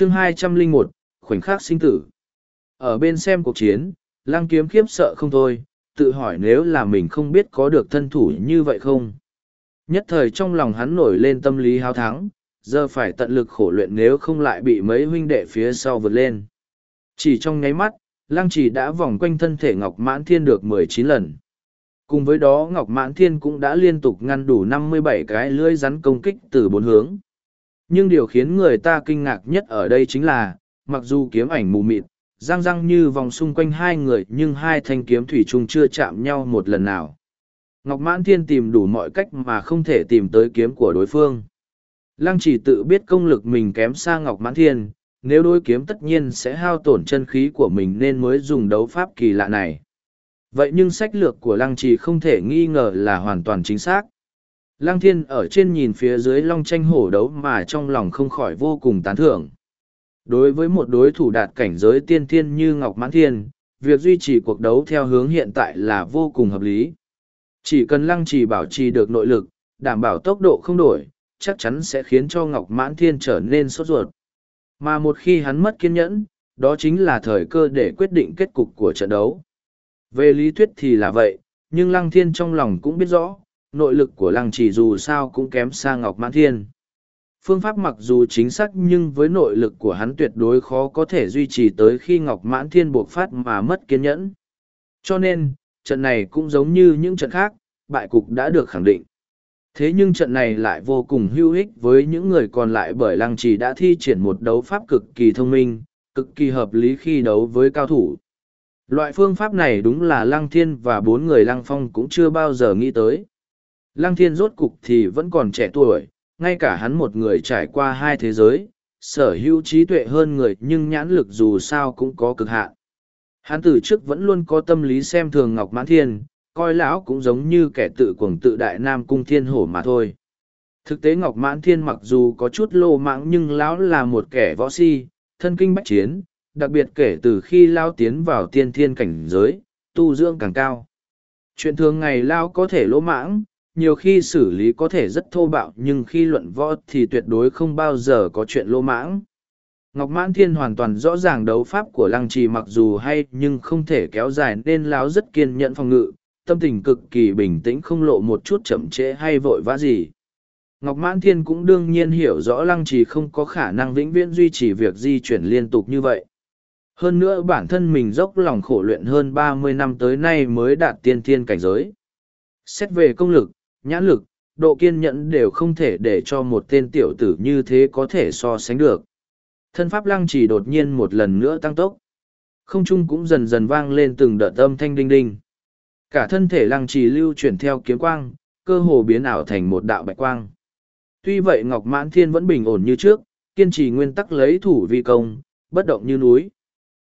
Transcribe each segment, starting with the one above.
chương hai trăm linh một, khoảnh khắc sinh tử. Ở bên xem cuộc chiến, lăng kiếm khiếp sợ không thôi, tự hỏi nếu là mình không biết có được thân thủ như vậy không? Nhất thời trong lòng hắn nổi lên tâm lý háo thắng, giờ phải tận lực khổ luyện nếu không lại bị mấy huynh đệ phía sau vượt lên. Chỉ trong nháy mắt, lăng chỉ đã vòng quanh thân thể ngọc mãn thiên được mười chín lần. Cùng với đó, ngọc mãn thiên cũng đã liên tục ngăn đủ năm mươi bảy cái lưỡi rắn công kích từ bốn hướng nhưng điều khiến người ta kinh ngạc nhất ở đây chính là, mặc dù kiếm ảnh mù mịt, răng răng như vòng xung quanh hai người nhưng hai thanh kiếm thủy chung chưa chạm nhau một lần nào. Ngọc mãn thiên tìm đủ mọi cách mà không thể tìm tới kiếm của đối phương. Lăng chỉ tự biết công lực mình kém xa ngọc mãn thiên, nếu đối kiếm tất nhiên sẽ hao tổn chân khí của mình nên mới dùng đấu pháp kỳ lạ này. Vậy nhưng sách lược của lăng trì không thể nghi ngờ là hoàn toàn chính xác lăng thiên ở trên nhìn phía dưới long tranh hổ đấu mà trong lòng không khỏi vô cùng tán thưởng. Đối với một đối thủ đạt cảnh giới tiên thiên như ngọc mãn thiên việc duy trì cuộc đấu theo hướng hiện tại là vô cùng hợp lý. Chỉ cần lăng trì bảo trì được nội lực đảm bảo tốc độ không đổi chắc chắn sẽ khiến cho ngọc mãn thiên trở nên sốt ruột. Mà một khi hắn mất kiên nhẫn đó chính là thời cơ để quyết định kết cục của trận đấu. Về lý thuyết thì là vậy, nhưng Lăng Thiên trong lòng cũng biết rõ, nội lực của Lăng chỉ dù sao cũng kém xa Ngọc Mãn Thiên. Phương pháp mặc dù chính xác nhưng với nội lực của hắn tuyệt đối khó có thể duy trì tới khi Ngọc Mãn Thiên buộc phát mà mất kiên nhẫn. Cho nên, trận này cũng giống như những trận khác, bại cục đã được khẳng định. Thế nhưng trận này lại vô cùng hữu ích với những người còn lại bởi Lăng Trì đã thi triển một đấu pháp cực kỳ thông minh, cực kỳ hợp lý khi đấu với cao thủ. Loại phương pháp này đúng là Lăng Thiên và bốn người Lăng Phong cũng chưa bao giờ nghĩ tới. Lăng Thiên rốt cục thì vẫn còn trẻ tuổi, ngay cả hắn một người trải qua hai thế giới, sở hữu trí tuệ hơn người nhưng nhãn lực dù sao cũng có cực hạn. Hắn từ trước vẫn luôn có tâm lý xem thường Ngọc Mãn Thiên, coi lão cũng giống như kẻ tự cuồng tự đại Nam Cung Thiên Hổ mà thôi. Thực tế Ngọc Mãn Thiên mặc dù có chút lô mãng nhưng lão là một kẻ võ si, thân kinh bách chiến, đặc biệt kể từ khi lão tiến vào tiên thiên cảnh giới, tu dưỡng càng cao. Chuyện thường ngày lão có thể lỗ mãng, nhiều khi xử lý có thể rất thô bạo nhưng khi luận võ thì tuyệt đối không bao giờ có chuyện lô mãng. Ngọc Mãn Thiên hoàn toàn rõ ràng đấu pháp của Lăng Trì mặc dù hay nhưng không thể kéo dài nên láo rất kiên nhẫn phòng ngự, tâm tình cực kỳ bình tĩnh không lộ một chút chậm trễ hay vội vã gì. Ngọc Mãn Thiên cũng đương nhiên hiểu rõ Lăng Trì không có khả năng vĩnh viễn duy trì việc di chuyển liên tục như vậy. Hơn nữa bản thân mình dốc lòng khổ luyện hơn ba mươi năm tới nay mới đạt tiên thiên cảnh giới. Xét về công lực, nhãn lực, độ kiên nhẫn đều không thể để cho một tên tiểu tử như thế có thể so sánh được. Thân pháp lăng chỉ đột nhiên một lần nữa tăng tốc. Không trung cũng dần dần vang lên từng đợt âm thanh đinh đinh. Cả thân thể lăng trì lưu chuyển theo kiếm quang, cơ hồ biến ảo thành một đạo bạch quang. Tuy vậy Ngọc Mãn Thiên vẫn bình ổn như trước, kiên trì nguyên tắc lấy thủ vi công, bất động như núi,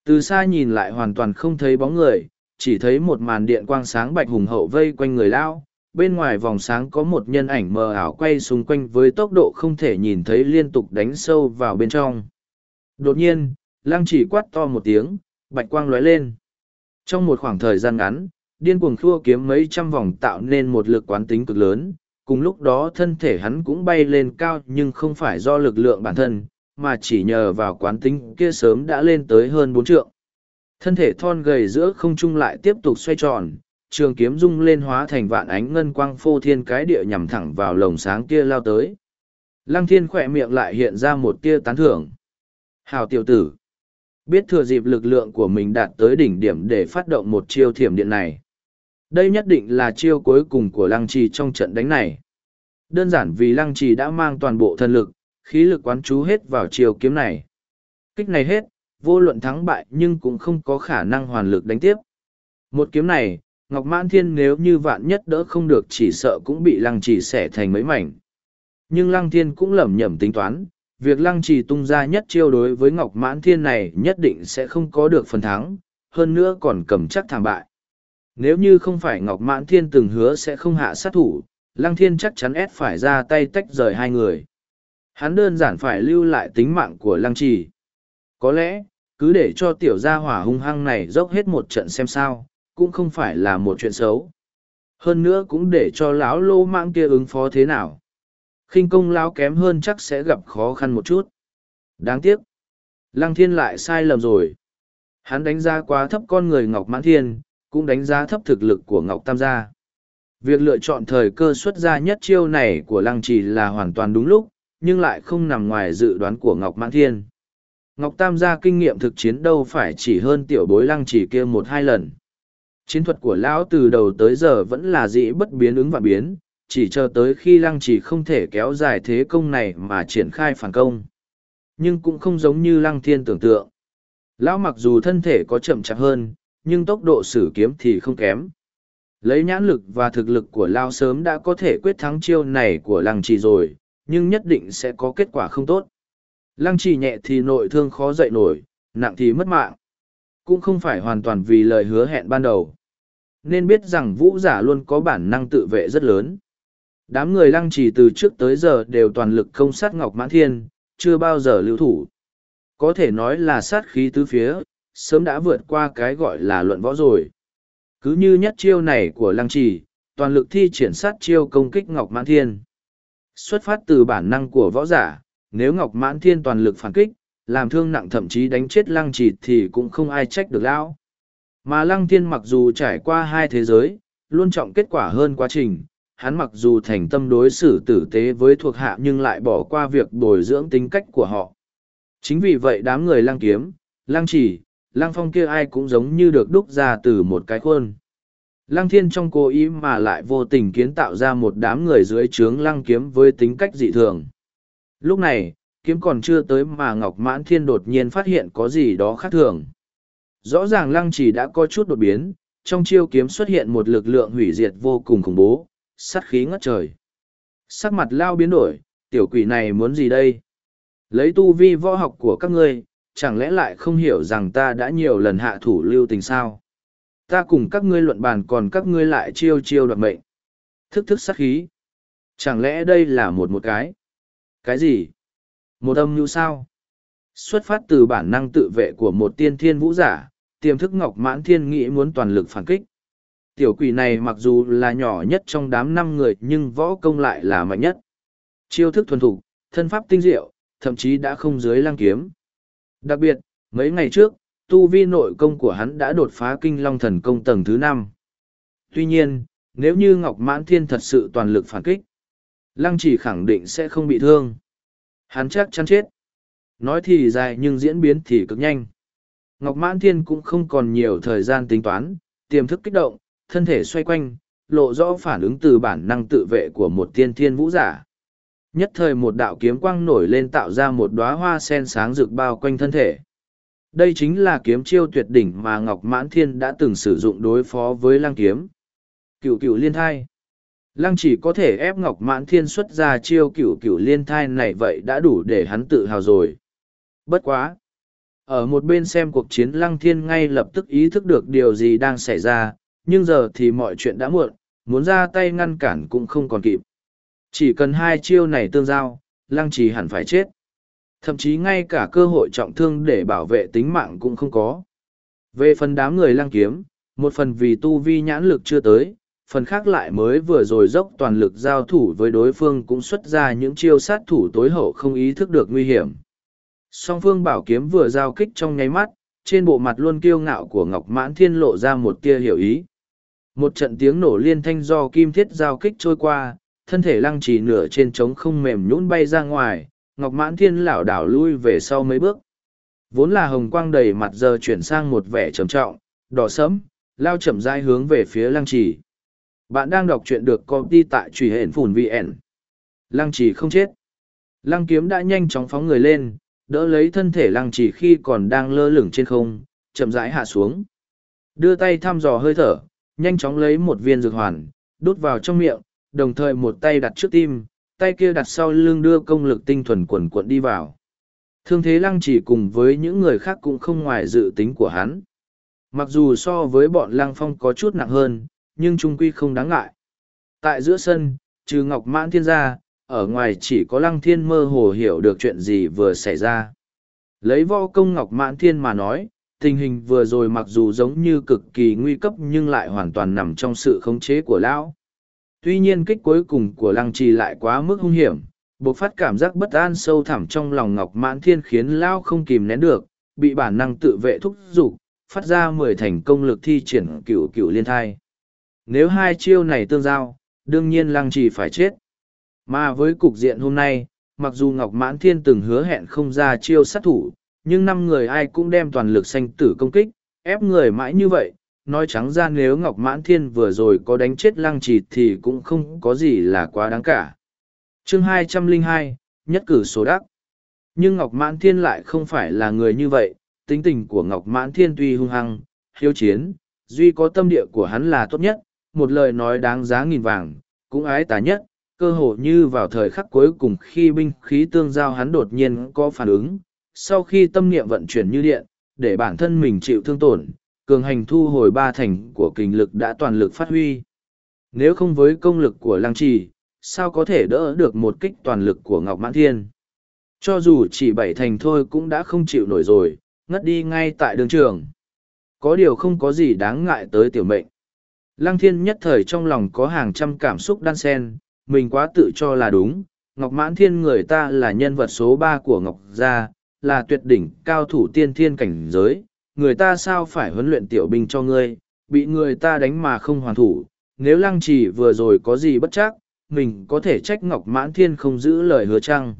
từ xa nhìn lại hoàn toàn không thấy bóng người chỉ thấy một màn điện quang sáng bạch hùng hậu vây quanh người lao bên ngoài vòng sáng có một nhân ảnh mờ ảo quay xung quanh với tốc độ không thể nhìn thấy liên tục đánh sâu vào bên trong đột nhiên lăng chỉ quát to một tiếng bạch quang lóe lên trong một khoảng thời gian ngắn điên cuồng khua kiếm mấy trăm vòng tạo nên một lực quán tính cực lớn cùng lúc đó thân thể hắn cũng bay lên cao nhưng không phải do lực lượng bản thân mà chỉ nhờ vào quán tính kia sớm đã lên tới hơn bốn trượng. Thân thể thon gầy giữa không trung lại tiếp tục xoay tròn, trường kiếm rung lên hóa thành vạn ánh ngân quang phô thiên cái địa nhằm thẳng vào lồng sáng kia lao tới. Lăng thiên khỏe miệng lại hiện ra một tia tán thưởng. Hào tiểu tử. Biết thừa dịp lực lượng của mình đạt tới đỉnh điểm để phát động một chiêu thiểm điện này. Đây nhất định là chiêu cuối cùng của lăng trì trong trận đánh này. Đơn giản vì lăng trì đã mang toàn bộ thân lực, khí lực quán chú hết vào chiêu kiếm này. Kích này hết, vô luận thắng bại nhưng cũng không có khả năng hoàn lực đánh tiếp. Một kiếm này, Ngọc Mãn Thiên nếu như vạn nhất đỡ không được chỉ sợ cũng bị lăng trì xẻ thành mấy mảnh. Nhưng lăng thiên cũng lẩm nhẩm tính toán, việc lăng trì tung ra nhất chiêu đối với Ngọc Mãn Thiên này nhất định sẽ không có được phần thắng, hơn nữa còn cầm chắc thảm bại. Nếu như không phải Ngọc Mãn Thiên từng hứa sẽ không hạ sát thủ, Lăng Thiên chắc chắn ép phải ra tay tách rời hai người. Hắn đơn giản phải lưu lại tính mạng của lăng trì. Có lẽ, cứ để cho tiểu gia hỏa hung hăng này dốc hết một trận xem sao, cũng không phải là một chuyện xấu. Hơn nữa cũng để cho lão lô mang kia ứng phó thế nào. khinh công lão kém hơn chắc sẽ gặp khó khăn một chút. Đáng tiếc. Lăng thiên lại sai lầm rồi. Hắn đánh giá quá thấp con người Ngọc Mãn Thiên, cũng đánh giá thấp thực lực của Ngọc Tam gia. Việc lựa chọn thời cơ xuất ra nhất chiêu này của Lăng Trì là hoàn toàn đúng lúc, nhưng lại không nằm ngoài dự đoán của Ngọc Mãn Thiên. Ngọc Tam gia kinh nghiệm thực chiến đâu phải chỉ hơn tiểu bối Lăng Trì kia một hai lần. Chiến thuật của lão từ đầu tới giờ vẫn là dĩ bất biến ứng và biến, chỉ chờ tới khi Lăng Trì không thể kéo dài thế công này mà triển khai phản công. Nhưng cũng không giống như Lăng Thiên tưởng tượng. Lão mặc dù thân thể có chậm chạp hơn, nhưng tốc độ sử kiếm thì không kém. Lấy nhãn lực và thực lực của Lao sớm đã có thể quyết thắng chiêu này của Lăng Trì rồi, nhưng nhất định sẽ có kết quả không tốt. Lăng Trì nhẹ thì nội thương khó dậy nổi, nặng thì mất mạng. Cũng không phải hoàn toàn vì lời hứa hẹn ban đầu. Nên biết rằng vũ giả luôn có bản năng tự vệ rất lớn. Đám người lăng trì từ trước tới giờ đều toàn lực công sát Ngọc Mãn Thiên, chưa bao giờ lưu thủ. Có thể nói là sát khí tứ phía, sớm đã vượt qua cái gọi là luận võ rồi. Cứ như nhất chiêu này của lăng trì, toàn lực thi triển sát chiêu công kích Ngọc Mãn Thiên. Xuất phát từ bản năng của võ giả, nếu Ngọc Mãn Thiên toàn lực phản kích, làm thương nặng thậm chí đánh chết lăng trì thì cũng không ai trách được lão. Mà lăng thiên mặc dù trải qua hai thế giới, luôn trọng kết quả hơn quá trình, hắn mặc dù thành tâm đối xử tử tế với thuộc hạ nhưng lại bỏ qua việc bồi dưỡng tính cách của họ. Chính vì vậy đám người lăng kiếm, lăng chỉ, lăng phong kia ai cũng giống như được đúc ra từ một cái khuôn. Lăng thiên trong cố ý mà lại vô tình kiến tạo ra một đám người dưới trướng lăng kiếm với tính cách dị thường. Lúc này, kiếm còn chưa tới mà Ngọc Mãn Thiên đột nhiên phát hiện có gì đó khác thường. Rõ ràng lăng chỉ đã có chút đột biến, trong chiêu kiếm xuất hiện một lực lượng hủy diệt vô cùng khủng bố, sát khí ngất trời. Sắc mặt lao biến đổi, tiểu quỷ này muốn gì đây? Lấy tu vi võ học của các ngươi, chẳng lẽ lại không hiểu rằng ta đã nhiều lần hạ thủ lưu tình sao? Ta cùng các ngươi luận bàn còn các ngươi lại chiêu chiêu đoạt mệnh. Thức thức sát khí. Chẳng lẽ đây là một một cái? Cái gì? Một âm như sao? Xuất phát từ bản năng tự vệ của một tiên thiên vũ giả, tiềm thức ngọc mãn thiên nghĩ muốn toàn lực phản kích. Tiểu quỷ này mặc dù là nhỏ nhất trong đám năm người nhưng võ công lại là mạnh nhất. Chiêu thức thuần thục, thân pháp tinh diệu, thậm chí đã không dưới lang kiếm. Đặc biệt, mấy ngày trước, tu vi nội công của hắn đã đột phá kinh long thần công tầng thứ năm. Tuy nhiên, nếu như Ngọc Mãn Thiên thật sự toàn lực phản kích, Lăng chỉ khẳng định sẽ không bị thương. Hắn chắc chắn chết. Nói thì dài nhưng diễn biến thì cực nhanh. Ngọc Mãn Thiên cũng không còn nhiều thời gian tính toán, tiềm thức kích động, thân thể xoay quanh, lộ rõ phản ứng từ bản năng tự vệ của một tiên thiên vũ giả. Nhất thời một đạo kiếm quang nổi lên tạo ra một đóa hoa sen sáng rực bao quanh thân thể. Đây chính là kiếm chiêu tuyệt đỉnh mà Ngọc Mãn Thiên đã từng sử dụng đối phó với lang kiếm. Cựu cựu liên thai. Lăng chỉ có thể ép Ngọc Mãn Thiên xuất ra chiêu cựu cựu liên thai này vậy đã đủ để hắn tự hào rồi. Bất quá. Ở một bên xem cuộc chiến Lăng Thiên ngay lập tức ý thức được điều gì đang xảy ra, nhưng giờ thì mọi chuyện đã muộn, muốn ra tay ngăn cản cũng không còn kịp. Chỉ cần hai chiêu này tương giao, lăng trì hẳn phải chết. Thậm chí ngay cả cơ hội trọng thương để bảo vệ tính mạng cũng không có. Về phần đám người lăng kiếm, một phần vì tu vi nhãn lực chưa tới, phần khác lại mới vừa rồi dốc toàn lực giao thủ với đối phương cũng xuất ra những chiêu sát thủ tối hậu không ý thức được nguy hiểm. Song phương bảo kiếm vừa giao kích trong nháy mắt, trên bộ mặt luôn kiêu ngạo của Ngọc Mãn Thiên lộ ra một tia hiểu ý. Một trận tiếng nổ liên thanh do kim thiết giao kích trôi qua, thân thể lăng trì nửa trên trống không mềm nhũn bay ra ngoài, Ngọc Mãn Thiên lảo đảo lui về sau mấy bước. Vốn là hồng quang đầy mặt giờ chuyển sang một vẻ trầm trọng, đỏ sẫm, lao chậm rãi hướng về phía lăng trì. Bạn đang đọc truyện được công ty tại truy hển phùn VN. Lăng trì không chết. Lăng kiếm đã nhanh chóng phóng người lên, đỡ lấy thân thể lăng trì khi còn đang lơ lửng trên không, chậm rãi hạ xuống. Đưa tay thăm dò hơi thở, nhanh chóng lấy một viên dược hoàn, đút vào trong miệng, đồng thời một tay đặt trước tim, tay kia đặt sau lưng đưa công lực tinh thuần quần cuộn đi vào. Thương thế lăng chỉ cùng với những người khác cũng không ngoài dự tính của hắn. Mặc dù so với bọn lăng phong có chút nặng hơn, nhưng trung quy không đáng ngại. Tại giữa sân, trừ Ngọc Mãn Thiên ra, ở ngoài chỉ có lăng thiên mơ hồ hiểu được chuyện gì vừa xảy ra. Lấy võ công Ngọc Mãn Thiên mà nói, tình hình vừa rồi mặc dù giống như cực kỳ nguy cấp nhưng lại hoàn toàn nằm trong sự khống chế của lão tuy nhiên kích cuối cùng của lăng trì lại quá mức hung hiểm Bộc phát cảm giác bất an sâu thẳm trong lòng Ngọc Mãn Thiên khiến lão không kìm nén được, bị bản năng tự vệ thúc giục, phát ra mười thành công lực thi triển cửu cửu liên thai. Nếu hai chiêu này tương giao, đương nhiên lăng trì phải chết. Mà với cục diện hôm nay, mặc dù Ngọc Mãn Thiên từng hứa hẹn không ra chiêu sát thủ, nhưng năm người ai cũng đem toàn lực sanh tử công kích, ép người mãi như vậy. Nói trắng ra nếu Ngọc Mãn Thiên vừa rồi có đánh chết lăng trì thì cũng không có gì là quá đáng cả. chương hai trăm linh hai nhất cử số đắc. Nhưng Ngọc Mãn Thiên lại không phải là người như vậy, tính tình của Ngọc Mãn Thiên tuy hung hăng, hiếu chiến, duy có tâm địa của hắn là tốt nhất, một lời nói đáng giá nghìn vàng, cũng ái tà nhất, cơ hồ như vào thời khắc cuối cùng khi binh khí tương giao hắn đột nhiên có phản ứng, sau khi tâm niệm vận chuyển như điện, để bản thân mình chịu thương tổn, cường hành thu hồi ba thành của kinh lực đã toàn lực phát huy. Nếu không với công lực của lăng trì, sao có thể đỡ được một kích toàn lực của Ngọc Mãn Thiên? Cho dù chỉ bảy thành thôi cũng đã không chịu nổi rồi, ngất đi ngay tại đường trường. Có điều không có gì đáng ngại tới tiểu mệnh. Lăng thiên nhất thời trong lòng có hàng trăm cảm xúc đan xen, mình quá tự cho là đúng. Ngọc Mãn Thiên người ta là nhân vật số ba của Ngọc Gia, là tuyệt đỉnh cao thủ tiên thiên cảnh giới. Người ta sao phải huấn luyện tiểu binh cho ngươi, bị người ta đánh mà không hoàn thủ. Nếu lăng trì vừa rồi có gì bất chắc, mình có thể trách Ngọc Mãn Thiên không giữ lời hứa chăng.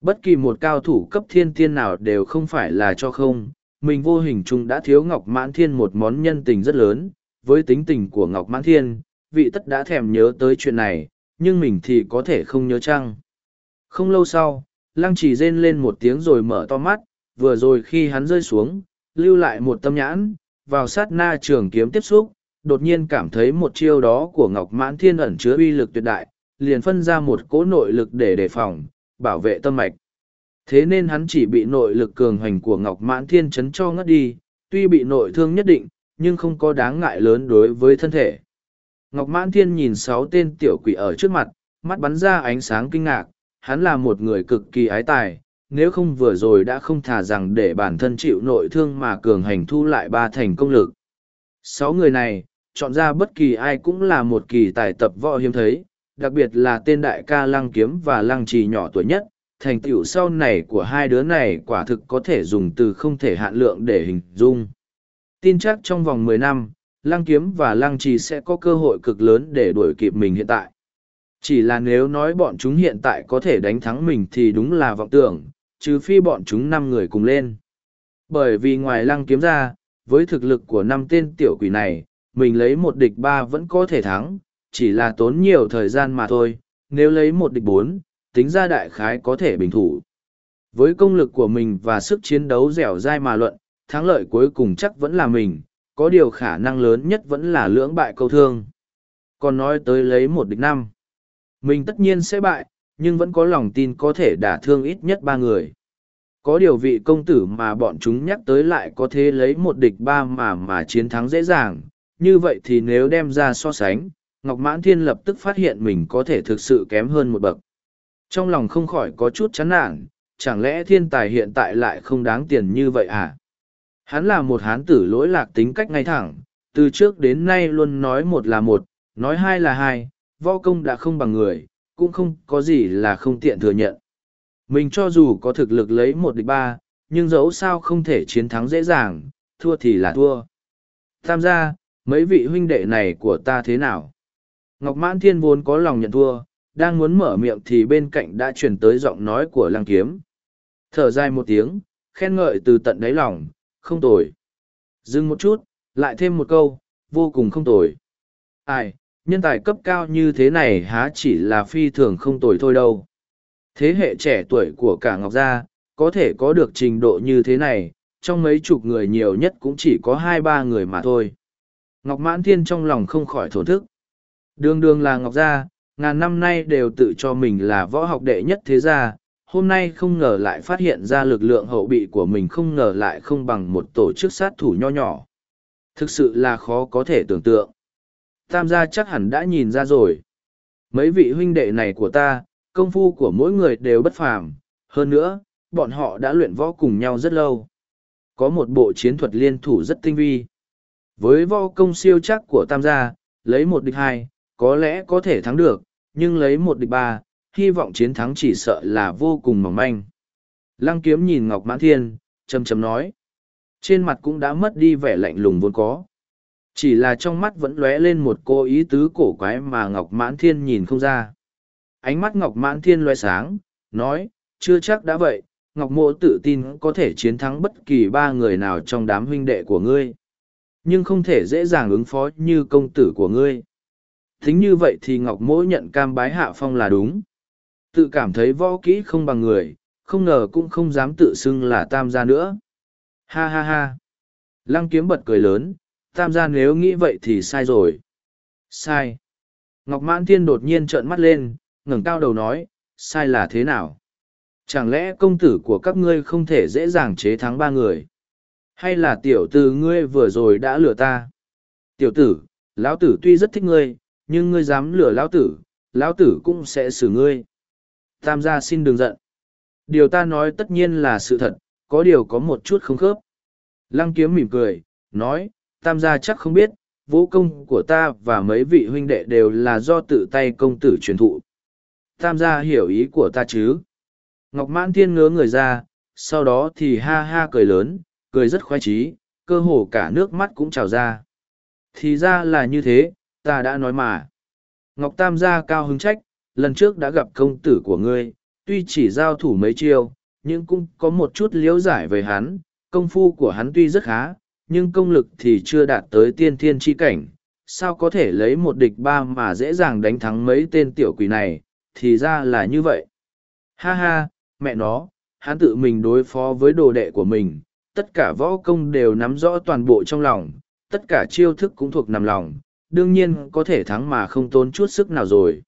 Bất kỳ một cao thủ cấp thiên tiên nào đều không phải là cho không, mình vô hình chung đã thiếu Ngọc Mãn Thiên một món nhân tình rất lớn, với tính tình của Ngọc Mãn Thiên, vị tất đã thèm nhớ tới chuyện này, nhưng mình thì có thể không nhớ chăng. Không lâu sau, lăng chỉ rên lên một tiếng rồi mở to mắt, vừa rồi khi hắn rơi xuống, lưu lại một tâm nhãn, vào sát na trường kiếm tiếp xúc, đột nhiên cảm thấy một chiêu đó của Ngọc Mãn Thiên ẩn chứa uy lực tuyệt đại, liền phân ra một cỗ nội lực để đề phòng, bảo vệ tâm mạch. Thế nên hắn chỉ bị nội lực cường hành của Ngọc Mãn Thiên chấn cho ngất đi, tuy bị nội thương nhất định, nhưng không có đáng ngại lớn đối với thân thể. Ngọc Mãn Thiên nhìn sáu tên tiểu quỷ ở trước mặt, mắt bắn ra ánh sáng kinh ngạc, hắn là một người cực kỳ ái tài, nếu không vừa rồi đã không thả rằng để bản thân chịu nội thương mà cường hành thu lại ba thành công lực. Sáu người này, chọn ra bất kỳ ai cũng là một kỳ tài tập võ hiếm thấy, đặc biệt là tên đại ca lăng kiếm và lăng trì nhỏ tuổi nhất, thành tựu sau này của hai đứa này quả thực có thể dùng từ không thể hạn lượng để hình dung. Tin chắc trong vòng mười năm, lăng kiếm và lăng trì sẽ có cơ hội cực lớn để đuổi kịp mình hiện tại. Chỉ là nếu nói bọn chúng hiện tại có thể đánh thắng mình thì đúng là vọng tưởng, trừ phi bọn chúng năm người cùng lên. Bởi vì ngoài lăng kiếm ra, với thực lực của năm tên tiểu quỷ này, mình lấy một địch ba vẫn có thể thắng, chỉ là tốn nhiều thời gian mà thôi, nếu lấy một địch bốn, tính ra đại khái có thể bình thủ. Với công lực của mình và sức chiến đấu dẻo dai mà luận, thắng lợi cuối cùng chắc vẫn là mình, có điều khả năng lớn nhất vẫn là lưỡng bại câu thương. Còn nói tới lấy một địch năm, mình tất nhiên sẽ bại, nhưng vẫn có lòng tin có thể đả thương ít nhất ba người. Có điều vị công tử mà bọn chúng nhắc tới lại có thể lấy một địch ba mà mà chiến thắng dễ dàng, như vậy thì nếu đem ra so sánh, Ngọc Mãn Thiên lập tức phát hiện mình có thể thực sự kém hơn một bậc. Trong lòng không khỏi có chút chán nản, chẳng lẽ thiên tài hiện tại lại không đáng tiền như vậy à? Hắn là một hán tử lỗi lạc tính cách ngay thẳng, từ trước đến nay luôn nói một là một, nói hai là hai, võ công đã không bằng người, cũng không có gì là không tiện thừa nhận. Mình cho dù có thực lực lấy một địch ba, nhưng dẫu sao không thể chiến thắng dễ dàng, thua thì là thua. Tham gia, mấy vị huynh đệ này của ta thế nào? Ngọc Mãn Thiên vốn có lòng nhận thua, đang muốn mở miệng thì bên cạnh đã chuyển tới giọng nói của lăng kiếm. Thở dài một tiếng, khen ngợi từ tận đáy lòng, không tồi. Dừng một chút, lại thêm một câu, vô cùng không tồi. Ai, nhân tài cấp cao như thế này há chỉ là phi thường không tồi thôi đâu. Thế hệ trẻ tuổi của cả Ngọc Gia, có thể có được trình độ như thế này, trong mấy chục người nhiều nhất cũng chỉ có hai ba người mà thôi. Ngọc Mãn Thiên trong lòng không khỏi thổn thức. Đường đường là Ngọc Gia, ngàn năm nay đều tự cho mình là võ học đệ nhất thế gia, hôm nay không ngờ lại phát hiện ra lực lượng hậu bị của mình không ngờ lại không bằng một tổ chức sát thủ nho nhỏ. Thực sự là khó có thể tưởng tượng. Tam gia chắc hẳn đã nhìn ra rồi. Mấy vị huynh đệ này của ta, công phu của mỗi người đều bất phàm. Hơn nữa, bọn họ đã luyện võ cùng nhau rất lâu. Có một bộ chiến thuật liên thủ rất tinh vi. Với võ công siêu chắc của tam gia, lấy một địch hai, có lẽ có thể thắng được, nhưng lấy một địch ba, hy vọng chiến thắng chỉ sợ là vô cùng mỏng manh. Lăng kiếm nhìn Ngọc Mãn Thiên, chầm chầm nói. Trên mặt cũng đã mất đi vẻ lạnh lùng vốn có. Chỉ là trong mắt vẫn lóe lên một cô ý tứ cổ quái mà Ngọc Mãn Thiên nhìn không ra. Ánh mắt Ngọc Mãn Thiên loe sáng, nói, chưa chắc đã vậy, Ngọc Mộ tự tin có thể chiến thắng bất kỳ ba người nào trong đám huynh đệ của ngươi. Nhưng không thể dễ dàng ứng phó như công tử của ngươi. Thính như vậy thì Ngọc Mỗ nhận cam bái hạ phong là đúng. Tự cảm thấy võ kỹ không bằng người, không ngờ cũng không dám tự xưng là tam gia nữa. Ha ha ha. Lăng kiếm bật cười lớn, tam gia nếu nghĩ vậy thì sai rồi. Sai. Ngọc Mãn Thiên đột nhiên trợn mắt lên, ngẩng cao đầu nói, sai là thế nào? Chẳng lẽ công tử của các ngươi không thể dễ dàng chế thắng ba người? Hay là tiểu tử ngươi vừa rồi đã lừa ta? Tiểu tử, lão tử tuy rất thích ngươi, nhưng ngươi dám lừa lão tử, lão tử cũng sẽ xử ngươi. Tam gia xin đừng giận. Điều ta nói tất nhiên là sự thật, có điều có một chút không khớp. Lăng kiếm mỉm cười, nói, tam gia chắc không biết, vũ công của ta và mấy vị huynh đệ đều là do tự tay công tử truyền thụ. Tam gia hiểu ý của ta chứ. Ngọc Mãn Thiên ngớ người ra, sau đó thì ha ha cười lớn, cười rất khoái trí, cơ hồ cả nước mắt cũng trào ra. Thì ra là như thế, ta đã nói mà. Ngọc Tam gia cao hứng trách, lần trước đã gặp công tử của ngươi, tuy chỉ giao thủ mấy chiêu, nhưng cũng có một chút liễu giải về hắn, công phu của hắn tuy rất khá, nhưng công lực thì chưa đạt tới tiên thiên chi cảnh, sao có thể lấy một địch ba mà dễ dàng đánh thắng mấy tên tiểu quỷ này, thì ra là như vậy. Ha ha, mẹ nó, hắn tự mình đối phó với đồ đệ của mình, tất cả võ công đều nắm rõ toàn bộ trong lòng, tất cả chiêu thức cũng thuộc nằm lòng, đương nhiên có thể thắng mà không tốn chút sức nào rồi.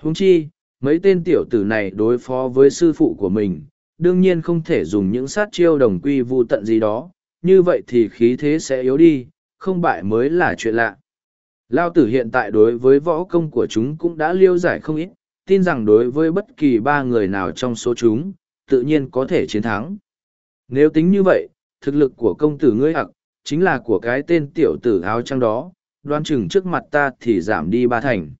Huống chi, mấy tên tiểu tử này đối phó với sư phụ của mình, đương nhiên không thể dùng những sát chiêu đồng quy vu tận gì đó, như vậy thì khí thế sẽ yếu đi, không bại mới là chuyện lạ. Lao tử hiện tại đối với võ công của chúng cũng đã liêu giải không ít, tin rằng đối với bất kỳ ba người nào trong số chúng, tự nhiên có thể chiến thắng. Nếu tính như vậy, thực lực của công tử ngươi hặc, chính là của cái tên tiểu tử áo trắng đó, đoan chừng trước mặt ta thì giảm đi ba thành.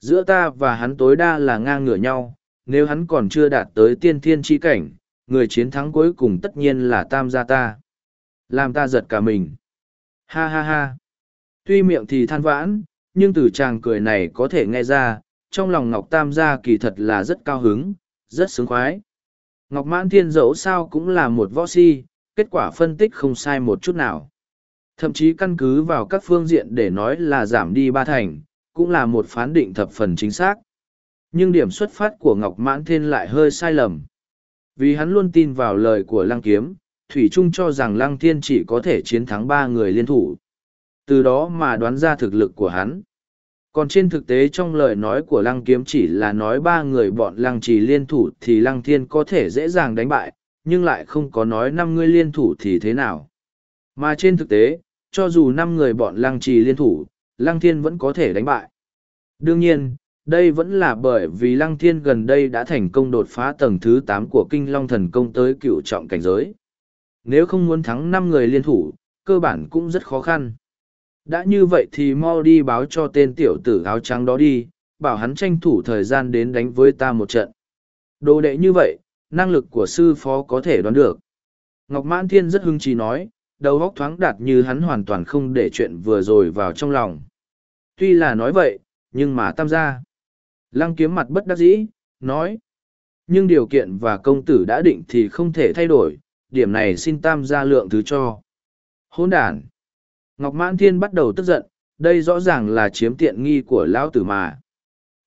Giữa ta và hắn tối đa là ngang ngửa nhau, nếu hắn còn chưa đạt tới tiên thiên chi cảnh, người chiến thắng cuối cùng tất nhiên là tam gia ta. Làm ta giật cả mình. Ha ha ha. Tuy miệng thì than vãn, nhưng từ chàng cười này có thể nghe ra, trong lòng Ngọc Tam gia kỳ thật là rất cao hứng, rất sướng khoái. Ngọc Mãn Thiên dẫu sao cũng là một võ si, kết quả phân tích không sai một chút nào. Thậm chí căn cứ vào các phương diện để nói là giảm đi ba thành, cũng là một phán định thập phần chính xác. Nhưng điểm xuất phát của Ngọc Mãn Thiên lại hơi sai lầm. Vì hắn luôn tin vào lời của Lăng Kiếm, Thủy Trung cho rằng Lăng Thiên chỉ có thể chiến thắng ba người liên thủ. Từ đó mà đoán ra thực lực của hắn. Còn trên thực tế trong lời nói của Lăng Kiếm chỉ là nói ba người bọn Lăng Trì liên thủ thì Lăng Thiên có thể dễ dàng đánh bại, nhưng lại không có nói năm người liên thủ thì thế nào. Mà trên thực tế, cho dù năm người bọn Lăng Trì liên thủ, Lăng Thiên vẫn có thể đánh bại. Đương nhiên, đây vẫn là bởi vì Lăng Thiên gần đây đã thành công đột phá tầng thứ tám của Kinh Long Thần Công tới cựu trọng cảnh giới. Nếu không muốn thắng năm người liên thủ, cơ bản cũng rất khó khăn. Đã như vậy thì mau đi báo cho tên tiểu tử áo trắng đó đi, bảo hắn tranh thủ thời gian đến đánh với ta một trận. Đồ đệ như vậy, năng lực của sư phó có thể đoán được. Ngọc Mãn Thiên rất hưng trí nói, đầu óc thoáng đạt như hắn hoàn toàn không để chuyện vừa rồi vào trong lòng. Tuy là nói vậy, nhưng mà tam gia. Lăng kiếm mặt bất đắc dĩ, nói. Nhưng điều kiện và công tử đã định thì không thể thay đổi, điểm này xin tam gia lượng thứ cho. Hỗn đàn. Ngọc Mãn Thiên bắt đầu tức giận, đây rõ ràng là chiếm tiện nghi của lão tử mà.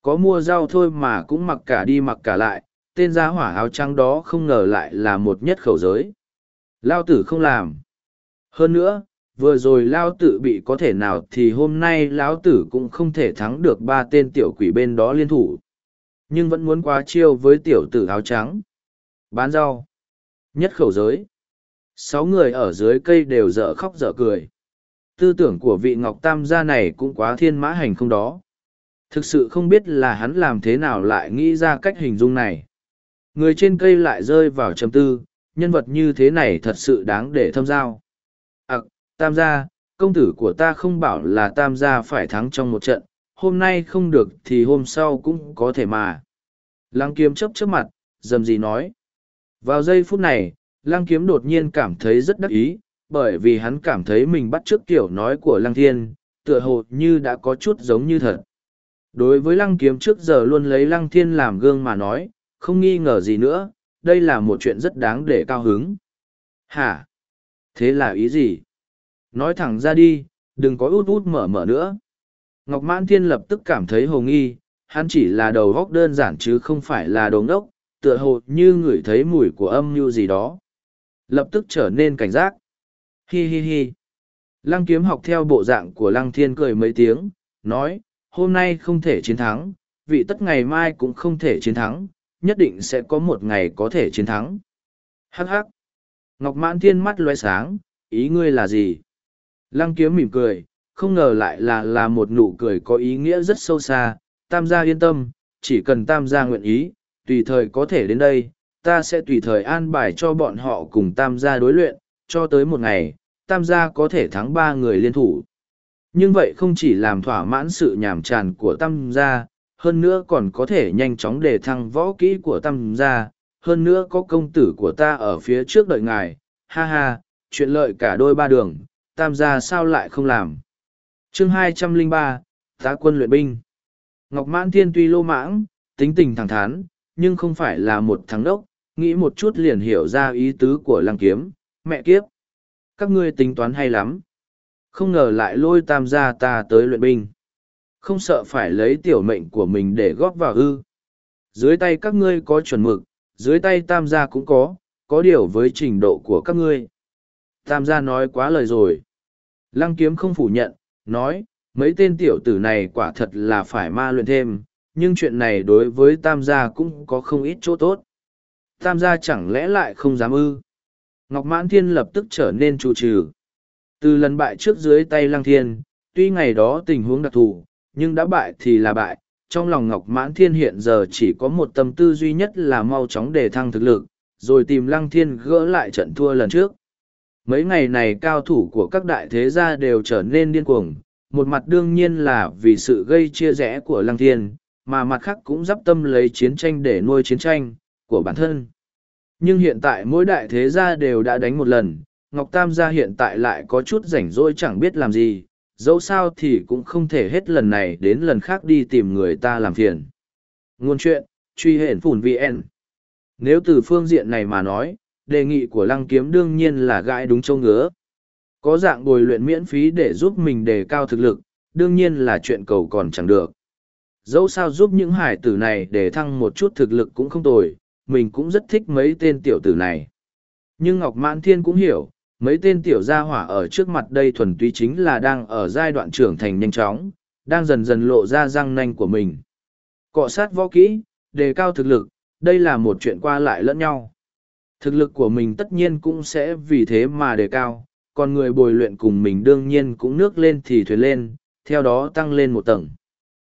Có mua rau thôi mà cũng mặc cả đi mặc cả lại, tên giá hỏa áo trắng đó không ngờ lại là một nhất khẩu giới. Lao tử không làm. Hơn nữa, vừa rồi Lão tử bị có thể nào thì hôm nay lão tử cũng không thể thắng được ba tên tiểu quỷ bên đó liên thủ. Nhưng vẫn muốn quá chiêu với tiểu tử áo trắng. Bán rau. Nhất khẩu giới. Sáu người ở dưới cây đều dở khóc dở cười. Tư tưởng của vị Ngọc Tam gia này cũng quá thiên mã hành không đó. Thực sự không biết là hắn làm thế nào lại nghĩ ra cách hình dung này. Người trên cây lại rơi vào trầm tư, nhân vật như thế này thật sự đáng để thâm giao. Tam gia, công tử của ta không bảo là Tam gia phải thắng trong một trận, hôm nay không được thì hôm sau cũng có thể mà. Lăng kiếm chấp trước mặt, dầm gì nói. Vào giây phút này, lăng kiếm đột nhiên cảm thấy rất đắc ý, bởi vì hắn cảm thấy mình bắt trước kiểu nói của lăng thiên, tựa hồ như đã có chút giống như thật. Đối với lăng kiếm trước giờ luôn lấy lăng thiên làm gương mà nói, không nghi ngờ gì nữa, đây là một chuyện rất đáng để cao hứng. Hả? Thế là ý gì? Nói thẳng ra đi, đừng có út út mở mở nữa. Ngọc Mãn Thiên lập tức cảm thấy hồ nghi, hắn chỉ là đầu góc đơn giản chứ không phải là đồ ngốc, tựa hồ như ngửi thấy mùi của âm mưu gì đó. Lập tức trở nên cảnh giác. Hi hi hi. Lăng kiếm học theo bộ dạng của Lăng Thiên cười mấy tiếng, nói, hôm nay không thể chiến thắng, vị tất ngày mai cũng không thể chiến thắng, nhất định sẽ có một ngày có thể chiến thắng. Hắc hắc. Ngọc Mãn Thiên mắt loe sáng, ý ngươi là gì? Lăng kiếm mỉm cười, không ngờ lại là là một nụ cười có ý nghĩa rất sâu xa. Tam gia yên tâm, chỉ cần tam gia nguyện ý, tùy thời có thể đến đây, ta sẽ tùy thời an bài cho bọn họ cùng tam gia đối luyện, cho tới một ngày, tam gia có thể thắng ba người liên thủ. Nhưng vậy không chỉ làm thỏa mãn sự nhàm tràn của tam gia, hơn nữa còn có thể nhanh chóng để thăng võ kỹ của tam gia, hơn nữa có công tử của ta ở phía trước đợi ngài, ha ha, chuyện lợi cả đôi ba đường, tam gia sao lại không làm. chương hai trăm linh ba tá quân luyện binh. Ngọc Mãn Thiên tuy lô mãng, tính tình thẳng thắn, nhưng không phải là một thắng đốc, nghĩ một chút liền hiểu ra ý tứ của lăng kiếm, mẹ kiếp. Các ngươi tính toán hay lắm. Không ngờ lại lôi tam gia ta tới luyện binh. Không sợ phải lấy tiểu mệnh của mình để góp vào ư. Dưới tay các ngươi có chuẩn mực, dưới tay tam gia cũng có, có điều với trình độ của các ngươi. Tam gia nói quá lời rồi. Lăng kiếm không phủ nhận, nói, mấy tên tiểu tử này quả thật là phải ma luyện thêm, nhưng chuyện này đối với tam gia cũng có không ít chỗ tốt. Tam gia chẳng lẽ lại không dám ư? Ngọc Mãn Thiên lập tức trở nên chủ trừ. Từ lần bại trước dưới tay Lăng Thiên, tuy ngày đó tình huống đặc thù, nhưng đã bại thì là bại. Trong lòng Ngọc Mãn Thiên hiện giờ chỉ có một tâm tư duy nhất là mau chóng để thăng thực lực, rồi tìm Lăng Thiên gỡ lại trận thua lần trước. Mấy ngày này cao thủ của các đại thế gia đều trở nên điên cuồng, một mặt đương nhiên là vì sự gây chia rẽ của Lăng Thiên, mà mặt khác cũng dắp tâm lấy chiến tranh để nuôi chiến tranh của bản thân. Nhưng hiện tại mỗi đại thế gia đều đã đánh một lần, Ngọc Tam gia hiện tại lại có chút rảnh rỗi chẳng biết làm gì, dẫu sao thì cũng không thể hết lần này đến lần khác đi tìm người ta làm phiền. Nguồn chuyện, truy hển phủn VN. Nếu từ phương diện này mà nói, đề nghị của lăng kiếm đương nhiên là gãi đúng châu ngứa. Có dạng bồi luyện miễn phí để giúp mình đề cao thực lực, đương nhiên là chuyện cầu còn chẳng được. Dẫu sao giúp những hải tử này để thăng một chút thực lực cũng không tồi, mình cũng rất thích mấy tên tiểu tử này. Nhưng Ngọc Mãn Thiên cũng hiểu, mấy tên tiểu gia hỏa ở trước mặt đây thuần túy chính là đang ở giai đoạn trưởng thành nhanh chóng, đang dần dần lộ ra răng nanh của mình. Cọ sát võ kỹ, đề cao thực lực, đây là một chuyện qua lại lẫn nhau. Thực lực của mình tất nhiên cũng sẽ vì thế mà đề cao, còn người bồi luyện cùng mình đương nhiên cũng nước lên thì thuyền lên, theo đó tăng lên một tầng.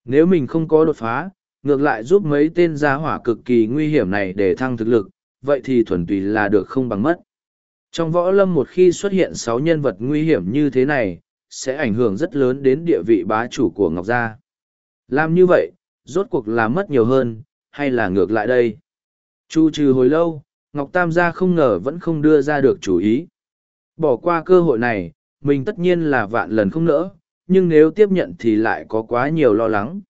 Nếu mình không có đột phá, ngược lại giúp mấy tên gia hỏa cực kỳ nguy hiểm này để thăng thực lực, vậy thì thuần túy là được không bằng mất. Trong võ lâm một khi xuất hiện sáu nhân vật nguy hiểm như thế này, sẽ ảnh hưởng rất lớn đến địa vị bá chủ của Ngọc Gia. Làm như vậy, rốt cuộc là mất nhiều hơn, hay là ngược lại đây? Chu trừ hồi lâu, Ngọc Tam gia không ngờ vẫn không đưa ra được chủ ý. Bỏ qua cơ hội này, mình tất nhiên là vạn lần không nỡ, nhưng nếu tiếp nhận thì lại có quá nhiều lo lắng.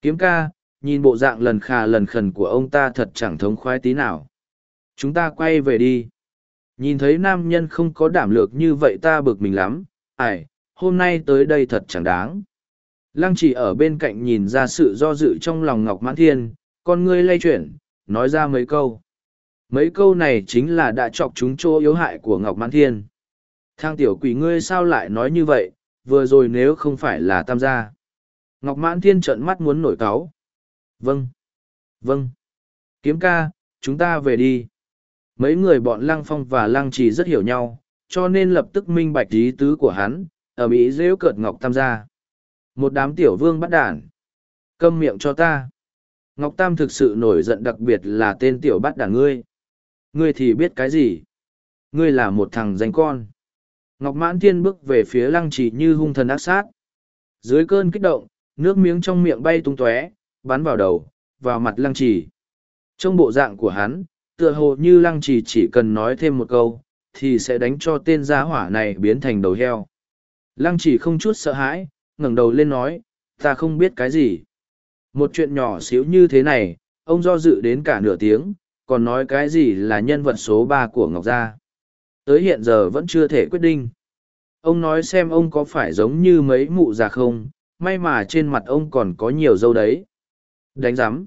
Kiếm ca, nhìn bộ dạng lần khà lần khẩn của ông ta thật chẳng thống khoái tí nào. Chúng ta quay về đi. Nhìn thấy nam nhân không có đảm lược như vậy ta bực mình lắm, ải, hôm nay tới đây thật chẳng đáng. Lăng chỉ ở bên cạnh nhìn ra sự do dự trong lòng Ngọc Mãn Thiên, con ngươi lay chuyển, nói ra mấy câu. Mấy câu này chính là đã chọc chúng chỗ yếu hại của Ngọc Mãn Thiên. Thang tiểu quỷ ngươi sao lại nói như vậy, vừa rồi nếu không phải là tam gia. Ngọc Mãn Thiên trợn mắt muốn nổi cáu. Vâng. Vâng. Kiếm ca, chúng ta về đi. Mấy người bọn Lăng Phong và Lăng Trì rất hiểu nhau, cho nên lập tức minh bạch ý tứ của hắn, ở Mỹ dễu cợt Ngọc Tam gia. Một đám tiểu vương bắt đản. Câm miệng cho ta. Ngọc Tam thực sự nổi giận đặc biệt là tên tiểu bắt đản ngươi. Ngươi thì biết cái gì? Ngươi là một thằng danh con. Ngọc Mãn Thiên bước về phía lăng trì như hung thần ác sát. Dưới cơn kích động, nước miếng trong miệng bay tung tóe, bắn vào đầu, vào mặt lăng trì. Trong bộ dạng của hắn, tựa hồ như lăng chỉ chỉ cần nói thêm một câu, thì sẽ đánh cho tên gia hỏa này biến thành đầu heo. Lăng chỉ không chút sợ hãi, ngẩng đầu lên nói, ta không biết cái gì. Một chuyện nhỏ xíu như thế này, ông do dự đến cả nửa tiếng, còn nói cái gì là nhân vật số ba của Ngọc Gia. Tới hiện giờ vẫn chưa thể quyết định. Ông nói xem ông có phải giống như mấy mụ già không, may mà trên mặt ông còn có nhiều dâu đấy. Đánh giám.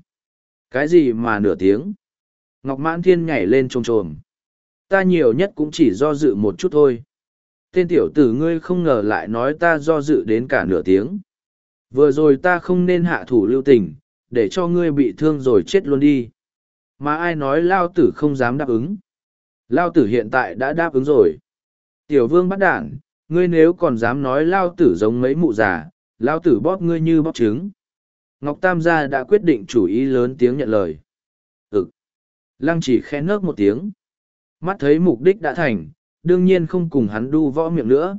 Cái gì mà nửa tiếng? Ngọc Mãn Thiên nhảy lên trồm trồm. Ta nhiều nhất cũng chỉ do dự một chút thôi. Tên tiểu tử ngươi không ngờ lại nói ta do dự đến cả nửa tiếng. Vừa rồi ta không nên hạ thủ lưu tình, để cho ngươi bị thương rồi chết luôn đi. Mà ai nói Lao tử không dám đáp ứng. Lao tử hiện tại đã đáp ứng rồi. Tiểu vương bắt đản, ngươi nếu còn dám nói Lao tử giống mấy mụ già, Lao tử bóp ngươi như bóp trứng. Ngọc Tam gia đã quyết định chủ ý lớn tiếng nhận lời. Ừ. Lăng chỉ khẽ nớp một tiếng. Mắt thấy mục đích đã thành, đương nhiên không cùng hắn đu võ miệng nữa.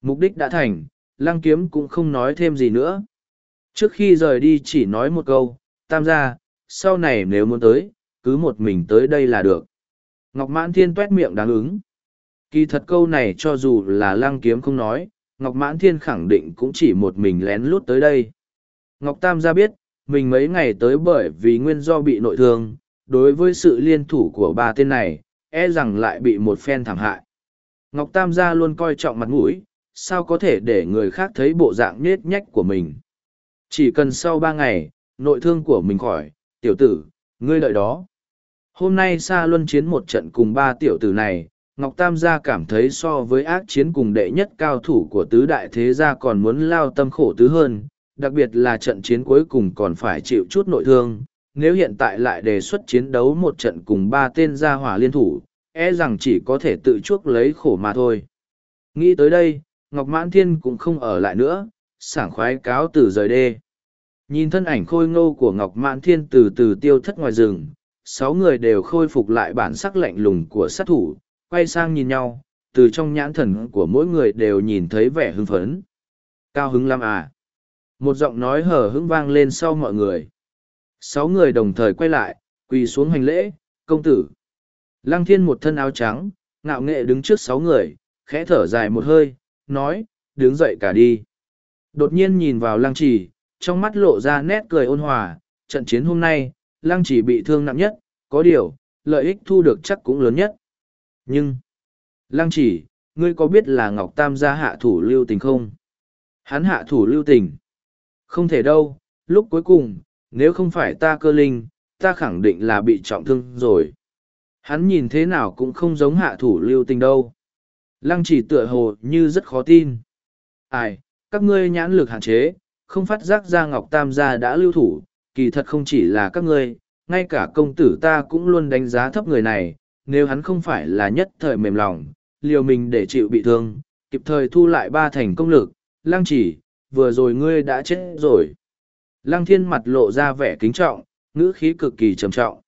Mục đích đã thành, lăng kiếm cũng không nói thêm gì nữa. Trước khi rời đi chỉ nói một câu, tam gia, sau này nếu muốn tới, cứ một mình tới đây là được. Ngọc Mãn Thiên tuét miệng đáng ứng. Kỳ thật câu này cho dù là lăng kiếm không nói, Ngọc Mãn Thiên khẳng định cũng chỉ một mình lén lút tới đây. Ngọc Tam gia biết, mình mấy ngày tới bởi vì nguyên do bị nội thương, đối với sự liên thủ của ba tên này, e rằng lại bị một phen thảm hại. Ngọc Tam gia luôn coi trọng mặt mũi, sao có thể để người khác thấy bộ dạng nết nhách của mình. Chỉ cần sau ba ngày, nội thương của mình khỏi, tiểu tử, ngươi đợi đó. Hôm nay Sa Luân chiến một trận cùng ba tiểu tử này, Ngọc Tam gia cảm thấy so với ác chiến cùng đệ nhất cao thủ của tứ đại thế gia còn muốn lao tâm khổ tứ hơn, đặc biệt là trận chiến cuối cùng còn phải chịu chút nội thương. Nếu hiện tại lại đề xuất chiến đấu một trận cùng ba tên gia hỏa liên thủ, e rằng chỉ có thể tự chuốc lấy khổ mà thôi. Nghĩ tới đây, Ngọc Mãn Thiên cũng không ở lại nữa, sảng khoái cáo từ rời đê. Nhìn thân ảnh khôi ngô của Ngọc Mãn Thiên từ từ tiêu thất ngoài rừng, sáu người đều khôi phục lại bản sắc lạnh lùng của sát thủ, quay sang nhìn nhau, từ trong nhãn thần của mỗi người đều nhìn thấy vẻ hưng phấn. Cao hứng lắm à? Một giọng nói hở hững vang lên sau mọi người. Sáu người đồng thời quay lại, quỳ xuống hành lễ, công tử. Lăng thiên một thân áo trắng, ngạo nghệ đứng trước sáu người, khẽ thở dài một hơi, nói, đứng dậy cả đi. Đột nhiên nhìn vào lăng trì, trong mắt lộ ra nét cười ôn hòa, trận chiến hôm nay, lăng Chỉ bị thương nặng nhất, có điều, lợi ích thu được chắc cũng lớn nhất. Nhưng, lăng Chỉ ngươi có biết là Ngọc Tam gia hạ thủ lưu tình không? Hắn hạ thủ lưu tình. Không thể đâu, lúc cuối cùng, nếu không phải ta cơ linh, ta khẳng định là bị trọng thương rồi. Hắn nhìn thế nào cũng không giống hạ thủ lưu tình đâu. Lăng chỉ tựa hồ như rất khó tin. Ai, các ngươi nhãn lực hạn chế, không phát giác ra Ngọc Tam gia đã lưu thủ, kỳ thật không chỉ là các ngươi, ngay cả công tử ta cũng luôn đánh giá thấp người này, nếu hắn không phải là nhất thời mềm lòng, liều mình để chịu bị thương, kịp thời thu lại ba thành công lực, lăng chỉ, vừa rồi ngươi đã chết rồi. Lăng thiên mặt lộ ra vẻ kính trọng, ngữ khí cực kỳ trầm trọng.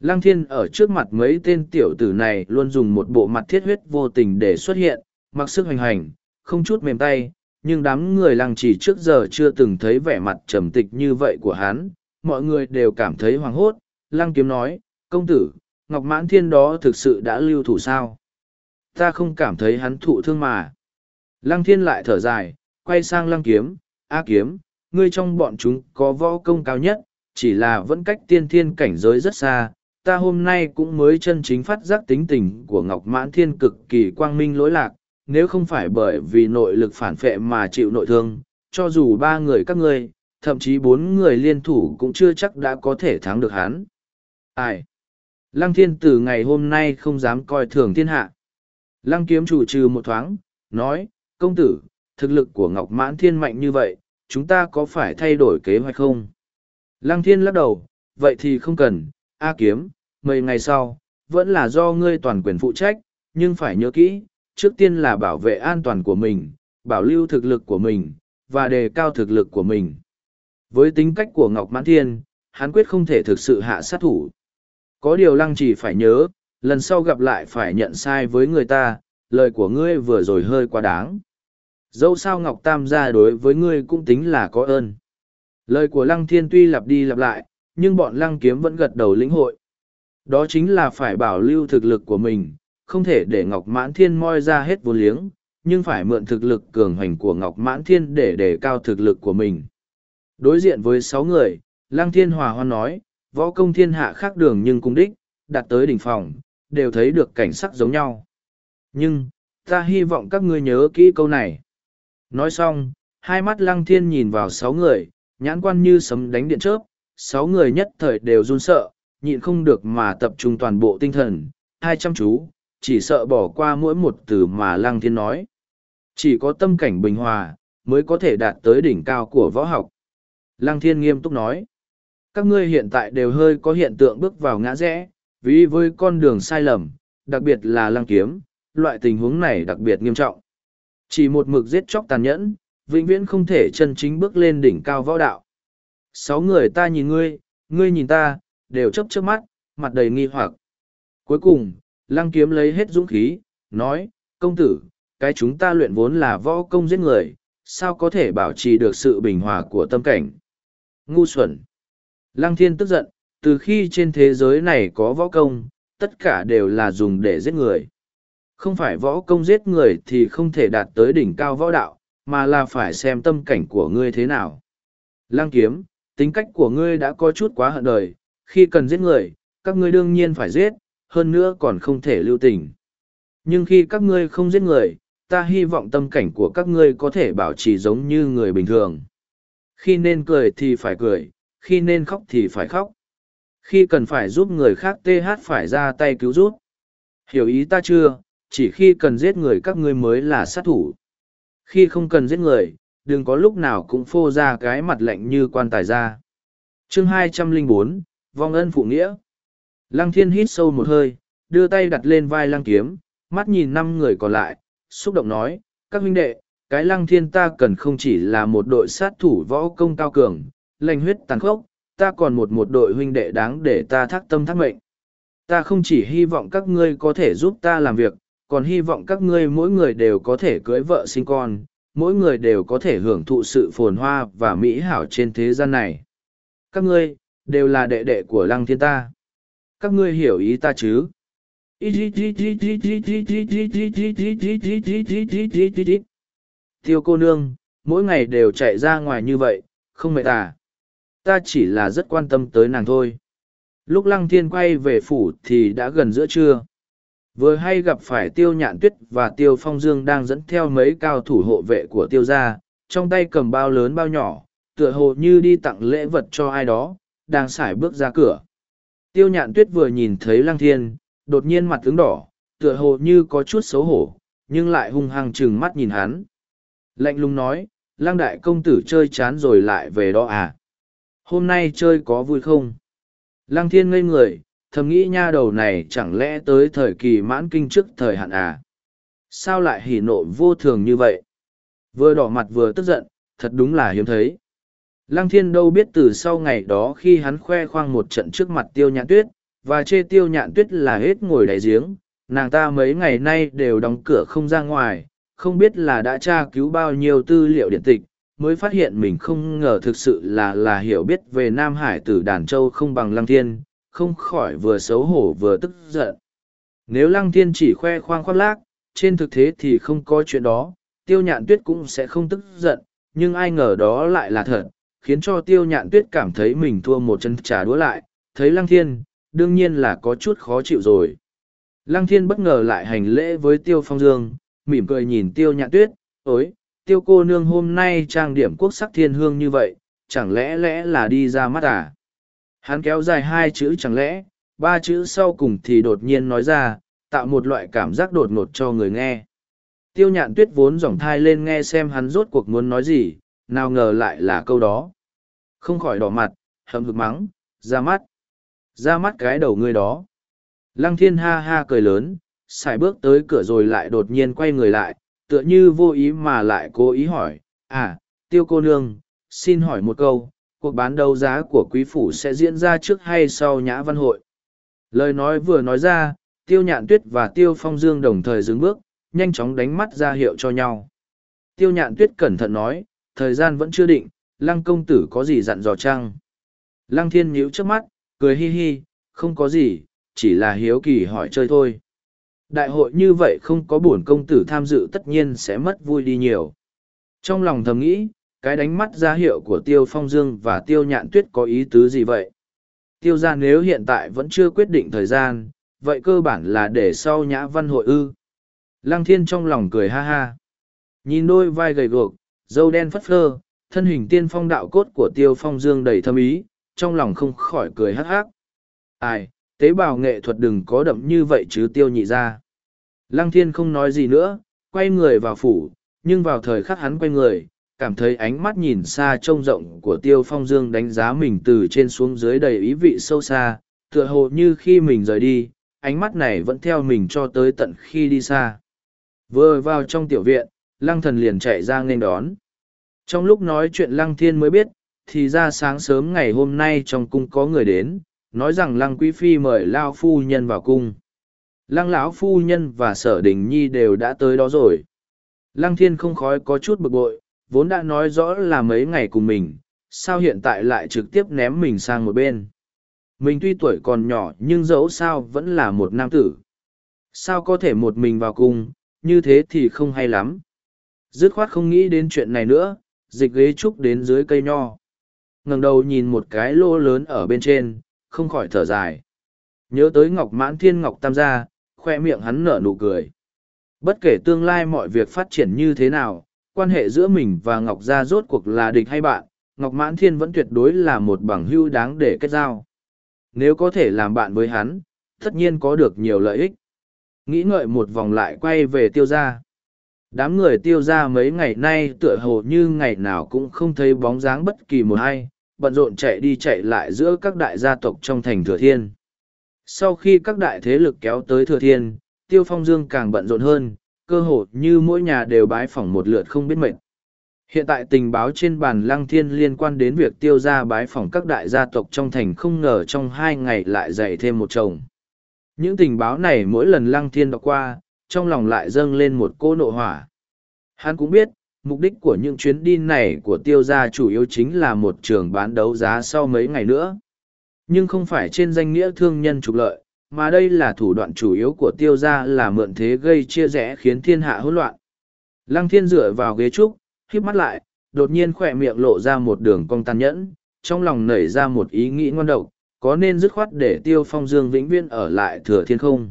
Lăng thiên ở trước mặt mấy tên tiểu tử này luôn dùng một bộ mặt thiết huyết vô tình để xuất hiện, mặc sức hoành hành, không chút mềm tay, nhưng đám người lăng chỉ trước giờ chưa từng thấy vẻ mặt trầm tịch như vậy của hắn, mọi người đều cảm thấy hoảng hốt. Lăng kiếm nói, công tử, Ngọc Mãn Thiên đó thực sự đã lưu thủ sao? Ta không cảm thấy hắn thụ thương mà. Lăng Thiên lại thở dài, quay sang Lăng kiếm, A kiếm, ngươi trong bọn chúng có võ công cao nhất, chỉ là vẫn cách tiên thiên cảnh giới rất xa, ta hôm nay cũng mới chân chính phát giác tính tình của Ngọc Mãn Thiên cực kỳ quang minh lỗi lạc, nếu không phải bởi vì nội lực phản phệ mà chịu nội thương, cho dù ba người các ngươi, thậm chí bốn người liên thủ cũng chưa chắc đã có thể thắng được hắn. Ai? Lăng thiên từ ngày hôm nay không dám coi thường thiên hạ. Lăng kiếm chủ trừ một thoáng, nói, công tử, thực lực của Ngọc Mãn Thiên mạnh như vậy, chúng ta có phải thay đổi kế hoạch không? Lăng thiên lắc đầu, vậy thì không cần, A kiếm, mấy ngày sau, vẫn là do ngươi toàn quyền phụ trách, nhưng phải nhớ kỹ, trước tiên là bảo vệ an toàn của mình, bảo lưu thực lực của mình, và đề cao thực lực của mình. Với tính cách của Ngọc Mãn Thiên, hắn quyết không thể thực sự hạ sát thủ. Có điều lăng chỉ phải nhớ, lần sau gặp lại phải nhận sai với người ta, lời của ngươi vừa rồi hơi quá đáng. Dẫu sao Ngọc Tam gia đối với ngươi cũng tính là có ơn. Lời của lăng thiên tuy lặp đi lặp lại, nhưng bọn lăng kiếm vẫn gật đầu lĩnh hội. Đó chính là phải bảo lưu thực lực của mình, không thể để Ngọc Mãn Thiên moi ra hết vốn liếng, nhưng phải mượn thực lực cường hành của Ngọc Mãn Thiên để đề cao thực lực của mình. Đối diện với sáu người, Lăng Thiên Hòa Hoan nói, võ công thiên hạ khác đường nhưng cung đích, đạt tới đỉnh phòng, đều thấy được cảnh sắc giống nhau. Nhưng, ta hy vọng các ngươi nhớ kỹ câu này. Nói xong, hai mắt Lăng Thiên nhìn vào sáu người, nhãn quan như sấm đánh điện chớp, sáu người nhất thời đều run sợ, nhịn không được mà tập trung toàn bộ tinh thần, hai chăm chú, chỉ sợ bỏ qua mỗi một từ mà Lăng Thiên nói. Chỉ có tâm cảnh bình hòa, mới có thể đạt tới đỉnh cao của võ học. Lăng Thiên nghiêm túc nói, các ngươi hiện tại đều hơi có hiện tượng bước vào ngã rẽ, vì với con đường sai lầm, đặc biệt là lăng kiếm, loại tình huống này đặc biệt nghiêm trọng. Chỉ một mực giết chóc tàn nhẫn, vĩnh viễn không thể chân chính bước lên đỉnh cao võ đạo. Sáu người ta nhìn ngươi, ngươi nhìn ta, đều chấp trước mắt, mặt đầy nghi hoặc. Cuối cùng, lăng kiếm lấy hết dũng khí, nói, công tử, cái chúng ta luyện vốn là võ công giết người, sao có thể bảo trì được sự bình hòa của tâm cảnh. Ngu xuẩn. Lăng thiên tức giận, từ khi trên thế giới này có võ công, tất cả đều là dùng để giết người. Không phải võ công giết người thì không thể đạt tới đỉnh cao võ đạo, mà là phải xem tâm cảnh của ngươi thế nào. Lăng kiếm, tính cách của ngươi đã có chút quá hận đời, khi cần giết người, các ngươi đương nhiên phải giết, hơn nữa còn không thể lưu tình. Nhưng khi các ngươi không giết người, ta hy vọng tâm cảnh của các ngươi có thể bảo trì giống như người bình thường. Khi nên cười thì phải cười, khi nên khóc thì phải khóc. Khi cần phải giúp người khác TH phải ra tay cứu giúp. Hiểu ý ta chưa, chỉ khi cần giết người các ngươi mới là sát thủ. Khi không cần giết người, đừng có lúc nào cũng phô ra cái mặt lạnh như quan tài ra. chương 204, Vong ân phụ nghĩa. Lăng thiên hít sâu một hơi, đưa tay đặt lên vai lăng kiếm, mắt nhìn năm người còn lại, xúc động nói, các huynh đệ, cái lăng thiên ta cần không chỉ là một đội sát thủ võ công cao cường, lành huyết tàn khốc, ta còn một một đội huynh đệ đáng để ta thác tâm thác mệnh. Ta không chỉ hy vọng các ngươi có thể giúp ta làm việc, còn hy vọng các ngươi mỗi người đều có thể cưới vợ sinh con, mỗi người đều có thể hưởng thụ sự phồn hoa và mỹ hảo trên thế gian này. Các ngươi, đều là đệ đệ của lăng thiên ta. Các ngươi hiểu ý ta chứ? Tiêu cô nương, mỗi ngày đều chạy ra ngoài như vậy, không mệt à? Ta chỉ là rất quan tâm tới nàng thôi. Lúc lăng thiên quay về phủ thì đã gần giữa trưa. Vừa hay gặp phải tiêu nhạn tuyết và tiêu phong dương đang dẫn theo mấy cao thủ hộ vệ của tiêu gia, trong tay cầm bao lớn bao nhỏ, tựa hồ như đi tặng lễ vật cho ai đó, đang xài bước ra cửa. Tiêu nhạn tuyết vừa nhìn thấy lăng thiên, đột nhiên mặt tướng đỏ, tựa hồ như có chút xấu hổ, nhưng lại hung hăng chừng mắt nhìn hắn. Lạnh lùng nói, lăng đại công tử chơi chán rồi lại về đó à? Hôm nay chơi có vui không? Lăng thiên ngây người, thầm nghĩ nha đầu này chẳng lẽ tới thời kỳ mãn kinh trước thời hạn à? Sao lại hỉ nộ vô thường như vậy? Vừa đỏ mặt vừa tức giận, thật đúng là hiếm thấy. Lăng thiên đâu biết từ sau ngày đó khi hắn khoe khoang một trận trước mặt tiêu nhạn tuyết, và chê tiêu nhạn tuyết là hết ngồi đáy giếng, nàng ta mấy ngày nay đều đóng cửa không ra ngoài, không biết là đã tra cứu bao nhiêu tư liệu điện tịch, mới phát hiện mình không ngờ thực sự là là hiểu biết về Nam Hải tử Đàn Châu không bằng Lăng Thiên, không khỏi vừa xấu hổ vừa tức giận. Nếu Lăng Thiên chỉ khoe khoang khoác lác, trên thực tế thì không có chuyện đó, tiêu nhạn tuyết cũng sẽ không tức giận, nhưng ai ngờ đó lại là thật, khiến cho tiêu nhạn tuyết cảm thấy mình thua một chân trà đũa lại, thấy Lăng Thiên, đương nhiên là có chút khó chịu rồi. Lăng Thiên bất ngờ lại hành lễ với Tiêu Phong Dương, mỉm cười nhìn Tiêu Nhạn Tuyết, ối, Tiêu cô nương hôm nay trang điểm quốc sắc thiên hương như vậy, chẳng lẽ lẽ là đi ra mắt à? Hắn kéo dài hai chữ chẳng lẽ, ba chữ sau cùng thì đột nhiên nói ra, tạo một loại cảm giác đột ngột cho người nghe. Tiêu nhạn tuyết vốn dòng thai lên nghe xem hắn rốt cuộc muốn nói gì, nào ngờ lại là câu đó. Không khỏi đỏ mặt, hậm hực mắng, ra mắt. Ra mắt cái đầu ngươi đó. Lăng thiên ha ha cười lớn, xài bước tới cửa rồi lại đột nhiên quay người lại, tựa như vô ý mà lại cố ý hỏi, à, tiêu cô nương, xin hỏi một câu, cuộc bán đấu giá của quý phủ sẽ diễn ra trước hay sau nhã văn hội? Lời nói vừa nói ra, tiêu nhạn tuyết và tiêu phong dương đồng thời dừng bước, nhanh chóng đánh mắt ra hiệu cho nhau. Tiêu nhạn tuyết cẩn thận nói, thời gian vẫn chưa định, lăng công tử có gì dặn dò chăng? Lăng thiên nhíu trước mắt, cười hi hi, không có gì, chỉ là hiếu kỳ hỏi chơi thôi. Đại hội như vậy không có bổn công tử tham dự tất nhiên sẽ mất vui đi nhiều. Trong lòng thầm nghĩ, cái đánh mắt ra hiệu của Tiêu Phong Dương và Tiêu Nhạn Tuyết có ý tứ gì vậy? Tiêu ra nếu hiện tại vẫn chưa quyết định thời gian, vậy cơ bản là để sau nhã văn hội ư. Lăng thiên trong lòng cười ha ha. Nhìn đôi vai gầy guộc, dâu đen phất phơ, thân hình tiên phong đạo cốt của Tiêu Phong Dương đầy thâm ý, trong lòng không khỏi cười hắc hắc. Ai, tế bào nghệ thuật đừng có đậm như vậy chứ tiêu nhị ra. Lăng thiên không nói gì nữa, quay người vào phủ, nhưng vào thời khắc hắn quay người, cảm thấy ánh mắt nhìn xa trông rộng của tiêu phong dương đánh giá mình từ trên xuống dưới đầy ý vị sâu xa, tựa hồ như khi mình rời đi, ánh mắt này vẫn theo mình cho tới tận khi đi xa. Vừa vào trong tiểu viện, lăng thần liền chạy ra nghênh đón. Trong lúc nói chuyện lăng thiên mới biết, thì ra sáng sớm ngày hôm nay trong cung có người đến, nói rằng lăng quý phi mời lao phu nhân vào cung. Lăng lão phu nhân và sở đình nhi đều đã tới đó rồi. Lăng thiên không khói có chút bực bội vốn đã nói rõ là mấy ngày cùng mình sao hiện tại lại trực tiếp ném mình sang một bên. Mình tuy tuổi còn nhỏ nhưng dẫu sao vẫn là một nam tử. Sao có thể một mình vào cung như thế thì không hay lắm dứt khoát không nghĩ đến chuyện này nữa dịch ghế trúc đến dưới cây nho ngẩng đầu nhìn một cái lô lớn ở bên trên không khỏi thở dài. Nhớ tới Ngọc Mãn Thiên Ngọc Tam gia, khoe miệng hắn nở nụ cười. Bất kể tương lai mọi việc phát triển như thế nào, quan hệ giữa mình và Ngọc Gia rốt cuộc là địch hay bạn, Ngọc Mãn Thiên vẫn tuyệt đối là một bằng hưu đáng để kết giao. Nếu có thể làm bạn với hắn, tất nhiên có được nhiều lợi ích. Nghĩ ngợi một vòng lại quay về tiêu gia. Đám người tiêu gia mấy ngày nay tựa hồ như ngày nào cũng không thấy bóng dáng bất kỳ một ai, bận rộn chạy đi chạy lại giữa các đại gia tộc trong thành Thừa Thiên. Sau khi các đại thế lực kéo tới Thừa Thiên, Tiêu Phong Dương càng bận rộn hơn, cơ hồ như mỗi nhà đều bái phỏng một lượt không biết mệt. Hiện tại tình báo trên bàn Lăng Thiên liên quan đến việc tiêu ra bái phỏng các đại gia tộc trong thành không ngờ trong hai ngày lại dạy thêm một chồng. Những tình báo này mỗi lần Lăng Thiên đọc qua, trong lòng lại dâng lên một cô nộ hỏa. Hắn cũng biết, mục đích của những chuyến đi này của tiêu gia chủ yếu chính là một trường bán đấu giá sau mấy ngày nữa. Nhưng không phải trên danh nghĩa thương nhân trục lợi mà đây là thủ đoạn chủ yếu của tiêu gia là mượn thế gây chia rẽ khiến thiên hạ hỗn loạn. Lăng thiên dựa vào ghế trúc khiếp mắt lại đột nhiên khỏe miệng lộ ra một đường cong tàn nhẫn trong lòng nảy ra một ý nghĩ ngon độc có nên dứt khoát để tiêu phong dương vĩnh viễn ở lại thừa thiên không?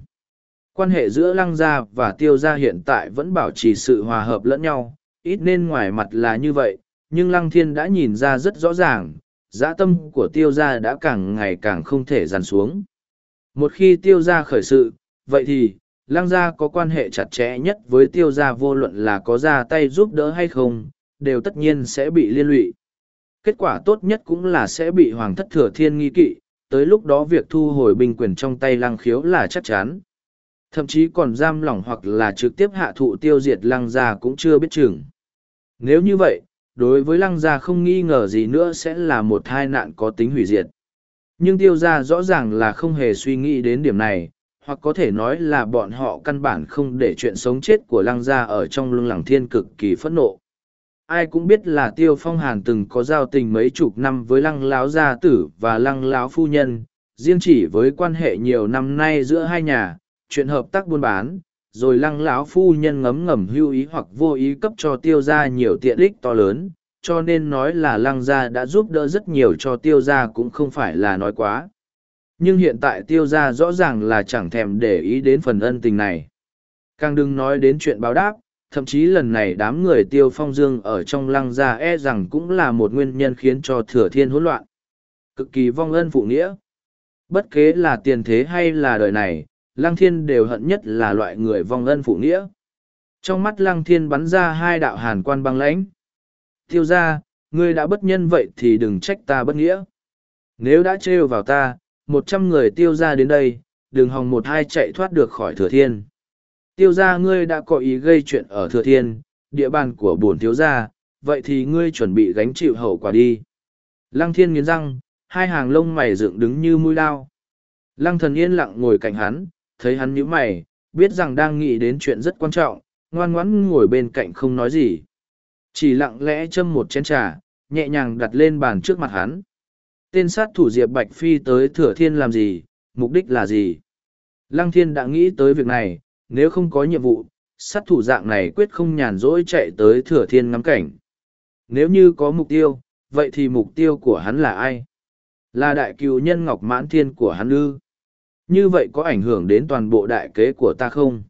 Quan hệ giữa lăng gia và tiêu gia hiện tại vẫn bảo trì sự hòa hợp lẫn nhau ít nên ngoài mặt là như vậy, nhưng Lăng Thiên đã nhìn ra rất rõ ràng, dã tâm của tiêu gia đã càng ngày càng không thể dàn xuống. Một khi tiêu gia khởi sự, vậy thì, Lăng gia có quan hệ chặt chẽ nhất với tiêu gia vô luận là có ra tay giúp đỡ hay không, đều tất nhiên sẽ bị liên lụy. Kết quả tốt nhất cũng là sẽ bị Hoàng thất thừa thiên nghi kỵ, tới lúc đó việc thu hồi binh quyền trong tay lăng khiếu là chắc chắn. Thậm chí còn giam lỏng hoặc là trực tiếp hạ thụ tiêu diệt lăng gia cũng chưa biết chừng. Nếu như vậy, đối với lăng gia không nghi ngờ gì nữa sẽ là một tai nạn có tính hủy diệt. Nhưng tiêu gia rõ ràng là không hề suy nghĩ đến điểm này, hoặc có thể nói là bọn họ căn bản không để chuyện sống chết của lăng gia ở trong lưng lẳng thiên cực kỳ phẫn nộ. Ai cũng biết là tiêu phong hàn từng có giao tình mấy chục năm với lăng láo gia tử và lăng láo phu nhân, riêng chỉ với quan hệ nhiều năm nay giữa hai nhà, chuyện hợp tác buôn bán, rồi lăng lão phu nhân ngấm ngầm hưu ý hoặc vô ý cấp cho tiêu gia nhiều tiện ích to lớn cho nên nói là lăng gia đã giúp đỡ rất nhiều cho tiêu gia cũng không phải là nói quá. Nhưng hiện tại tiêu gia rõ ràng là chẳng thèm để ý đến phần ân tình này. Càng đừng nói đến chuyện báo đáp thậm chí lần này đám người tiêu phong dương ở trong lăng gia e rằng cũng là một nguyên nhân khiến cho thừa thiên hỗn loạn. Cực kỳ vong ân phụ nghĩa. Bất kế là tiền thế hay là đời này lăng thiên đều hận nhất là loại người vong ân phụ nghĩa. Trong mắt lăng thiên bắn ra hai đạo hàn quan băng lãnh. Tiêu ra, ngươi đã bất nhân vậy thì đừng trách ta bất nghĩa. Nếu đã trêu vào ta, một trăm người tiêu ra đến đây, đừng hòng một hai chạy thoát được khỏi thừa thiên. Tiêu ra ngươi đã có ý gây chuyện ở thừa thiên, địa bàn của bổn thiếu gia, vậy thì ngươi chuẩn bị gánh chịu hậu quả đi. Lăng thiên nghiến răng, hai hàng lông mày dựng đứng như mũi lao. Lăng thần yên lặng ngồi cạnh hắn, thấy hắn nhíu mày, biết rằng đang nghĩ đến chuyện rất quan trọng, ngoan ngoãn ngồi bên cạnh không nói gì. Chỉ lặng lẽ châm một chén trà, nhẹ nhàng đặt lên bàn trước mặt hắn. Tên sát thủ Diệp Bạch Phi tới Thừa Thiên làm gì, mục đích là gì? Lăng Thiên đã nghĩ tới việc này, nếu không có nhiệm vụ, sát thủ dạng này quyết không nhàn rỗi chạy tới Thừa Thiên ngắm cảnh. Nếu như có mục tiêu, vậy thì mục tiêu của hắn là ai? Là đại cựu nhân Ngọc Mãn Thiên của hắn ư? Như vậy có ảnh hưởng đến toàn bộ đại kế của ta không?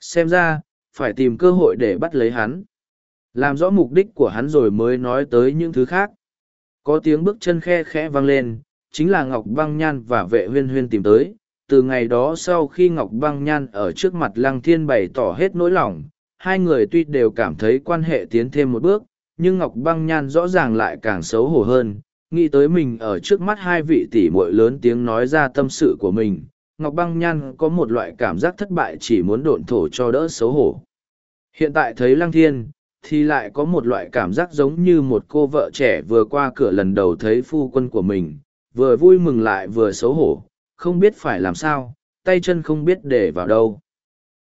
Xem ra, phải tìm cơ hội để bắt lấy hắn. Làm rõ mục đích của hắn rồi mới nói tới những thứ khác. Có tiếng bước chân khe khẽ vang lên, chính là Ngọc Băng Nhan và vệ huyên huyên tìm tới. Từ ngày đó sau khi Ngọc Băng Nhan ở trước mặt Lăng Thiên bày tỏ hết nỗi lòng, hai người tuy đều cảm thấy quan hệ tiến thêm một bước, nhưng Ngọc Băng Nhan rõ ràng lại càng xấu hổ hơn, nghĩ tới mình ở trước mắt hai vị tỷ muội lớn tiếng nói ra tâm sự của mình. Ngọc Băng Nhan có một loại cảm giác thất bại chỉ muốn độn thổ cho đỡ xấu hổ. Hiện tại thấy Lăng Thiên, thì lại có một loại cảm giác giống như một cô vợ trẻ vừa qua cửa lần đầu thấy phu quân của mình, vừa vui mừng lại vừa xấu hổ, không biết phải làm sao, tay chân không biết để vào đâu.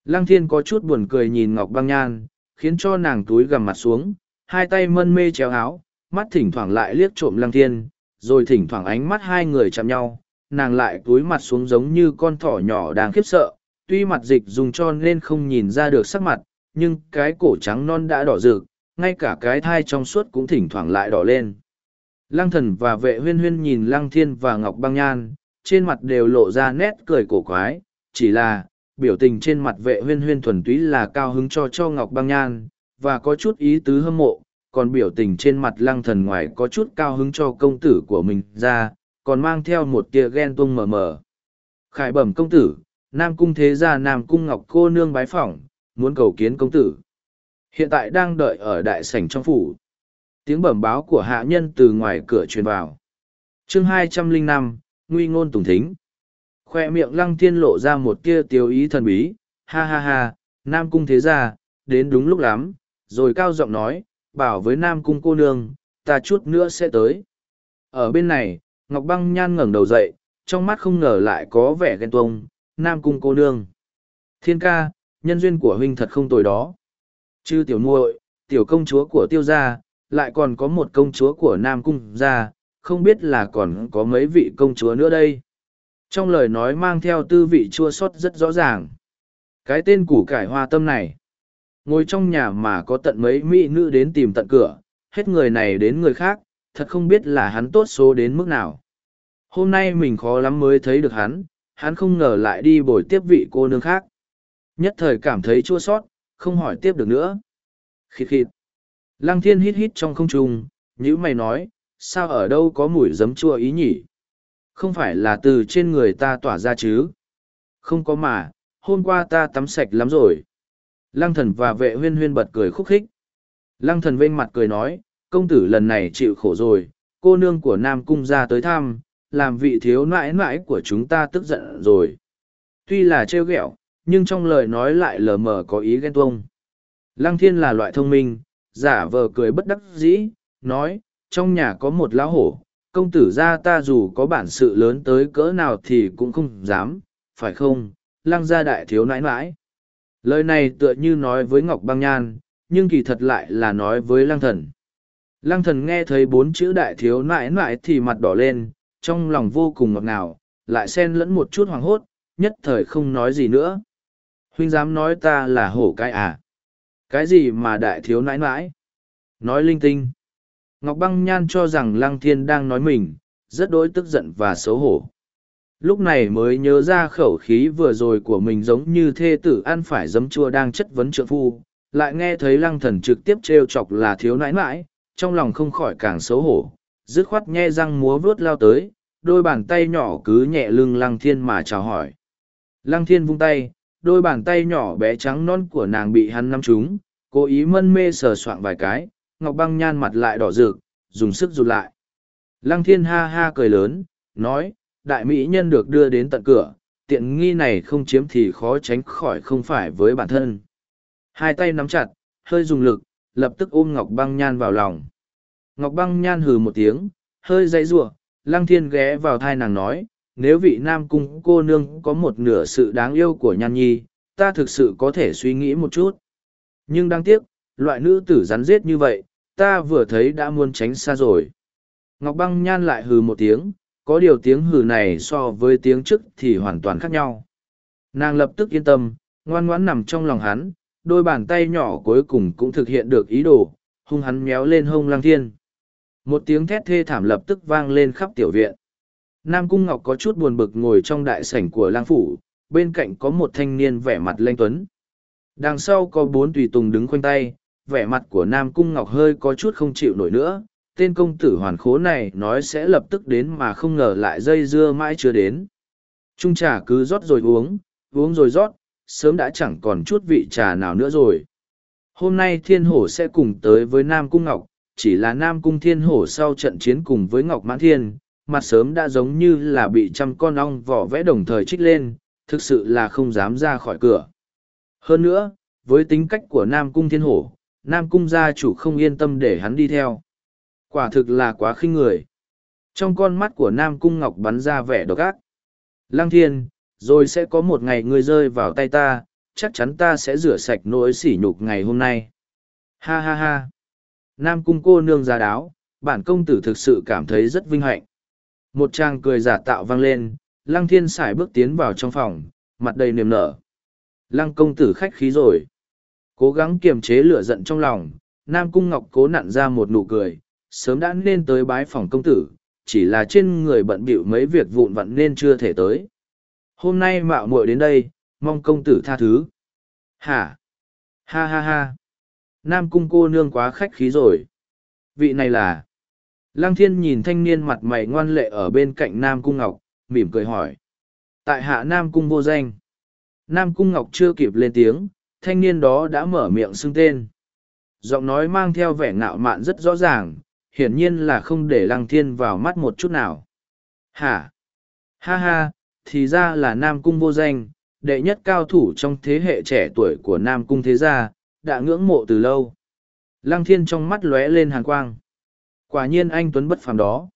Lăng thiên có chút buồn cười nhìn Ngọc Băng Nhan, khiến cho nàng túi gằm mặt xuống, hai tay mân mê chéo áo, mắt thỉnh thoảng lại liếc trộm Lăng thiên, rồi thỉnh thoảng ánh mắt hai người chạm nhau, nàng lại cúi mặt xuống giống như con thỏ nhỏ đang khiếp sợ, tuy mặt dịch dùng cho nên không nhìn ra được sắc mặt, nhưng cái cổ trắng non đã đỏ rực, ngay cả cái thai trong suốt cũng thỉnh thoảng lại đỏ lên. Lăng thần và vệ huyên huyên nhìn lăng thiên và ngọc băng nhan, trên mặt đều lộ ra nét cười cổ quái, chỉ là, biểu tình trên mặt vệ huyên huyên thuần túy là cao hứng cho cho ngọc băng nhan, và có chút ý tứ hâm mộ, còn biểu tình trên mặt lăng thần ngoài có chút cao hứng cho công tử của mình ra, còn mang theo một tia ghen tuông mờ mờ. Khải bẩm công tử, Nam Cung Thế Gia Nam Cung Ngọc cô nương bái phỏng, muốn cầu kiến công tử. Hiện tại đang đợi ở đại sảnh trong phủ. Tiếng bẩm báo của hạ nhân từ ngoài cửa truyền vào. chương hai trăm linh năm Nguy ngôn tùng thính. Khoe miệng lăng thiên lộ ra một tia tiêu ý thần bí. Ha ha ha, Nam Cung thế gia, đến đúng lúc lắm. Rồi cao giọng nói, bảo với Nam Cung cô nương, ta chút nữa sẽ tới. Ở bên này, Ngọc Băng Nhan ngẩng đầu dậy, trong mắt không ngờ lại có vẻ ghen tuông, Nam Cung cô nương. Thiên ca, nhân duyên của huynh thật không tồi đó. Chư tiểu muội, tiểu công chúa của tiêu gia, lại còn có một công chúa của Nam Cung gia, không biết là còn có mấy vị công chúa nữa đây. Trong lời nói mang theo tư vị chua xót rất rõ ràng. Cái tên củ cải hoa tâm này. Ngồi trong nhà mà có tận mấy mỹ nữ đến tìm tận cửa, hết người này đến người khác, thật không biết là hắn tốt số đến mức nào. Hôm nay mình khó lắm mới thấy được hắn, hắn không ngờ lại đi bồi tiếp vị cô nương khác. Nhất thời cảm thấy chua sót, không hỏi tiếp được nữa. Khịt khịt. Lăng thiên hít hít trong không trung, như mày nói, sao ở đâu có mùi giấm chua ý nhỉ? Không phải là từ trên người ta tỏa ra chứ? Không có mà, hôm qua ta tắm sạch lắm rồi. Lăng thần và vệ huyên huyên bật cười khúc khích. Lăng thần vênh mặt cười nói, công tử lần này chịu khổ rồi, cô nương của Nam Cung ra tới thăm, làm vị thiếu nãi nãi của chúng ta tức giận rồi. Tuy là trêu ghẹo, nhưng trong lời nói lại lờ mờ có ý ghen tuông. Lăng thiên là loại thông minh, giả vờ cười bất đắc dĩ, nói, trong nhà có một lão hổ, công tử gia ta dù có bản sự lớn tới cỡ nào thì cũng không dám, phải không, lăng gia đại thiếu nãi nãi. Lời này tựa như nói với Ngọc Băng Nhan, nhưng kỳ thật lại là nói với lăng thần. Lăng thần nghe thấy bốn chữ đại thiếu nãi nãi thì mặt đỏ lên, trong lòng vô cùng ngọt ngào, lại xen lẫn một chút hoàng hốt, nhất thời không nói gì nữa. Huynh dám nói ta là hổ cái à? Cái gì mà đại thiếu nãi nãi? Nói linh tinh. Ngọc Băng Nhan cho rằng Lăng Thiên đang nói mình, rất đối tức giận và xấu hổ. Lúc này mới nhớ ra khẩu khí vừa rồi của mình giống như thê tử ăn phải giấm chua đang chất vấn trượng phu, lại nghe thấy lăng thần trực tiếp trêu chọc là thiếu nãi nãi, trong lòng không khỏi càng xấu hổ, dứt khoát nhe răng múa vuốt lao tới, đôi bàn tay nhỏ cứ nhẹ lưng lăng thiên mà chào hỏi. Lăng thiên vung tay, đôi bàn tay nhỏ bé trắng non của nàng bị hắn nắm trúng, cố ý mân mê sờ soạng vài cái, ngọc băng nhan mặt lại đỏ rực, dùng sức rụt lại. Lăng thiên ha ha cười lớn, nói, đại mỹ nhân được đưa đến tận cửa, tiện nghi này không chiếm thì khó tránh khỏi không phải với bản thân. Hai tay nắm chặt, hơi dùng lực, lập tức ôm Ngọc Băng Nhan vào lòng. Ngọc Băng Nhan hừ một tiếng, hơi dãy rủa, Lăng Thiên ghé vào thai nàng nói, nếu vị nam cung cô nương có một nửa sự đáng yêu của nhan nhi ta thực sự có thể suy nghĩ một chút nhưng đáng tiếc loại nữ tử rắn rết như vậy ta vừa thấy đã muốn tránh xa rồi Ngọc Băng Nhan lại hừ một tiếng, có điều tiếng hừ này so với tiếng trước thì hoàn toàn khác nhau. Nàng lập tức yên tâm, ngoan ngoãn nằm trong lòng hắn, đôi bàn tay nhỏ cuối cùng cũng thực hiện được ý đồ, hung hắn méo lên hông lang Thiên. Một tiếng thét thê thảm lập tức vang lên khắp tiểu viện. Nam Cung Ngọc có chút buồn bực ngồi trong đại sảnh của lang phủ, bên cạnh có một thanh niên vẻ mặt lanh tuấn. Đằng sau có bốn tùy tùng đứng khoanh tay, vẻ mặt của Nam Cung Ngọc hơi có chút không chịu nổi nữa. Tên công tử hoàn khố này nói sẽ lập tức đến mà không ngờ lại dây dưa mãi chưa đến. Trung trà cứ rót rồi uống, uống rồi rót, sớm đã chẳng còn chút vị trà nào nữa rồi. Hôm nay Thiên Hổ sẽ cùng tới với Nam Cung Ngọc, chỉ là Nam Cung Thiên Hổ sau trận chiến cùng với Ngọc Mãn Thiên, mặt sớm đã giống như là bị trăm con ong vỏ vẽ đồng thời trích lên, thực sự là không dám ra khỏi cửa. Hơn nữa, với tính cách của Nam Cung Thiên Hổ, Nam Cung gia chủ không yên tâm để hắn đi theo. Quả thực là quá khinh người. Trong con mắt của Nam Cung Ngọc bắn ra vẻ độc ác. Lăng Thiên, rồi sẽ có một ngày ngươi rơi vào tay ta, chắc chắn ta sẽ rửa sạch nỗi sỉ nhục ngày hôm nay. Ha ha ha. Nam Cung cô nương ra đáo, bản công tử thực sự cảm thấy rất vinh hạnh. Một trang cười giả tạo vang lên, Lăng Thiên xài bước tiến vào trong phòng, mặt đầy niềm nở. Lăng công tử khách khí rồi. Cố gắng kiềm chế lửa giận trong lòng, Nam Cung Ngọc cố nặn ra một nụ cười, sớm đã nên tới bái phòng công tử, chỉ là trên người bận bịu mấy việc vụn vặn nên chưa thể tới. Hôm nay mạo muội đến đây, mong công tử tha thứ. Hả? Ha ha ha. Nam Cung cô nương quá khách khí rồi. Vị này là... Lăng thiên nhìn thanh niên mặt mày ngoan lệ ở bên cạnh Nam Cung Ngọc, mỉm cười hỏi. Tại hạ Nam Cung vô danh. Nam Cung Ngọc chưa kịp lên tiếng, thanh niên đó đã mở miệng xưng tên. Giọng nói mang theo vẻ ngạo mạn rất rõ ràng, hiển nhiên là không để lăng thiên vào mắt một chút nào. Hả? Ha ha, thì ra là Nam Cung vô danh, đệ nhất cao thủ trong thế hệ trẻ tuổi của Nam Cung thế gia, đã ngưỡng mộ từ lâu. Lăng thiên trong mắt lóe lên hàn quang. Quả nhiên anh Tuấn bất phàm đó.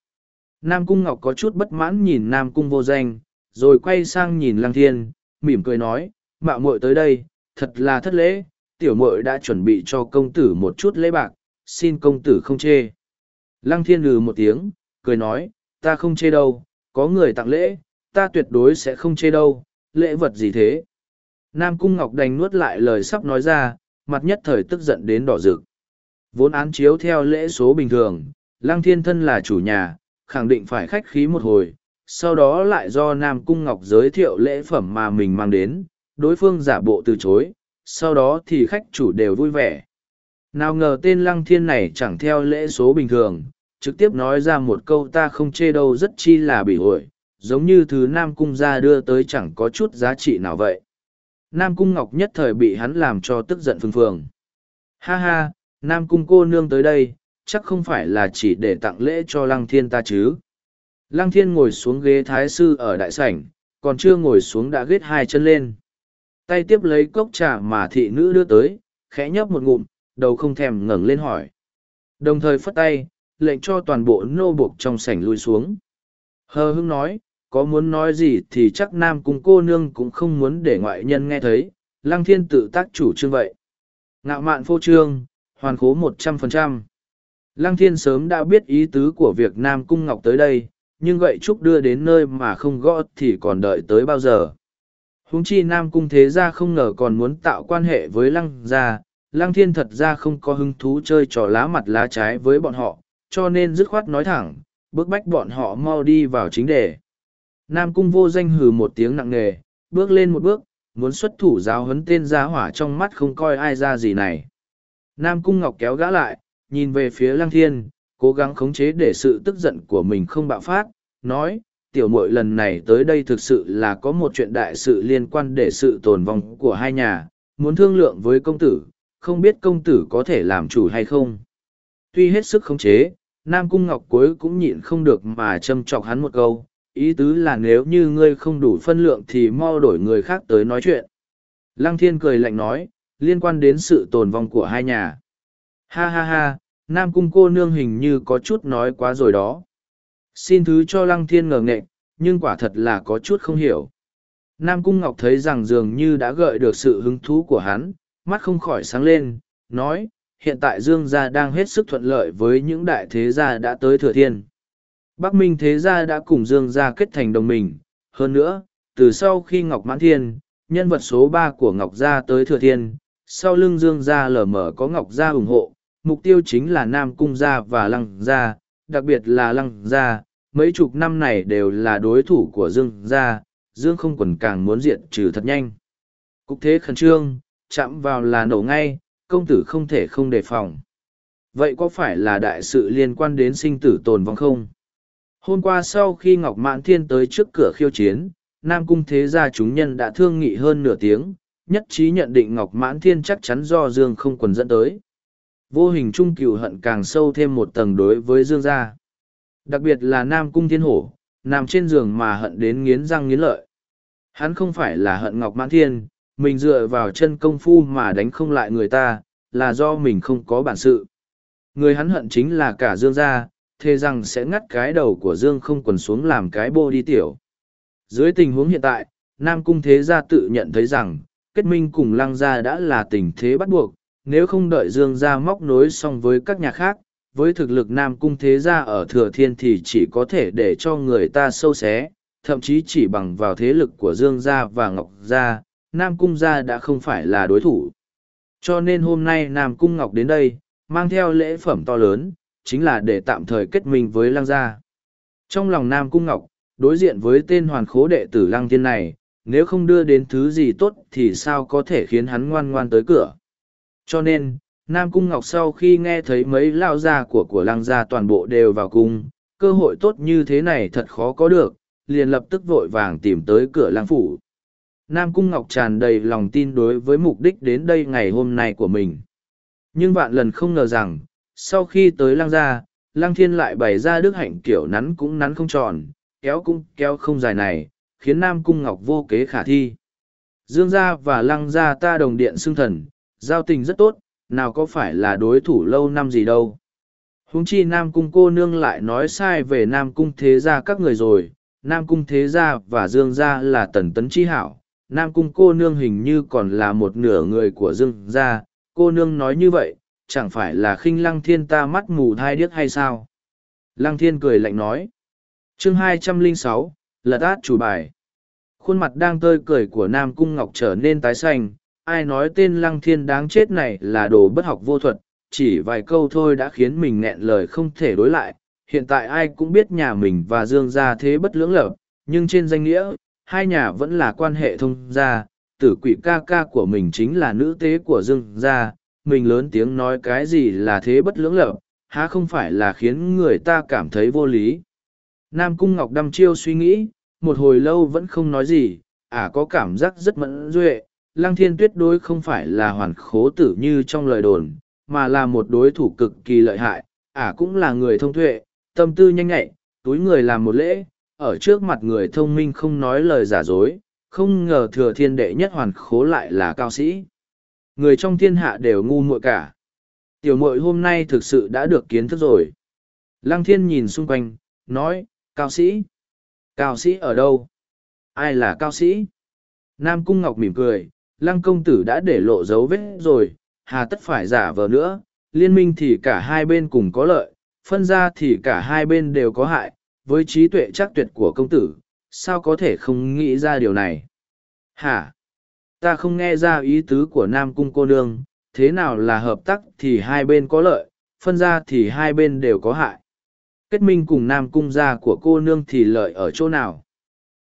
Nam Cung Ngọc có chút bất mãn nhìn Nam Cung vô danh, rồi quay sang nhìn Lăng Thiên, mỉm cười nói, mạo muội tới đây, thật là thất lễ, tiểu muội đã chuẩn bị cho công tử một chút lễ bạc, xin công tử không chê. Lăng Thiên lừ một tiếng, cười nói, ta không chê đâu, có người tặng lễ, ta tuyệt đối sẽ không chê đâu, lễ vật gì thế. Nam Cung Ngọc đành nuốt lại lời sắp nói ra, mặt nhất thời tức giận đến đỏ rực. Vốn án chiếu theo lễ số bình thường, Lăng Thiên Thân là chủ nhà, khẳng định phải khách khí một hồi, sau đó lại do Nam Cung Ngọc giới thiệu lễ phẩm mà mình mang đến, đối phương giả bộ từ chối, sau đó thì khách chủ đều vui vẻ. Nào ngờ tên Lăng Thiên này chẳng theo lễ số bình thường, trực tiếp nói ra một câu ta không chê đâu rất chi là bị hội, giống như thứ Nam Cung ra đưa tới chẳng có chút giá trị nào vậy. Nam Cung Ngọc nhất thời bị hắn làm cho tức giận phừng phường. Ha ha, Nam Cung cô nương tới đây, chắc không phải là chỉ để tặng lễ cho Lăng Thiên ta chứ. Lăng Thiên ngồi xuống ghế thái sư ở đại sảnh, còn chưa ngồi xuống đã ghét hai chân lên. Tay tiếp lấy cốc trà mà thị nữ đưa tới, khẽ nhấp một ngụm, đầu không thèm ngẩng lên hỏi. Đồng thời phất tay, lệnh cho toàn bộ nô buộc trong sảnh lui xuống. Hờ hưng nói, có muốn nói gì thì chắc nam cung cô nương cũng không muốn để ngoại nhân nghe thấy, lăng thiên tự tác chủ trương vậy. Ngạo mạn phô trương, hoàn khố một trăm phần trăm. Lăng thiên sớm đã biết ý tứ của việc nam cung ngọc tới đây, nhưng gậy trúc đưa đến nơi mà không gõ thì còn đợi tới bao giờ. Húng chi nam cung thế gia không ngờ còn muốn tạo quan hệ với lăng gia, lăng thiên thật ra không có hứng thú chơi trò lá mặt lá trái với bọn họ, cho nên dứt khoát nói thẳng, bức bách bọn họ mau đi vào chính đề. Nam cung vô danh hừ một tiếng nặng nề, bước lên một bước, muốn xuất thủ giáo huấn tên gia hỏa trong mắt không coi ai ra gì này. Nam cung ngọc kéo gã lại, nhìn về phía lăng thiên, cố gắng khống chế để sự tức giận của mình không bạo phát, nói, tiểu muội lần này tới đây thực sự là có một chuyện đại sự liên quan để sự tồn vong của hai nhà, muốn thương lượng với công tử, không biết công tử có thể làm chủ hay không. Tuy hết sức khống chế, Nam Cung Ngọc cuối cũng nhịn không được mà châm chọc hắn một câu, ý tứ là nếu như ngươi không đủ phân lượng thì mau đổi người khác tới nói chuyện. Lăng Thiên cười lạnh nói, liên quan đến sự tồn vong của hai nhà. Ha ha ha, Nam Cung cô nương hình như có chút nói quá rồi đó. Xin thứ cho Lăng Thiên ngờ nghệch, nhưng quả thật là có chút không hiểu. Nam Cung Ngọc thấy rằng dường như đã gợi được sự hứng thú của hắn, mắt không khỏi sáng lên, nói, hiện tại Dương gia đang hết sức thuận lợi với những đại thế gia đã tới thừa thiên. Bắc Minh Thế Gia đã cùng Dương Gia kết thành đồng minh. Hơn nữa, từ sau khi Ngọc Mãn Thiên, nhân vật số ba của Ngọc Gia tới Thừa Thiên, sau lưng Dương Gia lở mở có Ngọc Gia ủng hộ, mục tiêu chính là Nam Cung Gia và Lăng Gia, đặc biệt là Lăng Gia, mấy chục năm này đều là đối thủ của Dương Gia, Dương không quần càng muốn diệt trừ thật nhanh. Cục thế khẩn trương, chạm vào là nổ ngay, công tử không thể không đề phòng. Vậy có phải là đại sự liên quan đến sinh tử tồn vong không? Hôm qua sau khi Ngọc Mãn Thiên tới trước cửa khiêu chiến, Nam Cung Thế Gia chúng nhân đã thương nghị hơn nửa tiếng, nhất trí nhận định Ngọc Mãn Thiên chắc chắn do Dương không quần dẫn tới. Vô hình trung cựu hận càng sâu thêm một tầng đối với Dương gia. Đặc biệt là Nam Cung Thiên Hổ, nằm trên giường mà hận đến nghiến răng nghiến lợi. Hắn không phải là hận Ngọc Mãn Thiên, mình dựa vào chân công phu mà đánh không lại người ta, là do mình không có bản sự. Người hắn hận chính là cả Dương gia, thề rằng sẽ ngắt cái đầu của Dương không quần xuống làm cái bô đi tiểu. Dưới tình huống hiện tại, Nam Cung Thế Gia tự nhận thấy rằng, kết minh cùng Lăng Gia đã là tình thế bắt buộc, nếu không đợi Dương Gia móc nối xong với các nhà khác, với thực lực Nam Cung Thế Gia ở Thừa Thiên thì chỉ có thể để cho người ta sâu xé, thậm chí chỉ bằng vào thế lực của Dương Gia và Ngọc Gia, Nam Cung Gia đã không phải là đối thủ. Cho nên hôm nay Nam Cung Ngọc đến đây, mang theo lễ phẩm to lớn, chính là để tạm thời kết minh với Lăng Gia. Trong lòng Nam Cung Ngọc, đối diện với tên hoàn khố đệ tử Lăng Thiên này, nếu không đưa đến thứ gì tốt thì sao có thể khiến hắn ngoan ngoan tới cửa. Cho nên, Nam Cung Ngọc sau khi nghe thấy mấy lao gia của của Lăng Gia toàn bộ đều vào cung, cơ hội tốt như thế này thật khó có được, liền lập tức vội vàng tìm tới cửa Lăng Phủ. Nam Cung Ngọc tràn đầy lòng tin đối với mục đích đến đây ngày hôm nay của mình. Nhưng vạn lần không ngờ rằng, sau khi tới lăng gia, lăng thiên lại bày ra đức hạnh kiểu nắn cũng nắn không tròn, kéo cũng kéo không dài này, khiến Nam Cung Ngọc vô kế khả thi. Dương gia và lăng gia ta đồng điện xưng thần, giao tình rất tốt, nào có phải là đối thủ lâu năm gì đâu. Húng chi Nam Cung cô nương lại nói sai về Nam Cung thế gia các người rồi, Nam Cung thế gia và Dương gia là tần tấn chi hảo, Nam Cung cô nương hình như còn là một nửa người của Dương gia, cô nương nói như vậy, chẳng phải là khinh lăng thiên ta mắt mù thai điếc hay sao? Lăng thiên cười lạnh nói. chương hai trăm linh sáu lật át chủ bài. Khuôn mặt đang tơi cười của Nam Cung Ngọc trở nên tái xanh, ai nói tên lăng thiên đáng chết này là đồ bất học vô thuật, chỉ vài câu thôi đã khiến mình nghẹn lời không thể đối lại. Hiện tại ai cũng biết nhà mình và Dương gia thế bất lưỡng lập, nhưng trên danh nghĩa, hai nhà vẫn là quan hệ thông gia, tử quỷ ca ca của mình chính là nữ tế của Dương gia, mình lớn tiếng nói cái gì là thế bất lưỡng lập, há không phải là khiến người ta cảm thấy vô lý. Nam Cung Ngọc đăm chiêu suy nghĩ, một hồi lâu vẫn không nói gì, à có cảm giác rất mẫn duệ, Lăng Thiên tuyệt đối không phải là hoàn khố tử như trong lời đồn, mà là một đối thủ cực kỳ lợi hại, à cũng là người thông tuệ, tâm tư nhanh nhạy, túi người làm một lễ, ở trước mặt người thông minh không nói lời giả dối, không ngờ thừa thiên đệ nhất hoàn khố lại là cao sĩ. Người trong thiên hạ đều ngu muội cả. Tiểu muội hôm nay thực sự đã được kiến thức rồi. Lăng thiên nhìn xung quanh nói cao sĩ cao sĩ ở đâu? Ai là cao sĩ? Nam cung ngọc mỉm cười lăng công tử đã để lộ dấu vết rồi hà tất phải giả vờ nữa. Liên minh thì cả hai bên cùng có lợi phân ra thì cả hai bên đều có hại với trí tuệ chắc tuyệt của công tử, sao có thể không nghĩ ra điều này? Hả? Ta không nghe ra ý tứ của nam cung cô nương, thế nào là hợp tác thì hai bên có lợi, phân ra thì hai bên đều có hại. Kết minh cùng nam cung gia của cô nương thì lợi ở chỗ nào?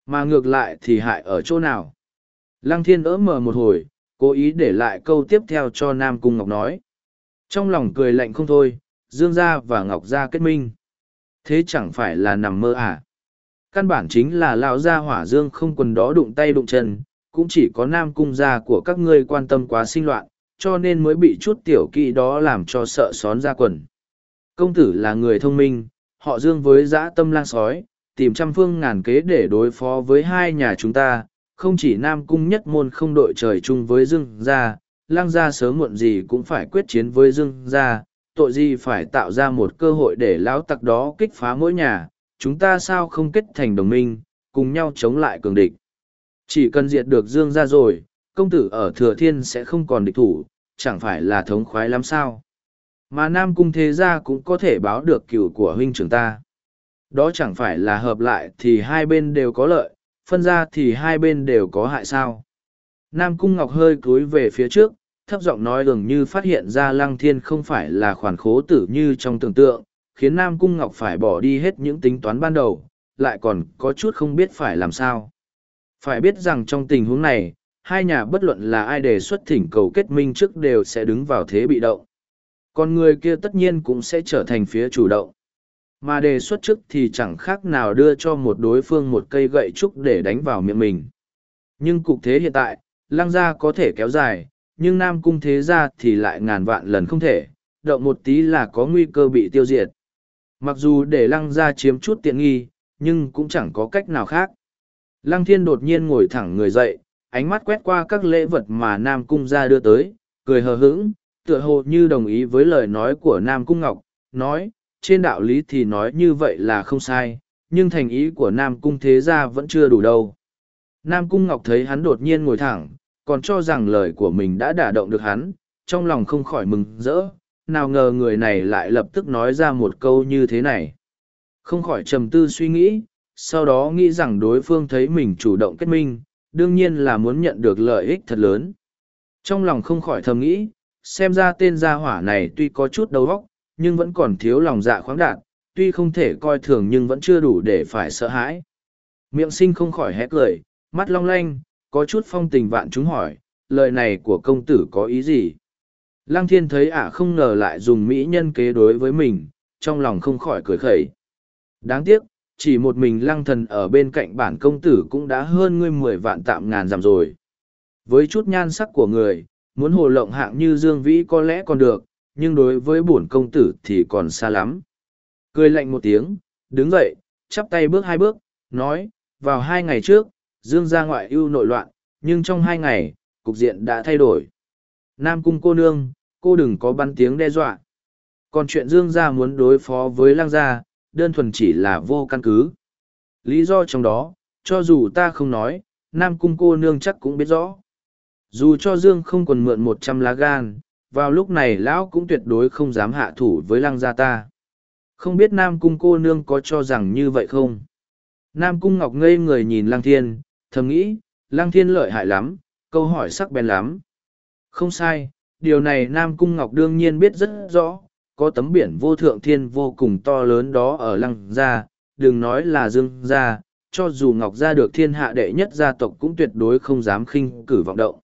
Mà ngược lại thì hại ở chỗ nào? Lăng thiên ỡ mờ một hồi, cố ý để lại câu tiếp theo cho nam cung ngọc nói. Trong lòng cười lạnh không thôi, dương gia và ngọc gia kết minh thế chẳng phải là nằm mơ à căn bản chính là lão gia hỏa dương không quần đó đụng tay đụng chân cũng chỉ có nam cung gia của các ngươi quan tâm quá sinh loạn, cho nên mới bị chút tiểu kỵ đó làm cho sợ xón ra quần. Công tử là người thông minh, họ dương với dã tâm lang sói, tìm trăm phương ngàn kế để đối phó với hai nhà chúng ta, không chỉ nam cung nhất môn không đội trời chung với dương gia, lang gia sớm muộn gì cũng phải quyết chiến với dương gia, tội gì phải tạo ra một cơ hội để lão tặc đó kích phá mỗi nhà, chúng ta sao không kết thành đồng minh, cùng nhau chống lại cường địch. Chỉ cần diệt được Dương ra rồi, công tử ở Thừa Thiên sẽ không còn địch thủ, chẳng phải là thống khoái lắm sao. Mà Nam Cung Thế Gia cũng có thể báo được cựu của huynh trưởng ta. Đó chẳng phải là hợp lại thì hai bên đều có lợi, phân ra thì hai bên đều có hại sao. Nam Cung Ngọc hơi cúi về phía trước, thấp giọng nói dường như phát hiện ra Lăng Thiên không phải là khoản khố tử như trong tưởng tượng, khiến Nam Cung Ngọc phải bỏ đi hết những tính toán ban đầu, lại còn có chút không biết phải làm sao. Phải biết rằng trong tình huống này, hai nhà bất luận là ai đề xuất thỉnh cầu kết minh trước đều sẽ đứng vào thế bị động. Còn người kia tất nhiên cũng sẽ trở thành phía chủ động. Mà đề xuất trước thì chẳng khác nào đưa cho một đối phương một cây gậy trúc để đánh vào miệng mình. Nhưng cục thế hiện tại, lăng gia có thể kéo dài, nhưng nam cung thế gia thì lại ngàn vạn lần không thể, động một tí là có nguy cơ bị tiêu diệt. Mặc dù để lăng gia chiếm chút tiện nghi, nhưng cũng chẳng có cách nào khác. Lăng thiên đột nhiên ngồi thẳng người dậy, ánh mắt quét qua các lễ vật mà Nam Cung gia đưa tới, cười hờ hững, tựa hồ như đồng ý với lời nói của Nam Cung Ngọc, nói, trên đạo lý thì nói như vậy là không sai, nhưng thành ý của Nam Cung thế gia vẫn chưa đủ đâu. Nam Cung Ngọc thấy hắn đột nhiên ngồi thẳng, còn cho rằng lời của mình đã đả động được hắn, trong lòng không khỏi mừng rỡ, nào ngờ người này lại lập tức nói ra một câu như thế này. Không khỏi trầm tư suy nghĩ, sau đó nghĩ rằng đối phương thấy mình chủ động kết minh, đương nhiên là muốn nhận được lợi ích thật lớn. Trong lòng không khỏi thầm nghĩ, xem ra tên gia hỏa này tuy có chút đầu óc, nhưng vẫn còn thiếu lòng dạ khoáng đạt, tuy không thể coi thường nhưng vẫn chưa đủ để phải sợ hãi. Miệng sinh không khỏi hét cười, mắt long lanh, có chút phong tình vạn chúng hỏi, lời này của công tử có ý gì? Lăng thiên thấy ả không ngờ lại dùng mỹ nhân kế đối với mình, trong lòng không khỏi cười khẩy. Đáng tiếc, chỉ một mình lăng thần ở bên cạnh bản công tử cũng đã hơn ngươi mười vạn tạm ngàn giảm rồi. Với chút nhan sắc của người, muốn hồ lộng hạng như Dương Vĩ có lẽ còn được, nhưng đối với bổn công tử thì còn xa lắm. Cười lạnh một tiếng, đứng dậy, chắp tay bước hai bước, nói, vào hai ngày trước, Dương gia ngoại ưu nội loạn, nhưng trong hai ngày, cục diện đã thay đổi. Nam cung cô nương, cô đừng có bắn tiếng đe dọa. Còn chuyện Dương gia muốn đối phó với Lang gia, đơn thuần chỉ là vô căn cứ. Lý do trong đó, cho dù ta không nói, Nam cung cô nương chắc cũng biết rõ. Dù cho Dương không còn mượn một trăm lá gan, vào lúc này lão cũng tuyệt đối không dám hạ thủ với lăng gia ta. Không biết Nam cung cô nương có cho rằng như vậy không? Nam cung ngọc ngây người nhìn lăng thiên, thầm nghĩ, lăng thiên lợi hại lắm, câu hỏi sắc bén lắm. Không sai, điều này Nam cung ngọc đương nhiên biết rất rõ, có tấm biển vô thượng thiên vô cùng to lớn đó ở lăng gia, đừng nói là dương gia, cho dù ngọc gia được thiên hạ đệ nhất gia tộc cũng tuyệt đối không dám khinh cử vọng động.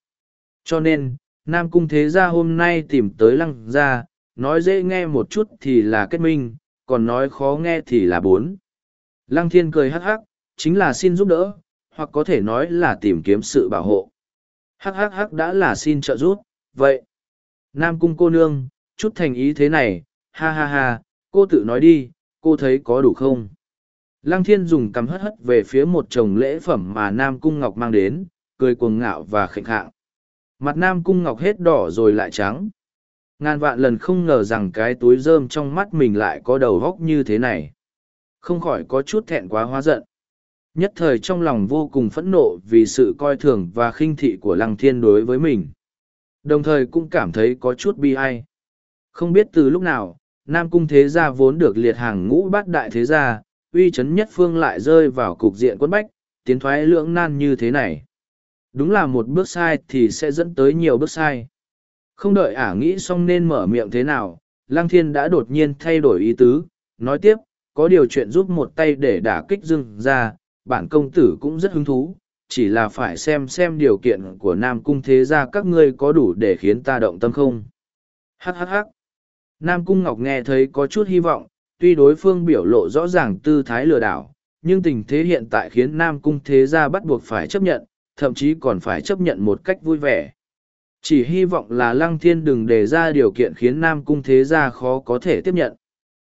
Cho nên, Nam Cung Thế Gia hôm nay tìm tới lăng gia, nói dễ nghe một chút thì là kết minh, còn nói khó nghe thì là bốn. Lăng Thiên cười hắc hắc, chính là xin giúp đỡ, hoặc có thể nói là tìm kiếm sự bảo hộ. Hắc hắc hắc đã là xin trợ giúp, vậy. Nam Cung cô nương, chút thành ý thế này, ha ha ha, cô tự nói đi, cô thấy có đủ không? Lăng Thiên dùng cằm hất hất về phía một chồng lễ phẩm mà Nam Cung Ngọc mang đến, cười cuồng ngạo và khệnh hạng. Mặt nam cung ngọc hết đỏ rồi lại trắng. Ngàn vạn lần không ngờ rằng cái túi rơm trong mắt mình lại có đầu góc như thế này. Không khỏi có chút thẹn quá hóa giận. Nhất thời trong lòng vô cùng phẫn nộ vì sự coi thường và khinh thị của lăng thiên đối với mình. Đồng thời cũng cảm thấy có chút bi ai. Không biết từ lúc nào, Nam Cung Thế Gia vốn được liệt hàng ngũ bát đại thế gia, uy chấn nhất phương lại rơi vào cục diện quân bách, tiến thoái lưỡng nan như thế này. Đúng là một bước sai thì sẽ dẫn tới nhiều bước sai. Không đợi ả nghĩ xong nên mở miệng thế nào, Lăng Thiên đã đột nhiên thay đổi ý tứ, nói tiếp, có điều chuyện giúp một tay để đả kích dưng ra, bản công tử cũng rất hứng thú, chỉ là phải xem xem điều kiện của Nam Cung thế gia các ngươi có đủ để khiến ta động tâm không. Hắc hắc hắc. Nam Cung Ngọc nghe thấy có chút hy vọng, tuy đối phương biểu lộ rõ ràng tư thái lừa đảo, nhưng tình thế hiện tại khiến Nam Cung thế gia bắt buộc phải chấp nhận, thậm chí còn phải chấp nhận một cách vui vẻ. Chỉ hy vọng là Lăng Thiên đừng đề ra điều kiện khiến Nam Cung Thế Gia khó có thể tiếp nhận.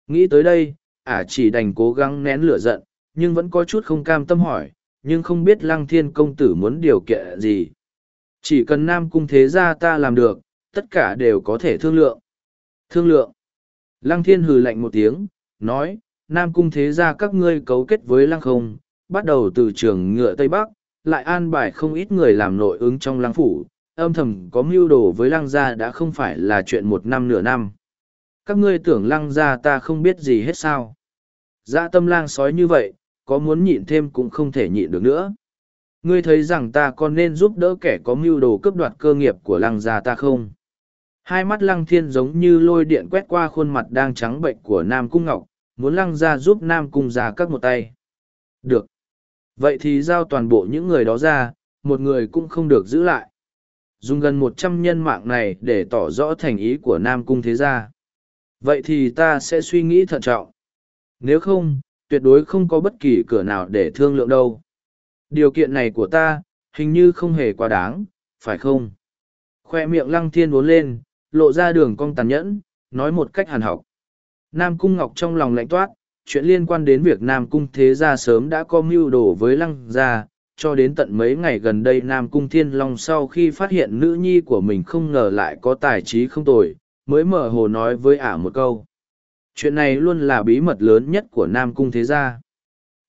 Nghĩ tới đây, ả chỉ đành cố gắng nén lửa giận, nhưng vẫn có chút không cam tâm hỏi, nhưng không biết Lăng Thiên công tử muốn điều kiện gì. Chỉ cần Nam Cung Thế Gia ta làm được, tất cả đều có thể thương lượng. Thương lượng. Lăng Thiên hừ lạnh một tiếng, nói, Nam Cung Thế Gia các ngươi cấu kết với Lăng Không, bắt đầu từ trường ngựa Tây Bắc, lại an bài không ít người làm nội ứng trong lăng phủ, âm thầm có mưu đồ với lăng gia đã không phải là chuyện một năm nửa năm. Các ngươi tưởng lăng gia ta không biết gì hết sao. dạ tâm lang sói như vậy, có muốn nhịn thêm cũng không thể nhịn được nữa. Ngươi thấy rằng ta còn nên giúp đỡ kẻ có mưu đồ cướp đoạt cơ nghiệp của lăng gia ta không? Hai mắt lăng thiên giống như lôi điện quét qua khuôn mặt đang trắng bệnh của Nam Cung Ngọc, muốn lăng gia giúp Nam Cung gia cắt một tay. Được. Vậy thì giao toàn bộ những người đó ra, một người cũng không được giữ lại. Dùng gần một trăm nhân mạng này để tỏ rõ thành ý của Nam Cung thế gia. Vậy thì ta sẽ suy nghĩ thận trọng. Nếu không, tuyệt đối không có bất kỳ cửa nào để thương lượng đâu. Điều kiện này của ta, hình như không hề quá đáng, phải không? Khoe miệng lăng thiên uốn lên, lộ ra đường cong tàn nhẫn, nói một cách hàn học. Nam Cung Ngọc trong lòng lạnh toát, chuyện liên quan đến việc Nam Cung Thế Gia sớm đã có mưu đồ với Lăng Gia, cho đến tận mấy ngày gần đây Nam Cung Thiên Long sau khi phát hiện nữ nhi của mình không ngờ lại có tài trí không tồi, mới mở hồ nói với ả một câu. Chuyện này luôn là bí mật lớn nhất của Nam Cung Thế Gia.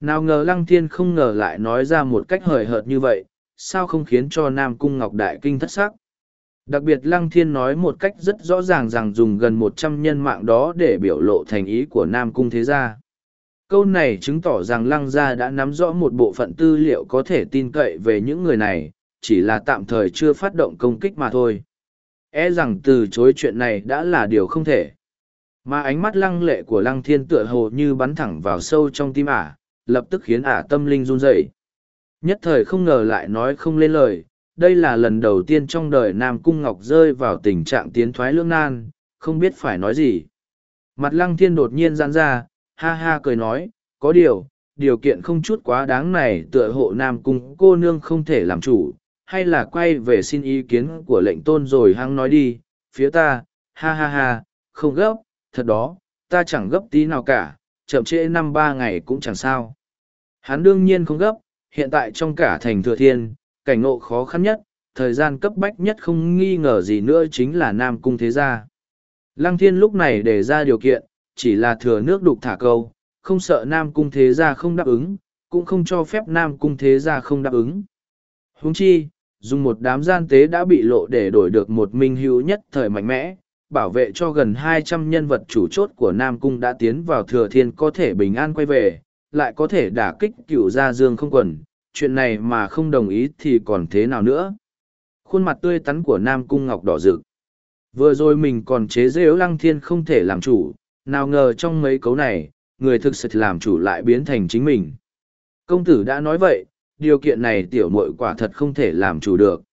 Nào ngờ Lăng Thiên không ngờ lại nói ra một cách hời hợt như vậy, sao không khiến cho Nam Cung Ngọc Đại Kinh thất sắc. Đặc biệt Lăng Thiên nói một cách rất rõ ràng rằng dùng gần một trăm nhân mạng đó để biểu lộ thành ý của Nam Cung Thế Gia. Câu này chứng tỏ rằng Lăng Gia đã nắm rõ một bộ phận tư liệu có thể tin cậy về những người này, chỉ là tạm thời chưa phát động công kích mà thôi. E rằng từ chối chuyện này đã là điều không thể. Mà ánh mắt lăng lệ của Lăng Thiên tựa hồ như bắn thẳng vào sâu trong tim ả, lập tức khiến ả tâm linh run rẩy. Nhất thời không ngờ lại nói không lên lời, đây là lần đầu tiên trong đời Nam Cung Ngọc rơi vào tình trạng tiến thoái lưỡng nan, không biết phải nói gì. Mặt lăng thiên đột nhiên giãn ra, ha ha cười nói, có điều, điều kiện không chút quá đáng này tựa hộ Nam Cung cô nương không thể làm chủ, hay là quay về xin ý kiến của lệnh tôn rồi hăng nói đi, phía ta, ha ha ha, không gấp, thật đó, ta chẳng gấp tí nào cả, chậm trễ năm ba ngày cũng chẳng sao. Hắn đương nhiên không gấp, hiện tại trong cả thành thừa thiên, cảnh ngộ khó khăn nhất, thời gian cấp bách nhất không nghi ngờ gì nữa chính là Nam Cung Thế Gia. Lăng Thiên lúc này để ra điều kiện, chỉ là thừa nước đục thả câu, không sợ Nam Cung Thế Gia không đáp ứng, cũng không cho phép Nam Cung Thế Gia không đáp ứng. Huống chi, dùng một đám gian tế đã bị lộ để đổi được một minh hữu nhất thời mạnh mẽ, bảo vệ cho gần hai trăm nhân vật chủ chốt của Nam Cung đã tiến vào thừa thiên có thể bình an quay về, lại có thể đả kích cựu gia dương không quần, chuyện này mà không đồng ý thì còn thế nào nữa. Khuôn mặt tươi tắn của Nam Cung Ngọc đỏ rực. Vừa rồi mình còn chế dễ lăng thiên không thể làm chủ, nào ngờ trong mấy cấu này, người thực sự làm chủ lại biến thành chính mình. Công tử đã nói vậy, điều kiện này tiểu muội quả thật không thể làm chủ được.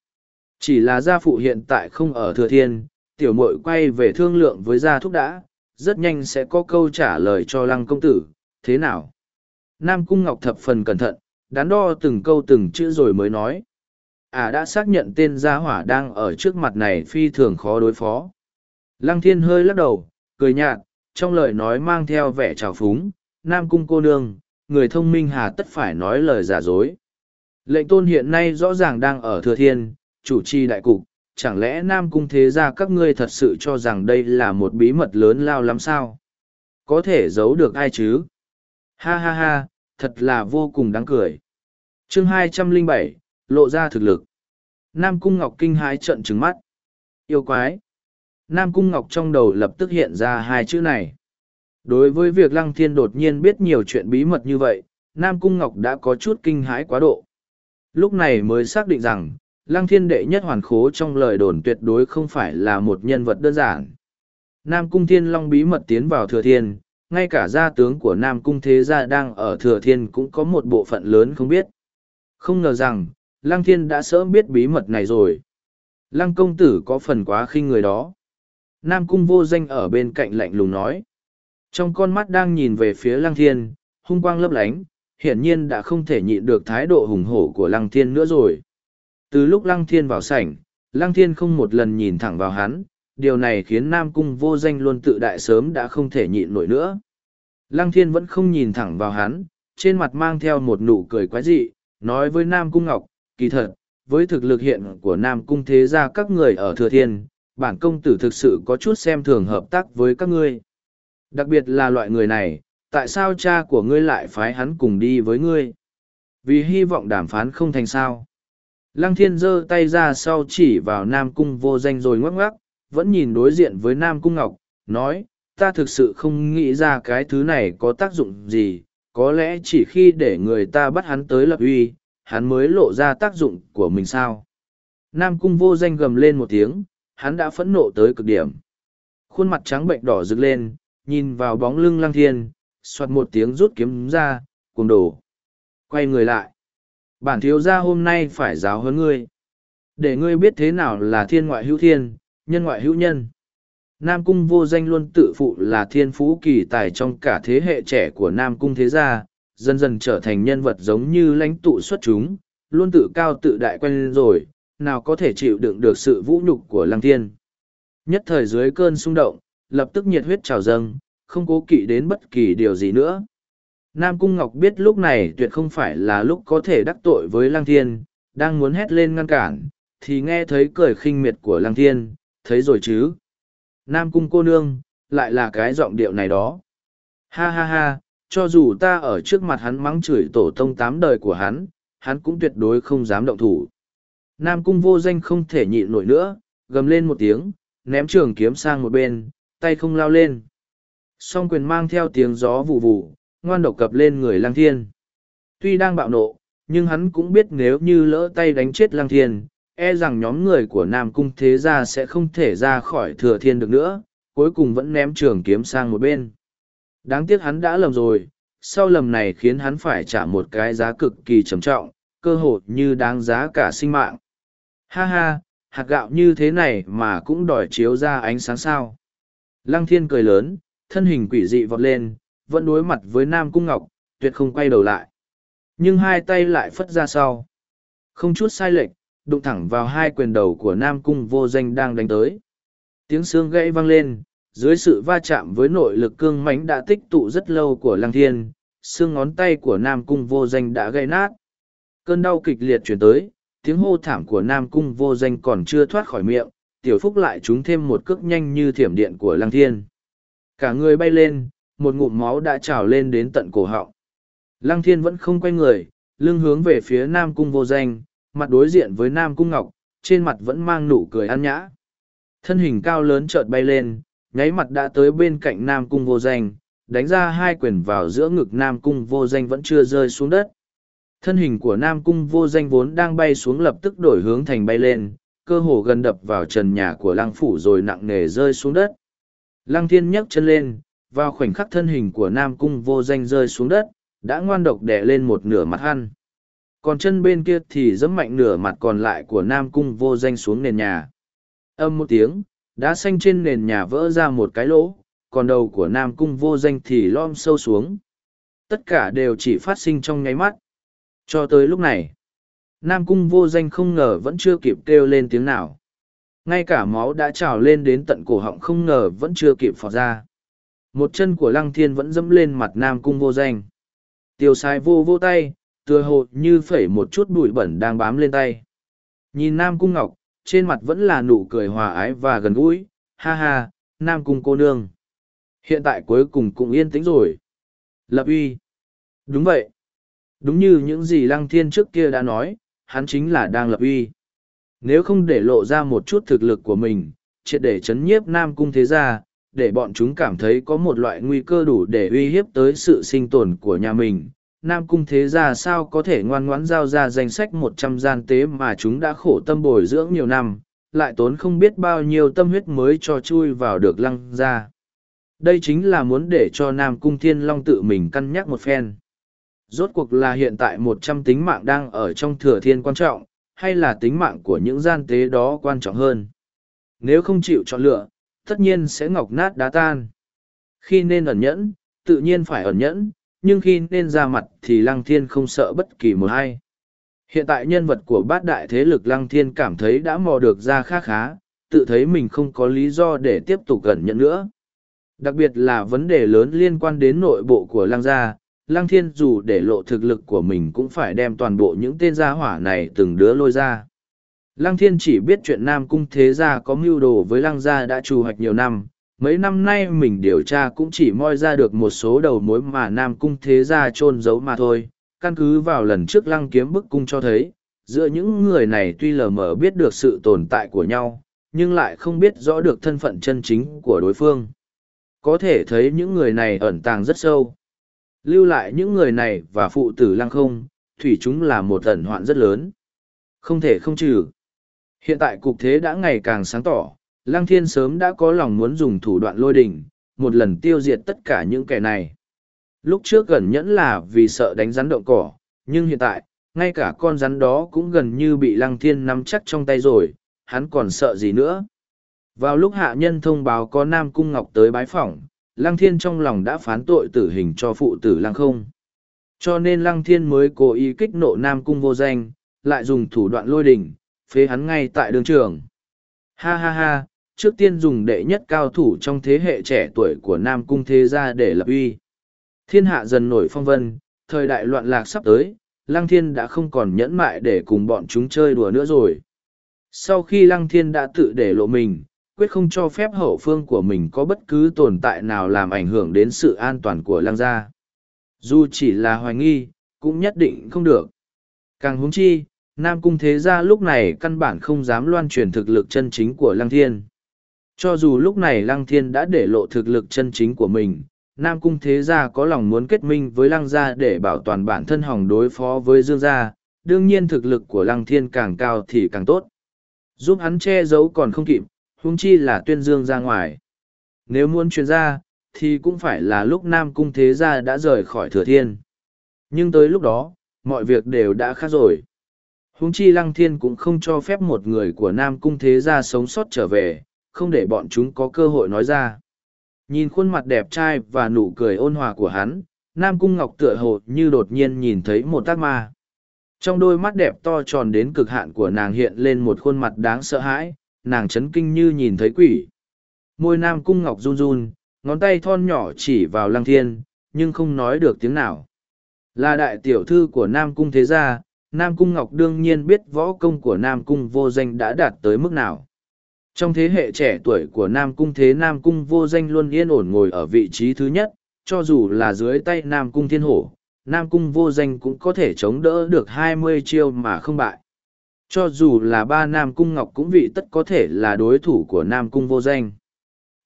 Chỉ là gia phụ hiện tại không ở thừa thiên, tiểu muội quay về thương lượng với gia thúc đã, rất nhanh sẽ có câu trả lời cho lăng công tử, thế nào? Nam Cung Ngọc thập phần cẩn thận, đắn đo từng câu từng chữ rồi mới nói. À đã xác nhận tên gia hỏa đang ở trước mặt này phi thường khó đối phó. Lăng thiên hơi lắc đầu, cười nhạt, trong lời nói mang theo vẻ trào phúng, Nam Cung cô nương, người thông minh hà tất phải nói lời giả dối. Lệnh tôn hiện nay rõ ràng đang ở thừa thiên, chủ trì đại cục, chẳng lẽ Nam Cung thế gia các ngươi thật sự cho rằng đây là một bí mật lớn lao lắm sao? Có thể giấu được ai chứ? Ha ha ha, thật là vô cùng đáng cười. chương 207, lộ ra thực lực. Nam Cung Ngọc kinh hái trận trứng mắt. Yêu quái. Nam Cung Ngọc trong đầu lập tức hiện ra hai chữ này. Đối với việc Lăng Thiên đột nhiên biết nhiều chuyện bí mật như vậy, Nam Cung Ngọc đã có chút kinh hãi quá độ. Lúc này mới xác định rằng, Lăng Thiên đệ nhất hoàn khố trong lời đồn tuyệt đối không phải là một nhân vật đơn giản. Nam Cung Thiên Long bí mật tiến vào thừa thiên, ngay cả gia tướng của Nam Cung Thế Gia đang ở Thừa Thiên cũng có một bộ phận lớn không biết. Không ngờ rằng, Lăng Thiên đã sớm biết bí mật này rồi. Lăng công tử có phần quá khinh người đó. Nam Cung vô danh ở bên cạnh lạnh lùng nói. Trong con mắt đang nhìn về phía Lăng Thiên, hung quang lấp lánh, hiển nhiên đã không thể nhịn được thái độ hùng hổ của Lăng Thiên nữa rồi. Từ lúc Lăng Thiên vào sảnh, Lăng Thiên không một lần nhìn thẳng vào hắn, điều này khiến Nam Cung vô danh luôn tự đại sớm đã không thể nhịn nổi nữa. Lăng Thiên vẫn không nhìn thẳng vào hắn, trên mặt mang theo một nụ cười quái dị, nói với Nam Cung Ngọc, kỳ thật, với thực lực hiện của Nam Cung thế gia các người ở Thừa Thiên, bản công tử thực sự có chút xem thường hợp tác với các ngươi. Đặc biệt là loại người này, tại sao cha của ngươi lại phái hắn cùng đi với ngươi? Vì hy vọng đàm phán không thành sao. Lăng thiên giơ tay ra sau chỉ vào Nam Cung vô danh rồi ngoắc ngoắc, vẫn nhìn đối diện với Nam Cung Ngọc, nói, ta thực sự không nghĩ ra cái thứ này có tác dụng gì, có lẽ chỉ khi để người ta bắt hắn tới lập uy, hắn mới lộ ra tác dụng của mình sao. Nam cung vô danh gầm lên một tiếng, hắn đã phẫn nộ tới cực điểm. Khuôn mặt trắng bệnh đỏ rực lên, nhìn vào bóng lưng lăng thiên, soạt một tiếng rút kiếm ra, cùng đổ. Quay người lại. Bản thiếu gia hôm nay phải giáo huấn ngươi. Để ngươi biết thế nào là thiên ngoại hữu thiên, nhân ngoại hữu nhân. Nam Cung vô danh luôn tự phụ là thiên phú kỳ tài trong cả thế hệ trẻ của Nam Cung thế gia, dần dần trở thành nhân vật giống như lãnh tụ xuất chúng, luôn tự cao tự đại quen rồi, nào có thể chịu đựng được sự vũ nhục của Lăng Thiên. Nhất thời dưới cơn xung động, lập tức nhiệt huyết trào dâng, không cố kỵ đến bất kỳ điều gì nữa. Nam Cung Ngọc biết lúc này tuyệt không phải là lúc có thể đắc tội với Lăng Thiên, đang muốn hét lên ngăn cản, thì nghe thấy cười khinh miệt của Lăng Thiên, thấy rồi chứ. Nam Cung cô nương, lại là cái giọng điệu này đó. Ha ha ha, cho dù ta ở trước mặt hắn mắng chửi tổ tông tám đời của hắn, hắn cũng tuyệt đối không dám động thủ. Nam Cung vô danh không thể nhịn nổi nữa, gầm lên một tiếng, ném trường kiếm sang một bên, tay không lao lên. Song quyền mang theo tiếng gió vù vù, ngoan độc cập lên người lang thiên. Tuy đang bạo nộ, nhưng hắn cũng biết nếu như lỡ tay đánh chết lang thiên, e rằng nhóm người của Nam Cung Thế Gia sẽ không thể ra khỏi thừa thiên được nữa, cuối cùng vẫn ném trường kiếm sang một bên. Đáng tiếc hắn đã lầm rồi, sau lầm này khiến hắn phải trả một cái giá cực kỳ trầm trọng, cơ hội như đáng giá cả sinh mạng. Ha ha, hạt gạo như thế này mà cũng đòi chiếu ra ánh sáng sao. Lăng thiên cười lớn, thân hình quỷ dị vọt lên, vẫn đối mặt với Nam Cung Ngọc, tuyệt không quay đầu lại. Nhưng hai tay lại phất ra sau. Không chút sai lệch, đụng thẳng vào hai quyền đầu của Nam Cung vô danh đang đánh tới. Tiếng xương gãy vang lên, dưới sự va chạm với nội lực cương mãnh đã tích tụ rất lâu của Lăng Thiên, xương ngón tay của Nam Cung vô danh đã gãy nát. Cơn đau kịch liệt chuyển tới, tiếng hô thảm của Nam Cung vô danh còn chưa thoát khỏi miệng, tiểu phúc lại trúng thêm một cước nhanh như thiểm điện của Lăng Thiên. Cả người bay lên, một ngụm máu đã trào lên đến tận cổ họng. Lăng Thiên vẫn không quay người, lưng hướng về phía Nam Cung vô danh, mặt đối diện với Nam Cung Ngọc, trên mặt vẫn mang nụ cười ăn nhã. Thân hình cao lớn chợt bay lên, nháy mặt đã tới bên cạnh Nam Cung vô danh, đánh ra hai quyền vào giữa ngực Nam Cung vô danh vẫn chưa rơi xuống đất. Thân hình của Nam Cung vô danh vốn đang bay xuống lập tức đổi hướng thành bay lên, cơ hồ gần đập vào trần nhà của lăng phủ rồi nặng nề rơi xuống đất. Lăng thiên nhấc chân lên, vào khoảnh khắc thân hình của Nam Cung vô danh rơi xuống đất, đã ngoan độc đè lên một nửa mặt hăn. Còn chân bên kia thì dẫm mạnh nửa mặt còn lại của Nam Cung vô danh xuống nền nhà. Âm một tiếng, đá xanh trên nền nhà vỡ ra một cái lỗ, còn đầu của Nam Cung vô danh thì lom sâu xuống. Tất cả đều chỉ phát sinh trong nháy mắt. Cho tới lúc này, Nam Cung vô danh không ngờ vẫn chưa kịp kêu lên tiếng nào. Ngay cả máu đã trào lên đến tận cổ họng không ngờ vẫn chưa kịp phọt ra. Một chân của Lăng Thiên vẫn dẫm lên mặt Nam Cung vô danh. Tiêu sai vô vô tay, tựa hồ như phẩy một chút bụi bẩn đang bám lên tay. Nhìn Nam Cung Ngọc, trên mặt vẫn là nụ cười hòa ái và gần gũi, ha ha, Nam Cung cô nương. Hiện tại cuối cùng cũng yên tĩnh rồi. Lập uy. Đúng vậy. Đúng như những gì Lăng Thiên trước kia đã nói, hắn chính là đang lập uy. Nếu không để lộ ra một chút thực lực của mình, triệt để chấn nhiếp Nam Cung thế gia, để bọn chúng cảm thấy có một loại nguy cơ đủ để uy hiếp tới sự sinh tồn của nhà mình, Nam Cung thế gia sao có thể ngoan ngoãn giao ra danh sách một trăm gian tế mà chúng đã khổ tâm bồi dưỡng nhiều năm, lại tốn không biết bao nhiêu tâm huyết mới cho chui vào được lăng ra. Đây chính là muốn để cho Nam Cung Thiên Long tự mình cân nhắc một phen. Rốt cuộc là hiện tại một trăm tính mạng đang ở trong thừa thiên quan trọng, hay là tính mạng của những gian tế đó quan trọng hơn. Nếu không chịu chọn lựa, tất nhiên sẽ ngọc nát đá tan. Khi nên ẩn nhẫn, tự nhiên phải ẩn nhẫn, nhưng khi nên ra mặt thì lăng thiên không sợ bất kỳ một ai. Hiện tại nhân vật của bát đại thế lực lăng thiên cảm thấy đã mò được ra khá khá, tự thấy mình không có lý do để tiếp tục gần nhận nữa. Đặc biệt là vấn đề lớn liên quan đến nội bộ của lăng gia, lăng thiên dù để lộ thực lực của mình cũng phải đem toàn bộ những tên gia hỏa này từng đứa lôi ra. Lăng thiên chỉ biết chuyện Nam Cung Thế Gia có mưu đồ với lăng gia đã trù hoạch nhiều năm, mấy năm nay mình điều tra cũng chỉ moi ra được một số đầu mối mà nam cung thế gia chôn giấu mà thôi căn cứ vào lần trước lăng kiếm bức cung cho thấy giữa những người này tuy lờ mờ biết được sự tồn tại của nhau nhưng lại không biết rõ được thân phận chân chính của đối phương Có thể thấy những người này ẩn tàng rất sâu. Lưu lại những người này và phụ tử lăng không, thủy chúng là một ẩn hoạn rất lớn. Không thể không trừ. Hiện tại cục thế đã ngày càng sáng tỏ, Lăng Thiên sớm đã có lòng muốn dùng thủ đoạn lôi đình, một lần tiêu diệt tất cả những kẻ này. Lúc trước gần nhẫn là vì sợ đánh rắn động cỏ, nhưng hiện tại, ngay cả con rắn đó cũng gần như bị Lăng Thiên nắm chắc trong tay rồi, hắn còn sợ gì nữa. Vào lúc hạ nhân thông báo có Nam Cung Ngọc tới bái phỏng, Lăng Thiên trong lòng đã phán tội tử hình cho phụ tử Lăng không. Cho nên Lăng Thiên mới cố ý kích nộ Nam Cung vô danh, lại dùng thủ đoạn lôi đình, phế hắn ngay tại đường trường. Ha ha ha, trước tiên dùng đệ nhất cao thủ trong thế hệ trẻ tuổi của Nam Cung Thế Gia để lập uy. Thiên hạ dần nổi phong vân, thời đại loạn lạc sắp tới, Lăng Thiên đã không còn nhẫn mại để cùng bọn chúng chơi đùa nữa rồi. Sau khi Lăng Thiên đã tự để lộ mình, quyết không cho phép hậu phương của mình có bất cứ tồn tại nào làm ảnh hưởng đến sự an toàn của Lăng gia. Dù chỉ là hoài nghi, cũng nhất định không được. Càng huống chi, Nam Cung Thế Gia lúc này căn bản không dám loan truyền thực lực chân chính của Lăng Thiên. Cho dù lúc này Lăng Thiên đã để lộ thực lực chân chính của mình, Nam Cung Thế Gia có lòng muốn kết minh với Lăng Gia để bảo toàn bản thân hỏng đối phó với Dương Gia, đương nhiên thực lực của Lăng Thiên càng cao thì càng tốt. Giúp hắn che giấu còn không kịp, huống chi là tuyên dương ra ngoài. Nếu muốn truyền ra, thì cũng phải là lúc Nam Cung Thế Gia đã rời khỏi Thừa Thiên. Nhưng tới lúc đó, mọi việc đều đã khác rồi. Huống chi Lăng Thiên cũng không cho phép một người của Nam Cung Thế Gia sống sót trở về, không để bọn chúng có cơ hội nói ra. Nhìn khuôn mặt đẹp trai và nụ cười ôn hòa của hắn, Nam Cung Ngọc tựa hồ như đột nhiên nhìn thấy một tác ma. Trong đôi mắt đẹp to tròn đến cực hạn của nàng hiện lên một khuôn mặt đáng sợ hãi, nàng chấn kinh như nhìn thấy quỷ. Môi Nam Cung Ngọc run run, ngón tay thon nhỏ chỉ vào Lăng Thiên, nhưng không nói được tiếng nào. Là đại tiểu thư của Nam Cung Thế Gia, Nam Cung Ngọc đương nhiên biết võ công của Nam Cung vô danh đã đạt tới mức nào. Trong thế hệ trẻ tuổi của Nam Cung Thế Nam Cung vô danh luôn yên ổn ngồi ở vị trí thứ nhất, cho dù là dưới tay Nam Cung Thiên Hổ, Nam Cung vô danh cũng có thể chống đỡ được hai mươi chiêu mà không bại. Cho dù là ba Nam Cung Ngọc cũng vị tất có thể là đối thủ của Nam Cung vô danh.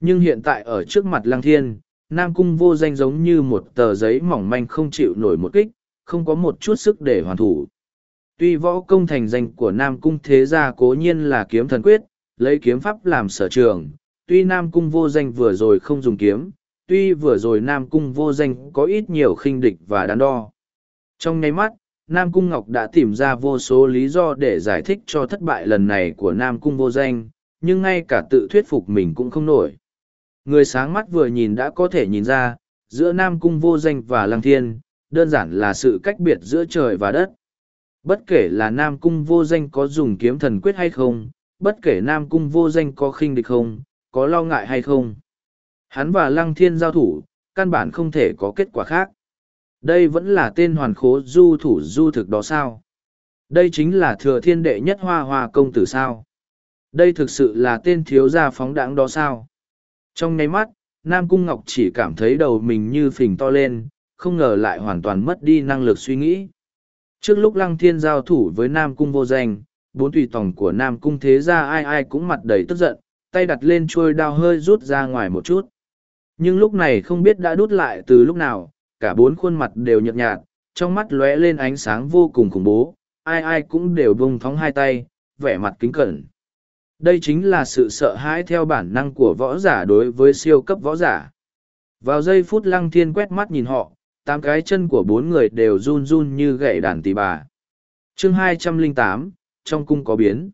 Nhưng hiện tại ở trước mặt Lăng Thiên, Nam Cung vô danh giống như một tờ giấy mỏng manh không chịu nổi một kích, không có một chút sức để hoàn thủ. Tuy võ công thành danh của Nam Cung thế gia cố nhiên là kiếm thần quyết, lấy kiếm pháp làm sở trường, tuy Nam Cung vô danh vừa rồi không dùng kiếm, tuy vừa rồi Nam Cung vô danh có ít nhiều khinh địch và đắn đo. Trong nháy mắt, Nam Cung Ngọc đã tìm ra vô số lý do để giải thích cho thất bại lần này của Nam Cung vô danh, nhưng ngay cả tự thuyết phục mình cũng không nổi. Người sáng mắt vừa nhìn đã có thể nhìn ra, giữa Nam Cung vô danh và Lăng Thiên, đơn giản là sự cách biệt giữa trời và đất. Bất kể là Nam Cung vô danh có dùng kiếm thần quyết hay không, bất kể Nam Cung vô danh có khinh địch không, có lo ngại hay không. Hắn và Lăng Thiên giao thủ, căn bản không thể có kết quả khác. Đây vẫn là tên hoàn khố du thủ du thực đó sao? Đây chính là thừa thiên đệ nhất hoa hoa công tử sao? Đây thực sự là tên thiếu gia phóng đãng đó sao? Trong nháy mắt, Nam Cung Ngọc chỉ cảm thấy đầu mình như phình to lên, không ngờ lại hoàn toàn mất đi năng lực suy nghĩ. Trước lúc Lăng Thiên giao thủ với Nam Cung vô danh, bốn tùy tòng của Nam Cung thế ra ai ai cũng mặt đầy tức giận, tay đặt lên trôi đao hơi rút ra ngoài một chút. Nhưng lúc này không biết đã đút lại từ lúc nào, cả bốn khuôn mặt đều nhợt nhạt, trong mắt lóe lên ánh sáng vô cùng khủng bố, ai ai cũng đều bông thóng hai tay, vẻ mặt kính cẩn. Đây chính là sự sợ hãi theo bản năng của võ giả đối với siêu cấp võ giả. Vào giây phút lăng thiên quét mắt nhìn họ, tám cái chân của bốn người đều run run như gậy đàn tỳ bà. chương hai trăm linh tám trong cung có biến.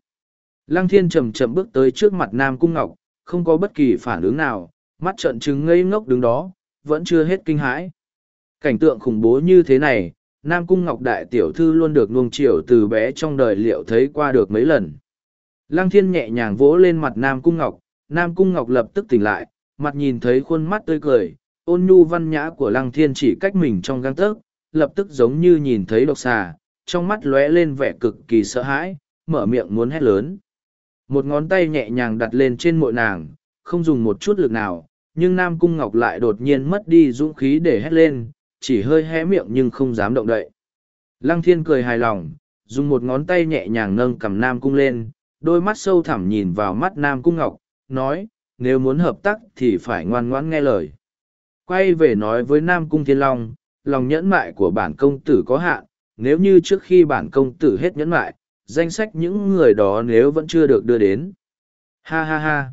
Lăng thiên chậm chậm bước tới trước mặt Nam Cung Ngọc, không có bất kỳ phản ứng nào, mắt trợn trừng ngây ngốc đứng đó, vẫn chưa hết kinh hãi. Cảnh tượng khủng bố như thế này, Nam Cung Ngọc Đại Tiểu Thư luôn được nuông chiều từ bé trong đời liệu thấy qua được mấy lần. Lăng thiên nhẹ nhàng vỗ lên mặt Nam Cung Ngọc, Nam Cung Ngọc lập tức tỉnh lại, mặt nhìn thấy khuôn mắt tươi cười, ôn nhu văn nhã của Lăng thiên chỉ cách mình trong găng tấc lập tức giống như nhìn thấy độc xà, trong mắt lóe lên vẻ cực kỳ sợ hãi, mở miệng muốn hét lớn. Một ngón tay nhẹ nhàng đặt lên trên mội nàng, không dùng một chút lực nào, nhưng Nam Cung Ngọc lại đột nhiên mất đi dũng khí để hét lên, chỉ hơi hé miệng nhưng không dám động đậy. Lăng thiên cười hài lòng, dùng một ngón tay nhẹ nhàng nâng cầm Nam Cung lên, đôi mắt sâu thẳm nhìn vào mắt Nam Cung Ngọc, nói, nếu muốn hợp tác thì phải ngoan ngoãn nghe lời. Quay về nói với Nam Cung Thiên Long, lòng nhẫn mại của bản công tử có hạn, nếu như trước khi bản công tử hết nhẫn mại, danh sách những người đó nếu vẫn chưa được đưa đến. Ha ha ha.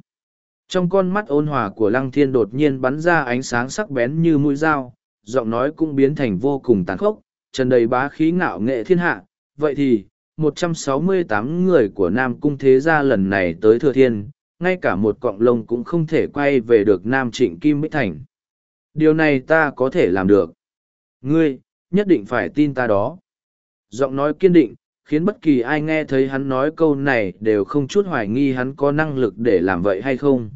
Trong con mắt ôn hòa của Lăng Thiên đột nhiên bắn ra ánh sáng sắc bén như mũi dao, giọng nói cũng biến thành vô cùng tàn khốc, trần đầy bá khí ngạo nghệ thiên hạ. Vậy thì, 168 người của Nam Cung Thế Gia lần này tới Thừa Thiên, ngay cả một cọng lông cũng không thể quay về được Nam Trịnh Kim Bích Thành. Điều này ta có thể làm được. Ngươi, nhất định phải tin ta đó. Giọng nói kiên định, khiến bất kỳ ai nghe thấy hắn nói câu này đều không chút hoài nghi hắn có năng lực để làm vậy hay không.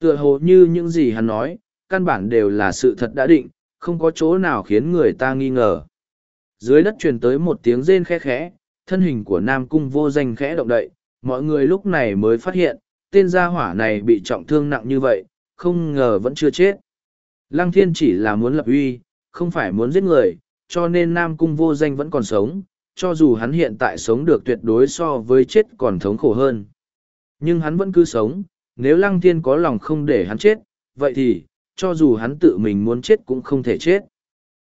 Tựa hồ như những gì hắn nói, căn bản đều là sự thật đã định, không có chỗ nào khiến người ta nghi ngờ. Dưới đất truyền tới một tiếng rên khẽ khẽ, thân hình của Nam Cung vô danh khẽ động đậy, mọi người lúc này mới phát hiện, tên gia hỏa này bị trọng thương nặng như vậy, không ngờ vẫn chưa chết. Lăng thiên chỉ là muốn lập uy, không phải muốn giết người, cho nên Nam Cung vô danh vẫn còn sống, cho dù hắn hiện tại sống được tuyệt đối so với chết còn thống khổ hơn. Nhưng hắn vẫn cứ sống, nếu Lăng Thiên có lòng không để hắn chết, vậy thì, cho dù hắn tự mình muốn chết cũng không thể chết.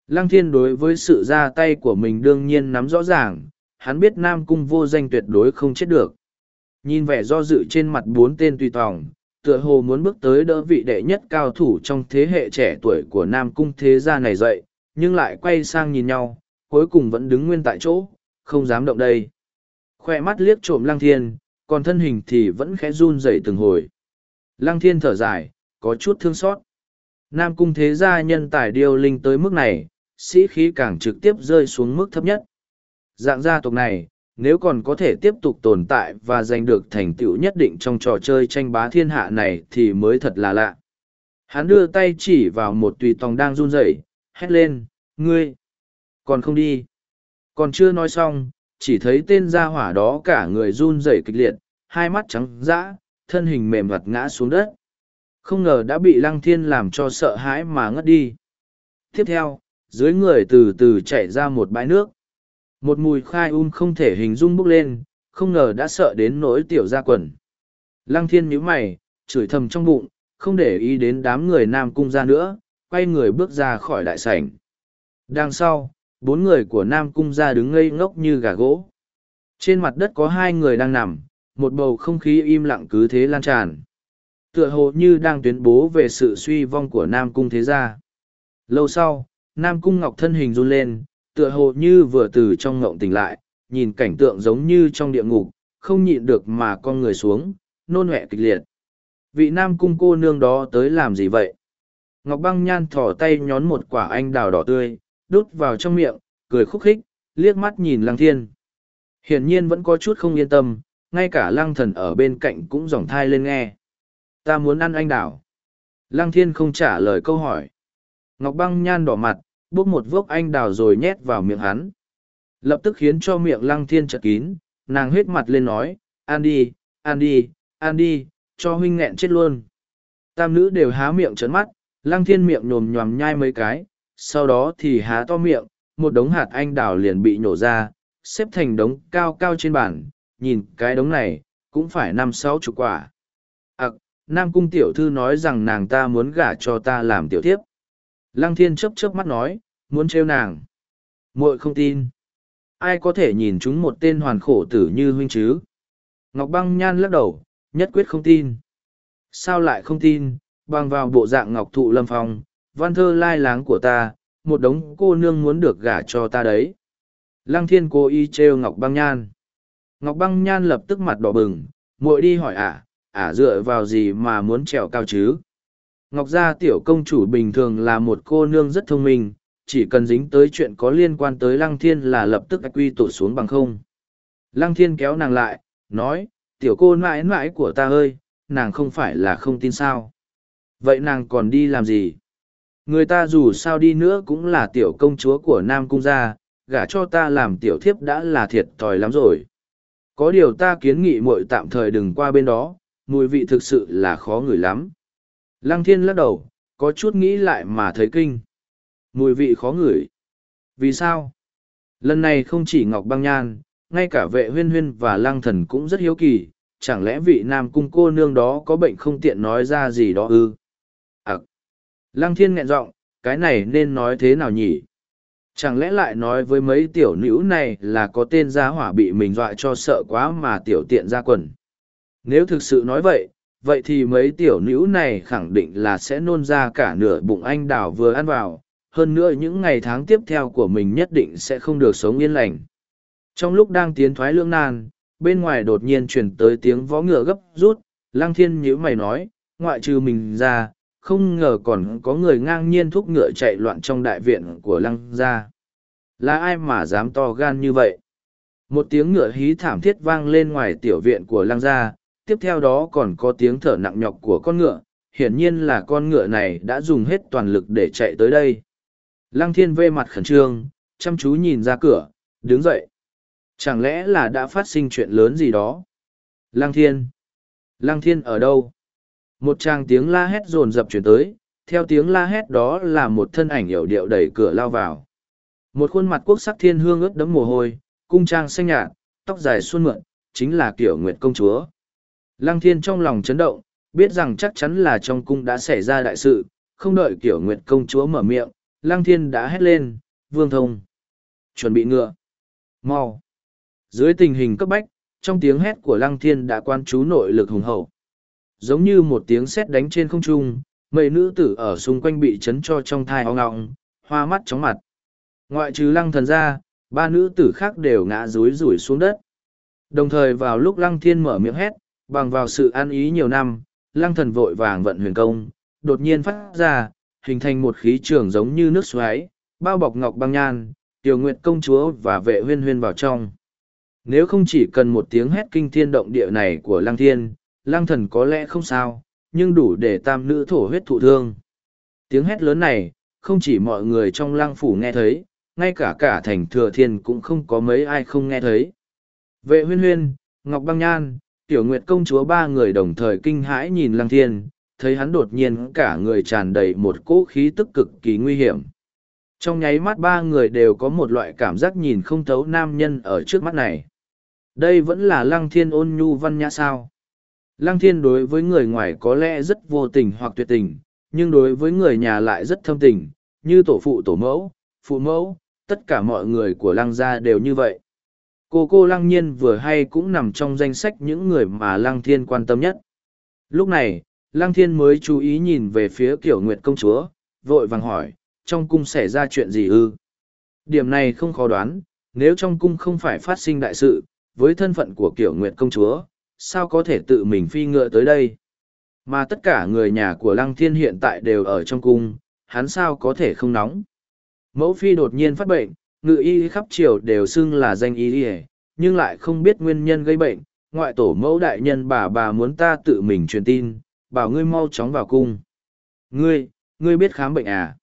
Lăng Thiên đối với sự ra tay của mình đương nhiên nắm rõ ràng, hắn biết Nam Cung vô danh tuyệt đối không chết được. Nhìn vẻ do dự trên mặt bốn tên tùy tòng, tựa hồ muốn bước tới đỡ vị đệ nhất cao thủ trong thế hệ trẻ tuổi của Nam Cung thế gia này dậy, nhưng lại quay sang nhìn nhau, cuối cùng vẫn đứng nguyên tại chỗ, không dám động đây. Khoe mắt liếc trộm Lăng Thiên, còn thân hình thì vẫn khẽ run rẩy từng hồi. Lăng Thiên thở dài, có chút thương xót. Nam Cung thế gia nhân tài điêu linh tới mức này, sĩ khí càng trực tiếp rơi xuống mức thấp nhất. Dạng gia tộc này, nếu còn có thể tiếp tục tồn tại và giành được thành tựu nhất định trong trò chơi tranh bá thiên hạ này thì mới thật là lạ. Hắn đưa tay chỉ vào một tùy tòng đang run rẩy, hét lên, ngươi, còn không đi. Còn chưa nói xong, chỉ thấy tên gia hỏa đó cả người run rẩy kịch liệt, hai mắt trắng dã, thân hình mềm vặt ngã xuống đất. Không ngờ đã bị lăng thiên làm cho sợ hãi mà ngất đi. Tiếp theo, dưới người từ từ chảy ra một bãi nước. Một mùi khai um không thể hình dung bốc lên, không ngờ đã sợ đến nỗi tiểu ra quần. Lăng thiên nhíu mày, chửi thầm trong bụng, không để ý đến đám người nam cung ra nữa, quay người bước ra khỏi đại sảnh. Đằng sau, bốn người của nam cung ra đứng ngây ngốc như gà gỗ. Trên mặt đất có hai người đang nằm, một bầu không khí im lặng cứ thế lan tràn. Tựa hồ như đang tuyên bố về sự suy vong của nam cung thế gia. Lâu sau, nam cung ngọc thân hình run lên, tựa hồ như vừa từ trong ngộng tỉnh lại, nhìn cảnh tượng giống như trong địa ngục, không nhịn được mà con người xuống, nôn hẹ kịch liệt. Vị nam cung cô nương đó tới làm gì vậy? Ngọc băng nhan thỏ tay nhón một quả anh đào đỏ tươi, đút vào trong miệng, cười khúc khích, liếc mắt nhìn lăng thiên. Hiển nhiên vẫn có chút không yên tâm, ngay cả lăng thần ở bên cạnh cũng dòng thai lên nghe. Ta muốn ăn anh đào. Lăng thiên không trả lời câu hỏi. Ngọc băng nhan đỏ mặt, bốc một vốc anh đào rồi nhét vào miệng hắn. Lập tức khiến cho miệng lăng thiên chật kín, nàng hết mặt lên nói, ăn đi, ăn đi, ăn đi, cho huynh nghẹn chết luôn. Tam nữ đều há miệng trấn mắt, lăng thiên miệng nhồm nhòm nhai mấy cái, sau đó thì há to miệng, một đống hạt anh đào liền bị nhổ ra, xếp thành đống cao cao trên bàn, nhìn cái đống này, cũng phải năm sáu chục quả. Ấc, Nam Cung tiểu thư nói rằng nàng ta muốn gả cho ta làm tiểu thiếp. Lăng thiên chớp chớp mắt nói, muốn trêu nàng. muội không tin. Ai có thể nhìn chúng một tên hoàn khổ tử như huynh chứ? Ngọc băng nhan lắc đầu, nhất quyết không tin. Sao lại không tin, bằng vào bộ dạng ngọc thụ lâm phong, văn thơ lai láng của ta, một đống cô nương muốn được gả cho ta đấy. Lăng thiên cố ý trêu Ngọc băng nhan. Ngọc băng nhan lập tức mặt đỏ bừng, muội đi hỏi ả, ả dựa vào gì mà muốn trèo cao chứ? Ngọc gia tiểu công chủ bình thường là một cô nương rất thông minh, chỉ cần dính tới chuyện có liên quan tới lăng thiên là lập tức quy tụt xuống bằng không. Lăng thiên kéo nàng lại, nói, tiểu cô mãi mãi của ta ơi, nàng không phải là không tin sao. Vậy nàng còn đi làm gì? Người ta dù sao đi nữa cũng là tiểu công chúa của Nam Cung gia, gả cho ta làm tiểu thiếp đã là thiệt thòi lắm rồi. Có điều ta kiến nghị muội tạm thời đừng qua bên đó, mùi vị thực sự là khó ngửi lắm. Lăng thiên lắc đầu, có chút nghĩ lại mà thấy kinh. Mùi vị khó ngửi. Vì sao? Lần này không chỉ Ngọc Băng Nhan, ngay cả vệ huyên huyên và Lang thần cũng rất hiếu kỳ, chẳng lẽ vị nam cung cô nương đó có bệnh không tiện nói ra gì đó ư? À. Lăng thiên nghẹn giọng, cái này nên nói thế nào nhỉ? Chẳng lẽ lại nói với mấy tiểu nữ này là có tên gia hỏa bị mình dọa cho sợ quá mà tiểu tiện ra quần? Nếu thực sự nói vậy, vậy thì mấy tiểu nữ này khẳng định là sẽ nôn ra cả nửa bụng anh đào vừa ăn vào, hơn nữa những ngày tháng tiếp theo của mình nhất định sẽ không được sống yên lành. Trong lúc đang tiến thoái lưỡng nan, bên ngoài đột nhiên chuyển tới tiếng vó ngựa gấp rút, Lăng Thiên nhíu mày nói, ngoại trừ mình ra, không ngờ còn có người ngang nhiên thúc ngựa chạy loạn trong đại viện của Lăng gia. Là ai mà dám to gan như vậy? Một tiếng ngựa hí thảm thiết vang lên ngoài tiểu viện của Lăng gia, tiếp theo đó còn có tiếng thở nặng nhọc của con ngựa, hiển nhiên là con ngựa này đã dùng hết toàn lực để chạy tới đây. Lăng thiên vê mặt khẩn trương, chăm chú nhìn ra cửa, đứng dậy. Chẳng lẽ là đã phát sinh chuyện lớn gì đó? Lăng thiên! Lăng thiên ở đâu? Một tràng tiếng la hét rồn rập chuyển tới, theo tiếng la hét đó là một thân ảnh hiểu điệu đẩy cửa lao vào. Một khuôn mặt quốc sắc thiên hương ướt đẫm mồ hôi, cung trang xanh nhạt, tóc dài xuân mượn, chính là kiểu nguyệt công chúa. Lăng thiên trong lòng chấn động, biết rằng chắc chắn là trong cung đã xảy ra đại sự, không đợi kiểu nguyệt công chúa mở miệng, lăng thiên đã hét lên, vương thông. Chuẩn bị ngựa. mau Dưới tình hình cấp bách, trong tiếng hét của lăng thiên đã quan chú nội lực hùng hậu. Giống như một tiếng sét đánh trên không trung, mấy nữ tử ở xung quanh bị chấn cho trong thai ho ngọng, hoa mắt chóng mặt. Ngoại trừ lăng thần ra, ba nữ tử khác đều ngã rúi rủi xuống đất. Đồng thời vào lúc lăng thiên mở miệng hét, bằng vào sự an ý nhiều năm, lăng thần vội vàng vận huyền công, đột nhiên phát ra, hình thành một khí trường giống như nước xoáy, bao bọc ngọc băng nhan, tiểu nguyệt công chúa và vệ huyên huyên vào trong. Nếu không chỉ cần một tiếng hét kinh thiên động địa này của lăng thiên, lăng thần có lẽ không sao, nhưng đủ để tam nữ thổ huyết thụ thương. Tiếng hét lớn này, không chỉ mọi người trong lăng phủ nghe thấy, ngay cả cả thành thừa thiên cũng không có mấy ai không nghe thấy. Vệ huyên huyên, Ngọc Băng Nhan, Tiểu Nguyệt công chúa ba người đồng thời kinh hãi nhìn Lăng Thiên, thấy hắn đột nhiên cả người tràn đầy một cỗ khí tức cực kỳ nguy hiểm. Trong nháy mắt ba người đều có một loại cảm giác nhìn không thấu nam nhân ở trước mắt này. Đây vẫn là Lăng Thiên ôn nhu văn nhã sao. Lăng Thiên đối với người ngoài có lẽ rất vô tình hoặc tuyệt tình, nhưng đối với người nhà lại rất thâm tình, như tổ phụ tổ mẫu, phụ mẫu, tất cả mọi người của Lăng gia đều như vậy cô cô lăng nhiên vừa hay cũng nằm trong danh sách những người mà lăng thiên quan tâm nhất lúc này lăng thiên mới chú ý nhìn về phía kiểu nguyệt công chúa, vội vàng hỏi, trong cung xảy ra chuyện gì ư? Điểm này không khó đoán, nếu trong cung không phải phát sinh đại sự, với thân phận của kiểu nguyệt công chúa, sao có thể tự mình phi ngựa tới đây? Mà tất cả người nhà của lăng thiên hiện tại đều ở trong cung, hắn sao có thể không nóng? Mẫu phi đột nhiên phát bệnh, ngự y khắp triều đều xưng là danh y ỉa nhưng lại không biết nguyên nhân gây bệnh, ngoại tổ mẫu đại nhân bà bà muốn ta tự mình truyền tin bảo ngươi mau chóng vào cung. Ngươi ngươi biết khám bệnh à?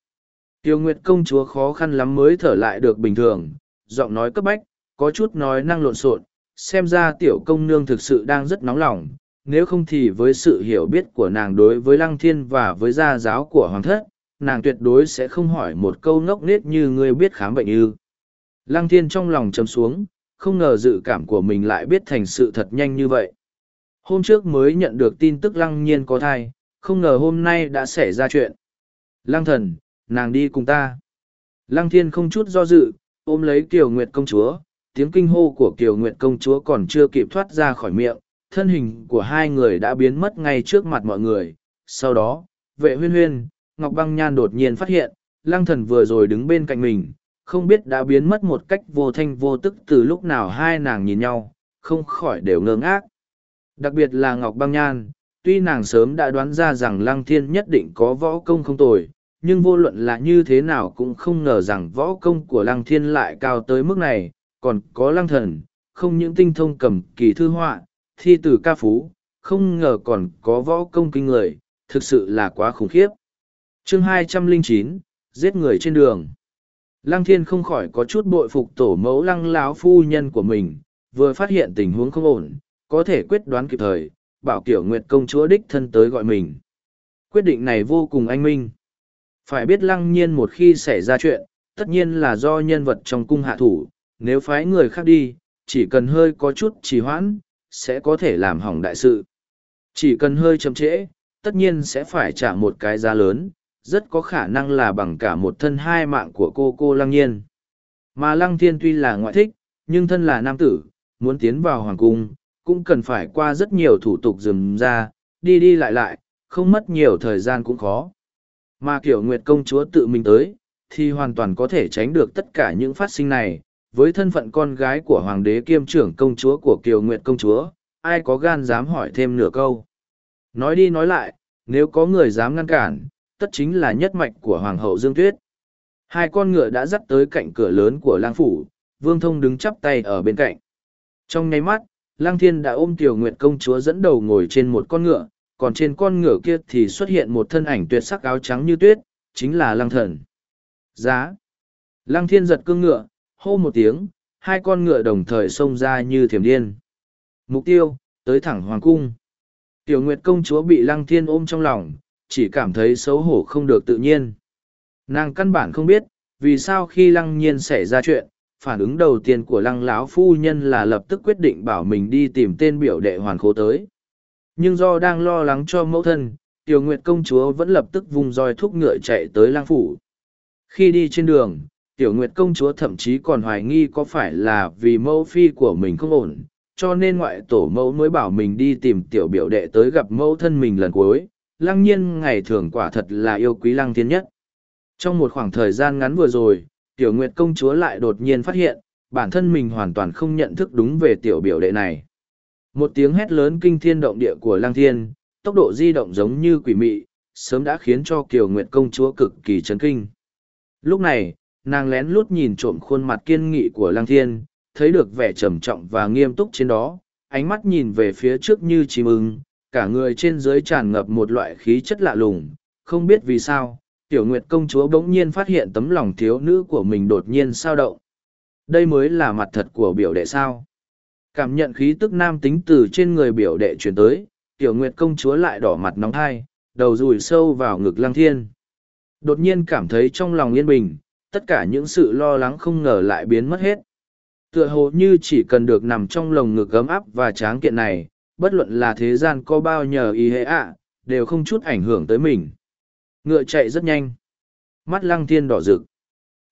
Tiêu nguyệt công chúa khó khăn lắm mới thở lại được bình thường giọng nói cấp bách có chút nói năng lộn xộn xem ra tiểu công nương thực sự đang rất nóng lòng nếu không thì với sự hiểu biết của nàng đối với lăng thiên và với gia giáo của hoàng thất nàng tuyệt đối sẽ không hỏi một câu ngốc nghếch như ngươi biết khám bệnh ư. Lăng thiên trong lòng chấm xuống, không ngờ dự cảm của mình lại biết thành sự thật nhanh như vậy. Hôm trước mới nhận được tin tức lăng nhiên có thai, không ngờ hôm nay đã xảy ra chuyện. Lăng thần, nàng đi cùng ta. Lăng thiên không chút do dự, ôm lấy Kiều Nguyệt công chúa, tiếng kinh hô của Kiều Nguyệt công chúa còn chưa kịp thoát ra khỏi miệng, thân hình của hai người đã biến mất ngay trước mặt mọi người. Sau đó, vệ huyên huyên, Ngọc Băng Nhan đột nhiên phát hiện, lăng thần vừa rồi đứng bên cạnh mình, không biết đã biến mất một cách vô thanh vô tức từ lúc nào hai nàng nhìn nhau, không khỏi đều ngơ ngác. Đặc biệt là Ngọc Băng Nhan, tuy nàng sớm đã đoán ra rằng Lăng Thiên nhất định có võ công không tồi, nhưng vô luận là như thế nào cũng không ngờ rằng võ công của Lăng Thiên lại cao tới mức này, còn có Lăng Thần, không những tinh thông cầm kỳ thư họa, thi tử ca phú, không ngờ còn có võ công kinh người, thực sự là quá khủng khiếp. chương 209, giết người trên đường. Lăng thiên không khỏi có chút bội phục tổ mẫu lăng lão phu nhân của mình, vừa phát hiện tình huống không ổn, có thể quyết đoán kịp thời, bảo kiểu nguyệt công chúa đích thân tới gọi mình. Quyết định này vô cùng anh minh. Phải biết lăng nhiên một khi xảy ra chuyện, tất nhiên là do nhân vật trong cung hạ thủ, nếu phái người khác đi, chỉ cần hơi có chút trì hoãn, sẽ có thể làm hỏng đại sự. Chỉ cần hơi chậm trễ, tất nhiên sẽ phải trả một cái giá lớn, rất có khả năng là bằng cả một thân hai mạng của cô cô Lăng Nhiên. Mà Lăng Thiên tuy là ngoại thích, nhưng thân là nam tử, muốn tiến vào hoàng cung, cũng cần phải qua rất nhiều thủ tục dùm ra, đi đi lại lại, không mất nhiều thời gian cũng khó. Mà kiểu Nguyệt công chúa tự mình tới, thì hoàn toàn có thể tránh được tất cả những phát sinh này. Với thân phận con gái của hoàng đế kiêm trưởng công chúa của Kiều Nguyệt công chúa, ai có gan dám hỏi thêm nửa câu. Nói đi nói lại, nếu có người dám ngăn cản, tất chính là nhất mạch của Hoàng hậu Dương Tuyết. Hai con ngựa đã dắt tới cạnh cửa lớn của lang phủ, Vương Thông đứng chắp tay ở bên cạnh. Trong nháy mắt, Lang Thiên đã ôm Tiểu Nguyệt công chúa dẫn đầu ngồi trên một con ngựa, còn trên con ngựa kia thì xuất hiện một thân ảnh tuyệt sắc áo trắng như tuyết, chính là Lang Thần. Giá. Lang Thiên giật cương ngựa, hô một tiếng, hai con ngựa đồng thời xông ra như thiểm điên. Mục tiêu, tới thẳng Hoàng Cung. Tiểu Nguyệt công chúa bị Lăng Thiên ôm trong lòng, chỉ cảm thấy xấu hổ không được tự nhiên. Nàng căn bản không biết, vì sao khi Lăng Nhiên xảy ra chuyện, phản ứng đầu tiên của Lăng lão phu nhân là lập tức quyết định bảo mình đi tìm tên biểu đệ hoàn khố tới. Nhưng do đang lo lắng cho mẫu thân, Tiểu Nguyệt công chúa vẫn lập tức vùng roi thúc ngựa chạy tới Lăng phủ. Khi đi trên đường, Tiểu Nguyệt công chúa thậm chí còn hoài nghi có phải là vì mẫu phi của mình không ổn, cho nên ngoại tổ mẫu mới bảo mình đi tìm tiểu biểu đệ tới gặp mẫu thân mình lần cuối. Lăng nhiên ngày thường quả thật là yêu quý lăng thiên nhất. Trong một khoảng thời gian ngắn vừa rồi, tiểu nguyệt công chúa lại đột nhiên phát hiện, bản thân mình hoàn toàn không nhận thức đúng về tiểu biểu đệ này. Một tiếng hét lớn kinh thiên động địa của Lang thiên, tốc độ di động giống như quỷ mị, sớm đã khiến cho kiều nguyệt công chúa cực kỳ chấn kinh. Lúc này, nàng lén lút nhìn trộm khuôn mặt kiên nghị của lăng thiên, thấy được vẻ trầm trọng và nghiêm túc trên đó, ánh mắt nhìn về phía trước như chim ưng, cả người trên dưới tràn ngập một loại khí chất lạ lùng, không biết vì sao, tiểu nguyệt công chúa bỗng nhiên phát hiện tấm lòng thiếu nữ của mình đột nhiên sao động. Đây mới là mặt thật của biểu đệ sao. Cảm nhận khí tức nam tính từ trên người biểu đệ chuyển tới, tiểu nguyệt công chúa lại đỏ mặt nóng thai, đầu rùi sâu vào ngực lăng thiên. Đột nhiên cảm thấy trong lòng yên bình, tất cả những sự lo lắng không ngờ lại biến mất hết tựa hồ như chỉ cần được nằm trong lồng ngực ấm áp và tráng kiện này bất luận là thế gian có bao nhờ ý hệ ạ đều không chút ảnh hưởng tới mình ngựa chạy rất nhanh. Mắt lăng thiên đỏ rực.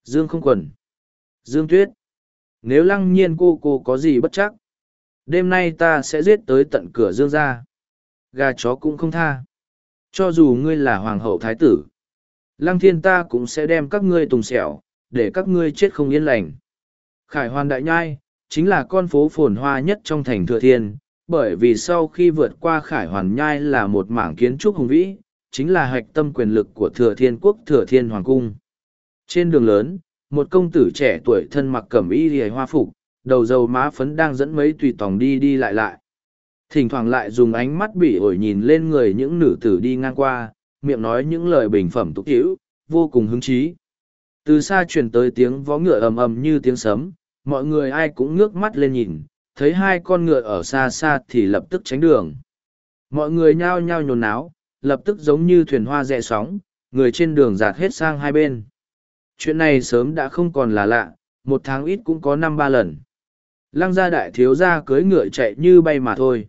Dương không quần. Dương tuyết. Nếu lăng nhiên cô cô có gì bất chắc? Đêm nay ta sẽ giết tới tận cửa dương ra gà chó cũng không tha. Cho dù ngươi là hoàng hậu thái tử lăng thiên ta cũng sẽ đem các ngươi tùng xẻo để các ngươi chết không yên lành. Khải Hoàn Đại Nhai, chính là con phố phồn hoa nhất trong thành Thừa Thiên, bởi vì sau khi vượt qua Khải Hoàn Nhai là một mảng kiến trúc hùng vĩ, chính là hạch tâm quyền lực của Thừa Thiên Quốc Thừa Thiên Hoàng Cung. Trên đường lớn, một công tử trẻ tuổi thân mặc cẩm y lìa hoa phục, đầu dầu má phấn đang dẫn mấy tùy tòng đi đi lại lại. Thỉnh thoảng lại dùng ánh mắt bị ổi nhìn lên người những nữ tử đi ngang qua, miệng nói những lời bình phẩm tục hữu, vô cùng hứng chí. Từ xa truyền tới tiếng vó ngựa ầm ầm như tiếng sấm, mọi người ai cũng ngước mắt lên nhìn thấy hai con ngựa ở xa xa thì lập tức tránh đường mọi người nhao nhao nhồn náo lập tức giống như thuyền hoa rẽ sóng người trên đường giạt hết sang hai bên. Chuyện này sớm đã không còn là lạ một tháng ít cũng có năm ba lần. Lăng gia đại thiếu gia cưới ngựa chạy như bay mà thôi.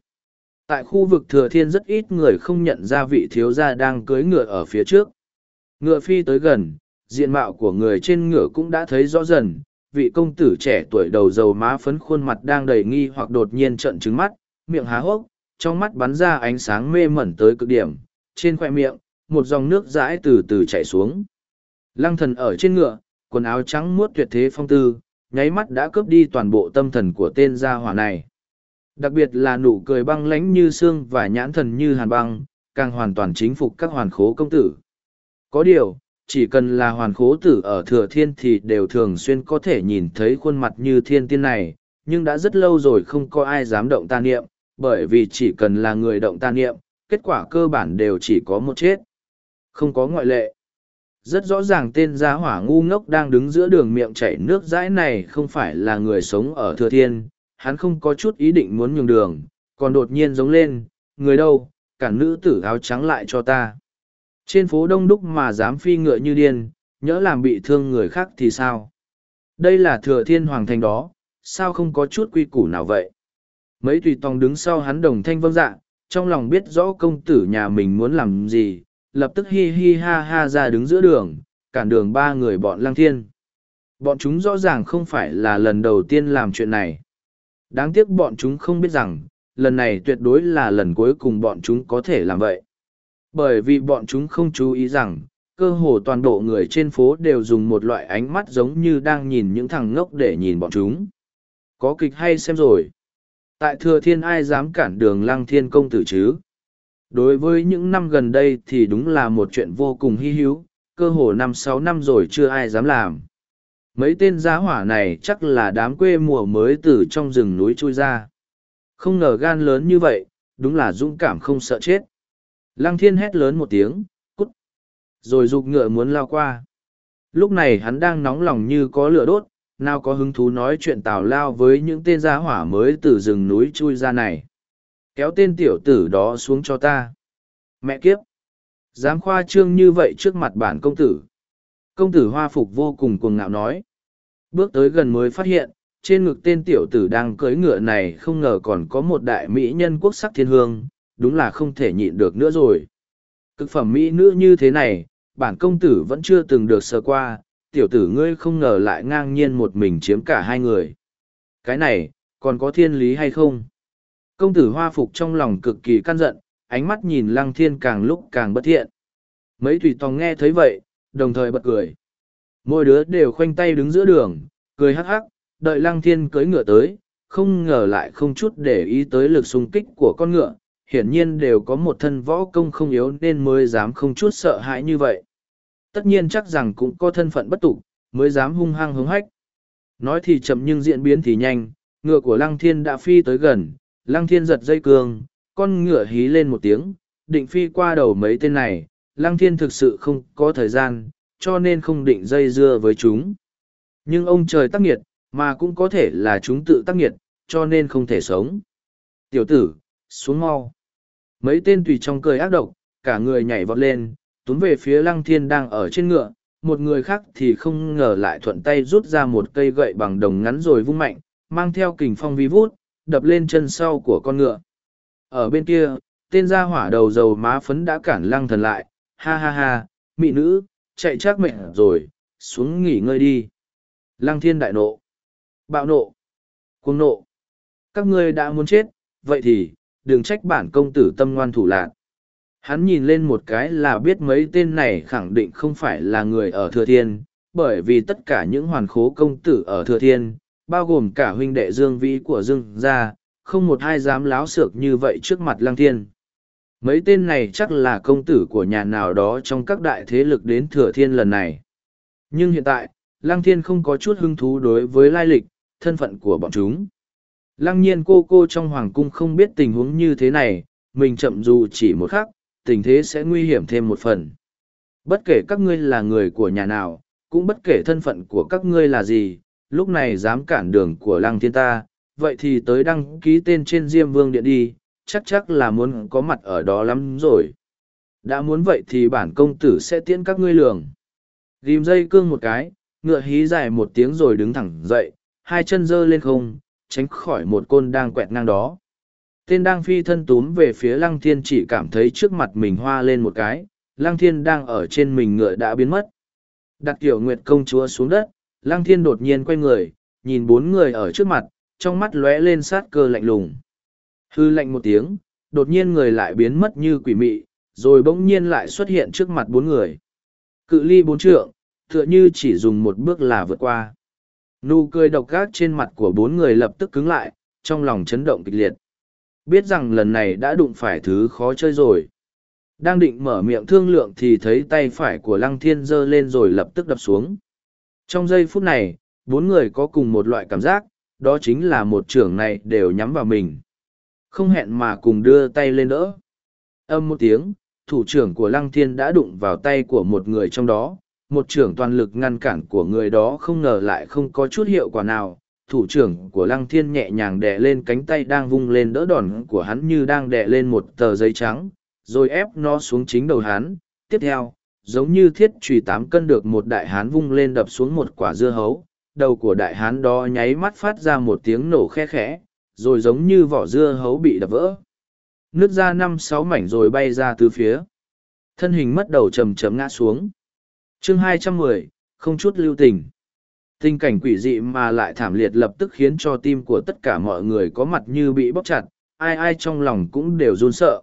Tại khu vực thừa thiên rất ít người không nhận ra vị thiếu gia đang cưới ngựa ở phía trước. Ngựa phi tới gần diện mạo của người trên ngựa cũng đã thấy rõ dần vị công tử trẻ tuổi đầu dầu má phấn khuôn mặt đang đầy nghi hoặc đột nhiên trợn trứng mắt, miệng há hốc, trong mắt bắn ra ánh sáng mê mẩn tới cực điểm, trên khoe miệng, một dòng nước dãi từ từ chảy xuống. Lăng thần ở trên ngựa, quần áo trắng muốt tuyệt thế phong tư, nháy mắt đã cướp đi toàn bộ tâm thần của tên gia hỏa này. Đặc biệt là nụ cười băng lánh như xương và nhãn thần như hàn băng, càng hoàn toàn chính phục các hoàn khố công tử. Có điều, chỉ cần là hoàn khố tử ở thừa thiên thì đều thường xuyên có thể nhìn thấy khuôn mặt như thiên tiên này nhưng đã rất lâu rồi không có ai dám động ta niệm bởi vì chỉ cần là người động ta niệm kết quả cơ bản đều chỉ có một chết không có ngoại lệ rất rõ ràng tên gia hỏa ngu ngốc đang đứng giữa đường miệng chảy nước dãi này không phải là người sống ở thừa thiên hắn không có chút ý định muốn nhường đường còn đột nhiên giống lên người đâu cả nữ tử áo trắng lại cho ta trên phố đông đúc mà dám phi ngựa như điên, nhỡ làm bị thương người khác thì sao? Đây là thừa thiên hoàng thành đó, sao không có chút quy củ nào vậy? Mấy tùy tòng đứng sau hắn đồng thanh vâng dạ, trong lòng biết rõ công tử nhà mình muốn làm gì, lập tức hi hi ha ha ra đứng giữa đường, cản đường ba người bọn lăng thiên. Bọn chúng rõ ràng không phải là lần đầu tiên làm chuyện này. Đáng tiếc bọn chúng không biết rằng, lần này tuyệt đối là lần cuối cùng bọn chúng có thể làm vậy. Bởi vì bọn chúng không chú ý rằng, cơ hồ toàn bộ người trên phố đều dùng một loại ánh mắt giống như đang nhìn những thằng ngốc để nhìn bọn chúng. Có kịch hay xem rồi. Tại thừa thiên ai dám cản đường lăng thiên công tử chứ? Đối với những năm gần đây thì đúng là một chuyện vô cùng hy hữu, cơ hồ năm sáu năm rồi chưa ai dám làm. Mấy tên giá hỏa này chắc là đám quê mùa mới từ trong rừng núi chui ra. Không ngờ gan lớn như vậy, đúng là dũng cảm không sợ chết. Lăng thiên hét lớn một tiếng, cút. Rồi rục ngựa muốn lao qua. Lúc này hắn đang nóng lòng như có lửa đốt, nào có hứng thú nói chuyện tào lao với những tên gia hỏa mới từ rừng núi chui ra này. Kéo tên tiểu tử đó xuống cho ta. Mẹ kiếp! Dám khoa trương như vậy trước mặt bản công tử. Công tử hoa phục vô cùng cuồng ngạo nói. Bước tới gần mới phát hiện, trên ngực tên tiểu tử đang cưỡi ngựa này không ngờ còn có một đại mỹ nhân quốc sắc thiên hương, đúng là không thể nhịn được nữa rồi. Cực phẩm mỹ nữ như thế này, bản công tử vẫn chưa từng được sờ qua, tiểu tử ngươi không ngờ lại ngang nhiên một mình chiếm cả hai người. Cái này, còn có thiên lý hay không? Công tử hoa phục trong lòng cực kỳ căn giận, ánh mắt nhìn lăng thiên càng lúc càng bất thiện. Mấy tùy tòng nghe thấy vậy, đồng thời bật cười. Mỗi đứa đều khoanh tay đứng giữa đường, cười hắc hắc, đợi lăng thiên cưỡi ngựa tới, không ngờ lại không chút để ý tới lực xung kích của con ngựa, hiển nhiên đều có một thân võ công không yếu nên mới dám không chút sợ hãi như vậy. Tất nhiên chắc rằng cũng có thân phận bất tục, mới dám hung hăng hứng hách. Nói thì chậm nhưng diễn biến thì nhanh, ngựa của lăng thiên đã phi tới gần, lăng thiên giật dây cương, con ngựa hí lên một tiếng, định phi qua đầu mấy tên này, lăng thiên thực sự không có thời gian, cho nên không định dây dưa với chúng. Nhưng ông trời tắc nghiệt, mà cũng có thể là chúng tự tắc nghiệt, cho nên không thể sống. Tiểu tử, xuống mau. Mấy tên tùy trong cười ác độc, cả người nhảy vọt lên, túm về phía lăng thiên đang ở trên ngựa, một người khác thì không ngờ lại thuận tay rút ra một cây gậy bằng đồng ngắn rồi vung mạnh, mang theo kình phong vi vút, đập lên chân sau của con ngựa. Ở bên kia, tên gia hỏa đầu dầu má phấn đã cản lăng thần lại, ha ha ha, mị nữ, chạy chắc mệt rồi, xuống nghỉ ngơi đi. Lăng thiên đại nộ, bạo nộ, cuồng nộ. Các ngươi đã muốn chết, vậy thì, đừng trách bản công tử tâm ngoan thủ lạc. Hắn nhìn lên một cái là biết mấy tên này khẳng định không phải là người ở Thừa Thiên, bởi vì tất cả những hoàn khố công tử ở Thừa Thiên, bao gồm cả huynh đệ Dương Vĩ của Dương gia, không một ai dám láo xược như vậy trước mặt Lăng Thiên. Mấy tên này chắc là công tử của nhà nào đó trong các đại thế lực đến Thừa Thiên lần này. Nhưng hiện tại, Lăng Thiên không có chút hứng thú đối với lai lịch, thân phận của bọn chúng. Lăng nhiên cô cô trong hoàng cung không biết tình huống như thế này, mình chậm dù chỉ một khắc, tình thế sẽ nguy hiểm thêm một phần. Bất kể các ngươi là người của nhà nào, cũng bất kể thân phận của các ngươi là gì, lúc này dám cản đường của lăng thiên ta, vậy thì tới đăng ký tên trên Diêm Vương Điện đi, chắc chắc là muốn có mặt ở đó lắm rồi. Đã muốn vậy thì bản công tử sẽ tiễn các ngươi lường. Ghim dây cương một cái, ngựa hí dài một tiếng rồi đứng thẳng dậy, hai chân giơ lên không, tránh khỏi một côn đang quẹt ngang đó. Tên đang phi thân túm về phía lăng thiên chỉ cảm thấy trước mặt mình hoa lên một cái, lăng thiên đang ở trên mình ngựa đã biến mất. Đặt kiểu nguyệt công chúa xuống đất, lăng thiên đột nhiên quay người, nhìn bốn người ở trước mặt, trong mắt lóe lên sát cơ lạnh lùng. Hư lạnh một tiếng, đột nhiên người lại biến mất như quỷ mị, rồi bỗng nhiên lại xuất hiện trước mặt bốn người. Cự ly bốn trượng, tựa như chỉ dùng một bước là vượt qua. Nụ cười độc gác trên mặt của bốn người lập tức cứng lại, trong lòng chấn động kịch liệt. Biết rằng lần này đã đụng phải thứ khó chơi rồi. Đang định mở miệng thương lượng thì thấy tay phải của Lăng Thiên giơ lên rồi lập tức đập xuống. Trong giây phút này, bốn người có cùng một loại cảm giác, đó chính là một trưởng này đều nhắm vào mình. Không hẹn mà cùng đưa tay lên đỡ. Âm một tiếng, thủ trưởng của Lăng Thiên đã đụng vào tay của một người trong đó, một trưởng toàn lực ngăn cản của người đó không ngờ lại không có chút hiệu quả nào. Thủ trưởng của Lăng Thiên nhẹ nhàng đè lên cánh tay đang vung lên đỡ đòn của hắn như đang đè lên một tờ giấy trắng, rồi ép nó xuống chính đầu hắn. Tiếp theo, giống như thiết trùy tám cân được một đại hán vung lên đập xuống một quả dưa hấu, đầu của đại hán đó nháy mắt phát ra một tiếng nổ khe khẽ, rồi giống như vỏ dưa hấu bị đập vỡ. Nước ra năm sáu mảnh rồi bay ra từ phía. Thân hình mất đầu chầm chấm ngã xuống. chương hai trăm mười không chút lưu tình. Tình cảnh quỷ dị mà lại thảm liệt lập tức khiến cho tim của tất cả mọi người có mặt như bị bóp chặt, ai ai trong lòng cũng đều run sợ.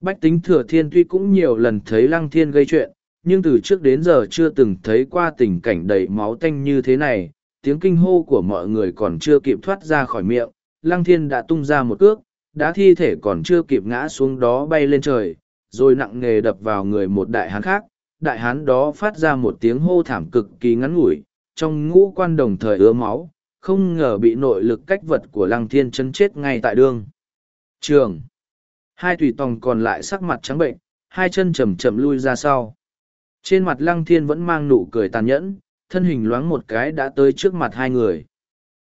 Bách tính thừa thiên tuy cũng nhiều lần thấy lăng thiên gây chuyện, nhưng từ trước đến giờ chưa từng thấy qua tình cảnh đầy máu tanh như thế này, tiếng kinh hô của mọi người còn chưa kịp thoát ra khỏi miệng, lăng thiên đã tung ra một cước, đã thi thể còn chưa kịp ngã xuống đó bay lên trời, rồi nặng nề đập vào người một đại hán khác, đại hán đó phát ra một tiếng hô thảm cực kỳ ngắn ngủi, trong ngũ quan đồng thời ứa máu, không ngờ bị nội lực cách vật của lăng thiên chân chết ngay tại đường. Trường. Hai tùy tòng còn lại sắc mặt trắng bệnh, hai chân chầm chậm lui ra sau. Trên mặt lăng thiên vẫn mang nụ cười tàn nhẫn, thân hình loáng một cái đã tới trước mặt hai người.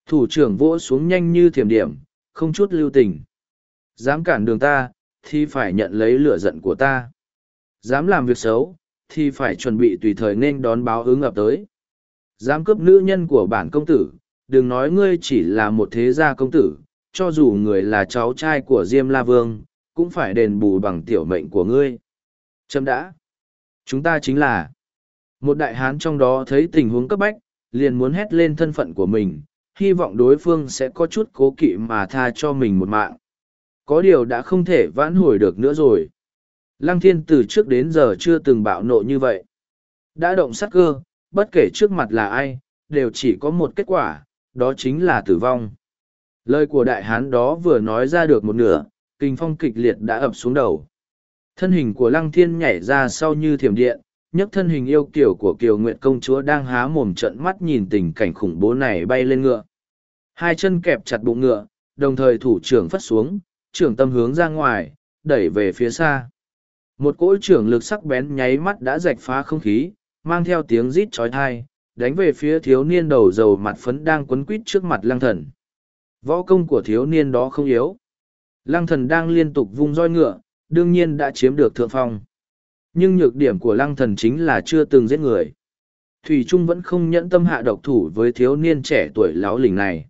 Thủ trưởng vỗ xuống nhanh như thiểm điểm, không chút lưu tình. Dám cản đường ta, thì phải nhận lấy lửa giận của ta. Dám làm việc xấu, thì phải chuẩn bị tùy thời nên đón báo ứng ập tới. Dám cướp nữ nhân của bản công tử, đừng nói ngươi chỉ là một thế gia công tử, cho dù người là cháu trai của Diêm La Vương, cũng phải đền bù bằng tiểu mệnh của ngươi. Trâm đã. Chúng ta chính là. Một đại hán trong đó thấy tình huống cấp bách, liền muốn hét lên thân phận của mình, hy vọng đối phương sẽ có chút cố kỵ mà tha cho mình một mạng. Có điều đã không thể vãn hồi được nữa rồi. Lăng thiên từ trước đến giờ chưa từng bạo nộ như vậy. Đã động sát cơ, bất kể trước mặt là ai, đều chỉ có một kết quả, đó chính là tử vong. Lời của đại hán đó vừa nói ra được một nửa, kinh phong kịch liệt đã ập xuống đầu. Thân hình của lăng thiên nhảy ra sau như thiểm điện, nhấc thân hình yêu kiểu của kiều nguyện công chúa đang há mồm trận mắt nhìn tình cảnh khủng bố này bay lên ngựa. Hai chân kẹp chặt bụng ngựa, đồng thời thủ trưởng phất xuống, trưởng tâm hướng ra ngoài, đẩy về phía xa. Một cỗ trưởng lực sắc bén nháy mắt đã rạch phá không khí, mang theo tiếng rít chói tai, đánh về phía thiếu niên đầu dầu mặt phấn đang quấn quít trước mặt lăng thần. Võ công của thiếu niên đó không yếu. Lăng thần đang liên tục vung roi ngựa, đương nhiên đã chiếm được thượng phong. Nhưng nhược điểm của lăng thần chính là chưa từng giết người. Thủy Trung vẫn không nhẫn tâm hạ độc thủ với thiếu niên trẻ tuổi láo lỉnh này.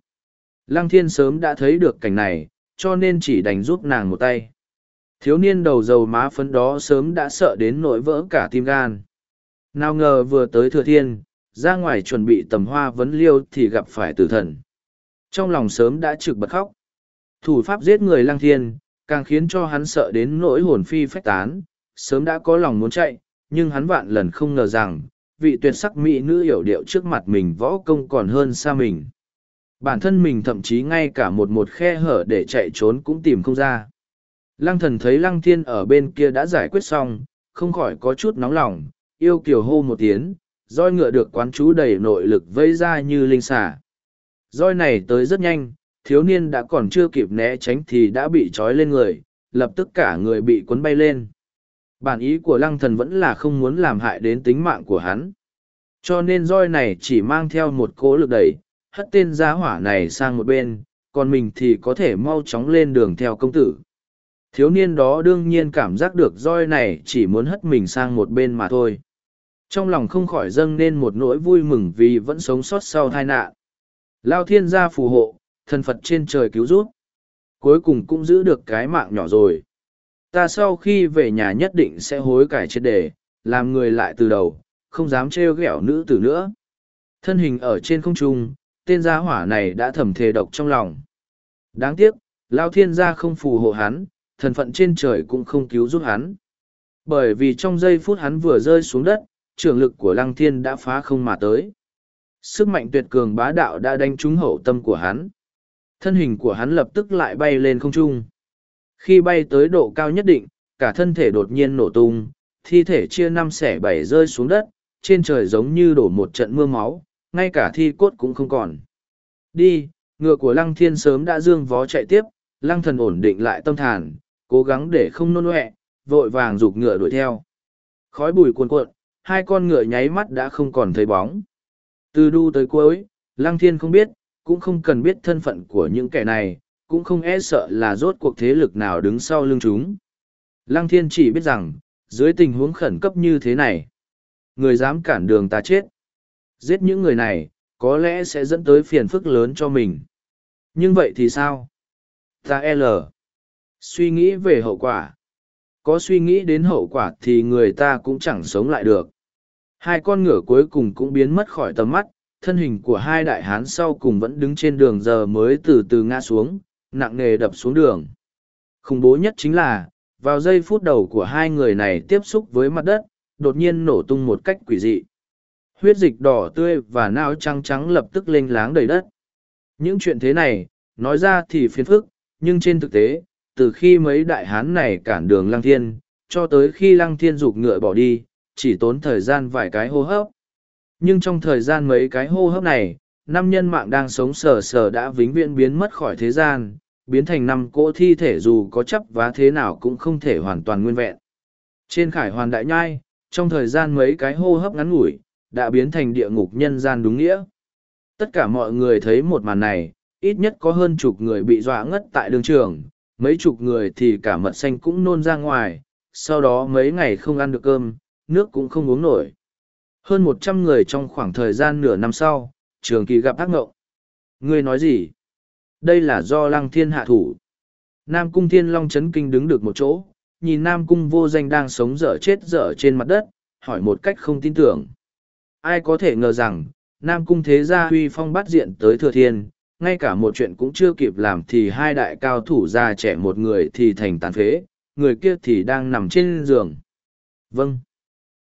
Lăng thiên sớm đã thấy được cảnh này, cho nên chỉ đành giúp nàng một tay. Thiếu niên đầu dầu má phấn đó sớm đã sợ đến nỗi vỡ cả tim gan. Nào ngờ vừa tới thừa thiên, ra ngoài chuẩn bị tầm hoa vấn liêu thì gặp phải tử thần. Trong lòng sớm đã trực bật khóc. Thủ pháp giết người lăng thiên, càng khiến cho hắn sợ đến nỗi hồn phi phách tán, sớm đã có lòng muốn chạy, nhưng hắn vạn lần không ngờ rằng, vị tuyệt sắc mỹ nữ hiểu điệu trước mặt mình võ công còn hơn xa mình. Bản thân mình thậm chí ngay cả một một khe hở để chạy trốn cũng tìm không ra. Lăng thần thấy lăng thiên ở bên kia đã giải quyết xong, không khỏi có chút nóng lòng, yêu kiều hô một tiếng, roi ngựa được quán chú đầy nội lực vây ra như linh xả. Roi này tới rất nhanh, thiếu niên đã còn chưa kịp né tránh thì đã bị trói lên người, lập tức cả người bị cuốn bay lên. Bản ý của lăng thần vẫn là không muốn làm hại đến tính mạng của hắn. Cho nên roi này chỉ mang theo một cỗ lực đẩy, hất tên giá hỏa này sang một bên, còn mình thì có thể mau chóng lên đường theo công tử. Thiếu niên đó đương nhiên cảm giác được roi này chỉ muốn hất mình sang một bên mà thôi. Trong lòng không khỏi dâng nên một nỗi vui mừng vì vẫn sống sót sau tai nạn. Lao thiên gia phù hộ, thần Phật trên trời cứu rút. Cuối cùng cũng giữ được cái mạng nhỏ rồi. Ta sau khi về nhà nhất định sẽ hối cải triệt đề, làm người lại từ đầu, không dám trêu ghẹo nữ tử nữa. Thân hình ở trên không trung, tên gia hỏa này đã thầm thề độc trong lòng. Đáng tiếc, Lao thiên gia không phù hộ hắn, thần phận trên trời cũng không cứu giúp hắn. Bởi vì trong giây phút hắn vừa rơi xuống đất, Trưởng lực của lăng thiên đã phá không mà tới. Sức mạnh tuyệt cường bá đạo đã đánh trúng hậu tâm của hắn. Thân hình của hắn lập tức lại bay lên không trung. Khi bay tới độ cao nhất định, cả thân thể đột nhiên nổ tung, thi thể chia năm xẻ bảy rơi xuống đất, trên trời giống như đổ một trận mưa máu, ngay cả thi cốt cũng không còn. Đi, ngựa của lăng thiên sớm đã dương vó chạy tiếp, lăng thần ổn định lại tâm thản, cố gắng để không nôn ọe, vội vàng rục ngựa đuổi theo. Khói bùi cuồn cuộn, hai con ngựa nháy mắt đã không còn thấy bóng. Từ đu tới cuối, Lăng Thiên không biết, cũng không cần biết thân phận của những kẻ này, cũng không e sợ là rốt cuộc thế lực nào đứng sau lưng chúng. Lăng Thiên chỉ biết rằng, dưới tình huống khẩn cấp như thế này, người dám cản đường ta chết. Giết những người này, có lẽ sẽ dẫn tới phiền phức lớn cho mình. Nhưng vậy thì sao? Ta L. Suy nghĩ về hậu quả. Có suy nghĩ đến hậu quả thì người ta cũng chẳng sống lại được. Hai con ngựa cuối cùng cũng biến mất khỏi tầm mắt, thân hình của hai đại hán sau cùng vẫn đứng trên đường giờ mới từ từ ngã xuống, nặng nề đập xuống đường. Khủng bố nhất chính là, vào giây phút đầu của hai người này tiếp xúc với mặt đất, đột nhiên nổ tung một cách quỷ dị. Huyết dịch đỏ tươi và não trắng trắng lập tức lênh láng đầy đất. Những chuyện thế này, nói ra thì phiền phức, nhưng trên thực tế, từ khi mấy đại hán này cản đường lăng thiên, cho tới khi lăng thiên rụt ngựa bỏ đi, chỉ tốn thời gian vài cái hô hấp. Nhưng trong thời gian mấy cái hô hấp này, năm nhân mạng đang sống sờ sờ đã vĩnh viễn biến mất khỏi thế gian, biến thành năm cỗ thi thể dù có chấp vá thế nào cũng không thể hoàn toàn nguyên vẹn. Trên khải hoàn đại nhai, trong thời gian mấy cái hô hấp ngắn ngủi, đã biến thành địa ngục nhân gian đúng nghĩa. Tất cả mọi người thấy một màn này, ít nhất có hơn chục người bị dọa ngất tại đường trường, mấy chục người thì cả mật xanh cũng nôn ra ngoài, sau đó mấy ngày không ăn được cơm, nước cũng không uống nổi. Hơn một trăm người trong khoảng thời gian nửa năm sau, trường kỳ gặp ác ngộng. Ngươi nói gì? Đây là do lăng thiên hạ thủ. Nam cung thiên long chấn kinh đứng được một chỗ, nhìn Nam cung vô danh đang sống dở chết dở trên mặt đất, hỏi một cách không tin tưởng. Ai có thể ngờ rằng, Nam cung thế gia huy phong bắt diện tới thừa thiên, ngay cả một chuyện cũng chưa kịp làm thì hai đại cao thủ già trẻ một người thì thành tàn phế, người kia thì đang nằm trên giường. Vâng.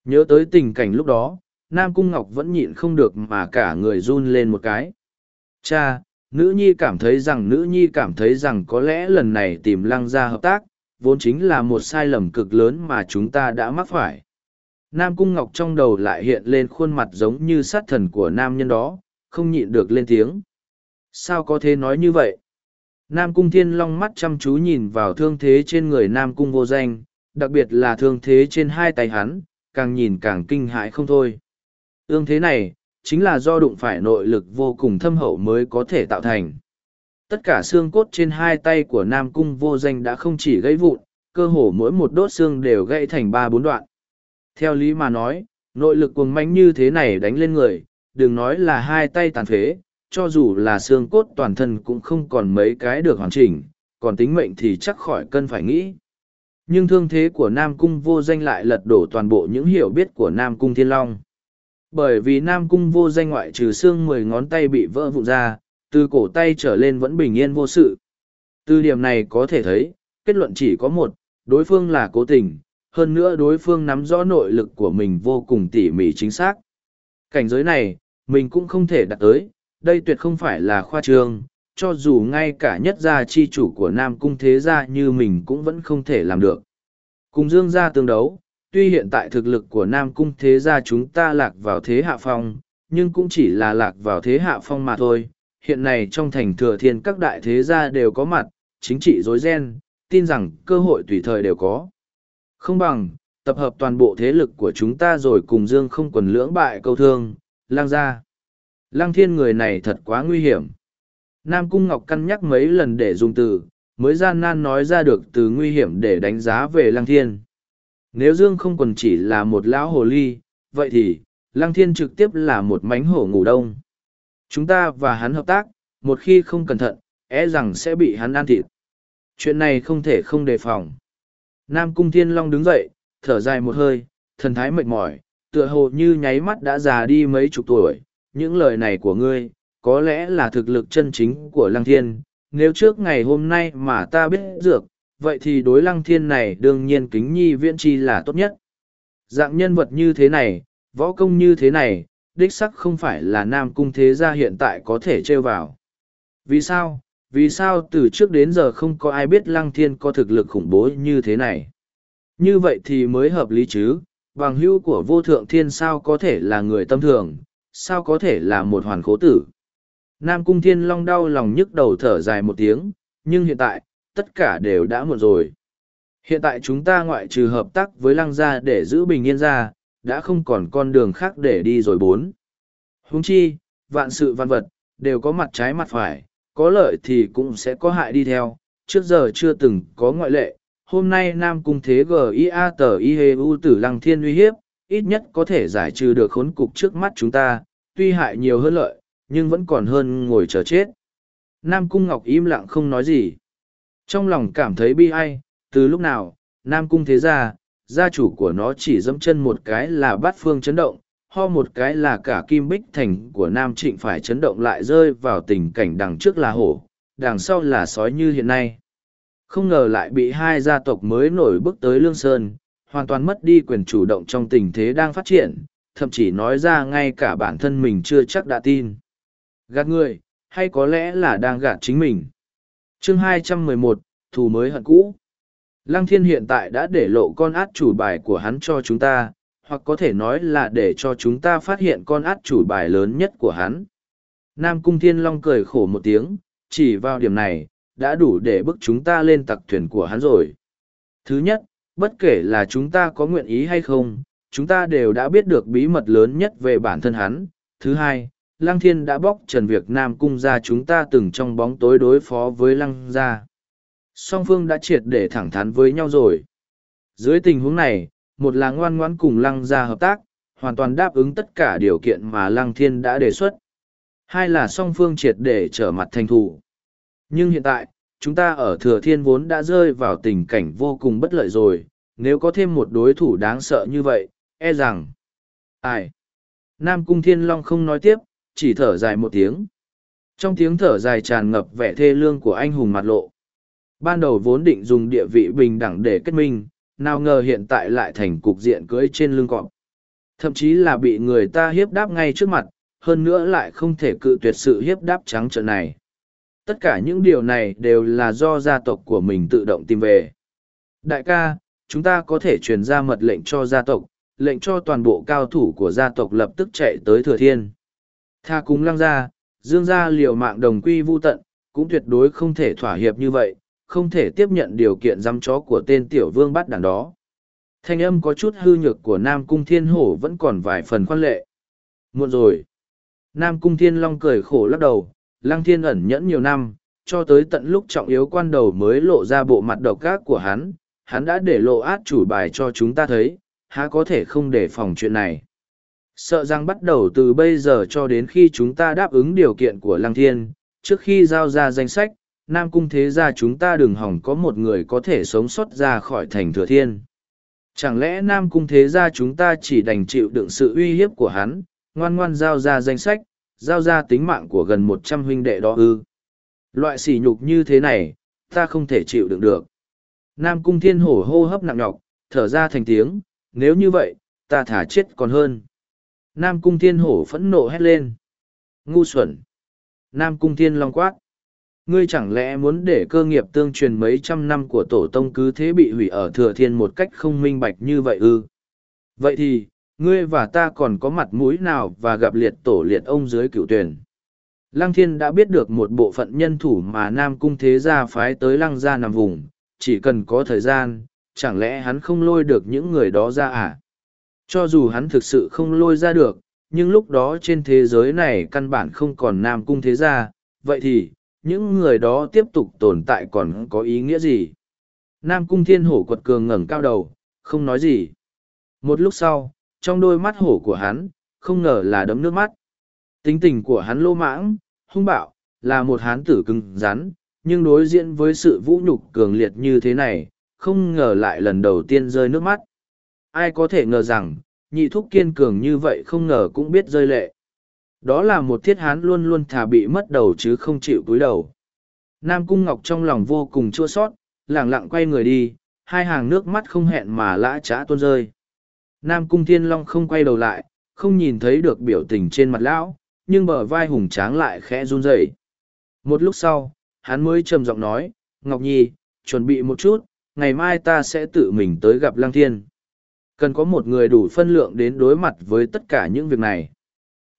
Nhớ tới tình cảnh lúc đó, Nam Cung Ngọc vẫn nhịn không được mà cả người run lên một cái. Cha, nữ nhi cảm thấy rằng nữ nhi cảm thấy rằng có lẽ lần này tìm lăng ra hợp tác, vốn chính là một sai lầm cực lớn mà chúng ta đã mắc phải. Nam Cung Ngọc trong đầu lại hiện lên khuôn mặt giống như sát thần của nam nhân đó, không nhịn được lên tiếng. Sao có thể nói như vậy? Nam Cung Thiên Long mắt chăm chú nhìn vào thương thế trên người Nam Cung vô danh, đặc biệt là thương thế trên hai tay hắn, càng nhìn càng kinh hãi không thôi. Ương thế này, chính là do đụng phải nội lực vô cùng thâm hậu mới có thể tạo thành. Tất cả xương cốt trên hai tay của Nam Cung vô danh đã không chỉ gãy vụn, cơ hồ mỗi một đốt xương đều gãy thành ba bốn đoạn. Theo lý mà nói, nội lực cuồng mãnh như thế này đánh lên người, đừng nói là hai tay tàn phế, cho dù là xương cốt toàn thân cũng không còn mấy cái được hoàn chỉnh, còn tính mệnh thì chắc khỏi cân phải nghĩ. Nhưng thương thế của Nam Cung vô danh lại lật đổ toàn bộ những hiểu biết của Nam Cung Thiên Long. Bởi vì Nam Cung vô danh ngoại trừ xương mười ngón tay bị vỡ vụn ra, từ cổ tay trở lên vẫn bình yên vô sự. Từ điểm này có thể thấy, kết luận chỉ có một, đối phương là cố tình, hơn nữa đối phương nắm rõ nội lực của mình vô cùng tỉ mỉ chính xác. Cảnh giới này, mình cũng không thể đạt tới, đây tuyệt không phải là khoa trương, cho dù ngay cả nhất gia chi chủ của Nam Cung Thế Gia như mình cũng vẫn không thể làm được. Cùng Dương gia tương đấu, tuy hiện tại thực lực của Nam Cung Thế Gia chúng ta lạc vào thế hạ phong, nhưng cũng chỉ là lạc vào thế hạ phong mà thôi. Hiện nay trong thành thừa thiên các đại thế gia đều có mặt, chính trị rối ren, tin rằng cơ hội tùy thời đều có. Không bằng, tập hợp toàn bộ thế lực của chúng ta rồi cùng Dương không quần lưỡng bại câu thương, lang gia. Lang thiên người này thật quá nguy hiểm. Nam Cung Ngọc cân nhắc mấy lần để dùng từ, mới gian nan nói ra được từ nguy hiểm để đánh giá về Lăng Thiên. Nếu Dương không còn chỉ là một lão hồ ly, vậy thì, Lăng Thiên trực tiếp là một mánh hổ ngủ đông. Chúng ta và hắn hợp tác, một khi không cẩn thận, e rằng sẽ bị hắn ăn thịt. Chuyện này không thể không đề phòng. Nam Cung Thiên Long đứng dậy, thở dài một hơi, thần thái mệt mỏi, tựa hồ như nháy mắt đã già đi mấy chục tuổi. Những lời này của ngươi, có lẽ là thực lực chân chính của lăng thiên. Nếu trước ngày hôm nay mà ta biết dược, vậy thì đối lăng thiên này đương nhiên kính nhi viễn chi là tốt nhất. Dạng nhân vật như thế này, võ công như thế này, đích sắc không phải là nam cung thế gia hiện tại có thể trêu vào. Vì sao? Vì sao từ trước đến giờ không có ai biết lăng thiên có thực lực khủng bố như thế này? Như vậy thì mới hợp lý chứ. Bằng hữu của vô thượng thiên sao có thể là người tâm thường, sao có thể là một hoàn khố tử? Nam Cung Thiên Long đau lòng nhức đầu thở dài một tiếng, nhưng hiện tại, tất cả đều đã muộn rồi. Hiện tại chúng ta ngoại trừ hợp tác với lăng gia để giữ bình yên ra, đã không còn con đường khác để đi rồi bốn. Huống chi, vạn sự văn vật, đều có mặt trái mặt phải, có lợi thì cũng sẽ có hại đi theo, trước giờ chưa từng có ngoại lệ. Hôm nay Nam Cung Thế G.I.A. tờ I.H.U. tử lăng thiên uy hiếp, ít nhất có thể giải trừ được khốn cục trước mắt chúng ta, tuy hại nhiều hơn lợi, nhưng vẫn còn hơn ngồi chờ chết. Nam Cung Ngọc im lặng không nói gì. Trong lòng cảm thấy bi ai, từ lúc nào, Nam Cung thế gia, gia chủ của nó chỉ dẫm chân một cái là bát phương chấn động, ho một cái là cả kim bích thành của Nam Trịnh phải chấn động lại rơi vào tình cảnh đằng trước là hổ, đằng sau là sói như hiện nay. Không ngờ lại bị hai gia tộc mới nổi bước tới Lương Sơn, hoàn toàn mất đi quyền chủ động trong tình thế đang phát triển, thậm chí nói ra ngay cả bản thân mình chưa chắc đã tin. Gạt người, hay có lẽ là đang gạt chính mình. chương 211, thù mới hận cũ. Lăng thiên hiện tại đã để lộ con át chủ bài của hắn cho chúng ta, hoặc có thể nói là để cho chúng ta phát hiện con át chủ bài lớn nhất của hắn. Nam Cung Thiên Long cười khổ một tiếng, chỉ vào điểm này, đã đủ để bức chúng ta lên tặc thuyền của hắn rồi. Thứ nhất, bất kể là chúng ta có nguyện ý hay không, chúng ta đều đã biết được bí mật lớn nhất về bản thân hắn. Thứ hai, Lăng Thiên đã bóc trần việc Nam Cung ra chúng ta từng trong bóng tối đối phó với Lăng gia. Song phương đã triệt để thẳng thắn với nhau rồi. Dưới tình huống này, một là ngoan ngoãn cùng Lăng gia hợp tác, hoàn toàn đáp ứng tất cả điều kiện mà Lăng Thiên đã đề xuất. Hai là song phương triệt để trở mặt thành thủ. Nhưng hiện tại, chúng ta ở Thừa Thiên vốn đã rơi vào tình cảnh vô cùng bất lợi rồi, nếu có thêm một đối thủ đáng sợ như vậy, e rằng... Ai? Nam Cung Thiên Long không nói tiếp, chỉ thở dài một tiếng. Trong tiếng thở dài tràn ngập vẻ thê lương của anh hùng mặt lộ. Ban đầu vốn định dùng địa vị bình đẳng để kết minh, nào ngờ hiện tại lại thành cục diện cưới trên lưng cọp. Thậm chí là bị người ta hiếp đáp ngay trước mặt, hơn nữa lại không thể cự tuyệt sự hiếp đáp trắng trợn này. Tất cả những điều này đều là do gia tộc của mình tự động tìm về. Đại ca, chúng ta có thể truyền ra mật lệnh cho gia tộc, lệnh cho toàn bộ cao thủ của gia tộc lập tức chạy tới thừa thiên. Tha cúng lăng ra, dương gia liều mạng đồng quy vu tận, cũng tuyệt đối không thể thỏa hiệp như vậy, không thể tiếp nhận điều kiện dăm chó của tên tiểu vương bắt đàn đó. Thanh âm có chút hư nhược của Nam Cung Thiên Hổ vẫn còn vài phần quan lệ. Muộn rồi. Nam Cung Thiên Long cười khổ lắc đầu, Lăng Thiên ẩn nhẫn nhiều năm, cho tới tận lúc trọng yếu quan đầu mới lộ ra bộ mặt độc ác của hắn, hắn đã để lộ át chủ bài cho chúng ta thấy, há có thể không để phòng chuyện này. Sợ rằng bắt đầu từ bây giờ cho đến khi chúng ta đáp ứng điều kiện của Lăng Thiên, trước khi giao ra danh sách, Nam Cung thế gia chúng ta đừng hỏng có một người có thể sống sót ra khỏi thành thừa thiên. Chẳng lẽ Nam Cung thế gia chúng ta chỉ đành chịu đựng sự uy hiếp của hắn, ngoan ngoan giao ra danh sách, giao ra tính mạng của gần một trăm huynh đệ đó ư. Loại sỉ nhục như thế này, ta không thể chịu đựng được. Nam Cung thiên hổ hô hấp nặng nhọc, thở ra thành tiếng, nếu như vậy, ta thả chết còn hơn. Nam Cung thiên hổ phẫn nộ hét lên. Ngu xuẩn. Nam Cung thiên long quát. Ngươi chẳng lẽ muốn để cơ nghiệp tương truyền mấy trăm năm của tổ tông cứ thế bị hủy ở thừa thiên một cách không minh bạch như vậy ư? Vậy thì, ngươi và ta còn có mặt mũi nào và gặp liệt tổ liệt ông dưới cựu tuyển? Lăng thiên đã biết được một bộ phận nhân thủ mà Nam Cung thế gia phái tới lăng gia nằm vùng, chỉ cần có thời gian, chẳng lẽ hắn không lôi được những người đó ra à? Cho dù hắn thực sự không lôi ra được, nhưng lúc đó trên thế giới này căn bản không còn Nam Cung thế gia, vậy thì, những người đó tiếp tục tồn tại còn có ý nghĩa gì? Nam Cung Thiên Hổ quật cường ngẩng cao đầu, không nói gì. Một lúc sau, trong đôi mắt hổ của hắn, không ngờ là đấm nước mắt. Tính tình của hắn lô mãng, hung bạo, là một hán tử cứng rắn, nhưng đối diện với sự vũ nhục cường liệt như thế này, không ngờ lại lần đầu tiên rơi nước mắt. Ai có thể ngờ rằng, nhị thúc kiên cường như vậy không ngờ cũng biết rơi lệ. Đó là một thiết hán luôn luôn thà bị mất đầu chứ không chịu cúi đầu. Nam Cung Ngọc trong lòng vô cùng chua sót, lẳng lặng quay người đi, hai hàng nước mắt không hẹn mà lã trá tuôn rơi. Nam Cung Thiên Long không quay đầu lại, không nhìn thấy được biểu tình trên mặt lão, nhưng bờ vai hùng tráng lại khẽ run rẩy. Một lúc sau, hắn mới trầm giọng nói, Ngọc Nhi, chuẩn bị một chút, ngày mai ta sẽ tự mình tới gặp Lăng Thiên. Cần có một người đủ phân lượng đến đối mặt với tất cả những việc này.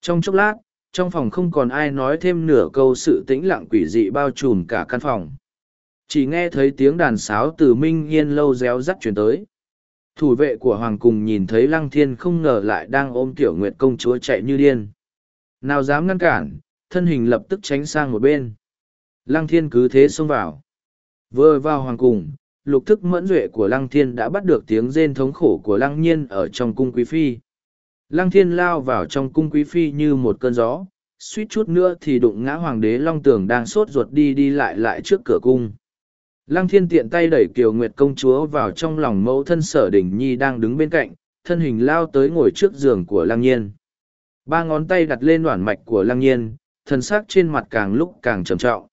Trong chốc lát, trong phòng không còn ai nói thêm nửa câu sự tĩnh lặng quỷ dị bao trùm cả căn phòng. Chỉ nghe thấy tiếng đàn sáo từ minh yên lâu réo rắt chuyển tới. Thủ vệ của Hoàng Cùng nhìn thấy Lăng Thiên không ngờ lại đang ôm Tiểu Nguyệt công chúa chạy như điên. Nào dám ngăn cản, thân hình lập tức tránh sang một bên. Lăng Thiên cứ thế xông vào. Vừa vào Hoàng Cùng, lục thức mẫn duệ của Lăng Thiên đã bắt được tiếng rên thống khổ của Lăng Nhiên ở trong cung quý phi. Lăng thiên lao vào trong cung quý phi như một cơn gió, suýt chút nữa thì đụng ngã hoàng đế long tường đang sốt ruột đi đi lại lại trước cửa cung. Lăng thiên tiện tay đẩy Kiều Nguyệt công chúa vào trong lòng mẫu thân sở đình nhi đang đứng bên cạnh, thân hình lao tới ngồi trước giường của lăng nhiên. Ba ngón tay đặt lên đoạn mạch của lăng nhiên, thân xác trên mặt càng lúc càng trầm trọng.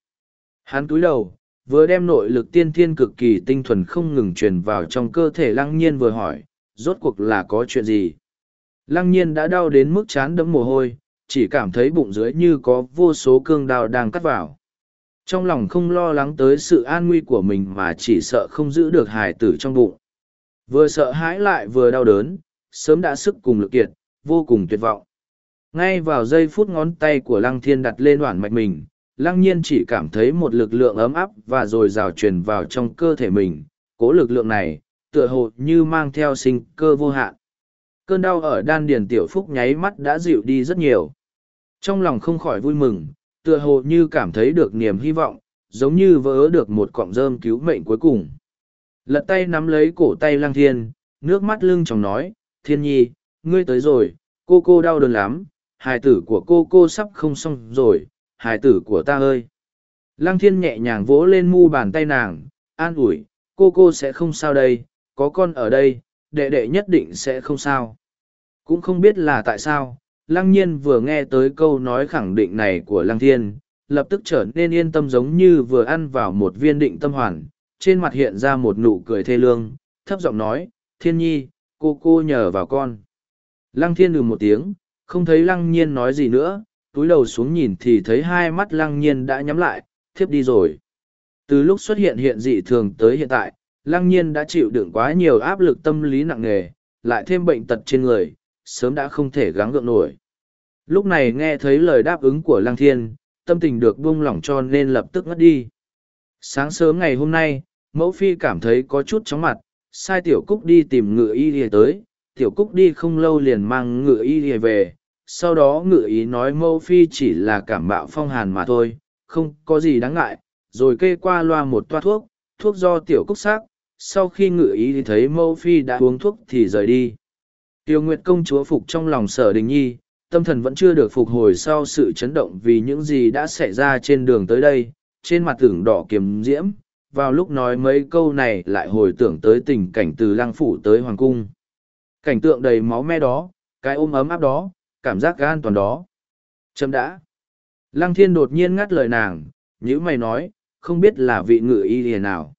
Hắn cúi đầu, vừa đem nội lực tiên thiên cực kỳ tinh thuần không ngừng truyền vào trong cơ thể lăng nhiên vừa hỏi, rốt cuộc là có chuyện gì. Lăng nhiên đã đau đến mức chán đẫm mồ hôi, chỉ cảm thấy bụng dưới như có vô số cương đao đang cắt vào. Trong lòng không lo lắng tới sự an nguy của mình mà chỉ sợ không giữ được hài tử trong bụng. Vừa sợ hãi lại vừa đau đớn, sớm đã sức cùng lực kiệt, vô cùng tuyệt vọng. Ngay vào giây phút ngón tay của lăng thiên đặt lên đoạn mạch mình, lăng nhiên chỉ cảm thấy một lực lượng ấm áp và rồi rào truyền vào trong cơ thể mình. Cố lực lượng này, tựa hồ như mang theo sinh cơ vô hạn. Cơn đau ở đan điền tiểu phúc nháy mắt đã dịu đi rất nhiều. Trong lòng không khỏi vui mừng, tựa hồ như cảm thấy được niềm hy vọng, giống như vỡ được một cọng rơm cứu mệnh cuối cùng. Lật tay nắm lấy cổ tay lăng thiên, nước mắt lưng chồng nói, thiên nhi, ngươi tới rồi, cô cô đau đớn lắm, hài tử của cô cô sắp không xong rồi, hài tử của ta ơi. Lăng thiên nhẹ nhàng vỗ lên mu bàn tay nàng, an ủi, cô cô sẽ không sao đây, có con ở đây, đệ đệ nhất định sẽ không sao. Cũng không biết là tại sao, lăng nhiên vừa nghe tới câu nói khẳng định này của lăng thiên, lập tức trở nên yên tâm giống như vừa ăn vào một viên định tâm hoàn, trên mặt hiện ra một nụ cười thê lương, thấp giọng nói, thiên nhi, cô cô nhờ vào con. Lăng thiên ừ một tiếng, không thấy lăng nhiên nói gì nữa, túi đầu xuống nhìn thì thấy hai mắt lăng nhiên đã nhắm lại, thiếp đi rồi. Từ lúc xuất hiện hiện dị thường tới hiện tại, lăng nhiên đã chịu đựng quá nhiều áp lực tâm lý nặng nề, lại thêm bệnh tật trên người, sớm đã không thể gắng gượng nổi. Lúc này nghe thấy lời đáp ứng của lăng thiên, tâm tình được buông lỏng cho nên lập tức ngất đi. Sáng sớm ngày hôm nay, mẫu phi cảm thấy có chút chóng mặt, sai tiểu cúc đi tìm ngựa y lìa tới, tiểu cúc đi không lâu liền mang ngựa y lìa về, sau đó ngự ý nói mẫu phi chỉ là cảm bạo phong hàn mà thôi, không có gì đáng ngại, rồi kê qua loa một toa thuốc, thuốc do tiểu cúc xác, sau khi ngự ý thì thấy mẫu phi đã uống thuốc thì rời đi. Tiêu nguyệt công chúa phục trong lòng sở đình nhi tâm thần vẫn chưa được phục hồi sau sự chấn động vì những gì đã xảy ra trên đường tới đây trên mặt tưởng đỏ kiềm diễm vào lúc nói mấy câu này lại hồi tưởng tới tình cảnh từ lang phủ tới hoàng cung. Cảnh tượng đầy máu me đó cái ôm ấm áp đó cảm giác an toàn đó chấm đã lăng thiên đột nhiên ngắt lời nàng nhữ mày nói không biết là vị ngự y hiền nào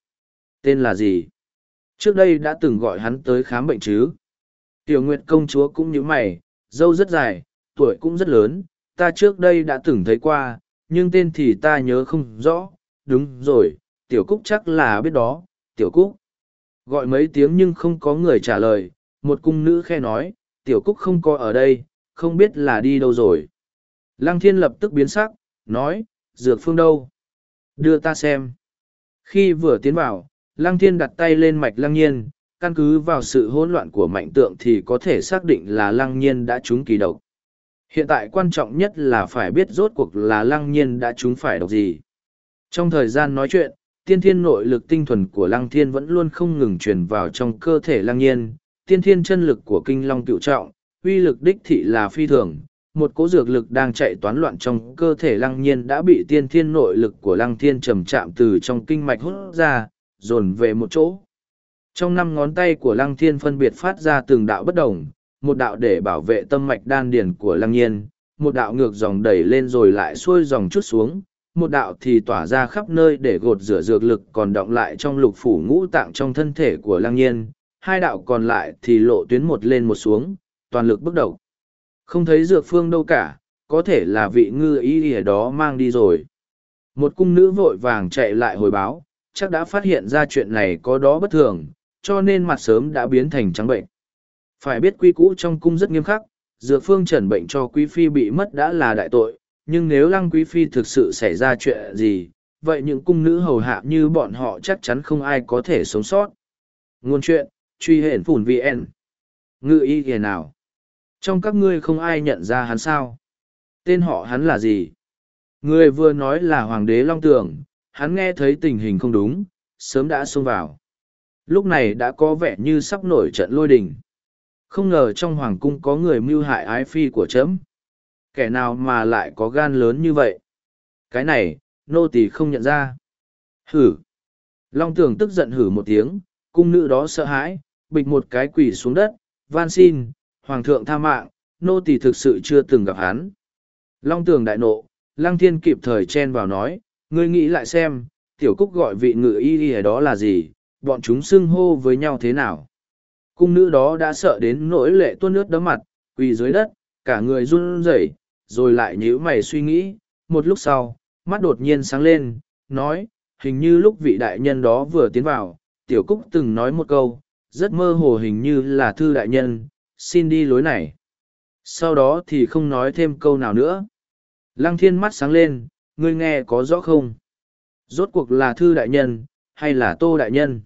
tên là gì Trước đây đã từng gọi hắn tới khám bệnh chứ. Tiểu Nguyệt công chúa cũng như mày, dâu rất dài, tuổi cũng rất lớn, ta trước đây đã từng thấy qua, nhưng tên thì ta nhớ không rõ. Đúng rồi, Tiểu Cúc chắc là biết đó, Tiểu Cúc. Gọi mấy tiếng nhưng không có người trả lời, một cung nữ khe nói, Tiểu Cúc không có ở đây, không biết là đi đâu rồi. Lăng thiên lập tức biến sắc, nói, dược phương đâu? Đưa ta xem. Khi vừa tiến vào, Lăng thiên đặt tay lên mạch lăng nhiên, căn cứ vào sự hỗn loạn của mạnh tượng thì có thể xác định là lăng nhiên đã trúng kỳ độc. Hiện tại quan trọng nhất là phải biết rốt cuộc là lăng nhiên đã trúng phải độc gì. Trong thời gian nói chuyện, tiên thiên nội lực tinh thuần của lăng thiên vẫn luôn không ngừng truyền vào trong cơ thể lăng nhiên, tiên thiên chân lực của kinh long cựu trọng, uy lực đích thị là phi thường. Một cỗ dược lực đang chạy toán loạn trong cơ thể lăng nhiên đã bị tiên thiên nội lực của lăng thiên trầm chạm từ trong kinh mạch hút ra, dồn về một chỗ. Trong năm ngón tay của lăng thiên phân biệt phát ra từng đạo bất đồng, một đạo để bảo vệ tâm mạch đan điền của lăng nhiên, một đạo ngược dòng đẩy lên rồi lại xuôi dòng chút xuống, một đạo thì tỏa ra khắp nơi để gột rửa dược lực còn động lại trong lục phủ ngũ tạng trong thân thể của lăng nhiên, hai đạo còn lại thì lộ tuyến một lên một xuống, toàn lực bước đầu. Không thấy dược phương đâu cả, có thể là vị ngư ý ở đó mang đi rồi. Một cung nữ vội vàng chạy lại hồi báo, chắc đã phát hiện ra chuyện này có đó bất thường, cho nên mặt sớm đã biến thành trắng bệnh. Phải biết quy cũ trong cung rất nghiêm khắc, dược phương trần bệnh cho quý phi bị mất đã là đại tội, nhưng nếu lăng quý phi thực sự xảy ra chuyện gì, vậy những cung nữ hầu hạ như bọn họ chắc chắn không ai có thể sống sót. Nguồn chuyện, truy hển phủn VN. Ngự y kìa nào? Trong các ngươi không ai nhận ra hắn sao? Tên họ hắn là gì? Người vừa nói là Hoàng đế Long Tường, hắn nghe thấy tình hình không đúng, sớm đã xông vào. Lúc này đã có vẻ như sắp nổi trận lôi đình. Không ngờ trong hoàng cung có người mưu hại ái phi của trẫm Kẻ nào mà lại có gan lớn như vậy? Cái này, nô tỳ không nhận ra. Hử! Long tường tức giận hử một tiếng, cung nữ đó sợ hãi, bịch một cái quỷ xuống đất, van xin, hoàng thượng tha mạng, nô tỳ thực sự chưa từng gặp hắn. Long tường đại nộ, lăng thiên kịp thời chen vào nói, ngươi nghĩ lại xem, tiểu cúc gọi vị ngự y y đó là gì, bọn chúng xưng hô với nhau thế nào. Cung nữ đó đã sợ đến nỗi lệ tuôn nước đấm mặt, quỳ dưới đất, cả người run rẩy, rồi lại nhíu mày suy nghĩ, một lúc sau, mắt đột nhiên sáng lên, nói, hình như lúc vị đại nhân đó vừa tiến vào, tiểu cúc từng nói một câu, rất mơ hồ hình như là thư đại nhân, xin đi lối này. Sau đó thì không nói thêm câu nào nữa. Lăng thiên mắt sáng lên, ngươi nghe có rõ không? Rốt cuộc là thư đại nhân, hay là tô đại nhân?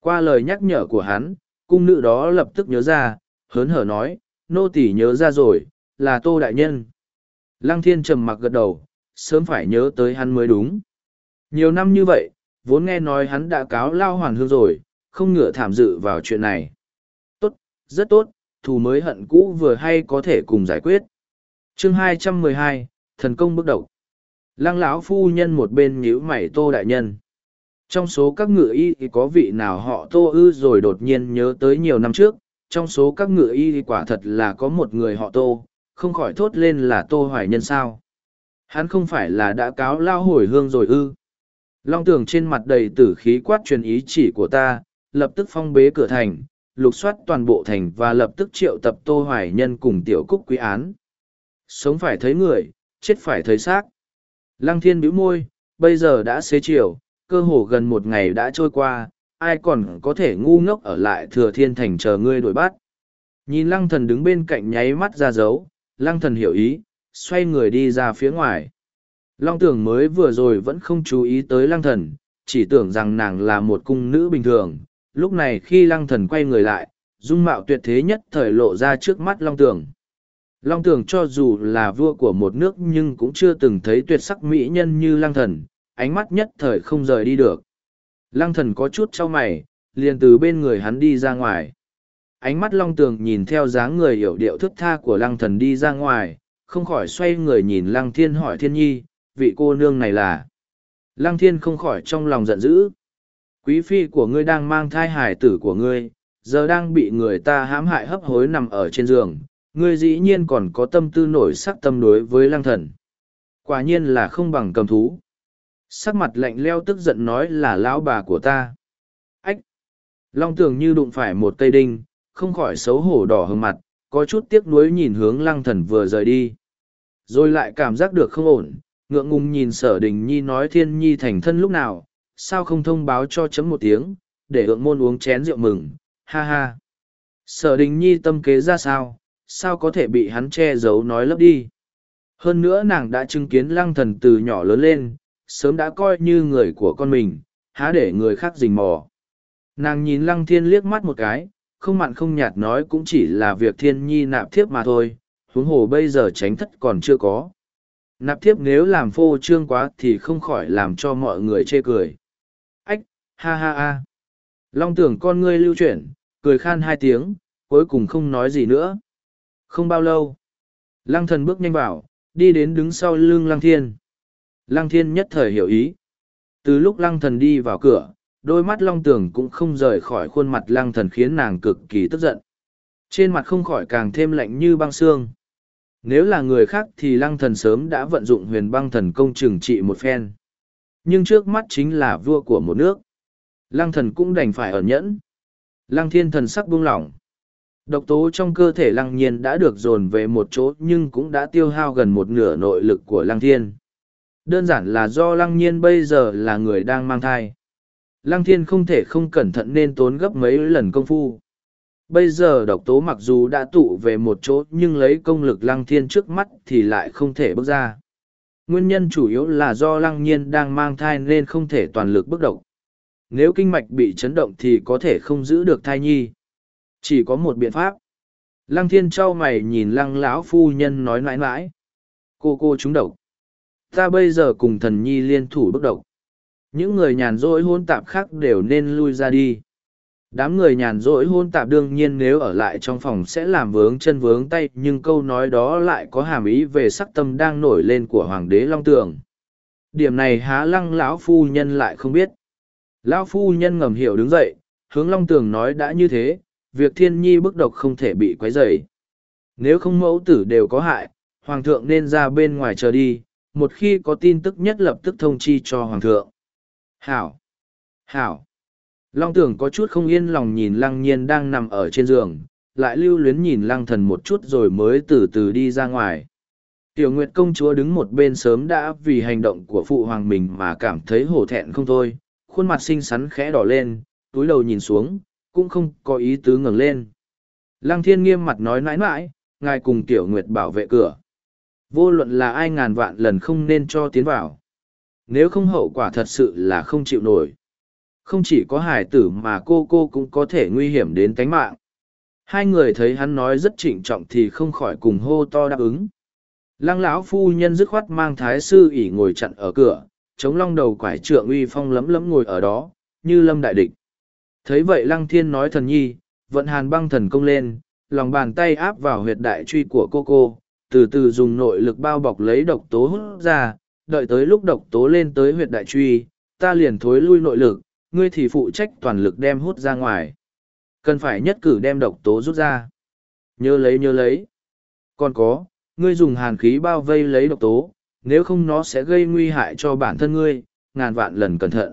Qua lời nhắc nhở của hắn, cung nữ đó lập tức nhớ ra, hớn hở nói, nô tỳ nhớ ra rồi, là tô đại nhân. Lăng thiên trầm mặc gật đầu, sớm phải nhớ tới hắn mới đúng. Nhiều năm như vậy, vốn nghe nói hắn đã cáo lao hoàn hương rồi, không ngựa thảm dự vào chuyện này. Tốt, rất tốt, thù mới hận cũ vừa hay có thể cùng giải quyết. chương 212, thần công bước đầu. Lăng lão phu nhân một bên nhíu mày tô đại nhân. Trong số các ngựa y thì có vị nào họ tô ư rồi đột nhiên nhớ tới nhiều năm trước, trong số các ngựa y thì quả thật là có một người họ tô, không khỏi thốt lên là tô hoài nhân sao. Hắn không phải là đã cáo lao hồi hương rồi ư. Long tường trên mặt đầy tử khí quát truyền ý chỉ của ta, lập tức phong bế cửa thành, lục soát toàn bộ thành và lập tức triệu tập tô hoài nhân cùng tiểu cúc quý án. Sống phải thấy người, chết phải thấy xác. Lăng thiên bĩu môi, bây giờ đã xế chiều, cơ hồ gần một ngày đã trôi qua, ai còn có thể ngu ngốc ở lại thừa thiên thành chờ ngươi đuổi bắt. Nhìn lăng thần đứng bên cạnh nháy mắt ra dấu, lăng thần hiểu ý, xoay người đi ra phía ngoài. Long tưởng mới vừa rồi vẫn không chú ý tới lăng thần, chỉ tưởng rằng nàng là một cung nữ bình thường. Lúc này khi lăng thần quay người lại, dung mạo tuyệt thế nhất thời lộ ra trước mắt long tường Long tường cho dù là vua của một nước nhưng cũng chưa từng thấy tuyệt sắc mỹ nhân như lăng thần, ánh mắt nhất thời không rời đi được. Lăng thần có chút trao mày, liền từ bên người hắn đi ra ngoài. Ánh mắt long tường nhìn theo dáng người hiểu điệu thức tha của lăng thần đi ra ngoài, không khỏi xoay người nhìn lăng thiên hỏi thiên nhi, vị cô nương này là. Lăng thiên không khỏi trong lòng giận dữ. Quý phi của ngươi đang mang thai hải tử của ngươi, giờ đang bị người ta hãm hại hấp hối nằm ở trên giường, ngươi dĩ nhiên còn có tâm tư nổi sắc tâm đối với lăng thần. Quả nhiên là không bằng cầm thú. Sắc mặt lạnh leo tức giận nói là lão bà của ta. Ách! Long tường như đụng phải một cây đinh, không khỏi xấu hổ đỏ hơn mặt, có chút tiếc nuối nhìn hướng lăng thần vừa rời đi. Rồi lại cảm giác được không ổn, ngượng ngùng nhìn sở đình nhi nói thiên nhi thành thân lúc nào, sao không thông báo cho chấm một tiếng, để ượng môn uống chén rượu mừng, ha ha. Sở đình nhi tâm kế ra sao, sao có thể bị hắn che giấu nói lấp đi. Hơn nữa nàng đã chứng kiến lăng thần từ nhỏ lớn lên, sớm đã coi như người của con mình, há để người khác rình mò. Nàng nhìn lăng thiên liếc mắt một cái, không mặn không nhạt nói cũng chỉ là việc thiên nhi nạp thiếp mà thôi, huống hồ bây giờ tránh thất còn chưa có. Nạp thiếp nếu làm phô trương quá thì không khỏi làm cho mọi người chê cười. Ha ha ha. Long tưởng con ngươi lưu chuyển, cười khan hai tiếng, cuối cùng không nói gì nữa. Không bao lâu, lăng thần bước nhanh vào, đi đến đứng sau lưng lăng thiên. Lăng thiên nhất thời hiểu ý. Từ lúc lăng thần đi vào cửa, đôi mắt long Tưởng cũng không rời khỏi khuôn mặt lăng thần khiến nàng cực kỳ tức giận. Trên mặt không khỏi càng thêm lạnh như băng xương. Nếu là người khác thì lăng thần sớm đã vận dụng huyền băng thần công trừng trị một phen. Nhưng trước mắt chính là vua của một nước. Lăng thần cũng đành phải ẩn nhẫn. Lăng thiên thần sắc buông lỏng. Độc tố trong cơ thể lăng nhiên đã được dồn về một chỗ nhưng cũng đã tiêu hao gần một nửa nội lực của lăng thiên. Đơn giản là do lăng nhiên bây giờ là người đang mang thai. Lăng thiên không thể không cẩn thận nên tốn gấp mấy lần công phu. Bây giờ độc tố mặc dù đã tụ về một chỗ nhưng lấy công lực lăng thiên trước mắt thì lại không thể bước ra. Nguyên nhân chủ yếu là do lăng nhiên đang mang thai nên không thể toàn lực bước độc. Nếu kinh mạch bị chấn động thì có thể không giữ được thai nhi. Chỉ có một biện pháp. Lăng thiên trao mày nhìn lăng lão phu nhân nói mãi mãi. Cô cô trúng độc. Ta bây giờ cùng thần nhi liên thủ bước độc. Những người nhàn rỗi hôn tạp khác đều nên lui ra đi. Đám người nhàn rỗi hôn tạp đương nhiên nếu ở lại trong phòng sẽ làm vướng chân vướng tay, nhưng câu nói đó lại có hàm ý về sắc tâm đang nổi lên của Hoàng đế Long Tường. Điểm này há lăng lão phu nhân lại không biết. Lão phu nhân ngầm hiểu đứng dậy, hướng Long Tường nói đã như thế, việc thiên nhi bức độc không thể bị quấy rầy. Nếu không mẫu tử đều có hại, Hoàng thượng nên ra bên ngoài chờ đi, một khi có tin tức nhất lập tức thông chi cho Hoàng thượng. Hảo! Hảo! Long Tường có chút không yên lòng nhìn lăng nhiên đang nằm ở trên giường, lại lưu luyến nhìn lăng thần một chút rồi mới từ từ đi ra ngoài. Tiểu Nguyệt công chúa đứng một bên sớm đã vì hành động của phụ hoàng mình mà cảm thấy hổ thẹn không thôi, khuôn mặt xinh xắn khẽ đỏ lên, túi đầu nhìn xuống, cũng không có ý tứ ngẩng lên. Lăng thiên nghiêm mặt nói nãi nãi, ngài cùng Tiểu Nguyệt bảo vệ cửa. Vô luận là ai ngàn vạn lần không nên cho tiến vào. Nếu không hậu quả thật sự là không chịu nổi. Không chỉ có hải tử mà cô cô cũng có thể nguy hiểm đến tánh mạng. Hai người thấy hắn nói rất trịnh trọng thì không khỏi cùng hô to đáp ứng. Lăng lão phu nhân dứt khoát mang thái sư ỉ ngồi chặn ở cửa, chống long đầu quải trượng uy phong lấm lấm ngồi ở đó, như lâm đại địch. Thấy vậy lăng thiên nói thần nhi, vận hàn băng thần công lên, lòng bàn tay áp vào huyệt đại truy của cô cô, từ từ dùng nội lực bao bọc lấy độc tố hút ra, đợi tới lúc độc tố lên tới huyệt đại truy, ta liền thối lui nội lực, ngươi thì phụ trách toàn lực đem hút ra ngoài. Cần phải nhất cử đem độc tố rút ra. Nhớ lấy nhớ lấy. Còn có, ngươi dùng hàn khí bao vây lấy độc tố, nếu không nó sẽ gây nguy hại cho bản thân ngươi, ngàn vạn lần cẩn thận.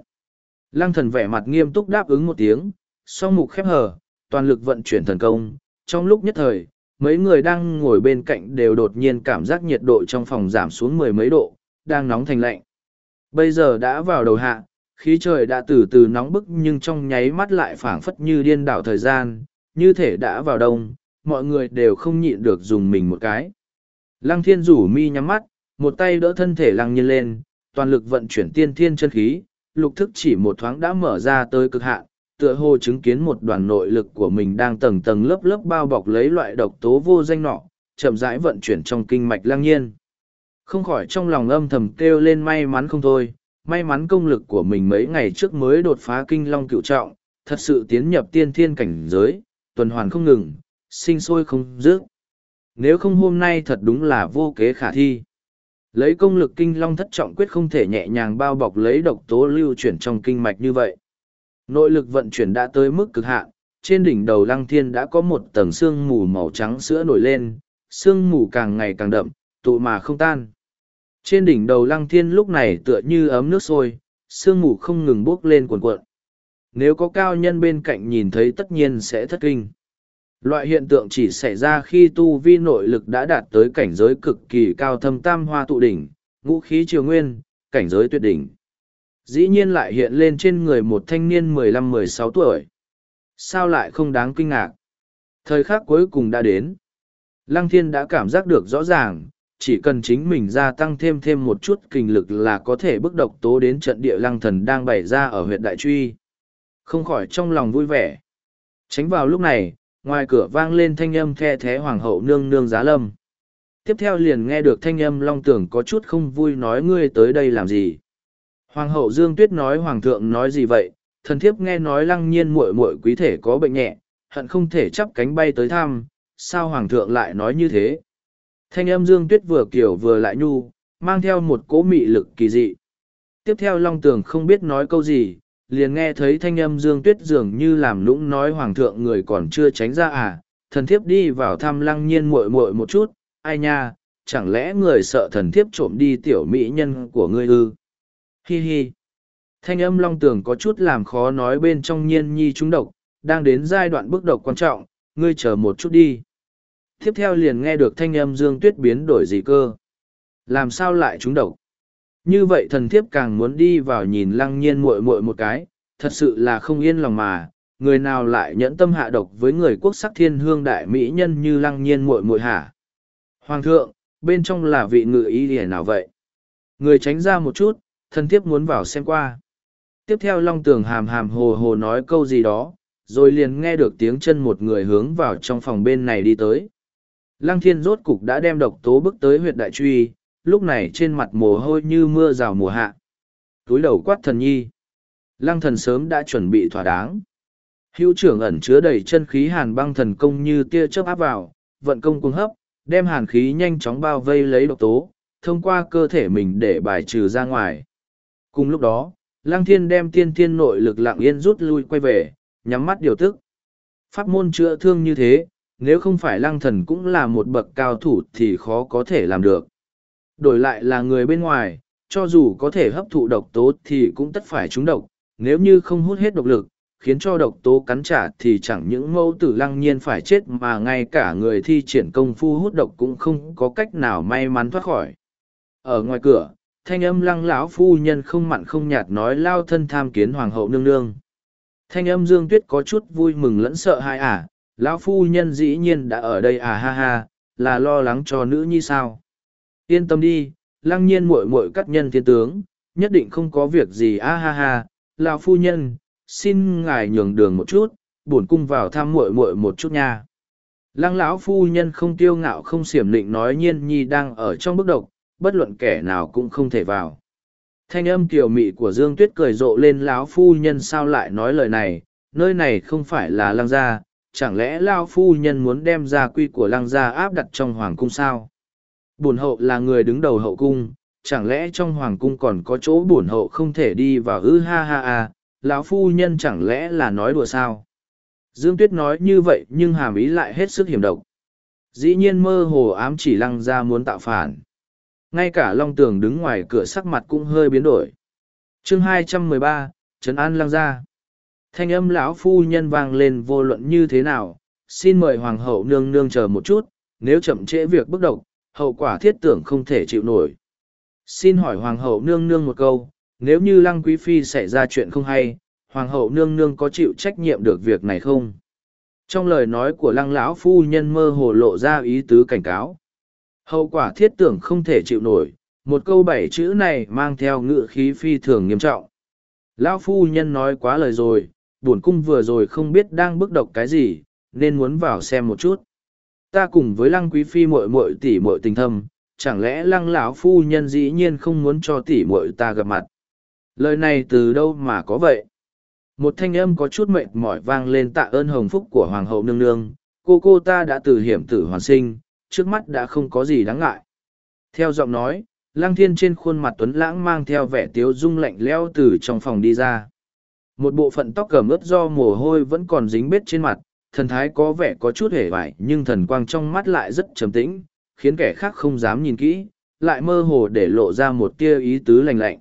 Lăng thần vẻ mặt nghiêm túc đáp ứng một tiếng, song mục khép hờ, toàn lực vận chuyển thần công. Trong lúc nhất thời, mấy người đang ngồi bên cạnh đều đột nhiên cảm giác nhiệt độ trong phòng giảm xuống mười mấy độ, đang nóng thành lạnh. Bây giờ đã vào đầu hạ, khí trời đã từ từ nóng bức nhưng trong nháy mắt lại phảng phất như điên đảo thời gian, như thể đã vào đông, mọi người đều không nhịn được dùng mình một cái. Lăng thiên rủ mi nhắm mắt, một tay đỡ thân thể lăng nhiên lên, toàn lực vận chuyển tiên thiên chân khí, lục thức chỉ một thoáng đã mở ra tới cực hạn, tựa hồ chứng kiến một đoàn nội lực của mình đang tầng tầng lớp lớp bao bọc lấy loại độc tố vô danh nọ, chậm rãi vận chuyển trong kinh mạch lăng nhiên. Không khỏi trong lòng âm thầm kêu lên may mắn không thôi, may mắn công lực của mình mấy ngày trước mới đột phá kinh long cựu trọng, thật sự tiến nhập tiên thiên cảnh giới, tuần hoàn không ngừng, sinh sôi không dứt. Nếu không hôm nay thật đúng là vô kế khả thi. Lấy công lực kinh long thất trọng quyết không thể nhẹ nhàng bao bọc lấy độc tố lưu chuyển trong kinh mạch như vậy. Nội lực vận chuyển đã tới mức cực hạn, trên đỉnh đầu lăng thiên đã có một tầng sương mù màu trắng sữa nổi lên, sương mù càng ngày càng đậm, tụ mà không tan. Trên đỉnh đầu lăng thiên lúc này tựa như ấm nước sôi, sương mù không ngừng bốc lên cuộn cuộn. Nếu có cao nhân bên cạnh nhìn thấy tất nhiên sẽ thất kinh. Loại hiện tượng chỉ xảy ra khi tu vi nội lực đã đạt tới cảnh giới cực kỳ cao thâm tam hoa tụ đỉnh, ngũ khí triều nguyên, cảnh giới tuyệt đỉnh. Dĩ nhiên lại hiện lên trên người một thanh niên mười lăm mười sáu tuổi. Sao lại không đáng kinh ngạc? Thời khắc cuối cùng đã đến. Lăng thiên đã cảm giác được rõ ràng, chỉ cần chính mình gia tăng thêm thêm một chút kinh lực là có thể bức độc tố đến trận địa lăng thần đang bày ra ở huyện Đại Truy. Không khỏi trong lòng vui vẻ. Tránh vào lúc này, ngoài cửa vang lên thanh âm the thé hoàng hậu nương nương giá lâm. Tiếp theo liền nghe được thanh âm long tưởng có chút không vui nói ngươi tới đây làm gì. Hoàng hậu Dương Tuyết nói hoàng thượng nói gì vậy, thần thiếp nghe nói lăng nhiên muội muội quý thể có bệnh nhẹ, hận không thể chắp cánh bay tới thăm, sao hoàng thượng lại nói như thế. Thanh âm Dương Tuyết vừa kiểu vừa lại nhu, mang theo một cỗ mị lực kỳ dị. Tiếp theo Long Tường không biết nói câu gì, liền nghe thấy thanh âm Dương Tuyết dường như làm lũng nói hoàng thượng người còn chưa tránh ra à, thần thiếp đi vào thăm lăng nhiên muội muội một chút, ai nha, chẳng lẽ người sợ thần thiếp trộm đi tiểu mỹ nhân của ngươi ư? Hi hi. Thanh âm Long Tường có chút làm khó nói bên trong nhiên nhi trúng độc, đang đến giai đoạn bước độc quan trọng, ngươi chờ một chút đi tiếp theo liền nghe được thanh âm dương tuyết biến đổi gì cơ làm sao lại trúng độc như vậy thần thiếp càng muốn đi vào nhìn lăng nhiên muội muội một cái thật sự là không yên lòng mà người nào lại nhẫn tâm hạ độc với người quốc sắc thiên hương đại mỹ nhân như lăng nhiên muội muội hả? Hoàng thượng bên trong là vị ngự ý ỉa nào vậy? Người tránh ra một chút thần thiếp muốn vào xem qua. Tiếp theo long tường hàm hàm hồ hồ nói câu gì đó rồi liền nghe được tiếng chân một người hướng vào trong phòng bên này đi tới. Lăng thiên rốt cục đã đem độc tố bước tới huyệt đại truy, lúc này trên mặt mồ hôi như mưa rào mùa hạ. Túi đầu quát thần nhi. Lăng thần sớm đã chuẩn bị thỏa đáng. Hữu trưởng ẩn chứa đầy chân khí hàn băng thần công như tia chớp áp vào, vận công cung hấp, đem hàn khí nhanh chóng bao vây lấy độc tố, thông qua cơ thể mình để bài trừ ra ngoài. Cùng lúc đó, Lăng thiên đem tiên thiên nội lực lặng yên rút lui quay về, nhắm mắt điều tức. Pháp môn chữa thương như thế, nếu không phải lăng thần cũng là một bậc cao thủ thì khó có thể làm được. Đổi lại là người bên ngoài, cho dù có thể hấp thụ độc tố thì cũng tất phải trúng độc, nếu như không hút hết độc lực, khiến cho độc tố cắn trả thì chẳng những mẫu tử lăng nhiên phải chết mà ngay cả người thi triển công phu hút độc cũng không có cách nào may mắn thoát khỏi. Ở ngoài cửa, thanh âm lăng lão phu nhân không mặn không nhạt nói lao thân tham kiến hoàng hậu nương nương. Thanh âm dương tuyết có chút vui mừng lẫn sợ hãi à, lão phu nhân dĩ nhiên đã ở đây à ha ha, là lo lắng cho nữ nhi sao. Yên tâm đi, lăng nhiên muội muội cắt nhân thiên tướng, nhất định không có việc gì a ha ha, lão phu nhân, xin ngài nhường đường một chút, bổn cung vào thăm muội muội một chút nha. Lăng lão phu nhân không tiêu ngạo không xiểm định nói nhiên nhi đang ở trong bức độc, bất luận kẻ nào cũng không thể vào. Thanh âm kiều mị của Dương Tuyết cười rộ lên lão phu nhân sao lại nói lời này, nơi này không phải là lăng gia, chẳng lẽ lão phu nhân muốn đem gia quy của lăng gia áp đặt trong hoàng cung sao? Bổn hậu là người đứng đầu hậu cung, chẳng lẽ trong hoàng cung còn có chỗ bổn hậu không thể đi vào ư ha ha ha, lão phu nhân chẳng lẽ là nói đùa sao? Dương Tuyết nói như vậy nhưng hàm ý lại hết sức hiểm độc. Dĩ nhiên mơ hồ ám chỉ lăng ra muốn tạo phản ngay cả long tường đứng ngoài cửa sắc mặt cũng hơi biến đổi chương hai trăm mười ba trấn an lăng ra. thanh âm lão phu nhân vang lên vô luận như thế nào xin mời hoàng hậu nương nương chờ một chút nếu chậm trễ việc bức độc hậu quả thiết tưởng không thể chịu nổi xin hỏi hoàng hậu nương nương một câu nếu như lăng quý phi xảy ra chuyện không hay hoàng hậu nương nương có chịu trách nhiệm được việc này không trong lời nói của lăng lão phu nhân mơ hồ lộ ra ý tứ cảnh cáo Hậu quả thiết tưởng không thể chịu nổi, một câu bảy chữ này mang theo ngựa khí phi thường nghiêm trọng. Lão phu nhân nói quá lời rồi, buồn cung vừa rồi không biết đang bức độc cái gì, nên muốn vào xem một chút. Ta cùng với lăng quý phi muội muội tỷ muội tình thâm, chẳng lẽ lăng lão phu nhân dĩ nhiên không muốn cho tỷ muội ta gặp mặt. Lời này từ đâu mà có vậy? Một thanh âm có chút mệt mỏi vang lên tạ ơn hồng phúc của hoàng hậu nương nương, cô cô ta đã từ hiểm tử hoàn sinh, trước mắt đã không có gì đáng ngại. Theo giọng nói, Lăng Thiên trên khuôn mặt Tuấn Lãng mang theo vẻ tiếu dung lạnh leo từ trong phòng đi ra. Một bộ phận tóc cẩm ướt do mồ hôi vẫn còn dính bết trên mặt, thần thái có vẻ có chút hề vải nhưng thần quang trong mắt lại rất trầm tĩnh, khiến kẻ khác không dám nhìn kỹ, lại mơ hồ để lộ ra một tia ý tứ lành lạnh.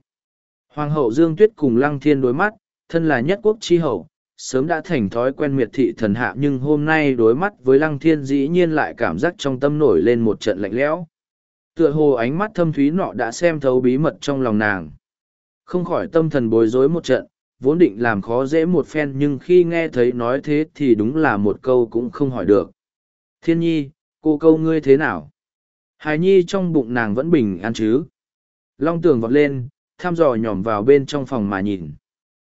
Hoàng hậu Dương Tuyết cùng Lăng Thiên đối mắt, thân là nhất quốc chi hậu, sớm đã thành thói quen miệt thị thần hạ nhưng hôm nay đối mắt với lăng thiên dĩ nhiên lại cảm giác trong tâm nổi lên một trận lạnh lẽo tựa hồ ánh mắt thâm thúy nọ đã xem thấu bí mật trong lòng nàng không khỏi tâm thần bối rối một trận vốn định làm khó dễ một phen nhưng khi nghe thấy nói thế thì đúng là một câu cũng không hỏi được thiên nhi cô câu ngươi thế nào hài nhi trong bụng nàng vẫn bình an chứ long tường vọt lên thăm dò nhỏm vào bên trong phòng mà nhìn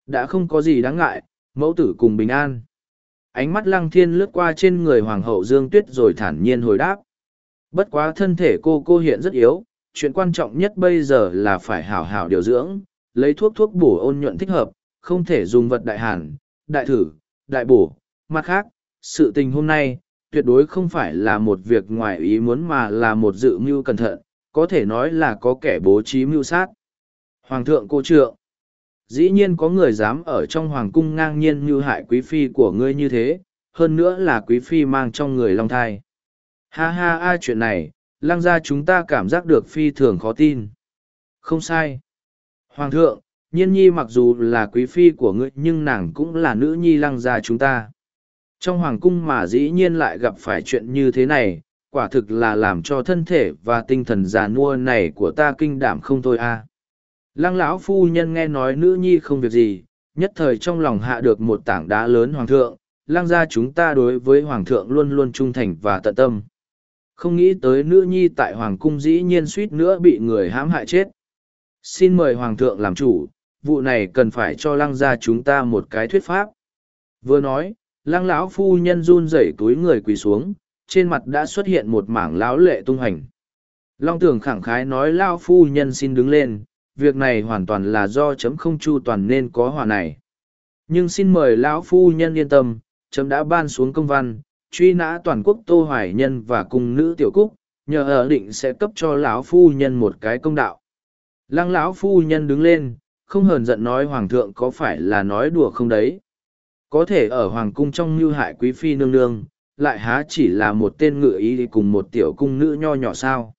đã không có gì đáng ngại mẫu tử cùng bình an. Ánh mắt lăng thiên lướt qua trên người hoàng hậu Dương Tuyết rồi thản nhiên hồi đáp. Bất quá thân thể cô cô hiện rất yếu, chuyện quan trọng nhất bây giờ là phải hảo hảo điều dưỡng, lấy thuốc thuốc bổ ôn nhuận thích hợp, không thể dùng vật đại hàn, đại thử, đại bổ. Mặt khác, sự tình hôm nay, tuyệt đối không phải là một việc ngoài ý muốn mà là một dự mưu cẩn thận, có thể nói là có kẻ bố trí mưu sát. Hoàng thượng cô trượng dĩ nhiên có người dám ở trong hoàng cung ngang nhiên mưu hại quý phi của ngươi như thế, hơn nữa là quý phi mang trong người long thai. Ha ha a chuyện này, lăng ra chúng ta cảm giác được phi thường khó tin. Không sai. Hoàng thượng, nhiên nhi mặc dù là quý phi của ngươi nhưng nàng cũng là nữ nhi lăng gia chúng ta. Trong hoàng cung mà dĩ nhiên lại gặp phải chuyện như thế này, quả thực là làm cho thân thể và tinh thần già nua này của ta kinh đảm không thôi a. Lăng lão phu nhân nghe nói nữ nhi không việc gì, nhất thời trong lòng hạ được một tảng đá lớn hoàng thượng, lăng gia chúng ta đối với hoàng thượng luôn luôn trung thành và tận tâm. Không nghĩ tới nữ nhi tại hoàng cung dĩ nhiên suýt nữa bị người hãm hại chết. Xin mời hoàng thượng làm chủ, vụ này cần phải cho lăng gia chúng ta một cái thuyết pháp. Vừa nói, lăng lão phu nhân run rẩy túi người quỳ xuống, trên mặt đã xuất hiện một mảng lão lệ tung hành. Long tường khẳng khái nói lao phu nhân xin đứng lên, việc này hoàn toàn là do chấm không chu toàn nên có hòa này nhưng xin mời lão phu nhân yên tâm chấm đã ban xuống công văn truy nã toàn quốc tô hoài nhân và cung nữ tiểu cúc nhờ ở định sẽ cấp cho lão phu nhân một cái công đạo lăng lão phu nhân đứng lên không hờn giận nói hoàng thượng có phải là nói đùa không đấy. Có thể ở hoàng cung trong như hại quý phi nương nương, lại há chỉ là một tên ngự ý cùng một tiểu cung nữ nho nhỏ sao.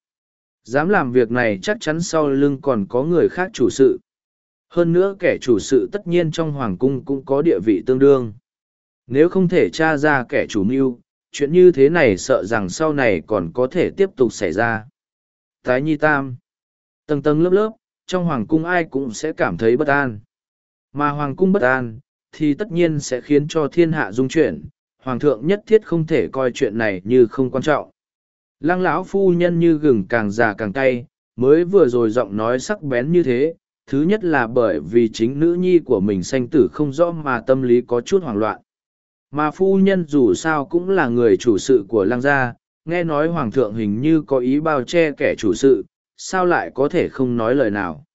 Dám làm việc này chắc chắn sau lưng còn có người khác chủ sự. Hơn nữa kẻ chủ sự tất nhiên trong hoàng cung cũng có địa vị tương đương. Nếu không thể tra ra kẻ chủ mưu, chuyện như thế này sợ rằng sau này còn có thể tiếp tục xảy ra. Tái nhi tam. Tầng tầng lớp lớp, trong hoàng cung ai cũng sẽ cảm thấy bất an. Mà hoàng cung bất an, thì tất nhiên sẽ khiến cho thiên hạ dung chuyển. Hoàng thượng nhất thiết không thể coi chuyện này như không quan trọng. Lăng lão phu nhân như gừng càng già càng cay, mới vừa rồi giọng nói sắc bén như thế. Thứ nhất là bởi vì chính nữ nhi của mình sanh tử không rõ mà tâm lý có chút hoảng loạn. Mà phu nhân dù sao cũng là người chủ sự của lăng gia, nghe nói hoàng thượng hình như có ý bao che kẻ chủ sự, sao lại có thể không nói lời nào.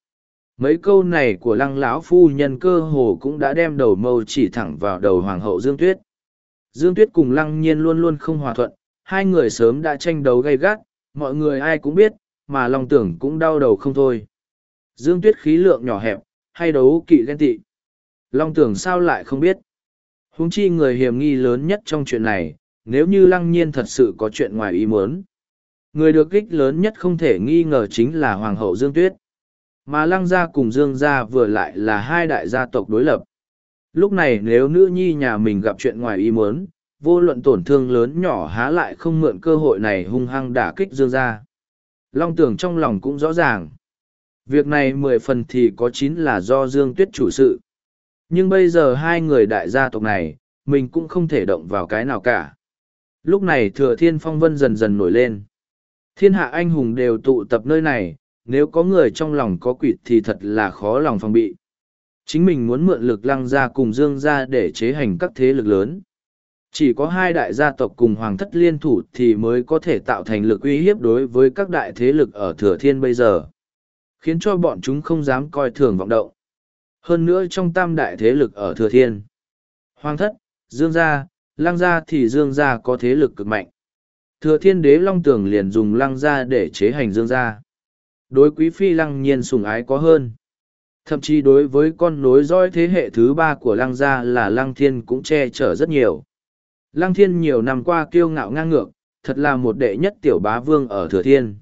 Mấy câu này của lăng lão phu nhân cơ hồ cũng đã đem đầu mâu chỉ thẳng vào đầu hoàng hậu Dương Tuyết. Dương Tuyết cùng lăng nhiên luôn luôn không hòa thuận, hai người sớm đã tranh đấu gay gắt, mọi người ai cũng biết, mà lòng tưởng cũng đau đầu không thôi. Dương Tuyết khí lượng nhỏ hẹp, hay đấu kỵ ghen tị. Long tưởng sao lại không biết. huống chi người hiểm nghi lớn nhất trong chuyện này, nếu như lăng nhiên thật sự có chuyện ngoài ý muốn. Người được kích lớn nhất không thể nghi ngờ chính là Hoàng hậu Dương Tuyết. Mà lăng gia cùng Dương gia vừa lại là hai đại gia tộc đối lập. Lúc này nếu nữ nhi nhà mình gặp chuyện ngoài ý muốn, vô luận tổn thương lớn nhỏ há lại không mượn cơ hội này hung hăng đả kích Dương gia. Long tưởng trong lòng cũng rõ ràng. Việc này mười phần thì có chín là do Dương Tuyết chủ sự. Nhưng bây giờ hai người đại gia tộc này, mình cũng không thể động vào cái nào cả. Lúc này thừa thiên phong vân dần dần nổi lên. Thiên hạ anh hùng đều tụ tập nơi này, nếu có người trong lòng có quỷ thì thật là khó lòng phòng bị. Chính mình muốn mượn lực lăng ra cùng dương ra để chế hành các thế lực lớn. Chỉ có hai đại gia tộc cùng hoàng thất liên thủ thì mới có thể tạo thành lực uy hiếp đối với các đại thế lực ở thừa thiên bây giờ. Khiến cho bọn chúng không dám coi thường vọng động. Hơn nữa trong tam đại thế lực ở thừa thiên. Hoàng thất, dương gia, Lang gia thì dương gia có thế lực cực mạnh. Thừa thiên đế long tường liền dùng lăng gia để chế hành dương gia. Đối quý phi lăng nhiên sùng ái có hơn. Thậm chí đối với con nối dõi thế hệ thứ ba của lăng gia là lăng thiên cũng che chở rất nhiều. Lăng thiên nhiều năm qua kiêu ngạo ngang ngược, thật là một đệ nhất tiểu bá vương ở thừa thiên.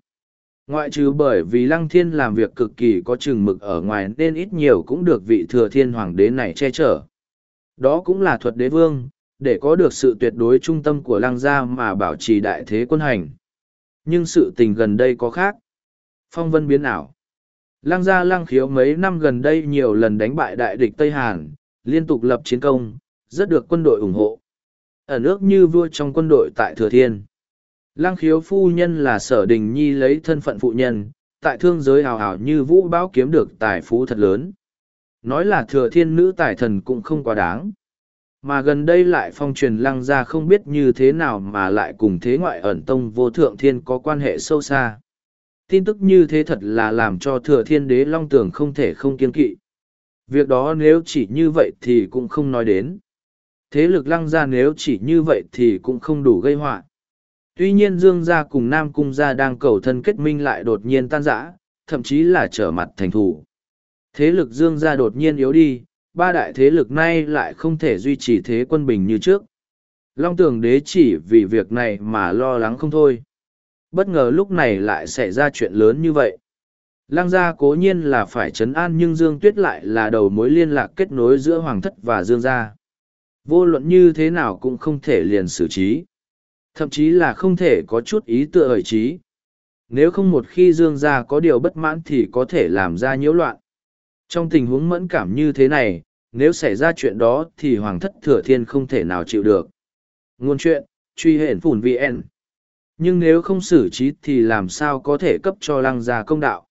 Ngoại trừ bởi vì lăng thiên làm việc cực kỳ có chừng mực ở ngoài nên ít nhiều cũng được vị thừa thiên hoàng đế này che chở. Đó cũng là thuật đế vương, để có được sự tuyệt đối trung tâm của lăng gia mà bảo trì đại thế quân hành. Nhưng sự tình gần đây có khác. Phong vân biến ảo. Lăng gia lăng khiếu mấy năm gần đây nhiều lần đánh bại đại địch Tây Hàn, liên tục lập chiến công, rất được quân đội ủng hộ. Ở nước như vua trong quân đội tại Thừa Thiên. Lăng khiếu phu nhân là sở đình nhi lấy thân phận phụ nhân, tại thương giới hào hào như vũ báo kiếm được tài phú thật lớn. Nói là thừa thiên nữ tài thần cũng không quá đáng. Mà gần đây lại phong truyền lăng ra không biết như thế nào mà lại cùng thế ngoại ẩn tông vô thượng thiên có quan hệ sâu xa. Tin tức như thế thật là làm cho thừa thiên đế long tưởng không thể không kiên kỵ. Việc đó nếu chỉ như vậy thì cũng không nói đến. Thế lực lăng ra nếu chỉ như vậy thì cũng không đủ gây họa Tuy nhiên Dương gia cùng Nam Cung gia đang cầu thân kết minh lại đột nhiên tan rã, thậm chí là trở mặt thành thủ. Thế lực Dương gia đột nhiên yếu đi, ba đại thế lực nay lại không thể duy trì thế quân bình như trước. Long tường đế chỉ vì việc này mà lo lắng không thôi. Bất ngờ lúc này lại xảy ra chuyện lớn như vậy. Lăng gia cố nhiên là phải chấn an nhưng Dương Tuyết lại là đầu mối liên lạc kết nối giữa Hoàng thất và Dương gia. Vô luận như thế nào cũng không thể liền xử trí. Thậm chí là không thể có chút ý tựa hời trí. Nếu không một khi Dương gia có điều bất mãn thì có thể làm ra nhiễu loạn. Trong tình huống mẫn cảm như thế này, nếu xảy ra chuyện đó thì Hoàng thất thừa thiên không thể nào chịu được. Nguồn chuyện, truy hển phủn VN. Nhưng nếu không xử trí thì làm sao có thể cấp cho lăng gia công đạo.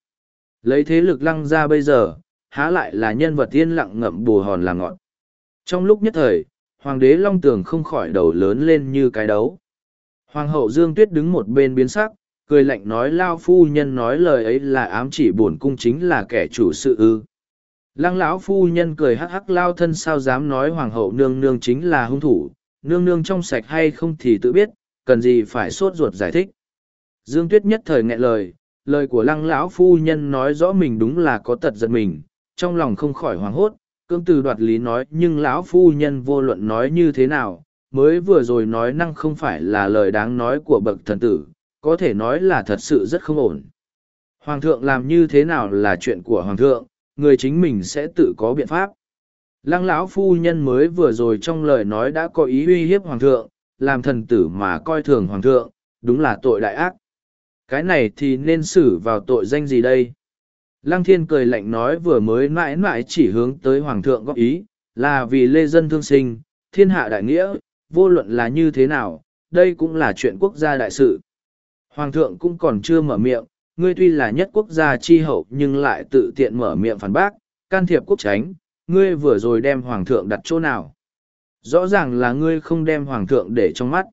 Lấy thế lực lăng gia bây giờ, há lại là nhân vật yên lặng ngậm bù hòn là ngọn. Trong lúc nhất thời, Hoàng đế Long Tường không khỏi đầu lớn lên như cái đấu. Hoàng hậu Dương Tuyết đứng một bên biến sắc, cười lạnh nói Lao phu nhân nói lời ấy là ám chỉ bổn cung chính là kẻ chủ sự ư. Lăng lão phu nhân cười hắc hắc lao thân sao dám nói hoàng hậu nương nương chính là hung thủ, nương nương trong sạch hay không thì tự biết, cần gì phải sốt ruột giải thích. Dương Tuyết nhất thời nghẹn lời, lời của lăng lão phu nhân nói rõ mình đúng là có tật giật mình, trong lòng không khỏi hoảng hốt, cương từ đoạt lý nói nhưng lão phu nhân vô luận nói như thế nào, mới vừa rồi nói năng không phải là lời đáng nói của bậc thần tử, có thể nói là thật sự rất không ổn. Hoàng thượng làm như thế nào là chuyện của hoàng thượng, người chính mình sẽ tự có biện pháp. Lăng lão phu nhân mới vừa rồi trong lời nói đã có ý uy hiếp hoàng thượng, làm thần tử mà coi thường hoàng thượng, đúng là tội đại ác. Cái này thì nên xử vào tội danh gì đây? Lăng thiên cười lạnh nói vừa mới mãi mãi chỉ hướng tới hoàng thượng góp ý, là vì lê dân thương sinh, thiên hạ đại nghĩa, vô luận là như thế nào, đây cũng là chuyện quốc gia đại sự. Hoàng thượng cũng còn chưa mở miệng, ngươi tuy là nhất quốc gia chi hậu nhưng lại tự tiện mở miệng phản bác, can thiệp quốc tránh, ngươi vừa rồi đem hoàng thượng đặt chỗ nào. Rõ ràng là ngươi không đem hoàng thượng để trong mắt.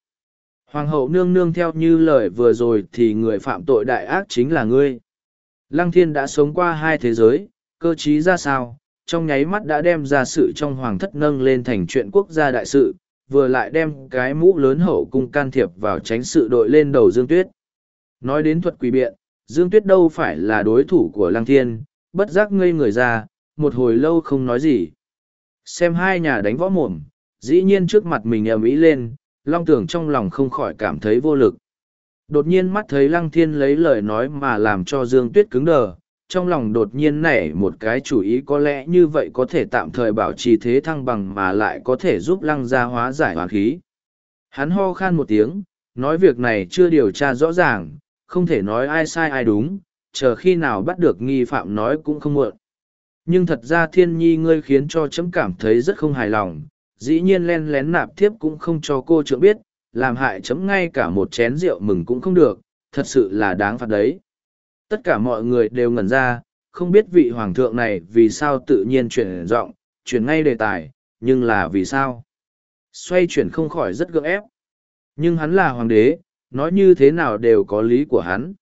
Hoàng hậu nương nương theo như lời vừa rồi thì người phạm tội đại ác chính là ngươi. Lăng thiên đã sống qua hai thế giới, cơ trí ra sao, trong nháy mắt đã đem ra sự trong hoàng thất nâng lên thành chuyện quốc gia đại sự, vừa lại đem cái mũ lớn hậu cung can thiệp vào tránh sự đội lên đầu Dương Tuyết. Nói đến thuật quỷ biện, Dương Tuyết đâu phải là đối thủ của Lăng Thiên, bất giác ngây người ra, một hồi lâu không nói gì. Xem hai nhà đánh võ mồm, dĩ nhiên trước mặt mình ầm ĩ lên, Long Tưởng trong lòng không khỏi cảm thấy vô lực. Đột nhiên mắt thấy Lăng Thiên lấy lời nói mà làm cho Dương Tuyết cứng đờ, trong lòng đột nhiên nảy một cái chủ ý có lẽ như vậy có thể tạm thời bảo trì thế thăng bằng mà lại có thể giúp Lăng gia hóa giải hoàn khí. Hắn ho khan một tiếng, nói việc này chưa điều tra rõ ràng, không thể nói ai sai ai đúng, chờ khi nào bắt được nghi phạm nói cũng không muộn. Nhưng thật ra thiên nhi ngươi khiến cho chấm cảm thấy rất không hài lòng, dĩ nhiên len lén nạp thiếp cũng không cho cô trưởng biết, làm hại chấm ngay cả một chén rượu mừng cũng không được, thật sự là đáng phạt đấy. Tất cả mọi người đều ngẩn ra, không biết vị hoàng thượng này vì sao tự nhiên chuyển giọng, chuyển ngay đề tài, nhưng là vì sao? Xoay chuyển không khỏi rất gượng ép. Nhưng hắn là hoàng đế, nói như thế nào đều có lý của hắn.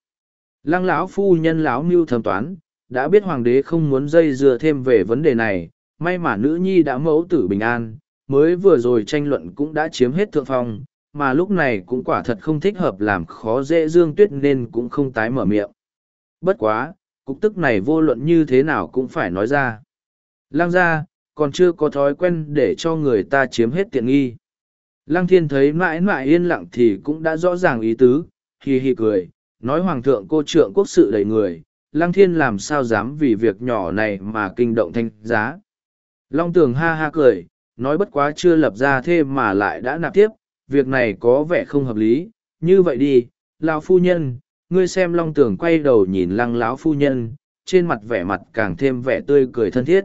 Lăng lão phu nhân lão mưu thẩm toán, đã biết hoàng đế không muốn dây dưa thêm về vấn đề này, may mà nữ nhi đã mẫu tử bình an, mới vừa rồi tranh luận cũng đã chiếm hết thượng phong, mà lúc này cũng quả thật không thích hợp làm khó dễ dương tuyết nên cũng không tái mở miệng. Bất quá, cục tức này vô luận như thế nào cũng phải nói ra. Lăng gia còn chưa có thói quen để cho người ta chiếm hết tiện nghi. Lăng thiên thấy mãi mãi yên lặng thì cũng đã rõ ràng ý tứ, hì hì cười, nói hoàng thượng cô trượng quốc sự đầy người, lăng thiên làm sao dám vì việc nhỏ này mà kinh động thanh giá. Long tường ha ha cười, nói bất quá chưa lập ra thế mà lại đã nạp tiếp, việc này có vẻ không hợp lý, như vậy đi, lão phu nhân, ngươi xem long tường quay đầu nhìn lăng lão phu nhân, trên mặt vẻ mặt càng thêm vẻ tươi cười thân thiết.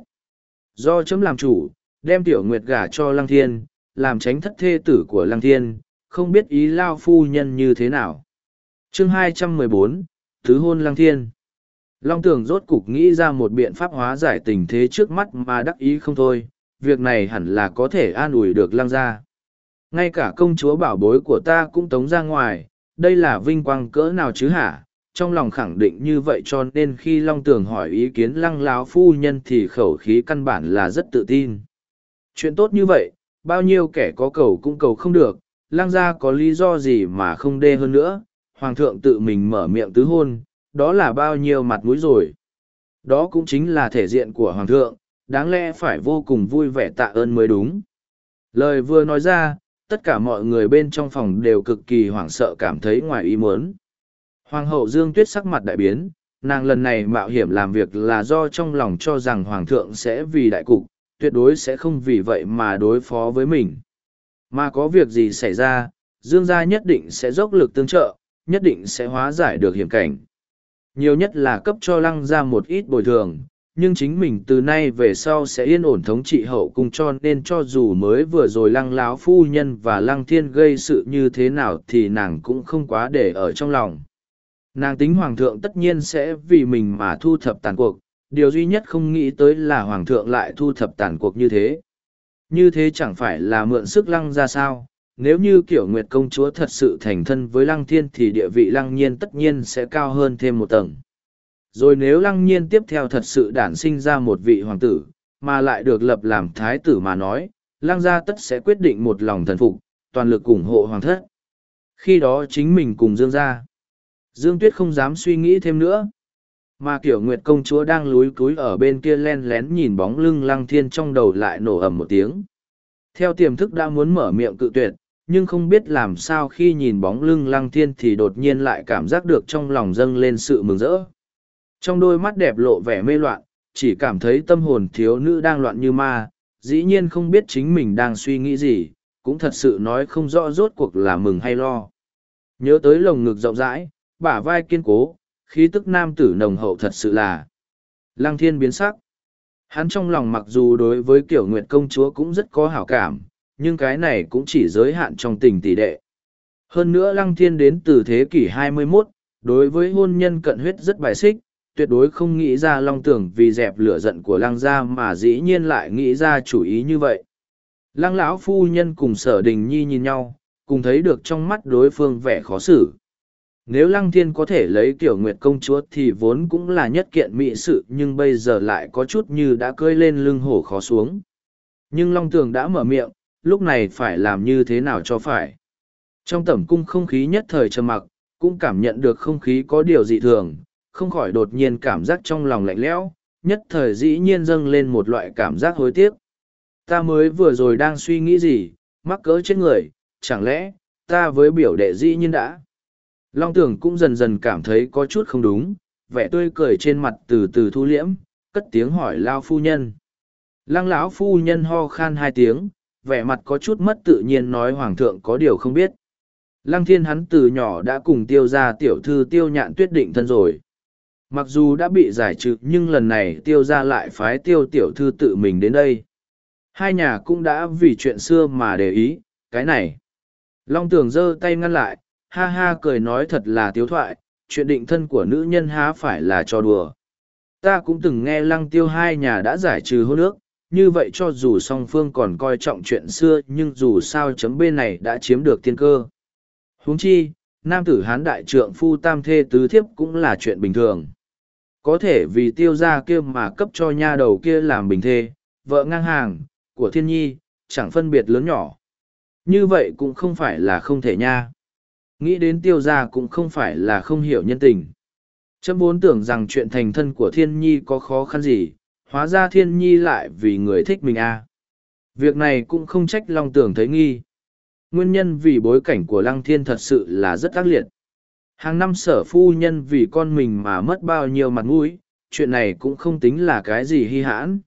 Do chấm làm chủ, đem tiểu nguyệt gả cho lăng thiên, làm tránh thất thê tử của lăng thiên, không biết ý lao phu nhân như thế nào. chương 214, Thứ hôn lăng thiên. Long tưởng rốt cục nghĩ ra một biện pháp hóa giải tình thế trước mắt mà đắc ý không thôi, việc này hẳn là có thể an ủi được lăng Gia. Ngay cả công chúa bảo bối của ta cũng tống ra ngoài, đây là vinh quang cỡ nào chứ hả? Trong lòng khẳng định như vậy cho nên khi Long Tường hỏi ý kiến lăng láo phu nhân thì khẩu khí căn bản là rất tự tin. Chuyện tốt như vậy, bao nhiêu kẻ có cầu cũng cầu không được, lăng gia có lý do gì mà không đê hơn nữa, hoàng thượng tự mình mở miệng tứ hôn, đó là bao nhiêu mặt mũi rồi. Đó cũng chính là thể diện của hoàng thượng, đáng lẽ phải vô cùng vui vẻ tạ ơn mới đúng. Lời vừa nói ra, tất cả mọi người bên trong phòng đều cực kỳ hoảng sợ cảm thấy ngoài ý muốn. Hoàng hậu Dương Tuyết sắc mặt đại biến, nàng lần này mạo hiểm làm việc là do trong lòng cho rằng hoàng thượng sẽ vì đại cục, tuyệt đối sẽ không vì vậy mà đối phó với mình. Mà có việc gì xảy ra, Dương gia nhất định sẽ dốc lực tương trợ, nhất định sẽ hóa giải được hiểm cảnh. Nhiều nhất là cấp cho lăng ra một ít bồi thường, nhưng chính mình từ nay về sau sẽ yên ổn thống trị hậu cung cho nên cho dù mới vừa rồi lăng láo phu nhân và lăng thiên gây sự như thế nào thì nàng cũng không quá để ở trong lòng. Nàng tính hoàng thượng tất nhiên sẽ vì mình mà thu thập tàn cuộc, điều duy nhất không nghĩ tới là hoàng thượng lại thu thập tàn cuộc như thế. Như thế chẳng phải là mượn sức lăng ra sao, nếu như kiểu nguyệt công chúa thật sự thành thân với lăng thiên thì địa vị lăng nhiên tất nhiên sẽ cao hơn thêm một tầng. Rồi nếu lăng nhiên tiếp theo thật sự đản sinh ra một vị hoàng tử, mà lại được lập làm thái tử mà nói, lăng gia tất sẽ quyết định một lòng thần phục, toàn lực ủng hộ hoàng thất. Khi đó chính mình cùng Dương gia. Dương Tuyết không dám suy nghĩ thêm nữa. Mà kiểu Nguyệt công chúa đang lúi cúi ở bên kia len lén nhìn bóng lưng lăng thiên trong đầu lại nổ ầm một tiếng. Theo tiềm thức đã muốn mở miệng cự tuyệt, nhưng không biết làm sao khi nhìn bóng lưng lăng thiên thì đột nhiên lại cảm giác được trong lòng dâng lên sự mừng rỡ. Trong đôi mắt đẹp lộ vẻ mê loạn, chỉ cảm thấy tâm hồn thiếu nữ đang loạn như ma, dĩ nhiên không biết chính mình đang suy nghĩ gì, cũng thật sự nói không rõ rốt cuộc là mừng hay lo. Nhớ tới lồng ngực rộng rãi, bả vai kiên cố, khí tức nam tử nồng hậu thật sự là. Lăng thiên biến sắc. Hắn trong lòng mặc dù đối với kiểu nguyệt công chúa cũng rất có hảo cảm, nhưng cái này cũng chỉ giới hạn trong tình tỷ đệ. Hơn nữa lăng thiên đến từ thế kỷ 21, đối với hôn nhân cận huyết rất bài xích, tuyệt đối không nghĩ ra long tưởng vì dẹp lửa giận của lăng gia mà dĩ nhiên lại nghĩ ra chủ ý như vậy. Lăng lão phu nhân cùng sở đình nhi nhìn nhau, cùng thấy được trong mắt đối phương vẻ khó xử. Nếu lăng thiên có thể lấy kiểu nguyệt công chúa thì vốn cũng là nhất kiện mỹ sự nhưng bây giờ lại có chút như đã cơi lên lưng hổ khó xuống. Nhưng long tường đã mở miệng, lúc này phải làm như thế nào cho phải. Trong tẩm cung không khí nhất thời trầm mặc, cũng cảm nhận được không khí có điều dị thường, không khỏi đột nhiên cảm giác trong lòng lạnh lẽo, nhất thời dĩ nhiên dâng lên một loại cảm giác hối tiếc. Ta mới vừa rồi đang suy nghĩ gì, mắc cỡ trên người, chẳng lẽ, ta với biểu đệ dĩ nhiên đã. Long tưởng cũng dần dần cảm thấy có chút không đúng, vẻ tươi cười trên mặt từ từ thu liễm, cất tiếng hỏi lao phu nhân. Lăng lão phu nhân ho khan hai tiếng, vẻ mặt có chút mất tự nhiên nói hoàng thượng có điều không biết. Lăng thiên hắn từ nhỏ đã cùng tiêu ra tiểu thư tiêu nhạn tuyết định thân rồi. Mặc dù đã bị giải trừ nhưng lần này tiêu ra lại phái tiêu tiểu thư tự mình đến đây. Hai nhà cũng đã vì chuyện xưa mà để ý, cái này. Long tường giơ tay ngăn lại, ha ha cười nói thật là tiếu thoại, chuyện định thân của nữ nhân há phải là cho đùa. Ta cũng từng nghe lăng tiêu hai nhà đã giải trừ hôn ước, như vậy cho dù song phương còn coi trọng chuyện xưa nhưng dù sao chấm bên này đã chiếm được tiên cơ. huống chi, nam tử hán đại trượng phu tam thê tứ thiếp cũng là chuyện bình thường. Có thể vì tiêu gia kia mà cấp cho nha đầu kia làm bình thê, vợ ngang hàng, của thiên nhi, chẳng phân biệt lớn nhỏ. Như vậy cũng không phải là không thể nha. Nghĩ đến tiêu gia cũng không phải là không hiểu nhân tình. Chấm vốn tưởng rằng chuyện thành thân của thiên nhi có khó khăn gì, hóa ra thiên nhi lại vì người thích mình a Việc này cũng không trách long tưởng thấy nghi. Nguyên nhân vì bối cảnh của lăng thiên thật sự là rất ác liệt. Hàng năm sở phu nhân vì con mình mà mất bao nhiêu mặt mũi, chuyện này cũng không tính là cái gì hy hãn.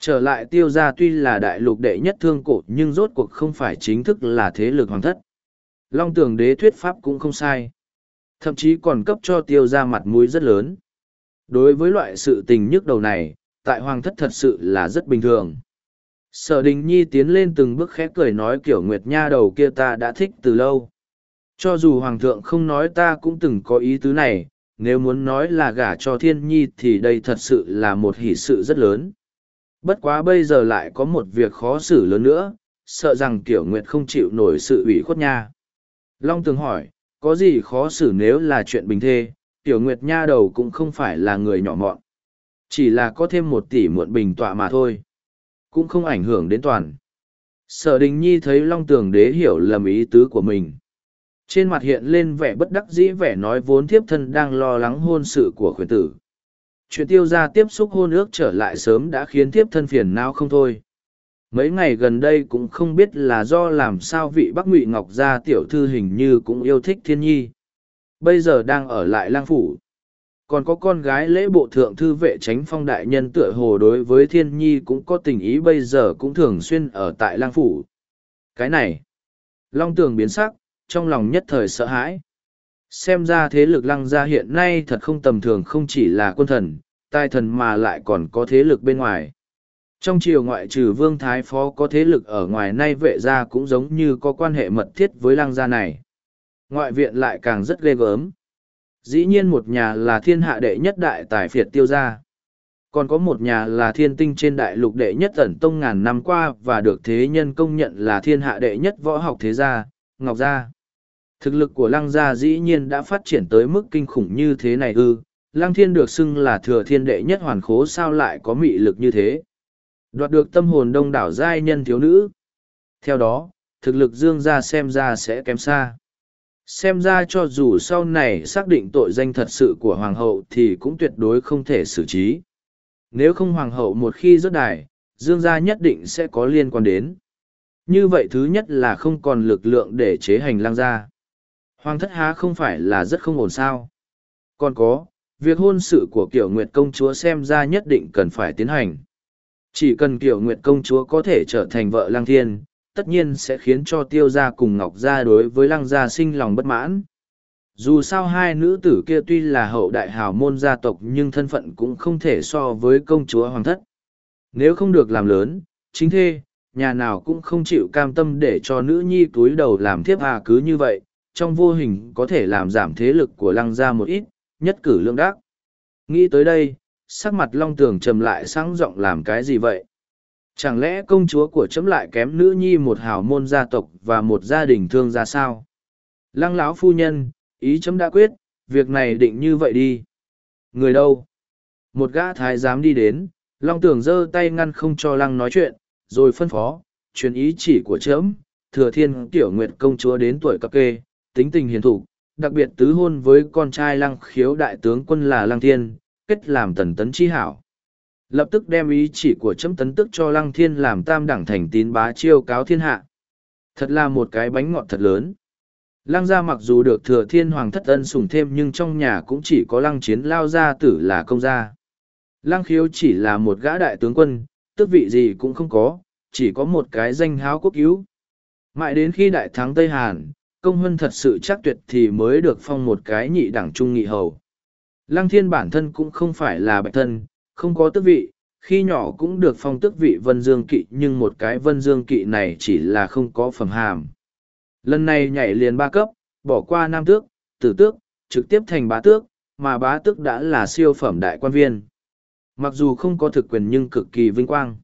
Trở lại tiêu gia tuy là đại lục đệ nhất thương cổ nhưng rốt cuộc không phải chính thức là thế lực hoàng thất. Long tường đế thuyết pháp cũng không sai. Thậm chí còn cấp cho tiêu gia mặt mũi rất lớn. Đối với loại sự tình nhức đầu này, tại hoàng thất thật sự là rất bình thường. Sở đình nhi tiến lên từng bước khẽ cười nói kiểu nguyệt nha đầu kia ta đã thích từ lâu. Cho dù hoàng thượng không nói ta cũng từng có ý tứ này, nếu muốn nói là gả cho thiên nhi thì đây thật sự là một hỷ sự rất lớn. Bất quá bây giờ lại có một việc khó xử lớn nữa, sợ rằng kiểu nguyệt không chịu nổi sự ủy khuất nha. Long tường hỏi, có gì khó xử nếu là chuyện bình thê, tiểu nguyệt nha đầu cũng không phải là người nhỏ mọn. Chỉ là có thêm một tỷ muộn bình tọa mà thôi. Cũng không ảnh hưởng đến toàn. Sở đình nhi thấy long tường đế hiểu lầm ý tứ của mình. Trên mặt hiện lên vẻ bất đắc dĩ vẻ nói vốn thiếp thân đang lo lắng hôn sự của khuyển tử. Chuyện tiêu ra tiếp xúc hôn ước trở lại sớm đã khiến thiếp thân phiền não không thôi. Mấy ngày gần đây cũng không biết là do làm sao vị Bắc Ngụy Ngọc gia tiểu thư hình như cũng yêu thích thiên nhi. Bây giờ đang ở lại lang phủ. Còn có con gái lễ bộ thượng thư vệ tránh phong đại nhân tựa hồ đối với thiên nhi cũng có tình ý bây giờ cũng thường xuyên ở tại lang phủ. Cái này, Long tường biến sắc, trong lòng nhất thời sợ hãi. Xem ra thế lực lăng gia hiện nay thật không tầm thường không chỉ là quân thần, tài thần mà lại còn có thế lực bên ngoài. Trong triều ngoại trừ vương thái phó có thế lực ở ngoài nay vệ gia cũng giống như có quan hệ mật thiết với lăng gia này. Ngoại viện lại càng rất ghê gớm. Dĩ nhiên một nhà là thiên hạ đệ nhất đại tài phiệt tiêu gia. Còn có một nhà là thiên tinh trên đại lục đệ nhất tẩn tông ngàn năm qua và được thế nhân công nhận là thiên hạ đệ nhất võ học thế gia, Ngọc Gia. Thực lực của lăng gia dĩ nhiên đã phát triển tới mức kinh khủng như thế này ư, lăng thiên được xưng là thừa thiên đệ nhất hoàn khố sao lại có mị lực như thế. Đoạt được tâm hồn đông đảo giai nhân thiếu nữ. Theo đó, thực lực dương gia xem ra sẽ kém xa. xem ra cho dù sau này xác định tội danh thật sự của hoàng hậu thì cũng tuyệt đối không thể xử trí. Nếu không hoàng hậu một khi rớt đài dương gia nhất định sẽ có liên quan đến. Như vậy thứ nhất là không còn lực lượng để chế hành lang gia. Hoàng thất há không phải là rất không ổn sao? Còn có việc hôn sự của kiểu nguyệt công chúa xem ra nhất định cần phải tiến hành chỉ cần kiểu nguyệt công chúa có thể trở thành vợ lang thiên, tất nhiên sẽ khiến cho tiêu gia cùng ngọc gia đối với lăng gia sinh lòng bất mãn. Dù sao hai nữ tử kia tuy là hậu đại hào môn gia tộc nhưng thân phận cũng không thể so với công chúa hoàng thất. Nếu không được làm lớn, chính thê, nhà nào cũng không chịu cam tâm để cho nữ nhi túi đầu làm thiếp hà cứ như vậy, trong vô hình có thể làm giảm thế lực của lăng gia một ít, nhất cử lương đắc. Nghĩ tới đây sắc mặt long tường trầm lại sáng giọng làm cái gì vậy? Chẳng lẽ công chúa của chấm lại kém nữ nhi một hào môn gia tộc và một gia đình thương ra sao? Lăng lão phu nhân, ý chấm đã quyết, việc này định như vậy đi. Người đâu? Một gã thái giám đi đến, long tường giơ tay ngăn không cho lăng nói chuyện, rồi phân phó, truyền ý chỉ của trẫm thừa thiên tiểu nguyệt công chúa đến tuổi cập kê, tính tình hiền thục, đặc biệt tứ hôn với con trai lăng khiếu đại tướng quân là lăng thiên kết làm tần tấn chi hảo. Lập tức đem ý chỉ của chấm tấn tức cho lăng thiên làm tam đẳng thành tín bá chiêu cáo thiên hạ. Thật là một cái bánh ngọt thật lớn. Lăng gia mặc dù được thừa thiên hoàng thất ân sủng thêm nhưng trong nhà cũng chỉ có lăng chiến lao gia tử là công gia. Lăng khiếu chỉ là một gã đại tướng quân, tước vị gì cũng không có, chỉ có một cái danh háo quốc cứu. Mãi đến khi đại thắng tây hàn, công huân thật sự chắc tuyệt thì mới được phong một cái nhị đẳng trung nghị hầu lăng thiên bản thân cũng không phải là bạch thân không có tước vị, khi nhỏ cũng được phong tước vị vân dương kỵ nhưng một cái vân dương kỵ này chỉ là không có phẩm hàm. Lần này nhảy liền ba cấp, bỏ qua nam tước, tử tước, trực tiếp thành bá tước, mà bá tước đã là siêu phẩm đại quan viên. Mặc dù không có thực quyền nhưng cực kỳ vinh quang.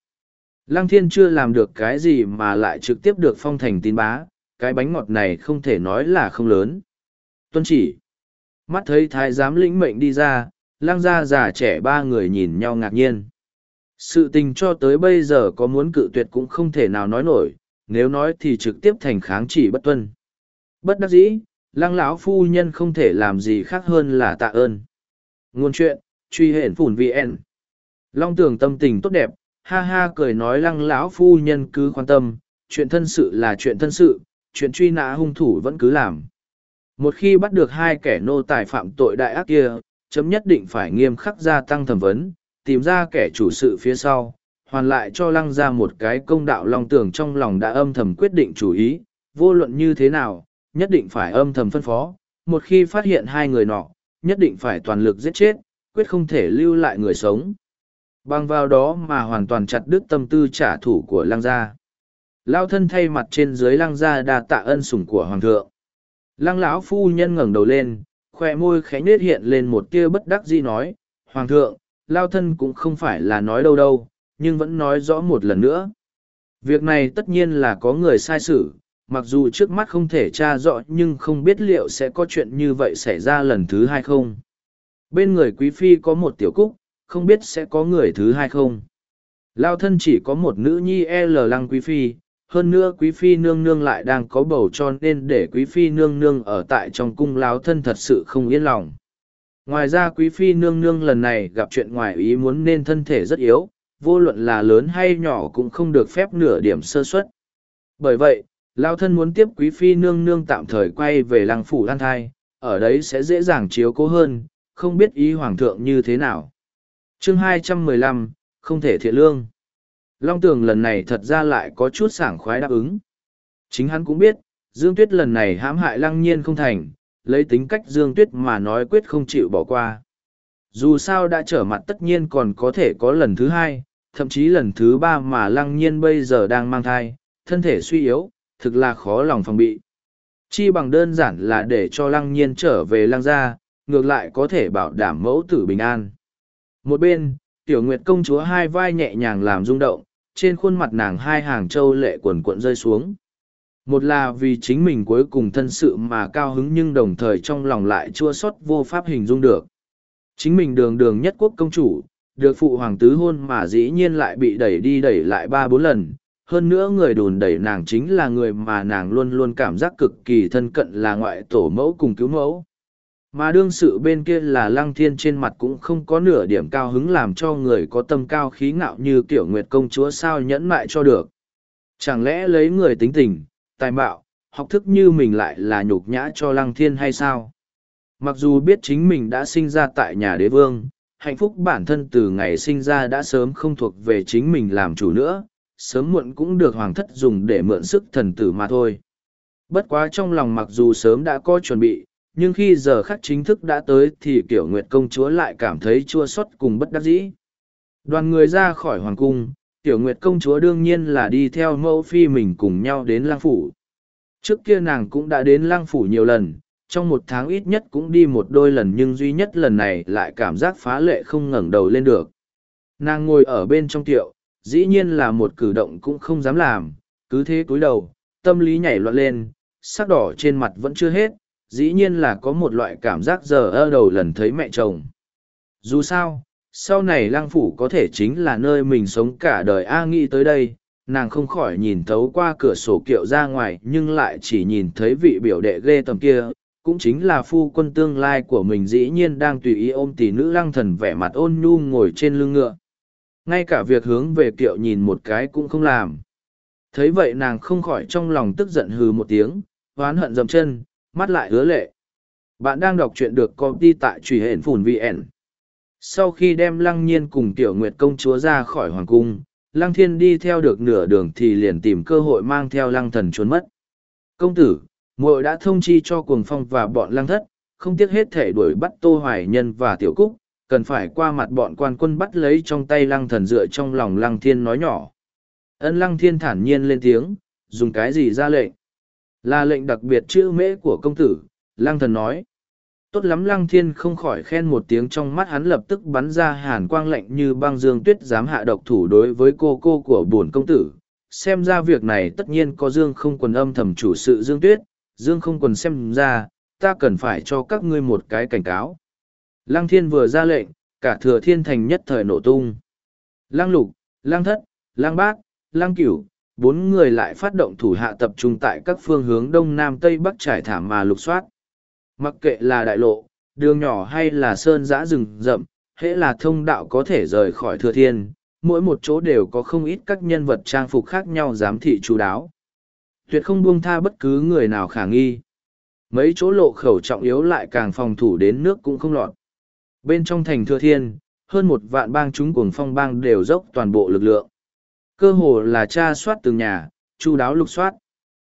Lăng thiên chưa làm được cái gì mà lại trực tiếp được phong thành tín bá, cái bánh ngọt này không thể nói là không lớn. Tuân chỉ. Mắt thấy thái giám lĩnh mệnh đi ra, lăng gia già trẻ ba người nhìn nhau ngạc nhiên. Sự tình cho tới bây giờ có muốn cự tuyệt cũng không thể nào nói nổi nếu nói thì trực tiếp thành kháng chỉ bất tuân. Bất đắc dĩ lăng lão phu nhân không thể làm gì khác hơn là tạ ơn. Ngôn chuyện truy hển phủn vn. Long tường tâm tình tốt đẹp ha ha cười nói lăng lão phu nhân cứ quan tâm chuyện thân sự là chuyện thân sự chuyện truy nã hung thủ vẫn cứ làm một khi bắt được hai kẻ nô tài phạm tội đại ác kia chấm nhất định phải nghiêm khắc gia tăng thẩm vấn, tìm ra kẻ chủ sự phía sau, hoàn lại cho lăng ra một cái công đạo long tưởng trong lòng đã âm thầm quyết định chủ ý, vô luận như thế nào, nhất định phải âm thầm phân phó, một khi phát hiện hai người nọ, nhất định phải toàn lực giết chết, quyết không thể lưu lại người sống. Bằng vào đó mà hoàn toàn chặt đứt tâm tư trả thù của lăng gia. Lao thân thay mặt trên dưới lăng gia đa tạ ân sủng của hoàng thượng. Lăng lão phu nhân ngẩng đầu lên, khoe môi khẽ nết hiện lên một tia bất đắc dĩ nói, Hoàng thượng, lao thân cũng không phải là nói đâu đâu, nhưng vẫn nói rõ một lần nữa. Việc này tất nhiên là có người sai sự, mặc dù trước mắt không thể tra rõ nhưng không biết liệu sẽ có chuyện như vậy xảy ra lần thứ hai không. Bên người quý phi có một tiểu cúc, không biết sẽ có người thứ hai không. Lao thân chỉ có một nữ nhi L lăng quý phi, hơn nữa quý phi nương nương lại đang có bầu cho nên để quý phi nương nương ở tại trong cung láo thân thật sự không yên lòng. Ngoài ra quý phi nương nương lần này gặp chuyện ngoài ý muốn nên thân thể rất yếu vô luận là lớn hay nhỏ cũng không được phép nửa điểm sơ xuất bởi vậy lao thân muốn tiếp quý phi nương nương tạm thời quay về lăng phủ lan thai ở đấy sẽ dễ dàng chiếu cố hơn không biết ý hoàng thượng như thế nào. Chương 215, không thể thiện lương. Long Tường lần này thật ra lại có chút sảng khoái đáp ứng. Chính hắn cũng biết, Dương Tuyết lần này hãm hại lăng nhiên không thành, lấy tính cách Dương Tuyết mà nói quyết không chịu bỏ qua. Dù sao đã trở mặt tất nhiên còn có thể có lần thứ hai, thậm chí lần thứ ba mà lăng nhiên bây giờ đang mang thai, thân thể suy yếu, thực là khó lòng phòng bị. Chi bằng đơn giản là để cho lăng nhiên trở về lăng gia, ngược lại có thể bảo đảm mẫu tử bình an. Một bên, tiểu nguyệt công chúa hai vai nhẹ nhàng làm rung động, trên khuôn mặt nàng hai hàng châu lệ quần cuộn rơi xuống. Một là vì chính mình cuối cùng thân sự mà cao hứng nhưng đồng thời trong lòng lại chua xót vô pháp hình dung được. Chính mình đường đường nhất quốc công chủ, được phụ hoàng tứ hôn mà dĩ nhiên lại bị đẩy đi đẩy lại ba bốn lần, hơn nữa người đùn đẩy nàng chính là người mà nàng luôn luôn cảm giác cực kỳ thân cận là ngoại tổ mẫu cùng cứu mẫu mà đương sự bên kia là lăng thiên trên mặt cũng không có nửa điểm cao hứng làm cho người có tâm cao khí ngạo như kiểu nguyệt công chúa sao nhẫn mại cho được. Chẳng lẽ lấy người tính tình, tài mạo, học thức như mình lại là nhục nhã cho lăng thiên hay sao? Mặc dù biết chính mình đã sinh ra tại nhà đế vương, hạnh phúc bản thân từ ngày sinh ra đã sớm không thuộc về chính mình làm chủ nữa, sớm muộn cũng được hoàng thất dùng để mượn sức thần tử mà thôi. Bất quá trong lòng mặc dù sớm đã có chuẩn bị nhưng khi giờ khắc chính thức đã tới thì kiểu nguyệt công chúa lại cảm thấy chua xót cùng bất đắc dĩ. Đoàn người ra khỏi hoàng cung tiểu nguyệt công chúa đương nhiên là đi theo mẫu phi mình cùng nhau đến lang phủ. Trước kia nàng cũng đã đến lang phủ nhiều lần, trong một tháng ít nhất cũng đi một đôi lần nhưng duy nhất lần này lại cảm giác phá lệ không ngẩng đầu lên được. Nàng ngồi ở bên trong tiệu, dĩ nhiên là một cử động cũng không dám làm, cứ thế cúi đầu, tâm lý nhảy loạn lên, sắc đỏ trên mặt vẫn chưa hết dĩ nhiên là có một loại cảm giác giờ ơ đầu lần thấy mẹ chồng. Dù sao, sau này lang phủ có thể chính là nơi mình sống cả đời a nghĩ tới đây, nàng không khỏi nhìn thấu qua cửa sổ kiệu ra ngoài nhưng lại chỉ nhìn thấy vị biểu đệ ghê tầm kia, cũng chính là phu quân tương lai của mình dĩ nhiên đang tùy ý ôm tỷ nữ lăng thần vẻ mặt ôn nhu ngồi trên lưng ngựa. Ngay cả việc hướng về kiệu nhìn một cái cũng không làm. Thấy vậy nàng không khỏi trong lòng tức giận hừ một tiếng, oán hận dậm chân mắt lại hứa lệ. Bạn đang đọc truyện được công ty tại truy hển phùn vn sau khi đem lăng nhiên cùng tiểu nguyệt công chúa ra khỏi hoàng cung, lăng thiên đi theo được nửa đường thì liền tìm cơ hội mang theo lăng thần trốn mất. Công tử, muội đã thông chi cho cuồng phong và bọn lăng thất, không tiếc hết thể đuổi bắt tô hoài nhân và tiểu cúc, cần phải qua mặt bọn quan quân bắt lấy trong tay lăng thần dựa trong lòng lăng thiên nói nhỏ. Ân lăng thiên thản nhiên lên tiếng, dùng cái gì ra lệnh? Là lệnh đặc biệt chữ mễ của công tử, lăng thần nói. Tốt lắm, lăng thiên không khỏi khen một tiếng trong mắt hắn lập tức bắn ra hàn quang lạnh như băng dương tuyết dám hạ độc thủ đối với cô cô của bổn công tử. Xem ra việc này tất nhiên có dương không quần âm thầm chủ sự dương tuyết. Dương không quần xem ra, ta cần phải cho các ngươi một cái cảnh cáo. Lăng thiên vừa ra lệnh, cả thừa thiên thành nhất thời nổ tung. Lăng lục, lăng thất, lăng bát lăng cửu bốn người lại phát động thủ hạ tập trung tại các phương hướng đông nam tây bắc trải thảm mà lục soát. Mặc kệ là đại lộ, đường nhỏ hay là sơn giã rừng rậm, hễ là thông đạo có thể rời khỏi thừa thiên, mỗi một chỗ đều có không ít các nhân vật trang phục khác nhau giám thị chú đáo. Tuyệt không buông tha bất cứ người nào khả nghi. Mấy chỗ lộ khẩu trọng yếu lại càng phòng thủ đến nước cũng không lọt. Bên trong thành thừa thiên, hơn một vạn bang chúng cuồng phong bang đều dốc toàn bộ lực lượng cơ hồ là tra soát từng nhà, chu đáo lục soát.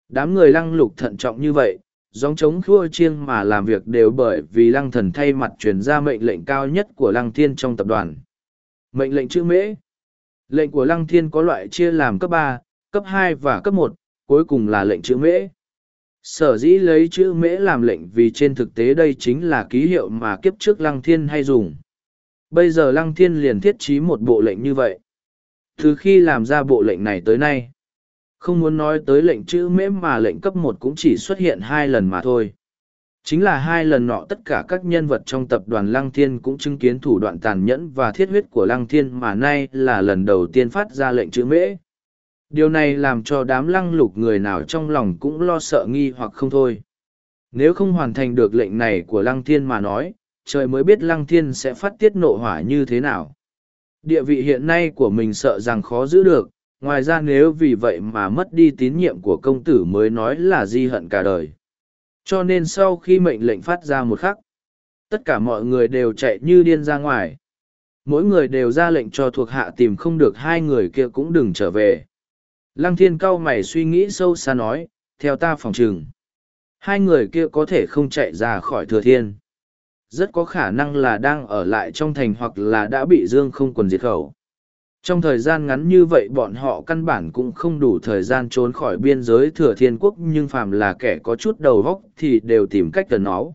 Đám người lăng lục thận trọng như vậy dòng chống khua chiêng mà làm việc đều bởi vì lăng thần thay mặt truyền ra mệnh lệnh cao nhất của lăng thiên trong tập đoàn. Mệnh lệnh chữ mễ. Lệnh của lăng thiên có loại chia làm cấp ba, cấp hai và cấp một, cuối cùng là lệnh chữ mễ. Sở dĩ lấy chữ mễ làm lệnh vì trên thực tế đây chính là ký hiệu mà kiếp trước lăng thiên hay dùng. Bây giờ lăng thiên liền thiết trí một bộ lệnh như vậy từ khi làm ra bộ lệnh này tới nay, không muốn nói tới lệnh chữ mễ mà lệnh cấp một cũng chỉ xuất hiện hai lần mà thôi. Chính là hai lần nọ tất cả các nhân vật trong tập đoàn lăng thiên cũng chứng kiến thủ đoạn tàn nhẫn và thiết huyết của lăng thiên mà nay là lần đầu tiên phát ra lệnh chữ mễ. Điều này làm cho đám lăng lục người nào trong lòng cũng lo sợ nghi hoặc không thôi. Nếu không hoàn thành được lệnh này của lăng thiên mà nói, trời mới biết lăng thiên sẽ phát tiết nộ hỏa như thế nào địa vị hiện nay của mình sợ rằng khó giữ được, ngoài ra nếu vì vậy mà mất đi tín nhiệm của công tử mới nói là di hận cả đời. Cho nên sau khi mệnh lệnh phát ra một khắc, tất cả mọi người đều chạy như điên ra ngoài. Mỗi người đều ra lệnh cho thuộc hạ tìm không được hai người kia cũng đừng trở về. Lăng thiên cau mày suy nghĩ sâu xa nói, theo ta phòng chừng hai người kia có thể không chạy ra khỏi thừa thiên rất có khả năng là đang ở lại trong thành hoặc là đã bị dương không quần diệt khẩu. Trong thời gian ngắn như vậy bọn họ căn bản cũng không đủ thời gian trốn khỏi biên giới thừa thiên quốc, nhưng phàm là kẻ có chút đầu vóc thì đều tìm cách cần nó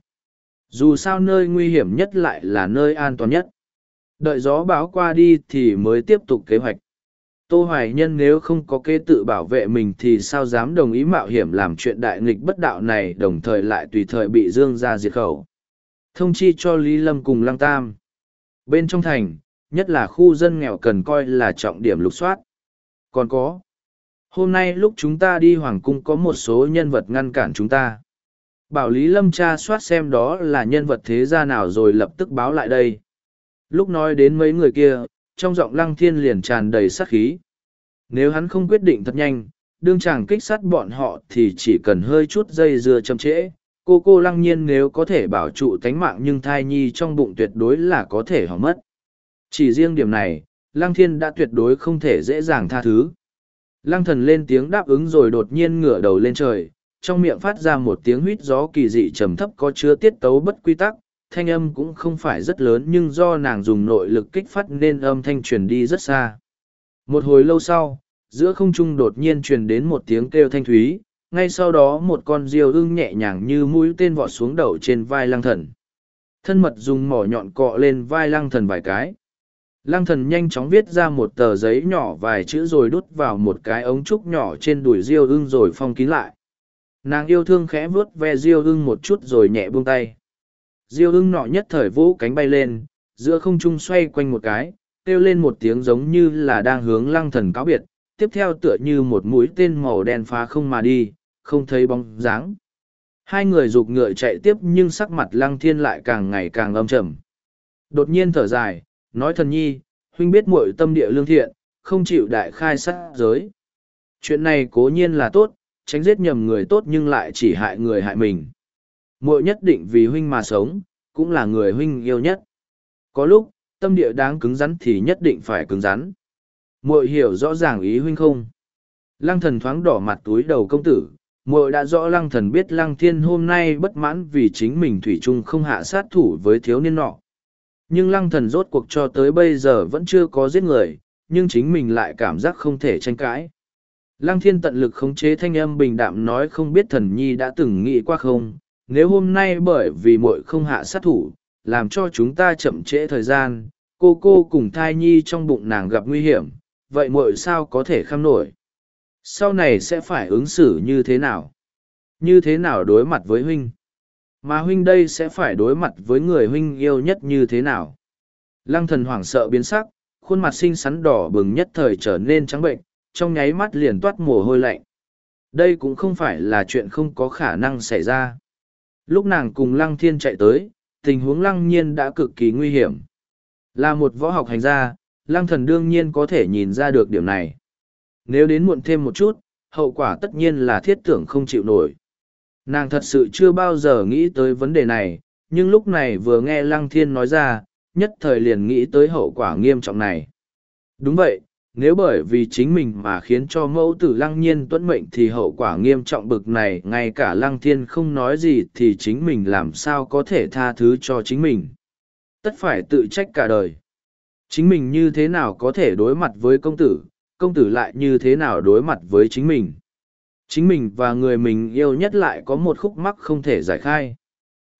dù sao nơi nguy hiểm nhất lại là nơi an toàn nhất. Đợi gió báo qua đi thì mới tiếp tục kế hoạch. Tô hoài nhân nếu không có kế tự bảo vệ mình thì sao dám đồng ý mạo hiểm làm chuyện đại nghịch bất đạo này, đồng thời lại tùy thời bị dương ra diệt khẩu thông chi cho lý lâm cùng lăng tam. Bên trong thành nhất là khu dân nghèo cần coi là trọng điểm lục soát. Còn có, hôm nay lúc chúng ta đi hoàng cung có một số nhân vật ngăn cản chúng ta. Bảo lý lâm tra soát xem đó là nhân vật thế gia nào rồi lập tức báo lại đây. Lúc nói đến mấy người kia trong giọng lăng thiên liền tràn đầy sát khí. Nếu hắn không quyết định thật nhanh đương chàng kích sát bọn họ thì chỉ cần hơi chút dây dưa chậm trễ cô cô lăng nhiên nếu có thể bảo trụ tánh mạng nhưng thai nhi trong bụng tuyệt đối là có thể hỏng mất. Chỉ riêng điểm này, lăng thiên đã tuyệt đối không thể dễ dàng tha thứ. Lăng thần lên tiếng đáp ứng rồi đột nhiên ngửa đầu lên trời, trong miệng phát ra một tiếng huýt gió kỳ dị trầm thấp có chứa tiết tấu bất quy tắc, thanh âm cũng không phải rất lớn nhưng do nàng dùng nội lực kích phát nên âm thanh truyền đi rất xa. Một hồi lâu sau, giữa không trung đột nhiên truyền đến một tiếng kêu thanh thúy ngay sau đó một con diều ưng nhẹ nhàng như mũi tên vọt xuống đầu trên vai lăng thần. Thân mật dùng mỏ nhọn cọ lên vai lăng thần vài cái. Lăng thần nhanh chóng viết ra một tờ giấy nhỏ vài chữ rồi đút vào một cái ống trúc nhỏ trên đùi diêu ưng rồi phong kín lại. Nàng yêu thương khẽ vuốt ve diêu ưng một chút rồi nhẹ buông tay. Diêu ưng nọ nhất thời vỗ cánh bay lên, giữa không trung xoay quanh một cái, kêu lên một tiếng giống như là đang hướng lăng thần cáo biệt, tiếp theo tựa như một mũi tên màu đen phá không mà đi không thấy bóng dáng. Hai người rục ngựa chạy tiếp nhưng sắc mặt lăng thiên lại càng ngày càng âm trầm. Đột nhiên thở dài, nói thần nhi, huynh biết muội tâm địa lương thiện, không chịu đại khai sát giới. Chuyện này cố nhiên là tốt, tránh giết nhầm người tốt nhưng lại chỉ hại người hại mình. Muội nhất định vì huynh mà sống, cũng là người huynh yêu nhất. Có lúc, tâm địa đáng cứng rắn thì nhất định phải cứng rắn. Muội hiểu rõ ràng ý huynh không? Lăng thần thoáng đỏ mặt túi đầu công tử muội đã rõ lăng thần biết lăng thiên hôm nay bất mãn vì chính mình thủy chung không hạ sát thủ với thiếu niên nọ. Nhưng lăng thần rốt cuộc cho tới bây giờ vẫn chưa có giết người, nhưng chính mình lại cảm giác không thể tranh cãi. Lăng thiên tận lực khống chế thanh âm bình đạm nói không biết thần nhi đã từng nghĩ qua không, nếu hôm nay bởi vì muội không hạ sát thủ, làm cho chúng ta chậm trễ thời gian, cô cô cùng thai nhi trong bụng nàng gặp nguy hiểm, vậy muội sao có thể kham nổi? Sau này sẽ phải ứng xử như thế nào? Như thế nào đối mặt với huynh? Mà huynh đây sẽ phải đối mặt với người huynh yêu nhất như thế nào? Lăng thần hoảng sợ biến sắc, khuôn mặt xinh xắn đỏ bừng nhất thời trở nên trắng bệnh, trong nháy mắt liền toát mồ hôi lạnh. Đây cũng không phải là chuyện không có khả năng xảy ra. Lúc nàng cùng lăng thiên chạy tới, tình huống lăng nhiên đã cực kỳ nguy hiểm. Là một võ học hành gia, lăng thần đương nhiên có thể nhìn ra được điểm này nếu đến muộn thêm một chút, hậu quả tất nhiên là thiết tưởng không chịu nổi. Nàng thật sự chưa bao giờ nghĩ tới vấn đề này, nhưng lúc này vừa nghe lăng thiên nói ra, nhất thời liền nghĩ tới hậu quả nghiêm trọng này. Đúng vậy, nếu bởi vì chính mình mà khiến cho mẫu tử lăng nhiên tuẫn mệnh thì hậu quả nghiêm trọng bực này, ngay cả lăng thiên không nói gì thì chính mình làm sao có thể tha thứ cho chính mình? Tất phải tự trách cả đời. Chính mình như thế nào có thể đối mặt với công tử? Công tử lại như thế nào đối mặt với chính mình? Chính mình và người mình yêu nhất lại có một khúc mắc không thể giải khai.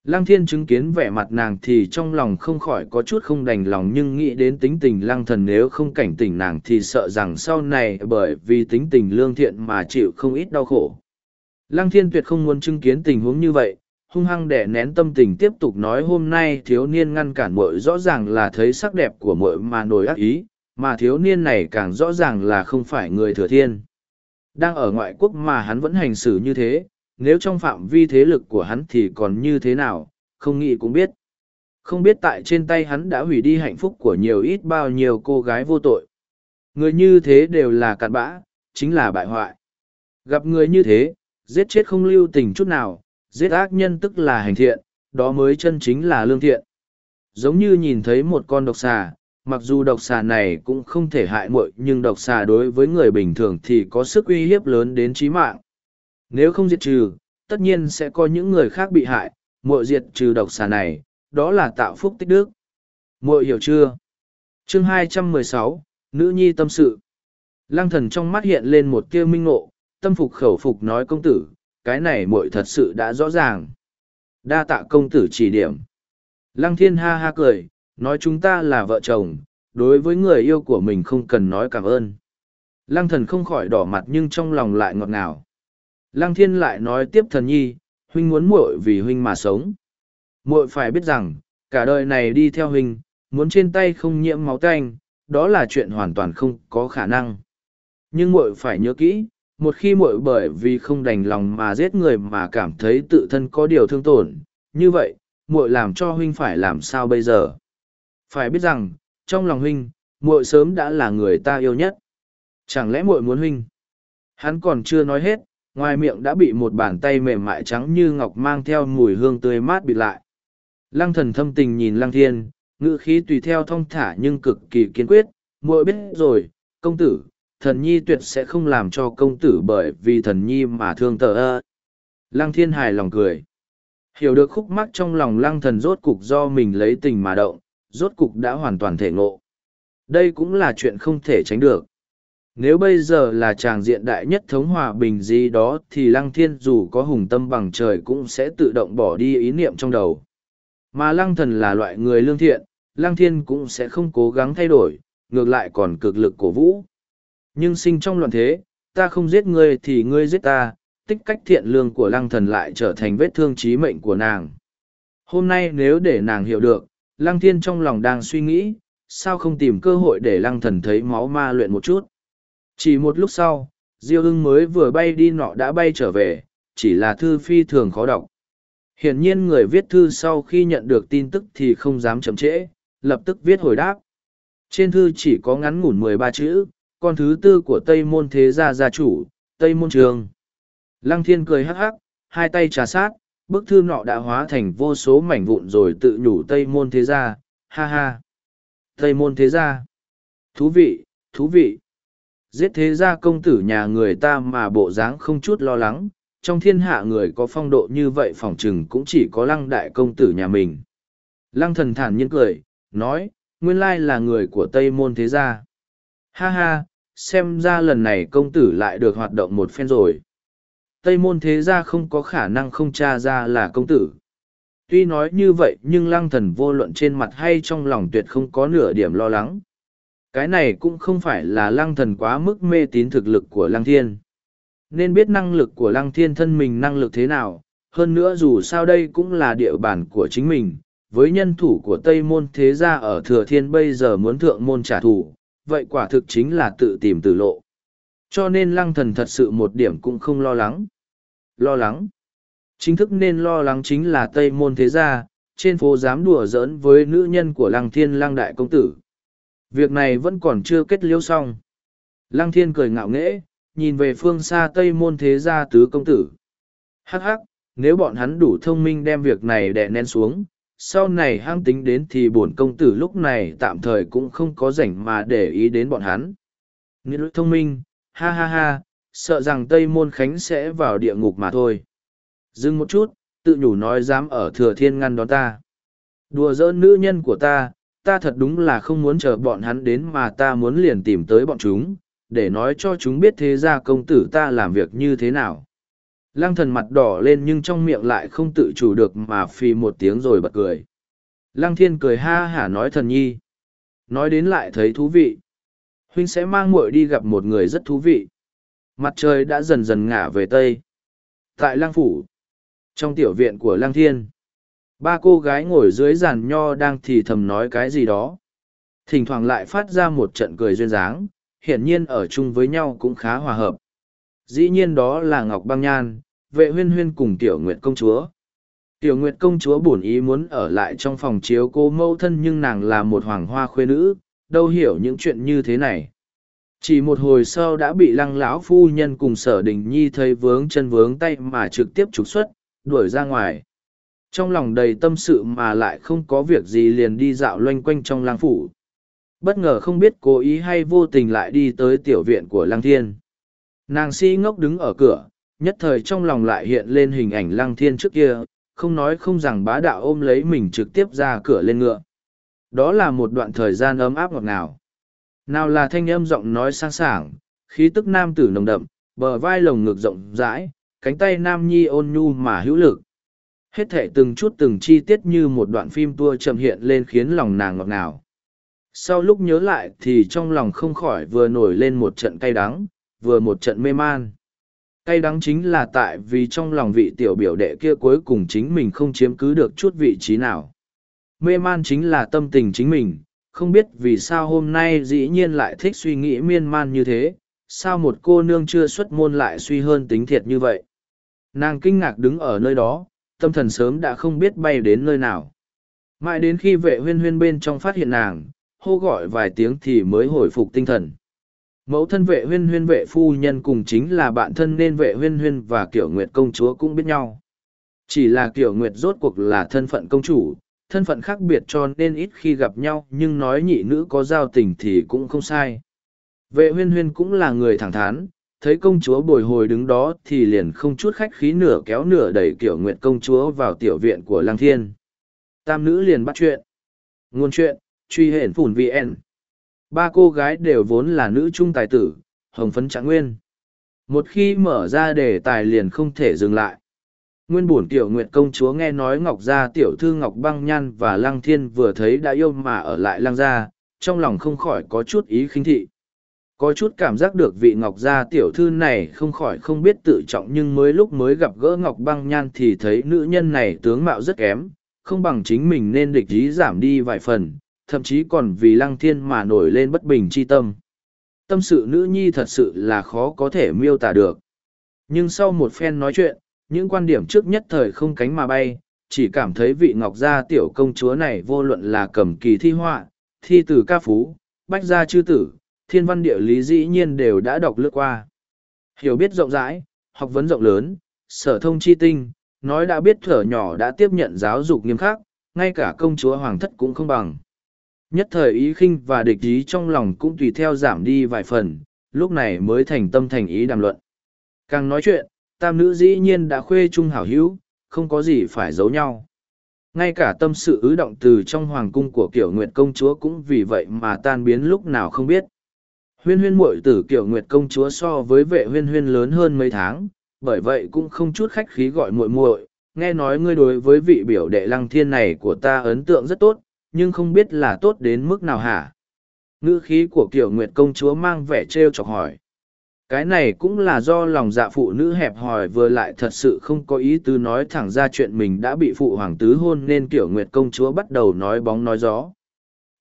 Lăng thiên chứng kiến vẻ mặt nàng thì trong lòng không khỏi có chút không đành lòng nhưng nghĩ đến tính tình lăng thần nếu không cảnh tỉnh nàng thì sợ rằng sau này bởi vì tính tình lương thiện mà chịu không ít đau khổ. Lăng thiên tuyệt không muốn chứng kiến tình huống như vậy, hung hăng để nén tâm tình tiếp tục nói hôm nay thiếu niên ngăn cản mội rõ ràng là thấy sắc đẹp của mội mà nổi ác ý mà thiếu niên này càng rõ ràng là không phải người thừa thiên. Đang ở ngoại quốc mà hắn vẫn hành xử như thế nếu trong phạm vi thế lực của hắn thì còn như thế nào không nghĩ cũng biết. Không biết tại trên tay hắn đã hủy đi hạnh phúc của nhiều ít bao nhiêu cô gái vô tội. Người như thế đều là cặn bã chính là bại hoại. Gặp người như thế giết chết không lưu tình chút nào giết ác nhân tức là hành thiện, đó mới chân chính là lương thiện. Giống như nhìn thấy một con độc xà, mặc dù độc xà này cũng không thể hại muội nhưng độc xà đối với người bình thường thì có sức uy hiếp lớn đến chí mạng. Nếu không diệt trừ, tất nhiên sẽ có những người khác bị hại, muội diệt trừ độc xà này, đó là tạo phúc tích đức. Muội hiểu chưa? Chương 216, Nữ nhi tâm sự. Lăng thần trong mắt hiện lên một tia minh ngộ, tâm phục khẩu phục nói công tử, cái này muội thật sự đã rõ ràng. Đa tạ công tử chỉ điểm. Lăng thiên ha ha cười, nói chúng ta là vợ chồng, đối với người yêu của mình không cần nói cảm ơn. Lăng thần không khỏi đỏ mặt nhưng trong lòng lại ngọt ngào. Lăng thiên lại nói tiếp thần nhi, huynh muốn muội vì huynh mà sống. Muội phải biết rằng, cả đời này đi theo huynh, muốn trên tay không nhiễm máu tanh, đó là chuyện hoàn toàn không có khả năng. Nhưng muội phải nhớ kỹ, một khi muội bởi vì không đành lòng mà giết người mà cảm thấy tự thân có điều thương tổn như vậy muội làm cho huynh phải làm sao bây giờ phải biết rằng, trong lòng huynh, muội sớm đã là người ta yêu nhất. Chẳng lẽ muội muốn huynh? Hắn còn chưa nói hết, ngoài miệng đã bị một bàn tay mềm mại trắng như ngọc mang theo mùi hương tươi mát bịt lại. Lăng thần thâm tình nhìn lăng thiên, ngữ khí tùy theo thong thả nhưng cực kỳ kiên quyết. Muội biết rồi, công tử, thần nhi tuyệt sẽ không làm cho công tử bởi vì thần nhi mà thương tờ ơ. Lăng thiên hài lòng cười. Hiểu được khúc mắc trong lòng lăng thần rốt cục do mình lấy tình mà động rốt cục đã hoàn toàn thể ngộ. Đây cũng là chuyện không thể tránh được. Nếu bây giờ là chàng diện đại nhất thống hòa bình gì đó thì lăng thiên dù có hùng tâm bằng trời cũng sẽ tự động bỏ đi ý niệm trong đầu. Mà lăng thần là loại người lương thiện, lăng thiên cũng sẽ không cố gắng thay đổi, ngược lại còn cực lực cổ vũ. Nhưng sinh trong loạn thế, ta không giết ngươi thì ngươi giết ta, tích cách thiện lương của lăng thần lại trở thành vết thương trí mệnh của nàng. Hôm nay nếu để nàng hiểu được lăng thiên trong lòng đang suy nghĩ, sao không tìm cơ hội để lăng thần thấy máu ma luyện một chút? Chỉ một lúc sau, diêu Ưng mới vừa bay đi nọ đã bay trở về, chỉ là thư phi thường khó đọc. Hiển nhiên người viết thư sau khi nhận được tin tức thì không dám chậm trễ, lập tức viết hồi đáp. Trên thư chỉ có ngắn ngủn mười ba chữ, con thứ tư của tây môn thế gia gia chủ, tây môn trường. Lăng thiên cười hắc hắc, hai tay trà sát bức thư nọ đã hóa thành vô số mảnh vụn rồi tự nhủ tây môn thế gia. Ha ha. Tây môn thế gia. Thú vị thú vị. Giết thế gia công tử nhà người ta mà bộ dáng không chút lo lắng. Trong thiên hạ người có phong độ như vậy phỏng chừng cũng chỉ có lăng đại công tử nhà mình. Lăng thần thản nhiên cười, nói, nguyên lai là người của tây môn thế gia. Ha ha, xem ra lần này công tử lại được hoạt động một phen rồi tây môn thế gia không có khả năng không tra ra là công tử. Tuy nói như vậy, nhưng lăng thần vô luận trên mặt hay trong lòng tuyệt không có nửa điểm lo lắng. Cái này cũng không phải là lăng thần quá mức mê tín thực lực của lăng thiên. Nên biết năng lực của lăng thiên thân mình năng lực thế nào, hơn nữa dù sao đây cũng là địa bàn của chính mình. Với nhân thủ của tây môn thế gia ở thừa thiên bây giờ muốn thượng môn trả thù, vậy quả thực chính là tự tìm tử lộ cho nên lăng thần thật sự một điểm cũng không lo lắng. Lo lắng. Chính thức nên lo lắng chính là tây môn thế gia, trên phố dám đùa giỡn với nữ nhân của lăng thiên lăng đại công tử. Việc này vẫn còn chưa kết liễu xong. Lăng thiên cười ngạo nghễ, nhìn về phương xa tây môn thế gia tứ công tử. Hắc hắc, nếu bọn hắn đủ thông minh đem việc này đè nén xuống, sau này hang tính đến thì bổn công tử lúc này tạm thời cũng không có rảnh mà để ý đến bọn hắn. Nghĩa thông minh ha ha ha, sợ rằng tây môn khánh sẽ vào địa ngục mà thôi. Dừng một chút, tự nhủ nói dám ở thừa thiên ngăn đón ta. Đùa giỡn nữ nhân của ta ta thật đúng là không muốn chờ bọn hắn đến mà ta muốn liền tìm tới bọn chúng, để nói cho chúng biết thế ra công tử ta làm việc như thế nào. Lăng thần mặt đỏ lên nhưng trong miệng lại không tự chủ được mà phì một tiếng rồi bật cười. Lăng thiên cười ha hả nói thần nhi. Nói đến lại thấy thú vị huynh sẽ mang muội đi gặp một người rất thú vị. Mặt trời đã dần dần ngả về tây. Tại Lang phủ, trong tiểu viện của Lang thiên, ba cô gái ngồi dưới giàn nho đang thì thầm nói cái gì đó. Thỉnh thoảng lại phát ra một trận cười duyên dáng, hiển nhiên ở chung với nhau cũng khá hòa hợp. Dĩ nhiên đó là ngọc băng nhan, vệ huyên huyên cùng tiểu nguyệt công chúa. Tiểu nguyệt công chúa bổn ý muốn ở lại trong phòng chiếu cô mâu thân nhưng nàng là một hoàng hoa khuê nữ đâu hiểu những chuyện như thế này. Chỉ một hồi sau đã bị lăng lão phu nhân cùng sở đình nhi thấy vướng chân vướng tay mà trực tiếp trục xuất, đuổi ra ngoài. Trong lòng đầy tâm sự mà lại không có việc gì liền đi dạo loanh quanh trong lang phủ. Bất ngờ không biết cố ý hay vô tình lại đi tới tiểu viện của lăng thiên. Nàng si ngốc đứng ở cửa, nhất thời trong lòng lại hiện lên hình ảnh lăng thiên trước kia, không nói không rằng bá đạo ôm lấy mình trực tiếp ra cửa lên ngựa đó là một đoạn thời gian ấm áp ngọt ngào. Nào là thanh âm giọng nói sang sảng, khí tức nam tử nồng đậm, bờ vai lồng ngực rộng rãi, cánh tay nam nhi ôn nhu mà hữu lực. Hết thệ từng chút từng chi tiết như một đoạn phim tua chậm hiện lên khiến lòng nàng ngọt ngào. Sau lúc nhớ lại thì trong lòng không khỏi vừa nổi lên một trận cay đắng, vừa một trận mê man. Cay đắng chính là tại vì trong lòng vị tiểu biểu đệ kia cuối cùng chính mình không chiếm cứ được chút vị trí nào mê man chính là tâm tình chính mình, không biết vì sao hôm nay dĩ nhiên lại thích suy nghĩ miên man như thế, sao một cô nương chưa xuất môn lại suy hơn tính thiệt như vậy. Nàng kinh ngạc đứng ở nơi đó, tâm thần sớm đã không biết bay đến nơi nào. Mãi đến khi vệ huyên huyên bên trong phát hiện nàng, hô gọi vài tiếng thì mới hồi phục tinh thần. Mẫu thân vệ huyên huyên vệ phu nhân cùng chính là bạn thân nên vệ huyên huyên và kiểu nguyệt công chúa cũng biết nhau. Chỉ là kiểu nguyệt rốt cuộc là thân phận công chủ thân phận khác biệt cho nên ít khi gặp nhau, nhưng nói nhị nữ có giao tình thì cũng không sai. Vệ huyên huyên cũng là người thẳng thắn, thấy công chúa bồi hồi đứng đó thì liền không chút khách khí nửa kéo nửa đẩy kiểu nguyệt công chúa vào tiểu viện của lang thiên. Tam nữ liền bắt chuyện. Ngôn chuyện, truy hển phủn vn ba cô gái đều vốn là nữ trung tài tử, hồng phấn trạng nguyên. Một khi mở ra đề tài liền không thể dừng lại nguyên bổn tiểu nguyệt công chúa nghe nói ngọc gia, tiểu thư ngọc băng nhan và lăng thiên vừa thấy đã yêu mà ở lại lăng gia, trong lòng không khỏi có chút ý khinh thị. Có chút cảm giác được vị ngọc gia tiểu thư này không khỏi không biết tự trọng nhưng mới lúc mới gặp gỡ ngọc băng nhan thì thấy nữ nhân này tướng mạo rất kém, không bằng chính mình nên địch ý giảm đi vài phần, thậm chí còn vì lăng thiên mà nổi lên bất bình chi tâm. Tâm sự nữ nhi thật sự là khó có thể miêu tả được. Nhưng sau một phen nói chuyện những quan điểm trước nhất thời không cánh mà bay chỉ cảm thấy vị ngọc gia tiểu công chúa này vô luận là cầm kỳ thi họa thi từ ca phú bách gia chư tử thiên văn địa lý dĩ nhiên đều đã đọc lướt qua. Hiểu biết rộng rãi, học vấn rộng lớn, sở thông chi tinh, nói đã biết thở nhỏ đã tiếp nhận giáo dục nghiêm khắc, ngay cả công chúa hoàng thất cũng không bằng. Nhất thời ý khinh và địch ý trong lòng cũng tùy theo giảm đi vài phần, lúc này mới thành tâm thành ý đàm luận. Càng nói chuyện, tam nữ dĩ nhiên đã khuê chung hảo hữu, không có gì phải giấu nhau. Ngay cả tâm sự ứ động từ trong hoàng cung của kiểu nguyệt công chúa cũng vì vậy mà tan biến lúc nào không biết. Huyên huyên muội tử kiểu nguyệt công chúa so với vệ huyên huyên lớn hơn mấy tháng, bởi vậy cũng không chút khách khí gọi muội muội. nghe nói ngươi đối với vị biểu đệ lăng thiên này của ta ấn tượng rất tốt, nhưng không biết là tốt đến mức nào hả? Ngữ khí của kiểu nguyệt công chúa mang vẻ trêu chọc hỏi. Cái này cũng là do lòng dạ phụ nữ hẹp hòi vừa lại thật sự không có ý tứ nói thẳng ra chuyện mình đã bị phụ hoàng tứ hôn nên kiểu nguyệt công chúa bắt đầu nói bóng nói gió.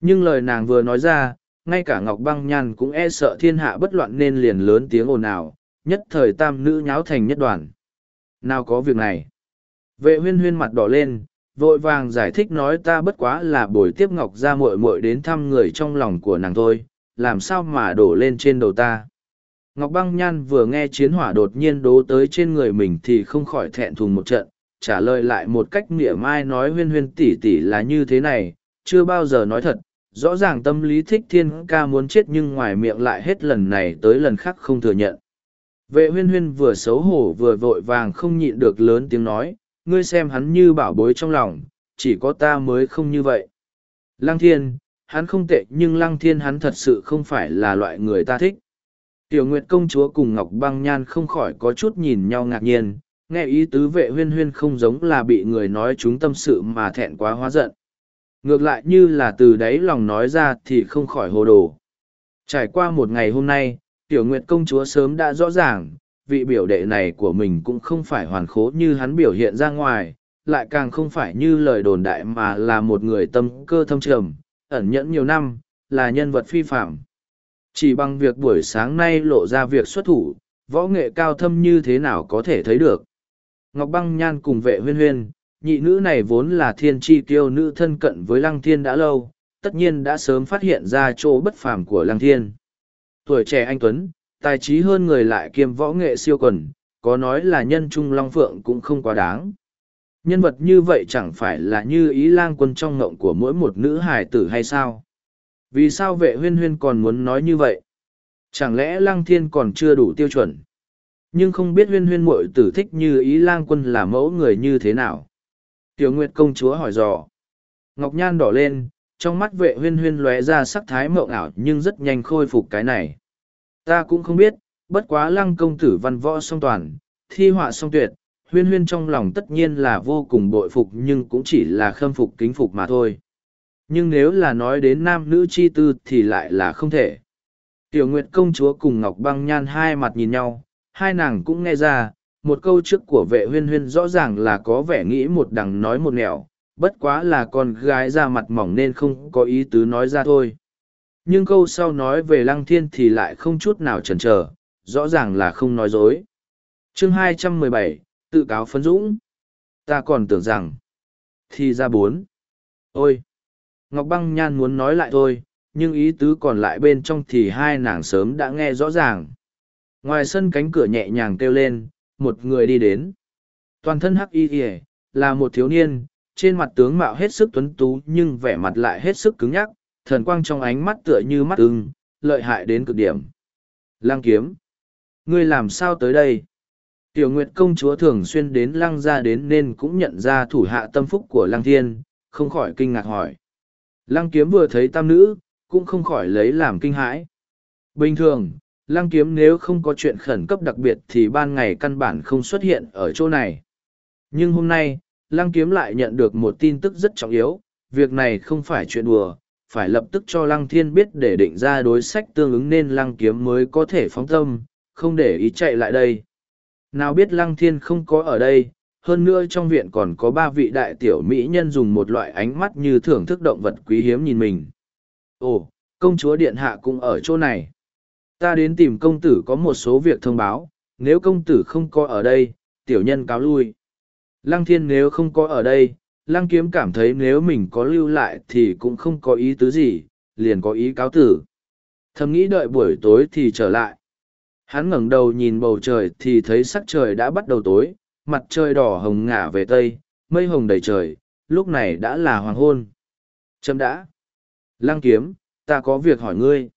Nhưng lời nàng vừa nói ra, ngay cả ngọc băng nhan cũng e sợ thiên hạ bất loạn nên liền lớn tiếng ồn ào nhất thời tam nữ nháo thành nhất đoàn. Nào có việc này? Vệ huyên huyên mặt đỏ lên vội vàng giải thích nói ta bất quá là buổi tiếp ngọc ra muội muội đến thăm người trong lòng của nàng thôi làm sao mà đổ lên trên đầu ta? Ngọc băng nhan vừa nghe chiến hỏa đột nhiên đố tới trên người mình thì không khỏi thẹn thùng một trận, trả lời lại một cách mỉa mai nói huyên huyên tỉ tỉ là như thế này, chưa bao giờ nói thật, rõ ràng tâm lý thích thiên ca muốn chết nhưng ngoài miệng lại hết lần này tới lần khác không thừa nhận. Vệ huyên huyên vừa xấu hổ vừa vội vàng không nhịn được lớn tiếng nói, ngươi xem hắn như bảo bối trong lòng, chỉ có ta mới không như vậy. Lăng thiên, hắn không tệ nhưng lăng thiên hắn thật sự không phải là loại người ta thích tiểu nguyệt công chúa cùng ngọc băng nhan không khỏi có chút nhìn nhau ngạc nhiên, nghe ý tứ vệ huyên huyên không giống là bị người nói chúng tâm sự mà thẹn quá hóa giận. Ngược lại như là từ đáy lòng nói ra thì không khỏi hồ đồ. Trải qua một ngày hôm nay, tiểu nguyệt công chúa sớm đã rõ ràng, vị biểu đệ này của mình cũng không phải hoàn khố như hắn biểu hiện ra ngoài, lại càng không phải như lời đồn đại mà là một người tâm cơ thâm trầm, ẩn nhẫn nhiều năm, là nhân vật phi phạm chỉ bằng việc buổi sáng nay lộ ra việc xuất thủ võ nghệ cao thâm như thế nào có thể thấy được ngọc băng nhan cùng vệ huyên huyên nhị nữ này vốn là thiên tri tiêu nữ thân cận với lăng thiên đã lâu, tất nhiên đã sớm phát hiện ra chỗ bất phàm của lăng thiên. Tuổi trẻ anh Tuấn, tài trí hơn người lại kiêm võ nghệ siêu quần, có nói là nhân trung long phượng cũng không quá đáng. Nhân vật như vậy chẳng phải là như ý lang quân trong ngộng của mỗi một nữ hài tử hay sao? Vì sao vệ huyên huyên còn muốn nói như vậy? Chẳng lẽ lăng thiên còn chưa đủ tiêu chuẩn? Nhưng không biết huyên huyên muội tử thích như ý lang quân là mẫu người như thế nào? Tiểu Nguyệt công chúa hỏi dò. Ngọc Nhan đỏ lên, trong mắt vệ huyên huyên lóe ra sắc thái mộng ảo nhưng rất nhanh khôi phục cái này. Ta cũng không biết, bất quá lăng công tử văn võ song toàn, thi họa song tuyệt, huyên huyên trong lòng tất nhiên là vô cùng bội phục nhưng cũng chỉ là khâm phục kính phục mà thôi. Nhưng nếu là nói đến nam nữ chi tư thì lại là không thể. Tiểu Nguyệt công chúa cùng Ngọc Băng Nhan hai mặt nhìn nhau, hai nàng cũng nghe ra, một câu trước của vệ huyên huyên rõ ràng là có vẻ nghĩ một đằng nói một nẻo bất quá là con gái ra mặt mỏng nên không có ý tứ nói ra thôi. Nhưng câu sau nói về lăng thiên thì lại không chút nào chần chờ rõ ràng là không nói dối. Chương 217, tự cáo phấn dũng. Ta còn tưởng rằng thì ra bốn. Ôi! Ngọc băng nhan muốn nói lại thôi, nhưng ý tứ còn lại bên trong thì hai nàng sớm đã nghe rõ ràng. Ngoài sân cánh cửa nhẹ nhàng kêu lên, một người đi đến. Toàn thân hắc y ỉa là một thiếu niên, trên mặt tướng mạo hết sức tuấn tú nhưng vẻ mặt lại hết sức cứng nhắc, thần quang trong ánh mắt tựa như mắt ưng, lợi hại đến cực điểm. Lang kiếm, ngươi làm sao tới đây? Tiểu nguyệt công chúa thường xuyên đến lăng ra đến nên cũng nhận ra thủ hạ tâm phúc của lăng thiên, không khỏi kinh ngạc hỏi lăng kiếm vừa thấy tam nữ, cũng không khỏi lấy làm kinh hãi. Bình thường, lăng kiếm nếu không có chuyện khẩn cấp đặc biệt thì ban ngày căn bản không xuất hiện ở chỗ này. Nhưng hôm nay, lăng kiếm lại nhận được một tin tức rất trọng yếu, việc này không phải chuyện đùa, phải lập tức cho lăng thiên biết để định ra đối sách tương ứng nên lăng kiếm mới có thể phóng tâm, không để ý chạy lại đây. Nào biết lăng thiên không có ở đây hơn nữa trong viện còn có ba vị đại tiểu mỹ nhân dùng một loại ánh mắt như thưởng thức động vật quý hiếm nhìn mình. Ồ, công chúa điện hạ cũng ở chỗ này. Ta đến tìm công tử có một số việc thông báo, nếu công tử không có ở đây, tiểu nhân cáo lui. Lăng thiên nếu không có ở đây, lăng kiếm cảm thấy nếu mình có lưu lại thì cũng không có ý tứ gì, liền có ý cáo tử. Thầm nghĩ đợi buổi tối thì trở lại. Hắn ngẩng đầu nhìn bầu trời thì thấy sắc trời đã bắt đầu tối mặt trời đỏ hồng ngả về tây, mây hồng đầy trời, lúc này đã là hoàng hôn. Trâm đã. Lăng kiếm, ta có việc hỏi ngươi.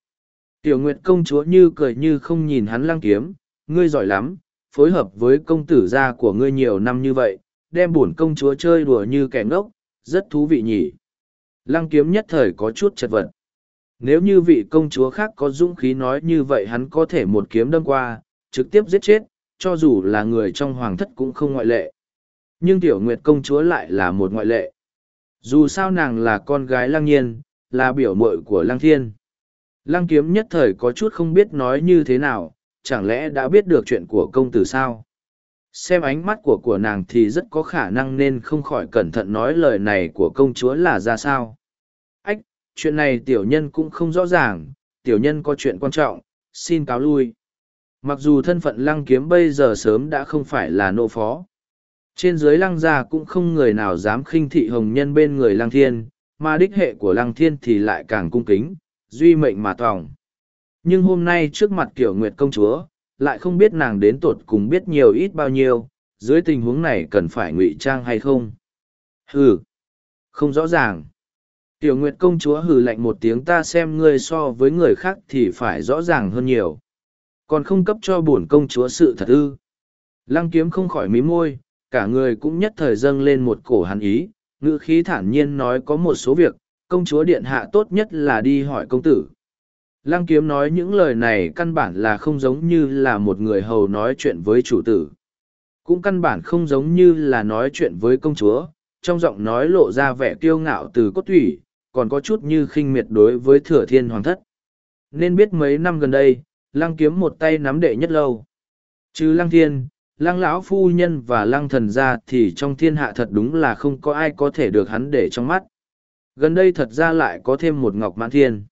Tiểu nguyệt công chúa như cười như không nhìn hắn lăng kiếm, ngươi giỏi lắm, phối hợp với công tử gia của ngươi nhiều năm như vậy, đem bổn công chúa chơi đùa như kẻ ngốc, rất thú vị nhỉ. Lăng kiếm nhất thời có chút chật vật. Nếu như vị công chúa khác có dũng khí nói như vậy hắn có thể một kiếm đâm qua, trực tiếp giết chết cho dù là người trong hoàng thất cũng không ngoại lệ. Nhưng tiểu nguyệt công chúa lại là một ngoại lệ. Dù sao nàng là con gái lăng nhiên, là biểu mội của lăng thiên. Lăng kiếm nhất thời có chút không biết nói như thế nào, chẳng lẽ đã biết được chuyện của công tử sao? Xem ánh mắt của của nàng thì rất có khả năng nên không khỏi cẩn thận nói lời này của công chúa là ra sao. Ách, chuyện này tiểu nhân cũng không rõ ràng, tiểu nhân có chuyện quan trọng, xin cáo lui mặc dù thân phận lăng kiếm bây giờ sớm đã không phải là nô phó. Trên dưới lăng gia cũng không người nào dám khinh thị hồng nhân bên người lăng thiên, mà đích hệ của lăng thiên thì lại càng cung kính, duy mệnh mà tòng. Nhưng hôm nay trước mặt kiểu nguyệt công chúa, lại không biết nàng đến tột cùng biết nhiều ít bao nhiêu, dưới tình huống này cần phải ngụy trang hay không? Hừ, không rõ ràng. Tiểu nguyệt công chúa hừ lạnh một tiếng, ta xem ngươi so với người khác thì phải rõ ràng hơn nhiều còn không cấp cho bổn công chúa sự thật ư. Lăng kiếm không khỏi mí môi, cả người cũng nhất thời dâng lên một cổ hàn ý, ngữ khí thản nhiên nói có một số việc, công chúa điện hạ tốt nhất là đi hỏi công tử. Lăng kiếm nói những lời này căn bản là không giống như là một người hầu nói chuyện với chủ tử. Cũng căn bản không giống như là nói chuyện với công chúa, trong giọng nói lộ ra vẻ kiêu ngạo từ cốt thủy còn có chút như khinh miệt đối với thừa thiên hoàng thất. Nên biết mấy năm gần đây lăng kiếm một tay nắm đệ nhất lâu. Chứ lăng thiên, lăng lão phu nhân và lăng thần ra thì trong thiên hạ thật đúng là không có ai có thể được hắn để trong mắt. Gần đây thật ra lại có thêm một ngọc mãn thiên.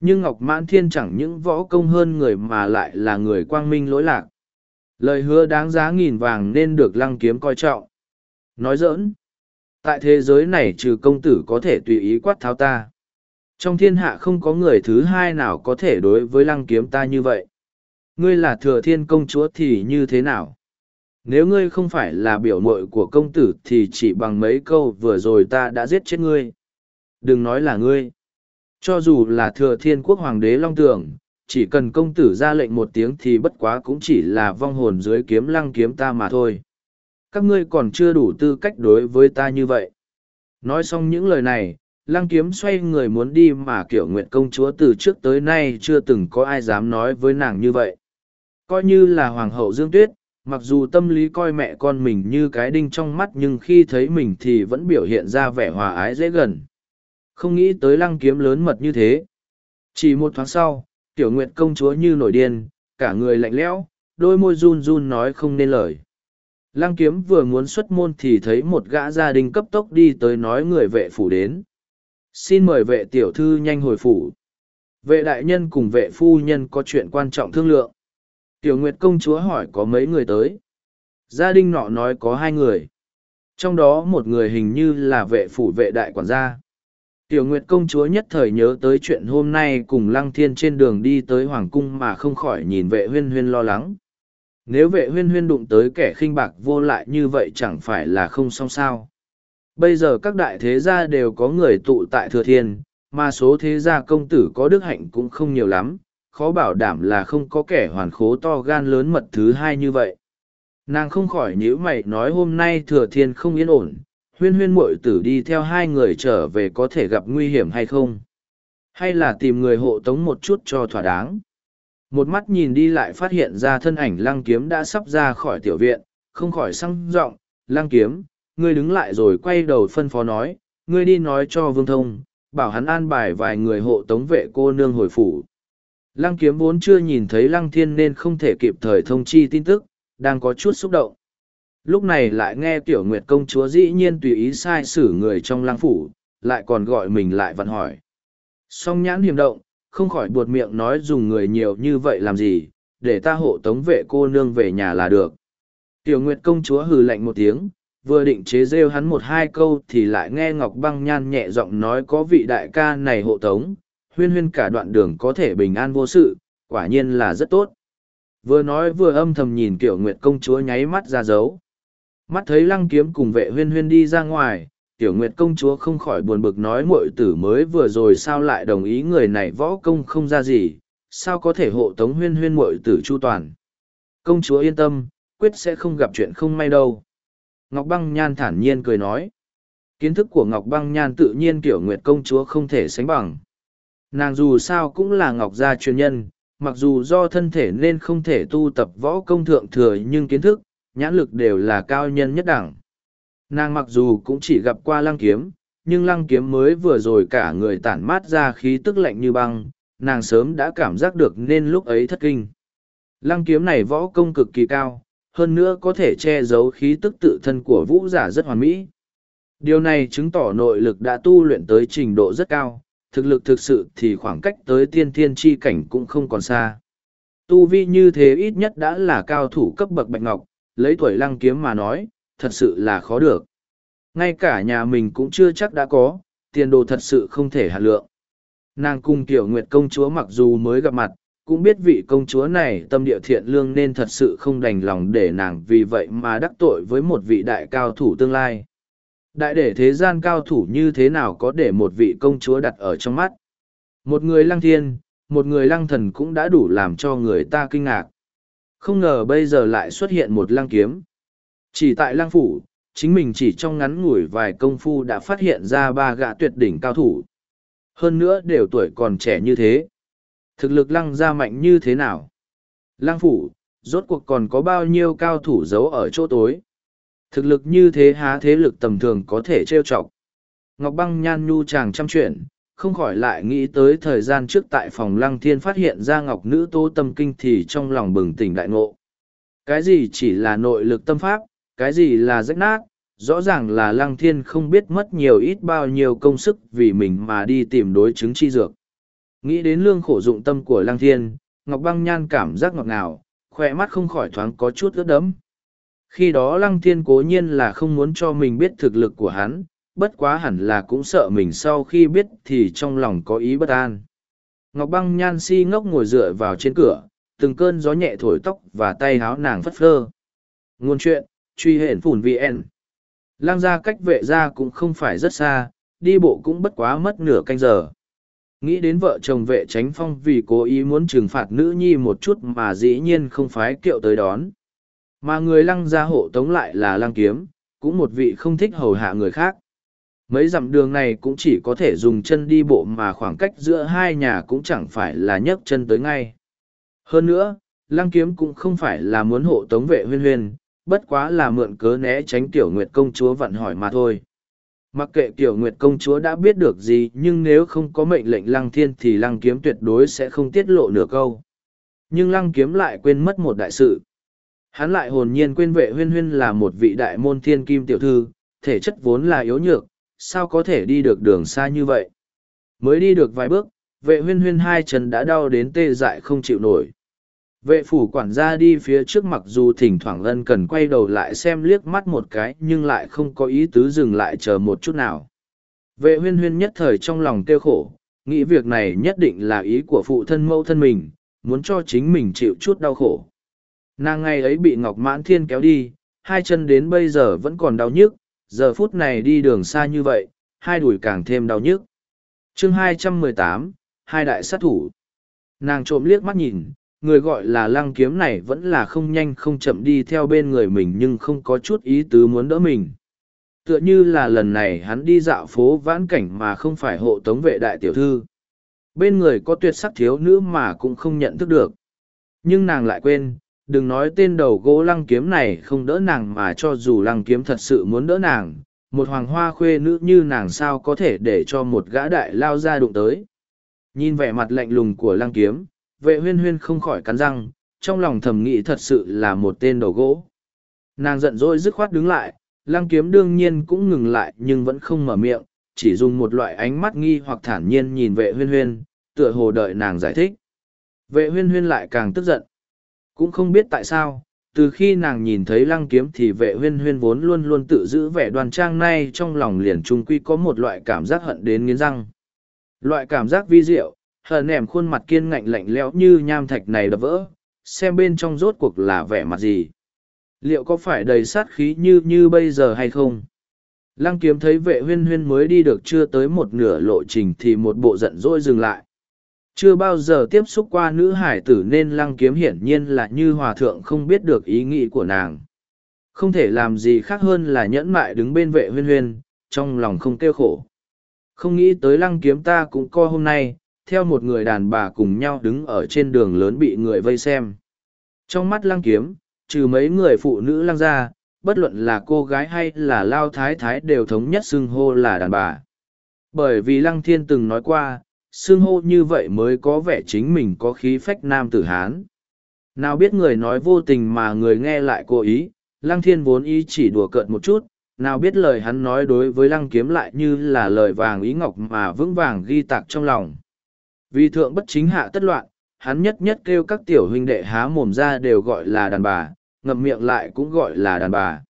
Nhưng ngọc mãn thiên chẳng những võ công hơn người mà lại là người quang minh lỗi lạc. Lời hứa đáng giá nghìn vàng nên được lăng kiếm coi trọng. Nói dỡn tại thế giới này trừ công tử có thể tùy ý quát tháo ta trong thiên hạ không có người thứ hai nào có thể đối với lăng kiếm ta như vậy. Ngươi là thừa thiên công chúa thì như thế nào? Nếu ngươi không phải là biểu mội của công tử thì chỉ bằng mấy câu vừa rồi ta đã giết chết ngươi. Đừng nói là ngươi. Cho dù là thừa thiên quốc hoàng đế long tường, chỉ cần công tử ra lệnh một tiếng thì bất quá cũng chỉ là vong hồn dưới kiếm lăng kiếm ta mà thôi. Các ngươi còn chưa đủ tư cách đối với ta như vậy. Nói xong những lời này lăng kiếm xoay người muốn đi mà kiểu nguyện công chúa từ trước tới nay chưa từng có ai dám nói với nàng như vậy. Coi như là hoàng hậu dương tuyết, mặc dù tâm lý coi mẹ con mình như cái đinh trong mắt nhưng khi thấy mình thì vẫn biểu hiện ra vẻ hòa ái dễ gần. Không nghĩ tới lăng kiếm lớn mật như thế. Chỉ một tháng sau tiểu nguyện công chúa như nổi điên, cả người lạnh lẽo, đôi môi run run nói không nên lời. Lăng kiếm vừa muốn xuất môn thì thấy một gã gia đình cấp tốc đi tới nói người vệ phủ đến xin mời vệ tiểu thư nhanh hồi phủ Vệ đại nhân cùng vệ phu nhân có chuyện quan trọng thương lượng. Tiểu Nguyệt công chúa hỏi có mấy người tới. Gia đình nọ nói có hai người. Trong đó một người hình như là vệ phủ vệ đại quản gia. Tiểu Nguyệt công chúa nhất thời nhớ tới chuyện hôm nay cùng Lăng Thiên trên đường đi tới Hoàng Cung mà không khỏi nhìn vệ huyên huyên lo lắng. Nếu vệ huyên huyên đụng tới kẻ khinh bạc vô lại như vậy chẳng phải là không xong sao. Bây giờ các đại thế gia đều có người tụ tại Thừa Thiên, mà số thế gia công tử có đức hạnh cũng không nhiều lắm, khó bảo đảm là không có kẻ hoàn khố to gan lớn mật thứ hai như vậy. Nàng không khỏi nhíu mày nói hôm nay Thừa Thiên không yên ổn, huyên huyên muội tử đi theo hai người trở về có thể gặp nguy hiểm hay không? Hay là tìm người hộ tống một chút cho thỏa đáng? Một mắt nhìn đi lại phát hiện ra thân ảnh lăng kiếm đã sắp ra khỏi tiểu viện, không khỏi sang giọng lăng kiếm, ngươi đứng lại rồi quay đầu phân phó nói, ngươi đi nói cho vương thông, bảo hắn an bài vài người hộ tống vệ cô nương hồi phủ. Lăng kiếm vốn chưa nhìn thấy lăng thiên nên không thể kịp thời thông chi tin tức, đang có chút xúc động. Lúc này lại nghe tiểu nguyệt công chúa dĩ nhiên tùy ý sai xử người trong lăng phủ, lại còn gọi mình lại vặn hỏi. Song nhãn hiểm động, không khỏi buột miệng nói dùng người nhiều như vậy làm gì, để ta hộ tống vệ cô nương về nhà là được. Tiểu Nguyệt công chúa hừ lạnh một tiếng, vừa định chế rêu hắn một hai câu thì lại nghe Ngọc Băng Nhan nhẹ giọng nói có vị đại ca này hộ tống, huyên huyên cả đoạn đường có thể bình an vô sự, quả nhiên là rất tốt. Vừa nói vừa âm thầm nhìn Tiểu Nguyệt công chúa nháy mắt ra dấu. Mắt thấy lăng kiếm cùng vệ huyên huyên đi ra ngoài, tiểu nguyệt công chúa không khỏi buồn bực nói muội tử mới vừa rồi sao lại đồng ý người này võ công không ra gì sao có thể hộ tống huyên huyên muội tử chu toàn công chúa yên tâm quyết sẽ không gặp chuyện không may đâu ngọc băng nhan thản nhiên cười nói. Kiến thức của ngọc băng nhan tự nhiên tiểu nguyệt công chúa không thể sánh bằng. Nàng dù sao cũng là ngọc gia truyền nhân mặc dù do thân thể nên không thể tu tập võ công thượng thừa nhưng kiến thức nhãn lực đều là cao nhân nhất đẳng. Nàng mặc dù cũng chỉ gặp qua lăng kiếm, nhưng lăng kiếm mới vừa rồi cả người tản mát ra khí tức lạnh như băng, nàng sớm đã cảm giác được nên lúc ấy thất kinh. Lăng kiếm này võ công cực kỳ cao, hơn nữa có thể che giấu khí tức tự thân của vũ giả rất hoàn mỹ. Điều này chứng tỏ nội lực đã tu luyện tới trình độ rất cao, thực lực thực sự thì khoảng cách tới tiên thiên chi cảnh cũng không còn xa. Tu vi như thế ít nhất đã là cao thủ cấp bậc bạch ngọc, lấy tuổi lăng kiếm mà nói, thật sự là khó được. Ngay cả nhà mình cũng chưa chắc đã có, tiền đồ thật sự không thể hạt lượng. Nàng cùng tiểu nguyệt công chúa mặc dù mới gặp mặt, cũng biết vị công chúa này tâm địa thiện lương nên thật sự không đành lòng để nàng vì vậy mà đắc tội với một vị đại cao thủ tương lai. Đại để thế gian cao thủ như thế nào có để một vị công chúa đặt ở trong mắt. Một người lăng thiên, một người lăng thần cũng đã đủ làm cho người ta kinh ngạc. Không ngờ bây giờ lại xuất hiện một lăng kiếm, chỉ tại lang phủ, chính mình chỉ trong ngắn ngủi vài công phu đã phát hiện ra ba gã tuyệt đỉnh cao thủ. Hơn nữa đều tuổi còn trẻ như thế. Thực lực lăng ra mạnh như thế nào? Lăng phủ, rốt cuộc còn có bao nhiêu cao thủ giấu ở chỗ tối? Thực lực như thế há thế lực tầm thường có thể trêu chọc. Ngọc băng nhan nhu chàng chăm chuyện, không khỏi lại nghĩ tới thời gian trước tại phòng lăng thiên phát hiện ra ngọc nữ tô tâm kinh thì trong lòng bừng tỉnh đại ngộ. Cái gì chỉ là nội lực tâm pháp, cái gì là rách nát, rõ ràng là lăng thiên không biết mất nhiều ít bao nhiêu công sức vì mình mà đi tìm đối chứng chi dược. Nghĩ đến lương khổ dụng tâm của lăng thiên, Ngọc Băng Nhan cảm giác ngọt ngào, khỏe mắt không khỏi thoáng có chút ướt đẫm. Khi đó lăng thiên cố nhiên là không muốn cho mình biết thực lực của hắn, bất quá hẳn là cũng sợ mình sau khi biết thì trong lòng có ý bất an. Ngọc Băng Nhan si ngốc ngồi dựa vào trên cửa, từng cơn gió nhẹ thổi tóc và tay háo nàng phất phơ. Ngôn chuyện, truy hển phủn vn lang ra cách vệ ra cũng không phải rất xa đi bộ cũng bất quá mất nửa canh giờ nghĩ đến vợ chồng vệ tránh phong vì cố ý muốn trừng phạt nữ nhi một chút mà dĩ nhiên không phái kiệu tới đón. Mà người lăng gia hộ tống lại là lăng kiếm, cũng một vị không thích hầu hạ người khác. Mấy dặm đường này cũng chỉ có thể dùng chân đi bộ mà khoảng cách giữa hai nhà cũng chẳng phải là nhấc chân tới ngay. Hơn nữa, lăng kiếm cũng không phải là muốn hộ tống vệ huyên huyên, bất quá là mượn cớ né tránh tiểu nguyệt công chúa vặn hỏi mà thôi. Mặc kệ tiểu nguyệt công chúa đã biết được gì nhưng nếu không có mệnh lệnh lăng thiên thì lăng kiếm tuyệt đối sẽ không tiết lộ nửa câu. Nhưng lăng kiếm lại quên mất một đại sự. Hắn lại hồn nhiên quên vệ huyên huyên là một vị đại môn thiên kim tiểu thư, thể chất vốn là yếu nhược, sao có thể đi được đường xa như vậy. Mới đi được vài bước, vệ huyên huyên hai chân đã đau đến tê dại không chịu nổi vệ phủ quản gia đi phía trước mặc dù thỉnh thoảng ân cần quay đầu lại xem liếc mắt một cái nhưng lại không có ý tứ dừng lại chờ một chút nào. Vệ huyên huyên nhất thời trong lòng kêu khổ nghĩ việc này nhất định là ý của phụ thân mẫu thân mình muốn cho chính mình chịu chút đau khổ. Nàng ngày ấy bị ngọc mãn thiên kéo đi hai chân đến bây giờ vẫn còn đau nhức giờ phút này đi đường xa như vậy hai đùi càng thêm đau nhức. Chương 218, hai đại sát thủ. Nàng trộm liếc mắt nhìn người gọi là lăng kiếm này vẫn là không nhanh không chậm đi theo bên người mình nhưng không có chút ý tứ muốn đỡ mình. Tựa như là lần này hắn đi dạo phố vãn cảnh mà không phải hộ tống vệ đại tiểu thư. Bên người có tuyệt sắc thiếu nữ mà cũng không nhận thức được. Nhưng nàng lại quên, đừng nói tên đầu gỗ lăng kiếm này không đỡ nàng mà cho dù lăng kiếm thật sự muốn đỡ nàng, một hoàng hoa khuê nữ như nàng sao có thể để cho một gã đại lao ra đụng tới. Nhìn vẻ mặt lạnh lùng của lăng kiếm vệ huyên huyên không khỏi cắn răng, trong lòng thầm nghĩ thật sự là một tên đầu gỗ. Nàng giận dỗi dứt khoát đứng lại, lăng kiếm đương nhiên cũng ngừng lại nhưng vẫn không mở miệng, chỉ dùng một loại ánh mắt nghi hoặc thản nhiên nhìn vệ huyên huyên, tựa hồ đợi nàng giải thích. Vệ huyên huyên lại càng tức giận. Cũng không biết tại sao, từ khi nàng nhìn thấy lăng kiếm thì vệ huyên huyên vốn luôn luôn tự giữ vẻ đoan trang nay trong lòng liền trung quy có một loại cảm giác hận đến nghiến răng. Loại cảm giác vi diệu hờn nẻm khuôn mặt kiên ngạnh lạnh lẽo như nham thạch này đập vỡ, xem bên trong rốt cuộc là vẻ mặt gì. Liệu có phải đầy sát khí như như bây giờ hay không? Lăng kiếm thấy vệ huyên huyên mới đi được chưa tới một nửa lộ trình thì một bộ giận dỗi dừng lại. Chưa bao giờ tiếp xúc qua nữ hải tử nên lăng kiếm hiển nhiên là như hòa thượng không biết được ý nghĩ của nàng. Không thể làm gì khác hơn là nhẫn mại đứng bên vệ huyên huyên, trong lòng không kêu khổ. Không nghĩ tới lăng kiếm ta cũng co hôm nay theo một người đàn bà cùng nhau đứng ở trên đường lớn bị người vây xem. Trong mắt lăng kiếm, trừ mấy người phụ nữ lăng ra, bất luận là cô gái hay là lao thái thái đều thống nhất xưng hô là đàn bà. Bởi vì lăng thiên từng nói qua, xưng hô như vậy mới có vẻ chính mình có khí phách nam tử hán. Nào biết người nói vô tình mà người nghe lại cố ý, lăng thiên vốn ý chỉ đùa cợt một chút, nào biết lời hắn nói đối với lăng kiếm lại như là lời vàng ý ngọc mà vững vàng ghi tạc trong lòng vì thượng bất chính hạ tất loạn hắn nhất nhất kêu các tiểu huynh đệ há mồm ra đều gọi là đàn bà ngậm miệng lại cũng gọi là đàn bà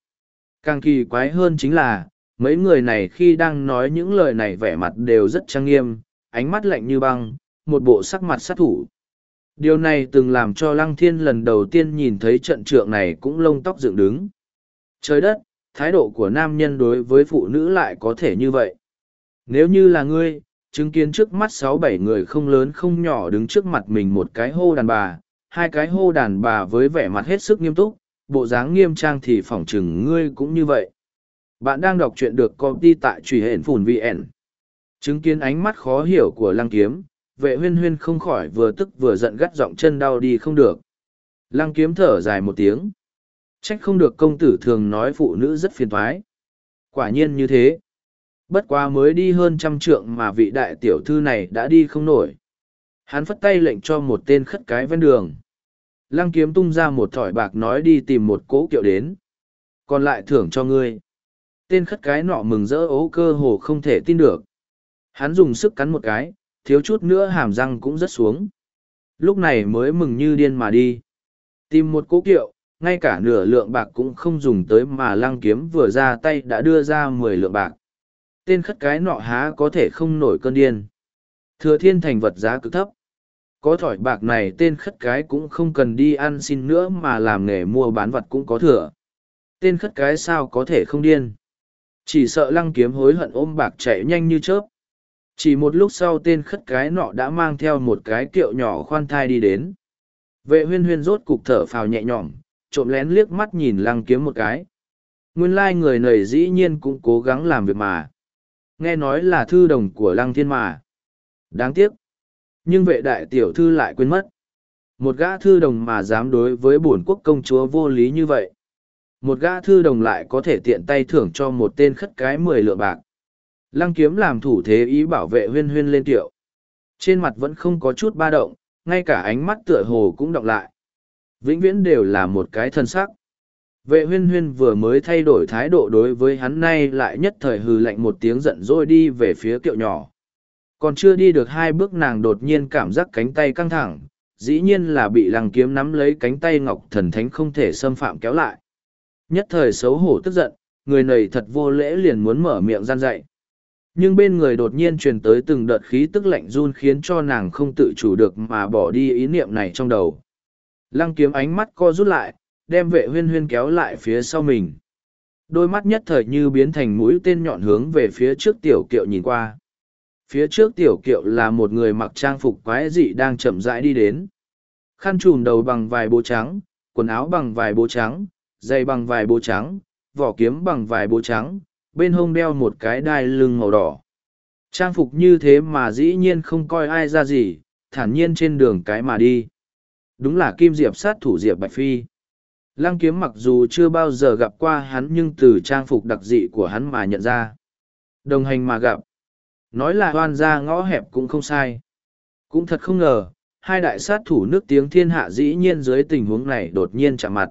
càng kỳ quái hơn chính là mấy người này khi đang nói những lời này vẻ mặt đều rất trang nghiêm ánh mắt lạnh như băng, một bộ sắc mặt sát thủ. Điều này từng làm cho Lăng Thiên lần đầu tiên nhìn thấy trận trượng này cũng lông tóc dựng đứng. Trời đất, thái độ của nam nhân đối với phụ nữ lại có thể như vậy. Nếu như là ngươi, chứng kiến trước mắt sáu bảy người không lớn không nhỏ đứng trước mặt mình một cái hô đàn bà, hai cái hô đàn bà với vẻ mặt hết sức nghiêm túc, bộ dáng nghiêm trang thì phỏng chừng ngươi cũng như vậy. Bạn đang đọc truyện được công ty tại truy hển phùn VN. Chứng kiến ánh mắt khó hiểu của lăng kiếm, vệ huyên huyên không khỏi vừa tức vừa giận gắt giọng chân đau đi không được. Lăng kiếm thở dài một tiếng. Trách không được công tử thường nói phụ nữ rất phiền thoái. Quả nhiên như thế. Bất quá mới đi hơn trăm trượng mà vị đại tiểu thư này đã đi không nổi. Hắn phất tay lệnh cho một tên khất cái ven đường. Lăng kiếm tung ra một thỏi bạc nói đi tìm một cỗ kiệu đến. Còn lại thưởng cho ngươi. Tên khất cái nọ mừng rỡ ố cơ hồ không thể tin được. Hắn dùng sức cắn một cái, thiếu chút nữa hàm răng cũng rất xuống. Lúc này mới mừng như điên mà đi. Tìm một cố kiệu, ngay cả nửa lượng bạc cũng không dùng tới mà lăng kiếm vừa ra tay đã đưa ra mười lượng bạc. Tên khất cái nọ há có thể không nổi cơn điên. Thừa thiên thành vật giá cực thấp. Có thỏi bạc này tên khất cái cũng không cần đi ăn xin nữa mà làm nghề mua bán vật cũng có thừa. Tên khất cái sao có thể không điên. Chỉ sợ lăng kiếm hối hận ôm bạc chạy nhanh như chớp chỉ một lúc sau tên khất cái nọ đã mang theo một cái kiệu nhỏ khoan thai đi đến vệ huyên huyên rốt cục thở phào nhẹ nhõm, trộm lén liếc mắt nhìn lăng kiếm một cái nguyên lai người nầy dĩ nhiên cũng cố gắng làm việc mà nghe nói là thư đồng của lăng thiên mà đáng tiếc nhưng vệ đại tiểu thư lại quên mất một gã thư đồng mà dám đối với bổn quốc công chúa vô lý như vậy một gã thư đồng lại có thể tiện tay thưởng cho một tên khất cái mười lượng bạc Lăng kiếm làm thủ thế ý bảo vệ huyên huyên lên tiệu. Trên mặt vẫn không có chút ba động, ngay cả ánh mắt tựa hồ cũng đọng lại. Vĩnh viễn đều là một cái thân sắc. Vệ huyên huyên vừa mới thay đổi thái độ đối với hắn nay lại nhất thời hừ lạnh một tiếng giận dỗi đi về phía kiệu nhỏ. còn chưa đi được hai bước nàng đột nhiên cảm giác cánh tay căng thẳng, dĩ nhiên là bị lăng kiếm nắm lấy cánh tay ngọc thần thánh không thể xâm phạm kéo lại. Nhất thời xấu hổ tức giận, người nầy thật vô lễ liền muốn mở miệng gian dạy. Nhưng bên người đột nhiên truyền tới từng đợt khí tức lạnh run khiến cho nàng không tự chủ được mà bỏ đi ý niệm này trong đầu. Lăng kiếm ánh mắt co rút lại đem vệ huyên huyên kéo lại phía sau mình. Đôi mắt nhất thời như biến thành mũi tên nhọn hướng về phía trước tiểu kiệu nhìn qua. Phía trước tiểu kiệu là một người mặc trang phục quái dị đang chậm rãi đi đến. Khăn trùm đầu bằng vài bố trắng, quần áo bằng vài bố trắng, giày bằng vài bố trắng, vỏ kiếm bằng vài bố trắng, bên hông đeo một cái đai lưng màu đỏ. Trang phục như thế mà dĩ nhiên không coi ai ra gì, thản nhiên trên đường cái mà đi. Đúng là kim diệp sát thủ diệp bạch phi lăng kiếm mặc dù chưa bao giờ gặp qua hắn nhưng từ trang phục đặc dị của hắn mà nhận ra. Đồng hành mà gặp. Nói là hoan ra ngõ hẹp cũng không sai. Cũng thật không ngờ, hai đại sát thủ nước tiếng thiên hạ dĩ nhiên dưới tình huống này đột nhiên chạm mặt.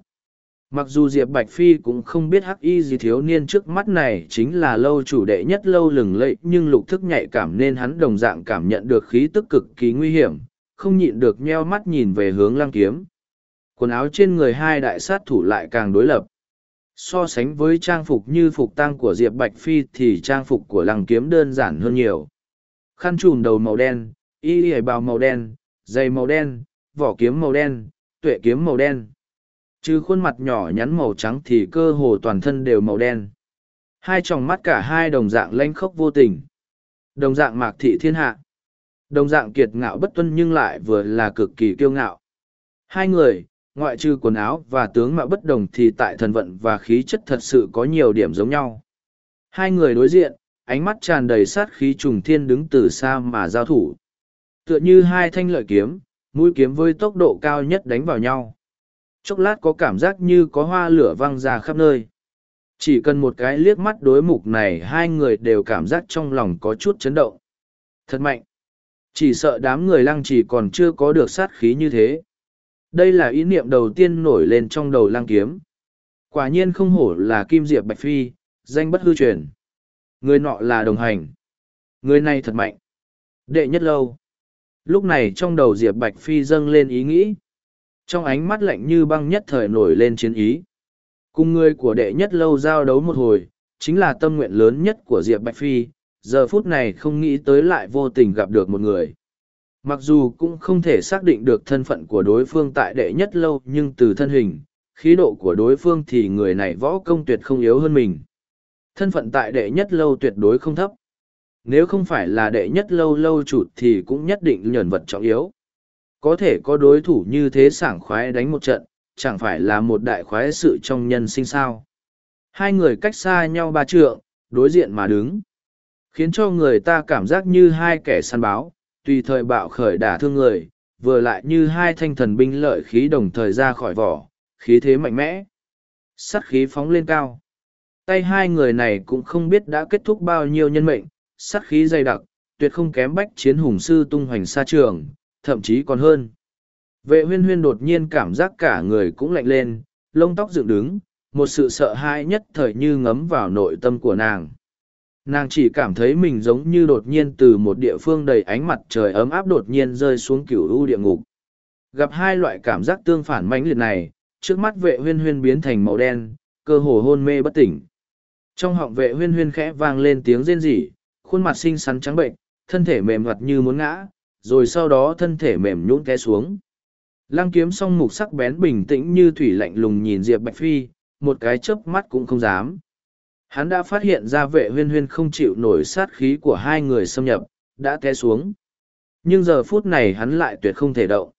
Mặc dù diệp bạch phi cũng không biết hắc y gì thiếu niên trước mắt này chính là lâu chủ đệ nhất lâu lừng lẫy, nhưng lục thức nhạy cảm nên hắn đồng dạng cảm nhận được khí tức cực kỳ nguy hiểm, không nhịn được nheo mắt nhìn về hướng lăng kiếm quần áo trên người hai đại sát thủ lại càng đối lập so sánh với trang phục như phục tang của diệp bạch phi thì trang phục của lăng kiếm đơn giản hơn nhiều khăn trùm đầu màu đen y ỉa bào màu đen giày màu đen vỏ kiếm màu đen tuệ kiếm màu đen Trừ khuôn mặt nhỏ nhắn màu trắng thì cơ hồ toàn thân đều màu đen. Hai tròng mắt cả hai đồng dạng lanh khốc vô tình. Đồng dạng mạc thị thiên hạ. Đồng dạng kiệt ngạo bất tuân nhưng lại vừa là cực kỳ kiêu ngạo. Hai người, ngoại trừ quần áo và tướng mạo bất đồng thì tại thần vận và khí chất thật sự có nhiều điểm giống nhau. Hai người đối diện, ánh mắt tràn đầy sát khí trùng thiên đứng từ xa mà giao thủ. Tựa như hai thanh lợi kiếm, mũi kiếm với tốc độ cao nhất đánh vào nhau. Chốc lát có cảm giác như có hoa lửa văng ra khắp nơi. Chỉ cần một cái liếc mắt đối mục này hai người đều cảm giác trong lòng có chút chấn động. Thật mạnh. Chỉ sợ đám người lăng chỉ còn chưa có được sát khí như thế đây là ý niệm đầu tiên nổi lên trong đầu Lang kiếm. Quả nhiên không hổ là kim diệp bạch phi danh bất hư truyền. Người nọ là đồng hành. Người này thật mạnh. Đệ nhất lâu. Lúc này trong đầu diệp bạch phi dâng lên ý nghĩ. Trong ánh mắt lạnh như băng nhất thời nổi lên chiến ý. Cùng người của đệ nhất lâu giao đấu một hồi, chính là tâm nguyện lớn nhất của Diệp Bạch Phi, giờ phút này không nghĩ tới lại vô tình gặp được một người. Mặc dù cũng không thể xác định được thân phận của đối phương tại đệ nhất lâu nhưng từ thân hình, khí độ của đối phương thì người này võ công tuyệt không yếu hơn mình. Thân phận tại đệ nhất lâu tuyệt đối không thấp. Nếu không phải là đệ nhất lâu lâu chủ thì cũng nhất định nhẫn vật trọng yếu có thể có đối thủ như thế sảng khoái đánh một trận, chẳng phải là một đại khoái sự trong nhân sinh sao. Hai người cách xa nhau ba trượng, đối diện mà đứng. Khiến cho người ta cảm giác như hai kẻ săn báo, tùy thời bạo khởi đả thương người, vừa lại như hai thanh thần binh lợi khí đồng thời ra khỏi vỏ, khí thế mạnh mẽ. Sắt khí phóng lên cao. Tay hai người này cũng không biết đã kết thúc bao nhiêu nhân mệnh, sắt khí dày đặc, tuyệt không kém bách chiến hùng sư tung hoành xa trường, thậm chí còn hơn. Vệ huyên huyên đột nhiên cảm giác cả người cũng lạnh lên, lông tóc dựng đứng, một sự sợ hãi nhất thời như ngấm vào nội tâm của nàng. Nàng chỉ cảm thấy mình giống như đột nhiên từ một địa phương đầy ánh mặt trời ấm áp đột nhiên rơi xuống cửu u địa ngục. Gặp hai loại cảm giác tương phản mãnh liệt này, trước mắt vệ huyên huyên biến thành màu đen, cơ hồ hôn mê bất tỉnh. Trong họng vệ huyên huyên khẽ vang lên tiếng rên rỉ, khuôn mặt xinh xắn trắng bệnh, thân thể mềm mặt như muốn ngã, rồi sau đó thân thể mềm nhũn té xuống. Lăng kiếm song mục sắc bén bình tĩnh như thủy lạnh lùng nhìn Diệp Bạch Phi, một cái chớp mắt cũng không dám. Hắn đã phát hiện ra vệ huyên huyên không chịu nổi sát khí của hai người xâm nhập, đã té xuống. Nhưng giờ phút này hắn lại tuyệt không thể động.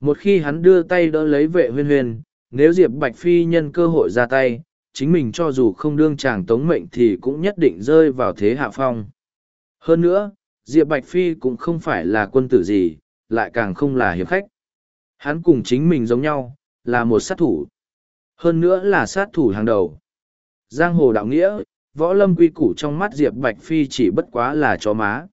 Một khi hắn đưa tay đỡ lấy vệ huyên huyên, nếu Diệp Bạch Phi nhân cơ hội ra tay, chính mình cho dù không đương chàng tống mệnh thì cũng nhất định rơi vào thế hạ phong. Hơn nữa, Diệp Bạch Phi cũng không phải là quân tử gì, lại càng không là hiệp khách. Hắn cùng chính mình giống nhau, là một sát thủ. Hơn nữa là sát thủ hàng đầu. Giang hồ đạo nghĩa, võ lâm quy củ trong mắt Diệp Bạch Phi chỉ bất quá là chó má.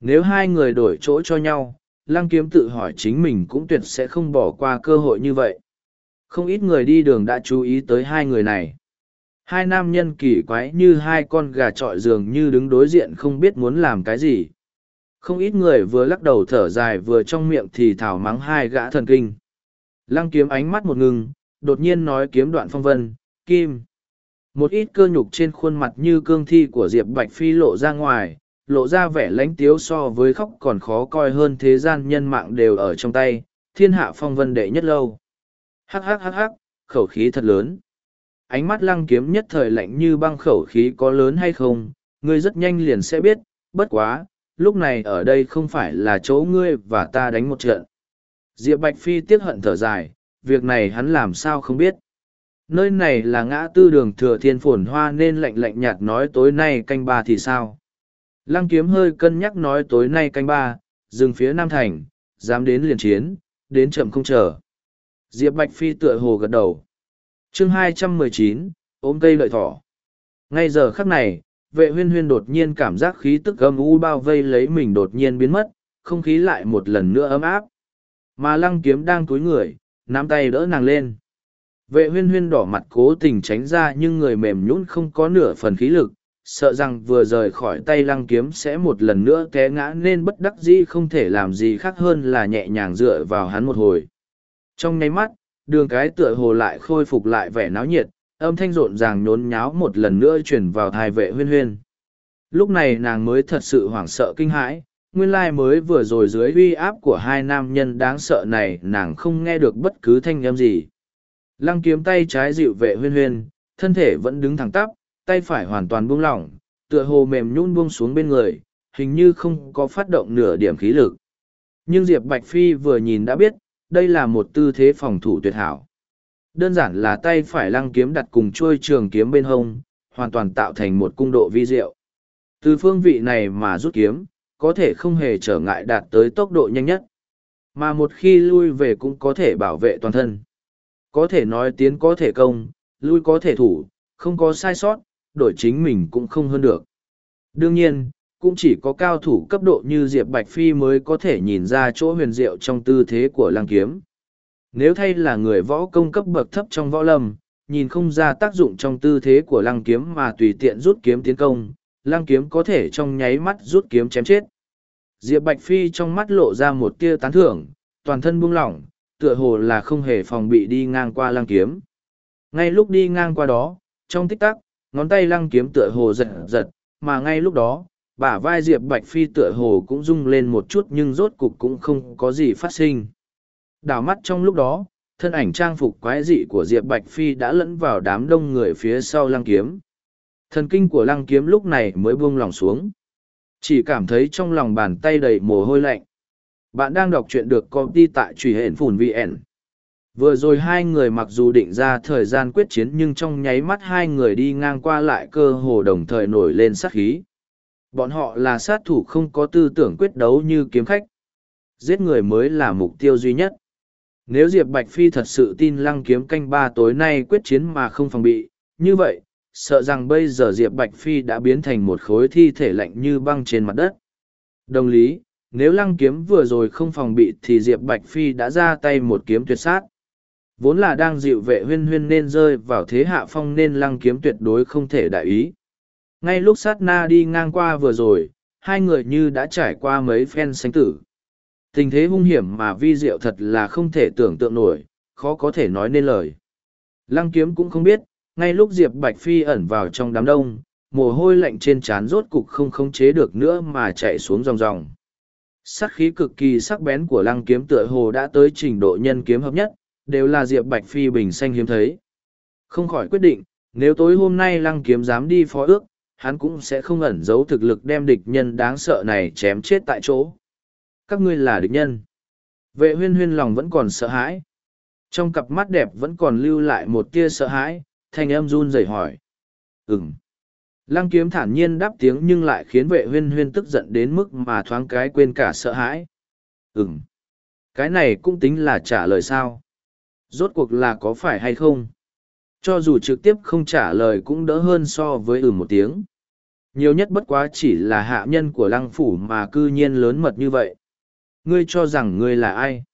Nếu hai người đổi chỗ cho nhau, Lăng Kiếm tự hỏi chính mình cũng tuyệt sẽ không bỏ qua cơ hội như vậy. Không ít người đi đường đã chú ý tới hai người này. Hai nam nhân kỳ quái như hai con gà trọi giường như đứng đối diện không biết muốn làm cái gì. Không ít người vừa lắc đầu thở dài vừa trong miệng thì thảo mắng hai gã thần kinh. Lăng kiếm ánh mắt một ngừng, đột nhiên nói kiếm đoạn phong vân, kim. Một ít cơ nhục trên khuôn mặt như cương thi của Diệp Bạch Phi lộ ra ngoài, lộ ra vẻ lánh tiếu so với khóc còn khó coi hơn thế gian nhân mạng đều ở trong tay, thiên hạ phong vân đệ nhất lâu. Hắc hắc hắc hắc, khẩu khí thật lớn. Ánh mắt lăng kiếm nhất thời lạnh như băng khẩu khí có lớn hay không, ngươi rất nhanh liền sẽ biết, bất quá, lúc này ở đây không phải là chỗ ngươi và ta đánh một trận. Diệp Bạch Phi tiếc hận thở dài, việc này hắn làm sao không biết. Nơi này là ngã tư đường thừa thiên phồn hoa nên lạnh lạnh nhạt nói tối nay canh ba thì sao. Lăng kiếm hơi cân nhắc nói tối nay canh ba, dừng phía Nam Thành, dám đến liền chiến, đến chậm không chờ. Diệp Bạch Phi tựa hồ gật đầu. chương hai trăm mười chín ôm cây lợi thỏ. Ngay giờ khắc này, vệ huyên huyên đột nhiên cảm giác khí tức âm u bao vây lấy mình đột nhiên biến mất, không khí lại một lần nữa ấm áp. Mà lăng kiếm đang túi người, nắm tay đỡ nàng lên. Vệ huyên huyên đỏ mặt cố tình tránh ra nhưng người mềm nhũn không có nửa phần khí lực, sợ rằng vừa rời khỏi tay lăng kiếm sẽ một lần nữa té ngã nên bất đắc dĩ không thể làm gì khác hơn là nhẹ nhàng dựa vào hắn một hồi. Trong nháy mắt, đường cái tựa hồ lại khôi phục lại vẻ náo nhiệt, âm thanh rộn ràng nhốn nháo một lần nữa chuyển vào thai vệ huyên huyên. Lúc này nàng mới thật sự hoảng sợ kinh hãi, nguyên lai mới vừa rồi dưới uy áp của hai nam nhân đáng sợ này nàng không nghe được bất cứ thanh âm gì. Lăng kiếm tay trái dịu vệ huyên huyên, thân thể vẫn đứng thẳng tắp, tay phải hoàn toàn buông lỏng, tựa hồ mềm nhún buông xuống bên người, hình như không có phát động nửa điểm khí lực. Nhưng Diệp Bạch Phi vừa nhìn đã biết, đây là một tư thế phòng thủ tuyệt hảo. Đơn giản là tay phải lăng kiếm đặt cùng trôi trường kiếm bên hông, hoàn toàn tạo thành một cung độ vi diệu. Từ phương vị này mà rút kiếm, có thể không hề trở ngại đạt tới tốc độ nhanh nhất. Mà một khi lui về cũng có thể bảo vệ toàn thân. Có thể nói tiến có thể công, lui có thể thủ, không có sai sót, đổi chính mình cũng không hơn được. Đương nhiên, cũng chỉ có cao thủ cấp độ như Diệp Bạch Phi mới có thể nhìn ra chỗ huyền diệu trong tư thế của lăng kiếm. Nếu thay là người võ công cấp bậc thấp trong võ lâm, nhìn không ra tác dụng trong tư thế của lăng kiếm mà tùy tiện rút kiếm tiến công, lăng kiếm có thể trong nháy mắt rút kiếm chém chết. Diệp Bạch Phi trong mắt lộ ra một tia tán thưởng, toàn thân buông lỏng, tựa hồ là không hề phòng bị đi ngang qua lăng kiếm. Ngay lúc đi ngang qua đó, trong tích tắc, ngón tay lăng kiếm tựa hồ giật giật, mà ngay lúc đó, bả vai Diệp Bạch Phi tựa hồ cũng rung lên một chút nhưng rốt cục cũng không có gì phát sinh. Đảo mắt trong lúc đó, thân ảnh trang phục quái dị của Diệp Bạch Phi đã lẫn vào đám đông người phía sau lăng kiếm. Thần kinh của lăng kiếm lúc này mới buông lòng xuống. Chỉ cảm thấy trong lòng bàn tay đầy mồ hôi lạnh. Bạn đang đọc truyện được công ty tại truy hển phùn VN. Vừa rồi hai người mặc dù định ra thời gian quyết chiến nhưng trong nháy mắt hai người đi ngang qua lại cơ hồ đồng thời nổi lên sát khí. Bọn họ là sát thủ không có tư tưởng quyết đấu như kiếm khách. Giết người mới là mục tiêu duy nhất. Nếu Diệp Bạch Phi thật sự tin lăng kiếm canh ba tối nay quyết chiến mà không phòng bị, như vậy, sợ rằng bây giờ Diệp Bạch Phi đã biến thành một khối thi thể lạnh như băng trên mặt đất. Đồng lý, nếu lăng kiếm vừa rồi không phòng bị thì Diệp Bạch Phi đã ra tay một kiếm tuyệt sát. Vốn là đang dịu vệ huyên huyên nên rơi vào thế hạ phong nên lăng kiếm tuyệt đối không thể đại ý. Ngay lúc sát na đi ngang qua vừa rồi, hai người như đã trải qua mấy phen sánh tử. Tình thế hung hiểm mà vi diệu thật là không thể tưởng tượng nổi, khó có thể nói nên lời. Lăng kiếm cũng không biết, ngay lúc Diệp Bạch Phi ẩn vào trong đám đông, mồ hôi lạnh trên trán rốt cục không khống chế được nữa mà chạy xuống ròng ròng. Sắc khí cực kỳ sắc bén của lăng kiếm tựa hồ đã tới trình độ nhân kiếm hợp nhất, đều là Diệp Bạch Phi bình xanh hiếm thấy. Không khỏi quyết định, nếu tối hôm nay lăng kiếm dám đi phó ước, hắn cũng sẽ không ẩn giấu thực lực đem địch nhân đáng sợ này chém chết tại chỗ. Các ngươi là địch nhân. Vệ huyên huyên lòng vẫn còn sợ hãi. Trong cặp mắt đẹp vẫn còn lưu lại một tia sợ hãi, thanh âm run rẩy hỏi. Ừm. Lăng kiếm thản nhiên đáp tiếng nhưng lại khiến vệ huyên huyên tức giận đến mức mà thoáng cái quên cả sợ hãi. Ừm. Cái này cũng tính là trả lời sao. Rốt cuộc là có phải hay không? Cho dù trực tiếp không trả lời cũng đỡ hơn so với ừm một tiếng. Nhiều nhất bất quá chỉ là hạ nhân của lăng phủ mà cư nhiên lớn mật như vậy. Ngươi cho rằng ngươi là ai?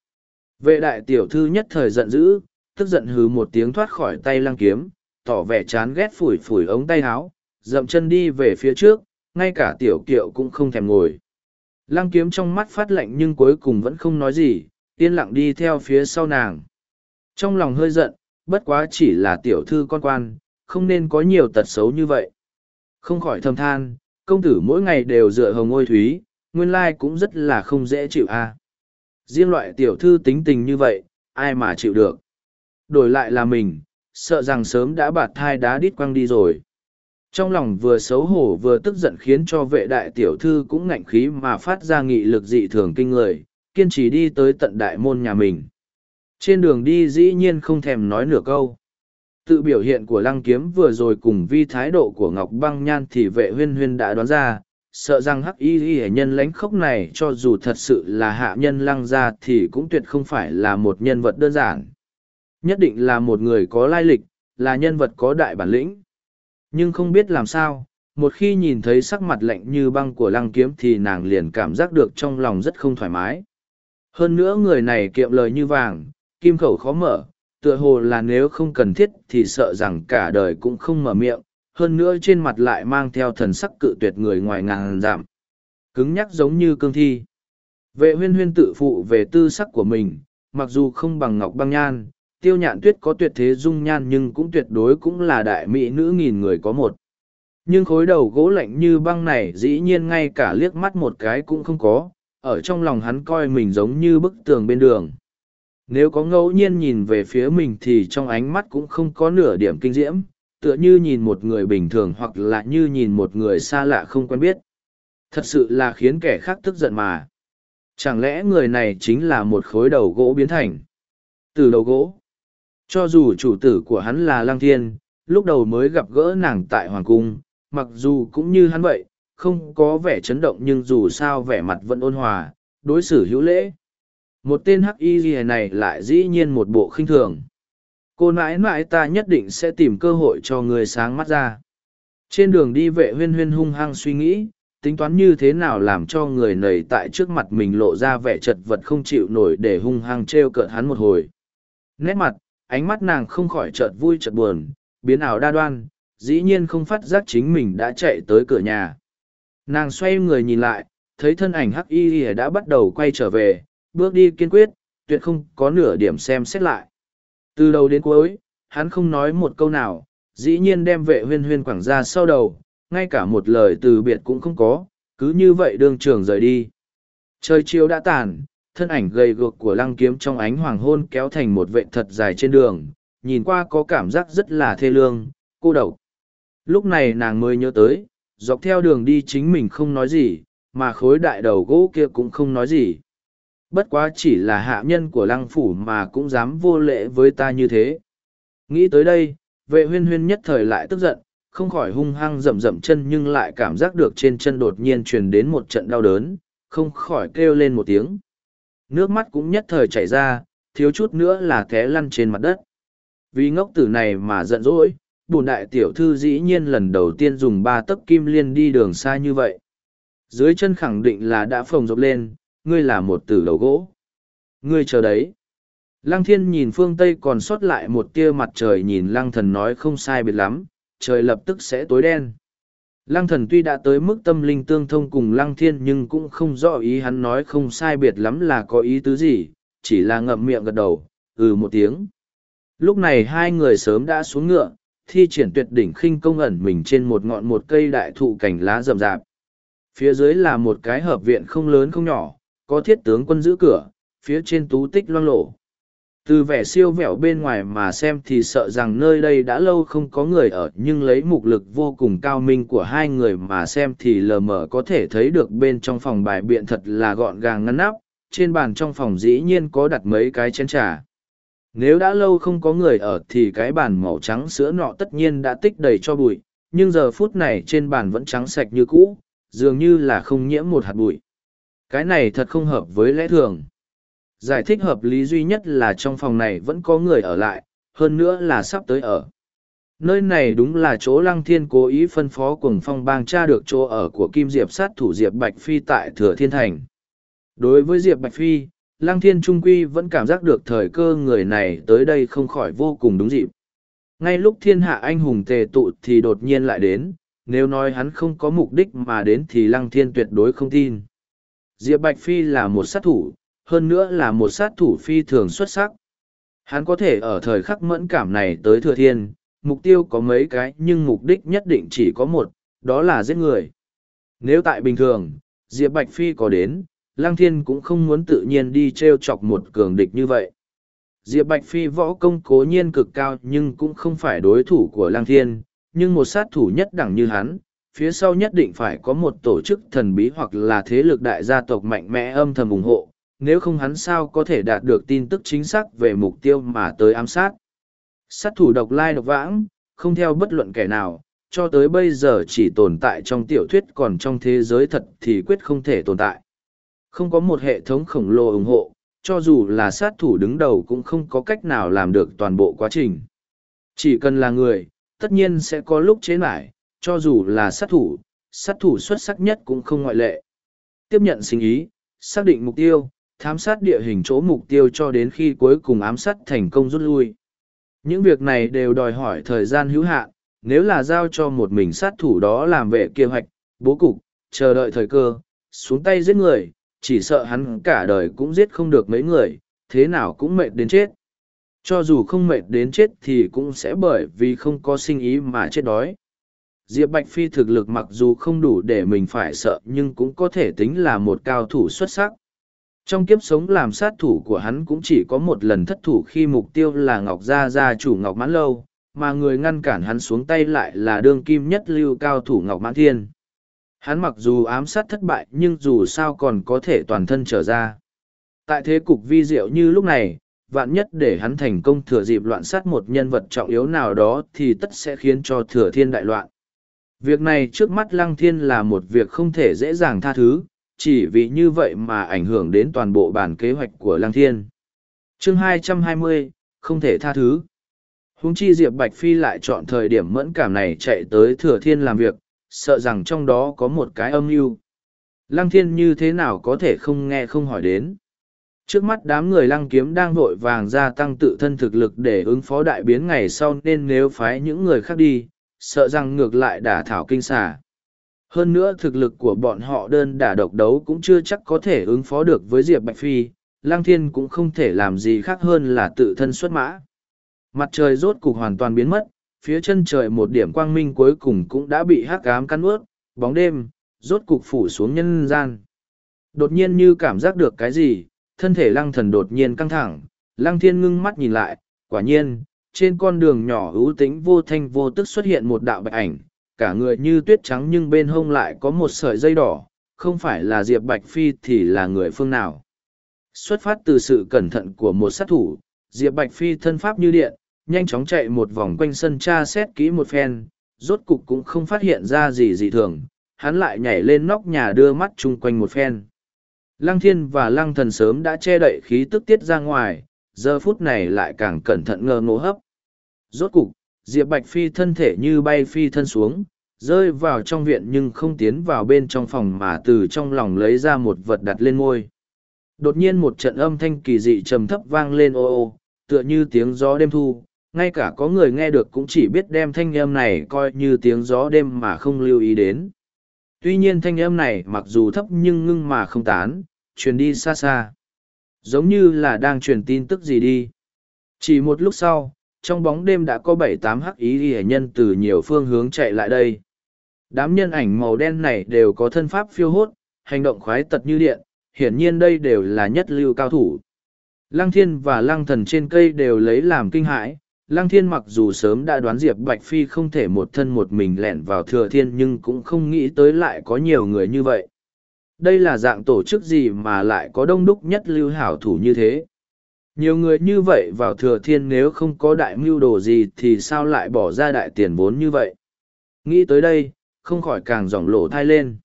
Vệ đại tiểu thư nhất thời giận dữ, tức giận hứ một tiếng thoát khỏi tay lăng kiếm, tỏ vẻ chán ghét phủi phủi ống tay áo, dậm chân đi về phía trước, ngay cả tiểu kiệu cũng không thèm ngồi. Lăng kiếm trong mắt phát lạnh nhưng cuối cùng vẫn không nói gì, yên lặng đi theo phía sau nàng. Trong lòng hơi giận, bất quá chỉ là tiểu thư con quan, không nên có nhiều tật xấu như vậy. Không khỏi thầm than, công tử mỗi ngày đều dựa hồng ngôi thúy, nguyên lai cũng rất là không dễ chịu a. Riêng loại tiểu thư tính tình như vậy, ai mà chịu được. Đổi lại là mình, sợ rằng sớm đã bạt thai đá đít quăng đi rồi. Trong lòng vừa xấu hổ vừa tức giận khiến cho vệ đại tiểu thư cũng ngạnh khí mà phát ra nghị lực dị thường kinh người, kiên trì đi tới tận đại môn nhà mình. Trên đường đi dĩ nhiên không thèm nói nửa câu. Tự biểu hiện của lăng kiếm vừa rồi cùng vi thái độ của Ngọc Băng Nhan thì vệ huyên huyên đã đoán ra, sợ rằng hắc y y nhân lãnh khốc này cho dù thật sự là hạ nhân lăng ra thì cũng tuyệt không phải là một nhân vật đơn giản. Nhất định là một người có lai lịch, là nhân vật có đại bản lĩnh. Nhưng không biết làm sao, một khi nhìn thấy sắc mặt lạnh như băng của lăng kiếm thì nàng liền cảm giác được trong lòng rất không thoải mái. Hơn nữa người này kiệm lời như vàng, kim khẩu khó mở, tựa hồ là nếu không cần thiết thì sợ rằng cả đời cũng không mở miệng, hơn nữa trên mặt lại mang theo thần sắc cự tuyệt người ngoài ngàn giảm. Cứng nhắc giống như cương thi. Vệ huyên huyên tự phụ về tư sắc của mình, mặc dù không bằng ngọc băng nhan, tiêu nhạn tuyết có tuyệt thế dung nhan nhưng cũng tuyệt đối cũng là đại mỹ nữ nghìn người có một. Nhưng khối đầu gỗ lạnh như băng này dĩ nhiên ngay cả liếc mắt một cái cũng không có, ở trong lòng hắn coi mình giống như bức tường bên đường. Nếu có ngẫu nhiên nhìn về phía mình thì trong ánh mắt cũng không có nửa điểm kinh diễm, tựa như nhìn một người bình thường hoặc là như nhìn một người xa lạ không quen biết. Thật sự là khiến kẻ khác tức giận mà. Chẳng lẽ người này chính là một khối đầu gỗ biến thành? Từ đầu gỗ. Cho dù chủ tử của hắn là Lăng Thiên, lúc đầu mới gặp gỡ nàng tại Hoàng Cung, mặc dù cũng như hắn vậy, không có vẻ chấn động nhưng dù sao vẻ mặt vẫn ôn hòa, đối xử hữu lễ. Một tên hắc y gì này lại dĩ nhiên một bộ khinh thường. Cô nãi nãi ta nhất định sẽ tìm cơ hội cho người sáng mắt ra. Trên đường đi vệ huyên huyên hung hăng suy nghĩ, tính toán như thế nào làm cho người này tại trước mặt mình lộ ra vẻ chật vật không chịu nổi để hung hăng trêu cợt hắn một hồi. Nét mặt, ánh mắt nàng không khỏi chợt vui chợt buồn, biến ảo đa đoan, dĩ nhiên không phát giác chính mình đã chạy tới cửa nhà. Nàng xoay người nhìn lại, thấy thân ảnh hắc y đã bắt đầu quay trở về, bước đi kiên quyết, tuyệt không có nửa điểm xem xét lại. Từ đầu đến cuối, hắn không nói một câu nào, dĩ nhiên đem vệ huyên huyên quẳng ra sau đầu, ngay cả một lời từ biệt cũng không có, cứ như vậy đương trường rời đi. Trời chiều đã tàn, thân ảnh gầy guộc của lăng kiếm trong ánh hoàng hôn kéo thành một vệ thật dài trên đường, nhìn qua có cảm giác rất là thê lương, cô độc. Lúc này nàng mới nhớ tới, dọc theo đường đi chính mình không nói gì, mà khối đại đầu gỗ kia cũng không nói gì. Bất quá chỉ là hạ nhân của lăng phủ mà cũng dám vô lễ với ta như thế. Nghĩ tới đây, vệ huyên huyên nhất thời lại tức giận, không khỏi hung hăng rậm rậm chân nhưng lại cảm giác được trên chân đột nhiên truyền đến một trận đau đớn, không khỏi kêu lên một tiếng. Nước mắt cũng nhất thời chảy ra, thiếu chút nữa là té lăn trên mặt đất. Vì ngốc tử này mà giận dỗi, bùn đại tiểu thư dĩ nhiên lần đầu tiên dùng ba tấc kim liên đi đường xa như vậy. Dưới chân khẳng định là đã phồng rộp lên, ngươi là một tử đầu gỗ. Ngươi chờ đấy. Lăng thiên nhìn phương Tây còn sót lại một tia mặt trời nhìn lăng thần nói không sai biệt lắm, trời lập tức sẽ tối đen. Lăng thần tuy đã tới mức tâm linh tương thông cùng lăng thiên nhưng cũng không rõ ý hắn nói không sai biệt lắm là có ý tứ gì, chỉ là ngậm miệng gật đầu, ừ một tiếng. Lúc này hai người sớm đã xuống ngựa, thi triển tuyệt đỉnh khinh công ẩn mình trên một ngọn một cây đại thụ cành lá rậm rạp. Phía dưới là một cái hợp viện không lớn không nhỏ, có thiết tướng quân giữ cửa, phía trên tú tích loang lổ. Từ vẻ siêu vẹo bên ngoài mà xem thì sợ rằng nơi đây đã lâu không có người ở nhưng lấy mục lực vô cùng cao minh của hai người mà xem thì lờ mờ có thể thấy được bên trong phòng bài biện thật là gọn gàng ngăn nắp, trên bàn trong phòng dĩ nhiên có đặt mấy cái chén trà. Nếu đã lâu không có người ở thì cái bàn màu trắng sữa nọ tất nhiên đã tích đầy cho bụi, nhưng giờ phút này trên bàn vẫn trắng sạch như cũ, dường như là không nhiễm một hạt bụi. Cái này thật không hợp với lẽ thường. Giải thích hợp lý duy nhất là trong phòng này vẫn có người ở lại, hơn nữa là sắp tới ở. Nơi này đúng là chỗ Lăng Thiên cố ý phân phó cùng phong bang tra được chỗ ở của Kim Diệp sát thủ Diệp Bạch Phi tại Thừa Thiên Thành. Đối với Diệp Bạch Phi, Lăng Thiên Trung Quy vẫn cảm giác được thời cơ người này tới đây không khỏi vô cùng đúng dịp. Ngay lúc thiên hạ anh hùng tề tụ thì đột nhiên lại đến, nếu nói hắn không có mục đích mà đến thì Lăng Thiên tuyệt đối không tin. Diệp Bạch Phi là một sát thủ, hơn nữa là một sát thủ phi thường xuất sắc. Hắn có thể ở thời khắc mẫn cảm này tới thừa thiên, mục tiêu có mấy cái nhưng mục đích nhất định chỉ có một, đó là giết người. Nếu tại bình thường, Diệp Bạch Phi có đến, Lăng Thiên cũng không muốn tự nhiên đi treo chọc một cường địch như vậy. Diệp Bạch Phi võ công cố nhiên cực cao nhưng cũng không phải đối thủ của Lăng Thiên, nhưng một sát thủ nhất đẳng như hắn, phía sau nhất định phải có một tổ chức thần bí hoặc là thế lực đại gia tộc mạnh mẽ âm thầm ủng hộ, nếu không hắn sao có thể đạt được tin tức chính xác về mục tiêu mà tới ám sát. Sát thủ độc lai độc vãng, không theo bất luận kẻ nào, cho tới bây giờ chỉ tồn tại trong tiểu thuyết còn trong thế giới thật thì quyết không thể tồn tại. Không có một hệ thống khổng lồ ủng hộ, cho dù là sát thủ đứng đầu cũng không có cách nào làm được toàn bộ quá trình. Chỉ cần là người, tất nhiên sẽ có lúc chế lại, cho dù là sát thủ, sát thủ xuất sắc nhất cũng không ngoại lệ. Tiếp nhận sinh ý, xác định mục tiêu, thám sát địa hình chỗ mục tiêu cho đến khi cuối cùng ám sát thành công rút lui. Những việc này đều đòi hỏi thời gian hữu hạn, nếu là giao cho một mình sát thủ đó làm vệ kế hoạch, bố cục, chờ đợi thời cơ, xuống tay giết người, chỉ sợ hắn cả đời cũng giết không được mấy người, thế nào cũng mệt đến chết. Cho dù không mệt đến chết thì cũng sẽ bởi vì không có sinh ý mà chết đói. Diệp Bạch Phi thực lực mặc dù không đủ để mình phải sợ nhưng cũng có thể tính là một cao thủ xuất sắc. Trong kiếp sống làm sát thủ của hắn cũng chỉ có một lần thất thủ khi mục tiêu là Ngọc Gia Gia chủ Ngọc Mãn Lâu, mà người ngăn cản hắn xuống tay lại là đương kim nhất lưu cao thủ Ngọc Mãn Thiên. Hắn mặc dù ám sát thất bại nhưng dù sao còn có thể toàn thân trở ra. Tại thế cục vi diệu như lúc này, vạn nhất để hắn thành công thừa dịp loạn sát một nhân vật trọng yếu nào đó thì tất sẽ khiến cho thừa thiên đại loạn. Việc này trước mắt Lăng Thiên là một việc không thể dễ dàng tha thứ, chỉ vì như vậy mà ảnh hưởng đến toàn bộ bản kế hoạch của Lăng Thiên. chương 220, không thể tha thứ. Húng chi Diệp Bạch Phi lại chọn thời điểm mẫn cảm này chạy tới Thừa Thiên làm việc, sợ rằng trong đó có một cái âm mưu. Lăng Thiên như thế nào có thể không nghe không hỏi đến. Trước mắt đám người lăng kiếm đang vội vàng gia tăng tự thân thực lực để ứng phó đại biến ngày sau nên nếu phái những người khác đi, sợ rằng ngược lại đả thảo kinh xà. Hơn nữa thực lực của bọn họ đơn đả độc đấu cũng chưa chắc có thể ứng phó được với Diệp Bạch Phi, Lang Thiên cũng không thể làm gì khác hơn là tự thân xuất mã. Mặt trời rốt cục hoàn toàn biến mất, phía chân trời một điểm quang minh cuối cùng cũng đã bị hắc ám căn ướt, bóng đêm, rốt cục phủ xuống nhân gian. Đột nhiên như cảm giác được cái gì, thân thể lăng thần đột nhiên căng thẳng, lăng thiên ngưng mắt nhìn lại, quả nhiên, trên con đường nhỏ hữu tĩnh vô thanh vô tức xuất hiện một đạo bạch ảnh, cả người như tuyết trắng nhưng bên hông lại có một sợi dây đỏ, không phải là Diệp Bạch Phi thì là người phương nào. Xuất phát từ sự cẩn thận của một sát thủ, Diệp Bạch Phi thân pháp như điện, nhanh chóng chạy một vòng quanh sân tra xét kỹ một phen, rốt cục cũng không phát hiện ra gì dị thường, hắn lại nhảy lên nóc nhà đưa mắt chung quanh một phen. Lăng thiên và lăng thần sớm đã che đậy khí tức tiết ra ngoài, giờ phút này lại càng cẩn thận ngơ ngố hấp. Rốt cục, Diệp Bạch Phi thân thể như bay phi thân xuống, rơi vào trong viện nhưng không tiến vào bên trong phòng mà từ trong lòng lấy ra một vật đặt lên ngôi. Đột nhiên một trận âm thanh kỳ dị trầm thấp vang lên ô ô, tựa như tiếng gió đêm thu, ngay cả có người nghe được cũng chỉ biết đem thanh âm này coi như tiếng gió đêm mà không lưu ý đến. Tuy nhiên thanh âm này mặc dù thấp nhưng ngưng mà không tán, truyền đi xa xa. Giống như là đang truyền tin tức gì đi. Chỉ một lúc sau, trong bóng đêm đã có bảy tám hắc ý hệ nhân từ nhiều phương hướng chạy lại đây. Đám nhân ảnh màu đen này đều có thân pháp phiêu hốt, hành động khoái tật như điện, hiển nhiên đây đều là nhất lưu cao thủ. Lăng thiên và lăng thần trên cây đều lấy làm kinh hãi, Lăng thiên mặc dù sớm đã đoán Diệp Bạch Phi không thể một thân một mình lẻn vào thừa thiên nhưng cũng không nghĩ tới lại có nhiều người như vậy. Đây là dạng tổ chức gì mà lại có đông đúc nhất lưu hảo thủ như thế. Nhiều người như vậy vào thừa thiên nếu không có đại mưu đồ gì thì sao lại bỏ ra đại tiền vốn như vậy. Nghĩ tới đây, không khỏi càng dòng lộ thai lên.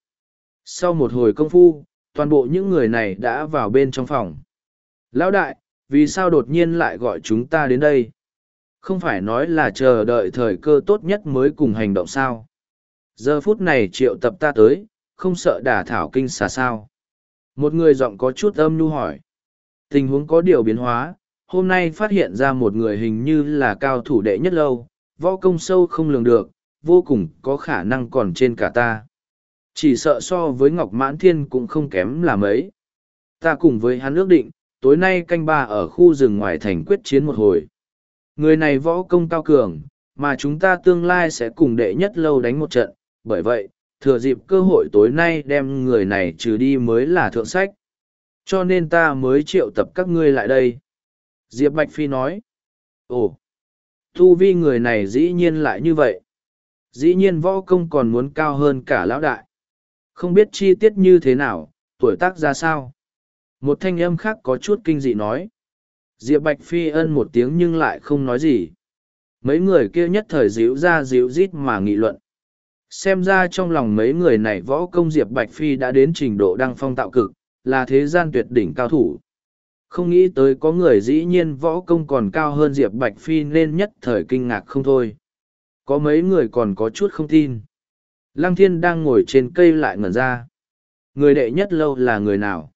Sau một hồi công phu, toàn bộ những người này đã vào bên trong phòng. Lão đại, vì sao đột nhiên lại gọi chúng ta đến đây? Không phải nói là chờ đợi thời cơ tốt nhất mới cùng hành động sao. Giờ phút này triệu tập ta tới, không sợ đả thảo kinh xà sao. Một người giọng có chút âm nhu hỏi. Tình huống có điều biến hóa, hôm nay phát hiện ra một người hình như là cao thủ đệ nhất lâu, võ công sâu không lường được, vô cùng có khả năng còn trên cả ta. Chỉ sợ so với Ngọc Mãn Thiên cũng không kém là mấy. Ta cùng với hắn ước định, tối nay canh ba ở khu rừng ngoài thành quyết chiến một hồi. Người này võ công cao cường, mà chúng ta tương lai sẽ cùng đệ nhất lâu đánh một trận, bởi vậy, thừa dịp cơ hội tối nay đem người này trừ đi mới là thượng sách. Cho nên ta mới triệu tập các ngươi lại đây. Diệp Bạch Phi nói. Ồ, thu vi người này dĩ nhiên lại như vậy. Dĩ nhiên võ công còn muốn cao hơn cả lão đại. Không biết chi tiết như thế nào, tuổi tác ra sao. Một thanh âm khác có chút kinh dị nói. Diệp Bạch Phi ân một tiếng nhưng lại không nói gì. Mấy người kia nhất thời díu ra díu rít mà nghị luận. Xem ra trong lòng mấy người này võ công Diệp Bạch Phi đã đến trình độ đăng phong tạo cực, là thế gian tuyệt đỉnh cao thủ. Không nghĩ tới có người dĩ nhiên võ công còn cao hơn Diệp Bạch Phi nên nhất thời kinh ngạc không thôi. Có mấy người còn có chút không tin. Lăng Thiên đang ngồi trên cây lại ngẩn ra. Người đệ nhất lâu là người nào?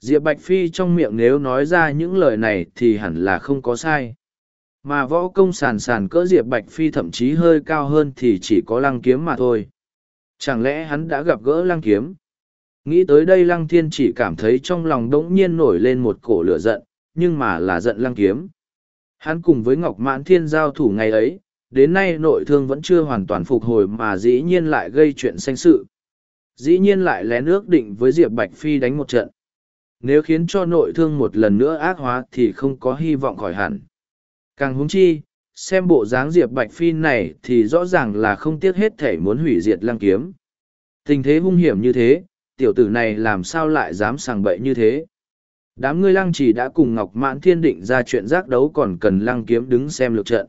Diệp Bạch Phi trong miệng nếu nói ra những lời này thì hẳn là không có sai. Mà võ công sàn sàn cỡ Diệp Bạch Phi thậm chí hơi cao hơn thì chỉ có lăng kiếm mà thôi. Chẳng lẽ hắn đã gặp gỡ lăng kiếm? Nghĩ tới đây lăng thiên chỉ cảm thấy trong lòng đống nhiên nổi lên một cổ lửa giận, nhưng mà là giận lăng kiếm. Hắn cùng với Ngọc Mãn Thiên giao thủ ngày ấy, đến nay nội thương vẫn chưa hoàn toàn phục hồi mà dĩ nhiên lại gây chuyện xanh sự. Dĩ nhiên lại lén ước định với Diệp Bạch Phi đánh một trận. Nếu khiến cho nội thương một lần nữa ác hóa thì không có hy vọng khỏi hẳn. Càng húng chi, xem bộ dáng Diệp Bạch Phi này thì rõ ràng là không tiếc hết thể muốn hủy diệt lăng kiếm. Tình thế hung hiểm như thế, tiểu tử này làm sao lại dám sàng bậy như thế. Đám ngươi lăng chỉ đã cùng Ngọc Mãn Thiên định ra chuyện giác đấu còn cần lăng kiếm đứng xem lượt trận.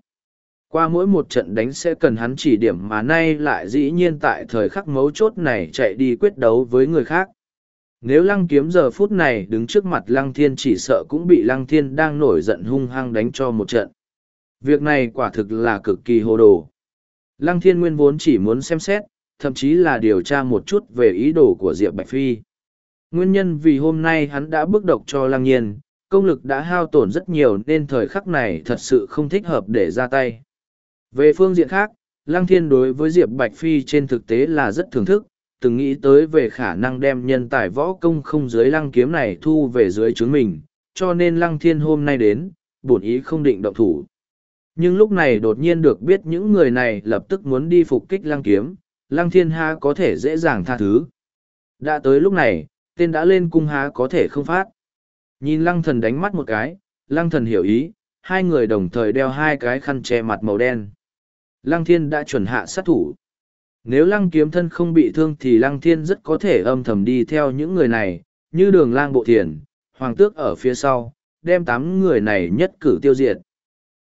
Qua mỗi một trận đánh sẽ cần hắn chỉ điểm mà nay lại dĩ nhiên tại thời khắc mấu chốt này chạy đi quyết đấu với người khác. Nếu lăng kiếm giờ phút này đứng trước mặt lăng thiên chỉ sợ cũng bị lăng thiên đang nổi giận hung hăng đánh cho một trận. Việc này quả thực là cực kỳ hồ đồ. Lăng thiên nguyên vốn chỉ muốn xem xét, thậm chí là điều tra một chút về ý đồ của Diệp Bạch Phi. Nguyên nhân vì hôm nay hắn đã bước độc cho lăng nhiên, công lực đã hao tổn rất nhiều nên thời khắc này thật sự không thích hợp để ra tay. Về phương diện khác, lăng thiên đối với Diệp Bạch Phi trên thực tế là rất thưởng thức, từng nghĩ tới về khả năng đem nhân tài võ công không dưới lăng kiếm này thu về dưới chứng mình, cho nên lăng thiên hôm nay đến, bổn ý không định động thủ. Nhưng lúc này đột nhiên được biết những người này lập tức muốn đi phục kích lăng kiếm, lăng thiên ha có thể dễ dàng tha thứ. Đã tới lúc này, tên đã lên cung há có thể không phát. Nhìn lăng thần đánh mắt một cái, lăng thần hiểu ý, hai người đồng thời đeo hai cái khăn che mặt màu đen. Lăng thiên đã chuẩn hạ sát thủ. Nếu lăng kiếm thân không bị thương thì lăng thiên rất có thể âm thầm đi theo những người này, như đường lang bộ thiền, hoàng tước ở phía sau, đem tám người này nhất cử tiêu diệt.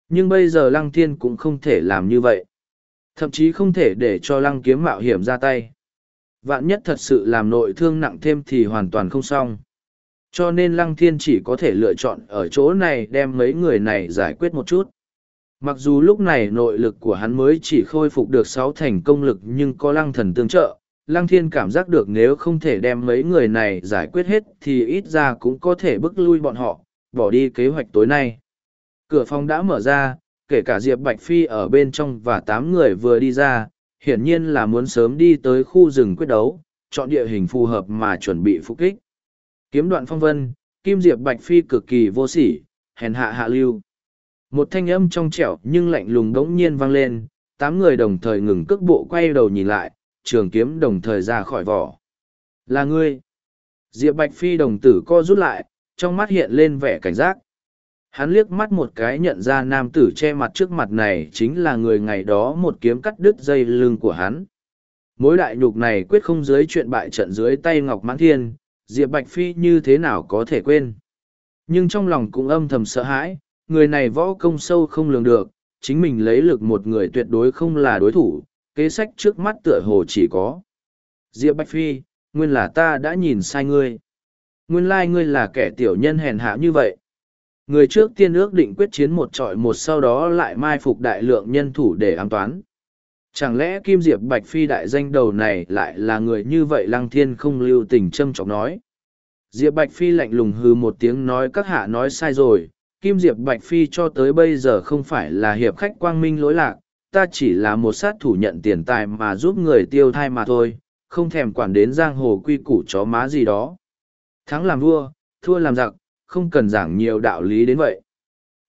Nhưng bây giờ lăng thiên cũng không thể làm như vậy. Thậm chí không thể để cho lăng kiếm mạo hiểm ra tay. Vạn nhất thật sự làm nội thương nặng thêm thì hoàn toàn không xong. Cho nên lăng thiên chỉ có thể lựa chọn ở chỗ này đem mấy người này giải quyết một chút. Mặc dù lúc này nội lực của hắn mới chỉ khôi phục được sáu thành công lực nhưng có lăng thần tương trợ, lăng thiên cảm giác được nếu không thể đem mấy người này giải quyết hết thì ít ra cũng có thể bức lui bọn họ, bỏ đi kế hoạch tối nay. Cửa phòng đã mở ra, kể cả Diệp Bạch Phi ở bên trong và tám người vừa đi ra, hiển nhiên là muốn sớm đi tới khu rừng quyết đấu, chọn địa hình phù hợp mà chuẩn bị phục kích. Kiếm đoạn phong vân, Kim Diệp Bạch Phi cực kỳ vô sỉ, hèn hạ hạ lưu. Một thanh âm trong trẻo nhưng lạnh lùng đống nhiên vang lên, tám người đồng thời ngừng cước bộ quay đầu nhìn lại, trường kiếm đồng thời ra khỏi vỏ. Là ngươi. Diệp Bạch Phi đồng tử co rút lại, trong mắt hiện lên vẻ cảnh giác. Hắn liếc mắt một cái nhận ra nam tử che mặt trước mặt này chính là người ngày đó một kiếm cắt đứt dây lưng của hắn. Mối đại nhục này quyết không dưới chuyện bại trận dưới tay Ngọc Mãn Thiên, Diệp Bạch Phi như thế nào có thể quên. Nhưng trong lòng cũng âm thầm sợ hãi, người này võ công sâu không lường được, chính mình lấy lực một người tuyệt đối không là đối thủ, kế sách trước mắt tựa hồ chỉ có. Diệp Bạch Phi, nguyên là ta đã nhìn sai ngươi. Nguyên lai ngươi là kẻ tiểu nhân hèn hạ như vậy. Người trước tiên ước định quyết chiến một trọi một sau đó lại mai phục đại lượng nhân thủ để ám toán. Chẳng lẽ Kim Diệp Bạch Phi đại danh đầu này lại là người như vậy Lăng Thiên không lưu tình châm trọng nói. Diệp Bạch Phi lạnh lùng hư một tiếng nói các hạ nói sai rồi, Kim Diệp Bạch Phi cho tới bây giờ không phải là hiệp khách quang minh lỗi lạc, ta chỉ là một sát thủ nhận tiền tài mà giúp người tiêu thai mà thôi, không thèm quản đến giang hồ quy củ chó má gì đó. Thắng làm vua, thua làm giặc, không cần giảng nhiều đạo lý đến vậy.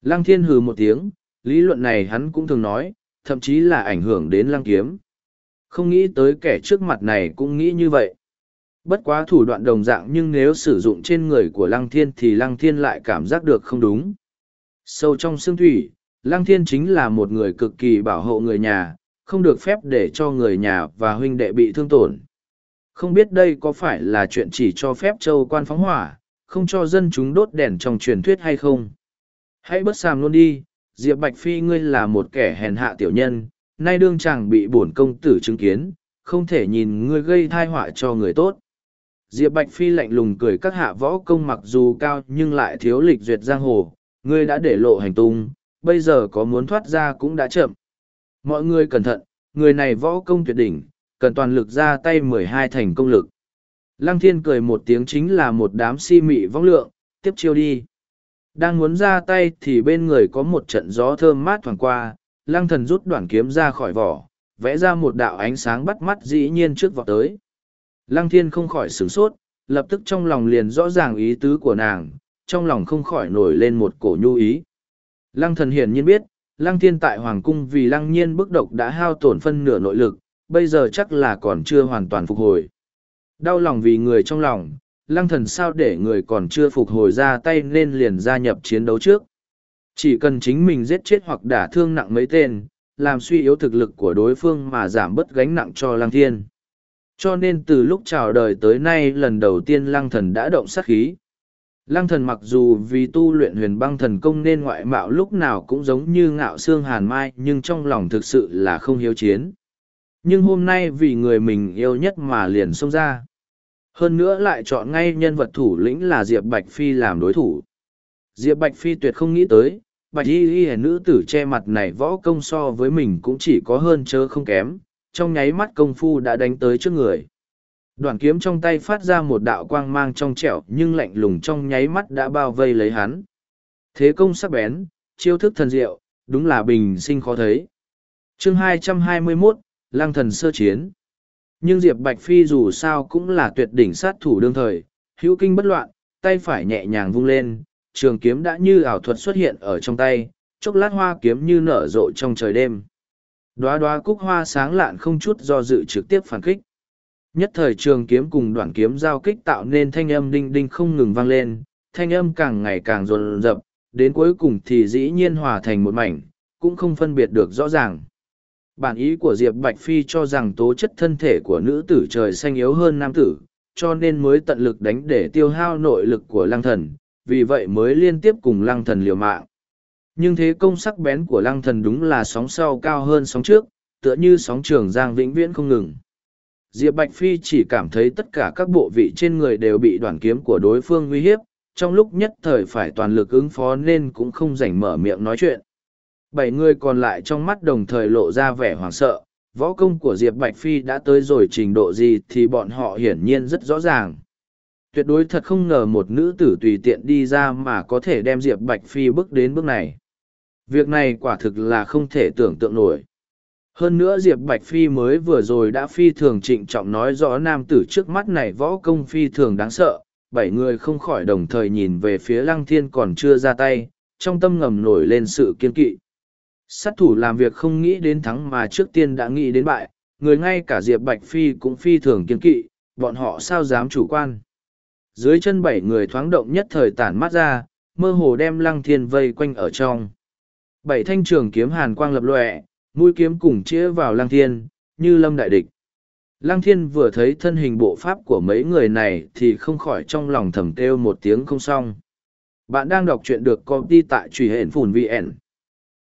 Lăng thiên hừ một tiếng, lý luận này hắn cũng thường nói, thậm chí là ảnh hưởng đến lăng kiếm. Không nghĩ tới kẻ trước mặt này cũng nghĩ như vậy. Bất quá thủ đoạn đồng dạng nhưng nếu sử dụng trên người của lăng thiên thì lăng thiên lại cảm giác được không đúng. Sâu trong xương thủy, lăng thiên chính là một người cực kỳ bảo hộ người nhà, không được phép để cho người nhà và huynh đệ bị thương tổn. Không biết đây có phải là chuyện chỉ cho phép châu quan phóng hỏa, không cho dân chúng đốt đèn trong truyền thuyết hay không? Hãy bất sàm luôn đi, Diệp Bạch Phi ngươi là một kẻ hèn hạ tiểu nhân, nay đương chàng bị bổn công tử chứng kiến, không thể nhìn ngươi gây thai họa cho người tốt. Diệp Bạch Phi lạnh lùng cười các hạ võ công mặc dù cao nhưng lại thiếu lịch duyệt giang hồ, ngươi đã để lộ hành tung, bây giờ có muốn thoát ra cũng đã chậm. Mọi người cẩn thận, người này võ công tuyệt đỉnh, cần toàn lực ra tay mười hai thành công lực. Lăng thiên cười một tiếng chính là một đám si mị vong lượng, tiếp chiêu đi. Đang muốn ra tay thì bên người có một trận gió thơm mát thoảng qua, lăng thần rút đoạn kiếm ra khỏi vỏ, vẽ ra một đạo ánh sáng bắt mắt dĩ nhiên trước vọt tới. Lăng thiên không khỏi sửng sốt, lập tức trong lòng liền rõ ràng ý tứ của nàng, trong lòng không khỏi nổi lên một cổ nhu ý. Lăng thần hiển nhiên biết, lăng thiên tại hoàng cung vì lăng nhiên bức độc đã hao tổn phân nửa nội lực, bây giờ chắc là còn chưa hoàn toàn phục hồi. Đau lòng vì người trong lòng, lăng thần sao để người còn chưa phục hồi ra tay nên liền gia nhập chiến đấu trước. Chỉ cần chính mình giết chết hoặc đả thương nặng mấy tên, làm suy yếu thực lực của đối phương mà giảm bớt gánh nặng cho lăng thiên. Cho nên từ lúc chào đời tới nay lần đầu tiên lăng thần đã động sát khí. Lăng thần mặc dù vì tu luyện huyền băng thần công nên ngoại mạo lúc nào cũng giống như ngạo xương hàn mai nhưng trong lòng thực sự là không hiếu chiến. Nhưng hôm nay vì người mình yêu nhất mà liền xông ra. Hơn nữa lại chọn ngay nhân vật thủ lĩnh là Diệp Bạch Phi làm đối thủ. Diệp Bạch Phi tuyệt không nghĩ tới, Bạch Y Y nữ tử che mặt này võ công so với mình cũng chỉ có hơn chớ không kém, trong nháy mắt công phu đã đánh tới trước người. Đoạn kiếm trong tay phát ra một đạo quang mang trong trẻo nhưng lạnh lùng trong nháy mắt đã bao vây lấy hắn. Thế công sắc bén, chiêu thức thần diệu, đúng là bình sinh khó thấy. chương 221, Lang thần sơ chiến. Nhưng Diệp Bạch Phi dù sao cũng là tuyệt đỉnh sát thủ đương thời, hữu kinh bất loạn, tay phải nhẹ nhàng vung lên, trường kiếm đã như ảo thuật xuất hiện ở trong tay, chốc lát hoa kiếm như nở rộ trong trời đêm. Đóa đóa cúc hoa sáng lạn không chút do dự trực tiếp phản kích. Nhất thời trường kiếm cùng đoạn kiếm giao kích tạo nên thanh âm đinh đinh không ngừng vang lên, thanh âm càng ngày càng rồn rập, đến cuối cùng thì dĩ nhiên hòa thành một mảnh, cũng không phân biệt được rõ ràng. Bản ý của Diệp Bạch Phi cho rằng tố chất thân thể của nữ tử trời xanh yếu hơn nam tử, cho nên mới tận lực đánh để tiêu hao nội lực của lăng thần, vì vậy mới liên tiếp cùng lăng thần liều mạng. Nhưng thế công sắc bén của lăng thần đúng là sóng sau cao hơn sóng trước, tựa như sóng trường giang vĩnh viễn không ngừng. Diệp Bạch Phi chỉ cảm thấy tất cả các bộ vị trên người đều bị đoàn kiếm của đối phương uy hiếp, trong lúc nhất thời phải toàn lực ứng phó nên cũng không rảnh mở miệng nói chuyện. Bảy người còn lại trong mắt đồng thời lộ ra vẻ hoảng sợ, võ công của Diệp Bạch Phi đã tới rồi trình độ gì thì bọn họ hiển nhiên rất rõ ràng. Tuyệt đối thật không ngờ một nữ tử tùy tiện đi ra mà có thể đem Diệp Bạch Phi bước đến bước này. Việc này quả thực là không thể tưởng tượng nổi. Hơn nữa Diệp Bạch Phi mới vừa rồi đã phi thường trịnh trọng nói rõ nam tử trước mắt này võ công phi thường đáng sợ, bảy người không khỏi đồng thời nhìn về phía lăng thiên còn chưa ra tay, trong tâm ngầm nổi lên sự kiên kỵ. Sát thủ làm việc không nghĩ đến thắng mà trước tiên đã nghĩ đến bại, người ngay cả Diệp Bạch Phi cũng phi thường kiên kỵ, bọn họ sao dám chủ quan. Dưới chân bảy người thoáng động nhất thời tản mắt ra, mơ hồ đem lăng thiên vây quanh ở trong. Bảy thanh trường kiếm hàn quang lập lòe, mũi kiếm cùng chĩa vào lăng thiên, như lâm đại địch. Lăng thiên vừa thấy thân hình bộ pháp của mấy người này thì không khỏi trong lòng thầm kêu một tiếng không xong. Bạn đang đọc truyện được công ty tại truy hển phùn VN.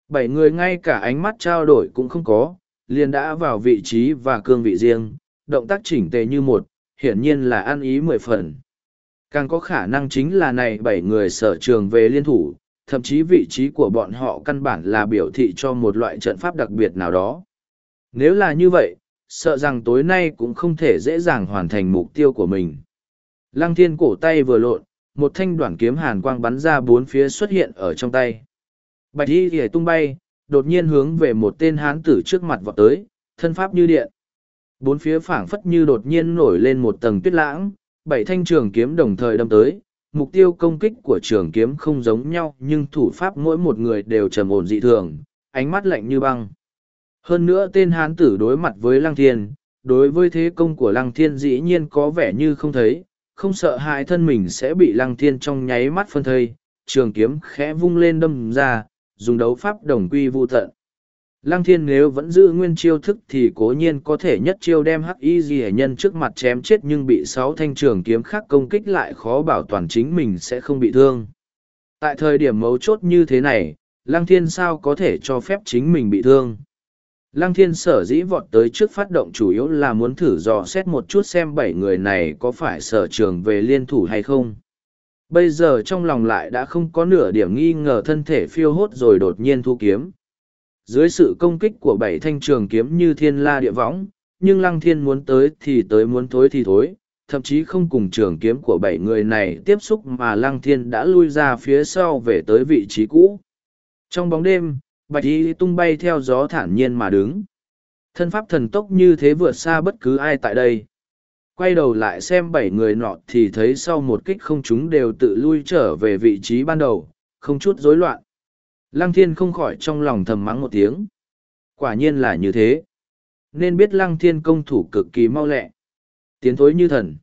Bảy người ngay cả ánh mắt trao đổi cũng không có, liền đã vào vị trí và cương vị riêng, động tác chỉnh tề như một, hiển nhiên là ăn ý mười phần. Càng có khả năng chính là này bảy người sở trường về liên thủ, thậm chí vị trí của bọn họ căn bản là biểu thị cho một loại trận pháp đặc biệt nào đó. Nếu là như vậy, sợ rằng tối nay cũng không thể dễ dàng hoàn thành mục tiêu của mình. Lăng thiên cổ tay vừa lộn, một thanh đoạn kiếm hàn quang bắn ra bốn phía xuất hiện ở trong tay. Bạch y ghề tung bay, đột nhiên hướng về một tên hán tử trước mặt vọt tới, thân pháp như điện. bốn phía phảng phất như đột nhiên nổi lên một tầng tuyết lãng, bảy thanh trường kiếm đồng thời đâm tới, mục tiêu công kích của trường kiếm không giống nhau nhưng thủ pháp mỗi một người đều trầm ổn dị thường, ánh mắt lạnh như băng. Hơn nữa tên hán tử đối mặt với lăng thiên, đối với thế công của lăng thiên dĩ nhiên có vẻ như không thấy, không sợ hại thân mình sẽ bị lăng thiên trong nháy mắt phân thây, trường kiếm khẽ vung lên đâm ra, dùng đấu pháp đồng quy vô tận. Lăng thiên nếu vẫn giữ nguyên chiêu thức thì cố nhiên có thể nhất chiêu đem hắc y gì nhân trước mặt chém chết nhưng bị sáu thanh trường kiếm khác công kích lại khó bảo toàn chính mình sẽ không bị thương. Tại thời điểm mấu chốt như thế này, lăng thiên sao có thể cho phép chính mình bị thương. Lăng thiên sở dĩ vọt tới trước phát động chủ yếu là muốn thử dò xét một chút xem bảy người này có phải sở trường về liên thủ hay không. Bây giờ trong lòng lại đã không có nửa điểm nghi ngờ thân thể phiêu hốt rồi đột nhiên thu kiếm. Dưới sự công kích của bảy thanh trường kiếm như thiên la địa võng, nhưng lăng thiên muốn tới thì tới muốn thối thì thối, thậm chí không cùng trường kiếm của bảy người này tiếp xúc mà lăng thiên đã lui ra phía sau về tới vị trí cũ. Trong bóng đêm, bạch y tung bay theo gió thản nhiên mà đứng. Thân pháp thần tốc như thế vượt xa bất cứ ai tại đây. Quay đầu lại xem bảy người nọ thì thấy sau một kích không chúng đều tự lui trở về vị trí ban đầu, không chút rối loạn. Lăng thiên không khỏi trong lòng thầm mắng một tiếng. Quả nhiên là như thế. Nên biết lăng thiên công thủ cực kỳ mau lẹ. Tiến thối như thần.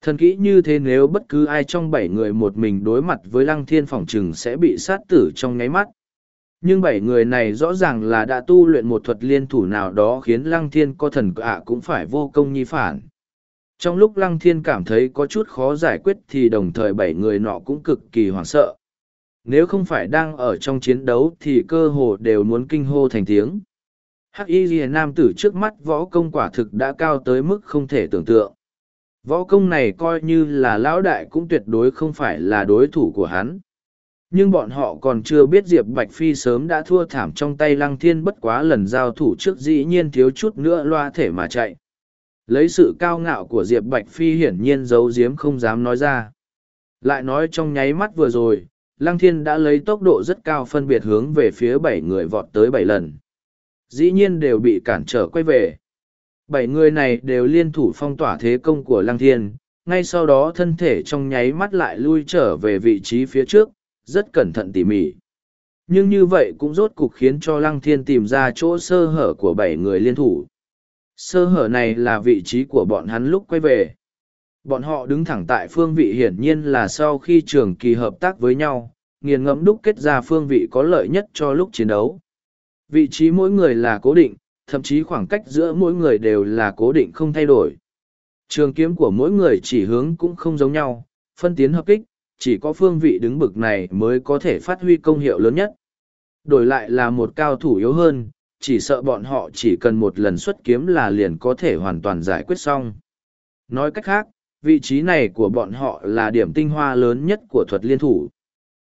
Thần kỹ như thế nếu bất cứ ai trong bảy người một mình đối mặt với lăng thiên phỏng chừng sẽ bị sát tử trong nháy mắt. Nhưng bảy người này rõ ràng là đã tu luyện một thuật liên thủ nào đó khiến lăng thiên có thần ạ cũng phải vô công nhi phản. Trong lúc lăng thiên cảm thấy có chút khó giải quyết thì đồng thời bảy người nọ cũng cực kỳ hoảng sợ. Nếu không phải đang ở trong chiến đấu thì cơ hồ đều muốn kinh hô thành tiếng. Hắc y ghi nam tử trước mắt võ công quả thực đã cao tới mức không thể tưởng tượng. Võ công này coi như là lão đại cũng tuyệt đối không phải là đối thủ của hắn. Nhưng bọn họ còn chưa biết diệp bạch phi sớm đã thua thảm trong tay lăng thiên bất quá lần giao thủ trước dĩ nhiên thiếu chút nữa loa thể mà chạy lấy sự cao ngạo của diệp bạch phi hiển nhiên giấu giếm không dám nói ra lại nói trong nháy mắt vừa rồi Lăng Thiên đã lấy tốc độ rất cao phân biệt hướng về phía bảy người vọt tới bảy lần. Dĩ nhiên đều bị cản trở quay về. Bảy người này đều liên thủ phong tỏa thế công của Lăng Thiên, ngay sau đó thân thể trong nháy mắt lại lui trở về vị trí phía trước, rất cẩn thận tỉ mỉ. Nhưng như vậy cũng rốt cục khiến cho Lăng Thiên tìm ra chỗ sơ hở của bảy người liên thủ. Sơ hở này là vị trí của bọn hắn lúc quay về. Bọn họ đứng thẳng tại phương vị hiển nhiên là sau khi trường kỳ hợp tác với nhau, nghiền ngẫm đúc kết ra phương vị có lợi nhất cho lúc chiến đấu. Vị trí mỗi người là cố định, thậm chí khoảng cách giữa mỗi người đều là cố định không thay đổi. Trường kiếm của mỗi người chỉ hướng cũng không giống nhau, phân tiến hợp kích, chỉ có phương vị đứng bực này mới có thể phát huy công hiệu lớn nhất. Đổi lại là một cao thủ yếu hơn, chỉ sợ bọn họ chỉ cần một lần xuất kiếm là liền có thể hoàn toàn giải quyết xong. Nói cách khác, vị trí này của bọn họ là điểm tinh hoa lớn nhất của thuật liên thủ.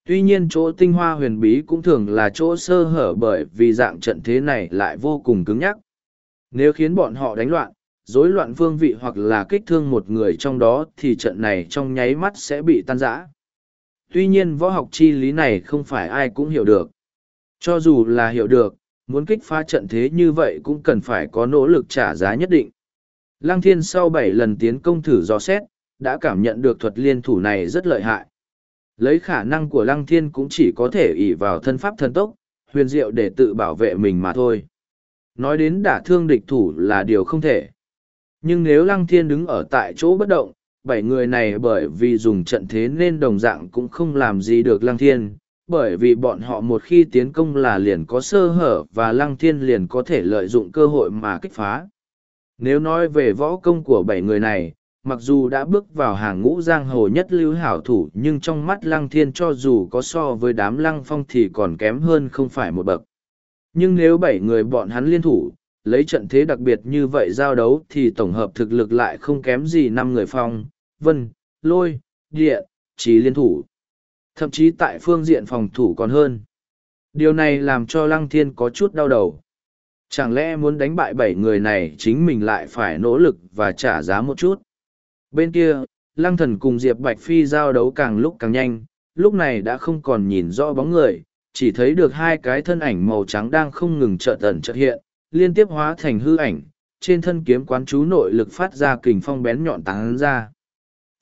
Tuy nhiên chỗ tinh hoa huyền bí cũng thường là chỗ sơ hở bởi vì dạng trận thế này lại vô cùng cứng nhắc. Nếu khiến bọn họ đánh loạn, rối loạn phương vị hoặc là kích thương một người trong đó thì trận này trong nháy mắt sẽ bị tan rã. Tuy nhiên võ học chi lý này không phải ai cũng hiểu được. Cho dù là hiểu được, muốn kích phá trận thế như vậy cũng cần phải có nỗ lực trả giá nhất định. Lăng thiên sau bảy lần tiến công thử dò xét, đã cảm nhận được thuật liên thủ này rất lợi hại. Lấy khả năng của lăng thiên cũng chỉ có thể ỷ vào thân pháp thần tốc, huyền diệu để tự bảo vệ mình mà thôi. Nói đến đả thương địch thủ là điều không thể. Nhưng nếu lăng thiên đứng ở tại chỗ bất động, bảy người này bởi vì dùng trận thế nên đồng dạng cũng không làm gì được lăng thiên, bởi vì bọn họ một khi tiến công là liền có sơ hở và lăng thiên liền có thể lợi dụng cơ hội mà kích phá. Nếu nói về võ công của bảy người này, mặc dù đã bước vào hàng ngũ giang hồ nhất lưu hảo thủ nhưng trong mắt lăng thiên cho dù có so với đám lăng phong thì còn kém hơn không phải một bậc. Nhưng nếu bảy người bọn hắn liên thủ, lấy trận thế đặc biệt như vậy giao đấu thì tổng hợp thực lực lại không kém gì năm người phong, vân, lôi, địa, trí liên thủ. Thậm chí tại phương diện phòng thủ còn hơn. Điều này làm cho lăng thiên có chút đau đầu. Chẳng lẽ muốn đánh bại bảy người này chính mình lại phải nỗ lực và trả giá một chút? Bên kia, lăng thần cùng Diệp Bạch Phi giao đấu càng lúc càng nhanh, lúc này đã không còn nhìn rõ bóng người, chỉ thấy được hai cái thân ảnh màu trắng đang không ngừng trợ tẩn trợ hiện, liên tiếp hóa thành hư ảnh, trên thân kiếm quán chú nội lực phát ra kình phong bén nhọn tán ra.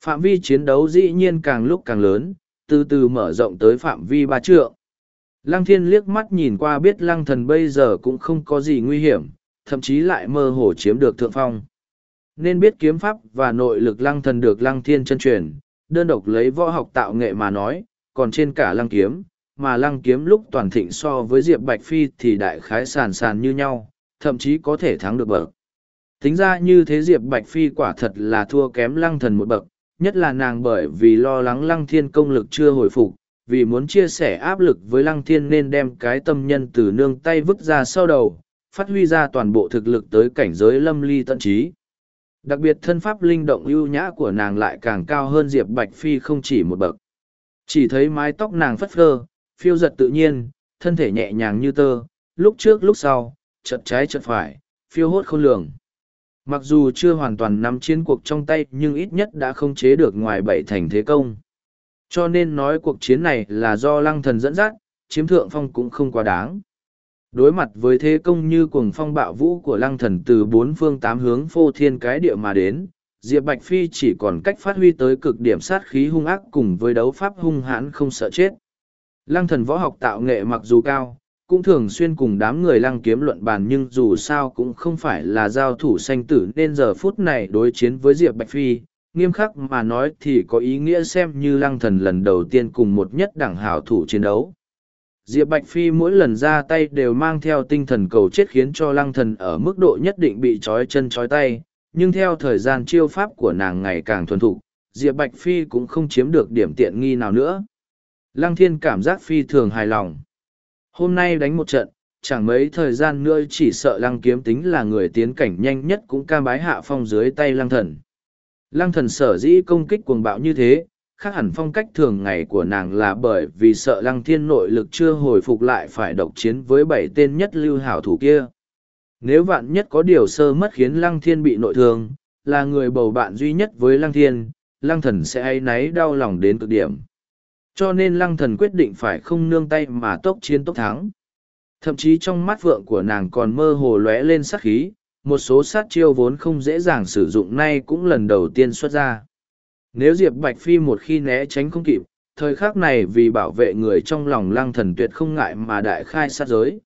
Phạm vi chiến đấu dĩ nhiên càng lúc càng lớn, từ từ mở rộng tới phạm vi ba trượng. Lăng thiên liếc mắt nhìn qua biết lăng thần bây giờ cũng không có gì nguy hiểm, thậm chí lại mơ hồ chiếm được thượng phong. Nên biết kiếm pháp và nội lực lăng thần được lăng thiên chân truyền, đơn độc lấy võ học tạo nghệ mà nói, còn trên cả lăng kiếm, mà lăng kiếm lúc toàn thịnh so với Diệp Bạch Phi thì đại khái sàn sàn như nhau, thậm chí có thể thắng được bậc. Tính ra như thế Diệp Bạch Phi quả thật là thua kém lăng thần một bậc, nhất là nàng bởi vì lo lắng lăng thiên công lực chưa hồi phục, vì muốn chia sẻ áp lực với lăng thiên nên đem cái tâm nhân từ nương tay vứt ra sau đầu, phát huy ra toàn bộ thực lực tới cảnh giới lâm ly tận trí. Đặc biệt thân pháp linh động ưu nhã của nàng lại càng cao hơn Diệp Bạch Phi không chỉ một bậc. Chỉ thấy mái tóc nàng phất phơ, phiêu giật tự nhiên, thân thể nhẹ nhàng như tơ, lúc trước lúc sau, chật trái chật phải, phiêu hốt khôn lường. Mặc dù chưa hoàn toàn nắm chiến cuộc trong tay nhưng ít nhất đã không chế được ngoài bảy thành thế công. Cho nên nói cuộc chiến này là do lăng thần dẫn dắt, chiếm thượng phong cũng không quá đáng. Đối mặt với thế công như cuồng phong bạo vũ của lăng thần từ bốn phương tám hướng phô thiên cái địa mà đến, Diệp Bạch Phi chỉ còn cách phát huy tới cực điểm sát khí hung ác cùng với đấu pháp hung hãn không sợ chết. Lăng thần võ học tạo nghệ mặc dù cao, cũng thường xuyên cùng đám người lăng kiếm luận bàn nhưng dù sao cũng không phải là giao thủ sanh tử nên giờ phút này đối chiến với Diệp Bạch Phi, nghiêm khắc mà nói thì có ý nghĩa xem như lăng thần lần đầu tiên cùng một nhất đẳng hảo thủ chiến đấu. Diệp Bạch Phi mỗi lần ra tay đều mang theo tinh thần cầu chết khiến cho lăng thần ở mức độ nhất định bị trói chân trói tay, nhưng theo thời gian chiêu pháp của nàng ngày càng thuần thục, Diệp Bạch Phi cũng không chiếm được điểm tiện nghi nào nữa. Lăng thiên cảm giác phi thường hài lòng. Hôm nay đánh một trận, chẳng mấy thời gian nữa chỉ sợ lăng kiếm tính là người tiến cảnh nhanh nhất cũng cam bái hạ phong dưới tay lăng thần. Lăng thần sở dĩ công kích cuồng bạo như thế, khác hẳn phong cách thường ngày của nàng là bởi vì sợ lăng thiên nội lực chưa hồi phục lại phải độc chiến với bảy tên nhất lưu hảo thủ kia. Nếu vạn nhất có điều sơ mất khiến lăng thiên bị nội thương, là người bầu bạn duy nhất với lăng thiên, lăng thần sẽ hay náy đau lòng đến cực điểm. Cho nên lăng thần quyết định phải không nương tay mà tốc chiến tốc thắng. Thậm chí trong mắt vượng của nàng còn mơ hồ lóe lên sát khí, một số sát chiêu vốn không dễ dàng sử dụng nay cũng lần đầu tiên xuất ra. Nếu Diệp Bạch Phi một khi né tránh không kịp, thời khắc này vì bảo vệ người trong lòng lăng thần tuyệt không ngại mà đại khai sát giới.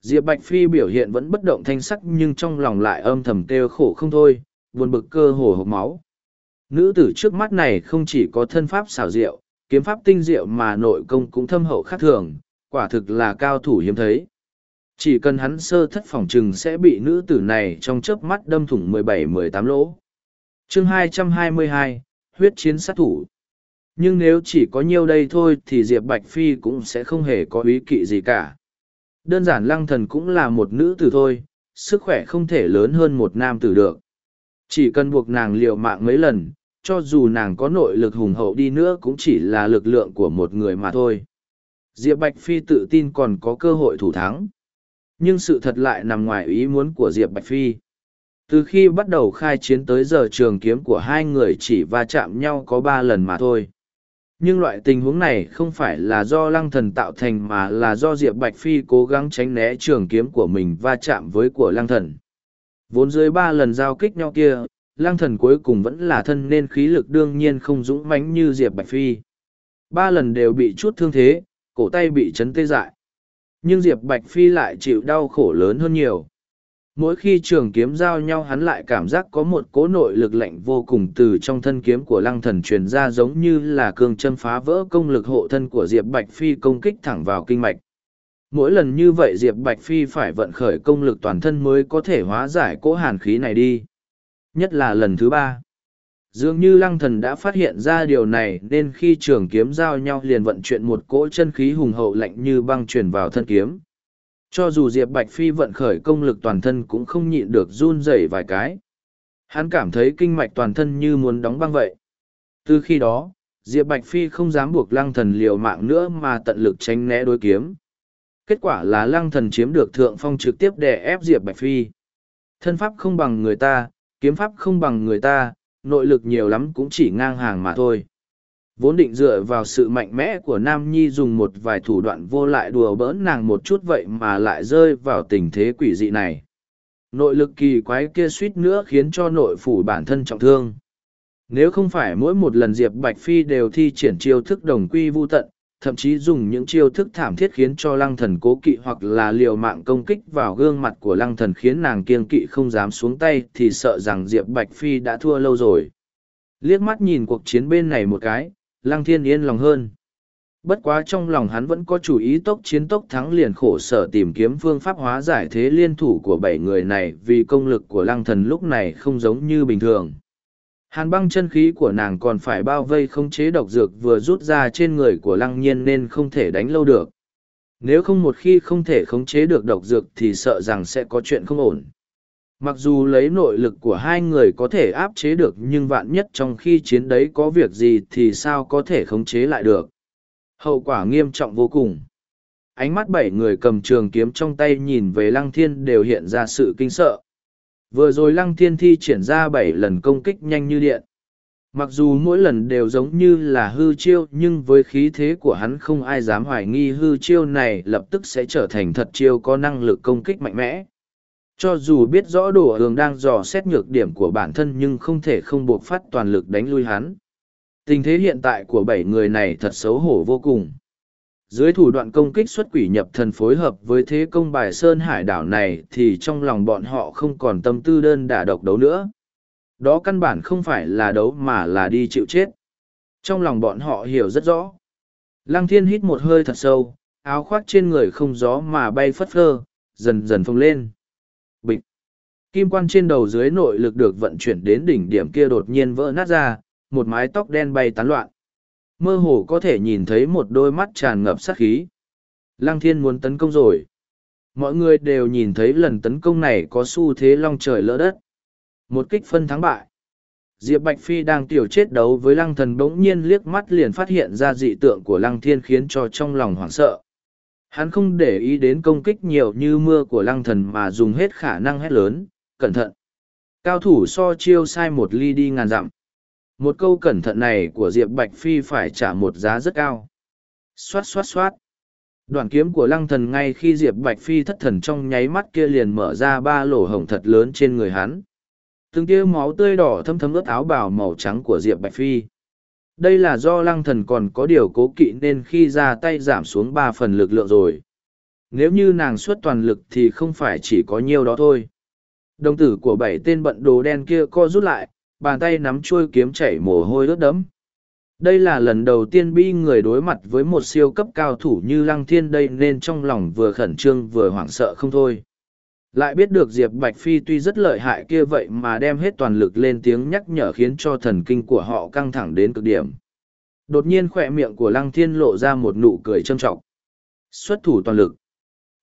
Diệp Bạch Phi biểu hiện vẫn bất động thanh sắc nhưng trong lòng lại âm thầm kêu khổ không thôi, buồn bực cơ hồ hộp máu. Nữ tử trước mắt này không chỉ có thân pháp xảo diệu, kiếm pháp tinh diệu mà nội công cũng thâm hậu khác thường, quả thực là cao thủ hiếm thấy. Chỉ cần hắn sơ thất phòng trừng sẽ bị nữ tử này trong chớp mắt đâm thủng 17-18 lỗ. chương 222, huyết chiến sát thủ. Nhưng nếu chỉ có nhiêu đây thôi thì Diệp Bạch Phi cũng sẽ không hề có ý kỵ gì cả. Đơn giản lăng thần cũng là một nữ tử thôi, sức khỏe không thể lớn hơn một nam tử được. Chỉ cần buộc nàng liều mạng mấy lần, cho dù nàng có nội lực hùng hậu đi nữa cũng chỉ là lực lượng của một người mà thôi. Diệp Bạch Phi tự tin còn có cơ hội thủ thắng. Nhưng sự thật lại nằm ngoài ý muốn của Diệp Bạch Phi. Từ khi bắt đầu khai chiến tới giờ trường kiếm của hai người chỉ va chạm nhau có ba lần mà thôi. Nhưng loại tình huống này không phải là do lăng thần tạo thành mà là do Diệp Bạch Phi cố gắng tránh né trường kiếm của mình va chạm với của lăng thần. Vốn dưới ba lần giao kích nhau kia, Lang thần cuối cùng vẫn là thân nên khí lực đương nhiên không dũng mãnh như Diệp Bạch Phi. Ba lần đều bị chút thương thế, cổ tay bị chấn tê dại. Nhưng Diệp Bạch Phi lại chịu đau khổ lớn hơn nhiều. Mỗi khi trường kiếm giao nhau hắn lại cảm giác có một cố nội lực lạnh vô cùng từ trong thân kiếm của lăng thần truyền ra giống như là cương châm phá vỡ công lực hộ thân của Diệp Bạch Phi công kích thẳng vào kinh mạch. Mỗi lần như vậy Diệp Bạch Phi phải vận khởi công lực toàn thân mới có thể hóa giải cỗ hàn khí này đi nhất là lần thứ ba. Dường như lăng thần đã phát hiện ra điều này nên khi trường kiếm giao nhau liền vận chuyển một cỗ chân khí hùng hậu lạnh như băng truyền vào thân kiếm. Cho dù diệp bạch phi vận khởi công lực toàn thân cũng không nhịn được run rẩy vài cái. Hắn cảm thấy kinh mạch toàn thân như muốn đóng băng vậy. Từ khi đó, diệp bạch phi không dám buộc lăng thần liều mạng nữa mà tận lực tránh né đối kiếm. Kết quả là lăng thần chiếm được thượng phong trực tiếp đè ép diệp bạch phi. Thân pháp không bằng người ta kiếm pháp không bằng người ta, nội lực nhiều lắm cũng chỉ ngang hàng mà thôi. Vốn định dựa vào sự mạnh mẽ của Nam Nhi dùng một vài thủ đoạn vô lại đùa bỡn nàng một chút vậy mà lại rơi vào tình thế quỷ dị này. nội lực kỳ quái kia suýt nữa khiến cho nội phủ bản thân trọng thương. Nếu không phải mỗi một lần Diệp Bạch Phi đều thi triển chiêu thức đồng quy vu tận, thậm chí dùng những chiêu thức thảm thiết khiến cho lăng thần cố kỵ hoặc là liều mạng công kích vào gương mặt của lăng thần khiến nàng kiêng kỵ không dám xuống tay thì sợ rằng Diệp Bạch Phi đã thua lâu rồi. Liếc mắt nhìn cuộc chiến bên này một cái, lăng thiên yên lòng hơn. Bất quá trong lòng hắn vẫn có chủ ý tốc chiến tốc thắng liền khổ sở tìm kiếm phương pháp hóa giải thế liên thủ của bảy người này vì công lực của lăng thần lúc này không giống như bình thường. Hàn băng chân khí của nàng còn phải bao vây không chế độc dược vừa rút ra trên người của lăng nhiên nên không thể đánh lâu được. Nếu không một khi không thể khống chế được độc dược thì sợ rằng sẽ có chuyện không ổn. Mặc dù lấy nội lực của hai người có thể áp chế được nhưng vạn nhất trong khi chiến đấy có việc gì thì sao có thể khống chế lại được. Hậu quả nghiêm trọng vô cùng. Ánh mắt bảy người cầm trường kiếm trong tay nhìn về lăng thiên đều hiện ra sự kinh sợ. Vừa rồi lăng thiên thi triển ra bảy lần công kích nhanh như điện. Mặc dù mỗi lần đều giống như là hư chiêu, nhưng với khí thế của hắn không ai dám hoài nghi hư chiêu này lập tức sẽ trở thành thật chiêu có năng lực công kích mạnh mẽ. Cho dù biết rõ đồ hường đang dò xét nhược điểm của bản thân nhưng không thể không buộc phát toàn lực đánh lui hắn. Tình thế hiện tại của bảy người này thật xấu hổ vô cùng. Dưới thủ đoạn công kích xuất quỷ nhập thần phối hợp với thế công bài Sơn Hải đảo này thì trong lòng bọn họ không còn tâm tư đơn đả độc đấu nữa. Đó căn bản không phải là đấu mà là đi chịu chết. Trong lòng bọn họ hiểu rất rõ. Lăng thiên hít một hơi thật sâu, áo khoác trên người không gió mà bay phất phơ, dần dần phồng lên. Bịch! Kim quan trên đầu dưới nội lực được vận chuyển đến đỉnh điểm kia đột nhiên vỡ nát ra, một mái tóc đen bay tán loạn. Mơ hồ có thể nhìn thấy một đôi mắt tràn ngập sát khí. Lăng thiên muốn tấn công rồi. Mọi người đều nhìn thấy lần tấn công này có xu thế long trời lỡ đất. Một kích phân thắng bại. Diệp Bạch Phi đang tiểu chết đấu với lăng thần bỗng nhiên liếc mắt liền phát hiện ra dị tượng của lăng thiên khiến cho trong lòng hoảng sợ. Hắn không để ý đến công kích nhiều như mưa của lăng thần mà dùng hết khả năng hét lớn, cẩn thận. Cao thủ so chiêu sai một ly đi ngàn dặm. Một câu cẩn thận này của Diệp Bạch Phi phải trả một giá rất cao. Xoát xoát xoát. Đoạn kiếm của lăng thần ngay khi Diệp Bạch Phi thất thần trong nháy mắt kia liền mở ra ba lỗ hổng thật lớn trên người hắn. Từng tia máu tươi đỏ thâm thấm ướt áo bào màu trắng của Diệp Bạch Phi. Đây là do lăng thần còn có điều cố kỵ nên khi ra tay giảm xuống ba phần lực lượng rồi. Nếu như nàng xuất toàn lực thì không phải chỉ có nhiêu đó thôi. Đồng tử của bảy tên bận đồ đen kia co rút lại, bàn tay nắm chuôi kiếm chảy mồ hôi ướt đẫm. Đây là lần đầu tiên bi người đối mặt với một siêu cấp cao thủ như Lăng Thiên đây nên trong lòng vừa khẩn trương vừa hoảng sợ không thôi. Lại biết được Diệp Bạch Phi tuy rất lợi hại kia vậy mà đem hết toàn lực lên tiếng nhắc nhở khiến cho thần kinh của họ căng thẳng đến cực điểm. Đột nhiên khỏe miệng của Lăng Thiên lộ ra một nụ cười trâm trọng. Xuất thủ toàn lực.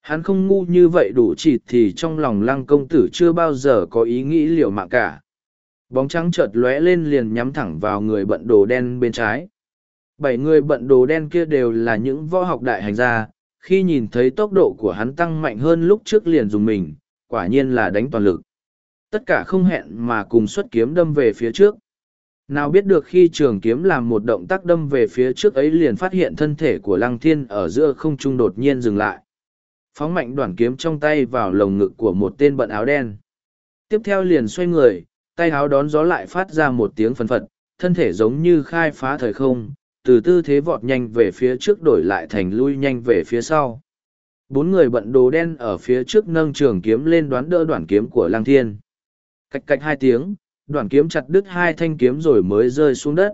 Hắn không ngu như vậy đủ chỉ thì trong lòng Lăng công tử chưa bao giờ có ý nghĩ liệu mạng cả bóng trắng chợt lóe lên liền nhắm thẳng vào người bận đồ đen bên trái. Bảy người bận đồ đen kia đều là những võ học đại hành gia, khi nhìn thấy tốc độ của hắn tăng mạnh hơn lúc trước liền dùng mình, quả nhiên là đánh toàn lực. Tất cả không hẹn mà cùng xuất kiếm đâm về phía trước. Nào biết được khi trường kiếm làm một động tác đâm về phía trước ấy liền phát hiện thân thể của lăng thiên ở giữa không trung đột nhiên dừng lại. Phóng mạnh đoạn kiếm trong tay vào lồng ngực của một tên bận áo đen. Tiếp theo liền xoay người tay háo đón gió lại phát ra một tiếng phân phật, thân thể giống như khai phá thời không, từ tư thế vọt nhanh về phía trước đổi lại thành lui nhanh về phía sau. Bốn người bận đồ đen ở phía trước nâng trường kiếm lên đoán đỡ đoạn kiếm của Lang Thiên. Cách cạch hai tiếng, đoạn kiếm chặt đứt hai thanh kiếm rồi mới rơi xuống đất.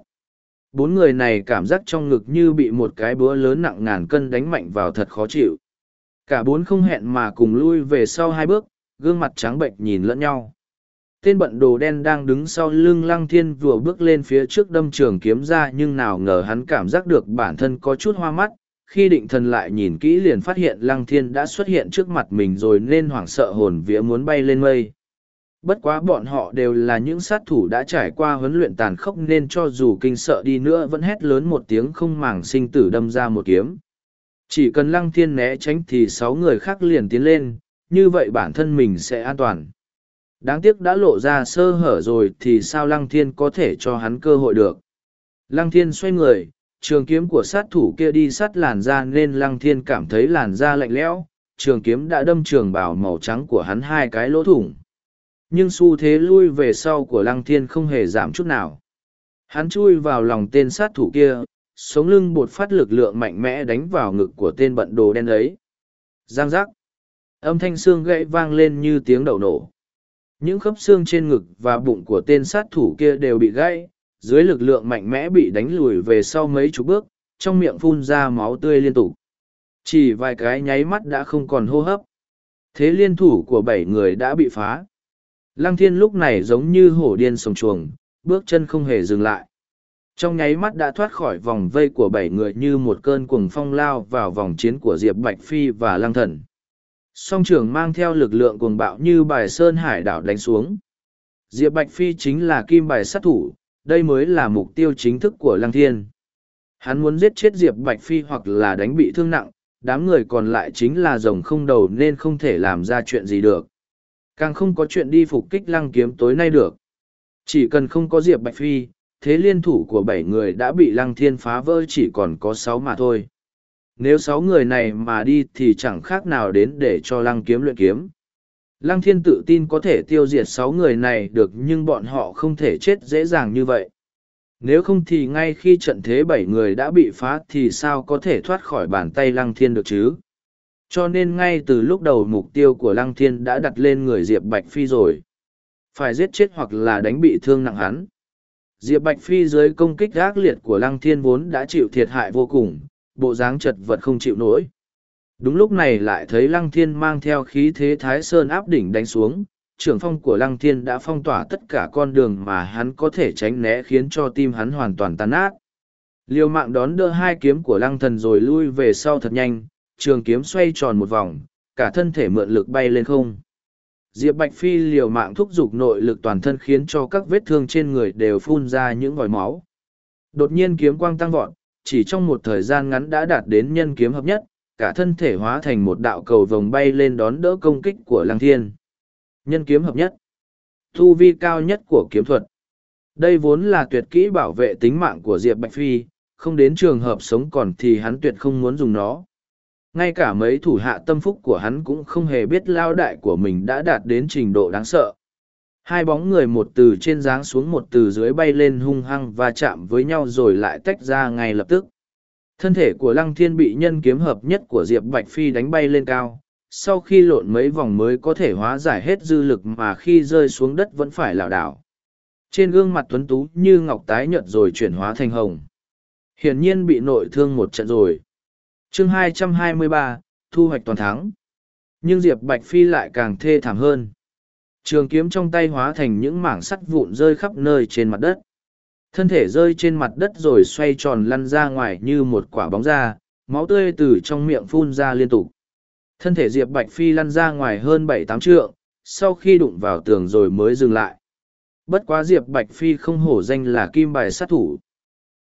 Bốn người này cảm giác trong ngực như bị một cái búa lớn nặng ngàn cân đánh mạnh vào thật khó chịu. Cả bốn không hẹn mà cùng lui về sau hai bước, gương mặt trắng bệnh nhìn lẫn nhau tên bận đồ đen đang đứng sau lưng lăng thiên vừa bước lên phía trước đâm trường kiếm ra, nhưng nào ngờ hắn cảm giác được bản thân có chút hoa mắt. Khi định thần lại nhìn kỹ liền phát hiện lăng thiên đã xuất hiện trước mặt mình rồi nên hoảng sợ hồn vía muốn bay lên mây. Bất quá bọn họ đều là những sát thủ đã trải qua huấn luyện tàn khốc nên cho dù kinh sợ đi nữa vẫn hét lớn một tiếng không màng sinh tử đâm ra một kiếm. Chỉ cần lăng thiên né tránh thì sáu người khác liền tiến lên, như vậy bản thân mình sẽ an toàn. Đáng tiếc đã lộ ra sơ hở rồi thì sao Lăng Thiên có thể cho hắn cơ hội được. Lăng Thiên xoay người, trường kiếm của sát thủ kia đi sát làn da nên Lăng Thiên cảm thấy làn da lạnh lẽo, trường kiếm đã đâm trường bảo màu trắng của hắn hai cái lỗ thủng. nhưng xu thế lui về sau của lăng thiên không hề giảm chút nào. Hắn chui vào lòng tên sát thủ kia sống lưng bột phát lực lượng mạnh mẽ đánh vào ngực của tên bận đồ đen ấy. Giang giác. Âm thanh xương gãy vang lên như tiếng đậu nổ những khớp xương trên ngực và bụng của tên sát thủ kia đều bị gãy, dưới lực lượng mạnh mẽ bị đánh lùi về sau mấy chục bước, trong miệng phun ra máu tươi liên tục. Chỉ vài cái nháy mắt đã không còn hô hấp. Thế liên thủ của bảy người đã bị phá. Lăng thiên lúc này giống như hổ điên sồng chuồng, bước chân không hề dừng lại. Trong nháy mắt đã thoát khỏi vòng vây của bảy người như một cơn cuồng phong lao vào vòng chiến của diệp bạch phi và lăng thần song trưởng mang theo lực lượng cuồng bạo như bài sơn hải đảo đánh xuống. Diệp bạch phi chính là kim bài sát thủ, đây mới là mục tiêu chính thức của lăng thiên. Hắn muốn giết chết diệp bạch phi hoặc là đánh bị thương nặng, đám người còn lại chính là rồng không đầu nên không thể làm ra chuyện gì được. Càng không có chuyện đi phục kích lăng kiếm tối nay được. Chỉ cần không có diệp bạch phi, thế liên thủ của bảy người đã bị lăng thiên phá vỡ chỉ còn có sáu mà thôi nếu sáu người này mà đi thì chẳng khác nào đến để cho lăng kiếm luyện kiếm. Lăng thiên tự tin có thể tiêu diệt sáu người này được nhưng bọn họ không thể chết dễ dàng như vậy. Nếu không thì ngay khi trận thế bảy người đã bị phá thì sao có thể thoát khỏi bàn tay lăng thiên được chứ? Cho nên ngay từ lúc đầu mục tiêu của lăng thiên đã đặt lên người diệp bạch phi rồi. Phải giết chết hoặc là đánh bị thương nặng hắn. Diệp bạch phi dưới công kích gác liệt của lăng thiên vốn đã chịu thiệt hại vô cùng bộ dáng chật vật không chịu nổi. Đúng lúc này lại thấy lăng thiên mang theo khí thế thái sơn áp đỉnh đánh xuống, trưởng phong của lăng thiên đã phong tỏa tất cả con đường mà hắn có thể tránh né khiến cho tim hắn hoàn toàn tan nát. Liều mạng đón đỡ hai kiếm của lăng thần rồi lui về sau thật nhanh, trường kiếm xoay tròn một vòng, cả thân thể mượn lực bay lên không. Diệp bạch phi liều mạng thúc giục nội lực toàn thân khiến cho các vết thương trên người đều phun ra những vòi máu. Đột nhiên kiếm quang tăng vọt chỉ trong một thời gian ngắn đã đạt đến nhân kiếm hợp nhất cả thân thể hóa thành một đạo cầu vồng bay lên đón đỡ công kích của lăng thiên Nhân kiếm hợp nhất. Thu vi cao nhất của kiếm thuật. Đây vốn là tuyệt kỹ bảo vệ tính mạng của Diệp Bạch Phi, không đến trường hợp sống còn thì hắn tuyệt không muốn dùng nó. Ngay cả mấy thủ hạ tâm phúc của hắn cũng không hề biết lao đại của mình đã đạt đến trình độ đáng sợ. Hai bóng người một từ trên dáng xuống một từ dưới bay lên hung hăng và chạm với nhau rồi lại tách ra ngay lập tức. Thân thể của Lăng Thiên bị nhân kiếm hợp nhất của Diệp Bạch Phi đánh bay lên cao, sau khi lộn mấy vòng mới có thể hóa giải hết dư lực mà khi rơi xuống đất vẫn phải lảo đảo. Trên gương mặt tuấn tú như ngọc tái nhợt rồi chuyển hóa thành hồng. Hiển nhiên bị nội thương một trận rồi. Chương 223, thu hoạch toàn thắng. Nhưng diệp bạch phi lại càng thê thảm hơn trường kiếm trong tay hóa thành những mảng sắt vụn rơi khắp nơi trên mặt đất thân thể rơi trên mặt đất rồi xoay tròn lăn ra ngoài như một quả bóng da máu tươi từ trong miệng phun ra liên tục Thân thể Diệp Bạch Phi lăn ra ngoài hơn bảy tám trượng, sau khi đụng vào tường rồi mới dừng lại. Bất quá Diệp Bạch Phi không hổ danh là kim bài sát thủ.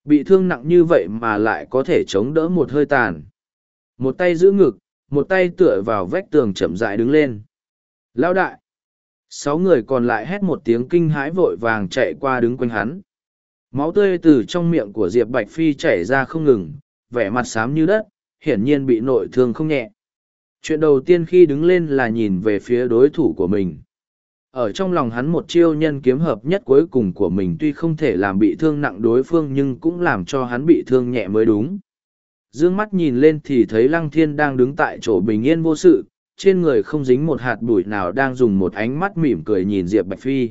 Bị thương nặng như vậy mà lại có thể chống đỡ một hơi tàn. Một tay giữ ngực, một tay tựa vào vách tường chậm rãi đứng lên. Lao đại! Sáu người còn lại hét một tiếng kinh hãi vội vàng chạy qua đứng quanh hắn. Máu tươi từ trong miệng của Diệp Bạch Phi chảy ra không ngừng, vẻ mặt xám như đất, hiển nhiên bị nội thương không nhẹ. Chuyện đầu tiên khi đứng lên là nhìn về phía đối thủ của mình. Ở trong lòng hắn một chiêu nhân kiếm hợp nhất cuối cùng của mình tuy không thể làm bị thương nặng đối phương nhưng cũng làm cho hắn bị thương nhẹ mới đúng. Dương mắt nhìn lên thì thấy Lăng Thiên đang đứng tại chỗ bình yên vô sự, trên người không dính một hạt bụi nào đang dùng một ánh mắt mỉm cười nhìn Diệp Bạch Phi.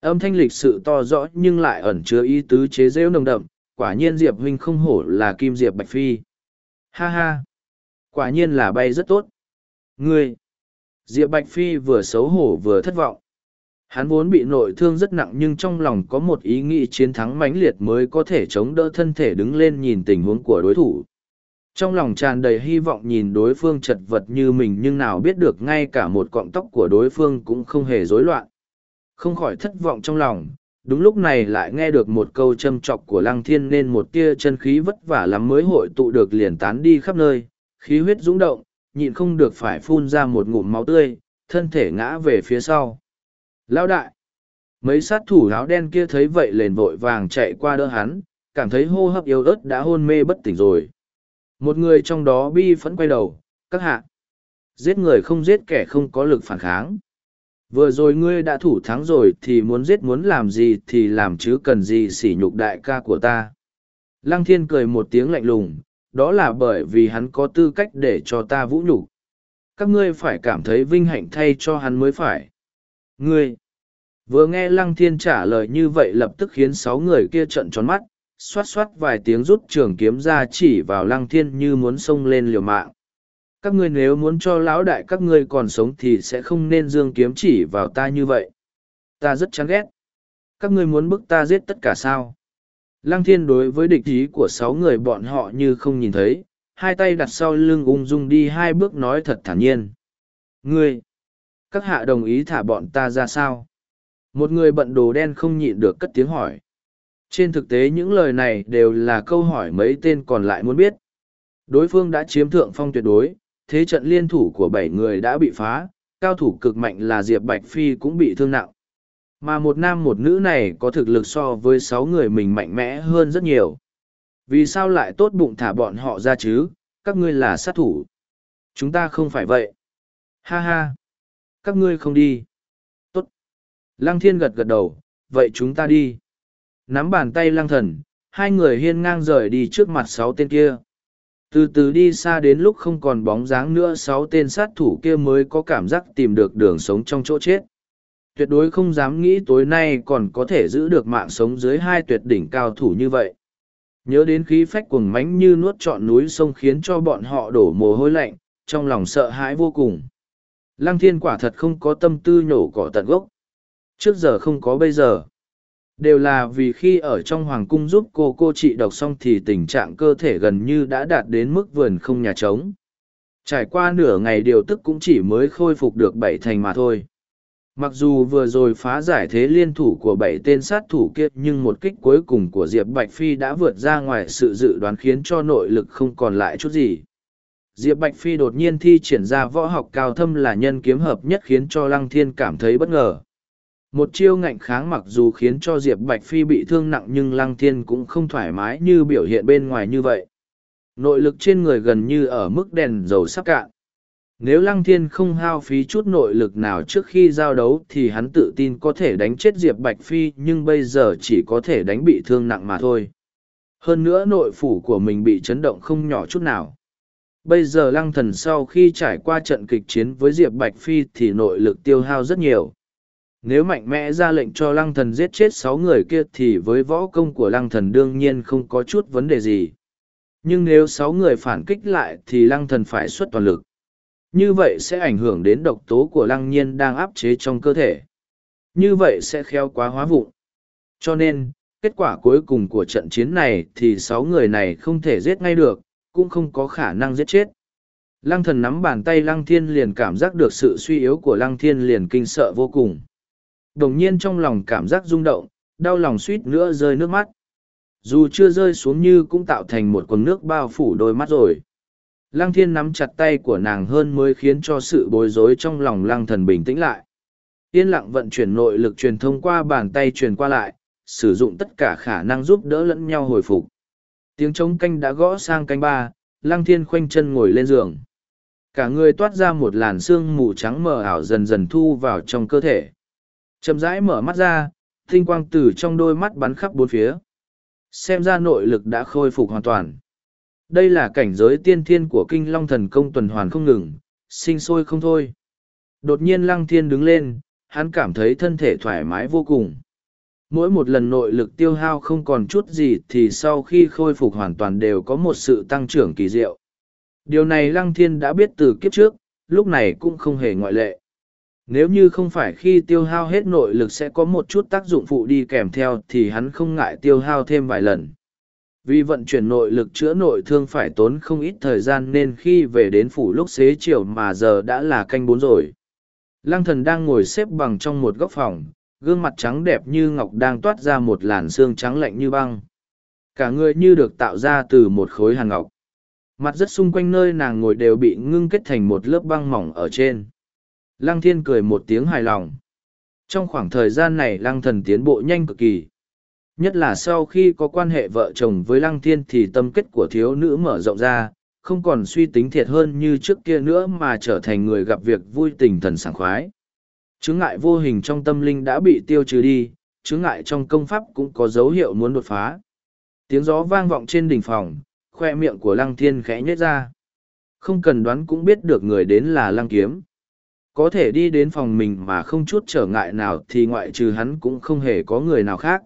Âm thanh lịch sự to rõ nhưng lại ẩn chứa ý tứ chế rễu nồng đậm, quả nhiên Diệp huynh không hổ là kim Diệp Bạch Phi. Ha ha! Quả nhiên là bay rất tốt. Ngươi! Diệp Bạch Phi vừa xấu hổ vừa thất vọng. Hắn vốn bị nội thương rất nặng nhưng trong lòng có một ý nghĩ chiến thắng mãnh liệt mới có thể chống đỡ thân thể đứng lên nhìn tình huống của đối thủ. Trong lòng tràn đầy hy vọng nhìn đối phương chật vật như mình nhưng nào biết được ngay cả một cọng tóc của đối phương cũng không hề rối loạn. Không khỏi thất vọng trong lòng, đúng lúc này lại nghe được một câu châm chọc của lăng thiên nên một tia chân khí vất vả lắm mới hội tụ được liền tán đi khắp nơi, khí huyết dũng động, nhịn không được phải phun ra một ngụm máu tươi, thân thể ngã về phía sau. Lão đại! Mấy sát thủ áo đen kia thấy vậy liền vội vàng chạy qua đỡ hắn, cảm thấy hô hấp yếu ớt đã hôn mê bất tỉnh rồi. Một người trong đó bi phẫn quay đầu, các hạ. Giết người không giết kẻ không có lực phản kháng. Vừa rồi ngươi đã thủ thắng rồi thì muốn giết muốn làm gì thì làm chứ cần gì sỉ nhục đại ca của ta. Lăng thiên cười một tiếng lạnh lùng, đó là bởi vì hắn có tư cách để cho ta vũ nhục. Các ngươi phải cảm thấy vinh hạnh thay cho hắn mới phải. Ngươi! Vừa nghe Lăng Thiên trả lời như vậy lập tức khiến sáu người kia trợn tròn mắt, xoát xoát vài tiếng rút trường kiếm ra chỉ vào Lăng Thiên như muốn xông lên liều mạng. Các ngươi nếu muốn cho lão đại các ngươi còn sống thì sẽ không nên dương kiếm chỉ vào ta như vậy. Ta rất chán ghét. Các ngươi muốn bức ta giết tất cả sao? Lăng Thiên đối với địch ý của sáu người bọn họ như không nhìn thấy, hai tay đặt sau lưng ung dung đi hai bước nói thật thản nhiên. Ngươi! Các hạ đồng ý thả bọn ta ra sao? Một người bận đồ đen không nhịn được cất tiếng hỏi. Trên thực tế những lời này đều là câu hỏi mấy tên còn lại muốn biết. Đối phương đã chiếm thượng phong tuyệt đối, thế trận liên thủ của bảy người đã bị phá, cao thủ cực mạnh là Diệp Bạch Phi cũng bị thương nặng. Mà một nam một nữ này có thực lực so với sáu người mình mạnh mẽ hơn rất nhiều. Vì sao lại tốt bụng thả bọn họ ra chứ, các ngươi là sát thủ. Chúng ta không phải vậy. Ha ha. Các ngươi không đi. Tốt. Lăng thiên gật gật đầu, vậy chúng ta đi. Nắm bàn tay lăng thần, hai người hiên ngang rời đi trước mặt sáu tên kia. Từ từ đi xa đến lúc không còn bóng dáng nữa sáu tên sát thủ kia mới có cảm giác tìm được đường sống trong chỗ chết. Tuyệt đối không dám nghĩ tối nay còn có thể giữ được mạng sống dưới hai tuyệt đỉnh cao thủ như vậy. Nhớ đến khí phách cuồng mánh như nuốt trọn núi sông khiến cho bọn họ đổ mồ hôi lạnh, trong lòng sợ hãi vô cùng. Lăng thiên quả thật không có tâm tư nhổ cỏ tận gốc. Trước giờ không có bây giờ. Đều là vì khi ở trong hoàng cung giúp cô cô trị độc xong thì tình trạng cơ thể gần như đã đạt đến mức vườn không nhà trống. Trải qua nửa ngày điều tức cũng chỉ mới khôi phục được bảy thành mà thôi. Mặc dù vừa rồi phá giải thế liên thủ của bảy tên sát thủ kiệt nhưng một kích cuối cùng của Diệp Bạch Phi đã vượt ra ngoài sự dự đoán khiến cho nội lực không còn lại chút gì. Diệp Bạch Phi đột nhiên thi triển ra võ học cao thâm là nhân kiếm hợp nhất khiến cho Lăng Thiên cảm thấy bất ngờ. Một chiêu ngạnh kháng mặc dù khiến cho Diệp Bạch Phi bị thương nặng nhưng Lăng Thiên cũng không thoải mái như biểu hiện bên ngoài như vậy. Nội lực trên người gần như ở mức đèn dầu sắp cạn. Nếu Lăng Thiên không hao phí chút nội lực nào trước khi giao đấu thì hắn tự tin có thể đánh chết Diệp Bạch Phi nhưng bây giờ chỉ có thể đánh bị thương nặng mà thôi. Hơn nữa nội phủ của mình bị chấn động không nhỏ chút nào. Bây giờ Lăng Thần sau khi trải qua trận kịch chiến với Diệp Bạch Phi thì nội lực tiêu hao rất nhiều. Nếu mạnh mẽ ra lệnh cho Lăng Thần giết chết sáu người kia thì với võ công của Lăng Thần đương nhiên không có chút vấn đề gì. Nhưng nếu sáu người phản kích lại thì Lăng Thần phải xuất toàn lực như vậy sẽ ảnh hưởng đến độc tố của lăng nhiên đang áp chế trong cơ thể. Như vậy sẽ khéo quá hóa vụn. Cho nên, kết quả cuối cùng của trận chiến này thì sáu người này không thể giết ngay được, cũng không có khả năng giết chết. Lăng thần nắm bàn tay lăng thiên liền cảm giác được sự suy yếu của lăng thiên liền kinh sợ vô cùng. Đồng nhiên trong lòng cảm giác rung động, đau lòng suýt nữa rơi nước mắt. Dù chưa rơi xuống như cũng tạo thành một quần nước bao phủ đôi mắt rồi. Lăng thiên nắm chặt tay của nàng hơn mới khiến cho sự bối rối trong lòng lăng thần bình tĩnh lại. Yên lặng vận chuyển nội lực truyền thông qua bàn tay truyền qua lại, sử dụng tất cả khả năng giúp đỡ lẫn nhau hồi phục. Tiếng trống canh đã gõ sang canh ba, lăng thiên khoanh chân ngồi lên giường. Cả người toát ra một làn sương mù trắng mờ ảo dần dần thu vào trong cơ thể. Chậm rãi mở mắt ra, tinh quang từ trong đôi mắt bắn khắp bốn phía. Xem ra nội lực đã khôi phục hoàn toàn. Đây là cảnh giới tiên thiên của kinh long thần công tuần hoàn không ngừng, sinh sôi không thôi. Đột nhiên lăng thiên đứng lên, hắn cảm thấy thân thể thoải mái vô cùng. Mỗi một lần nội lực tiêu hao không còn chút gì thì sau khi khôi phục hoàn toàn đều có một sự tăng trưởng kỳ diệu. Điều này lăng thiên đã biết từ kiếp trước, lúc này cũng không hề ngoại lệ. Nếu như không phải khi tiêu hao hết nội lực sẽ có một chút tác dụng phụ đi kèm theo thì hắn không ngại tiêu hao thêm vài lần. Vì vận chuyển nội lực chữa nội thương phải tốn không ít thời gian nên khi về đến phủ lúc xế chiều mà giờ đã là canh bốn rồi. Lăng thần đang ngồi xếp bằng trong một góc phòng, gương mặt trắng đẹp như ngọc đang toát ra một làn xương trắng lạnh như băng. Cả người như được tạo ra từ một khối hàn ngọc. Mặt rất xung quanh nơi nàng ngồi đều bị ngưng kết thành một lớp băng mỏng ở trên lăng thiên cười một tiếng hài lòng trong khoảng thời gian này lăng thần tiến bộ nhanh cực kỳ Nhất là sau khi có quan hệ vợ chồng với Lăng Thiên thì tâm kết của thiếu nữ mở rộng ra, không còn suy tính thiệt hơn như trước kia nữa mà trở thành người gặp việc vui tình thần sảng khoái. Chứng ngại vô hình trong tâm linh đã bị tiêu trừ đi, chứng ngại trong công pháp cũng có dấu hiệu muốn đột phá. Tiếng gió vang vọng trên đỉnh phòng, khoe miệng của lăng thiên khẽ nhếch ra. Không cần đoán cũng biết được người đến là lăng kiếm. Có thể đi đến phòng mình mà không chút trở ngại nào thì ngoại trừ hắn cũng không hề có người nào khác.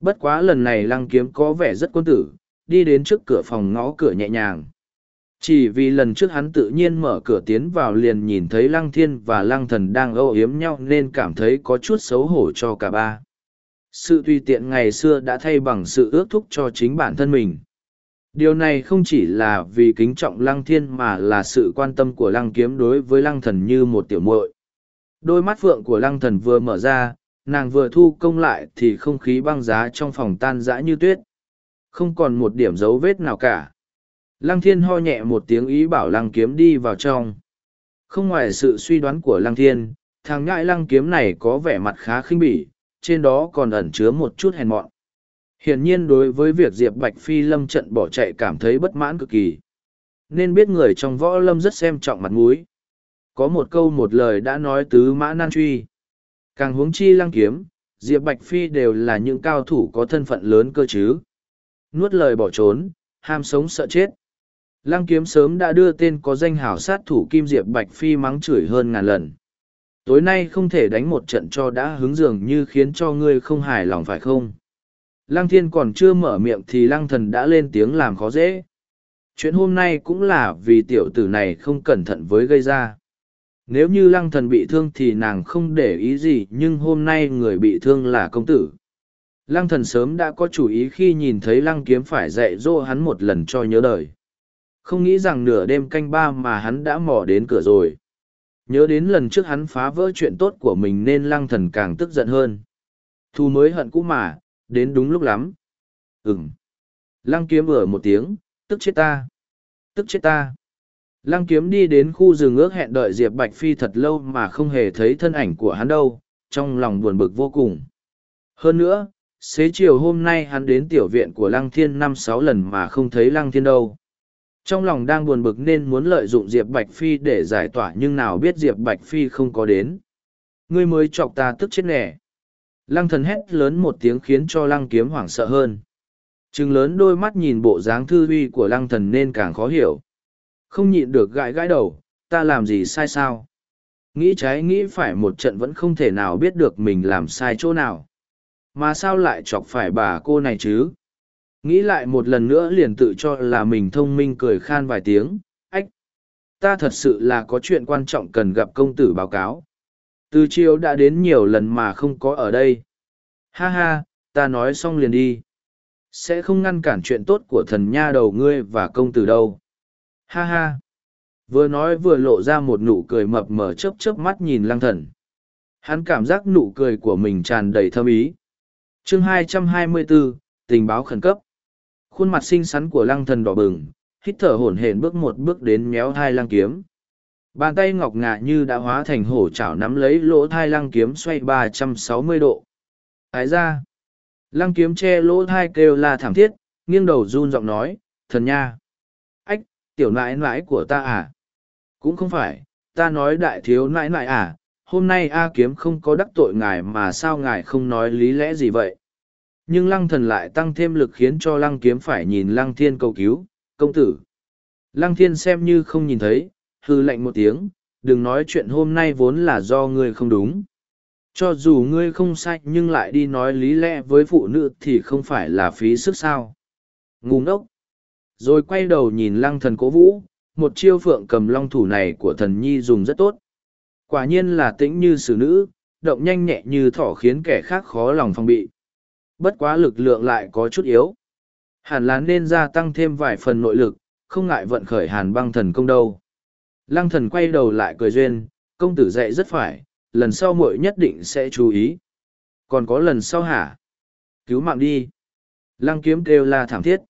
Bất quá lần này lăng kiếm có vẻ rất quân tử, đi đến trước cửa phòng ngõ cửa nhẹ nhàng. Chỉ vì lần trước hắn tự nhiên mở cửa tiến vào liền nhìn thấy lăng thiên và lăng thần đang âu yếm nhau nên cảm thấy có chút xấu hổ cho cả ba. Sự tùy tiện ngày xưa đã thay bằng sự ước thúc cho chính bản thân mình. Điều này không chỉ là vì kính trọng lăng thiên mà là sự quan tâm của lăng kiếm đối với lăng thần như một tiểu muội. Đôi mắt phượng của lăng thần vừa mở ra, nàng vừa thu công lại thì không khí băng giá trong phòng tan rã như tuyết. Không còn một điểm dấu vết nào cả. Lăng thiên ho nhẹ một tiếng ý bảo lăng kiếm đi vào trong. Không ngoài sự suy đoán của lăng thiên, thằng ngại lăng kiếm này có vẻ mặt khá khinh bỉ, trên đó còn ẩn chứa một chút hèn mọn. Hiển nhiên đối với việc Diệp Bạch Phi lâm trận bỏ chạy cảm thấy bất mãn cực kỳ. Nên biết người trong võ lâm rất xem trọng mặt mũi. Có một câu một lời đã nói tứ mã nan truy. Càng huống chi lăng kiếm, Diệp Bạch Phi đều là những cao thủ có thân phận lớn cơ chứ. Nuốt lời bỏ trốn, ham sống sợ chết. Lăng kiếm sớm đã đưa tên có danh hảo sát thủ Kim Diệp Bạch Phi mắng chửi hơn ngàn lần. Tối nay không thể đánh một trận cho đã hứng dường như khiến cho ngươi không hài lòng phải không? Lăng thiên còn chưa mở miệng thì lăng thần đã lên tiếng làm khó dễ. Chuyện hôm nay cũng là vì tiểu tử này không cẩn thận với gây ra. Nếu như lăng thần bị thương thì nàng không để ý gì nhưng hôm nay người bị thương là công tử. Lăng thần sớm đã có chủ ý khi nhìn thấy lăng kiếm phải dạy dỗ hắn một lần cho nhớ đời. Không nghĩ rằng nửa đêm canh ba mà hắn đã mò đến cửa rồi. Nhớ đến lần trước hắn phá vỡ chuyện tốt của mình nên lăng thần càng tức giận hơn. Thu mới hận cũ mà, đến đúng lúc lắm. Ừm. Lăng kiếm vừa một tiếng, tức chết ta. Tức chết ta. Lăng kiếm đi đến khu rừng ước hẹn đợi Diệp Bạch Phi thật lâu mà không hề thấy thân ảnh của hắn đâu, trong lòng buồn bực vô cùng. Hơn nữa, xế chiều hôm nay hắn đến tiểu viện của Lăng Thiên năm sáu lần mà không thấy Lăng Thiên đâu. Trong lòng đang buồn bực nên muốn lợi dụng Diệp Bạch Phi để giải tỏa nhưng nào biết Diệp Bạch Phi không có đến. Ngươi mới chọc ta tức chết nẻ. Lăng thần hét lớn một tiếng khiến cho lăng kiếm hoảng sợ hơn. Trừng lớn đôi mắt nhìn bộ dáng thư uy của lăng thần nên càng khó hiểu. Không nhịn được gãi gãi đầu, ta làm gì sai sao? Nghĩ trái nghĩ phải một trận vẫn không thể nào biết được mình làm sai chỗ nào. Mà sao lại chọc phải bà cô này chứ? Nghĩ lại một lần nữa liền tự cho là mình thông minh cười khan vài tiếng, ách. Ta thật sự là có chuyện quan trọng cần gặp công tử báo cáo. Từ chiều đã đến nhiều lần mà không có ở đây. Ha ha, ta nói xong liền đi. Sẽ không ngăn cản chuyện tốt của thần nha đầu ngươi và công tử đâu. Ha ha. Vừa nói vừa lộ ra một nụ cười mập mờ chớp chớp mắt nhìn lăng thần. Hắn cảm giác nụ cười của mình tràn đầy thâm ý. chương 224, tình báo khẩn cấp. Khuôn mặt xinh xắn của lăng thần đỏ bừng, hít thở hổn hển bước một bước đến méo hai lăng kiếm. Bàn tay ngọc ngà như đã hóa thành hổ chảo nắm lấy lỗ thai lăng kiếm xoay ba trăm sáu mươi độ. Ái ra. Lăng kiếm che lỗ thai kêu la thảm thiết, nghiêng đầu run giọng nói, thần nha. Ách, tiểu nãi nãi của ta à? Cũng không phải, ta nói đại thiếu nãi nãi à, hôm nay A kiếm không có đắc tội ngài mà sao ngài không nói lý lẽ gì vậy? Nhưng lăng thần lại tăng thêm lực khiến cho lăng kiếm phải nhìn lăng thiên cầu cứu, công tử. Lăng thiên xem như không nhìn thấy, hư lạnh một tiếng, đừng nói chuyện hôm nay vốn là do ngươi không đúng. Cho dù ngươi không sai nhưng lại đi nói lý lẽ với phụ nữ thì không phải là phí sức sao. Ngu ngốc. Rồi quay đầu nhìn lăng thần cố vũ, một chiêu phượng cầm long thủ này của thần nhi dùng rất tốt. Quả nhiên là tĩnh như xử nữ, động nhanh nhẹ như thỏ khiến kẻ khác khó lòng phòng bị. Bất quá lực lượng lại có chút yếu. Hàn là nên gia tăng thêm vài phần nội lực, không ngại vận khởi hàn băng thần công đâu. Lăng thần quay đầu lại cười duyên, công tử dạy rất phải, lần sau muội nhất định sẽ chú ý. Còn có lần sau hả? Cứu mạng đi. Lăng kiếm kêu la thảm thiết.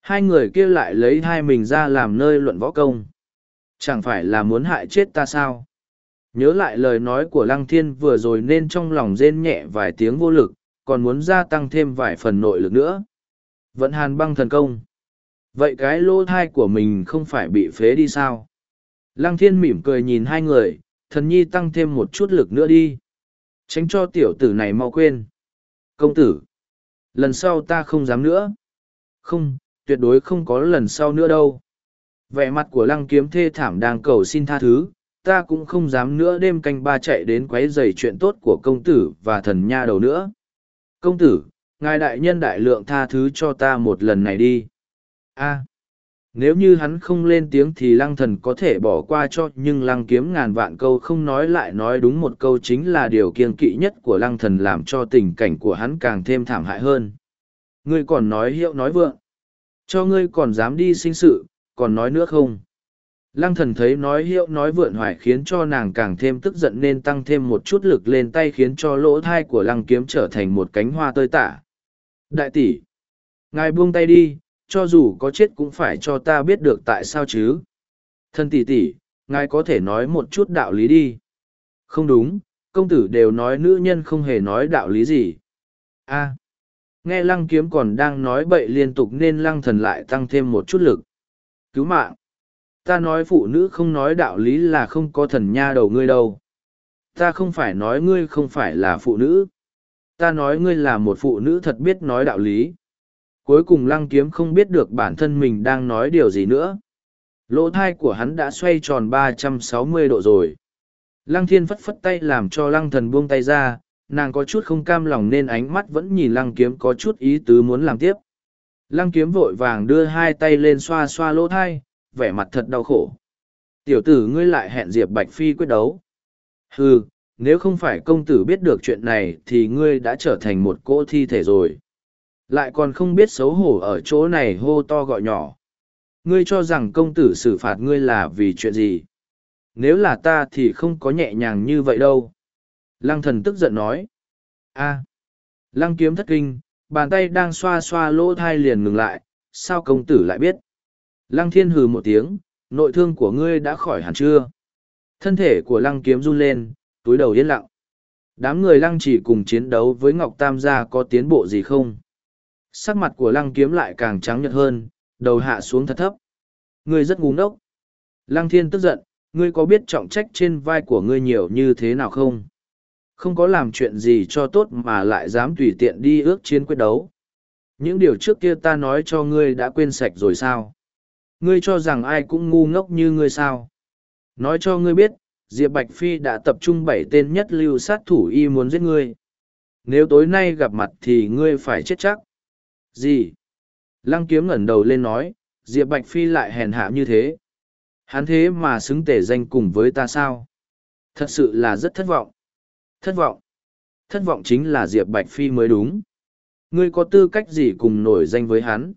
Hai người kia lại lấy hai mình ra làm nơi luận võ công. Chẳng phải là muốn hại chết ta sao? Nhớ lại lời nói của Lăng Thiên vừa rồi nên trong lòng rên nhẹ vài tiếng vô lực, còn muốn gia tăng thêm vài phần nội lực nữa. vẫn hàn băng thần công. Vậy cái lỗ thai của mình không phải bị phế đi sao? Lăng thiên mỉm cười nhìn hai người, thần nhi tăng thêm một chút lực nữa đi. Tránh cho tiểu tử này mau quên. Công tử, lần sau ta không dám nữa. Không, tuyệt đối không có lần sau nữa đâu. Vẻ mặt của lăng kiếm thê thảm đang cầu xin tha thứ, ta cũng không dám nữa đêm canh ba chạy đến quấy rầy chuyện tốt của công tử và thần nha đầu nữa. Công tử, ngài đại nhân đại lượng tha thứ cho ta một lần này đi. a nếu như hắn không lên tiếng thì lăng thần có thể bỏ qua cho nhưng lăng kiếm ngàn vạn câu không nói lại nói đúng một câu chính là điều kiêng kỵ nhất của lăng thần làm cho tình cảnh của hắn càng thêm thảm hại hơn. Ngươi còn nói hiệu nói vượng. Cho ngươi còn dám đi sinh sự, còn nói nữa không? Lăng thần thấy nói hiệu nói vượn hoài khiến cho nàng càng thêm tức giận nên tăng thêm một chút lực lên tay khiến cho lỗ thai của lăng kiếm trở thành một cánh hoa tơi tả. Đại tỷ, ngài buông tay đi, cho dù có chết cũng phải cho ta biết được tại sao chứ. Thân tỷ tỷ, ngài có thể nói một chút đạo lý đi. Không đúng, công tử đều nói nữ nhân không hề nói đạo lý gì. a à, nghe lăng kiếm còn đang nói bậy liên tục nên lăng thần lại tăng thêm một chút lực. Cứu mạng! Ta nói phụ nữ không nói đạo lý là không có thần nha đầu ngươi đâu. Ta không phải nói ngươi không phải là phụ nữ. Ta nói ngươi là một phụ nữ thật biết nói đạo lý cuối cùng lăng kiếm không biết được bản thân mình đang nói điều gì nữa. Lỗ thai của hắn đã xoay tròn ba trăm sáu mươi độ rồi. Lăng thiên phất phất tay làm cho lăng thần buông tay ra, nàng có chút không cam lòng nên ánh mắt vẫn nhìn lăng kiếm có chút ý tứ muốn làm tiếp. Lăng kiếm vội vàng đưa hai tay lên xoa xoa lỗ thai, vẻ mặt thật đau khổ. Tiểu tử ngươi lại hẹn diệp bạch phi quyết đấu. Ừ nếu không phải công tử biết được chuyện này thì ngươi đã trở thành một cỗ thi thể rồi lại còn không biết xấu hổ ở chỗ này hô to gọi nhỏ. Ngươi cho rằng công tử xử phạt ngươi là vì chuyện gì? Nếu là ta thì không có nhẹ nhàng như vậy đâu. Lăng thần tức giận nói. A. Lăng kiếm thất kinh, bàn tay đang xoa xoa lỗ thai liền ngừng lại, sao công tử lại biết? Lăng thiên hừ một tiếng, nội thương của ngươi đã khỏi hẳn chưa? Thân thể của lăng kiếm run lên, túi đầu yên lặng. Đám người lăng chỉ cùng chiến đấu với ngọc tam gia có tiến bộ gì không? Sắc mặt của lăng kiếm lại càng trắng nhợt hơn, đầu hạ xuống thật thấp. Ngươi rất ngu ngốc. Lăng thiên tức giận, ngươi có biết trọng trách trên vai của ngươi nhiều như thế nào không? Không có làm chuyện gì cho tốt mà lại dám tùy tiện đi ước chiến quyết đấu. Những điều trước kia ta nói cho ngươi đã quên sạch rồi sao? Ngươi cho rằng ai cũng ngu ngốc như ngươi sao? Nói cho ngươi biết, diệp bạch phi đã tập trung bảy tên nhất lưu sát thủ y muốn giết ngươi. Nếu tối nay gặp mặt thì ngươi phải chết chắc gì? Lăng kiếm ngẩn đầu lên nói, Diệp Bạch Phi lại hèn hạ như thế. Hắn thế mà xứng tể danh cùng với ta sao? Thật sự là rất thất vọng. Thất vọng? Thất vọng chính là Diệp Bạch Phi mới đúng. Ngươi có tư cách gì cùng nổi danh với hắn?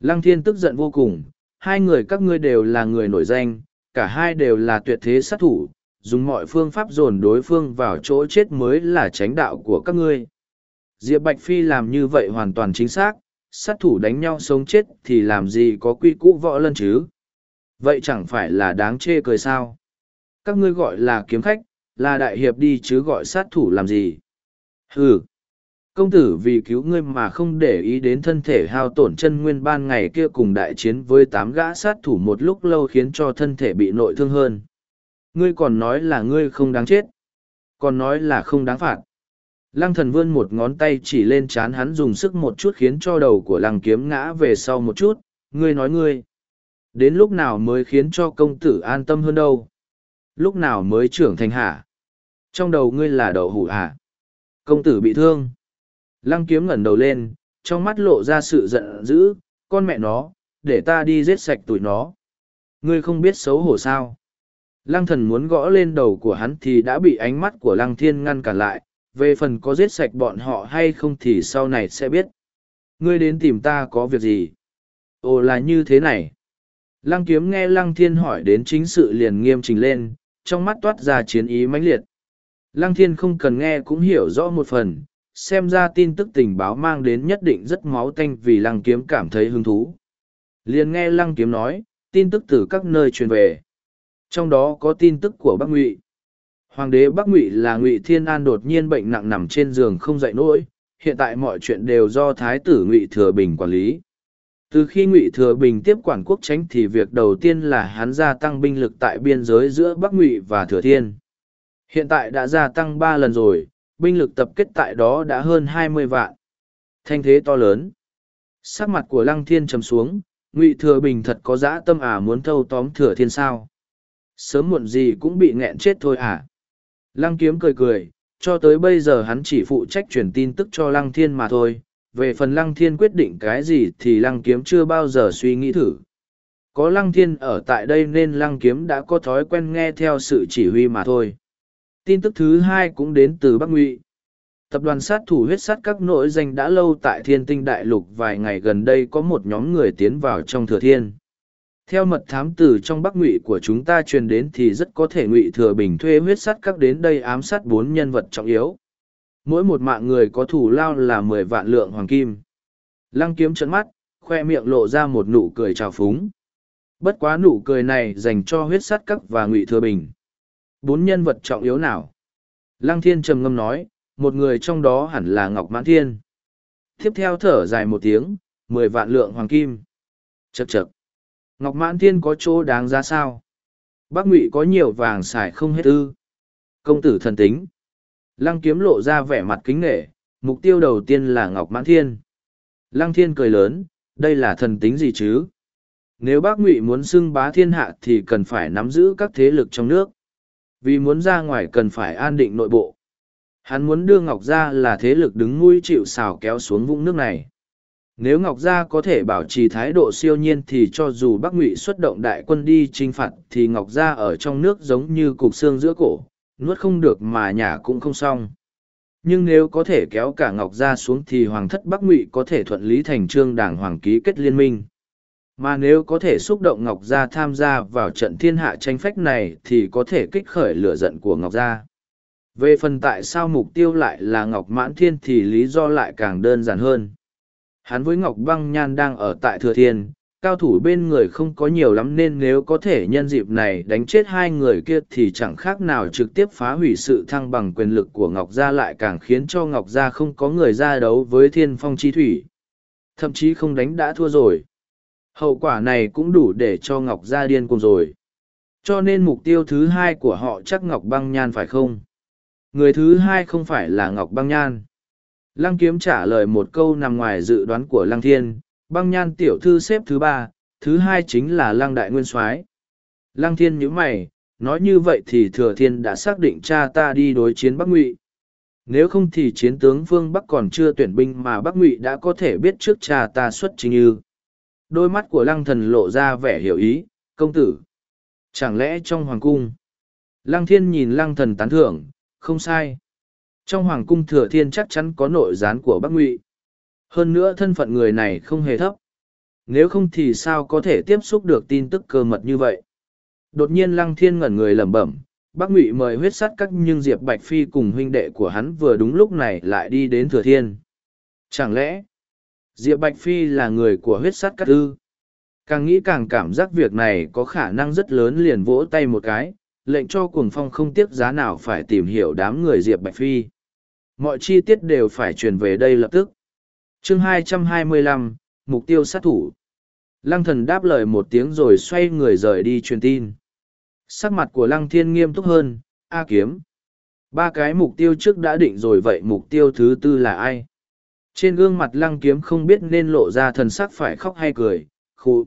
Lăng thiên tức giận vô cùng, hai người các ngươi đều là người nổi danh, cả hai đều là tuyệt thế sát thủ, dùng mọi phương pháp dồn đối phương vào chỗ chết mới là tránh đạo của các ngươi. Diệp Bạch Phi làm như vậy hoàn toàn chính xác, sát thủ đánh nhau sống chết thì làm gì có quy cũ võ lân chứ. Vậy chẳng phải là đáng chê cười sao. Các ngươi gọi là kiếm khách, là đại hiệp đi chứ gọi sát thủ làm gì. Hừ. Công tử vì cứu ngươi mà không để ý đến thân thể hao tổn chân nguyên ban ngày kia cùng đại chiến với tám gã sát thủ một lúc lâu khiến cho thân thể bị nội thương hơn. Ngươi còn nói là ngươi không đáng chết. Còn nói là không đáng phạt. Lăng thần vươn một ngón tay chỉ lên chán hắn dùng sức một chút khiến cho đầu của lăng kiếm ngã về sau một chút, ngươi nói ngươi. Đến lúc nào mới khiến cho công tử an tâm hơn đâu? Lúc nào mới trưởng thành hả? Trong đầu ngươi là đậu hủ hả? Công tử bị thương. Lăng kiếm ngẩn đầu lên, trong mắt lộ ra sự giận dữ, con mẹ nó, để ta đi giết sạch tụi nó. Ngươi không biết xấu hổ sao? Lăng thần muốn gõ lên đầu của hắn thì đã bị ánh mắt của lăng thiên ngăn cản lại, về phần có giết sạch bọn họ hay không thì sau này sẽ biết. Ngươi đến tìm ta có việc gì? Ồ, là như thế này. Lăng kiếm nghe lăng thiên hỏi đến chính sự liền nghiêm trình lên, trong mắt toát ra chiến ý mãnh liệt. Lăng thiên không cần nghe cũng hiểu rõ một phần, xem ra tin tức tình báo mang đến nhất định rất máu tanh vì lăng kiếm cảm thấy hứng thú. Liền nghe lăng kiếm nói, tin tức từ các nơi truyền về. Trong đó có tin tức của bắc ngụy. Hoàng đế Bắc Ngụy là Ngụy Thiên An đột nhiên bệnh nặng nằm trên giường không dậy nổi, hiện tại mọi chuyện đều do Thái tử Ngụy Thừa Bình quản lý. Từ khi Ngụy Thừa Bình tiếp quản quốc tránh thì việc đầu tiên là hắn gia tăng binh lực tại biên giới giữa Bắc Ngụy và Thừa Thiên. Hiện tại đã gia tăng ba lần rồi, binh lực tập kết tại đó đã hơn hai mươi vạn. Thanh thế to lớn. Sắc mặt của Lăng Thiên trầm xuống, Ngụy Thừa Bình thật có dã tâm à muốn thâu tóm Thừa Thiên sao. Sớm muộn gì cũng bị nghẹn chết thôi à. Lăng Kiếm cười cười, cho tới bây giờ hắn chỉ phụ trách truyền tin tức cho Lăng Thiên mà thôi. Về phần Lăng Thiên quyết định cái gì thì Lăng Kiếm chưa bao giờ suy nghĩ thử. Có Lăng Thiên ở tại đây nên Lăng Kiếm đã có thói quen nghe theo sự chỉ huy mà thôi. Tin tức thứ hai cũng đến từ Bắc Ngụy. Tập đoàn sát thủ huyết sát các nội danh đã lâu tại thiên tinh đại lục vài ngày gần đây có một nhóm người tiến vào trong thừa thiên. Theo mật thám từ trong Bắc Ngụy của chúng ta truyền đến thì rất có thể Ngụy Thừa Bình thuê huyết sắt các đến đây ám sát bốn nhân vật trọng yếu. Mỗi một mạng người có thủ lao là mười vạn lượng hoàng kim. Lăng kiếm trận mắt, khoe miệng lộ ra một nụ cười trào phúng. Bất quá nụ cười này dành cho huyết sắt các và Ngụy Thừa Bình bốn nhân vật trọng yếu nào lăng thiên trầm ngâm nói một người trong đó hẳn là ngọc mãn thiên tiếp theo thở dài một tiếng mười vạn lượng hoàng kim chật chật ngọc mãn thiên có chỗ đáng giá sao? Bác ngụy có nhiều vàng xài không hết ư? Công tử thần tính. Lăng kiếm lộ ra vẻ mặt kính nghệ mục tiêu đầu tiên là ngọc mãn thiên. Lăng thiên cười lớn, đây là thần tính gì chứ? Nếu bác ngụy muốn xưng bá thiên hạ thì cần phải nắm giữ các thế lực trong nước. Vì muốn ra ngoài cần phải an định nội bộ. Hắn muốn đưa Ngọc ra là thế lực đứng mũi chịu xào kéo xuống vũng nước này. Nếu Ngọc Gia có thể bảo trì thái độ siêu nhiên thì cho dù Bắc Ngụy xuất động đại quân đi trinh phạt thì Ngọc Gia ở trong nước giống như cục xương giữa cổ, nuốt không được mà nhả cũng không xong. Nhưng nếu có thể kéo cả Ngọc Gia xuống thì Hoàng thất Bắc Ngụy có thể thuận lý thành trương đảng Hoàng ký kết liên minh. Mà nếu có thể xúc động Ngọc Gia tham gia vào trận thiên hạ tranh phách này thì có thể kích khởi lửa giận của Ngọc Gia. Về phần tại sao mục tiêu lại là Ngọc Mãn Thiên thì lý do lại càng đơn giản hơn. Hắn với Ngọc Băng Nhan đang ở tại Thừa Thiên, cao thủ bên người không có nhiều lắm nên nếu có thể nhân dịp này đánh chết hai người kia thì chẳng khác nào trực tiếp phá hủy sự thăng bằng quyền lực của Ngọc Gia lại càng khiến cho Ngọc Gia không có người ra đấu với Thiên Phong Chi Thủy. Thậm chí không đánh đã thua rồi. Hậu quả này cũng đủ để cho Ngọc Gia điên cùng rồi. Cho nên mục tiêu thứ hai của họ chắc Ngọc Băng Nhan phải không? Người thứ hai không phải là Ngọc Băng Nhan. Lăng Kiếm trả lời một câu nằm ngoài dự đoán của Lăng Thiên, Băng Nhan tiểu thư xếp thứ ba, thứ hai chính là Lăng Đại Nguyên Soái. Lăng Thiên nhíu mày, nói như vậy thì Thừa Thiên đã xác định cha ta đi đối chiến Bắc Ngụy. Nếu không thì chiến tướng Phương Bắc còn chưa tuyển binh mà Bắc Ngụy đã có thể biết trước cha ta xuất chính như. Đôi mắt của lăng thần lộ ra vẻ hiểu ý, công tử. Chẳng lẽ trong hoàng cung? Lăng thiên nhìn lăng thần tán thưởng, không sai. Trong hoàng cung thừa thiên chắc chắn có nội gián của Bắc Ngụy. Hơn nữa thân phận người này không hề thấp. Nếu không thì sao có thể tiếp xúc được tin tức cơ mật như vậy? Đột nhiên lăng thiên ngẩn người lẩm bẩm, Bắc Ngụy mời huyết sắt các nhưng Diệp Bạch Phi cùng huynh đệ của hắn vừa đúng lúc này lại đi đến thừa thiên. Chẳng lẽ, Diệp Bạch Phi là người của huyết sắt cắt ư. Càng nghĩ càng cảm giác việc này có khả năng rất lớn liền vỗ tay một cái, lệnh cho cuồng phong không tiếc giá nào phải tìm hiểu đám người Diệp Bạch Phi. Mọi chi tiết đều phải truyền về đây lập tức. chương 225, Mục tiêu sát thủ. Lăng thần đáp lời một tiếng rồi xoay người rời đi truyền tin. Sắc mặt của lăng thiên nghiêm túc hơn, A kiếm. Ba cái mục tiêu trước đã định rồi vậy mục tiêu thứ tư là ai? Trên gương mặt lăng kiếm không biết nên lộ ra thần sắc phải khóc hay cười, khu.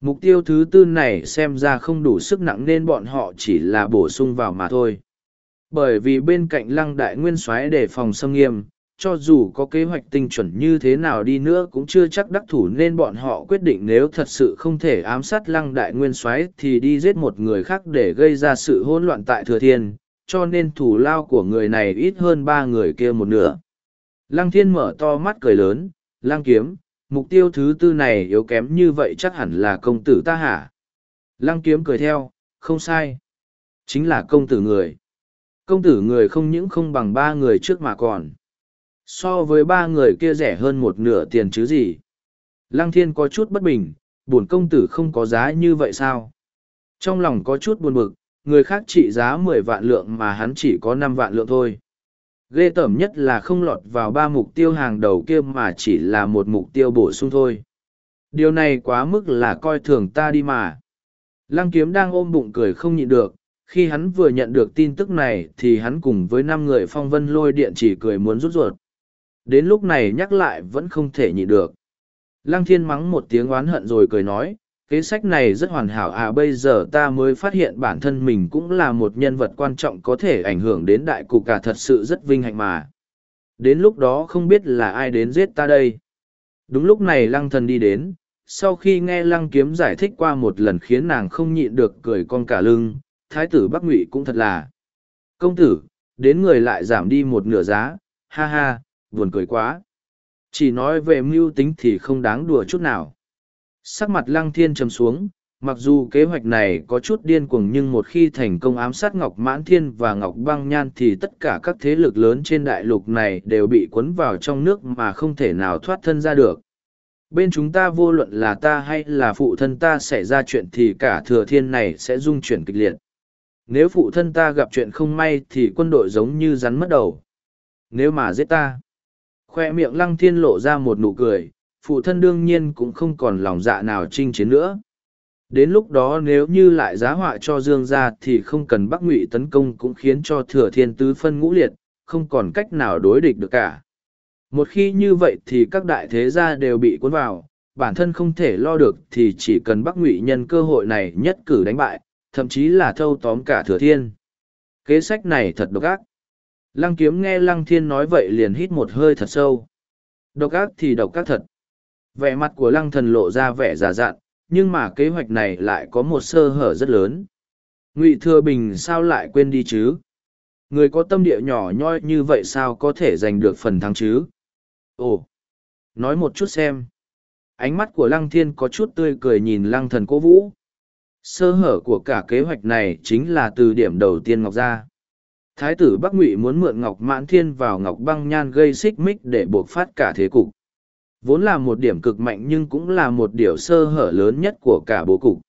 Mục tiêu thứ tư này xem ra không đủ sức nặng nên bọn họ chỉ là bổ sung vào mà thôi. Bởi vì bên cạnh lăng đại nguyên soái để phòng xâm nghiêm, cho dù có kế hoạch tinh chuẩn như thế nào đi nữa cũng chưa chắc đắc thủ nên bọn họ quyết định nếu thật sự không thể ám sát lăng đại nguyên soái thì đi giết một người khác để gây ra sự hỗn loạn tại thừa thiên, cho nên thủ lao của người này ít hơn ba người kia một nửa. Lăng thiên mở to mắt cười lớn, lăng kiếm, mục tiêu thứ tư này yếu kém như vậy chắc hẳn là công tử ta hả? Lăng kiếm cười theo, không sai. Chính là công tử người. Công tử người không những không bằng ba người trước mà còn. So với ba người kia rẻ hơn một nửa tiền chứ gì. Lăng thiên có chút bất bình, buồn công tử không có giá như vậy sao? Trong lòng có chút buồn bực, người khác trị giá mười vạn lượng mà hắn chỉ có năm vạn lượng thôi ghê tởm nhất là không lọt vào ba mục tiêu hàng đầu kia mà chỉ là một mục tiêu bổ sung thôi điều này quá mức là coi thường ta đi mà lăng kiếm đang ôm bụng cười không nhịn được khi hắn vừa nhận được tin tức này thì hắn cùng với năm người phong vân lôi điện chỉ cười muốn rút ruột. Đến lúc này nhắc lại vẫn không thể nhịn được. Lăng thiên mắng một tiếng oán hận rồi cười nói, kế sách này rất hoàn hảo à bây giờ ta mới phát hiện bản thân mình cũng là một nhân vật quan trọng có thể ảnh hưởng đến đại cục cả thật sự rất vinh hạnh mà. Đến lúc đó không biết là ai đến giết ta đây. Đúng lúc này lăng thần đi đến, sau khi nghe lăng kiếm giải thích qua một lần khiến nàng không nhịn được cười con cả lưng, thái tử Bắc Ngụy cũng thật là. Công tử, đến người lại giảm đi một nửa giá, ha ha, buồn cười quá. Chỉ nói về mưu tính thì không đáng đùa chút nào. Sắc mặt lăng thiên trầm xuống, mặc dù kế hoạch này có chút điên cuồng nhưng một khi thành công ám sát Ngọc Mãn Thiên và Ngọc Băng Nhan thì tất cả các thế lực lớn trên đại lục này đều bị cuốn vào trong nước mà không thể nào thoát thân ra được. Bên chúng ta vô luận là ta hay là phụ thân ta xảy ra chuyện thì cả thừa thiên này sẽ dung chuyển kịch liệt. Nếu phụ thân ta gặp chuyện không may thì quân đội giống như rắn mất đầu. Nếu mà giết ta, khoe miệng lăng thiên lộ ra một nụ cười, phụ thân đương nhiên cũng không còn lòng dạ nào chinh chiến nữa. Đến lúc đó nếu như lại giá họa cho Dương ra thì không cần Bắc Ngụy tấn công cũng khiến cho thừa thiên tứ phân ngũ liệt, không còn cách nào đối địch được cả. Một khi như vậy thì các đại thế gia đều bị cuốn vào, bản thân không thể lo được thì chỉ cần Bắc Ngụy nhân cơ hội này nhất cử đánh bại, thậm chí là thâu tóm cả thừa thiên. Kế sách này thật độc ác. Lăng kiếm nghe Lăng Thiên nói vậy liền hít một hơi thật sâu. Độc ác thì độc ác thật. Vẻ mặt của Lăng thần lộ ra vẻ giả dặn, nhưng mà kế hoạch này lại có một sơ hở rất lớn. Ngụy Thừa Bình sao lại quên đi chứ? Người có tâm địa nhỏ nhoi như vậy sao có thể giành được phần thắng chứ? Ồ! Nói một chút xem. Ánh mắt của Lăng Thiên có chút tươi cười nhìn Lăng thần cố vũ. Sơ hở của cả kế hoạch này chính là từ điểm đầu tiên Ngọc ra. Thái tử Bắc Ngụy muốn mượn Ngọc Mãn Thiên vào Ngọc Băng Nhan gây xích mích để buộc phát cả thế cục. Vốn là một điểm cực mạnh nhưng cũng là một điều sơ hở lớn nhất của cả bố cục.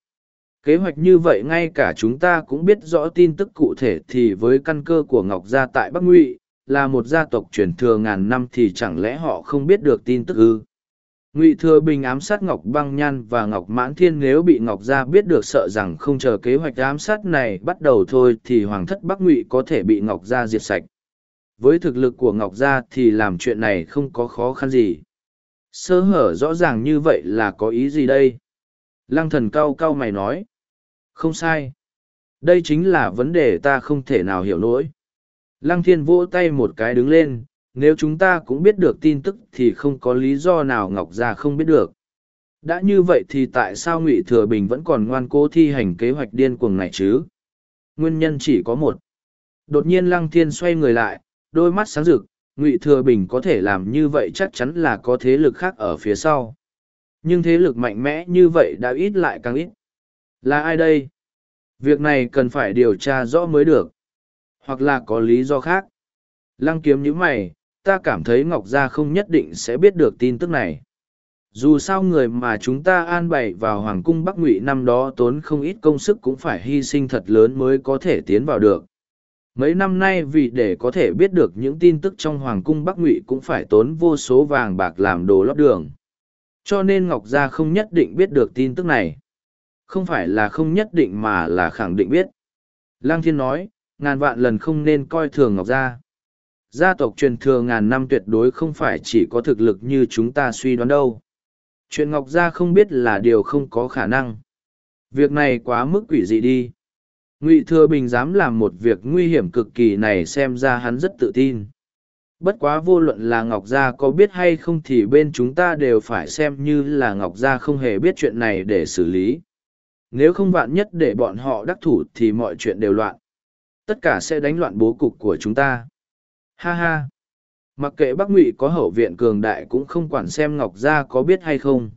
Kế hoạch như vậy ngay cả chúng ta cũng biết rõ tin tức cụ thể thì với căn cơ của Ngọc Gia tại Bắc Ngụy, là một gia tộc truyền thừa ngàn năm thì chẳng lẽ họ không biết được tin tức ư? Ngụy Thừa Bình ám sát Ngọc Băng Nhan và Ngọc Mãn Thiên nếu bị Ngọc Gia biết được sợ rằng không chờ kế hoạch ám sát này bắt đầu thôi thì Hoàng thất Bắc Ngụy có thể bị Ngọc Gia diệt sạch. Với thực lực của Ngọc Gia thì làm chuyện này không có khó khăn gì. Sơ hở rõ ràng như vậy là có ý gì đây? Lăng thần cao cao mày nói. Không sai. Đây chính là vấn đề ta không thể nào hiểu nổi. Lăng thiên vỗ tay một cái đứng lên, nếu chúng ta cũng biết được tin tức thì không có lý do nào Ngọc Gia không biết được. Đã như vậy thì tại sao Ngụy Thừa Bình vẫn còn ngoan cố thi hành kế hoạch điên cuồng này chứ? Nguyên nhân chỉ có một. Đột nhiên Lăng Thiên xoay người lại, đôi mắt sáng rực, Ngụy Thừa Bình có thể làm như vậy chắc chắn là có thế lực khác ở phía sau. Nhưng thế lực mạnh mẽ như vậy đã ít lại càng ít. Là ai đây? Việc này cần phải điều tra rõ mới được. Hoặc là có lý do khác. Lăng kiếm nhữ mày, ta cảm thấy Ngọc Gia không nhất định sẽ biết được tin tức này. Dù sao người mà chúng ta an bày vào Hoàng cung Bắc Ngụy năm đó tốn không ít công sức cũng phải hy sinh thật lớn mới có thể tiến vào được. Mấy năm nay vì để có thể biết được những tin tức trong Hoàng cung Bắc Ngụy cũng phải tốn vô số vàng bạc làm đồ lót đường. Cho nên Ngọc Gia không nhất định biết được tin tức này. Không phải là không nhất định mà là khẳng định biết. Lang Thiên nói, ngàn vạn lần không nên coi thường Ngọc Gia gia tộc truyền thừa ngàn năm tuyệt đối không phải chỉ có thực lực như chúng ta suy đoán đâu. Chuyện Ngọc Gia không biết là điều không có khả năng. Việc này quá mức quỷ dị đi. Ngụy Thừa Bình dám làm một việc nguy hiểm cực kỳ này xem ra hắn rất tự tin. Bất quá vô luận là Ngọc Gia có biết hay không thì bên chúng ta đều phải xem như là Ngọc Gia không hề biết chuyện này để xử lý. Nếu không vạn nhất để bọn họ đắc thủ thì mọi chuyện đều loạn. Tất cả sẽ đánh loạn bố cục của chúng ta. Ha ha! Mặc kệ Bắc Ngụy có hậu viện cường đại cũng không quản xem Ngọc Gia có biết hay không.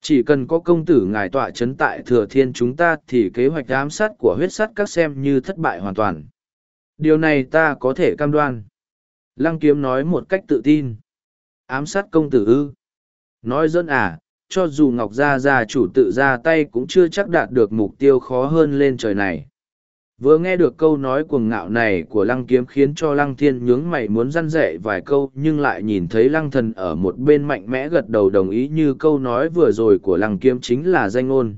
Chỉ cần có công tử ngài tọa chấn tại thừa thiên chúng ta thì kế hoạch ám sát của huyết sắt các xem như thất bại hoàn toàn. Điều này ta có thể cam đoan. Lăng kiếm nói một cách tự tin. Ám sát công tử ư. Nói dân à, cho dù Ngọc Gia gia chủ tự ra tay cũng chưa chắc đạt được mục tiêu khó hơn lên trời này. Vừa nghe được câu nói cuồng ngạo này của lăng kiếm khiến cho lăng thiên nhướng mày muốn răn rẻ vài câu nhưng lại nhìn thấy lăng thần ở một bên mạnh mẽ gật đầu đồng ý như câu nói vừa rồi của lăng kiếm chính là danh ngôn.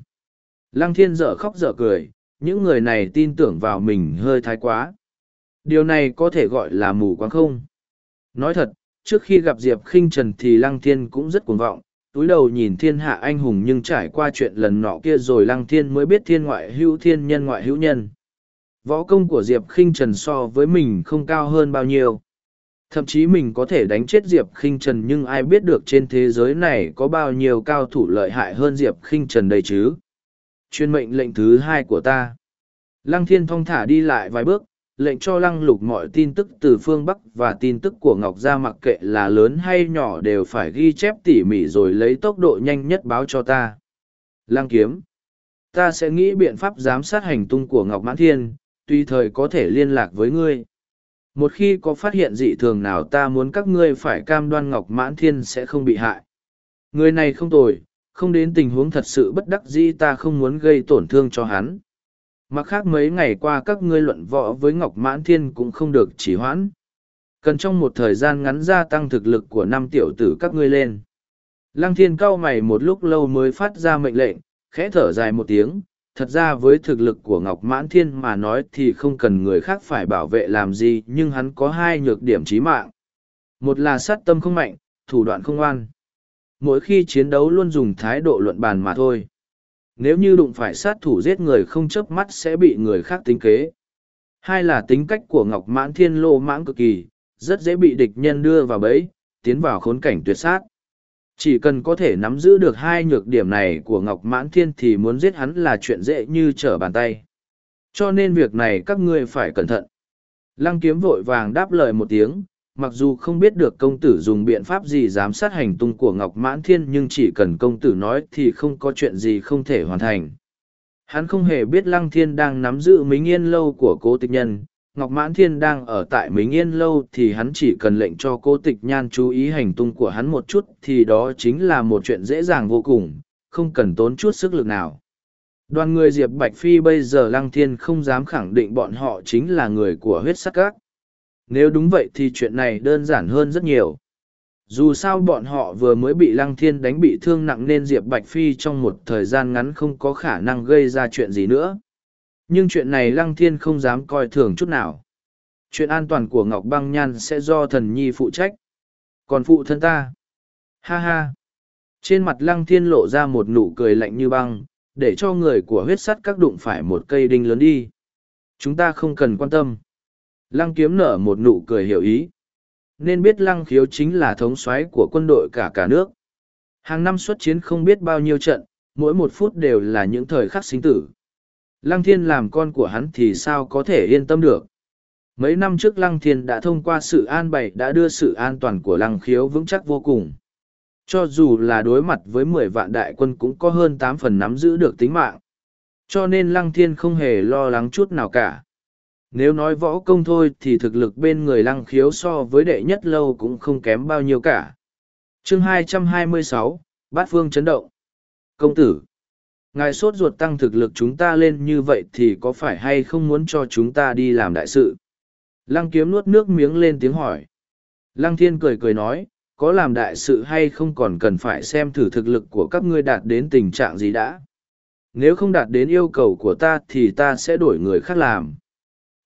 Lăng thiên dở khóc dở cười, những người này tin tưởng vào mình hơi thái quá. Điều này có thể gọi là mù quáng không? Nói thật, trước khi gặp Diệp khinh Trần thì Lăng Thiên cũng rất cuồng vọng, túi đầu nhìn thiên hạ anh hùng nhưng trải qua chuyện lần nọ kia rồi Lăng Thiên mới biết thiên ngoại hữu thiên nhân ngoại hữu nhân. Võ công của Diệp khinh Trần so với mình không cao hơn bao nhiêu. Thậm chí mình có thể đánh chết Diệp khinh Trần nhưng ai biết được trên thế giới này có bao nhiêu cao thủ lợi hại hơn Diệp khinh Trần đây chứ. Chuyên mệnh lệnh thứ hai của ta. Lăng thiên thong thả đi lại vài bước, lệnh cho lăng lục mọi tin tức từ phương Bắc và tin tức của Ngọc Gia mặc kệ là lớn hay nhỏ đều phải ghi chép tỉ mỉ rồi lấy tốc độ nhanh nhất báo cho ta. Lăng kiếm. Ta sẽ nghĩ biện pháp giám sát hành tung của Ngọc Mãn Thiên, tùy thời có thể liên lạc với ngươi. Một khi có phát hiện dị thường nào ta muốn các ngươi phải cam đoan Ngọc Mãn Thiên sẽ không bị hại. Người này không tồi, không đến tình huống thật sự bất đắc dĩ ta không muốn gây tổn thương cho hắn Mặt khác mấy ngày qua các ngươi luận võ với Ngọc Mãn Thiên cũng không được chỉ hoãn. Cần trong một thời gian ngắn gia tăng thực lực của năm tiểu tử các ngươi lên. Lăng Thiên cau mày một lúc lâu mới phát ra mệnh lệnh, khẽ thở dài một tiếng. Thật ra với thực lực của Ngọc Mãn Thiên mà nói thì không cần người khác phải bảo vệ làm gì nhưng hắn có hai nhược điểm chí mạng. Một là sát tâm không mạnh, thủ đoạn không oan. Mỗi khi chiến đấu luôn dùng thái độ luận bàn mà thôi nếu như đụng phải sát thủ giết người không chớp mắt sẽ bị người khác tính kế. Hai là tính cách của Ngọc Mãn Thiên lô mãng cực kỳ, rất dễ bị địch nhân đưa vào bẫy, tiến vào khốn cảnh tuyệt sát. Chỉ cần có thể nắm giữ được hai nhược điểm này của Ngọc Mãn Thiên thì muốn giết hắn là chuyện dễ như trở bàn tay. Cho nên việc này các ngươi phải cẩn thận. Lăng kiếm vội vàng đáp lời một tiếng, mặc dù không biết được công tử dùng biện pháp gì giám sát hành tung của Ngọc Mãn Thiên nhưng chỉ cần công tử nói thì không có chuyện gì không thể hoàn thành. Hắn không hề biết Lăng Thiên đang nắm giữ Mính Yên Lâu của cố tịch nhân, Ngọc Mãn Thiên đang ở tại Mính Yên Lâu thì hắn chỉ cần lệnh cho cô tịch nhan chú ý hành tung của hắn một chút thì đó chính là một chuyện dễ dàng vô cùng, không cần tốn chút sức lực nào. Đoàn người Diệp Bạch Phi bây giờ Lăng Thiên không dám khẳng định bọn họ chính là người của huyết sắc các. Nếu đúng vậy thì chuyện này đơn giản hơn rất nhiều. Dù sao bọn họ vừa mới bị lăng thiên đánh bị thương nặng nên diệp bạch phi trong một thời gian ngắn không có khả năng gây ra chuyện gì nữa nhưng chuyện này lăng thiên không dám coi thường chút nào chuyện an toàn của ngọc băng nhan sẽ do thần nhi phụ trách còn phụ thân ta ha ha trên mặt lăng thiên lộ ra một nụ cười lạnh như băng để cho người của huyết sắt các đụng phải một cây đinh lớn đi chúng ta không cần quan tâm Lăng kiếm nở một nụ cười hiểu ý. Nên biết lăng khiếu chính là thống soái của quân đội cả cả nước. Hàng năm xuất chiến không biết bao nhiêu trận, mỗi một phút đều là những thời khắc sinh tử. Lăng thiên làm con của hắn thì sao có thể yên tâm được. Mấy năm trước Lăng Thiên đã thông qua sự an bày đã đưa sự an toàn của Lăng Khiếu vững chắc vô cùng. Cho dù là đối mặt với mười vạn đại quân cũng có hơn tám phần nắm giữ được tính mạng. Cho nên Lăng Thiên không hề lo lắng chút nào cả. Nếu nói võ công thôi thì thực lực bên người lăng khiếu so với đệ nhất lâu cũng không kém bao nhiêu cả. chương 226, Bát Phương chấn động. Công tử, ngài sốt ruột tăng thực lực chúng ta lên như vậy thì có phải hay không muốn cho chúng ta đi làm đại sự? Lăng kiếm nuốt nước miếng lên tiếng hỏi. Lăng thiên cười cười nói, có làm đại sự hay không còn cần phải xem thử thực lực của các ngươi đạt đến tình trạng gì đã. Nếu không đạt đến yêu cầu của ta thì ta sẽ đổi người khác làm.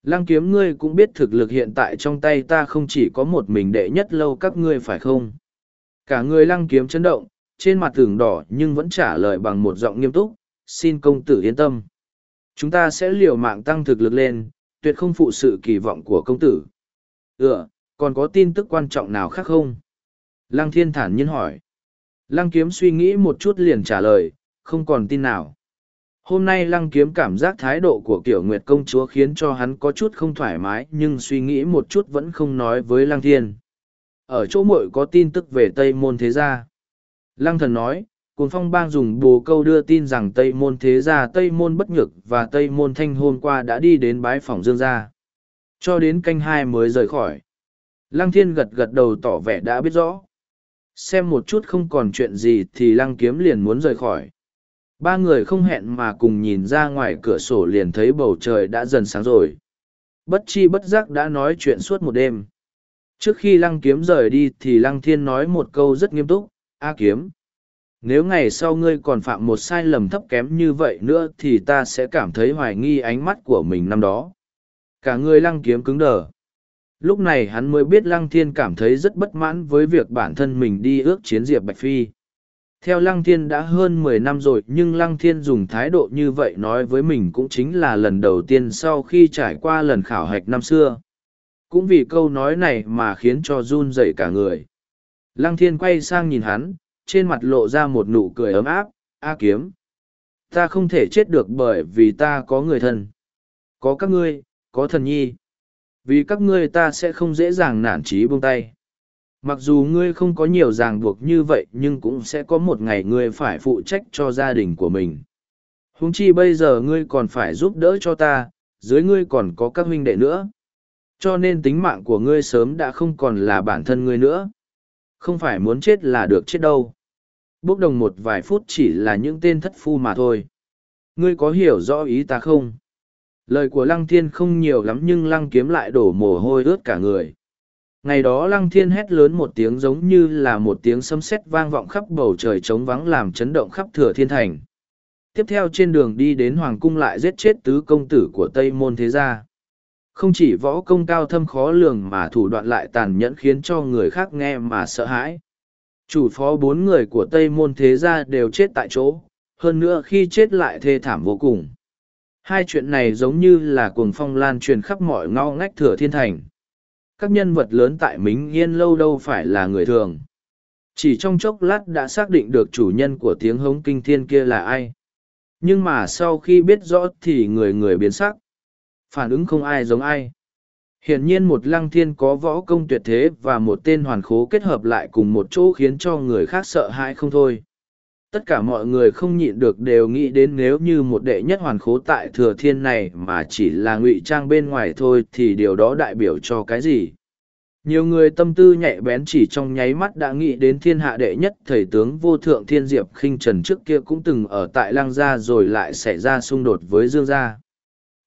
Lăng kiếm ngươi cũng biết thực lực hiện tại trong tay ta không chỉ có một mình đệ nhất lâu các ngươi phải không? Cả người lăng kiếm chấn động, trên mặt tường đỏ nhưng vẫn trả lời bằng một giọng nghiêm túc, xin công tử yên tâm. Chúng ta sẽ liều mạng tăng thực lực lên, tuyệt không phụ sự kỳ vọng của công tử. Ừ, còn có tin tức quan trọng nào khác không? Lăng thiên thản nhiên hỏi. Lăng kiếm suy nghĩ một chút liền trả lời, không còn tin nào. Hôm nay lăng kiếm cảm giác thái độ của kiểu nguyệt công chúa khiến cho hắn có chút không thoải mái nhưng suy nghĩ một chút vẫn không nói với lăng thiên. Ở chỗ muội có tin tức về Tây Môn Thế Gia. Lăng thần nói, Cuồng Phong Bang dùng bồ câu đưa tin rằng Tây Môn Thế Gia, Tây Môn Bất Nhược và Tây Môn Thanh hôm qua đã đi đến bái phòng Dương Gia. Cho đến canh hai mới rời khỏi. Lăng thiên gật gật đầu tỏ vẻ đã biết rõ. Xem một chút không còn chuyện gì thì lăng kiếm liền muốn rời khỏi ba người không hẹn mà cùng nhìn ra ngoài cửa sổ liền thấy bầu trời đã dần sáng rồi bất chi bất giác đã nói chuyện suốt một đêm trước khi lăng kiếm rời đi thì lăng thiên nói một câu rất nghiêm túc a kiếm nếu ngày sau ngươi còn phạm một sai lầm thấp kém như vậy nữa thì ta sẽ cảm thấy hoài nghi ánh mắt của mình năm đó. Cả ngươi lăng kiếm cứng đờ. Lúc này hắn mới biết lăng thiên cảm thấy rất bất mãn với việc bản thân mình đi ước chiến diệp bạch phi. Theo lăng thiên đã hơn mười năm rồi, nhưng lăng thiên dùng thái độ như vậy nói với mình cũng chính là lần đầu tiên sau khi trải qua lần khảo hạch năm xưa. Cũng vì câu nói này mà khiến cho run dậy cả người. Lăng thiên quay sang nhìn hắn trên mặt lộ ra một nụ cười ấm áp, a kiếm, ta không thể chết được bởi vì ta có người thân. Có các ngươi, có thần nhi. Vì các ngươi ta sẽ không dễ dàng nản trí buông tay. Mặc dù ngươi không có nhiều ràng buộc như vậy, nhưng cũng sẽ có một ngày ngươi phải phụ trách cho gia đình của mình. Huống chi bây giờ ngươi còn phải giúp đỡ cho ta, dưới ngươi còn có các huynh đệ nữa. Cho nên tính mạng của ngươi sớm đã không còn là bản thân ngươi nữa không phải muốn chết là được chết đâu. Bốc đồng một vài phút chỉ là những tên thất phu mà thôi. Ngươi có hiểu rõ ý ta không? Lời của lăng thiên không nhiều lắm nhưng lăng kiếm lại đổ mồ hôi ướt cả người. Ngày đó lăng thiên hét lớn một tiếng giống như là một tiếng sấm sét vang vọng khắp bầu trời trống vắng làm chấn động khắp thừa thiên thành. Tiếp theo trên đường đi đến hoàng cung lại giết chết tứ công tử của tây môn thế gia không chỉ võ công cao thâm khó lường mà thủ đoạn lại tàn nhẫn khiến cho người khác nghe mà sợ hãi chủ phó bốn người của tây môn thế gia đều chết tại chỗ, hơn nữa khi chết lại thê thảm vô cùng hai chuyện này giống như là cuồng phong lan truyền khắp mọi ngõ ngách thừa thiên thành các nhân vật lớn tại Mính Yên lâu đâu phải là người thường. Chỉ trong chốc lát đã xác định được chủ nhân của tiếng hống kinh thiên kia là ai. Nhưng mà sau khi biết rõ thì người người biến sắc. Phản ứng không ai giống ai. Hiển nhiên một lăng thiên có võ công tuyệt thế và một tên hoàn khố kết hợp lại cùng một chỗ khiến cho người khác sợ hãi không thôi. Tất cả mọi người không nhịn được đều nghĩ đến nếu như một đệ nhất hoàn khố tại thừa thiên này mà chỉ là ngụy trang bên ngoài thôi thì điều đó đại biểu cho cái gì? Nhiều người tâm tư nhạy bén chỉ trong nháy mắt đã nghĩ đến thiên hạ đệ nhất thầy tướng vô thượng thiên diệp khinh trần trước kia cũng từng ở tại lăng gia rồi lại xảy ra xung đột với dương gia.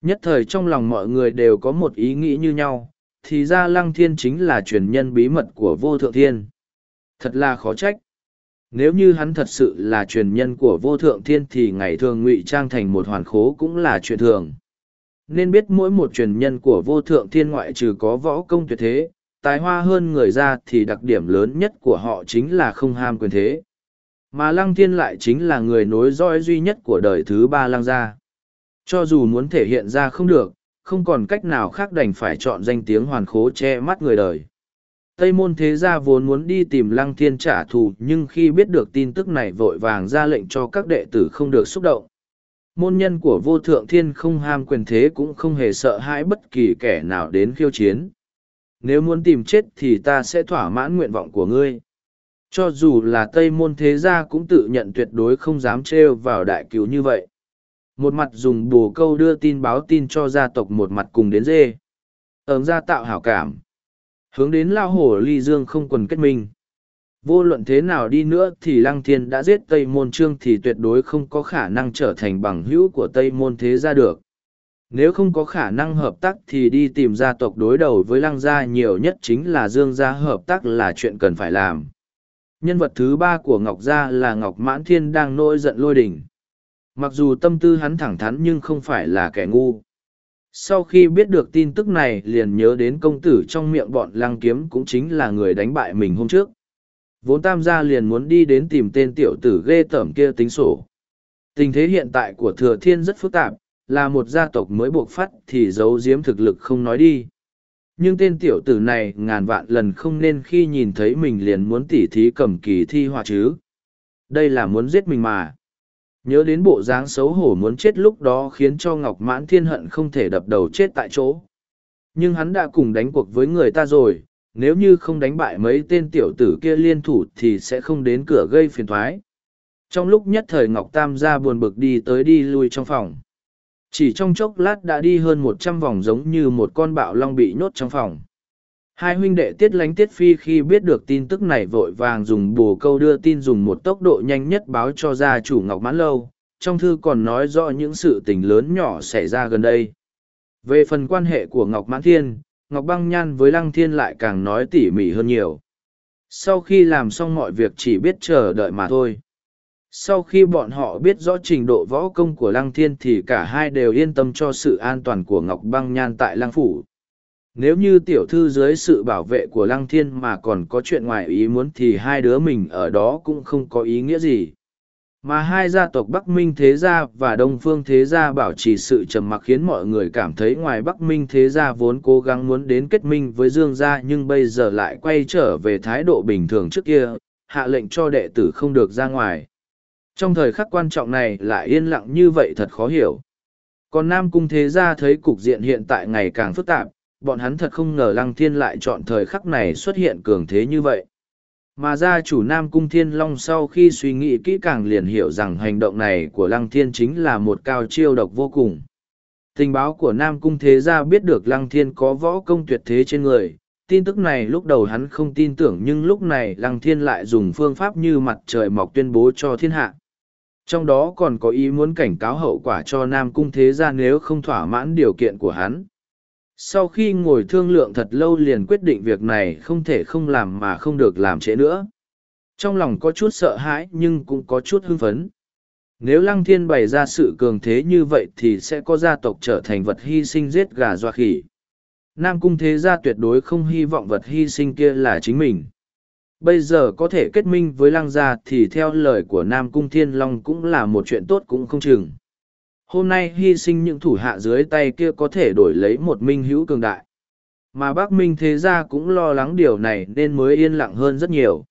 Nhất thời trong lòng mọi người đều có một ý nghĩ như nhau, thì ra lăng thiên chính là truyền nhân bí mật của vô thượng thiên. Thật là khó trách. Nếu như hắn thật sự là truyền nhân của vô thượng thiên thì ngày thường ngụy trang thành một hoàn khố cũng là chuyện thường. Nên biết mỗi một truyền nhân của vô thượng thiên ngoại trừ có võ công tuyệt thế, tài hoa hơn người ra thì đặc điểm lớn nhất của họ chính là không ham quyền thế. Mà lăng thiên lại chính là người nối dõi duy nhất của đời thứ ba lăng gia. Cho dù muốn thể hiện ra không được, không còn cách nào khác đành phải chọn danh tiếng hoàn khố che mắt người đời. Tây môn thế gia vốn muốn đi tìm lăng thiên trả thù nhưng khi biết được tin tức này vội vàng ra lệnh cho các đệ tử không được xúc động. Môn nhân của vô thượng thiên không ham quyền thế cũng không hề sợ hãi bất kỳ kẻ nào đến khiêu chiến. Nếu muốn tìm chết thì ta sẽ thỏa mãn nguyện vọng của ngươi. Cho dù là Tây môn thế gia cũng tự nhận tuyệt đối không dám trêu vào đại cứu như vậy. Một mặt dùng bồ câu đưa tin báo tin cho gia tộc một mặt cùng đến dê. ớm ra tạo hảo cảm. Hướng đến lao hổ ly dương không quần kết minh. Vô luận thế nào đi nữa thì lăng thiên đã giết tây môn trương thì tuyệt đối không có khả năng trở thành bằng hữu của tây môn thế gia được. Nếu không có khả năng hợp tác thì đi tìm gia tộc đối đầu với lăng gia nhiều nhất chính là dương gia hợp tác là chuyện cần phải làm. Nhân vật thứ ba của ngọc gia là ngọc mãn thiên đang nỗi giận lôi đình mặc dù tâm tư hắn thẳng thắn nhưng không phải là kẻ ngu. Sau khi biết được tin tức này, liền nhớ đến công tử trong miệng bọn lăng kiếm cũng chính là người đánh bại mình hôm trước. Vốn tam gia liền muốn đi đến tìm tên tiểu tử ghê tởm kia tính sổ. Tình thế hiện tại của thừa thiên rất phức tạp, là một gia tộc mới buộc phát thì giấu giếm thực lực không nói đi. Nhưng tên tiểu tử này ngàn vạn lần không nên khi nhìn thấy mình liền muốn tỉ thí cầm kỳ thi họa chứ. Đây là muốn giết mình mà. Nhớ đến bộ dáng xấu hổ muốn chết lúc đó khiến cho Ngọc Mãn Thiên hận không thể đập đầu chết tại chỗ. Nhưng hắn đã cùng đánh cuộc với người ta rồi, nếu như không đánh bại mấy tên tiểu tử kia liên thủ thì sẽ không đến cửa gây phiền thoái. Trong lúc nhất thời Ngọc Tam ra buồn bực đi tới đi lui trong phòng. Chỉ trong chốc lát đã đi hơn một trăm vòng giống như một con bạo long bị nhốt trong phòng. Hai huynh đệ tiết lánh tiết phi khi biết được tin tức này vội vàng dùng bồ câu đưa tin dùng một tốc độ nhanh nhất báo cho gia chủ Ngọc Mãn Lâu, trong thư còn nói rõ những sự tình lớn nhỏ xảy ra gần đây. Về phần quan hệ của Ngọc Mãn Thiên, Ngọc Băng Nhan với Lăng Thiên lại càng nói tỉ mỉ hơn nhiều. Sau khi làm xong mọi việc chỉ biết chờ đợi mà thôi. sau khi bọn họ biết rõ trình độ võ công của lăng thiên thì cả hai đều yên tâm cho sự an toàn của ngọc băng nhan tại lăng phủ nếu như tiểu thư dưới sự bảo vệ của lăng thiên mà còn có chuyện ngoài ý muốn thì hai đứa mình ở đó cũng không có ý nghĩa gì. Mà hai gia tộc bắc minh thế gia và đông phương thế gia bảo trì sự trầm mặc khiến mọi người cảm thấy ngoài bắc minh thế gia vốn cố gắng muốn đến kết minh với dương gia nhưng bây giờ lại quay trở về thái độ bình thường trước kia, hạ lệnh cho đệ tử không được ra ngoài. Trong thời khắc quan trọng này lại yên lặng như vậy thật khó hiểu. Còn nam cung thế gia thấy cục diện hiện tại ngày càng phức tạp bọn hắn thật không ngờ lăng thiên lại chọn thời khắc này xuất hiện cường thế như vậy mà gia chủ Nam Cung Thiên Long sau khi suy nghĩ kỹ càng liền hiểu rằng hành động này của Lăng Thiên chính là một cao chiêu độc vô cùng. Tình báo của Nam Cung Thế Gia biết được Lăng Thiên có võ công tuyệt thế trên người. Tin tức này lúc đầu hắn không tin tưởng nhưng lúc này Lăng Thiên lại dùng phương pháp như mặt trời mọc tuyên bố cho thiên hạ. Trong đó còn có ý muốn cảnh cáo hậu quả cho Nam Cung Thế Gia nếu không thỏa mãn điều kiện của hắn sau khi ngồi thương lượng thật lâu liền quyết định việc này không thể không làm mà không được làm trễ nữa. Trong lòng có chút sợ hãi nhưng cũng có chút hưng phấn. Nếu lăng thiên bày ra sự cường thế như vậy thì sẽ có gia tộc trở thành vật hy sinh giết gà doa khỉ. Nam cung thế gia tuyệt đối không hy vọng vật hy sinh kia là chính mình. Bây giờ có thể kết minh với lăng gia thì theo lời của nam cung thiên long cũng là một chuyện tốt cũng không chừng hôm nay hy sinh những thủ hạ dưới tay kia có thể đổi lấy một minh hữu cường đại. Mà bác minh thế gia cũng lo lắng điều này nên mới yên lặng hơn rất nhiều.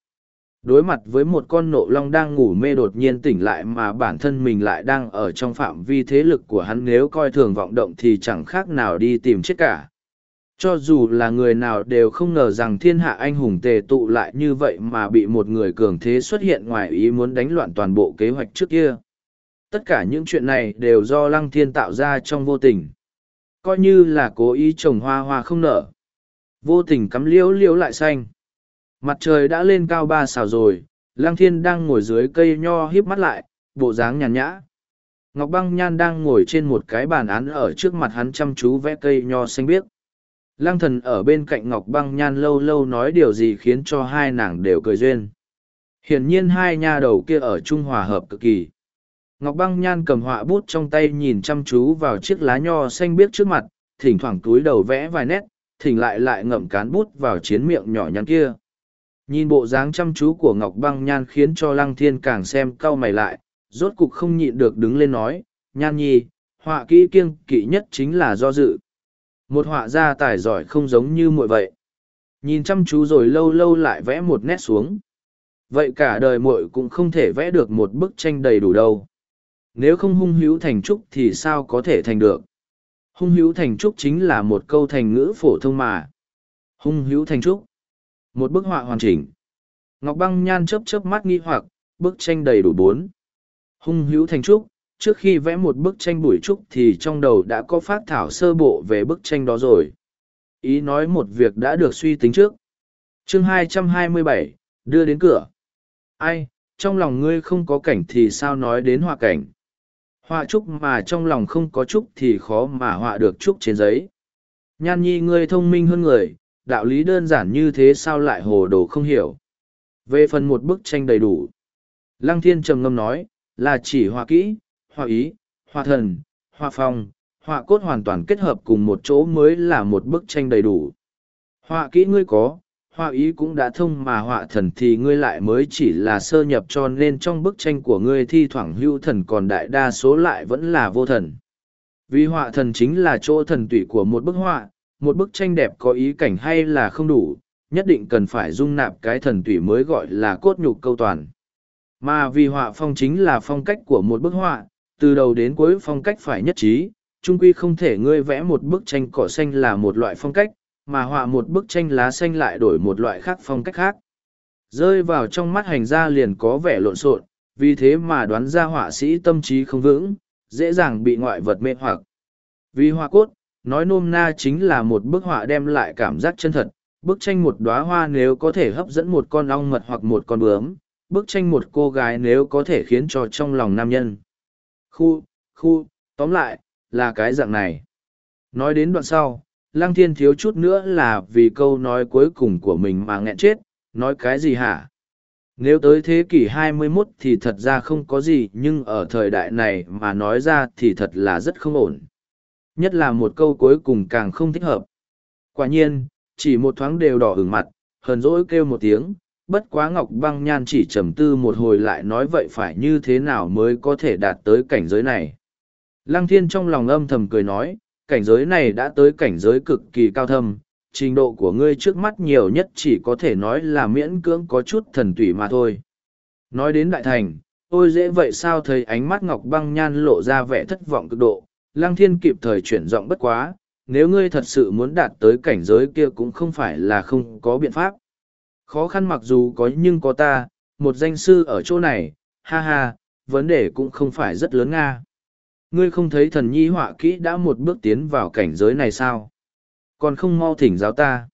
Đối mặt với một con nộ long đang ngủ mê đột nhiên tỉnh lại mà bản thân mình lại đang ở trong phạm vi thế lực của hắn nếu coi thường vọng động thì chẳng khác nào đi tìm chết cả. Cho dù là người nào đều không ngờ rằng thiên hạ anh hùng tề tụ lại như vậy mà bị một người cường thế xuất hiện ngoài ý muốn đánh loạn toàn bộ kế hoạch trước kia tất cả những chuyện này đều do lăng thiên tạo ra trong vô tình. Coi như là cố ý trồng hoa hoa không nở. Vô tình cắm liễu liễu lại xanh. Mặt trời đã lên cao ba xào rồi, lăng thiên đang ngồi dưới cây nho híp mắt lại, bộ dáng nhàn nhã. Ngọc băng nhan đang ngồi trên một cái bàn án ở trước mặt hắn chăm chú vẽ cây nho xanh biếc. Lăng thần ở bên cạnh ngọc băng nhan lâu lâu nói điều gì khiến cho hai nàng đều cười duyên. Hiển nhiên hai nha đầu kia ở trung hòa hợp cực kỳ. Ngọc băng nhan cầm họa bút trong tay nhìn chăm chú vào chiếc lá nho xanh biếc trước mặt, thỉnh thoảng túi đầu vẽ vài nét, thỉnh lại lại ngậm cán bút vào chiến miệng nhỏ nhắn kia. Nhìn bộ dáng chăm chú của Ngọc băng nhan khiến cho lăng thiên càng xem cau mày lại, rốt cục không nhịn được đứng lên nói, nhan nhi, họa kỹ kiêng kỵ nhất chính là do dự. Một họa gia tài giỏi không giống như muội vậy. Nhìn chăm chú rồi lâu lâu lại vẽ một nét xuống. Vậy cả đời muội cũng không thể vẽ được một bức tranh đầy đủ đâu nếu không hung hữu thành trúc thì sao có thể thành được? Hung hữu thành trúc chính là một câu thành ngữ phổ thông mà. Hung hữu thành trúc. Một bức họa hoàn chỉnh. Ngọc băng nhan chớp chớp mắt nghi hoặc bức tranh đầy đủ bốn. Hung hữu thành trúc trước khi vẽ một bức tranh bùi trúc thì trong đầu đã có phát thảo sơ bộ về bức tranh đó rồi. Ý nói một việc đã được suy tính trước. Chương 227, đưa đến cửa. Ai trong lòng ngươi không có cảnh thì sao nói đến họa cảnh? Họa trúc mà trong lòng không có trúc thì khó mà họa được trúc trên giấy. Nhan nhi ngươi thông minh hơn người, đạo lý đơn giản như thế sao lại hồ đồ không hiểu? Về phần một bức tranh đầy đủ. Lăng thiên trầm ngâm nói, là chỉ họa kỹ, họa ý, họa thần, họa phong, họa cốt hoàn toàn kết hợp cùng một chỗ mới là một bức tranh đầy đủ. Họa kỹ ngươi có họa ý cũng đã thông mà họa thần thì ngươi lại mới chỉ là sơ nhập cho nên trong bức tranh của ngươi thi thoảng hữu thần còn đại đa số lại vẫn là vô thần. Vì họa thần chính là chỗ thần tụy của một bức họa, một bức tranh đẹp có ý cảnh hay là không đủ, nhất định cần phải dung nạp cái thần tụy mới gọi là cốt nhục câu toàn. Mà vì họa phong chính là phong cách của một bức họa, từ đầu đến cuối phong cách phải nhất trí trung quy không thể ngươi vẽ một bức tranh cỏ xanh là một loại phong cách mà họa một bức tranh lá xanh lại đổi một loại khác phong cách khác. Rơi vào trong mắt hành gia liền có vẻ lộn xộn, vì thế mà đoán ra họa sĩ tâm trí không vững, dễ dàng bị ngoại vật mê hoặc. Vì họa cốt, nói nôm na chính là một bức họa đem lại cảm giác chân thật, bức tranh một đóa hoa nếu có thể hấp dẫn một con ong mật hoặc một con bướm, bức tranh một cô gái nếu có thể khiến cho trong lòng nam nhân. Khu, khu, tóm lại, là cái dạng này. Nói đến đoạn sau, lăng thiên thiếu chút nữa là vì câu nói cuối cùng của mình mà nghẹn chết nói cái gì hả Nếu tới thế kỷ 21 thì thật ra không có gì nhưng ở thời đại này mà nói ra thì thật là rất không ổn. Nhất là một câu cuối cùng càng không thích hợp. Quả nhiên, chỉ một thoáng đều đỏ ửng mặt, hờn dỗi kêu một tiếng, bất quá Ngọc Băng Nhan chỉ trầm tư một hồi lại nói vậy phải như thế nào mới có thể đạt tới cảnh giới này. Lăng Thiên trong lòng âm thầm cười nói, cảnh giới này đã tới cảnh giới cực kỳ cao thâm, trình độ của ngươi trước mắt nhiều nhất chỉ có thể nói là miễn cưỡng có chút thần tủy mà thôi. Nói đến đại thành, ôi dễ vậy sao thấy ánh mắt Ngọc Băng Nhan lộ ra vẻ thất vọng cực độ, Lăng Thiên kịp thời chuyển giọng bất quá, nếu ngươi thật sự muốn đạt tới cảnh giới kia cũng không phải là không có biện pháp. Khó khăn mặc dù có nhưng có ta, một danh sư ở chỗ này, ha ha, vấn đề cũng không phải rất lớn nga. Ngươi không thấy thần nhi họa kỹ đã một bước tiến vào cảnh giới này sao? Còn không mau thỉnh giáo ta.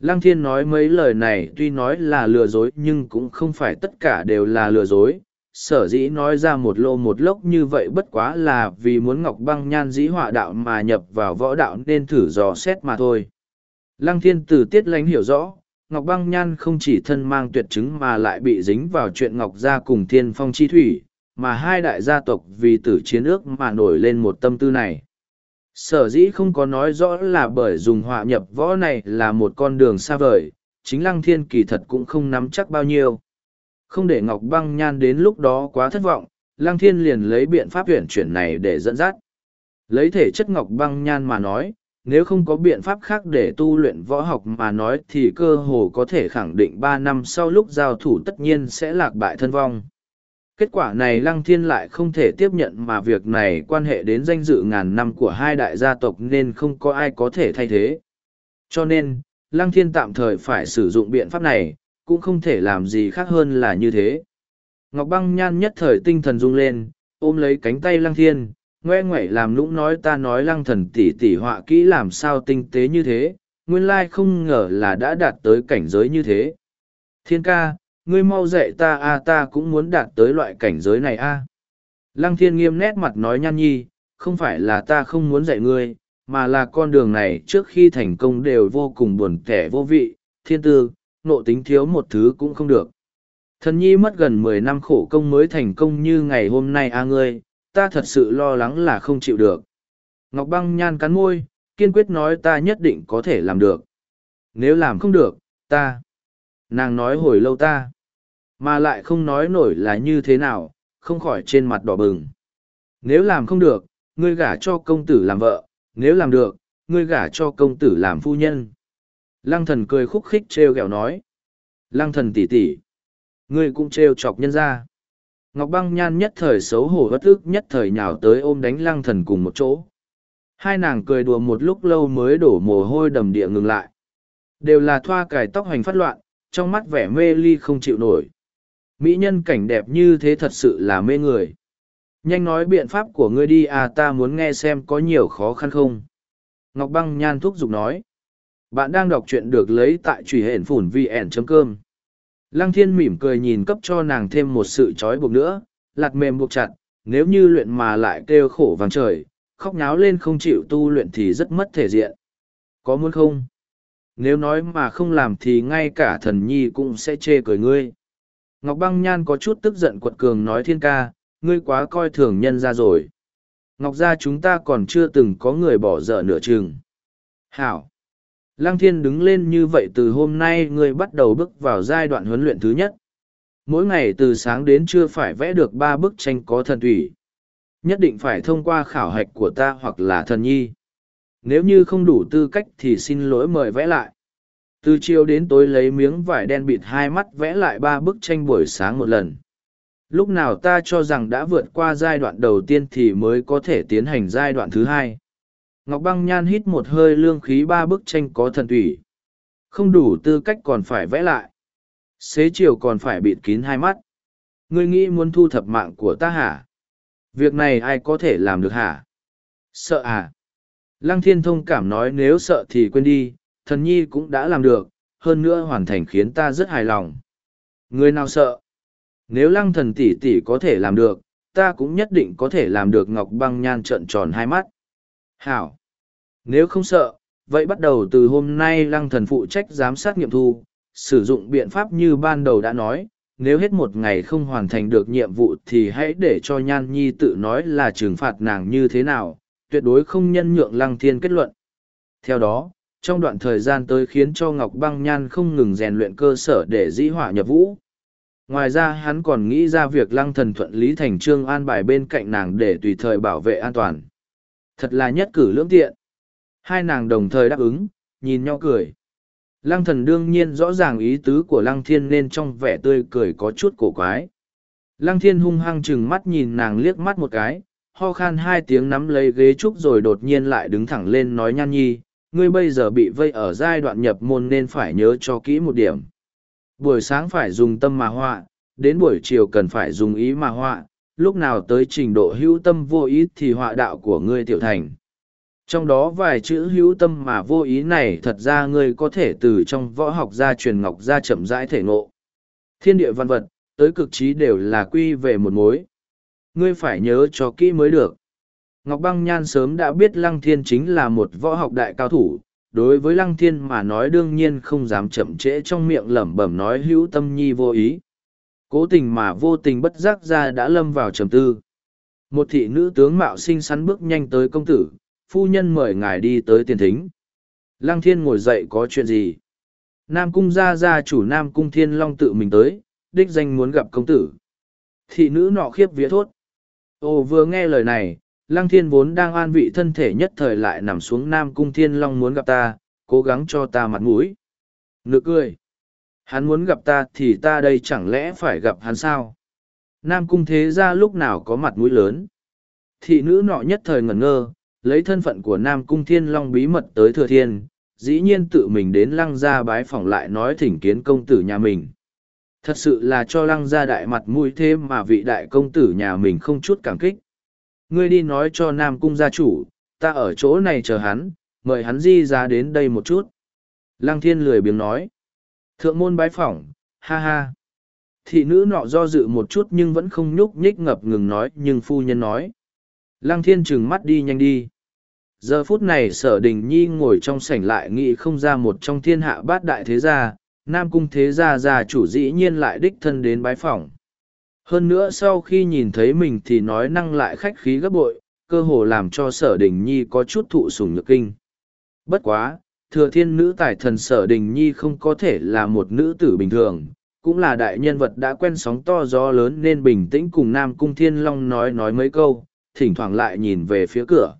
Lăng thiên nói mấy lời này tuy nói là lừa dối nhưng cũng không phải tất cả đều là lừa dối. Sở dĩ nói ra một lô một lốc như vậy bất quá là vì muốn ngọc băng nhan dĩ họa đạo mà nhập vào võ đạo nên thử dò xét mà thôi. Lăng thiên từ tiết lánh hiểu rõ, Ngọc Băng Nhan không chỉ thân mang tuyệt chứng mà lại bị dính vào chuyện Ngọc Gia cùng Thiên Phong Chi Thủy, mà hai đại gia tộc vì tử chiến ước mà nổi lên một tâm tư này. Sở dĩ không có nói rõ là bởi dùng họa nhập võ này là một con đường xa vời, chính Lăng Thiên kỳ thật cũng không nắm chắc bao nhiêu. Không để Ngọc Băng Nhan đến lúc đó quá thất vọng, Lăng Thiên liền lấy biện pháp tuyển chuyển này để dẫn dắt. Lấy thể chất Ngọc Băng Nhan mà nói, nếu không có biện pháp khác để tu luyện võ học mà nói thì cơ hồ có thể khẳng định ba năm sau lúc giao thủ tất nhiên sẽ lạc bại thân vong kết quả này lăng thiên lại không thể tiếp nhận mà việc này quan hệ đến danh dự ngàn năm của hai đại gia tộc nên không có ai có thể thay thế cho nên lăng thiên tạm thời phải sử dụng biện pháp này cũng không thể làm gì khác hơn là như thế ngọc băng nhan nhất thời tinh thần rung lên ôm lấy cánh tay lăng thiên ngoe ngoẩy làm lũng nói ta nói lăng thần tỉ tỉ họa kỹ làm sao tinh tế như thế, nguyên lai không ngờ là đã đạt tới cảnh giới như thế. Thiên ca, ngươi mau dạy ta a ta cũng muốn đạt tới loại cảnh giới này a. Lăng thiên nghiêm nét mặt nói nhan nhi, không phải là ta không muốn dạy ngươi, mà là con đường này trước khi thành công đều vô cùng buồn kẻ vô vị, thiên tư, nộ tính thiếu một thứ cũng không được. Thần nhi mất gần mười năm khổ công mới thành công như ngày hôm nay a ngươi, ta thật sự lo lắng là không chịu được. Ngọc băng nhan cắn môi, kiên quyết nói ta nhất định có thể làm được. Nếu làm không được, ta. Nàng nói hồi lâu ta. Mà lại không nói nổi là như thế nào, không khỏi trên mặt đỏ bừng. Nếu làm không được, ngươi gả cho công tử làm vợ, nếu làm được, ngươi gả cho công tử làm phu nhân. Lăng thần cười khúc khích trêu ghẹo nói. Lăng thần tỉ tỉ. Ngươi cũng trêu chọc nhân ra. Ngọc băng nhan nhất thời xấu hổ bất ức nhất thời nhào tới ôm đánh lăng thần cùng một chỗ. Hai nàng cười đùa một lúc lâu mới đổ mồ hôi đầm địa ngừng lại. Đều là thoa cài tóc hành phát loạn, trong mắt vẻ mê ly không chịu nổi. Mỹ nhân cảnh đẹp như thế thật sự là mê người. Nhanh nói biện pháp của ngươi đi à ta muốn nghe xem có nhiều khó khăn không. Ngọc băng nhan thúc giục nói. Bạn đang đọc truyện được lấy tại truy hển phủn vn.cơm. Lăng thiên mỉm cười nhìn cấp cho nàng thêm một sự trói buộc nữa, lạt mềm buộc chặt, nếu như luyện mà lại kêu khổ vàng trời, khóc nháo lên không chịu tu luyện thì rất mất thể diện. Có muốn không? Nếu nói mà không làm thì ngay cả thần nhi cũng sẽ chê cười ngươi. Ngọc băng nhan có chút tức giận quật cường nói thiên ca, ngươi quá coi thường nhân ra rồi. Ngọc gia chúng ta còn chưa từng có người bỏ dở nửa chừng. Hảo! Lăng thiên đứng lên như vậy từ hôm nay ngươi bắt đầu bước vào giai đoạn huấn luyện thứ nhất. Mỗi ngày từ sáng đến trưa phải vẽ được ba bức tranh có thần thủy. Nhất định phải thông qua khảo hạch của ta hoặc là thần nhi. Nếu như không đủ tư cách thì xin lỗi mời vẽ lại. Từ chiều đến tối lấy miếng vải đen bịt hai mắt vẽ lại ba bức tranh buổi sáng một lần. Lúc nào ta cho rằng đã vượt qua giai đoạn đầu tiên thì mới có thể tiến hành giai đoạn thứ hai. Ngọc băng nhan hít một hơi lương khí ba bức tranh có thần thủy. Không đủ tư cách còn phải vẽ lại. Xế chiều còn phải bịt kín hai mắt. Ngươi nghĩ muốn thu thập mạng của ta hả? Việc này ai có thể làm được hả? Sợ à? Lăng thiên thông cảm nói nếu sợ thì quên đi, thần nhi cũng đã làm được, hơn nữa hoàn thành khiến ta rất hài lòng. Người nào sợ? Nếu lăng thần tỷ tỷ có thể làm được, ta cũng nhất định có thể làm được ngọc băng nhan trợn tròn hai mắt. Hảo! Nếu không sợ, vậy bắt đầu từ hôm nay lăng thần phụ trách giám sát nghiệm thu, sử dụng biện pháp như ban đầu đã nói, nếu hết một ngày không hoàn thành được nhiệm vụ thì hãy để cho nhan nhi tự nói là trừng phạt nàng như thế nào tuyệt đối không nhân nhượng lăng thiên kết luận theo đó trong đoạn thời gian tới khiến cho ngọc băng nhan không ngừng rèn luyện cơ sở để dĩ hỏa nhập vũ. Ngoài ra hắn còn nghĩ ra việc lăng thần thuận lý thành trương an bài bên cạnh nàng để tùy thời bảo vệ an toàn. Thật là nhất cử lưỡng tiện. Hai nàng đồng thời đáp ứng, nhìn nhau cười. Lăng thần đương nhiên rõ ràng ý tứ của lăng thiên nên trong vẻ tươi cười có chút cổ quái. Lăng thiên hung hăng chừng mắt nhìn nàng liếc mắt một cái, ho khan hai tiếng nắm lấy ghế trúc rồi đột nhiên lại đứng thẳng lên nói nhan nhi ngươi bây giờ bị vây ở giai đoạn nhập môn nên phải nhớ cho kỹ một điểm. Buổi sáng phải dùng tâm mà họa, đến buổi chiều cần phải dùng ý mà họa, lúc nào tới trình độ hữu tâm vô ý thì họa đạo của ngươi tiểu thành. Trong đó vài chữ hữu tâm mà vô ý này thật ra ngươi có thể từ trong võ học gia truyền ngọc ra chậm rãi thể ngộ. Thiên địa văn vật, tới cực trí đều là quy về một mối. Ngươi phải nhớ cho kỹ mới được ngọc băng nhan sớm đã biết lăng thiên chính là một võ học đại cao thủ. Đối với lăng thiên mà nói đương nhiên không dám chậm trễ trong miệng lẩm bẩm nói hữu tâm nhi vô ý. Cố tình mà vô tình bất giác ra đã lâm vào trầm tư. Một thị nữ tướng mạo xinh xắn bước nhanh tới công tử, phu nhân mời ngài đi tới tiền thính. Lăng thiên ngồi dậy có chuyện gì? Nam cung gia gia chủ nam cung thiên long tự mình tới, đích danh muốn gặp công tử. Thị nữ nọ khiếp vía thốt. Ồ, vừa nghe lời này lăng thiên vốn đang an vị thân thể nhất thời lại nằm xuống nam cung thiên long muốn gặp ta, cố gắng cho ta mặt mũi. Nực cười. Hắn muốn gặp ta thì ta đây chẳng lẽ phải gặp hắn sao? Nam cung thế ra lúc nào có mặt mũi lớn? Thị nữ nọ nhất thời ngẩn ngơ, lấy thân phận của nam cung thiên long bí mật tới thừa thiên, dĩ nhiên tự mình đến lăng gia bái phỏng lại nói thỉnh kiến công tử nhà mình. Thật sự là cho lăng gia đại mặt mũi thế mà vị đại công tử nhà mình không chút cảm kích ngươi đi nói cho nam cung gia chủ, ta ở chỗ này chờ hắn, mời hắn di ra đến đây một chút. Lăng thiên lười biếng nói. Thượng môn bái phỏng, ha ha. Thị nữ nọ do dự một chút nhưng vẫn không nhúc nhích ngập ngừng nói, nhưng phu nhân nói. Lăng thiên trừng mắt đi nhanh đi. Giờ phút này sở đình nhi ngồi trong sảnh lại nghĩ không ra một trong thiên hạ bát đại thế gia, nam cung thế gia gia chủ dĩ nhiên lại đích thân đến bái phỏng hơn nữa sau khi nhìn thấy mình thì nói năng lại khách khí gấp bội, cơ hồ làm cho sở đình nhi có chút thụ sùng nhược kinh. Bất quá, thừa thiên nữ tài thần sở đình nhi không có thể là một nữ tử bình thường, cũng là đại nhân vật đã quen sóng to gió lớn nên bình tĩnh cùng nam cung thiên long nói nói mấy câu, thỉnh thoảng lại nhìn về phía cửa.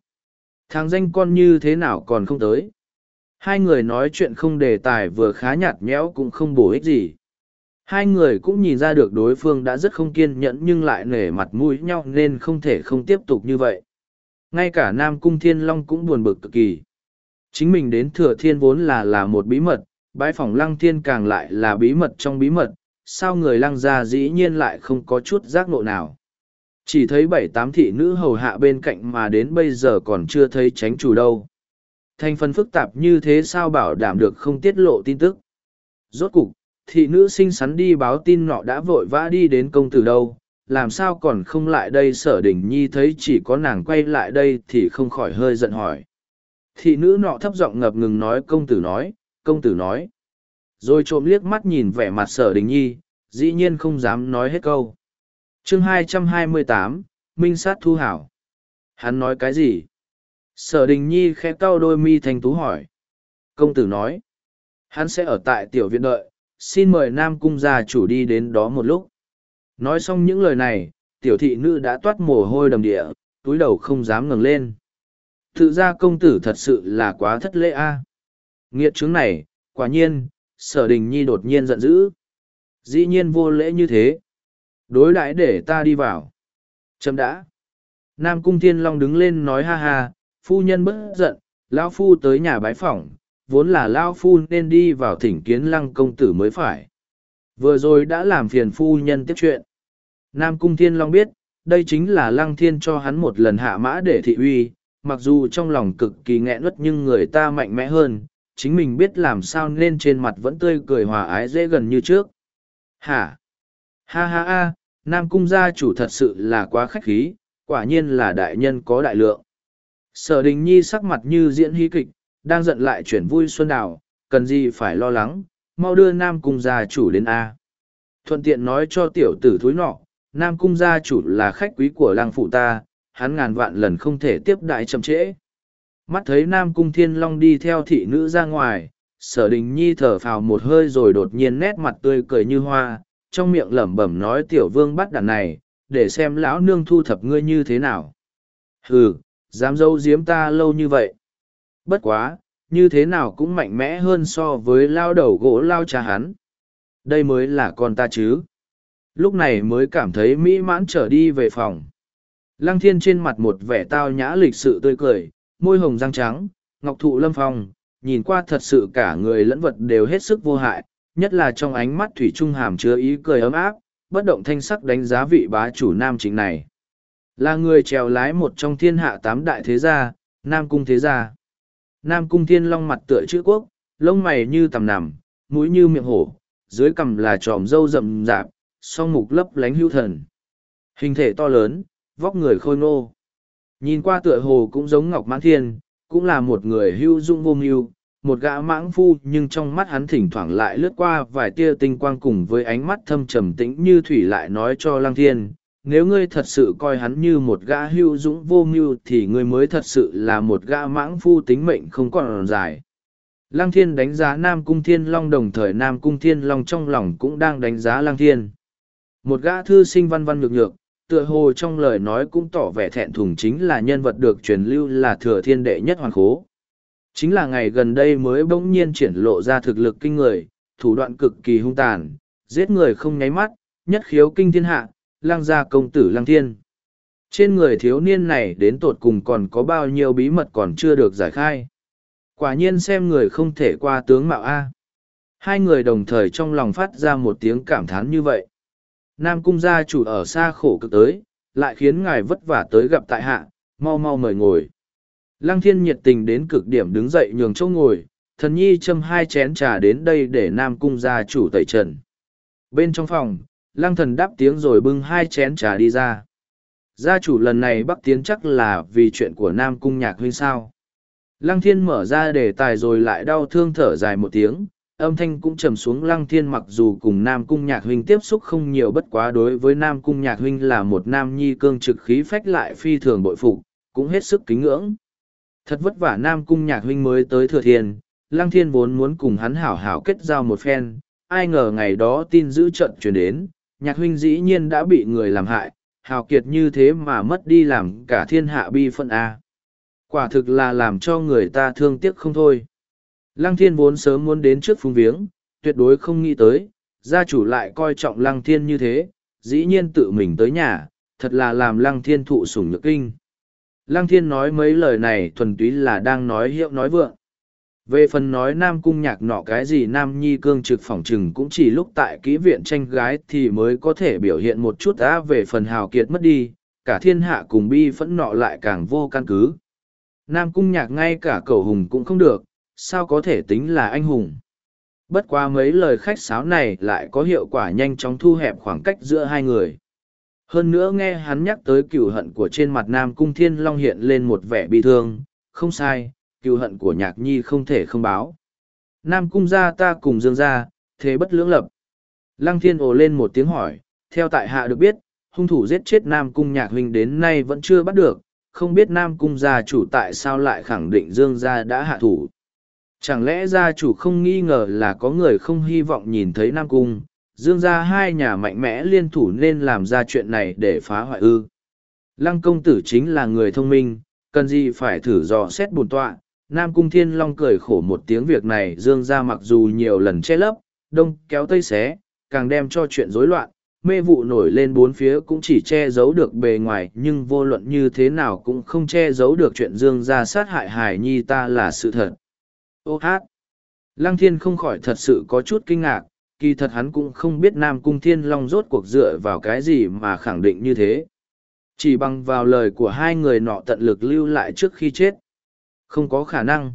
Thằng danh con như thế nào còn không tới? Hai người nói chuyện không đề tài vừa khá nhạt nhẽo cũng không bổ ích gì hai người cũng nhìn ra được đối phương đã rất không kiên nhẫn nhưng lại nể mặt mũi nhau nên không thể không tiếp tục như vậy. Ngay cả nam cung thiên long cũng buồn bực cực kỳ. Chính mình đến thừa thiên vốn là là một bí mật bãi phòng lăng thiên càng lại là bí mật trong bí mật, sao người lăng gia dĩ nhiên lại không có chút giác ngộ nào? Chỉ thấy bảy tám thị nữ hầu hạ bên cạnh mà đến bây giờ còn chưa thấy tránh chủ đâu. Thành phần phức tạp như thế sao bảo đảm được không tiết lộ tin tức? Rốt cục thị nữ xinh xắn đi báo tin nọ đã vội vã đi đến công tử đâu làm sao còn không lại đây sở đình nhi thấy chỉ có nàng quay lại đây thì không khỏi hơi giận hỏi. Thị nữ nọ thấp giọng ngập ngừng nói công tử nói công tử nói. Rồi trộm liếc mắt nhìn vẻ mặt sở đình nhi dĩ nhiên không dám nói hết câu. Chương 228, minh sát thu hảo. Hắn nói cái gì? Sở đình nhi khẽ cau đôi mi thanh tú hỏi. Công tử nói hắn sẽ ở tại tiểu viện đợi xin mời nam cung gia chủ đi đến đó một lúc. Nói xong những lời này, tiểu thị nữ đã toát mồ hôi đầm địa, túi đầu không dám ngừng lên. Tự ra công tử thật sự là quá thất lễ a. À. nghiệt chứng này, quả nhiên, sở đình nhi đột nhiên giận dữ. Dĩ nhiên vô lễ như thế. Đối đãi để ta đi vào. Chấm đã. Nam cung thiên long đứng lên nói ha ha, phu nhân bất giận, lão phu tới nhà bái phỏng vốn là lao phu nên đi vào thỉnh kiến lăng công tử mới phải. Vừa rồi đã làm phiền phu nhân tiếp chuyện. Nam cung thiên long biết, đây chính là lăng thiên cho hắn một lần hạ mã để thị uy, mặc dù trong lòng cực kỳ nghẹn uất nhưng người ta mạnh mẽ hơn, chính mình biết làm sao nên trên mặt vẫn tươi cười hòa ái dễ gần như trước. Hả? Ha ha ha, nam cung gia chủ thật sự là quá khách khí, quả nhiên là đại nhân có đại lượng. Sở đình nhi sắc mặt như diễn hí kịch đang giận lại chuyển vui xuân đào cần gì phải lo lắng mau đưa nam cung gia chủ đến a thuận tiện nói cho tiểu tử thúi nọ, Nam Cung gia chủ là khách quý của lang phụ ta, hắn ngàn vạn lần không thể tiếp đại chậm trễ. Mắt thấy Nam Cung Thiên Long đi theo thị nữ ra ngoài, sở đình nhi thở phào một hơi rồi đột nhiên nét mặt tươi cười như hoa, trong miệng lẩm bẩm nói tiểu vương bắt đàn này, để xem lão nương thu thập ngươi như thế nào. Hừ, dám dâu giếm ta lâu như vậy. Bất quá, như thế nào cũng mạnh mẽ hơn so với lao đầu gỗ lao cha hắn. Đây mới là con ta chứ. Lúc này mới cảm thấy mỹ mãn trở đi về phòng. Lăng thiên trên mặt một vẻ tao nhã lịch sự tươi cười, môi hồng răng trắng, ngọc thụ lâm phong, nhìn qua thật sự cả người lẫn vật đều hết sức vô hại, nhất là trong ánh mắt thủy trung hàm chứa ý cười ấm áp, bất động thanh sắc đánh giá vị bá chủ nam chính này. Là người trèo lái một trong thiên hạ tám đại thế gia, Nam Cung Thế Gia. Nam Cung Thiên Long mặt tựa chữ quốc, lông mày như tầm nằm, mũi như miệng hổ, dưới cằm là tròm râu rậm rạp, song mục lấp lánh hưu thần. Hình thể to lớn, vóc người khôi ngô. Nhìn qua tựa hồ cũng giống Ngọc Mãn Thiên, cũng là một người hưu dung vô mưu, một gã mãng phu nhưng trong mắt hắn thỉnh thoảng lại lướt qua vài tia tinh quang cùng với ánh mắt thâm trầm tĩnh như thủy lại nói cho Lăng Thiên, nếu ngươi thật sự coi hắn như một gã hưu dũng vô mưu thì ngươi mới thật sự là một gã mãng phu tính mệnh không còn dài. Lăng Thiên đánh giá Nam Cung Thiên Long đồng thời Nam Cung Thiên Long trong lòng cũng đang đánh giá Lăng Thiên. Một gã thư sinh văn văn nhược nhược, tựa hồ trong lời nói cũng tỏ vẻ thẹn thùng chính là nhân vật được truyền lưu là thừa thiên đệ nhất hoàn khố. Chính là ngày gần đây mới bỗng nhiên triển lộ ra thực lực kinh người, thủ đoạn cực kỳ hung tàn, giết người không nháy mắt, nhất khiếu kinh thiên hạ, lang gia công tử lang thiên. Trên người thiếu niên này đến tột cùng còn có bao nhiêu bí mật còn chưa được giải khai. Quả nhiên xem người không thể qua tướng mạo A. Hai người đồng thời trong lòng phát ra một tiếng cảm thán như vậy. Nam cung gia chủ ở xa khổ cực tới, lại khiến ngài vất vả tới gặp tại hạ, mau mau mời ngồi. Lăng thiên nhiệt tình đến cực điểm đứng dậy nhường chỗ ngồi, thần nhi châm hai chén trà đến đây để Nam cung gia chủ tẩy trần. Bên trong phòng, lăng thần đáp tiếng rồi bưng hai chén trà đi ra. Gia chủ lần này bắc tiến chắc là vì chuyện của Nam cung nhạc huynh sao. Lăng thiên mở ra đề tài rồi lại đau thương thở dài một tiếng, âm thanh cũng trầm xuống lăng thiên mặc dù cùng nam cung nhạc huynh tiếp xúc không nhiều bất quá đối với nam cung nhạc huynh là một nam nhi cương trực khí phách lại phi thường bội phục cũng hết sức kính ngưỡng thật vất vả nam cung nhạc huynh mới tới thừa thiên lăng thiên vốn muốn cùng hắn hảo hảo kết giao một phen ai ngờ ngày đó tin giữ trận chuyển đến nhạc huynh dĩ nhiên đã bị người làm hại hào kiệt như thế mà mất đi làm cả thiên hạ bi phân a quả thực là làm cho người ta thương tiếc không thôi Lăng thiên vốn sớm muốn đến trước phung viếng, tuyệt đối không nghĩ tới, gia chủ lại coi trọng lăng thiên như thế, dĩ nhiên tự mình tới nhà, thật là làm lăng thiên thụ sủng nhược kinh. Lăng thiên nói mấy lời này thuần túy là đang nói hiệu nói vượng. Về phần nói nam cung nhạc nọ cái gì nam nhi cương trực phỏng trừng cũng chỉ lúc tại kỹ viện tranh gái thì mới có thể biểu hiện một chút á về phần hào kiệt mất đi, cả thiên hạ cùng bi phẫn nọ lại càng vô căn cứ. Nam cung nhạc ngay cả cầu hùng cũng không được, sao có thể tính là anh hùng. Bất qua mấy lời khách sáo này lại có hiệu quả nhanh chóng thu hẹp khoảng cách giữa hai người. Hơn nữa nghe hắn nhắc tới cựu hận của trên mặt Nam Cung Thiên Long hiện lên một vẻ bi thương, không sai, cựu hận của nhạc nhi không thể không báo. Nam Cung gia ta cùng dương gia, thế bất lưỡng lập. Lăng Thiên ồ lên một tiếng hỏi, theo tại hạ được biết, hung thủ giết chết Nam Cung nhạc huynh đến nay vẫn chưa bắt được, không biết Nam Cung gia chủ tại sao lại khẳng định dương gia đã hạ thủ. Chẳng lẽ gia chủ không nghi ngờ là có người không hy vọng nhìn thấy Nam Cung, dương gia hai nhà mạnh mẽ liên thủ nên làm ra chuyện này để phá hoại ư. Lăng công tử chính là người thông minh, cần gì phải thử dò xét bùn tọa. Nam Cung Thiên Long cười khổ một tiếng việc này dương ra mặc dù nhiều lần che lấp, đông kéo tây xé, càng đem cho chuyện rối loạn, mê vụ nổi lên bốn phía cũng chỉ che giấu được bề ngoài nhưng vô luận như thế nào cũng không che giấu được chuyện dương ra sát hại hải nhi ta là sự thật. Ô hát! Lăng thiên không khỏi thật sự có chút kinh ngạc kỳ thật hắn cũng không biết nam cung thiên long rốt cuộc dựa vào cái gì mà khẳng định như thế. Chỉ bằng vào lời của hai người nọ tận lực lưu lại trước khi chết không có khả năng.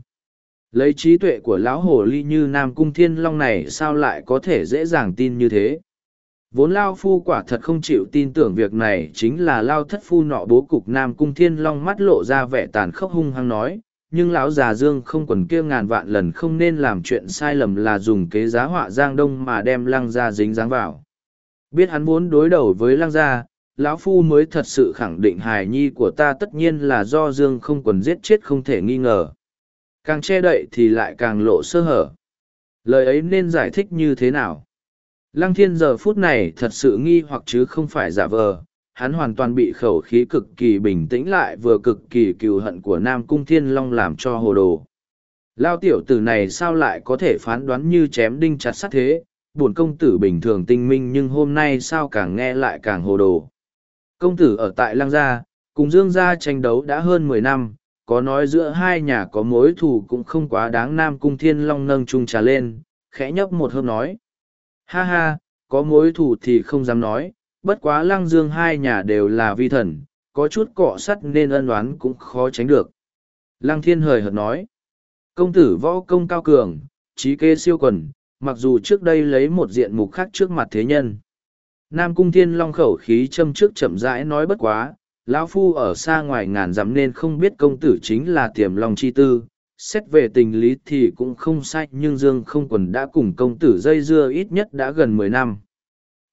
Lấy trí tuệ của lão hồ ly như nam cung thiên long này sao lại có thể dễ dàng tin như thế? Vốn lao phu quả thật không chịu tin tưởng việc này chính là lao thất phu nọ bố cục nam cung thiên long mắt lộ ra vẻ tàn khốc hung hăng nói nhưng lão già dương không quần kia ngàn vạn lần không nên làm chuyện sai lầm là dùng kế giá họa giang đông mà đem lăng ra dính dáng vào. Biết hắn vốn đối đầu với lăng gia, lão phu mới thật sự khẳng định hài nhi của ta tất nhiên là do Dương không quần giết chết không thể nghi ngờ. Càng che đậy thì lại càng lộ sơ hở. Lời ấy nên giải thích như thế nào? Lăng thiên giờ phút này thật sự nghi hoặc chứ không phải giả vờ, hắn hoàn toàn bị khẩu khí cực kỳ bình tĩnh lại vừa cực kỳ cừu hận của Nam Cung Thiên Long làm cho hồ đồ. Lao tiểu tử này sao lại có thể phán đoán như chém đinh chặt sắt thế, buồn công tử bình thường tinh minh nhưng hôm nay sao càng nghe lại càng hồ đồ. Công tử ở tại Lăng Gia, cùng Dương Gia tranh đấu đã hơn mười năm, có nói giữa hai nhà có mối thù cũng không quá đáng Nam Cung Thiên Long nâng chung trà lên, khẽ nhấp một hớp nói. Ha ha, có mối thù thì không dám nói, bất quá Lăng Dương hai nhà đều là vi thần, có chút cọ sắt nên ân oán cũng khó tránh được. Lăng Thiên hời hợt nói. Công tử võ công cao cường, trí kê siêu quần, mặc dù trước đây lấy một diện mục khác trước mặt thế nhân. Nam Cung Thiên Long khẩu khí châm trước chậm rãi nói bất quá, lão phu ở xa ngoài ngàn dặm nên không biết công tử chính là tiềm long chi tư xét về tình lý thì cũng không sai nhưng dương không quần đã cùng công tử dây dưa ít nhất đã gần mười năm.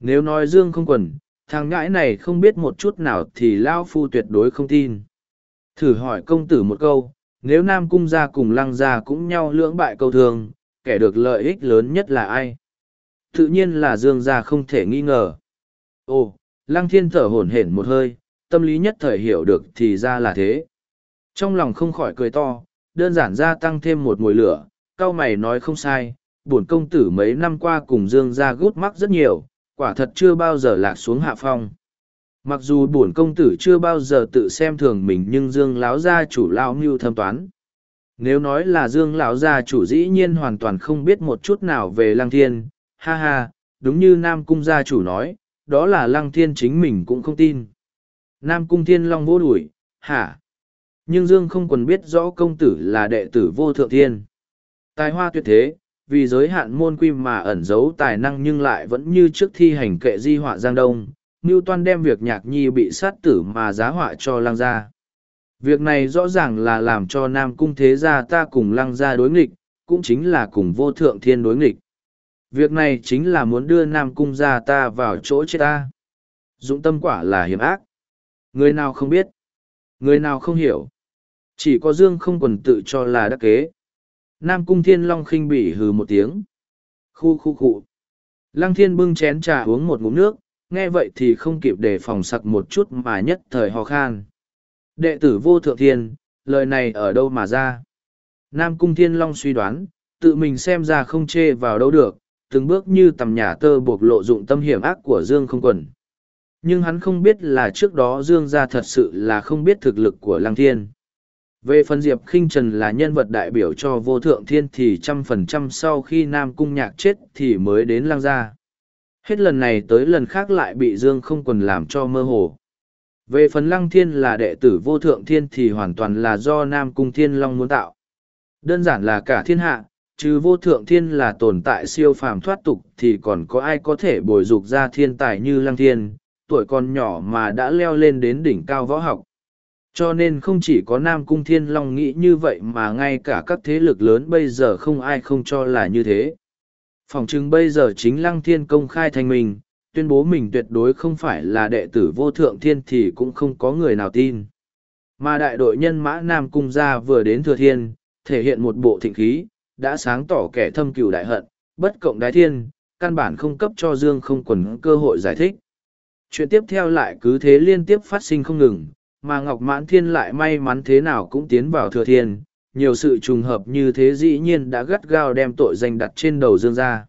Nếu nói dương không quần thằng ngãi này không biết một chút nào thì lão phu tuyệt đối không tin. Thử hỏi công tử một câu nếu nam cung gia cùng lăng gia cũng nhau lưỡng bại câu thường kẻ được lợi ích lớn nhất là ai? Tự nhiên là dương gia không thể nghi ngờ ồ lăng thiên thở hổn hển một hơi tâm lý nhất thời hiểu được thì ra là thế. Trong lòng không khỏi cười to, đơn giản gia tăng thêm một mùi lửa, cao mày nói không sai, bổn công tử mấy năm qua cùng Dương gia gút mắc rất nhiều, quả thật chưa bao giờ lạc xuống hạ phong. Mặc dù bổn công tử chưa bao giờ tự xem thường mình nhưng Dương lão gia chủ lão mưu thâm toán. Nếu nói là Dương lão gia chủ dĩ nhiên hoàn toàn không biết một chút nào về Lăng Thiên, ha ha, đúng như Nam cung gia chủ nói, đó là Lăng Thiên chính mình cũng không tin. Nam Cung Thiên Long vô đuổi, hả? Nhưng Dương không còn biết rõ công tử là đệ tử vô thượng thiên. Tài hoa tuyệt thế, vì giới hạn môn quy mà ẩn giấu tài năng nhưng lại vẫn như trước thi hành kệ di họa Giang Đông, Ngưu Toan đem việc nhạc nhi bị sát tử mà giá họa cho lăng gia. Việc này rõ ràng là làm cho Nam Cung Thế Gia ta cùng lăng gia đối nghịch, cũng chính là cùng vô thượng thiên đối nghịch. Việc này chính là muốn đưa Nam Cung gia ta vào chỗ chết ta. Dũng tâm quả là hiểm ác. Người nào không biết, người nào không hiểu. Chỉ có Dương không quần tự cho là đắc kế. Nam Cung Thiên Long khinh bỉ hừ một tiếng. Khu khu khu. Lăng Thiên bưng chén trà uống một ngụm nước, nghe vậy thì không kịp đề phòng sặc một chút mà nhất thời ho khan. Đệ tử vô thượng thiên, lời này ở đâu mà ra? Nam Cung Thiên Long suy đoán, tự mình xem ra không chê vào đâu được, từng bước như tầm nhà tơ buộc lộ dụng tâm hiểm ác của Dương không quần. Nhưng hắn không biết là trước đó Dương gia thật sự là không biết thực lực của Lăng Thiên. Về phần Diệp khinh Trần là nhân vật đại biểu cho vô thượng thiên thì trăm phần trăm sau khi Nam Cung Nhạc chết thì mới đến Lăng gia. Hết lần này tới lần khác lại bị Dương không quần làm cho mơ hồ. Về phần Lăng Thiên là đệ tử vô thượng thiên thì hoàn toàn là do Nam Cung Thiên Long muốn tạo. Đơn giản là cả thiên hạ, trừ vô thượng thiên là tồn tại siêu phàm thoát tục thì còn có ai có thể bồi dục ra thiên tài như Lăng Thiên, tuổi còn nhỏ mà đã leo lên đến đỉnh cao võ học. Cho nên không chỉ có Nam Cung Thiên Long nghĩ như vậy mà ngay cả các thế lực lớn bây giờ không ai không cho là như thế. Phòng chứng bây giờ chính Lăng Thiên công khai thành mình, tuyên bố mình tuyệt đối không phải là đệ tử vô thượng thiên thì cũng không có người nào tin. Mà đại đội nhân mã Nam Cung gia vừa đến thừa thiên, thể hiện một bộ thịnh khí, đã sáng tỏ kẻ thâm cừu đại hận, bất cộng đái thiên, căn bản không cấp cho Dương không quần cơ hội giải thích. Chuyện tiếp theo lại cứ thế liên tiếp phát sinh không ngừng mà ngọc mãn thiên lại may mắn thế nào cũng tiến vào thừa thiên nhiều sự trùng hợp như thế dĩ nhiên đã gắt gao đem tội danh đặt trên đầu dương ra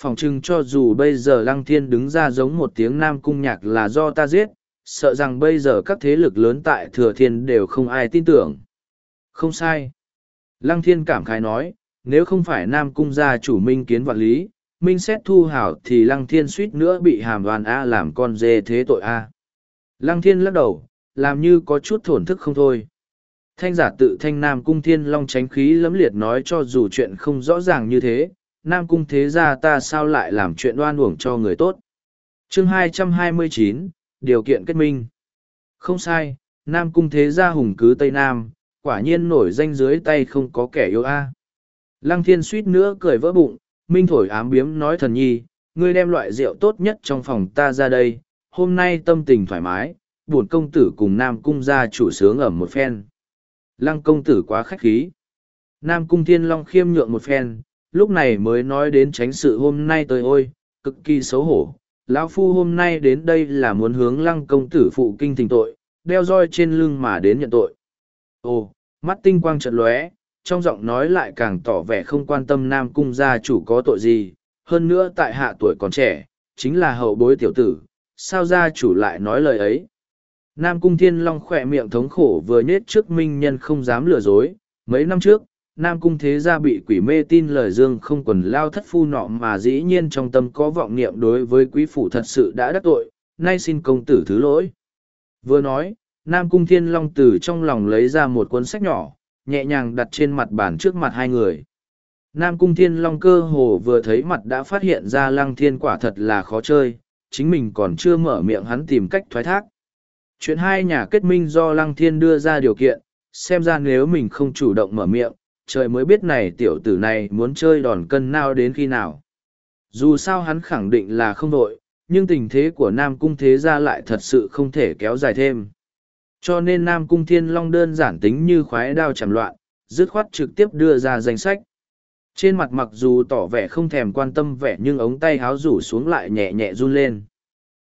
phòng trưng cho dù bây giờ lăng thiên đứng ra giống một tiếng nam cung nhạc là do ta giết sợ rằng bây giờ các thế lực lớn tại thừa thiên đều không ai tin tưởng. Không sai. Lăng thiên cảm khái nói nếu không phải nam cung gia chủ minh kiến vạn lý minh xét thu hảo thì lăng thiên suýt nữa bị hàm đoàn a làm con dê thế tội a. Lăng thiên lắc đầu làm như có chút thổn thức không thôi. Thanh giả tự thanh nam cung thiên long tránh khí lẫm liệt nói cho dù chuyện không rõ ràng như thế nam cung thế gia ta sao lại làm chuyện đoan uổng cho người tốt? Chương 229, điều kiện kết minh. Không sai nam cung thế gia hùng cứ tây nam quả nhiên nổi danh dưới tay không có kẻ yêu a lăng thiên suýt nữa cười vỡ bụng Minh thổi ám biếm nói thần nhi, ngươi đem loại rượu tốt nhất trong phòng ta ra đây, hôm nay tâm tình thoải mái, buồn công tử cùng Nam Cung ra chủ sướng ở một phen. Lăng công tử quá khách khí. Nam Cung Thiên Long khiêm nhượng một phen, lúc này mới nói đến tránh sự hôm nay tới ôi, cực kỳ xấu hổ. Lão Phu hôm nay đến đây là muốn hướng lăng công tử phụ kinh tình tội, đeo roi trên lưng mà đến nhận tội. Ồ, mắt tinh quang trận lóe, trong giọng nói lại càng tỏ vẻ không quan tâm Nam Cung gia chủ có tội gì, hơn nữa tại hạ tuổi còn trẻ, chính là hậu bối tiểu tử, sao gia chủ lại nói lời ấy. Nam Cung Thiên Long khỏe miệng thống khổ vừa nhết trước minh nhân không dám lừa dối, mấy năm trước, Nam Cung Thế Gia bị quỷ mê tin lời dương không quần lao thất phu nọ mà dĩ nhiên trong tâm có vọng niệm đối với quý phủ thật sự đã đắc tội, nay xin công tử thứ lỗi. Vừa nói, Nam Cung Thiên Long từ trong lòng lấy ra một cuốn sách nhỏ, nhẹ nhàng đặt trên mặt bàn trước mặt hai người. Nam Cung Thiên Long cơ hồ vừa thấy mặt đã phát hiện ra Lăng Thiên quả thật là khó chơi, chính mình còn chưa mở miệng hắn tìm cách thoái thác. Chuyện hai nhà kết minh do Lăng Thiên đưa ra điều kiện, xem ra nếu mình không chủ động mở miệng, trời mới biết này tiểu tử này muốn chơi đòn cân nào đến khi nào. Dù sao hắn khẳng định là không đội, nhưng tình thế của Nam Cung Thế Gia lại thật sự không thể kéo dài thêm. Cho nên Nam Cung Thiên Long đơn giản tính như khoái đao chảm loạn, dứt khoát trực tiếp đưa ra danh sách. Trên mặt mặc dù tỏ vẻ không thèm quan tâm vẻ nhưng ống tay háo rủ xuống lại nhẹ nhẹ run lên.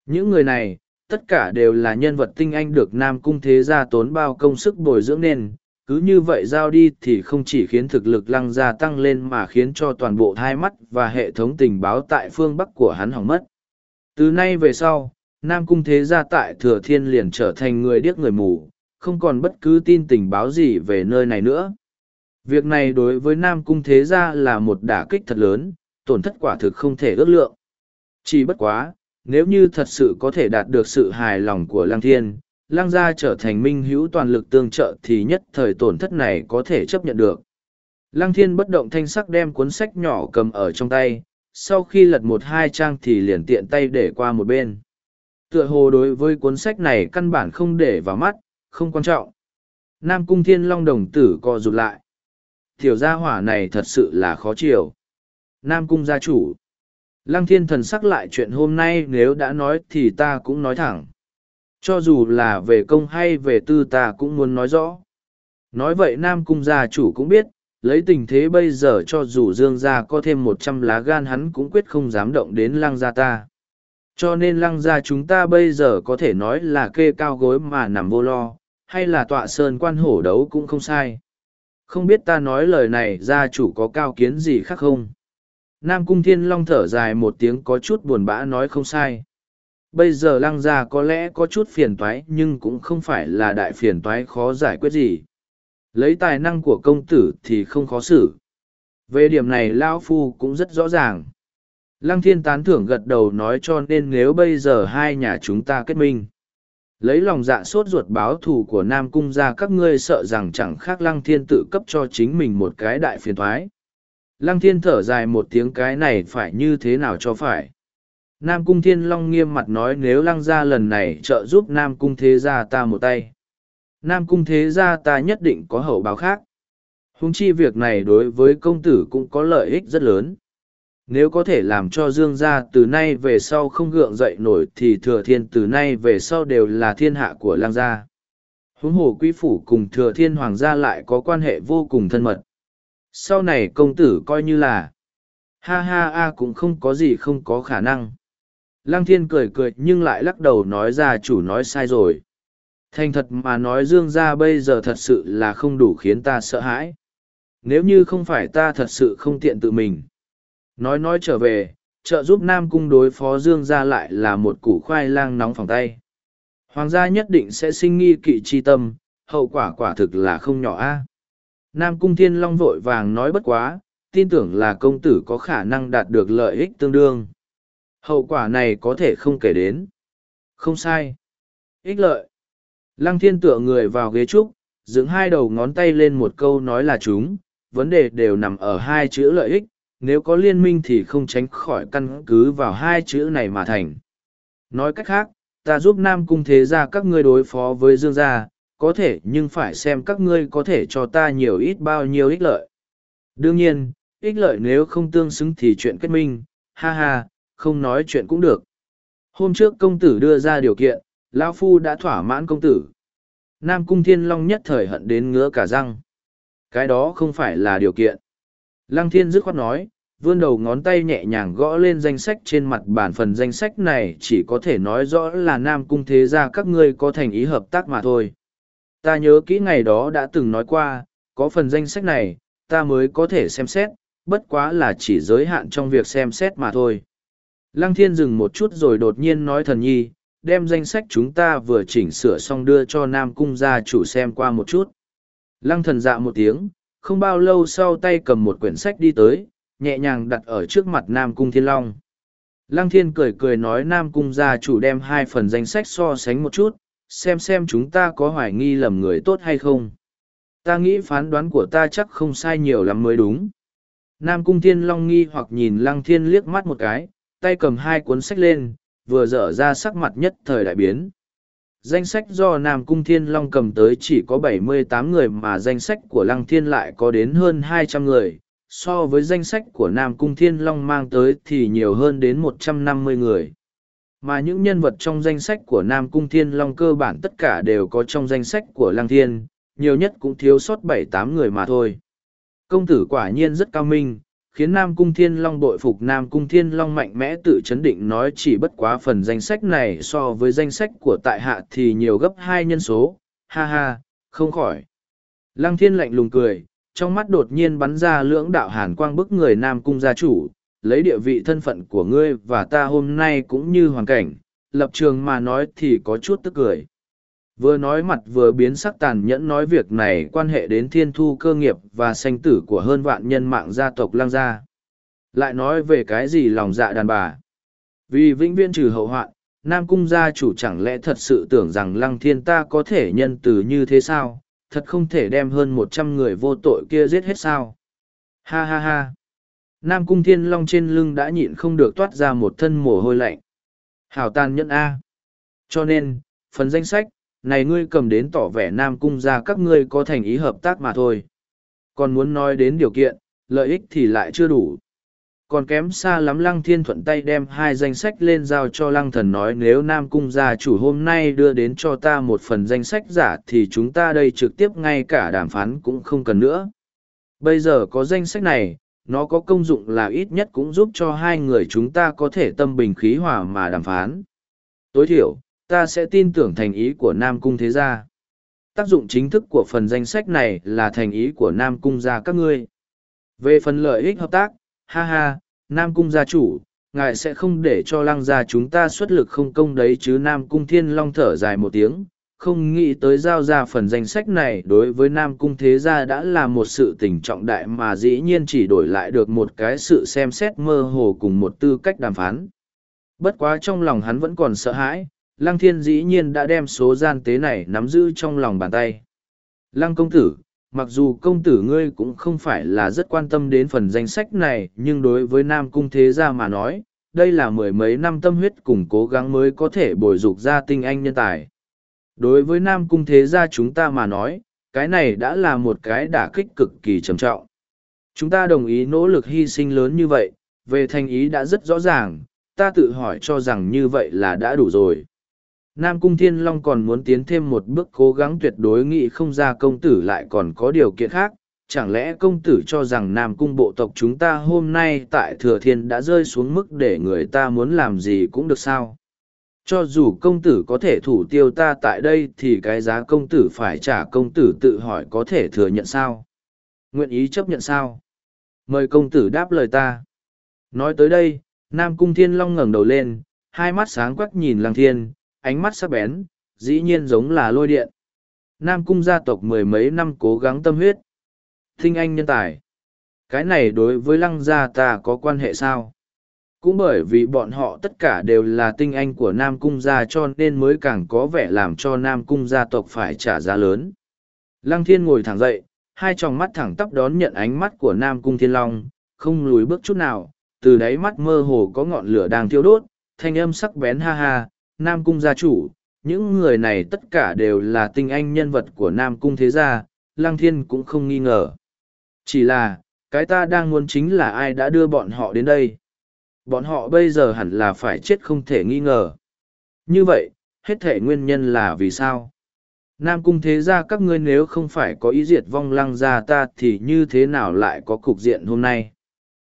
Những người này, tất cả đều là nhân vật tinh anh được Nam Cung Thế Gia tốn bao công sức bồi dưỡng nên, cứ như vậy giao đi thì không chỉ khiến thực lực lăng gia tăng lên mà khiến cho toàn bộ hai mắt và hệ thống tình báo tại phương Bắc của hắn hỏng mất. Từ nay về sau, Nam Cung Thế Gia tại Thừa Thiên liền trở thành người điếc người mù, không còn bất cứ tin tình báo gì về nơi này nữa. Việc này đối với Nam Cung Thế Gia là một đả kích thật lớn, tổn thất quả thực không thể ước lượng. Chỉ bất quá, nếu như thật sự có thể đạt được sự hài lòng của Lăng Thiên, Lăng Gia trở thành minh hữu toàn lực tương trợ thì nhất thời tổn thất này có thể chấp nhận được. Lăng Thiên bất động thanh sắc đem cuốn sách nhỏ cầm ở trong tay, sau khi lật một hai trang thì liền tiện tay để qua một bên. Tựa hồ đối với cuốn sách này căn bản không để vào mắt, không quan trọng. Nam Cung Thiên Long đồng tử co rụt lại. Tiểu gia hỏa này thật sự là khó chịu. Nam Cung gia chủ. Lăng Thiên thần sắc lại chuyện hôm nay nếu đã nói thì ta cũng nói thẳng. Cho dù là về công hay về tư ta cũng muốn nói rõ. Nói vậy Nam Cung gia chủ cũng biết, lấy tình thế bây giờ cho dù Dương gia có thêm một trăm lá gan hắn cũng quyết không dám động đến lăng gia ta. Cho nên lăng gia chúng ta bây giờ có thể nói là kê cao gối mà nằm vô lo, hay là tọa sơn quan hổ đấu cũng không sai. Không biết ta nói lời này gia chủ có cao kiến gì khác không? Nam Cung Thiên Long thở dài một tiếng có chút buồn bã nói không sai. Bây giờ lăng gia có lẽ có chút phiền toái nhưng cũng không phải là đại phiền toái khó giải quyết gì. Lấy tài năng của công tử thì không khó xử. Về điểm này Lao Phu cũng rất rõ ràng. Lăng thiên tán thưởng gật đầu nói cho nên nếu bây giờ hai nhà chúng ta kết minh. Lấy lòng dạ sốt ruột báo thù của Nam Cung ra các ngươi sợ rằng chẳng khác Lăng thiên tự cấp cho chính mình một cái đại phiền thoái. Lăng thiên thở dài một tiếng cái này phải như thế nào cho phải. Nam Cung Thiên Long nghiêm mặt nói nếu lăng gia lần này trợ giúp Nam Cung Thế Gia ta một tay. Nam Cung Thế Gia ta nhất định có hậu báo khác. Hùng chi việc này đối với công tử cũng có lợi ích rất lớn. Nếu có thể làm cho Dương gia từ nay về sau không gượng dậy nổi thì thừa thiên từ nay về sau đều là thiên hạ của lang gia. Huống hồ quý phủ cùng thừa thiên hoàng gia lại có quan hệ vô cùng thân mật. Sau này công tử coi như là ha ha a, cũng không có gì không có khả năng. Lăng thiên cười cười nhưng lại lắc đầu nói ra chủ nói sai rồi. Thành thật mà nói dương gia bây giờ thật sự là không đủ khiến ta sợ hãi. Nếu như không phải ta thật sự không tiện tự mình. Nói nói trở về, trợ giúp Nam Cung đối phó Dương gia lại là một củ khoai lang nóng phòng tay. Hoàng gia nhất định sẽ sinh nghi kỵ chi tâm, hậu quả quả thực là không nhỏ a. Nam Cung Thiên Long vội vàng nói bất quá, tin tưởng là công tử có khả năng đạt được lợi ích tương đương. Hậu quả này có thể không kể đến. Không sai. Ích lợi. Lăng thiên tựa người vào ghế trúc, dựng hai đầu ngón tay lên một câu nói là chúng, vấn đề đều nằm ở hai chữ lợi ích, nếu có liên minh thì không tránh khỏi căn cứ vào hai chữ này mà thành. Nói cách khác, ta giúp Nam Cung Thế Gia các ngươi đối phó với Dương Gia, có thể nhưng phải xem các ngươi có thể cho ta nhiều ít bao nhiêu ích lợi. Đương nhiên, ích lợi nếu không tương xứng thì chuyện kết minh, ha ha, không nói chuyện cũng được. Hôm trước công tử đưa ra điều kiện, Lão Phu đã thỏa mãn công tử. Nam Cung Thiên Long nhất thời hận đến ngứa cả răng. Cái đó không phải là điều kiện. Lăng Thiên dứt khoát nói, vươn đầu ngón tay nhẹ nhàng gõ lên danh sách trên mặt bản phần danh sách này chỉ có thể nói rõ là Nam Cung thế gia các ngươi có thành ý hợp tác mà thôi. Ta nhớ kỹ ngày đó đã từng nói qua, có phần danh sách này, ta mới có thể xem xét, bất quá là chỉ giới hạn trong việc xem xét mà thôi. Lăng thiên dừng một chút rồi đột nhiên nói thần nhi, đem danh sách chúng ta vừa chỉnh sửa xong đưa cho Nam Cung gia chủ xem qua một chút. Lăng thần dạ một tiếng, không bao lâu sau tay cầm một quyển sách đi tới, nhẹ nhàng đặt ở trước mặt Nam Cung Thiên Long. Lăng thiên cười cười nói Nam Cung gia chủ đem hai phần danh sách so sánh một chút, xem xem chúng ta có hoài nghi lầm người tốt hay không. Ta nghĩ phán đoán của ta chắc không sai nhiều lắm mới đúng. Nam Cung Thiên Long nghi hoặc nhìn Lăng Thiên liếc mắt một cái, tay cầm hai cuốn sách lên, vừa dở ra sắc mặt nhất thời đại biến. Danh sách do Nam Cung Thiên Long cầm tới chỉ có bảy mươi tám người mà danh sách của Lăng Thiên lại có đến hơn hai trăm người, so với danh sách của Nam Cung Thiên Long mang tới thì nhiều hơn đến một trăm năm mươi người. Mà những nhân vật trong danh sách của Nam Cung Thiên Long cơ bản tất cả đều có trong danh sách của Lăng Thiên, nhiều nhất cũng thiếu sót bảy tám người mà thôi. Công tử quả nhiên rất cao minh, khiến Nam Cung Thiên Long bội phục Nam Cung Thiên Long mạnh mẽ tự chấn định nói chỉ bất quá phần danh sách này so với danh sách của tại hạ thì nhiều gấp hai nhân số, ha ha, không khỏi. Lăng Thiên lạnh lùng cười, trong mắt đột nhiên bắn ra lưỡng đạo hàn quang bức người Nam Cung gia chủ, lấy địa vị thân phận của ngươi và ta hôm nay cũng như hoàn cảnh, lập trường mà nói thì có chút tức cười. Vừa nói mặt vừa biến sắc tàn nhẫn nói việc này quan hệ đến thiên thu cơ nghiệp và sanh tử của hơn vạn nhân mạng gia tộc lang gia. Lại nói về cái gì lòng dạ đàn bà. Vì vĩnh viễn trừ hậu hoạn, Nam Cung gia chủ chẳng lẽ thật sự tưởng rằng lăng thiên ta có thể nhân từ như thế sao, thật không thể đem hơn một trăm người vô tội kia giết hết sao. Ha ha ha. Nam Cung Thiên Long trên lưng đã nhịn không được toát ra một thân mồ hôi lạnh. Hảo tàn nhẫn A. Cho nên, phần danh sách, này ngươi cầm đến tỏ vẻ Nam Cung ra các ngươi có thành ý hợp tác mà thôi. Còn muốn nói đến điều kiện, lợi ích thì lại chưa đủ. Còn kém xa lắm Lăng Thiên thuận tay đem hai danh sách lên giao cho Lăng Thần nói nếu Nam Cung gia chủ hôm nay đưa đến cho ta một phần danh sách giả thì chúng ta đây trực tiếp ngay cả đàm phán cũng không cần nữa. Bây giờ có danh sách này, nó có công dụng là ít nhất cũng giúp cho hai người chúng ta có thể tâm bình khí hòa mà đàm phán. Tối thiểu, ta sẽ tin tưởng thành ý của Nam Cung Thế Gia. Tác dụng chính thức của phần danh sách này là thành ý của Nam Cung gia các ngươi. Về phần lợi ích hợp tác, ha ha, Nam Cung gia chủ, ngài sẽ không để cho lăng gia chúng ta xuất lực không công đấy chứ Nam Cung Thiên Long thở dài một tiếng, không nghĩ tới giao ra phần danh sách này đối với Nam Cung Thế Gia đã là một sự tình trọng đại mà dĩ nhiên chỉ đổi lại được một cái sự xem xét mơ hồ cùng một tư cách đàm phán. Bất quá trong lòng hắn vẫn còn sợ hãi, Lăng Thiên dĩ nhiên đã đem số gian tế này nắm giữ trong lòng bàn tay. Lăng công tử, mặc dù công tử ngươi cũng không phải là rất quan tâm đến phần danh sách này, nhưng đối với Nam Cung Thế Gia mà nói, đây là mười mấy năm tâm huyết cùng cố gắng mới có thể bồi dục ra tinh anh nhân tài. Đối với Nam Cung Thế Gia chúng ta mà nói, cái này đã là một cái đả kích cực kỳ trầm trọng. Chúng ta đồng ý nỗ lực hy sinh lớn như vậy, về thành ý đã rất rõ ràng, ta tự hỏi cho rằng như vậy là đã đủ rồi. Nam Cung Thiên Long còn muốn tiến thêm một bước cố gắng tuyệt đối nghĩ không ra công tử lại còn có điều kiện khác. Chẳng lẽ công tử cho rằng Nam Cung bộ tộc chúng ta hôm nay tại Thừa Thiên đã rơi xuống mức để người ta muốn làm gì cũng được sao? Cho dù công tử có thể thủ tiêu ta tại đây thì cái giá công tử phải trả công tử tự hỏi có thể thừa nhận sao? Nguyện ý chấp nhận sao? Mời công tử đáp lời ta. Nói tới đây, Nam Cung Thiên Long ngẩng đầu lên, hai mắt sáng quắc nhìn Lăng Thiên, ánh mắt sắc bén, dĩ nhiên giống là lôi điện. Nam cung gia tộc mười mấy năm cố gắng tâm huyết. Thinh anh nhân tài. Cái này đối với lăng gia ta có quan hệ sao? Cũng bởi vì bọn họ tất cả đều là tinh anh của Nam cung gia cho nên mới càng có vẻ làm cho Nam cung gia tộc phải trả giá lớn. Lăng thiên ngồi thẳng dậy, hai tròng mắt thẳng tắp đón nhận ánh mắt của Nam cung thiên long, không lùi bước chút nào, từ đáy mắt mơ hồ có ngọn lửa đang thiêu đốt, thanh âm sắc bén ha ha, Nam Cung gia chủ, những người này tất cả đều là tinh anh nhân vật của Nam Cung thế gia, Lăng Thiên cũng không nghi ngờ. Chỉ là, cái ta đang muốn chính là ai đã đưa bọn họ đến đây. Bọn họ bây giờ hẳn là phải chết không thể nghi ngờ. Như vậy, hết thể nguyên nhân là vì sao? Nam cung thế gia các ngươi nếu không phải có ý diệt vong lăng gia ta thì như thế nào lại có cục diện hôm nay?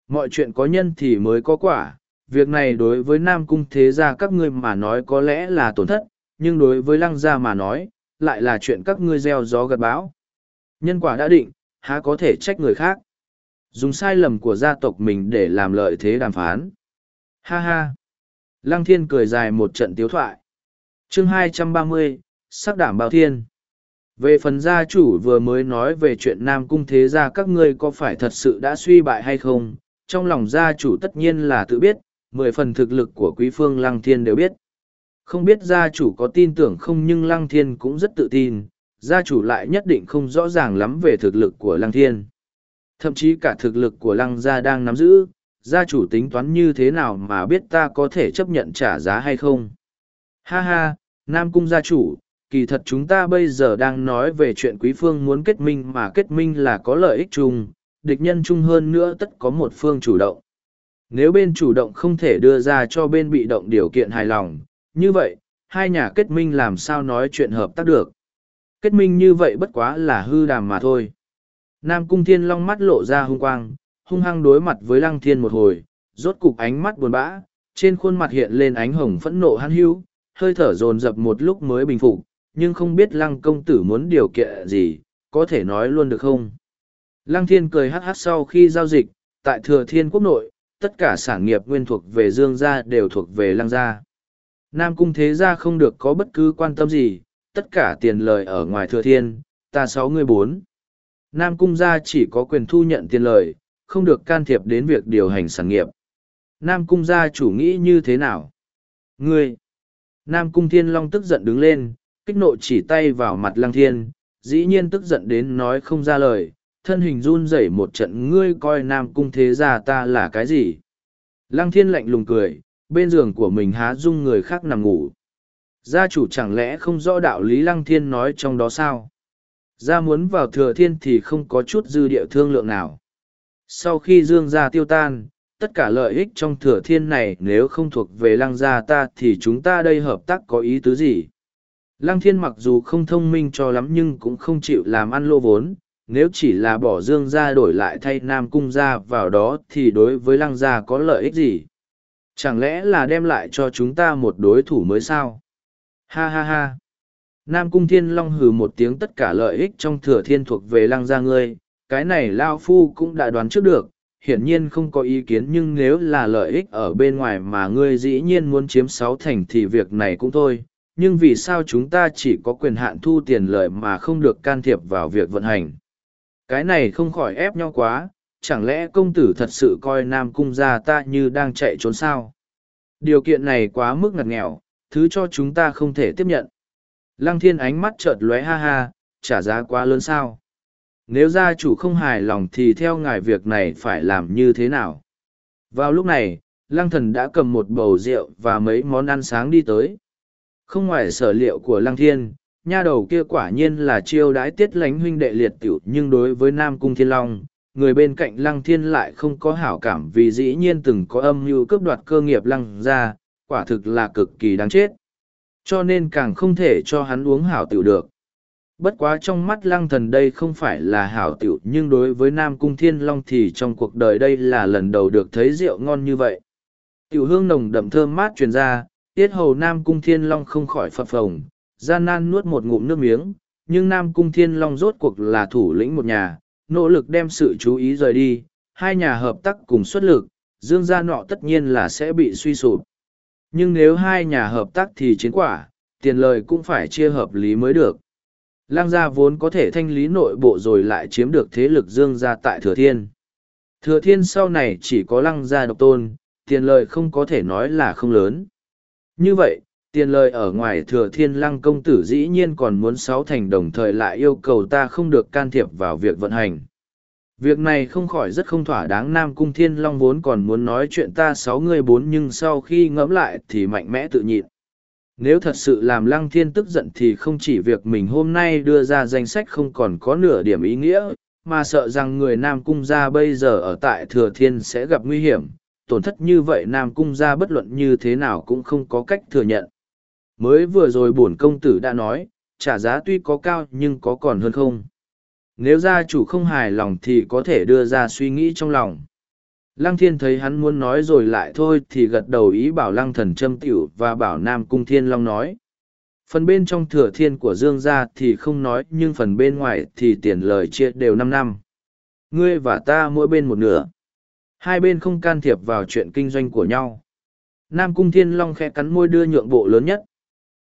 Mọi chuyện có nhân thì mới có quả, việc này đối với Nam cung thế gia các ngươi mà nói có lẽ là tổn thất, nhưng đối với lăng gia mà nói, lại là chuyện các ngươi gieo gió gặt bão. Nhân quả đã định, há có thể trách người khác. Dùng sai lầm của gia tộc mình để làm lợi thế đàm phán. Ha ha! Lăng thiên cười dài một trận tiếu thoại. chương hai trăm ba mươi sắc đảm bao thiên. Về phần gia chủ vừa mới nói về chuyện Nam Cung thế gia các ngươi có phải thật sự đã suy bại hay không, trong lòng gia chủ tất nhiên là tự biết, mười phần thực lực của quý phương Lăng Thiên đều biết. Không biết gia chủ có tin tưởng không nhưng Lăng Thiên cũng rất tự tin, gia chủ lại nhất định không rõ ràng lắm về thực lực của Lăng Thiên. Thậm chí cả thực lực của Lăng gia đang nắm giữ, gia chủ tính toán như thế nào mà biết ta có thể chấp nhận trả giá hay không. Ha ha, Nam Cung gia chủ, kỳ thật chúng ta bây giờ đang nói về chuyện quý phương muốn kết minh mà kết minh là có lợi ích chung, địch nhân chung hơn nữa tất có một phương chủ động. Nếu bên chủ động không thể đưa ra cho bên bị động điều kiện hài lòng, như vậy, hai nhà kết minh làm sao nói chuyện hợp tác được. Kết minh như vậy bất quá là hư đàm mà thôi. Nam Cung Thiên Long mắt lộ ra hung quang, hung hăng đối mặt với Lăng Thiên một hồi, rốt cục ánh mắt buồn bã, trên khuôn mặt hiện lên ánh hồng phẫn nộ hắn hưu, hơi thở dồn dập một lúc mới bình phục, nhưng không biết Lăng công tử muốn điều kiện gì, có thể nói luôn được không? Lăng Thiên cười hắc hắc sau khi giao dịch, tại Thừa Thiên Quốc nội, tất cả sản nghiệp nguyên thuộc về Dương gia đều thuộc về Lăng gia. Nam Cung Thế gia không được có bất cứ quan tâm gì, tất cả tiền lời ở ngoài Thừa Thiên, ta sáu người bốn. Nam Cung gia chỉ có quyền thu nhận tiền lời, không được can thiệp đến việc điều hành sản nghiệp. Nam Cung gia chủ nghĩ như thế nào? Ngươi! Nam Cung Thiên Long tức giận đứng lên, kích nộ chỉ tay vào mặt Lăng Thiên, dĩ nhiên tức giận đến nói không ra lời, thân hình run rẩy một trận ngươi coi Nam Cung thế gia ta là cái gì? Lăng Thiên lạnh lùng cười, bên giường của mình há dung người khác nằm ngủ. Gia chủ chẳng lẽ không rõ đạo lý Lăng Thiên nói trong đó sao? Gia muốn vào thừa thiên thì không có chút dư địa thương lượng nào. Sau khi dương gia tiêu tan, tất cả lợi ích trong thừa thiên này nếu không thuộc về lăng gia ta thì chúng ta đây hợp tác có ý tứ gì? Lăng thiên mặc dù không thông minh cho lắm nhưng cũng không chịu làm ăn lô vốn, nếu chỉ là bỏ dương gia đổi lại thay nam cung gia vào đó thì đối với lăng gia có lợi ích gì? Chẳng lẽ là đem lại cho chúng ta một đối thủ mới sao? Ha ha ha! Nam cung thiên long hừ một tiếng tất cả lợi ích trong thừa thiên thuộc về lăng gia ngươi, cái này Lao Phu cũng đã đoán trước được, hiển nhiên không có ý kiến nhưng nếu là lợi ích ở bên ngoài mà ngươi dĩ nhiên muốn chiếm sáu thành thì việc này cũng thôi nhưng vì sao chúng ta chỉ có quyền hạn thu tiền lợi mà không được can thiệp vào việc vận hành cái này không khỏi ép nhau quá, chẳng lẽ công tử thật sự coi nam cung gia ta như đang chạy trốn sao? Điều kiện này quá mức ngặt nghèo, thứ cho chúng ta không thể tiếp nhận. Lăng thiên ánh mắt chợt lóe ha ha, trả giá quá lớn sao? Nếu gia chủ không hài lòng thì theo ngài việc này phải làm như thế nào? Vào lúc này, lăng thần đã cầm một bầu rượu và mấy món ăn sáng đi tới. Không ngoài sở liệu của lăng thiên nha đầu kia quả nhiên là chiêu đãi tiết lánh huynh đệ liệt tiểu, nhưng đối với nam cung thiên long, người bên cạnh lăng thiên lại không có hảo cảm vì dĩ nhiên từng có âm mưu cướp đoạt cơ nghiệp lăng ra quả thực là cực kỳ đáng chết. Cho nên càng không thể cho hắn uống hảo tiểu được. Bất quá trong mắt lăng thần đây không phải là hảo tiểu, nhưng đối với nam cung thiên long thì trong cuộc đời đây là lần đầu được thấy rượu ngon như vậy. Tiểu hương nồng đậm thơm mát truyền ra, tiết hầu nam cung thiên long không khỏi phập phồng gian nan nuốt một ngụm nước miếng nhưng nam cung thiên long rốt cuộc là thủ lĩnh một nhà nỗ lực đem sự chú ý rời đi hai nhà hợp tác cùng xuất lực dương gia nọ tất nhiên là sẽ bị suy sụp nhưng nếu hai nhà hợp tác thì chiến quả tiền lời cũng phải chia hợp lý mới được Lang gia vốn có thể thanh lý nội bộ rồi lại chiếm được thế lực dương gia tại Thừa Thiên. Thừa Thiên sau này chỉ có lăng gia độc tôn, tiền lợi không có thể nói là không lớn. Như vậy, tiền lợi ở ngoài Thừa Thiên lăng công tử dĩ nhiên còn muốn sáu thành đồng thời lại yêu cầu ta không được can thiệp vào việc vận hành. Việc này không khỏi rất không thỏa đáng Nam Cung Thiên Long vốn còn muốn nói chuyện ta sáu người bốn nhưng sau khi ngẫm lại thì mạnh mẽ tự nhịn. Nếu thật sự làm lăng thiên tức giận thì không chỉ việc mình hôm nay đưa ra danh sách không còn có nửa điểm ý nghĩa, mà sợ rằng người Nam Cung gia bây giờ ở tại Thừa Thiên sẽ gặp nguy hiểm, tổn thất như vậy Nam Cung gia bất luận như thế nào cũng không có cách thừa nhận. Mới vừa rồi bổn công tử đã nói, trả giá tuy có cao nhưng có còn hơn không. Nếu gia chủ không hài lòng thì có thể đưa ra suy nghĩ trong lòng. Lăng thiên thấy hắn muốn nói rồi lại thôi thì gật đầu ý bảo lăng thần châm tiểu và bảo Nam Cung Thiên Long nói. Phần bên trong thừa thiên của Dương gia thì không nói nhưng phần bên ngoài thì tiền lời chia đều năm năm. Ngươi và ta mỗi bên một nửa. Hai bên không can thiệp vào chuyện kinh doanh của nhau. Nam Cung Thiên Long khẽ cắn môi đưa nhượng bộ lớn nhất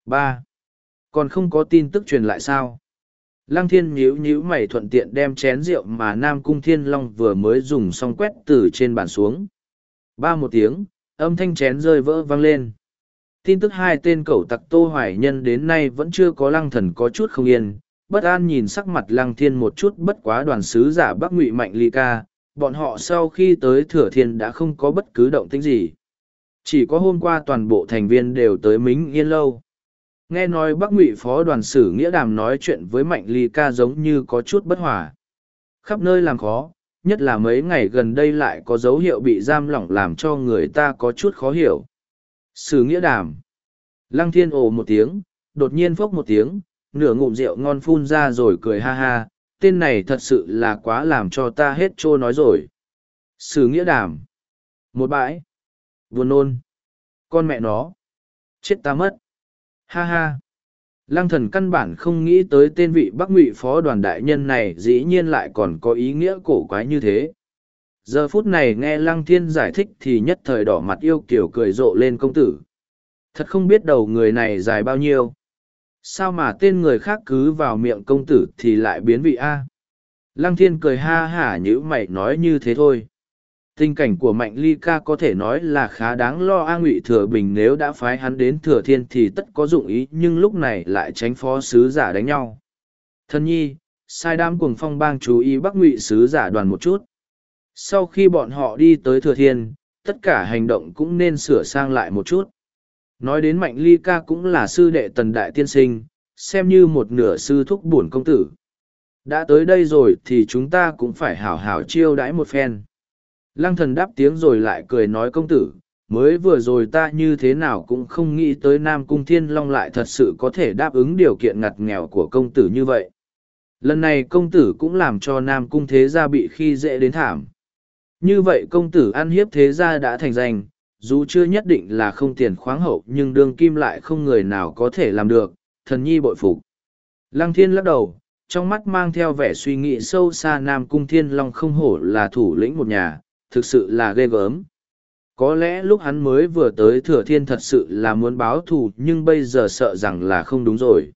ba Còn không có tin tức truyền lại sao? Lăng Thiên nhíu nhíu mày thuận tiện đem chén rượu mà Nam Cung Thiên Long vừa mới dùng xong quét từ trên bàn xuống. Ba một tiếng, âm thanh chén rơi vỡ vang lên. Tin tức hai tên cẩu tặc Tô Hoài Nhân đến nay vẫn chưa có lăng thần có chút không yên. Bất an nhìn sắc mặt lăng thiên một chút bất quá đoàn sứ giả Bắc Ngụy Mạnh Ly Ca, bọn họ sau khi tới Thừa Thiên đã không có bất cứ động tĩnh gì. Chỉ có hôm qua toàn bộ thành viên đều tới Mính Yên Lâu. Nghe nói Bắc Ngụy Phó đoàn sử Nghĩa Đàm nói chuyện với Mạnh Ly Ca giống như có chút bất hòa. Khắp nơi làm khó, nhất là mấy ngày gần đây lại có dấu hiệu bị giam lỏng làm cho người ta có chút khó hiểu. Sử Nghĩa Đàm. Lăng Thiên ồ một tiếng, đột nhiên phốc một tiếng, nửa ngụm rượu ngon phun ra rồi cười ha ha, tên này thật sự là quá làm cho ta hết trô nói rồi. Sử Nghĩa Đàm. Một bãi. Buồn nôn. Con mẹ nó. Chết ta mất. Ha ha! Lăng thần căn bản không nghĩ tới tên vị Bắc Ngụy phó đoàn đại nhân này dĩ nhiên lại còn có ý nghĩa cổ quái như thế. Giờ phút này nghe Lăng Thiên giải thích thì nhất thời đỏ mặt yêu kiểu cười rộ lên công tử. Thật không biết đầu người này dài bao nhiêu. Sao mà tên người khác cứ vào miệng công tử thì lại biến vị A. Lăng Thiên cười ha hả như mày nói như thế thôi tình cảnh của mạnh ly ca có thể nói là khá đáng lo a ngụy thừa bình nếu đã phái hắn đến thừa thiên thì tất có dụng ý, nhưng lúc này lại tránh phó sứ giả đánh nhau. Thân nhi, sai đám cùng phong bang chú ý bắc ngụy sứ giả đoàn một chút. Sau khi bọn họ đi tới thừa thiên, tất cả hành động cũng nên sửa sang lại một chút. Nói đến mạnh ly ca cũng là sư đệ tần đại tiên sinh, xem như một nửa sư thúc bổn công tử. Đã tới đây rồi thì chúng ta cũng phải hảo hảo chiêu đãi một phen. Lăng thần đáp tiếng rồi lại cười nói công tử, mới vừa rồi ta như thế nào cũng không nghĩ tới Nam Cung Thiên Long lại thật sự có thể đáp ứng điều kiện ngặt nghèo của công tử như vậy. Lần này công tử cũng làm cho Nam Cung Thế Gia bị khi dễ đến thảm. Như vậy công tử ăn hiếp Thế Gia đã thành danh, dù chưa nhất định là không tiền khoáng hậu nhưng đương kim lại không người nào có thể làm được, thần nhi bội phục. Lăng Thiên lắc đầu, trong mắt mang theo vẻ suy nghĩ sâu xa Nam Cung Thiên Long không hổ là thủ lĩnh một nhà, thực sự là ghê gớm. Có lẽ lúc hắn mới vừa tới thừa thiên thật sự là muốn báo thù nhưng bây giờ sợ rằng là không đúng rồi.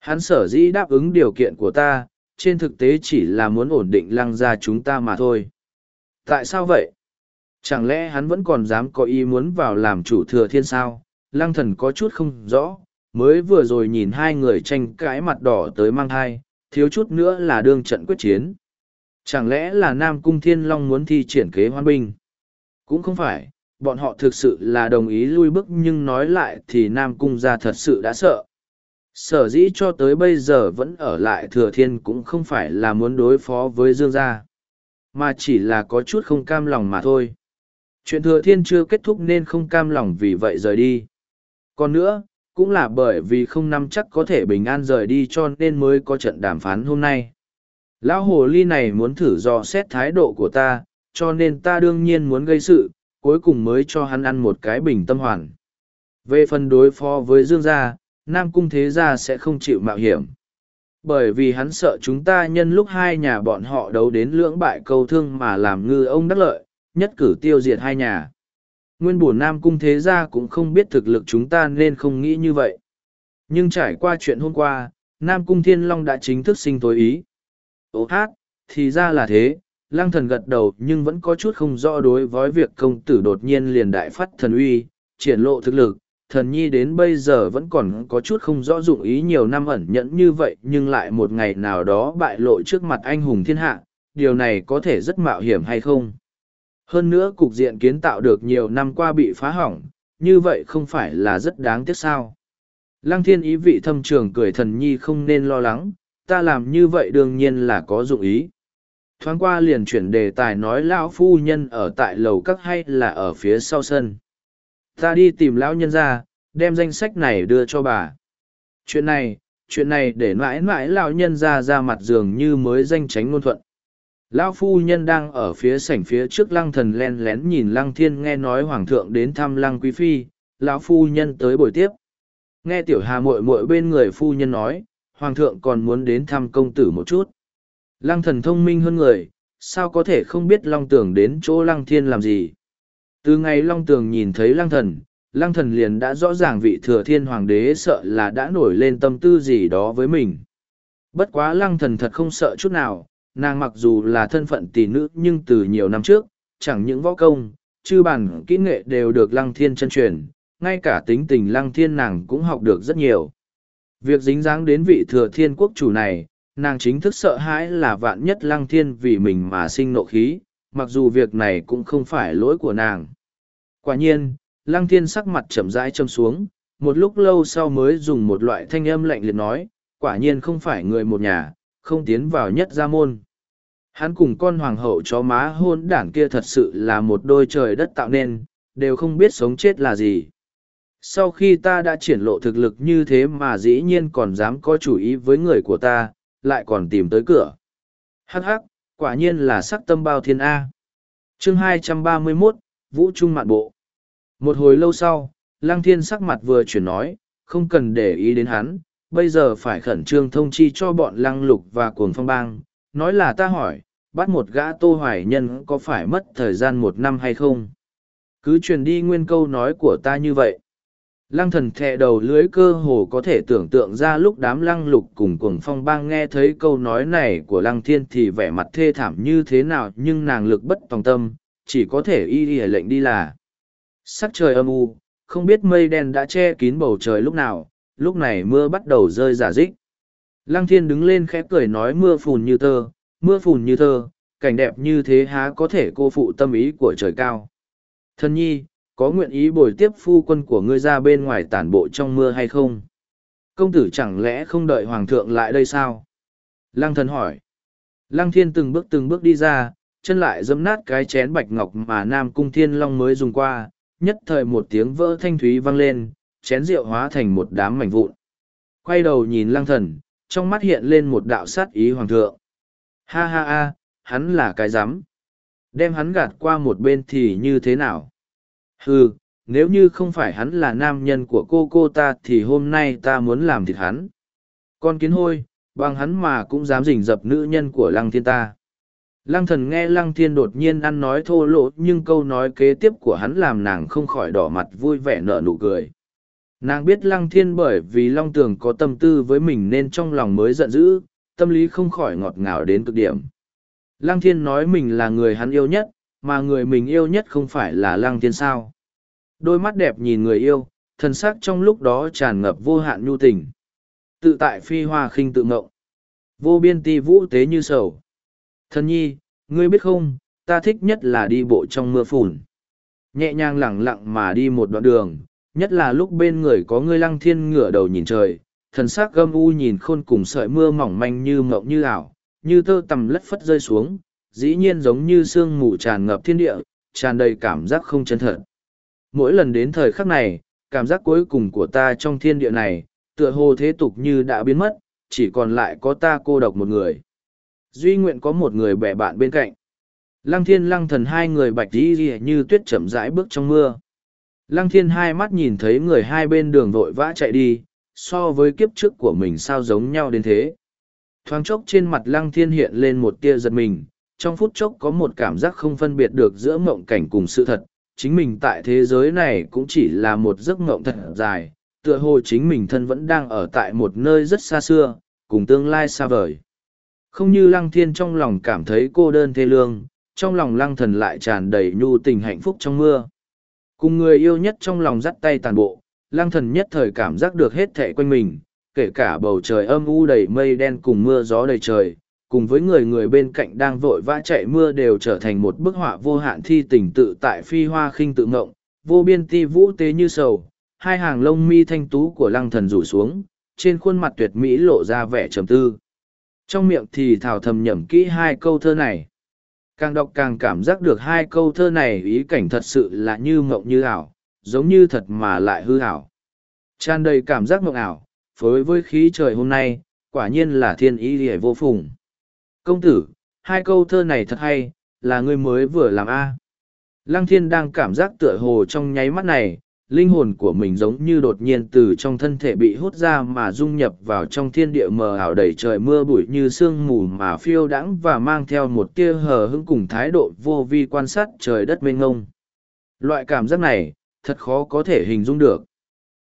Hắn sở dĩ đáp ứng điều kiện của ta, trên thực tế chỉ là muốn ổn định lăng ra chúng ta mà thôi. Tại sao vậy? Chẳng lẽ hắn vẫn còn dám có ý muốn vào làm chủ thừa thiên sao? Lăng thần có chút không rõ, mới vừa rồi nhìn hai người tranh cãi mặt đỏ tới mang thai, thiếu chút nữa là đương trận quyết chiến. Chẳng lẽ là Nam Cung Thiên Long muốn thi triển kế hoan binh? Cũng không phải, bọn họ thực sự là đồng ý lui bước nhưng nói lại thì Nam Cung ra thật sự đã sợ. Sở dĩ cho tới bây giờ vẫn ở lại Thừa Thiên cũng không phải là muốn đối phó với Dương gia, mà chỉ là có chút không cam lòng mà thôi. Chuyện Thừa Thiên chưa kết thúc nên không cam lòng vì vậy rời đi. Còn nữa, cũng là bởi vì không nắm chắc có thể bình an rời đi cho nên mới có trận đàm phán hôm nay. Lão hồ ly này muốn thử dò xét thái độ của ta, cho nên ta đương nhiên muốn gây sự, cuối cùng mới cho hắn ăn một cái bình tâm hoàn. Về phần đối phó với Dương gia, Nam Cung Thế Gia sẽ không chịu mạo hiểm. Bởi vì hắn sợ chúng ta nhân lúc hai nhà bọn họ đấu đến lưỡng bại câu thương mà làm ngư ông đắc lợi, nhất cử tiêu diệt hai nhà. Nguyên bổn Nam Cung Thế Gia cũng không biết thực lực chúng ta nên không nghĩ như vậy. Nhưng trải qua chuyện hôm qua, Nam Cung Thiên Long đã chính thức sinh tối ý ố hát, thì ra là thế, lăng thần gật đầu nhưng vẫn có chút không rõ đối với việc công tử đột nhiên liền đại phát thần uy, triển lộ thực lực. Thần nhi đến bây giờ vẫn còn có chút không rõ dụng ý nhiều năm ẩn nhẫn như vậy nhưng lại một ngày nào đó bại lộ trước mặt anh hùng thiên hạ, điều này có thể rất mạo hiểm hay không? Hơn nữa cục diện kiến tạo được nhiều năm qua bị phá hỏng, như vậy không phải là rất đáng tiếc sao? Lăng thiên ý vị thâm trường cười thần nhi không nên lo lắng, ta làm như vậy đương nhiên là có dụng ý. thoáng qua liền chuyển đề tài nói lão phu nhân ở tại lầu các hay là ở phía sau sân. Ta đi tìm lão nhân ra, đem danh sách này đưa cho bà. Chuyện này chuyện này để mãi mãi lão nhân ra ra mặt giường như mới danh tránh ngôn thuận. Lão phu nhân đang ở phía sảnh phía trước lăng thần len lén nhìn lăng thiên nghe nói hoàng thượng đến thăm lăng quý phi, lão phu nhân tới buổi tiếp. Nghe tiểu hà muội muội bên người phu nhân nói hoàng thượng còn muốn đến thăm công tử một chút. Lăng thần thông minh hơn người, sao có thể không biết long tường đến chỗ lăng thiên làm gì? Từ ngày long tường nhìn thấy lăng thần lăng thần liền đã rõ ràng vị thừa thiên hoàng đế sợ là đã nổi lên tâm tư gì đó với mình. Bất quá lăng thần thật không sợ chút nào, nàng mặc dù là thân phận tỷ nữ nhưng từ nhiều năm trước, chẳng những võ công, chư bản kỹ nghệ đều được lăng thiên chân truyền, ngay cả tính tình lăng thiên nàng cũng học được rất nhiều việc dính dáng đến vị thừa thiên quốc chủ này, nàng chính thức sợ hãi là vạn nhất lăng thiên vì mình mà sinh nộ khí, mặc dù việc này cũng không phải lỗi của nàng. Quả nhiên, lăng thiên sắc mặt chậm rãi châm xuống, một lúc lâu sau mới dùng một loại thanh âm lạnh liệt nói, quả nhiên không phải người một nhà, không tiến vào nhất gia môn. Hắn cùng con hoàng hậu chó má hôn đảng kia thật sự là một đôi trời đất tạo nên, đều không biết sống chết là gì sau khi ta đã triển lộ thực lực như thế mà dĩ nhiên còn dám có chủ ý với người của ta lại còn tìm tới cửa. Hắc hắc quả nhiên là sắc tâm bao thiên a. Chương 231, vũ trung mạn bộ. Một hồi lâu sau lăng thiên sắc mặt vừa chuyển nói không cần để ý đến hắn bây giờ phải khẩn trương thông chi cho bọn lăng lục và cuồng phong bang. Nói là ta hỏi bắt một gã tô hoài nhân có phải mất thời gian một năm hay không? Cứ truyền đi nguyên câu nói của ta như vậy. Lăng thần thẹ đầu lưới cơ hồ có thể tưởng tượng ra lúc đám lăng lục cùng cuồng phong bang nghe thấy câu nói này của lăng thiên thì vẻ mặt thê thảm như thế nào nhưng nàng lực bất tòng tâm, chỉ có thể y y lệnh đi là. Sắc trời âm u, không biết mây đen đã che kín bầu trời lúc nào, lúc này mưa bắt đầu rơi giả dích. Lăng thiên đứng lên khẽ cười nói mưa phùn như tơ, mưa phùn như thơ, cảnh đẹp như thế há có thể cô phụ tâm ý của trời cao. Thân nhi, có nguyện ý bồi tiếp phu quân của ngươi ra bên ngoài tản bộ trong mưa hay không? Công tử chẳng lẽ không đợi hoàng thượng lại đây sao? Lăng thần hỏi. Lăng thiên từng bước từng bước đi ra, chân lại dẫm nát cái chén bạch ngọc mà Nam Cung Thiên Long mới dùng qua, nhất thời một tiếng vỡ thanh thúy vang lên, chén rượu hóa thành một đám mảnh vụn. Quay đầu nhìn lăng thần, trong mắt hiện lên một đạo sát ý hoàng thượng. Ha ha ha, hắn là cái rắm Đem hắn gạt qua một bên thì như thế nào? Ừ nếu như không phải hắn là nam nhân của cô cô ta thì hôm nay ta muốn làm thịt hắn. Con kiến hôi, bằng hắn mà cũng dám rình rập nữ nhân của lăng thiên ta. Lăng thần nghe lăng thiên đột nhiên ăn nói thô lỗ, nhưng câu nói kế tiếp của hắn làm nàng không khỏi đỏ mặt vui vẻ nở nụ cười. Nàng biết lăng thiên bởi vì long tường có tâm tư với mình nên trong lòng mới giận dữ, tâm lý không khỏi ngọt ngào đến cực điểm. Lăng thiên nói mình là người hắn yêu nhất mà người mình yêu nhất không phải là lăng thiên sao. Đôi mắt đẹp nhìn người yêu, thần sắc trong lúc đó tràn ngập vô hạn nhu tình. Tự tại phi hoa khinh tự ngộng. Vô biên ti vũ tế như sầu. Thần nhi, ngươi biết không, ta thích nhất là đi bộ trong mưa phùn. Nhẹ nhàng lẳng lặng mà đi một đoạn đường, nhất là lúc bên người có ngươi lăng thiên ngửa đầu nhìn trời, thần sắc gâm u nhìn khôn cùng sợi mưa mỏng manh như mộng như ảo, như tơ tầm lất phất rơi xuống, dĩ nhiên giống như sương mù tràn ngập thiên địa, tràn đầy cảm giác không chân thật. Mỗi lần đến thời khắc này, cảm giác cuối cùng của ta trong thiên địa này, tựa hồ thế tục như đã biến mất, chỉ còn lại có ta cô độc một người. Duy nguyện có một người bè bạn bên cạnh. Lăng thiên lăng thần hai người bạch đi đi như tuyết chậm rãi bước trong mưa. Lăng thiên hai mắt nhìn thấy người hai bên đường vội vã chạy đi, so với kiếp trước của mình sao giống nhau đến thế. Thoáng chốc trên mặt lăng thiên hiện lên một tia giật mình, trong phút chốc có một cảm giác không phân biệt được giữa mộng cảnh cùng sự thật, chính mình tại thế giới này cũng chỉ là một giấc mộng thật dài, tựa hồ chính mình thân vẫn đang ở tại một nơi rất xa xưa, cùng tương lai xa vời. Không như lăng thiên trong lòng cảm thấy cô đơn thê lương, trong lòng lăng thần lại tràn đầy nhu tình hạnh phúc trong mưa. Cùng người yêu nhất trong lòng dắt tay tàn bộ, lăng thần nhất thời cảm giác được hết thệ quanh mình, kể cả bầu trời âm u đầy mây đen cùng mưa gió đầy trời cùng với người người bên cạnh đang vội vã chạy mưa đều trở thành một bức họa vô hạn thi tình tự tại phi hoa khinh tự ngộng, vô biên ti vũ tế như sầu, hai hàng lông mi thanh tú của lăng thần rủ xuống, trên khuôn mặt tuyệt mỹ lộ ra vẻ trầm tư. Trong miệng thì thảo thầm nhẩm kỹ hai câu thơ này. Càng đọc càng cảm giác được hai câu thơ này ý cảnh thật sự là như mộng như ảo, giống như thật mà lại hư ảo. Tràn đầy cảm giác mộng ảo, phối với khí trời hôm nay, quả nhiên là thiên ý hề vô phùng. Công tử, hai câu thơ này thật hay, là ngươi mới vừa làm A. Lăng thiên đang cảm giác tựa hồ trong nháy mắt này, linh hồn của mình giống như đột nhiên từ trong thân thể bị hút ra mà dung nhập vào trong thiên địa mờ ảo đầy trời mưa bụi như sương mù mà phiêu đãng và mang theo một tia hờ hững cùng thái độ vô vi quan sát trời đất mênh ngông. Loại cảm giác này, thật khó có thể hình dung được.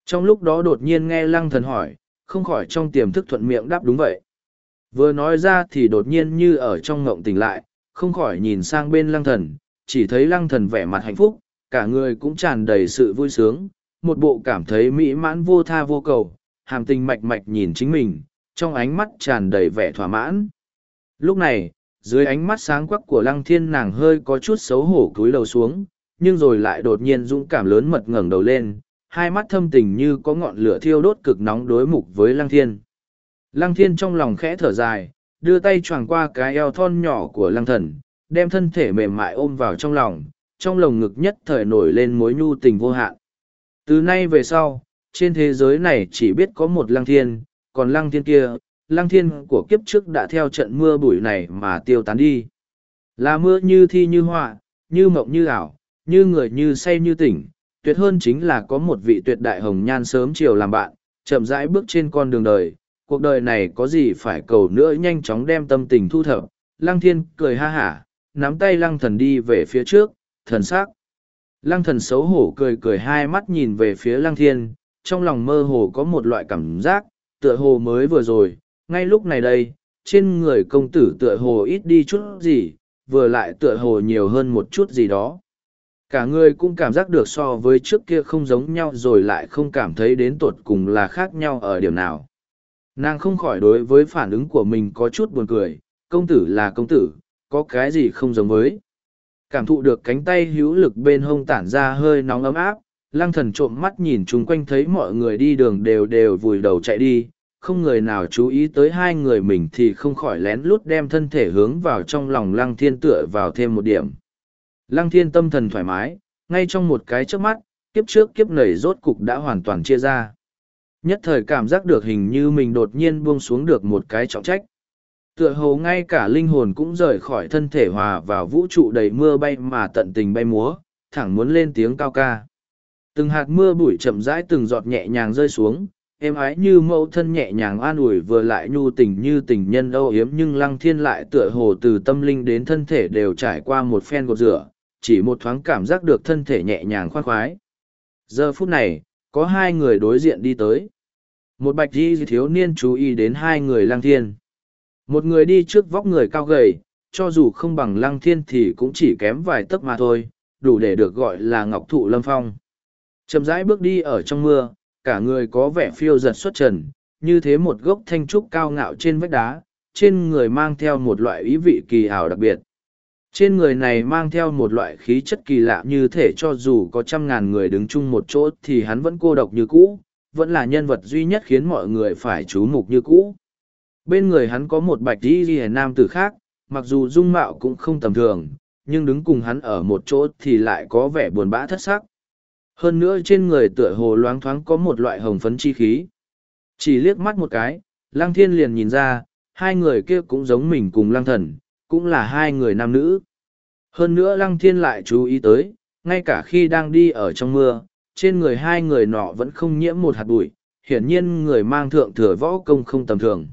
Trong lúc đó đột nhiên nghe lăng thần hỏi, không khỏi trong tiềm thức thuận miệng đáp đúng vậy. Vừa nói ra thì đột nhiên như ở trong ngộng tỉnh lại, không khỏi nhìn sang bên lăng thần, chỉ thấy lăng thần vẻ mặt hạnh phúc, cả người cũng tràn đầy sự vui sướng, một bộ cảm thấy mỹ mãn vô tha vô cầu, hàm tình mạch mạch nhìn chính mình, trong ánh mắt tràn đầy vẻ thỏa mãn. Lúc này, dưới ánh mắt sáng quắc của lăng thiên nàng hơi có chút xấu hổ cúi đầu xuống, nhưng rồi lại đột nhiên dũng cảm lớn mật ngẩng đầu lên, hai mắt thâm tình như có ngọn lửa thiêu đốt cực nóng đối mục với lăng thiên. Lăng thiên trong lòng khẽ thở dài, đưa tay choàng qua cái eo thon nhỏ của lăng thần, đem thân thể mềm mại ôm vào trong lòng, trong lồng ngực nhất thời nổi lên mối nhu tình vô hạn. Từ nay về sau, trên thế giới này chỉ biết có một lăng thiên, còn lăng thiên kia, lăng thiên của kiếp trước đã theo trận mưa bụi này mà tiêu tán đi. Là mưa như thi như họa, như mộng như ảo, như người như say như tỉnh, tuyệt hơn chính là có một vị tuyệt đại hồng nhan sớm chiều làm bạn, chậm rãi bước trên con đường đời. Cuộc đời này có gì phải cầu nữa nhanh chóng đem tâm tình thu thập. Lăng thiên cười ha hả, nắm tay lăng thần đi về phía trước, thần sắc. Lăng thần xấu hổ cười cười hai mắt nhìn về phía lăng thiên, trong lòng mơ hồ có một loại cảm giác, tựa hồ mới vừa rồi, ngay lúc này đây, trên người công tử tựa hồ ít đi chút gì, vừa lại tựa hồ nhiều hơn một chút gì đó. Cả người cũng cảm giác được so với trước kia không giống nhau rồi lại không cảm thấy đến tột cùng là khác nhau ở điểm nào. Nàng không khỏi đối với phản ứng của mình có chút buồn cười, công tử là công tử, có cái gì không giống với. Cảm thụ được cánh tay hữu lực bên hông tản ra hơi nóng ấm áp, lăng thần trộm mắt nhìn chung quanh thấy mọi người đi đường đều đều vùi đầu chạy đi, không người nào chú ý tới hai người mình thì không khỏi lén lút đem thân thể hướng vào trong lòng lăng thiên tựa vào thêm một điểm. Lăng thiên tâm thần thoải mái, ngay trong một cái trước mắt, kiếp trước kiếp nảy rốt cục đã hoàn toàn chia ra. Nhất thời cảm giác được hình như mình đột nhiên buông xuống được một cái trọng trách. Tựa hồ ngay cả linh hồn cũng rời khỏi thân thể hòa vào vũ trụ đầy mưa bay mà tận tình bay múa, thẳng muốn lên tiếng cao ca. Từng hạt mưa bụi chậm rãi từng giọt nhẹ nhàng rơi xuống, êm ái như mẫu thân nhẹ nhàng an ủi vừa lại nhu tình như tình nhân âu yếm nhưng lăng thiên lại tựa hồ từ tâm linh đến thân thể đều trải qua một phen gột rửa, chỉ một thoáng cảm giác được thân thể nhẹ nhàng khoan khoái. Giờ phút này có hai người đối diện đi tới một bạch di thiếu niên chú ý đến hai người lăng thiên một người đi trước vóc người cao gầy, cho dù không bằng lăng thiên thì cũng chỉ kém vài tấc mà thôi, đủ để được gọi là ngọc thụ lâm phong. Chậm rãi bước đi ở trong mưa, cả người có vẻ phiêu giật xuất trần, như thế một gốc thanh trúc cao ngạo trên vách đá, trên người mang theo một loại ý vị kỳ ảo đặc biệt. Trên người này mang theo một loại khí chất kỳ lạ như thể cho dù có trăm ngàn người đứng chung một chỗ thì hắn vẫn cô độc như cũ, vẫn là nhân vật duy nhất khiến mọi người phải chú mục như cũ. Bên người hắn có một bạch di ghi nam tử khác mặc dù dung mạo cũng không tầm thường nhưng đứng cùng hắn ở một chỗ thì lại có vẻ buồn bã thất sắc. Hơn nữa trên người tựa hồ loáng thoáng có một loại hồng phấn chi khí. Chỉ liếc mắt một cái lăng thiên liền nhìn ra hai người kia cũng giống mình cùng lăng thần cũng là hai người nam nữ hơn nữa lăng thiên lại chú ý tới ngay cả khi đang đi ở trong mưa trên người hai người nọ vẫn không nhiễm một hạt bụi hiển nhiên người mang thượng thừa võ công không tầm thường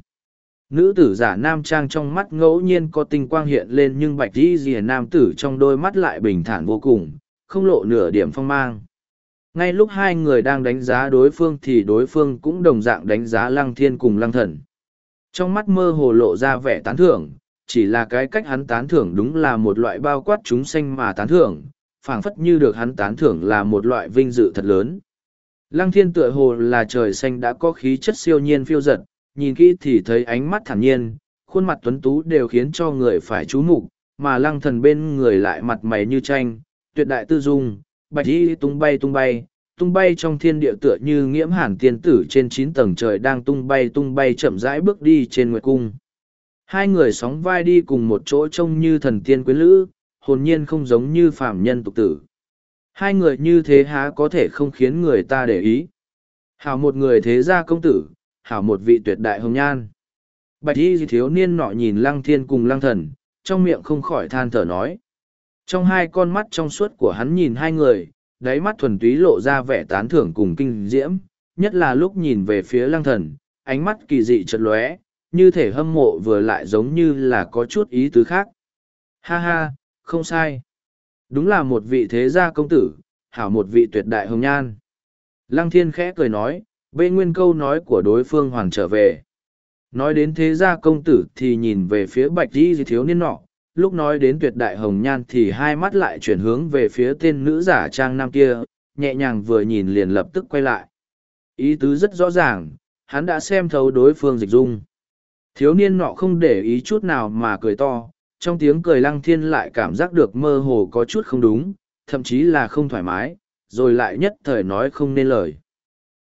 Nữ tử giả nam trang trong mắt ngẫu nhiên có tinh quang hiện lên nhưng bạch đi rìa nam tử trong đôi mắt lại bình thản vô cùng, không lộ nửa điểm phong mang. Ngay lúc hai người đang đánh giá đối phương thì đối phương cũng đồng dạng đánh giá lăng thiên cùng lăng thần. Trong mắt mơ hồ lộ ra vẻ tán thưởng, chỉ là cái cách hắn tán thưởng đúng là một loại bao quát chúng sanh mà tán thưởng, phảng phất như được hắn tán thưởng là một loại vinh dự thật lớn. Lăng thiên tựa hồ là trời xanh đã có khí chất siêu nhiên phiêu giật, nhìn kỹ thì thấy ánh mắt thản nhiên, khuôn mặt tuấn tú đều khiến cho người phải chú mục mà lăng thần bên người lại mặt mày như tranh, tuyệt đại tư dung, bạch y tung bay tung bay, tung bay trong thiên địa tựa như nghiễm hàn tiên tử trên chín tầng trời đang tung bay tung bay chậm rãi bước đi trên nguyệt cung. Hai người sóng vai đi cùng một chỗ trông như thần tiên quyến lữ, hồn nhiên không giống như phạm nhân tục tử. Hai người như thế há có thể không khiến người ta để ý. Hảo một người thế gia công tử, hảo một vị tuyệt đại hồng nhan. Bạch y thiếu niên nọ nhìn lăng thiên cùng lăng thần, trong miệng không khỏi than thở nói. Trong hai con mắt trong suốt của hắn nhìn hai người, đáy mắt thuần túy lộ ra vẻ tán thưởng cùng kinh diễm, nhất là lúc nhìn về phía lăng thần, ánh mắt kỳ dị chật lóe, như thể hâm mộ vừa lại giống như là có chút ý tứ khác. Ha ha, không sai. Đúng là một vị thế gia công tử, hảo một vị tuyệt đại hồng nhan. Lăng thiên khẽ cười nói, bê nguyên câu nói của đối phương hoàn trở về. Nói đến thế gia công tử thì nhìn về phía bạch di thiếu niên nọ, lúc nói đến tuyệt đại hồng nhan thì hai mắt lại chuyển hướng về phía tên nữ giả trang nam kia, nhẹ nhàng vừa nhìn liền lập tức quay lại. Ý tứ rất rõ ràng, hắn đã xem thấu đối phương dịch dung. Thiếu niên nọ không để ý chút nào mà cười to, trong tiếng cười lăng thiên lại cảm giác được mơ hồ có chút không đúng, thậm chí là không thoải mái, rồi lại nhất thời nói không nên lời.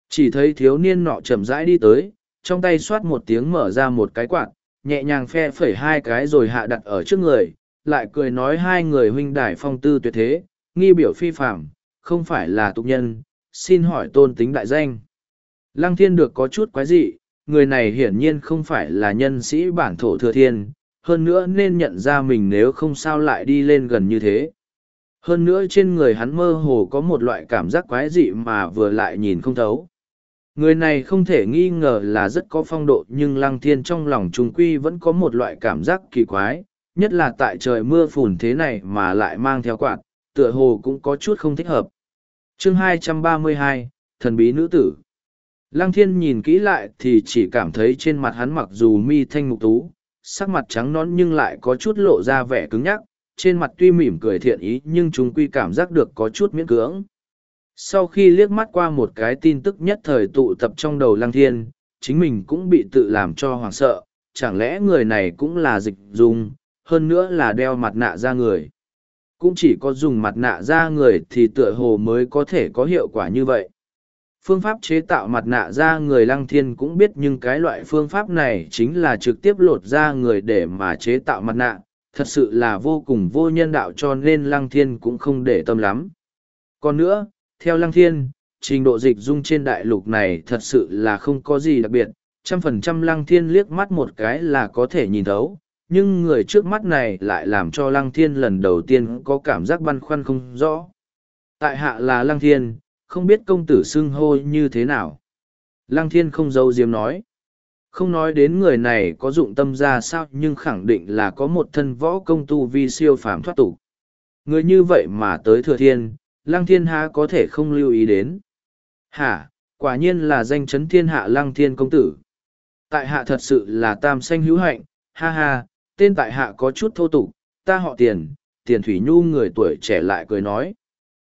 Chỉ thấy thiếu niên nọ chậm rãi đi tới, trong tay xoát một tiếng mở ra một cái quạt, nhẹ nhàng phe phẩy hai cái rồi hạ đặt ở trước người, lại cười nói hai người huynh đài phong tư tuyệt thế, nghi biểu phi phạm, không phải là tục nhân, xin hỏi tôn tính đại danh. Lăng thiên được có chút quái dị, người này hiển nhiên không phải là nhân sĩ bản thổ thừa thiên, hơn nữa nên nhận ra mình nếu không sao lại đi lên gần như thế. Hơn nữa trên người hắn mơ hồ có một loại cảm giác quái dị mà vừa lại nhìn không thấu. Người này không thể nghi ngờ là rất có phong độ nhưng lăng thiên trong lòng trung quy vẫn có một loại cảm giác kỳ quái, nhất là tại trời mưa phùn thế này mà lại mang theo quạt, tựa hồ cũng có chút không thích hợp. chương 232, Thần bí nữ tử Lăng thiên nhìn kỹ lại thì chỉ cảm thấy trên mặt hắn mặc dù mi thanh mục tú, sắc mặt trắng nón nhưng lại có chút lộ ra vẻ cứng nhắc, trên mặt tuy mỉm cười thiện ý nhưng chúng quy cảm giác được có chút miễn cưỡng. Sau khi liếc mắt qua một cái tin tức nhất thời tụ tập trong đầu lăng thiên, chính mình cũng bị tự làm cho hoảng sợ, chẳng lẽ người này cũng là dịch dùng? hơn nữa là đeo mặt nạ ra người. Cũng chỉ có dùng mặt nạ ra người thì tựa hồ mới có thể có hiệu quả như vậy phương pháp chế tạo mặt nạ ra người lăng thiên cũng biết nhưng cái loại phương pháp này chính là trực tiếp lột ra người để mà chế tạo mặt nạ. Thật sự là vô cùng vô nhân đạo cho nên lăng thiên cũng không để tâm lắm. Còn nữa, theo lăng thiên, trình độ dịch dung trên đại lục này thật sự là không có gì đặc biệt. Trăm phần trăm lăng thiên liếc mắt một cái là có thể nhìn thấu. Nhưng người trước mắt này lại làm cho lăng thiên lần đầu tiên có cảm giác băn khoăn không rõ. Tại hạ là lăng thiên không biết công tử xưng hô như thế nào. Lăng thiên không giấu diếm nói. Không nói đến người này có dụng tâm ra sao nhưng khẳng định là có một thân võ công tu vi siêu phàm thoát tục. Người như vậy mà tới thừa thiên, lăng thiên há có thể không lưu ý đến. Hả, quả nhiên là danh chấn thiên hạ lăng thiên công tử. Tại hạ thật sự là tam sanh hữu hạnh, ha ha, tên tại hạ có chút thô tục, ta họ tiền, tiền thủy nhu người tuổi trẻ lại cười nói.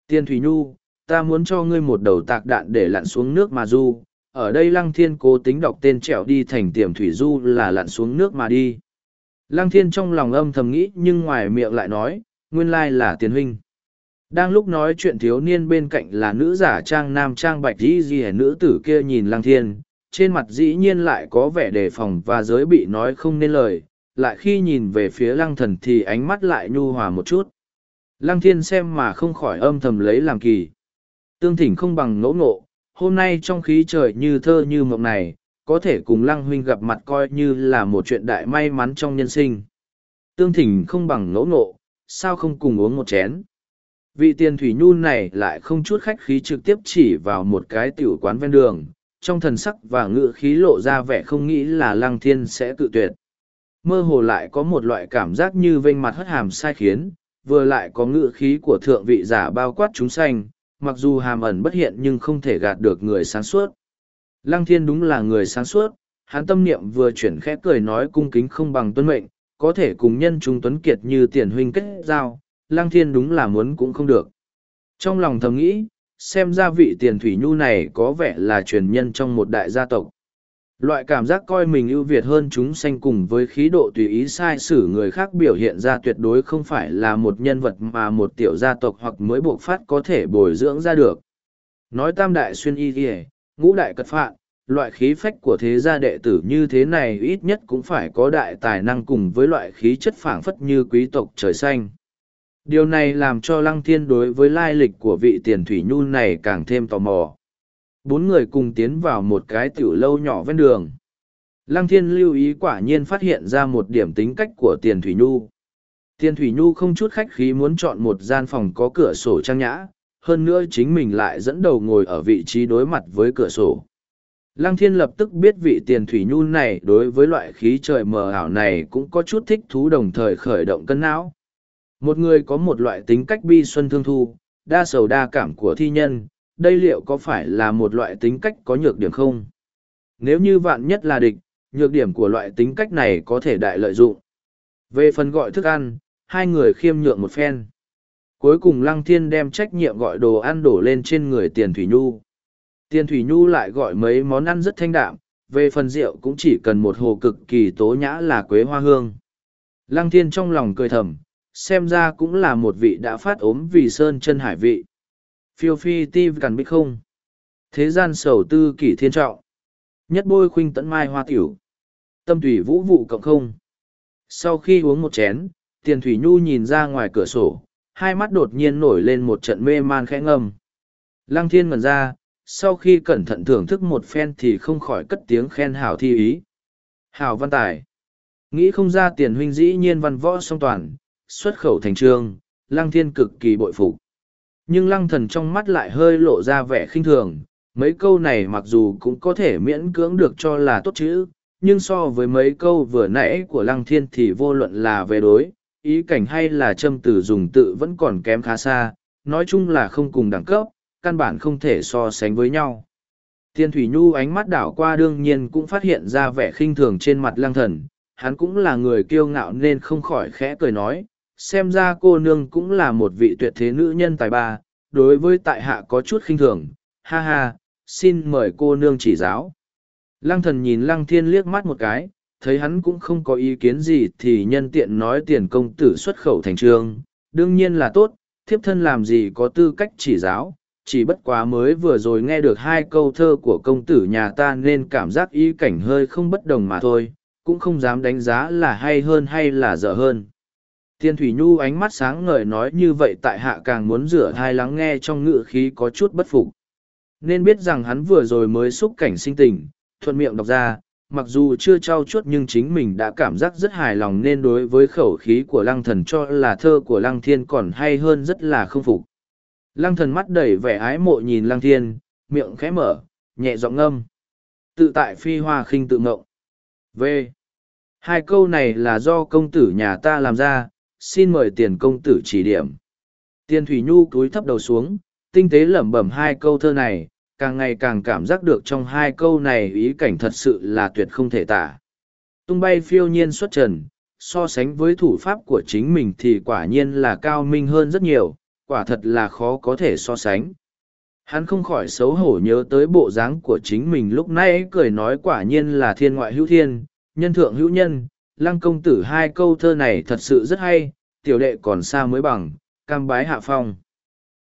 Tiền thủy nhu, ta muốn cho ngươi một đầu tạc đạn để lặn xuống nước mà du. Ở đây lăng thiên cố tính đọc tên trẻo đi thành tiềm thủy du là lặn xuống nước mà đi. Lăng thiên trong lòng âm thầm nghĩ nhưng ngoài miệng lại nói, nguyên lai là tiền huynh. Đang lúc nói chuyện thiếu niên bên cạnh là nữ giả trang nam trang bạch dĩ dì nữ tử kia nhìn lăng thiên, trên mặt dĩ nhiên lại có vẻ đề phòng và giới bị nói không nên lời. Lại khi nhìn về phía lăng thần thì ánh mắt lại nhu hòa một chút. Lăng thiên xem mà không khỏi âm thầm lấy làm kỳ. Tương thỉnh không bằng ngẫu ngộ, hôm nay trong khí trời như thơ như mộng này, có thể cùng lăng huynh gặp mặt coi như là một chuyện đại may mắn trong nhân sinh. Tương thỉnh không bằng ngẫu ngộ, sao không cùng uống một chén. Vị tiền thủy nhu này lại không chút khách khí trực tiếp chỉ vào một cái tiểu quán ven đường, trong thần sắc và ngự khí lộ ra vẻ không nghĩ là lăng thiên sẽ tự tuyệt. Mơ hồ lại có một loại cảm giác như vênh mặt hất hàm sai khiến, vừa lại có ngự khí của thượng vị giả bao quát chúng sanh, mặc dù hàm ẩn bất hiện nhưng không thể gạt được người sáng suốt. Lăng thiên đúng là người sáng suốt, hắn tâm niệm vừa chuyển khẽ cười nói cung kính không bằng tuân mệnh, có thể cùng nhân trung tuấn kiệt như tiền huynh kết giao, lăng thiên đúng là muốn cũng không được. Trong lòng thầm nghĩ, xem ra vị tiền thủy nhu này có vẻ là truyền nhân trong một đại gia tộc. Loại cảm giác coi mình ưu việt hơn chúng sanh cùng với khí độ tùy ý sai sử người khác biểu hiện ra tuyệt đối không phải là một nhân vật mà một tiểu gia tộc hoặc mới buộc phát có thể bồi dưỡng ra được. Nói tam đại xuyên y kìa, ngũ đại cật phạn, loại khí phách của thế gia đệ tử như thế này ít nhất cũng phải có đại tài năng cùng với loại khí chất phảng phất như quý tộc trời xanh. Điều này làm cho Lăng Thiên đối với lai lịch của vị tiền thủy nhu này càng thêm tò mò. Bốn người cùng tiến vào một cái tiểu lâu nhỏ ven đường. Lăng Thiên lưu ý quả nhiên phát hiện ra một điểm tính cách của tiền thủy nhu. Tiền thủy nhu không chút khách khí muốn chọn một gian phòng có cửa sổ trang nhã, hơn nữa chính mình lại dẫn đầu ngồi ở vị trí đối mặt với cửa sổ. Lăng thiên lập tức biết vị tiền thủy nhu này đối với loại khí trời mờ ảo này cũng có chút thích thú đồng thời khởi động cân não. Một người có một loại tính cách bi xuân thương thu, đa sầu đa cảm của thi nhân, đây liệu có phải là một loại tính cách có nhược điểm không? Nếu như vạn nhất là địch, nhược điểm của loại tính cách này có thể đại lợi dụng. Về phần gọi thức ăn, hai người khiêm nhượng một phen. Cuối cùng Lăng Thiên đem trách nhiệm gọi đồ ăn đổ lên trên người Tiền Thủy Nhu. Tiền Thủy Nhu lại gọi mấy món ăn rất thanh đạm, về phần rượu cũng chỉ cần một hồ cực kỳ tố nhã là quế hoa hương. Lăng Thiên trong lòng cười thầm, xem ra cũng là một vị đã phát ốm vì sơn chân hải vị. Phiêu phi ti cằn bích không. Thế gian sầu tư kỷ thiên trọng. Nhất bôi khuynh tận mai hoa tiểu. Tâm thủy vũ vụ cộng không. Sau khi uống một chén, tiền thủy nhu nhìn ra ngoài cửa sổ, hai mắt đột nhiên nổi lên một trận mê man khẽ ngâm. Lăng thiên ngần ra, sau khi cẩn thận thưởng thức một phen thì không khỏi cất tiếng khen hảo thi ý. Hảo văn tài. Nghĩ không ra tiền huynh dĩ nhiên văn võ song toàn, xuất khẩu thành trương, lăng thiên cực kỳ bội phục. Nhưng lăng thần trong mắt lại hơi lộ ra vẻ khinh thường, mấy câu này mặc dù cũng có thể miễn cưỡng được cho là tốt chữ, nhưng so với mấy câu vừa nãy của lăng thiên thì vô luận là về đối, ý cảnh hay là châm từ dùng tự vẫn còn kém khá xa, nói chung là không cùng đẳng cấp, căn bản không thể so sánh với nhau. Tiên Thủy Nhu ánh mắt đảo qua đương nhiên cũng phát hiện ra vẻ khinh thường trên mặt lăng thần, hắn cũng là người kiêu ngạo nên không khỏi khẽ cười nói, xem ra cô nương cũng là một vị tuyệt thế nữ nhân tài ba, đối với tại hạ có chút khinh thường, ha ha, xin mời cô nương chỉ giáo. Lăng thần nhìn lăng thiên liếc mắt một cái, thấy hắn cũng không có ý kiến gì thì nhân tiện nói tiền công tử xuất khẩu thành trường, đương nhiên là tốt, thiếp thân làm gì có tư cách chỉ giáo, chỉ bất quá mới vừa rồi nghe được hai câu thơ của công tử nhà ta nên cảm giác ý cảnh hơi không bất đồng mà thôi, cũng không dám đánh giá là hay hơn hay là dở hơn. Tiên Thủy Nhu ánh mắt sáng ngời nói như vậy tại hạ càng muốn rửa thai lắng nghe trong ngự khí có chút bất phục. Nên biết rằng hắn vừa rồi mới xúc cảnh sinh tình, thuận miệng đọc ra, mặc dù chưa trao chuốt nhưng chính mình đã cảm giác rất hài lòng nên đối với khẩu khí của lăng thần cho là thơ của lăng thiên còn hay hơn rất là không phục. Lăng thần mắt đầy vẻ ái mộ nhìn lăng thiên, miệng khẽ mở, nhẹ giọng ngâm. Tự tại phi hoa khinh tự ngộng. V. Hai câu này là do công tử nhà ta làm ra, xin mời tiền công tử chỉ điểm. Tiền Thủy Nhu cúi thấp đầu xuống, tinh tế lẩm bẩm hai câu thơ này, càng ngày càng cảm giác được trong hai câu này ý cảnh thật sự là tuyệt không thể tả. Tung bay phiêu nhiên xuất trần, so sánh với thủ pháp của chính mình thì quả nhiên là cao minh hơn rất nhiều, quả thật là khó có thể so sánh. Hắn không khỏi xấu hổ nhớ tới bộ dáng của chính mình lúc nãy cười nói quả nhiên là thiên ngoại hữu thiên, nhân thượng hữu nhân, lăng công tử hai câu thơ này thật sự rất hay, tiểu đệ còn xa mới bằng, cam bái hạ phong.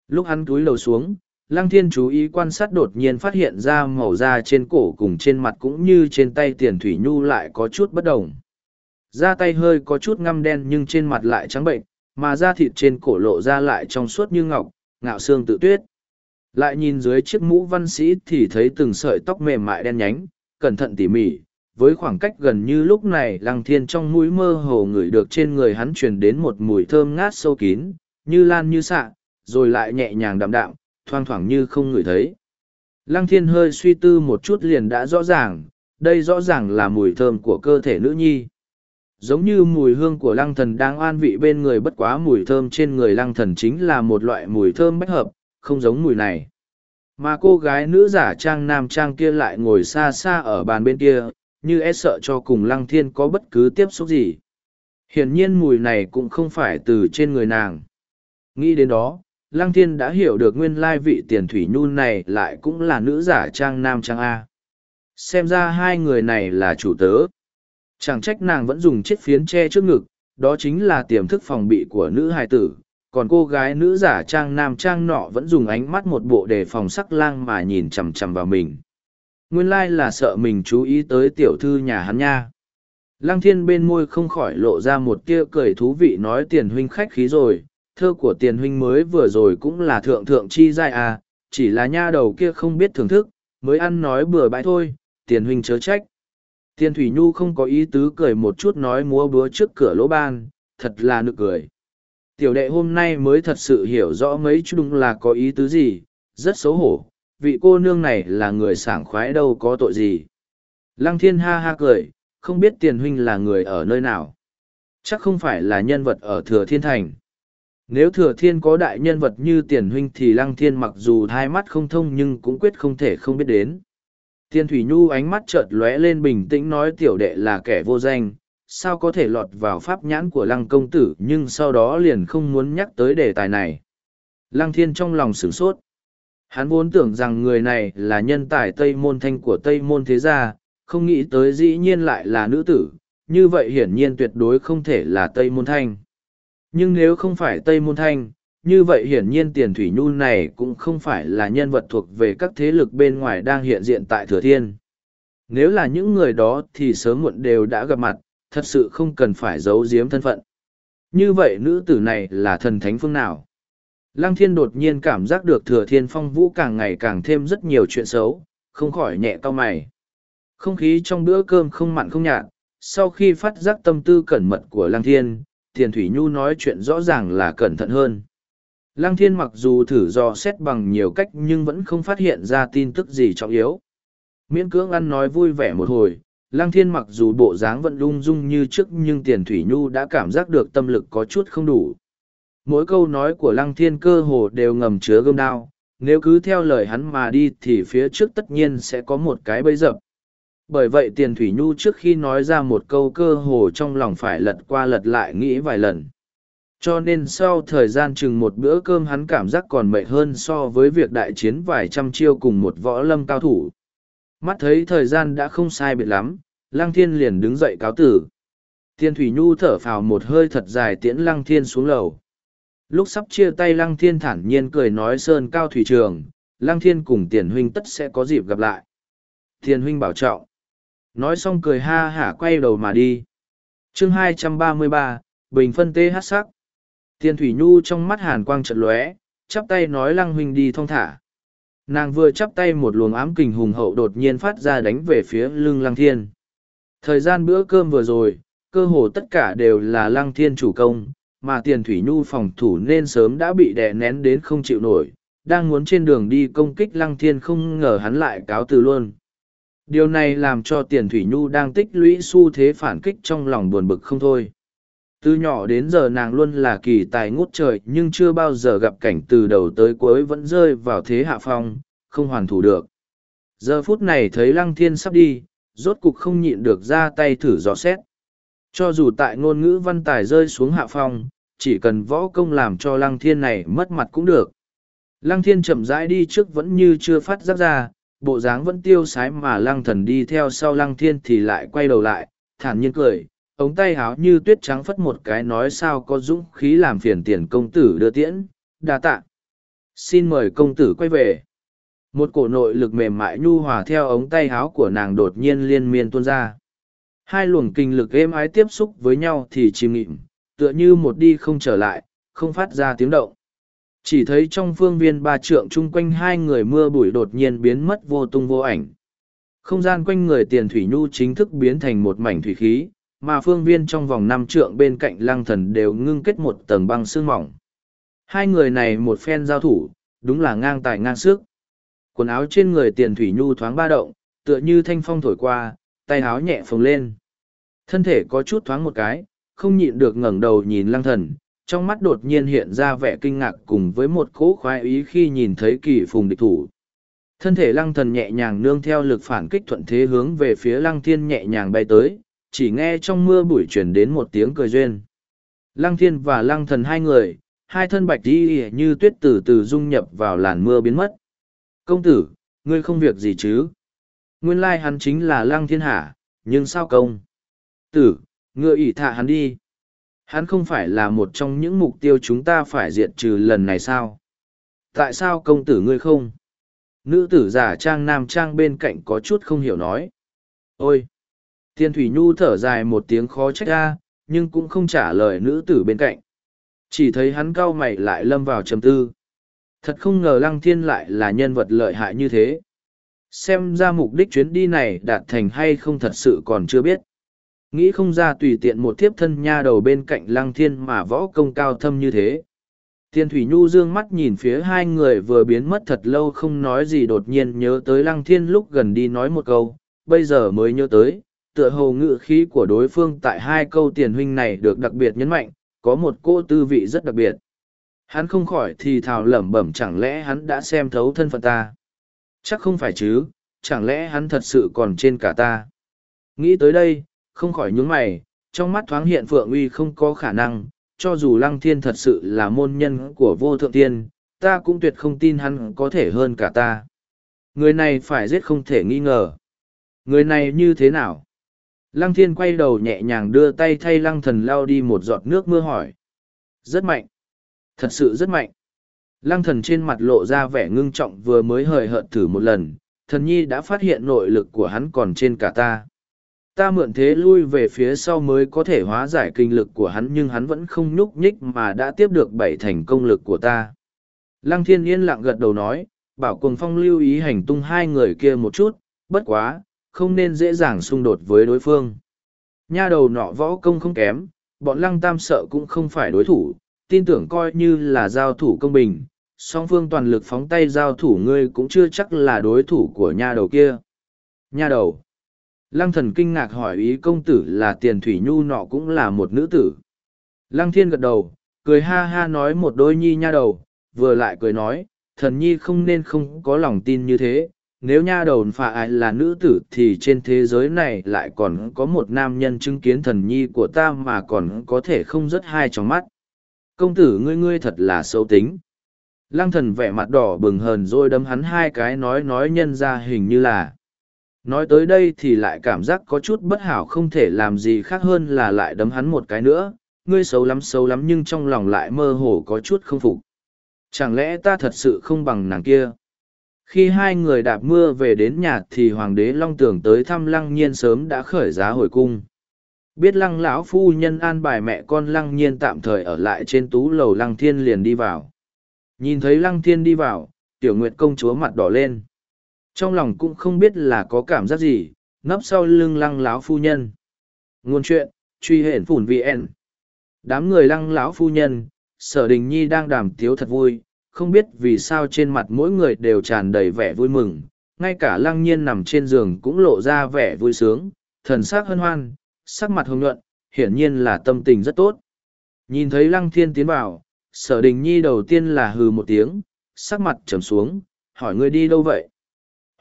Lúc hắn túi lầu xuống, lăng thiên chú ý quan sát đột nhiên phát hiện ra màu da trên cổ cùng trên mặt cũng như trên tay tiền thủy nhu lại có chút bất đồng. Da tay hơi có chút ngăm đen nhưng trên mặt lại trắng bệnh, mà da thịt trên cổ lộ ra lại trong suốt như ngọc, ngạo xương tự tuyết. Lại nhìn dưới chiếc mũ văn sĩ thì thấy từng sợi tóc mềm mại đen nhánh, cẩn thận tỉ mỉ, với khoảng cách gần như lúc này, lăng thiên trong mũi mơ hồ ngửi được trên người hắn truyền đến một mùi thơm ngát sâu kín, như lan như xạ, rồi lại nhẹ nhàng đạm đạm, thoang thoảng như không ngửi thấy. Lăng thiên hơi suy tư một chút liền đã rõ ràng, đây rõ ràng là mùi thơm của cơ thể nữ nhi. Giống như mùi hương của lăng thần đang an vị bên người bất quá mùi thơm trên người lăng thần chính là một loại mùi thơm bách hợp, không giống mùi này. Mà cô gái nữ giả trang nam trang kia lại ngồi xa xa ở bàn bên kia như e sợ cho cùng lăng thiên có bất cứ tiếp xúc gì. Hiển nhiên mùi này cũng không phải từ trên người nàng. Nghĩ đến đó, lăng thiên đã hiểu được nguyên lai vị tiền thủy nhu này lại cũng là nữ giả trang nam trang A. Xem ra hai người này là chủ tớ. Chẳng trách nàng vẫn dùng chiếc phiến che trước ngực, đó chính là tiềm thức phòng bị của nữ hài tử. Còn cô gái nữ giả trang nam trang nọ vẫn dùng ánh mắt một bộ đề phòng sắc lang mà nhìn chằm chằm vào mình Nguyên lai là sợ mình chú ý tới tiểu thư nhà hắn nha. Lăng thiên bên môi không khỏi lộ ra một tia cười thú vị nói tiền huynh khách khí rồi, thơ của tiền huynh mới vừa rồi cũng là thượng thượng chi giai à, chỉ là nha đầu kia không biết thưởng thức, mới ăn nói bừa bãi thôi, tiền huynh chớ trách. Tiền Thủy Nhu không có ý tứ cười một chút nói múa búa trước cửa lỗ ban, thật là nực cười. Tiểu đệ hôm nay mới thật sự hiểu rõ mấy chú đúng là có ý tứ gì, rất xấu hổ, vị cô nương này là người sảng khoái đâu có tội gì. Lăng thiên ha ha cười, không biết tiền huynh là người ở nơi nào. Chắc không phải là nhân vật ở thừa thiên thành. Nếu thừa thiên có đại nhân vật như tiền huynh thì lăng thiên mặc dù hai mắt không thông nhưng cũng quyết không thể không biết đến. Tiên thủy nhu ánh mắt chợt lóe lên bình tĩnh nói tiểu đệ là kẻ vô danh, sao có thể lọt vào pháp nhãn của lăng công tử nhưng sau đó liền không muốn nhắc tới đề tài này. Lăng thiên trong lòng sửng sốt. Hắn vốn tưởng rằng người này là nhân tài Tây Môn Thanh của Tây Môn Thế Gia, không nghĩ tới dĩ nhiên lại là nữ tử, như vậy hiển nhiên tuyệt đối không thể là Tây Môn Thanh. Nhưng nếu không phải Tây Môn Thanh, như vậy hiển nhiên tiền thủy nhu này cũng không phải là nhân vật thuộc về các thế lực bên ngoài đang hiện diện tại Thừa Thiên. Nếu là những người đó thì sớm muộn đều đã gặp mặt, thật sự không cần phải giấu giếm thân phận. Như vậy nữ tử này là thần thánh phương nào? Lăng thiên đột nhiên cảm giác được thừa thiên phong vũ càng ngày càng thêm rất nhiều chuyện xấu, không khỏi nhẹ cau mày. Không khí trong bữa cơm không mặn không nhạt, sau khi phát giác tâm tư cẩn mật của Lăng Thiên, Tiền Thủy Nhu nói chuyện rõ ràng là cẩn thận hơn. Lăng Thiên mặc dù thử dò xét bằng nhiều cách nhưng vẫn không phát hiện ra tin tức gì trọng yếu. Miễn cưỡng ăn nói vui vẻ một hồi, Lăng Thiên mặc dù bộ dáng vẫn lung dung như trước nhưng Tiền Thủy Nhu đã cảm giác được tâm lực có chút không đủ. Mỗi câu nói của Lăng Thiên cơ hồ đều ngầm chứa gươm đao, nếu cứ theo lời hắn mà đi thì phía trước tất nhiên sẽ có một cái bẫy dập. Bởi vậy Tiền Thủy Nhu trước khi nói ra một câu cơ hồ trong lòng phải lật qua lật lại nghĩ vài lần. Cho nên sau thời gian chừng một bữa cơm hắn cảm giác còn mệt hơn so với việc đại chiến vài trăm chiêu cùng một võ lâm cao thủ. Mắt thấy thời gian đã không sai biệt lắm, Lăng Thiên liền đứng dậy cáo tử. Tiên Thủy Nhu thở phào một hơi thật dài tiễn Lăng Thiên xuống lầu. Lúc sắp chia tay Lăng Thiên thản nhiên cười nói Sơn Cao Thủy Trường, Lăng Thiên cùng Tiền Huynh tất sẽ có dịp gặp lại. Tiền Huynh bảo trọng. Nói xong cười ha hả quay đầu mà đi. chương 233, Bình phân tê hát sắc. Tiền Thủy Nhu trong mắt hàn quang trận lóe, chắp tay nói Lăng Huynh đi thong thả nàng vừa chắp tay một luồng ám kình hùng hậu đột nhiên phát ra đánh về phía lưng lăng thiên thời gian bữa cơm vừa rồi cơ hồ tất cả đều là lăng thiên chủ công mà tiền thủy nhu phòng thủ nên sớm đã bị đè nén đến không chịu nổi, đang muốn trên đường đi công kích lăng thiên không ngờ hắn lại cáo từ luôn. Điều này làm cho tiền thủy nhu đang tích lũy xu thế phản kích trong lòng buồn bực không thôi. Từ nhỏ đến giờ nàng luôn là kỳ tài ngút trời, nhưng chưa bao giờ gặp cảnh từ đầu tới cuối vẫn rơi vào thế hạ phong, không hoàn thủ được. Giờ phút này thấy lăng thiên sắp đi, rốt cục không nhịn được ra tay thử dò xét cho dù tại ngôn ngữ văn tài rơi xuống hạ phong chỉ cần võ công làm cho lăng thiên này mất mặt cũng được lăng thiên chậm rãi đi trước vẫn như chưa phát giác ra bộ dáng vẫn tiêu sái mà lăng thần đi theo sau lăng thiên thì lại quay đầu lại thản nhiên cười ống tay háo như tuyết trắng phất một cái nói sao có dũng khí làm phiền tiền công tử đưa tiễn, đa tạ. Xin mời công tử quay về. Một cổ nội lực mềm mại nhu hòa theo ống tay háo của nàng đột nhiên liên miên tuôn ra. Hai luồng kinh lực êm ái tiếp xúc với nhau thì chìm nghịm, tựa như một đi không trở lại, không phát ra tiếng động. Chỉ thấy trong phương viên ba trượng chung quanh hai người mưa bụi đột nhiên biến mất vô tung vô ảnh. Không gian quanh người tiền thủy nhu chính thức biến thành một mảnh thủy khí, mà phương viên trong vòng năm trượng bên cạnh lăng thần đều ngưng kết một tầng băng xương mỏng. Hai người này một phen giao thủ, đúng là ngang tài ngang sức. Quần áo trên người tiền thủy nhu thoáng ba động, tựa như thanh phong thổi qua, tay háo nhẹ phồng lên. Thân thể có chút thoáng một cái, không nhịn được ngẩng đầu nhìn lăng thần, trong mắt đột nhiên hiện ra vẻ kinh ngạc cùng với một cỗ khoái ý khi nhìn thấy kỳ phùng địch thủ. Thân thể lăng thần nhẹ nhàng nương theo lực phản kích thuận thế hướng về phía lăng thiên nhẹ nhàng bay tới, chỉ nghe trong mưa bụi chuyển đến một tiếng cười duyên. Lăng thiên và lăng thần hai người, hai thân bạch đi như tuyết từ từ dung nhập vào làn mưa biến mất. Công tử, ngươi không việc gì chứ? Nguyên lai hắn chính là lăng thiên hạ, nhưng sao công? Tử, ngựa ỷ thả hắn đi. Hắn không phải là một trong những mục tiêu chúng ta phải diệt trừ lần này sao? Tại sao công tử ngươi không? nữ tử giả trang nam trang bên cạnh có chút không hiểu nói ôi tiên thủy nhu thở dài một tiếng khó trách ra nhưng cũng không trả lời nữ tử bên cạnh chỉ thấy hắn cau mày lại lâm vào trầm tư thật không ngờ lăng thiên lại là nhân vật lợi hại như thế xem ra mục đích chuyến đi này đạt thành hay không thật sự còn chưa biết nghĩ không ra tùy tiện một thiếp thân nha đầu bên cạnh lăng thiên mà võ công cao thâm như thế Tiên Thủy Nhu dương mắt nhìn phía hai người vừa biến mất thật lâu không nói gì đột nhiên nhớ tới Lăng Thiên lúc gần đi nói một câu, bây giờ mới nhớ tới, tựa hồ ngự khí của đối phương tại hai câu tiền huynh này được đặc biệt nhấn mạnh, có một cô tư vị rất đặc biệt. Hắn không khỏi thì thào lẩm bẩm chẳng lẽ hắn đã xem thấu thân phận ta. Chắc không phải chứ, chẳng lẽ hắn thật sự còn trên cả ta. Nghĩ tới đây, không khỏi nhướng mày, trong mắt thoáng hiện Phượng Uy không có khả năng, cho dù Lăng Thiên thật sự là môn nhân của vô thượng tiên, ta cũng tuyệt không tin hắn có thể hơn cả ta. Người này phải giết không thể nghi ngờ. Người này như thế nào? Lăng thiên quay đầu nhẹ nhàng đưa tay thay lăng thần lao đi một giọt nước mưa hỏi. Rất mạnh. Thật sự rất mạnh. Lăng thần trên mặt lộ ra vẻ ngưng trọng vừa mới hời hợt thử một lần, thần nhi đã phát hiện nội lực của hắn còn trên cả ta. Ta mượn thế lui về phía sau mới có thể hóa giải kinh lực của hắn nhưng hắn vẫn không nhúc nhích mà đã tiếp được bảy thành công lực của ta. Lăng thiên yên lặng gật đầu nói, bảo cùng phong lưu ý hành tung hai người kia một chút, bất quá, không nên dễ dàng xung đột với đối phương. Nha đầu nọ võ công không kém, bọn lăng tam sợ cũng không phải đối thủ, tin tưởng coi như là giao thủ công bình, song phương toàn lực phóng tay giao thủ ngươi cũng chưa chắc là đối thủ của nha đầu kia. Nha đầu. Lăng thần kinh ngạc hỏi ý công tử là tiền thủy nhu nọ cũng là một nữ tử. Lăng thiên gật đầu, cười ha ha nói một đôi nhi nha đầu, vừa lại cười nói, thần nhi không nên không có lòng tin như thế, nếu nha đầu phà ai là nữ tử thì trên thế giới này lại còn có một nam nhân chứng kiến thần nhi của ta mà còn có thể không rất hai trong mắt công tử ngươi ngươi thật là xấu tính lăng thần vẻ mặt đỏ bừng hờn rồi đấm hắn hai cái nói nói nhân ra hình như là. Nói tới đây thì lại cảm giác có chút bất hảo không thể làm gì khác hơn là lại đấm hắn một cái nữa. Ngươi xấu lắm xấu lắm nhưng trong lòng lại mơ hồ có chút không phục. Chẳng lẽ ta thật sự không bằng nàng kia? Khi hai người đạp mưa về đến nhà thì hoàng đế long tưởng tới thăm lăng nhiên sớm đã khởi giá hồi cung. Biết lăng lão phu nhân an bài mẹ con lăng nhiên tạm thời ở lại trên tú lầu lăng thiên liền đi vào nhìn thấy lăng thiên đi vào tiểu nguyệt công chúa mặt đỏ lên. Trong lòng cũng không biết là có cảm giác gì nấp sau lưng lăng lão phu nhân. Ngôn chuyện truy hển phủn vn. Đám người lăng lão phu nhân sở đình nhi đang đàm tiếu thật vui không biết vì sao trên mặt mỗi người đều tràn đầy vẻ vui mừng, ngay cả lăng nhiên nằm trên giường cũng lộ ra vẻ vui sướng, thần sắc hân hoan, sắc mặt hồng nhuận, hiển nhiên là tâm tình rất tốt. Nhìn thấy lăng thiên tiến vào, sở đình nhi đầu tiên là hừ một tiếng, sắc mặt trầm xuống, hỏi ngươi đi đâu vậy?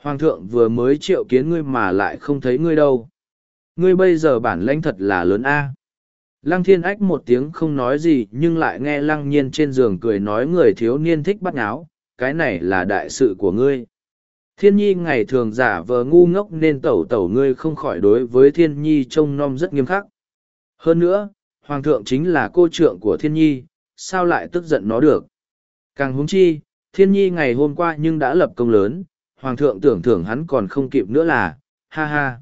Hoàng thượng vừa mới triệu kiến ngươi mà lại không thấy ngươi đâu. Ngươi bây giờ bản lãnh thật là lớn a. Lăng thiên ách một tiếng không nói gì nhưng lại nghe lăng nhiên trên giường cười nói người thiếu niên thích bắt áo, cái này là đại sự của ngươi. Thiên nhi ngày thường giả vờ ngu ngốc nên tẩu tẩu ngươi không khỏi đối với thiên nhi trông nom rất nghiêm khắc. Hơn nữa, hoàng thượng chính là cô trượng của thiên nhi, sao lại tức giận nó được. Càng húng chi, thiên nhi ngày hôm qua nhưng đã lập công lớn, hoàng thượng tưởng thưởng hắn còn không kịp nữa là, ha ha.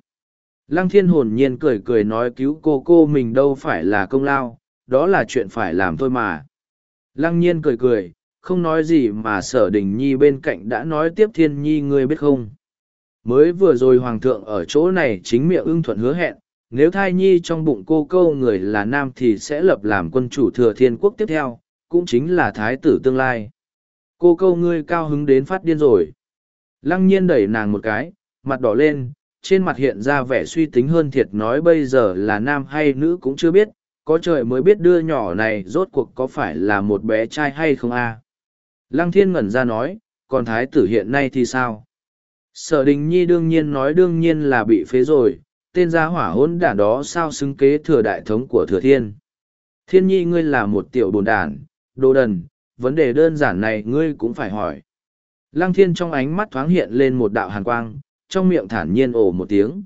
Lăng thiên hồn nhiên cười cười nói cứu cô cô mình đâu phải là công lao, đó là chuyện phải làm thôi mà. Lăng nhiên cười cười, không nói gì mà sở đình nhi bên cạnh đã nói tiếp thiên nhi ngươi biết không. Mới vừa rồi hoàng thượng ở chỗ này chính miệng ưng thuận hứa hẹn, nếu thai nhi trong bụng cô câu người là nam thì sẽ lập làm quân chủ thừa thiên quốc tiếp theo, cũng chính là thái tử tương lai. Cô câu ngươi cao hứng đến phát điên rồi. Lăng nhiên đẩy nàng một cái, mặt đỏ lên, trên mặt hiện ra vẻ suy tính hơn thiệt nói bây giờ là nam hay nữ cũng chưa biết, có trời mới biết đưa nhỏ này rốt cuộc có phải là một bé trai hay không a Lăng thiên ngẩn ra nói, còn thái tử hiện nay thì sao? Sở đình nhi đương nhiên nói đương nhiên là bị phế rồi, tên gia hỏa hôn đản đó sao xứng kế thừa đại thống của thừa thiên. Thiên nhi ngươi là một tiểu bồn đản, đồ đần, vấn đề đơn giản này ngươi cũng phải hỏi. Lăng thiên trong ánh mắt thoáng hiện lên một đạo hàn quang, trong miệng thản nhiên ồ một tiếng.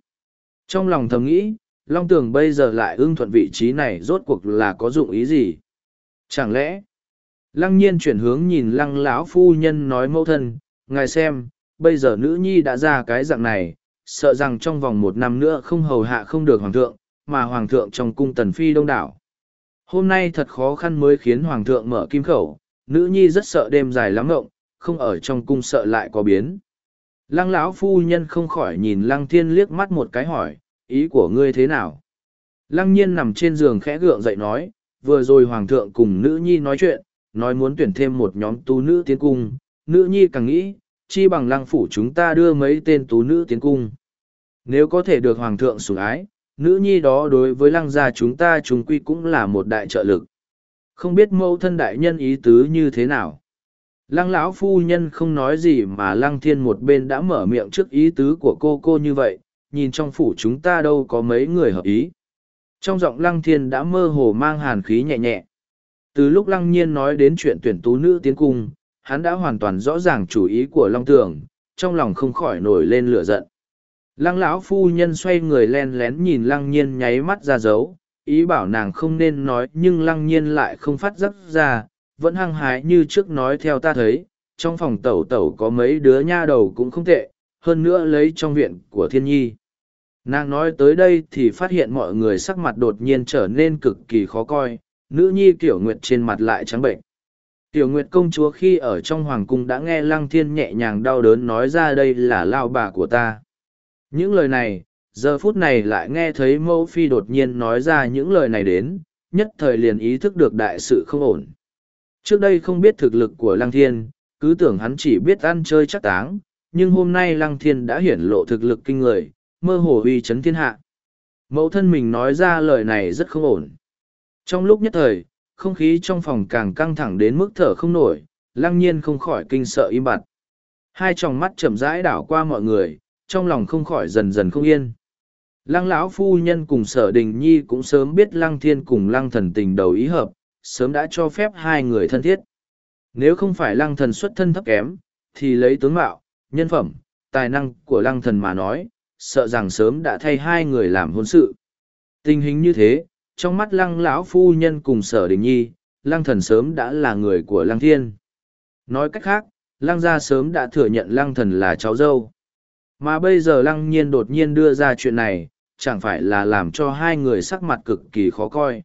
Trong lòng thầm nghĩ, Long Tường bây giờ lại ưng thuận vị trí này rốt cuộc là có dụng ý gì? Chẳng lẽ, lăng nhiên chuyển hướng nhìn lăng lão phu nhân nói mẫu thân, ngài xem, bây giờ nữ nhi đã ra cái dạng này, sợ rằng trong vòng một năm nữa không hầu hạ không được hoàng thượng, mà hoàng thượng trong cung tần phi đông đảo. Hôm nay thật khó khăn mới khiến hoàng thượng mở kim khẩu, nữ nhi rất sợ đêm dài lắm ngộng, không ở trong cung sợ lại có biến. Lăng lão phu nhân không khỏi nhìn lăng thiên liếc mắt một cái hỏi, ý của ngươi thế nào? Lăng nhiên nằm trên giường khẽ gượng dậy nói, vừa rồi hoàng thượng cùng nữ nhi nói chuyện, nói muốn tuyển thêm một nhóm tu nữ tiến cung, nữ nhi càng nghĩ, chi bằng lăng phủ chúng ta đưa mấy tên tú nữ tiến cung. Nếu có thể được hoàng thượng sủng ái, nữ nhi đó đối với lăng gia chúng ta chúng quy cũng là một đại trợ lực. Không biết mẫu thân đại nhân ý tứ như thế nào. Lăng lão phu nhân không nói gì mà lăng thiên một bên đã mở miệng trước ý tứ của cô cô như vậy, nhìn trong phủ chúng ta đâu có mấy người hợp ý. Trong giọng lăng thiên đã mơ hồ mang hàn khí nhẹ nhẹ. Từ lúc lăng nhiên nói đến chuyện tuyển tú nữ tiến cung, hắn đã hoàn toàn rõ ràng chủ ý của long tường, trong lòng không khỏi nổi lên lửa giận. Lăng lão phu nhân xoay người len lén nhìn lăng nhiên nháy mắt ra dấu, ý bảo nàng không nên nói nhưng lăng nhiên lại không phát giấc ra, vẫn hăng hái như trước nói theo ta thấy, trong phòng tẩu tẩu có mấy đứa nha đầu cũng không tệ, hơn nữa lấy trong viện của thiên nhi. Nàng nói tới đây thì phát hiện mọi người sắc mặt đột nhiên trở nên cực kỳ khó coi, nữ nhi kiểu nguyệt trên mặt lại trắng bệnh. Tiểu Nguyệt công chúa khi ở trong hoàng cung đã nghe Lăng Thiên nhẹ nhàng đau đớn nói ra đây là lao bà của ta. Những lời này, giờ phút này lại nghe thấy mẫu phi đột nhiên nói ra những lời này đến, nhất thời liền ý thức được đại sự không ổn. Trước đây không biết thực lực của Lăng Thiên, cứ tưởng hắn chỉ biết ăn chơi chắc táng, nhưng hôm nay Lăng Thiên đã hiển lộ thực lực kinh người, mơ hồ uy chấn thiên hạ. Mẫu thân mình nói ra lời này rất không ổn. Trong lúc nhất thời, không khí trong phòng càng căng thẳng đến mức thở không nổi, lăng nhiên không khỏi kinh sợ im bặt. Hai tròng mắt chậm rãi đảo qua mọi người, trong lòng không khỏi dần dần không yên. Lăng lão phu nhân cùng sở đình nhi cũng sớm biết lăng thiên cùng lăng thần tình đầu ý hợp, sớm đã cho phép hai người thân thiết. Nếu không phải lăng thần xuất thân thấp kém, thì lấy tướng mạo, nhân phẩm, tài năng của lăng thần mà nói, sợ rằng sớm đã thay hai người làm hôn sự. Tình hình như thế, trong mắt lăng lão phu nhân cùng sở đình nhi, lăng thần sớm đã là người của lăng thiên. Nói cách khác, lăng gia sớm đã thừa nhận lăng thần là cháu dâu. Mà bây giờ lăng nhiên đột nhiên đưa ra chuyện này, chẳng phải là làm cho hai người sắc mặt cực kỳ khó coi.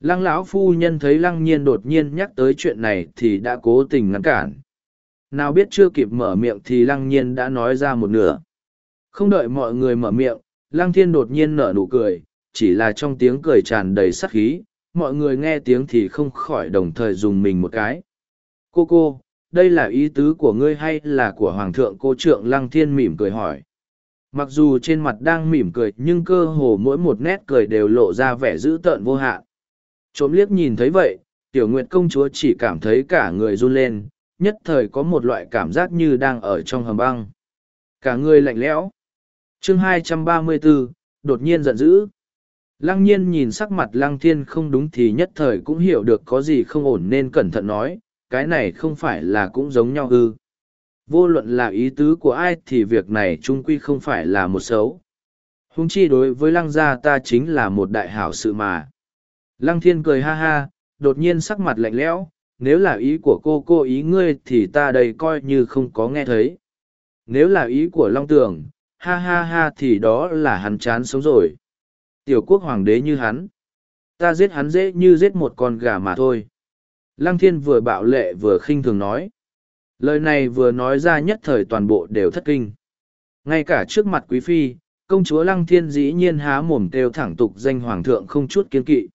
Lăng lão phu nhân thấy lăng nhiên đột nhiên nhắc tới chuyện này thì đã cố tình ngăn cản. Nào biết chưa kịp mở miệng thì lăng nhiên đã nói ra một nửa. Không đợi mọi người mở miệng, lăng thiên đột nhiên nở nụ cười, chỉ là trong tiếng cười tràn đầy sắc khí, mọi người nghe tiếng thì không khỏi đồng thời dùng mình một cái. Cô cô, đây là ý tứ của ngươi hay là của Hoàng thượng cô trượng Lăng Thiên mỉm cười hỏi. Mặc dù trên mặt đang mỉm cười nhưng cơ hồ mỗi một nét cười đều lộ ra vẻ dữ tợn vô hạn. Trộm liếc nhìn thấy vậy, tiểu nguyệt công chúa chỉ cảm thấy cả người run lên, nhất thời có một loại cảm giác như đang ở trong hầm băng. Cả người lạnh lẽo. chương 234, đột nhiên giận dữ. Lăng nhiên nhìn sắc mặt lăng thiên không đúng thì nhất thời cũng hiểu được có gì không ổn nên cẩn thận nói, cái này không phải là cũng giống nhau ư. Vô luận là ý tứ của ai thì việc này trung quy không phải là một xấu. Hung chi đối với lăng gia ta chính là một đại hảo sự mà. Lăng thiên cười ha ha, đột nhiên sắc mặt lạnh lẽo, nếu là ý của cô cô ý ngươi thì ta đây coi như không có nghe thấy. Nếu là ý của Long Tường, ha ha ha thì đó là hắn chán sống rồi. Tiểu quốc hoàng đế như hắn. Ta giết hắn dễ như giết một con gà mà thôi. Lăng thiên vừa bạo lệ vừa khinh thường nói. Lời này vừa nói ra nhất thời toàn bộ đều thất kinh. Ngay cả trước mặt quý phi, công chúa Lăng thiên dĩ nhiên há mồm kêu thẳng tục danh hoàng thượng không chút kiên kỵ.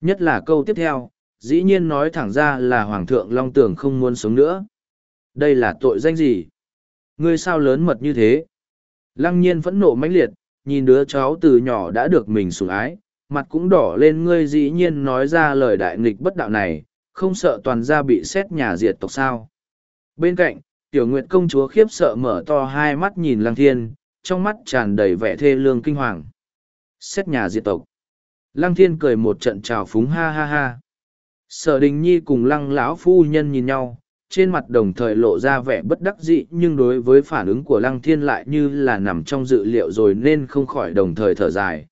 Nhất là câu tiếp theo, dĩ nhiên nói thẳng ra là hoàng thượng Long tưởng không muốn sống nữa. Đây là tội danh gì? Ngươi sao lớn mật như thế? Lăng nhiên phẫn nộ mãnh liệt, nhìn đứa cháu từ nhỏ đã được mình sủng ái, mặt cũng đỏ lên ngươi dĩ nhiên nói ra lời đại nghịch bất đạo này, không sợ toàn gia bị xét nhà diệt tộc sao. Bên cạnh, tiểu nguyệt công chúa khiếp sợ mở to hai mắt nhìn lăng thiên, trong mắt tràn đầy vẻ thê lương kinh hoàng. Xét nhà diệt tộc. Lăng thiên cười một trận trào phúng ha ha ha. Sở đình nhi cùng lăng lão phu nhân nhìn nhau, trên mặt đồng thời lộ ra vẻ bất đắc dĩ nhưng đối với phản ứng của lăng thiên lại như là nằm trong dự liệu rồi nên không khỏi đồng thời thở dài.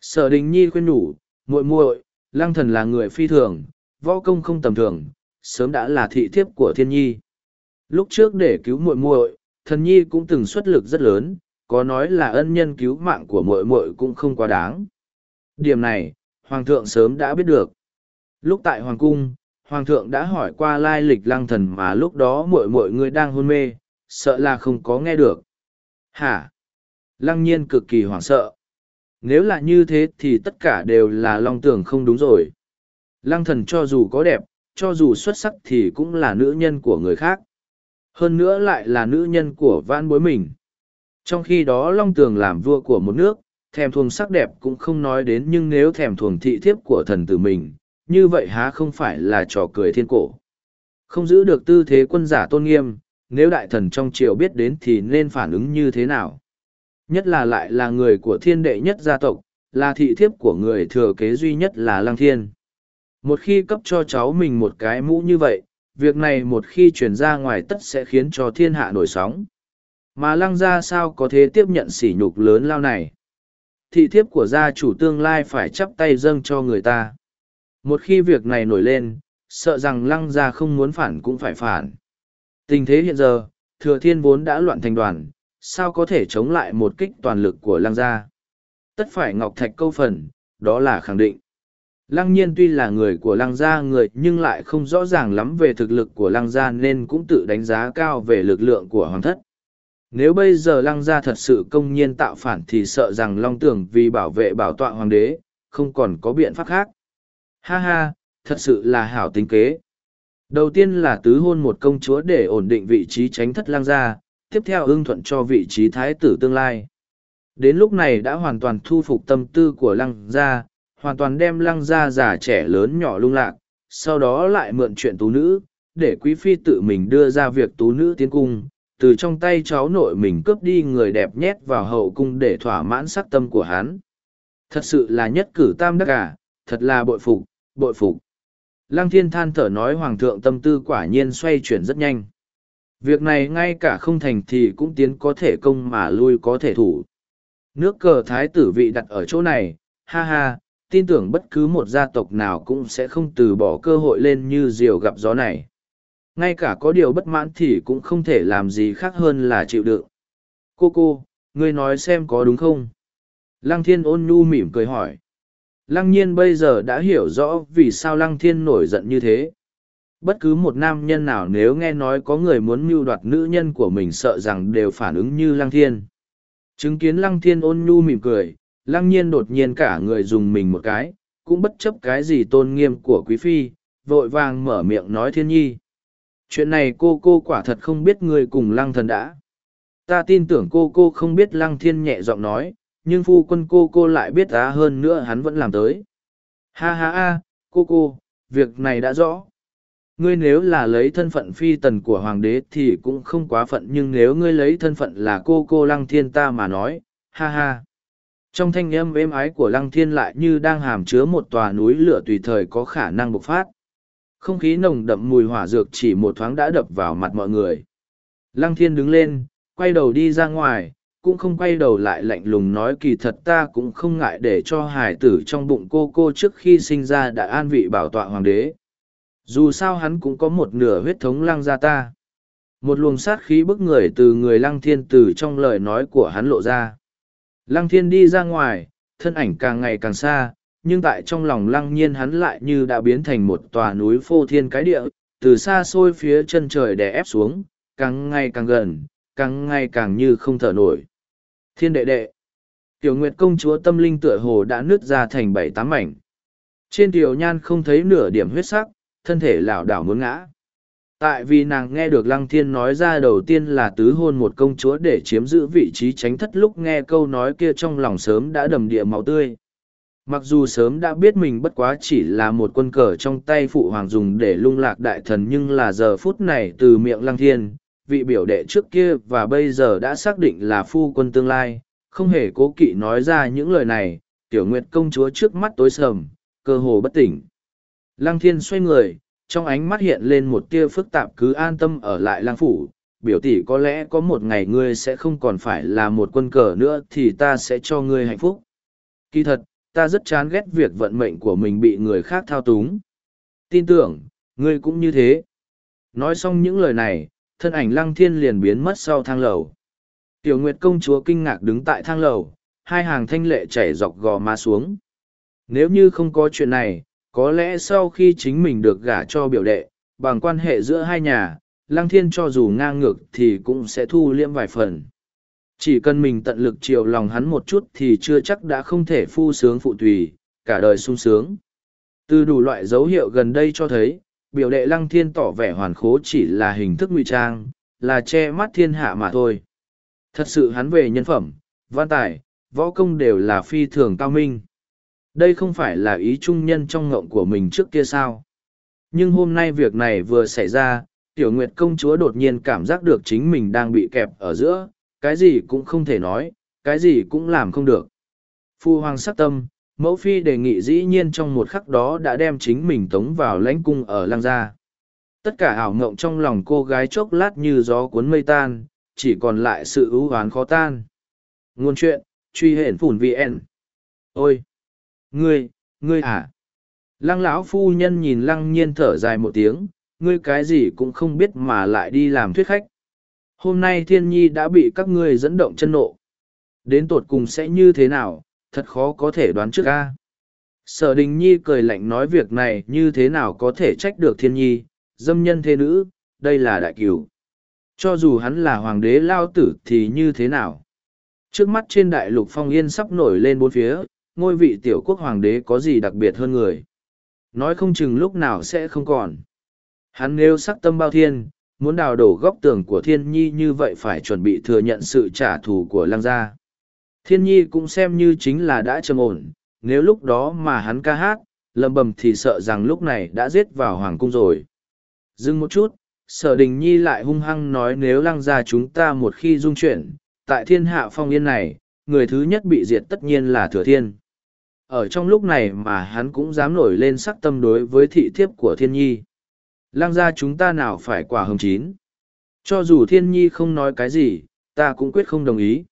Sở đình nhi khuyên nhủ, muội muội, lăng thần là người phi thường, võ công không tầm thường, sớm đã là thị thiếp của thiên nhi. Lúc trước để cứu muội muội, thần nhi cũng từng xuất lực rất lớn, có nói là ân nhân cứu mạng của muội muội cũng không quá đáng. Điểm này, Hoàng thượng sớm đã biết được. Lúc tại Hoàng cung, Hoàng thượng đã hỏi qua lai lịch lăng thần mà lúc đó muội muội người đang hôn mê, sợ là không có nghe được. Hả? Lăng nhiên cực kỳ hoảng sợ. Nếu là như thế thì tất cả đều là long tưởng không đúng rồi. Lăng thần cho dù có đẹp, cho dù xuất sắc thì cũng là nữ nhân của người khác. Hơn nữa lại là nữ nhân của vãn bối mình. Trong khi đó Long Tường làm vua của một nước, thèm thuồng sắc đẹp cũng không nói đến nhưng nếu thèm thuồng thị thiếp của thần tử mình, như vậy há không phải là trò cười thiên cổ. Không giữ được tư thế quân giả tôn nghiêm, nếu đại thần trong triều biết đến thì nên phản ứng như thế nào? Nhất là lại là người của thiên đệ nhất gia tộc, là thị thiếp của người thừa kế duy nhất là Lăng Thiên. Một khi cấp cho cháu mình một cái mũ như vậy, việc này một khi truyền ra ngoài tất sẽ khiến cho thiên hạ nổi sóng. Mà lăng gia sao có thể tiếp nhận sỉ nhục lớn lao này? Thị thiếp của gia chủ tương lai phải chắp tay dâng cho người ta. Một khi việc này nổi lên, sợ rằng lăng gia không muốn phản cũng phải phản. Tình thế hiện giờ, thừa thiên vốn đã loạn thành đoàn, sao có thể chống lại một kích toàn lực của lăng gia? Tất phải ngọc thạch câu phần, đó là khẳng định. Lăng nhiên tuy là người của lăng gia người nhưng lại không rõ ràng lắm về thực lực của lăng gia nên cũng tự đánh giá cao về lực lượng của hoàng thất. Nếu bây giờ lăng gia thật sự công nhiên tạo phản thì sợ rằng Long Tưởng vì bảo vệ bảo tọa hoàng đế, không còn có biện pháp khác. Ha ha, thật sự là hảo tính kế. Đầu tiên là tứ hôn một công chúa để ổn định vị trí tránh thất lăng gia, tiếp theo ưng thuận cho vị trí thái tử tương lai. Đến lúc này đã hoàn toàn thu phục tâm tư của lăng gia, hoàn toàn đem lăng gia già trẻ lớn nhỏ lung lạc, sau đó lại mượn chuyện tú nữ, để quý phi tự mình đưa ra việc tú nữ tiến cung, từ trong tay cháu nội mình cướp đi người đẹp nhét vào hậu cung để thỏa mãn sắc tâm của hắn. Thật sự là nhất cử tam đắc cả, thật là bội phục, bội phục. Lăng thiên than thở nói hoàng thượng tâm tư quả nhiên xoay chuyển rất nhanh. Việc này ngay cả không thành thì cũng tiến có thể công mà lui có thể thủ. Nước cờ thái tử vị đặt ở chỗ này, ha ha, tin tưởng bất cứ một gia tộc nào cũng sẽ không từ bỏ cơ hội lên như diều gặp gió này ngay cả có điều bất mãn thì cũng không thể làm gì khác hơn là chịu đựng cô cô ngươi nói xem có đúng không lăng thiên ôn nhu mỉm cười hỏi lăng nhiên bây giờ đã hiểu rõ vì sao lăng thiên nổi giận như thế. Bất cứ một nam nhân nào nếu nghe nói có người muốn mưu đoạt nữ nhân của mình sợ rằng đều phản ứng như lăng thiên. Chứng kiến lăng thiên ôn nhu mỉm cười, lăng nhiên đột nhiên cả người dùng mình một cái, cũng bất chấp cái gì tôn nghiêm của quý phi, vội vàng mở miệng nói thiên nhi. Chuyện này cô cô quả thật không biết người cùng lăng thần đã. Ta tin tưởng cô cô không biết lăng thiên nhẹ giọng nói nhưng phu quân cô cô lại biết á hơn nữa hắn vẫn làm tới. Ha ha ha cô cô việc này đã rõ. Ngươi nếu là lấy thân phận phi tần của hoàng đế thì cũng không quá phận nhưng nếu ngươi lấy thân phận là cô cô lăng thiên ta mà nói ha ha. Trong thanh âm êm ái của lăng thiên lại như đang hàm chứa một tòa núi lửa tùy thời có khả năng bộc phát. Không khí nồng đậm mùi hỏa dược chỉ một thoáng đã đập vào mặt mọi người. Lăng thiên đứng lên, quay đầu đi ra ngoài, cũng không quay đầu lại lạnh lùng nói kỳ thật ta cũng không ngại để cho hải tử trong bụng cô cô trước khi sinh ra đã an vị bảo tọa hoàng đế. Dù sao hắn cũng có một nửa huyết thống lăng ra ta. Một luồng sát khí bức người từ người lăng thiên từ trong lời nói của hắn lộ ra. Lăng thiên đi ra ngoài, thân ảnh càng ngày càng xa, nhưng tại trong lòng lăng nhiên hắn lại như đã biến thành một tòa núi phô thiên cái địa, từ xa xôi phía chân trời đè ép xuống, càng ngày càng gần, càng ngày càng như không thở nổi. Thiên đệ đệ. Tiểu Nguyệt công chúa tâm linh tựa hồ đã nứt ra thành bảy tám mảnh. Trên tiểu nhan không thấy nửa điểm huyết sắc, thân thể lảo đảo muốn ngã. Tại vì nàng nghe được Lăng Thiên nói ra đầu tiên là tứ hôn một công chúa để chiếm giữ vị trí tránh thất lúc nghe câu nói kia trong lòng sớm đã đầm địa máu tươi. Mặc dù sớm đã biết mình bất quá chỉ là một quân cờ trong tay phụ hoàng dùng để lung lạc đại thần nhưng là giờ phút này từ miệng lăng thiên, vị biểu đệ trước kia và bây giờ đã xác định là phu quân tương lai, không hề cố kỵ nói ra những lời này, tiểu nguyệt công chúa trước mắt tối sầm, cơ hồ bất tỉnh. Lăng thiên xoay người, trong ánh mắt hiện lên một tia phức tạp cứ an tâm ở lại lăng phủ, biểu tỷ có lẽ có một ngày ngươi sẽ không còn phải là một quân cờ nữa thì ta sẽ cho ngươi hạnh phúc. Kỳ thật, ta rất chán ghét việc vận mệnh của mình bị người khác thao túng. Tin tưởng, ngươi cũng như thế. Nói xong những lời này, thân ảnh lăng thiên liền biến mất sau thang lầu. Tiểu Nguyệt công chúa kinh ngạc đứng tại thang lầu, hai hàng thanh lệ chảy dọc gò má xuống. Nếu như không có chuyện này, có lẽ sau khi chính mình được gả cho biểu đệ, bằng quan hệ giữa hai nhà, Lăng Thiên cho dù ngang ngược thì cũng sẽ thu liễm vài phần. Chỉ cần mình tận lực chiều lòng hắn một chút thì chưa chắc đã không thể phu sướng phụ tùy, cả đời sung sướng. Từ đủ loại dấu hiệu gần đây cho thấy, biểu đệ Lăng Thiên tỏ vẻ hoàn khố chỉ là hình thức ngụy trang, là che mắt thiên hạ mà thôi. Thật sự hắn về nhân phẩm, văn tài, võ công đều là phi thường cao minh. Đây không phải là ý trung nhân trong ngộng của mình trước kia sao. Nhưng hôm nay việc này vừa xảy ra, tiểu nguyệt công chúa đột nhiên cảm giác được chính mình đang bị kẹp ở giữa, cái gì cũng không thể nói, cái gì cũng làm không được. Phu hoàng sắc tâm, mẫu phi đề nghị dĩ nhiên trong một khắc đó đã đem chính mình tống vào lãnh cung ở lang gia. Tất cả ảo ngộng trong lòng cô gái chốc lát như gió cuốn mây tan, chỉ còn lại sự ưu oán khó tan. Ngôn chuyện, truy hển phủn vn. Ôi! Ngươi, ngươi à? Lăng lão phu nhân nhìn lăng nhiên thở dài một tiếng, ngươi cái gì cũng không biết mà lại đi làm thuyết khách. Hôm nay thiên nhi đã bị các ngươi dẫn động chân nộ. Đến tột cùng sẽ như thế nào, thật khó có thể đoán trước ca. Sở đình nhi cười lạnh nói việc này như thế nào có thể trách được thiên nhi, dâm nhân thế nữ, đây là đại cửu. Cho dù hắn là hoàng đế lao tử thì như thế nào? Trước mắt trên đại lục phong yên sắp nổi lên bốn phía, ngôi vị tiểu quốc hoàng đế có gì đặc biệt hơn người. Nói không chừng lúc nào sẽ không còn. Hắn nêu sắc tâm bao thiên, muốn đào đổ góc tường của thiên nhi như vậy phải chuẩn bị thừa nhận sự trả thù của lăng gia. Thiên nhi cũng xem như chính là đã trầm ổn, nếu lúc đó mà hắn ca hát, lầm bầm thì sợ rằng lúc này đã giết vào hoàng cung rồi. Dừng một chút, sở đình nhi lại hung hăng nói nếu lăng gia chúng ta một khi dung chuyển, tại thiên hạ phong yên này, người thứ nhất bị diệt tất nhiên là thừa thiên. Ở trong lúc này mà hắn cũng dám nổi lên sắc tâm đối với thị thiếp của thiên nhi. Lăng gia chúng ta nào phải quả hồng chín. Cho dù thiên nhi không nói cái gì, ta cũng quyết không đồng ý.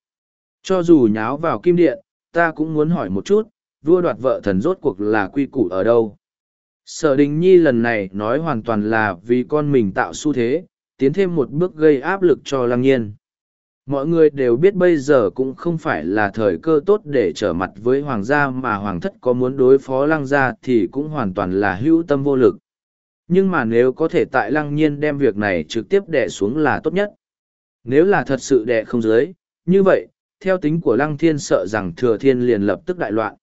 Cho dù nháo vào kim điện, ta cũng muốn hỏi một chút, vua đoạt vợ thần rốt cuộc là quy củ ở đâu. Sở đình nhi lần này nói hoàn toàn là vì con mình tạo xu thế, tiến thêm một bước gây áp lực cho lăng nhiên. Mọi người đều biết bây giờ cũng không phải là thời cơ tốt để trở mặt với hoàng gia mà hoàng thất có muốn đối phó lăng gia thì cũng hoàn toàn là hữu tâm vô lực. Nhưng mà nếu có thể tại lăng nhiên đem việc này trực tiếp đẻ xuống là tốt nhất. Nếu là thật sự đẻ không dưới như vậy theo tính của lăng thiên sợ rằng thừa thiên liền lập tức đại loạn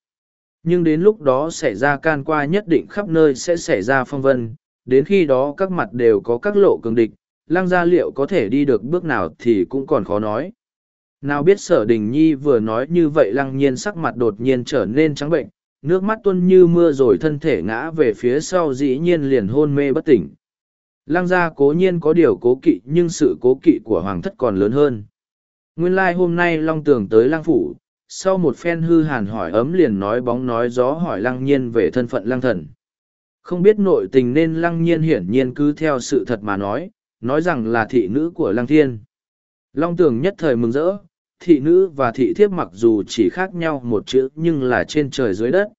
nhưng đến lúc đó xảy ra can qua nhất định khắp nơi sẽ xảy ra phong vân đến khi đó các mặt đều có các lộ cường địch lăng gia liệu có thể đi được bước nào thì cũng còn khó nói. Nào biết sở đình nhi vừa nói như vậy lăng nhiên sắc mặt đột nhiên trở nên trắng bệnh, nước mắt tuôn như mưa rồi thân thể ngã về phía sau dĩ nhiên liền hôn mê bất tỉnh. Lăng gia cố nhiên có điều cố kỵ nhưng sự cố kỵ của hoàng thất còn lớn hơn. Nguyên lai like hôm nay Long Tường tới lăng phủ, sau một phen hư hàn hỏi ấm liền nói bóng nói gió hỏi lăng nhiên về thân phận lăng thần. Không biết nội tình nên lăng nhiên hiển nhiên cứ theo sự thật mà nói, nói rằng là thị nữ của lăng thiên. Long tường nhất thời mừng rỡ, thị nữ và thị thiếp mặc dù chỉ khác nhau một chữ nhưng là trên trời dưới đất.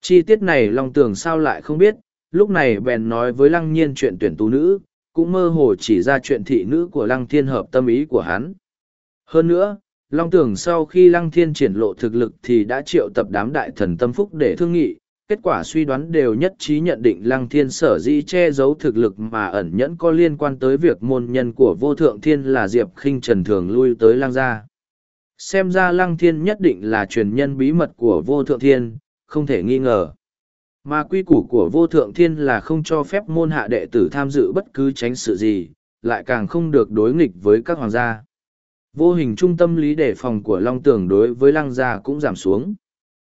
Chi tiết này Long tường sao lại không biết, lúc này bèn nói với lăng nhiên chuyện tuyển tú nữ, cũng mơ hồ chỉ ra chuyện thị nữ của lăng thiên hợp tâm ý của hắn. Hơn nữa, Long tưởng sau khi Lăng Thiên triển lộ thực lực thì đã triệu tập đám đại thần tâm phúc để thương nghị, kết quả suy đoán đều nhất trí nhận định lăng thiên sở dĩ che giấu thực lực mà ẩn nhẫn có liên quan tới việc môn nhân của vô thượng thiên là diệp khinh trần thường lui tới lăng gia. Xem ra lăng thiên nhất định là truyền nhân bí mật của vô thượng thiên không thể nghi ngờ. Mà quy củ của vô thượng thiên là không cho phép môn hạ đệ tử tham dự bất cứ tránh sự gì lại càng không được đối nghịch với các hoàng gia vô hình trung tâm lý đề phòng của long tường đối với lăng gia cũng giảm xuống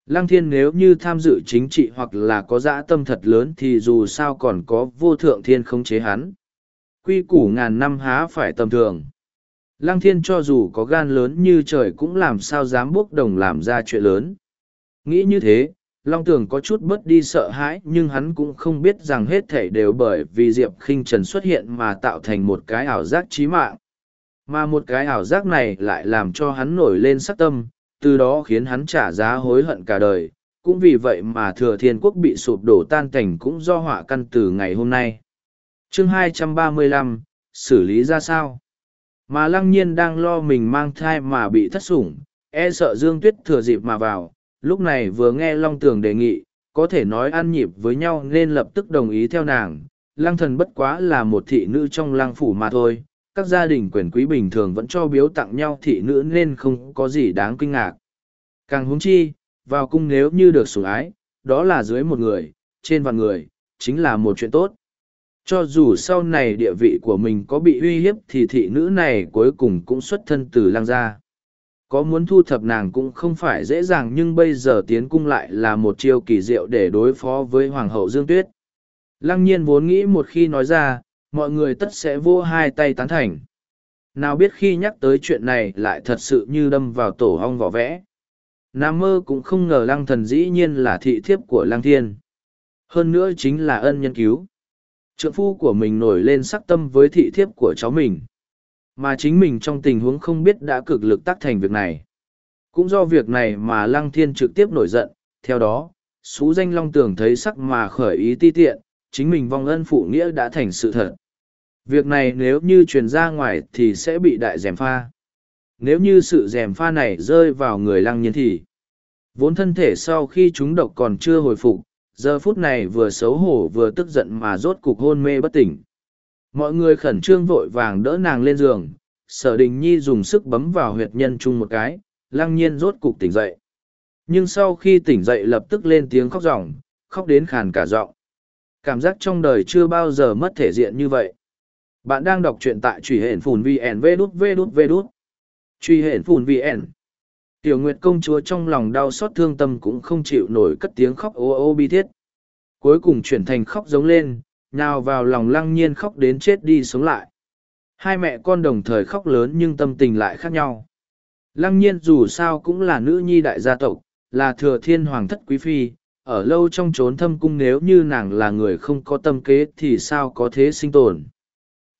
Lăng thiên nếu như tham dự chính trị hoặc là có dã tâm thật lớn thì dù sao còn có vô thượng thiên không chế hắn. Quy củ ngàn năm há phải tầm thường. Lăng thiên cho dù có gan lớn như trời cũng làm sao dám bốc đồng làm ra chuyện lớn. Nghĩ như thế, Long Tường có chút bớt đi sợ hãi nhưng hắn cũng không biết rằng hết thảy đều bởi vì Diệp khinh Trần xuất hiện mà tạo thành một cái ảo giác trí mạng. Mà một cái ảo giác này lại làm cho hắn nổi lên sắc tâm, từ đó khiến hắn trả giá hối hận cả đời cũng vì vậy mà thừa thiên quốc bị sụp đổ tan cảnh cũng do họa căn từ ngày hôm nay chương 235, xử lý ra sao. Mà lăng nhiên đang lo mình mang thai mà bị thất sủng, e sợ Dương Tuyết thừa dịp mà vào, lúc này vừa nghe Long Tường đề nghị, có thể nói ăn nhịp với nhau nên lập tức đồng ý theo nàng. Lăng thần bất quá là một thị nữ trong lăng phủ mà thôi, các gia đình quyền quý bình thường vẫn cho biếu tặng nhau thị nữ nên không có gì đáng kinh ngạc. Càng húng chi, vào cung nếu như được sủng ái, đó là dưới một người, trên vạn người, chính là một chuyện tốt. Cho dù sau này địa vị của mình có bị uy hiếp thì thị nữ này cuối cùng cũng xuất thân từ lang gia. Có muốn thu thập nàng cũng không phải dễ dàng nhưng bây giờ tiến cung lại là một chiêu kỳ diệu để đối phó với Hoàng hậu Dương Tuyết. Lăng nhiên vốn nghĩ một khi nói ra, mọi người tất sẽ vô hai tay tán thành. Nào biết khi nhắc tới chuyện này lại thật sự như đâm vào tổ hong vỏ vẽ. Nam mơ cũng không ngờ lăng thần dĩ nhiên là thị thiếp của lăng thiên. Hơn nữa chính là ân nhân cứu. Trượng phu của mình nổi lên sắc tâm với thị thiếp của cháu mình. Mà chính mình trong tình huống không biết đã cực lực tác thành việc này. Cũng do việc này mà lăng thiên trực tiếp nổi giận, theo đó, xú danh long tường thấy sắc mà khởi ý ti tiện, chính mình vong ân phụ nghĩa đã thành sự thật. Việc này nếu như truyền ra ngoài thì sẽ bị đại dèm pha. Nếu như sự dèm pha này rơi vào người lăng nhiên thì, vốn thân thể sau khi chúng độc còn chưa hồi phục, giờ phút này vừa xấu hổ vừa tức giận mà rốt cục hôn mê bất tỉnh. Mọi người khẩn trương vội vàng đỡ nàng lên giường, sở đình nhi dùng sức bấm vào huyệt nhân chung một cái, lăng nhiên rốt cục tỉnh dậy. Nhưng sau khi tỉnh dậy lập tức lên tiếng khóc ròng, khóc đến khàn cả giọng. Cảm giác trong đời chưa bao giờ mất thể diện như vậy. Bạn đang đọc truyện tại truy hển phùn VN V đút V đút V đút. Truy hển phùn VN. Tiểu Nguyệt công chúa trong lòng đau xót thương tâm cũng không chịu nổi cất tiếng khóc ô ô bi thiết. Cuối cùng chuyển thành khóc giống lên, nào vào lòng lăng nhiên khóc đến chết đi sống lại. Hai mẹ con đồng thời khóc lớn nhưng tâm tình lại khác nhau. Lăng nhiên dù sao cũng là nữ nhi đại gia tộc, là thừa thiên hoàng thất quý phi, ở lâu trong trốn thâm cung nếu như nàng là người không có tâm kế thì sao có thế sinh tồn.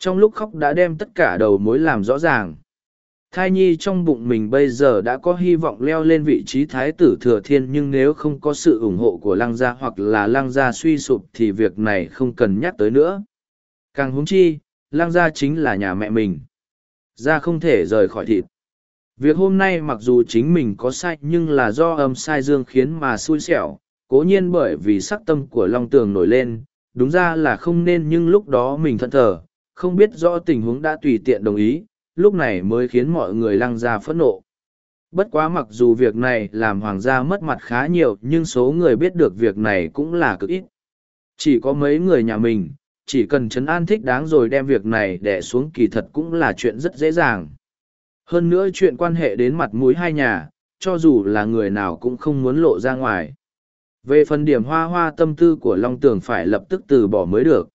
Trong lúc khóc đã đem tất cả đầu mối làm rõ ràng. Thai nhi trong bụng mình bây giờ đã có hy vọng leo lên vị trí thái tử thừa thiên nhưng nếu không có sự ủng hộ của lăng gia hoặc là lăng gia suy sụp thì việc này không cần nhắc tới nữa. Càng húng chi, lăng gia chính là nhà mẹ mình. Gia không thể rời khỏi thịt. Việc hôm nay mặc dù chính mình có sai nhưng là do âm sai dương khiến mà xui xẻo, cố nhiên bởi vì sắc tâm của Long Tường nổi lên, đúng ra là không nên nhưng lúc đó mình thận thờ, không biết rõ tình huống đã tùy tiện đồng ý, lúc này mới khiến mọi người lăng ra phẫn nộ. Bất quá mặc dù việc này làm hoàng gia mất mặt khá nhiều nhưng số người biết được việc này cũng là cực ít. Chỉ có mấy người nhà mình, chỉ cần chấn an thích đáng rồi đem việc này đẻ xuống kỳ thật cũng là chuyện rất dễ dàng. Hơn nữa chuyện quan hệ đến mặt mũi hai nhà, cho dù là người nào cũng không muốn lộ ra ngoài. Về phần điểm hoa hoa tâm tư của Long Tường phải lập tức từ bỏ mới được.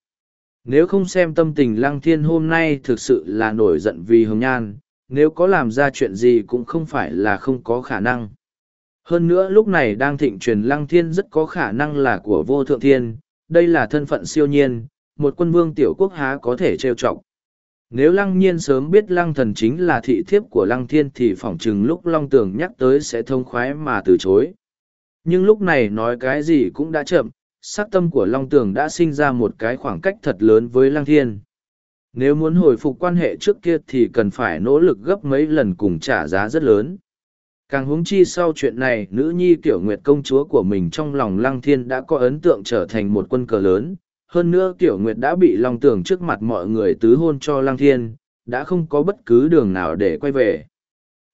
Nếu không xem tâm tình Lăng Thiên hôm nay thực sự là nổi giận vì hồng nhan, nếu có làm ra chuyện gì cũng không phải là không có khả năng. Hơn nữa lúc này đang thịnh truyền Lăng Thiên rất có khả năng là của vô thượng thiên, đây là thân phận siêu nhiên, một quân vương tiểu quốc há có thể trêu chọc. Nếu Lăng Nhiên sớm biết Lăng Thần chính là thị thiếp của Lăng Thiên thì phỏng chừng lúc Long Tường nhắc tới sẽ thông khoái mà từ chối. Nhưng lúc này nói cái gì cũng đã chậm, sắc tâm của Long Tường đã sinh ra một cái khoảng cách thật lớn với Lăng Thiên. Nếu muốn hồi phục quan hệ trước kia thì cần phải nỗ lực gấp mấy lần cùng trả giá rất lớn. Càng huống chi sau chuyện này, nữ nhi tiểu nguyệt công chúa của mình trong lòng Lăng Thiên đã có ấn tượng trở thành một quân cờ lớn. Hơn nữa tiểu nguyệt đã bị Long Tường trước mặt mọi người tứ hôn cho Lăng Thiên, đã không có bất cứ đường nào để quay về.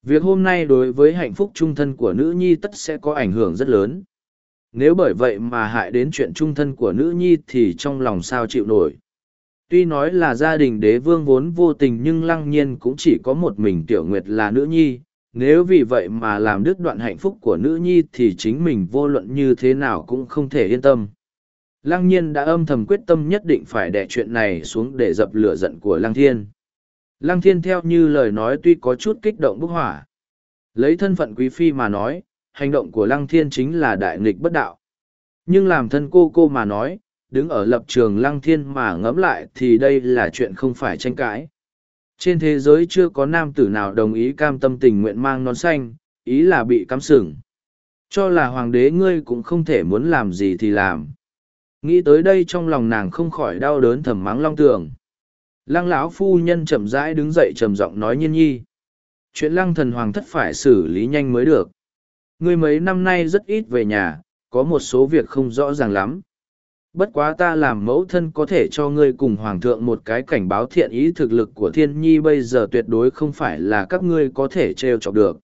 Việc hôm nay đối với hạnh phúc trung thân của nữ nhi tất sẽ có ảnh hưởng rất lớn nếu bởi vậy mà hại đến chuyện trung thân của nữ nhi thì trong lòng sao chịu nổi. Tuy nói là gia đình đế vương vốn vô tình nhưng lăng nhiên cũng chỉ có một mình tiểu nguyệt là nữ nhi. Nếu vì vậy mà làm đứt đoạn hạnh phúc của nữ nhi thì chính mình vô luận như thế nào cũng không thể yên tâm. Lăng nhiên đã âm thầm quyết tâm nhất định phải đẻ chuyện này xuống để dập lửa giận của lăng thiên. Lăng thiên theo như lời nói tuy có chút kích động bức hỏa lấy thân phận quý phi mà nói hành động của lăng thiên chính là đại nghịch bất đạo. Nhưng làm thân cô cô mà nói, đứng ở lập trường lăng thiên mà ngẫm lại thì đây là chuyện không phải tranh cãi. Trên thế giới chưa có nam tử nào đồng ý cam tâm tình nguyện mang nón xanh, ý là bị cắm sừng. Cho là hoàng đế ngươi cũng không thể muốn làm gì thì làm. Nghĩ tới đây trong lòng nàng không khỏi đau đớn thầm mắng long tường. lăng lão phu nhân chậm rãi đứng dậy trầm giọng nói nhiên nhi chuyện lăng thần hoàng thất phải xử lý nhanh mới được ngươi mấy năm nay rất ít về nhà, có một số việc không rõ ràng lắm. Bất quá ta làm mẫu thân có thể cho ngươi cùng hoàng thượng một cái cảnh báo thiện ý thực lực của thiên nhi bây giờ tuyệt đối không phải là các ngươi có thể trêu chọc được.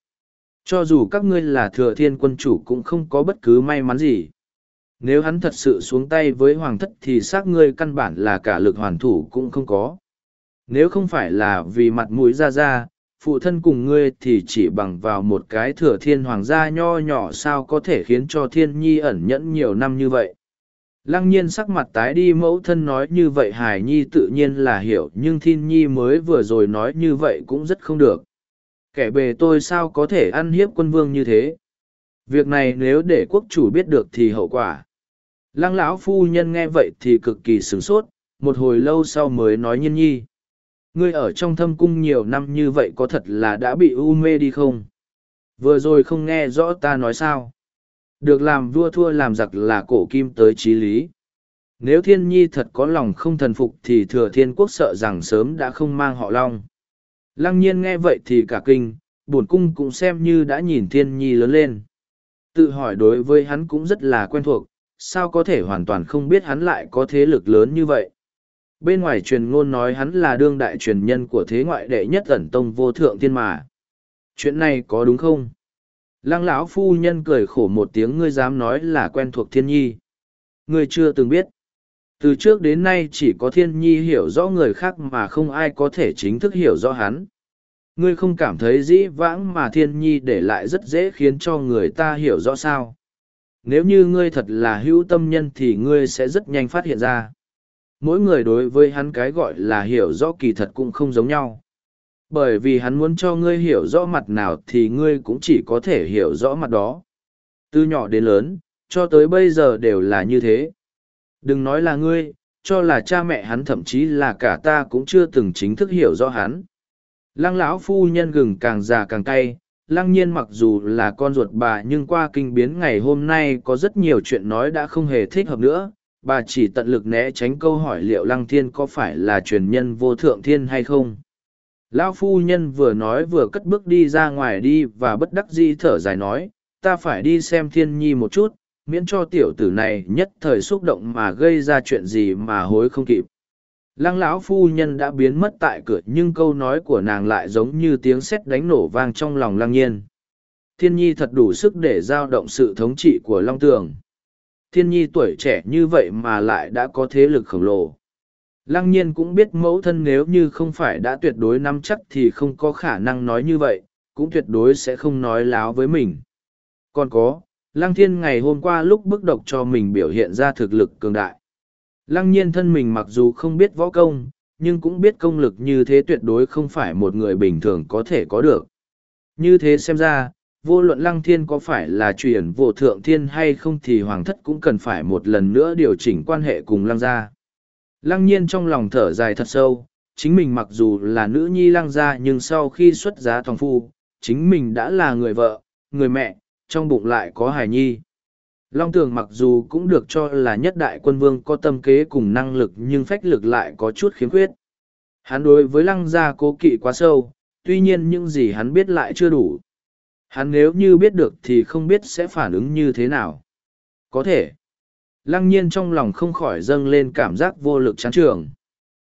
Cho dù các ngươi là thừa thiên quân chủ cũng không có bất cứ may mắn gì. Nếu hắn thật sự xuống tay với hoàng thất thì xác ngươi căn bản là cả lực hoàn thủ cũng không có. Nếu không phải là vì mặt mũi ra ra phụ thân cùng ngươi thì chỉ bằng vào một cái thừa thiên hoàng gia nho nhỏ sao có thể khiến cho thiên nhi ẩn nhẫn nhiều năm như vậy. Lăng nhiên sắc mặt tái đi, mẫu thân nói như vậy hải nhi tự nhiên là hiểu, nhưng thiên nhi mới vừa rồi nói như vậy cũng rất không được. Kẻ bề tôi sao có thể ăn hiếp quân vương như thế? Việc này nếu để quốc chủ biết được thì hậu quả. Lăng lão phu nhân nghe vậy thì cực kỳ sửng sốt, một hồi lâu sau mới nói nhiên nhi ngươi ở trong thâm cung nhiều năm như vậy có thật là đã bị u mê đi không? Vừa rồi không nghe rõ ta nói sao? Được làm vua thua làm giặc là cổ kim tới trí lý. Nếu thiên nhi thật có lòng không thần phục thì thừa thiên quốc sợ rằng sớm đã không mang họ long. Lăng nhiên nghe vậy thì cả kinh, bổn cung cũng xem như đã nhìn thiên nhi lớn lên. Tự hỏi đối với hắn cũng rất là quen thuộc, sao có thể hoàn toàn không biết hắn lại có thế lực lớn như vậy? Bên ngoài truyền ngôn nói hắn là đương đại truyền nhân của thế ngoại đệ nhất ẩn tông vô thượng tiên mà. Chuyện này có đúng không? Lăng lão phu nhân cười khổ một tiếng, ngươi dám nói là quen thuộc thiên nhi. Ngươi chưa từng biết. Từ trước đến nay chỉ có thiên nhi hiểu rõ người khác mà không ai có thể chính thức hiểu rõ hắn. Ngươi không cảm thấy dĩ vãng mà thiên nhi để lại rất dễ khiến cho người ta hiểu rõ sao? Nếu như ngươi thật là hữu tâm nhân thì ngươi sẽ rất nhanh phát hiện ra mỗi người đối với hắn cái gọi là hiểu rõ kỳ thật cũng không giống nhau. Bởi vì hắn muốn cho ngươi hiểu rõ mặt nào thì ngươi cũng chỉ có thể hiểu rõ mặt đó. Từ nhỏ đến lớn, cho tới bây giờ đều là như thế. Đừng nói là ngươi, cho là cha mẹ hắn thậm chí là cả ta cũng chưa từng chính thức hiểu rõ hắn. Lăng lão phu nhân gừng càng già càng cay, lăng nhiên mặc dù là con ruột bà nhưng qua kinh biến ngày hôm nay có rất nhiều chuyện nói đã không hề thích hợp nữa bà chỉ tận lực né tránh câu hỏi liệu lăng thiên có phải là truyền nhân vô thượng thiên hay không. Lão phu nhân vừa nói vừa cất bước đi ra ngoài đi và bất đắc dĩ thở dài nói, ta phải đi xem thiên nhi một chút, miễn cho tiểu tử này nhất thời xúc động mà gây ra chuyện gì mà hối không kịp. Lăng lão phu nhân đã biến mất tại cửa, nhưng câu nói của nàng lại giống như tiếng sét đánh nổ vang trong lòng lăng nhiên. Thiên nhi thật đủ sức để giao động sự thống trị của long tường thiên nhi tuổi trẻ như vậy mà lại đã có thế lực khổng lồ. Lăng nhiên cũng biết mẫu thân nếu như không phải đã tuyệt đối nắm chắc thì không có khả năng nói như vậy, cũng tuyệt đối sẽ không nói láo với mình. Còn có, lăng thiên ngày hôm qua lúc bức độc cho mình biểu hiện ra thực lực cường đại. Lăng nhiên thân mình mặc dù không biết võ công, nhưng cũng biết công lực như thế tuyệt đối không phải một người bình thường có thể có được. Như thế xem ra vô luận lăng thiên có phải là truyền vô thượng thiên hay không thì hoàng thất cũng cần phải một lần nữa điều chỉnh quan hệ cùng lăng gia. Lăng nhiên trong lòng thở dài thật sâu, chính mình mặc dù là nữ nhi lăng gia nhưng sau khi xuất giá thòng phu, chính mình đã là người vợ, người mẹ, trong bụng lại có hài nhi. Long tường mặc dù cũng được cho là nhất đại quân vương có tâm kế cùng năng lực nhưng phách lực lại có chút khiếm khuyết. Hắn đối với lăng gia cố kỵ quá sâu, tuy nhiên những gì hắn biết lại chưa đủ. Hắn nếu như biết được thì không biết sẽ phản ứng như thế nào. Có thể. Lăng nhiên trong lòng không khỏi dâng lên cảm giác vô lực chán trường.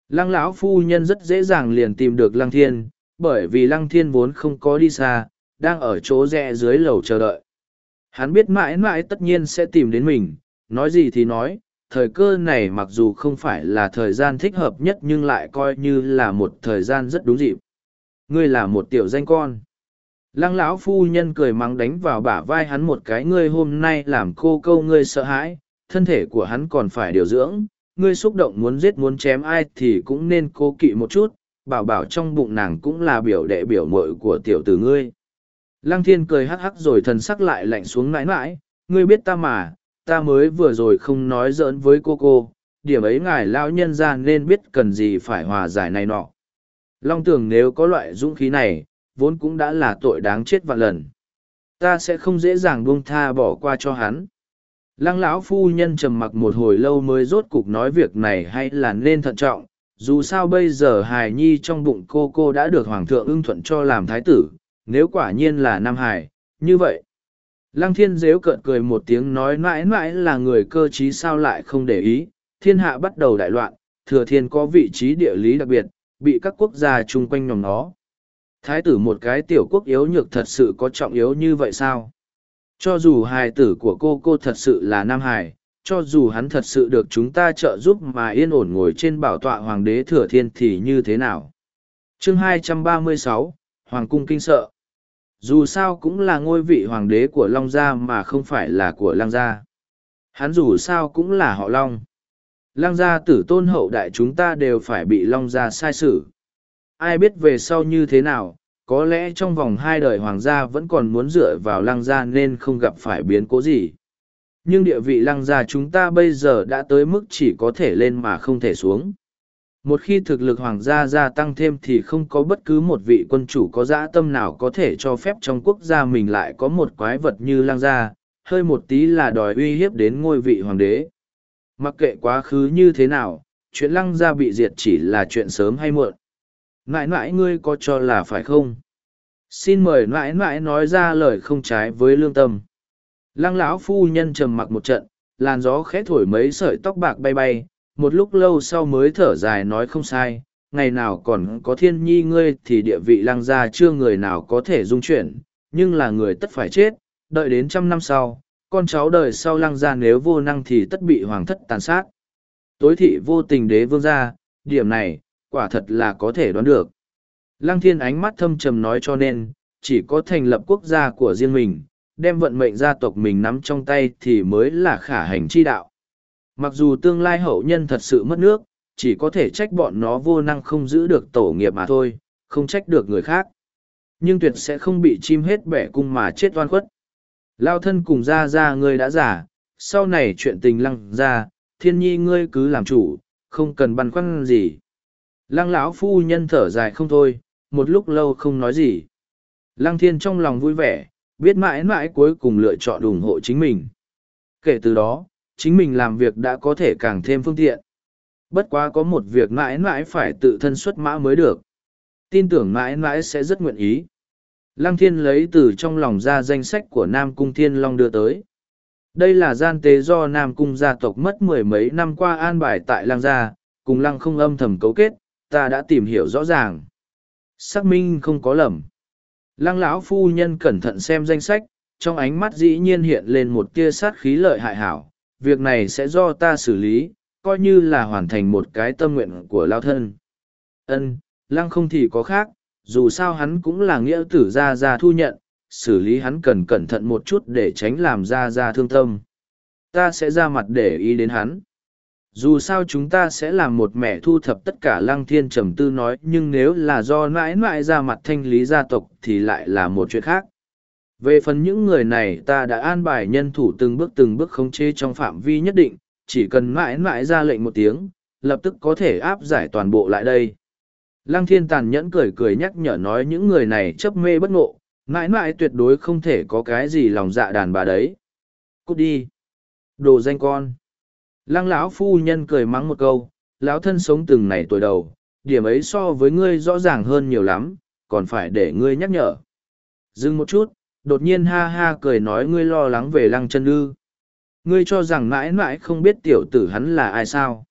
Lăng lão phu nhân rất dễ dàng liền tìm được lăng thiên, bởi vì lăng thiên vốn không có đi xa, đang ở chỗ rẽ dưới lầu chờ đợi. Hắn biết mãi mãi tất nhiên sẽ tìm đến mình, nói gì thì nói, thời cơ này mặc dù không phải là thời gian thích hợp nhất nhưng lại coi như là một thời gian rất đúng dịp. Ngươi là một tiểu danh con. Lăng lão phu nhân cười mắng đánh vào bả vai hắn một cái ngươi hôm nay làm cô câu ngươi sợ hãi, thân thể của hắn còn phải điều dưỡng, ngươi xúc động muốn giết muốn chém ai thì cũng nên cố kỵ một chút, bảo bảo trong bụng nàng cũng là biểu đệ biểu mội của tiểu tử ngươi. Lăng thiên cười hắc hắc rồi thần sắc lại lạnh xuống mãi mãi, ngươi biết ta mà, ta mới vừa rồi không nói giỡn với cô cô, điểm ấy ngài lão nhân ra nên biết cần gì phải hòa giải này nọ. Long tưởng nếu có loại dũng khí này, vốn cũng đã là tội đáng chết vạn lần. Ta sẽ không dễ dàng buông tha bỏ qua cho hắn. Lăng lão phu nhân trầm mặc một hồi lâu mới rốt cục nói việc này hay là nên thận trọng, dù sao bây giờ hài nhi trong bụng cô cô đã được hoàng thượng ưng thuận cho làm thái tử, nếu quả nhiên là nam hải như vậy. Lăng thiên dếu cợt cười một tiếng nói mãi mãi là người cơ t r í sao lại không để ý, thiên hạ bắt đầu đại loạn, thừa thiên có vị trí địa lý đặc biệt, bị các quốc gia chung quanh nhòm nó thái tử một cái tiểu quốc yếu nhược thật sự có trọng yếu như vậy sao? Cho dù hài tử của cô cô thật sự là nam hải cho dù hắn thật sự được chúng ta trợ giúp mà yên ổn ngồi trên bảo tọa hoàng đế thừa thiên thì như thế nào? Chương 236, hoàng cung kinh sợ. Dù sao cũng là ngôi vị hoàng đế của long gia mà không phải là của Lang gia. Hắn dù sao cũng là họ long. Lang gia tử tôn hậu đại chúng ta đều phải bị long gia sai sử ai biết về sau như thế nào, có lẽ trong vòng hai đời hoàng gia vẫn còn muốn dựa vào lăng gia nên không gặp phải biến cố gì. Nhưng địa vị lăng gia chúng ta bây giờ đã tới mức chỉ có thể lên mà không thể xuống. Một khi thực lực hoàng gia gia tăng thêm thì không có bất cứ một vị quân chủ có dã tâm nào có thể cho phép trong quốc gia mình lại có một quái vật như lăng gia, hơi một tí là đòi uy hiếp đến ngôi vị hoàng đế. Mặc kệ quá khứ như thế nào, chuyện lăng gia bị diệt chỉ là chuyện sớm hay muộn mãi mãi ngươi có cho là phải không? Xin mời mãi mãi nói ra lời không trái với lương tâm. Lăng lão phu nhân trầm mặc một trận, làn gió khẽ thổi mấy sợi tóc bạc bay bay, một lúc lâu sau mới thở dài nói không sai, ngày nào còn có thiên nhi ngươi thì địa vị lăng gia chưa người nào có thể dung chuyển, nhưng là người tất phải chết, đợi đến trăm năm sau, con cháu đời sau lăng gia nếu vô năng thì tất bị hoàng thất tàn sát. Tối thị vô tình đế vương gia, điểm này quả thật là có thể đoán được lăng thiên ánh mắt thâm trầm nói cho nên chỉ có thành lập quốc gia của riêng mình đem vận mệnh gia tộc mình nắm trong tay thì mới là khả hành chi đạo. Mặc dù tương lai hậu nhân thật sự mất nước, chỉ có thể trách bọn nó vô năng không giữ được tổ nghiệp mà thôi, không trách được người khác. Nhưng tuyệt sẽ không bị chim hết bẻ cung mà chết oan khuất. Lao thân cùng ra ra ngươi đã giả, sau này chuyện tình lăng ra, thiên nhi ngươi cứ làm chủ, không cần băn khoăn gì. Lăng lão phu nhân thở dài không thôi, một lúc lâu không nói gì. Lăng thiên trong lòng vui vẻ, biết mãi mãi cuối cùng lựa chọn ủng hộ chính mình. Kể từ đó, chính mình làm việc đã có thể càng thêm phương tiện. Bất quá có một việc mãi mãi phải tự thân xuất mã mới được. Tin tưởng mãi mãi sẽ rất nguyện ý. Lăng thiên lấy từ trong lòng ra danh sách của Nam Cung Thiên Long đưa tới. Đây là gian tế do Nam Cung gia tộc mất mười mấy năm qua an bài tại Lăng gia, cùng Lăng không âm thầm cấu kết, ta đã tìm hiểu rõ ràng. Xác minh không có lầm. Lăng lão phu nhân cẩn thận xem danh sách, trong ánh mắt dĩ nhiên hiện lên một tia sát khí lợi hại hảo. Việc này sẽ do ta xử lý, coi như là hoàn thành một cái tâm nguyện của lao thân. Ân, lăng không thì có khác, dù sao hắn cũng là nghĩa tử gia gia thu nhận, xử lý hắn cần cẩn thận một chút để tránh làm gia gia thương tâm. Ta sẽ ra mặt để ý đến hắn dù sao chúng ta sẽ làm một mẹ thu thập tất cả lăng thiên trầm tư nói, nhưng nếu là do mãi mãi ra mặt thanh lý gia tộc thì lại là một chuyện khác. Về phần những người này, ta đã an bài nhân thủ từng bước từng bước khống chế trong phạm vi nhất định, chỉ cần mãi mãi ra lệnh một tiếng, lập tức có thể áp giải toàn bộ lại đây. Lăng thiên tàn nhẫn cười cười nhắc nhở nói những người này chấp mê bất ngộ, mãi mãi tuyệt đối không thể có cái gì lòng dạ đàn bà đấy. Cút đi. Đồ danh con lăng lão phu nhân cười mắng một câu, lão thân sống từng này tuổi đầu, điểm ấy so với ngươi rõ ràng hơn nhiều lắm, còn phải để ngươi nhắc nhở. Dừng một chút, đột nhiên ha ha cười nói ngươi lo lắng về lăng chân ư. Ngươi cho rằng mãi mãi không biết tiểu tử hắn là ai sao?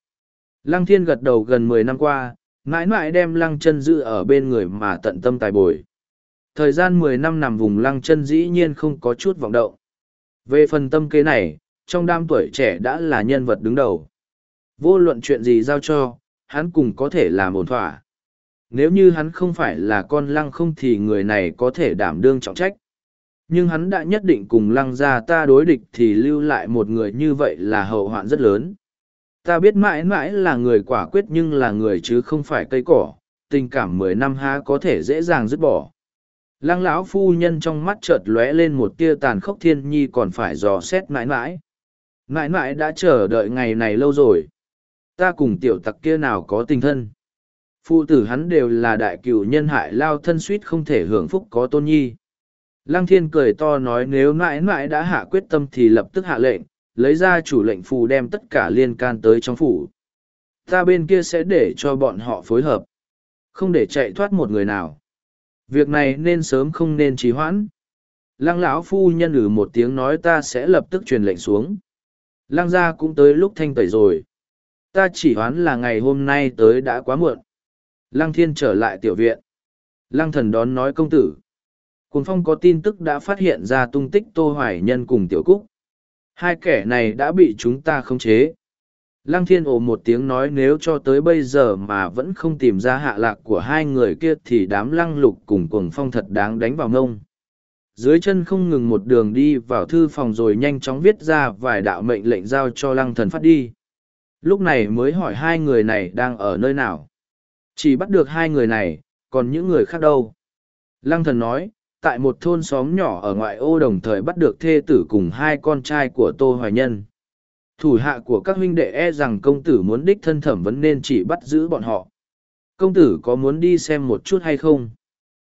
Lăng thiên gật đầu gần mười năm qua, mãi mãi đem lăng chân giữ ở bên người mà tận tâm tài bồi. Thời gian mười năm nằm vùng lăng chân dĩ nhiên không có chút vọng động. Về phần tâm kế này trong đám tuổi trẻ đã là nhân vật đứng đầu. Vô luận chuyện gì giao cho, hắn cùng có thể làm ổn thỏa. Nếu như hắn không phải là con lăng không thì người này có thể đảm đương trọng trách. Nhưng hắn đã nhất định cùng lăng ra ta đối địch thì lưu lại một người như vậy là hậu hoạn rất lớn. Ta biết mãi mãi là người quả quyết nhưng là người chứ không phải cây cỏ, tình cảm mười năm ha có thể dễ dàng dứt bỏ lăng lão phu nhân trong mắt chợt lóe lên một tia tàn khốc thiên nhi còn phải dò xét mãi mãi mãi mãi đã chờ đợi ngày này lâu rồi. Ta cùng tiểu tặc kia nào có tình thân? Phụ tử hắn đều là đại cựu nhân hại lao thân suýt không thể hưởng phúc có tôn nhi. Lăng thiên cười to nói nếu mãi mãi đã hạ quyết tâm thì lập tức hạ lệnh, lấy ra chủ lệnh phù đem tất cả liên can tới trong phủ. Ta bên kia sẽ để cho bọn họ phối hợp, không để chạy thoát một người nào. Việc này nên sớm không nên trì hoãn. Lăng lão phu nhân ử một tiếng nói ta sẽ lập tức truyền lệnh xuống. Lang gia cũng tới lúc thanh tẩy rồi. Ta chỉ hoán là ngày hôm nay tới đã quá muộn. Lăng thiên trở lại tiểu viện. Lăng thần đón nói công tử. Cuồng phong có tin tức đã phát hiện ra tung tích tô hoài nhân cùng tiểu cúc. Hai kẻ này đã bị chúng ta khống chế. Lăng thiên ồ một tiếng nói nếu cho tới bây giờ mà vẫn không tìm ra hạ lạc của hai người kia thì đám lăng lục cùng cuồng phong thật đáng đánh vào ngông dưới chân không ngừng một đường đi vào thư phòng rồi nhanh chóng viết ra vài đạo mệnh lệnh giao cho lăng thần phát đi. Lúc này mới hỏi hai người này đang ở nơi nào. Chỉ bắt được hai người này, còn những người khác đâu? Lăng thần nói, tại một thôn xóm nhỏ ở ngoại ô đồng thời bắt được thê tử cùng hai con trai của tô hoài nhân. Thủ hạ của các huynh đệ e rằng công tử muốn đích thân thẩm vấn nên chỉ bắt giữ bọn họ. Công tử có muốn đi xem một chút hay không?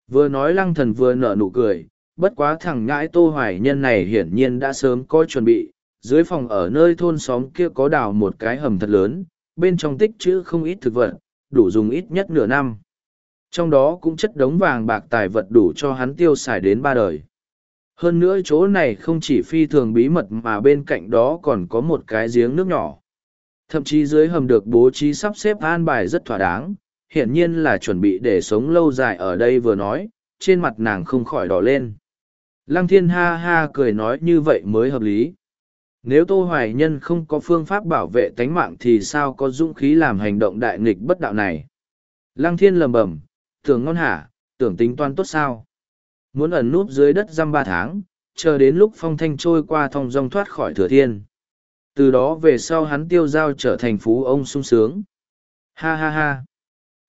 Vừa nói lăng thần vừa nở nụ cười bất quá thằng ngãi tô hoài nhân này hiển nhiên đã sớm có chuẩn bị. Dưới phòng ở nơi thôn xóm kia có đào một cái hầm thật lớn, bên trong tích chữ không ít thực vật, đủ dùng ít nhất nửa năm. Trong đó cũng chất đống vàng bạc tài vật đủ cho hắn tiêu xài đến ba đời. Hơn nữa chỗ này không chỉ phi thường bí mật mà bên cạnh đó còn có một cái giếng nước nhỏ. Thậm chí dưới hầm được bố trí sắp xếp an bài rất thỏa đáng, hiển nhiên là chuẩn bị để sống lâu dài ở đây vừa nói, trên mặt nàng không khỏi đỏ lên lăng thiên ha ha cười nói như vậy mới hợp lý. Nếu tô hoài nhân không có phương pháp bảo vệ tánh mạng thì sao có dũng khí làm hành động đại nghịch bất đạo này? Lăng thiên lầm bẩm tưởng ngon hả, tưởng tính toán tốt sao? Muốn ẩn núp dưới đất dăm ba tháng, chờ đến lúc phong thanh trôi qua thong dong thoát khỏi thừa thiên. Từ đó về sau hắn tiêu giao trở thành phú ông sung sướng. Ha ha ha.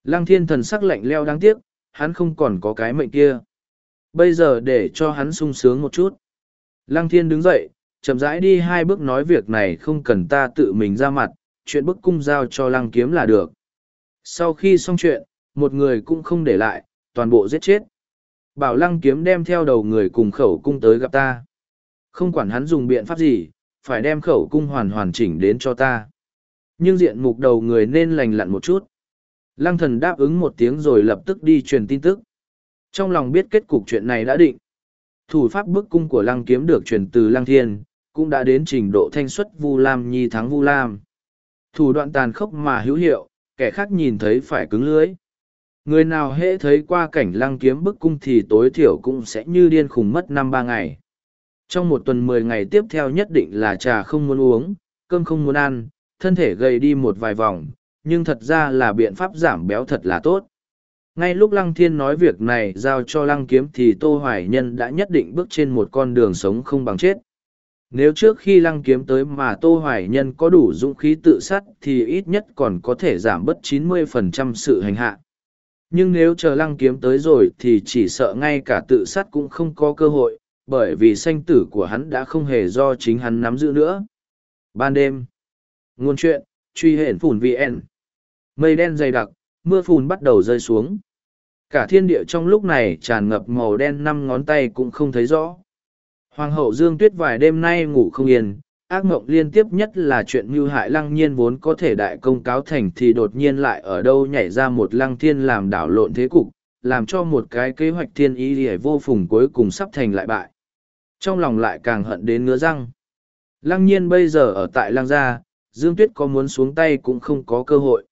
Lăng thiên thần sắc lạnh leo đáng tiếc, hắn không còn có cái mệnh kia bây giờ để cho hắn sung sướng một chút. Lăng thiên đứng dậy, chậm rãi đi hai bước nói việc này không cần ta tự mình ra mặt, chuyện bức cung giao cho lăng kiếm là được. Sau khi xong chuyện, một người cũng không để lại, toàn bộ giết chết. Bảo lăng kiếm đem theo đầu người cùng khẩu cung tới gặp ta. Không quản hắn dùng biện pháp gì, phải đem khẩu cung hoàn hoàn chỉnh đến cho ta. Nhưng diện mục đầu người nên lành lặn một chút. Lăng thần đáp ứng một tiếng rồi lập tức đi truyền tin tức trong lòng biết kết cục chuyện này đã định. Thủ pháp bức cung của lăng kiếm được truyền từ lăng thiên, cũng đã đến trình độ thanh xuất vu lam, nhi thắng vu lam. Thủ đoạn tàn khốc mà hữu hiệu, kẻ khác nhìn thấy phải cứng lưới người nào hễ thấy qua cảnh lăng kiếm bức cung thì tối thiểu cũng sẽ như điên khùng mất năm ba ngày. Trong một tuần mười ngày tiếp theo nhất định là trà không muốn uống, cơm không muốn ăn, thân thể gầy đi một vài vòng, nhưng thật ra là biện pháp giảm béo thật là tốt ngay lúc lăng thiên nói việc này giao cho lăng kiếm thì tô hoài nhân đã nhất định bước trên một con đường sống không bằng chết nếu trước khi lăng kiếm tới mà Tô Hoài Nhân có đủ dũng khí tự sát thì ít nhất còn có thể giảm bớt 90% sự hành hạ. Nhưng nếu chờ lăng kiếm tới rồi thì chỉ sợ ngay cả tự sát cũng không có cơ hội, bởi vì sanh tử của hắn đã không hề do chính hắn nắm giữ nữa. Ban đêm, nguồn chuyện, truy hển phủn VN. Mây đen dày đặc, mưa phùn bắt đầu rơi xuống. Cả thiên địa trong lúc này tràn ngập màu đen năm ngón tay cũng không thấy rõ. Hoàng hậu Dương Tuyết vài đêm nay ngủ không yên, ác mộng liên tiếp nhất là chuyện mưu hại lăng nhiên vốn có thể đại công cáo thành thì đột nhiên lại ở đâu nhảy ra một lăng thiên làm đảo lộn thế cục, làm cho một cái kế hoạch thiên ý lìa vô phùng cuối cùng sắp thành lại bại. Trong lòng lại càng hận đến ngứa răng. Lăng nhiên bây giờ ở tại lăng gia, Dương Tuyết có muốn xuống tay cũng không có cơ hội.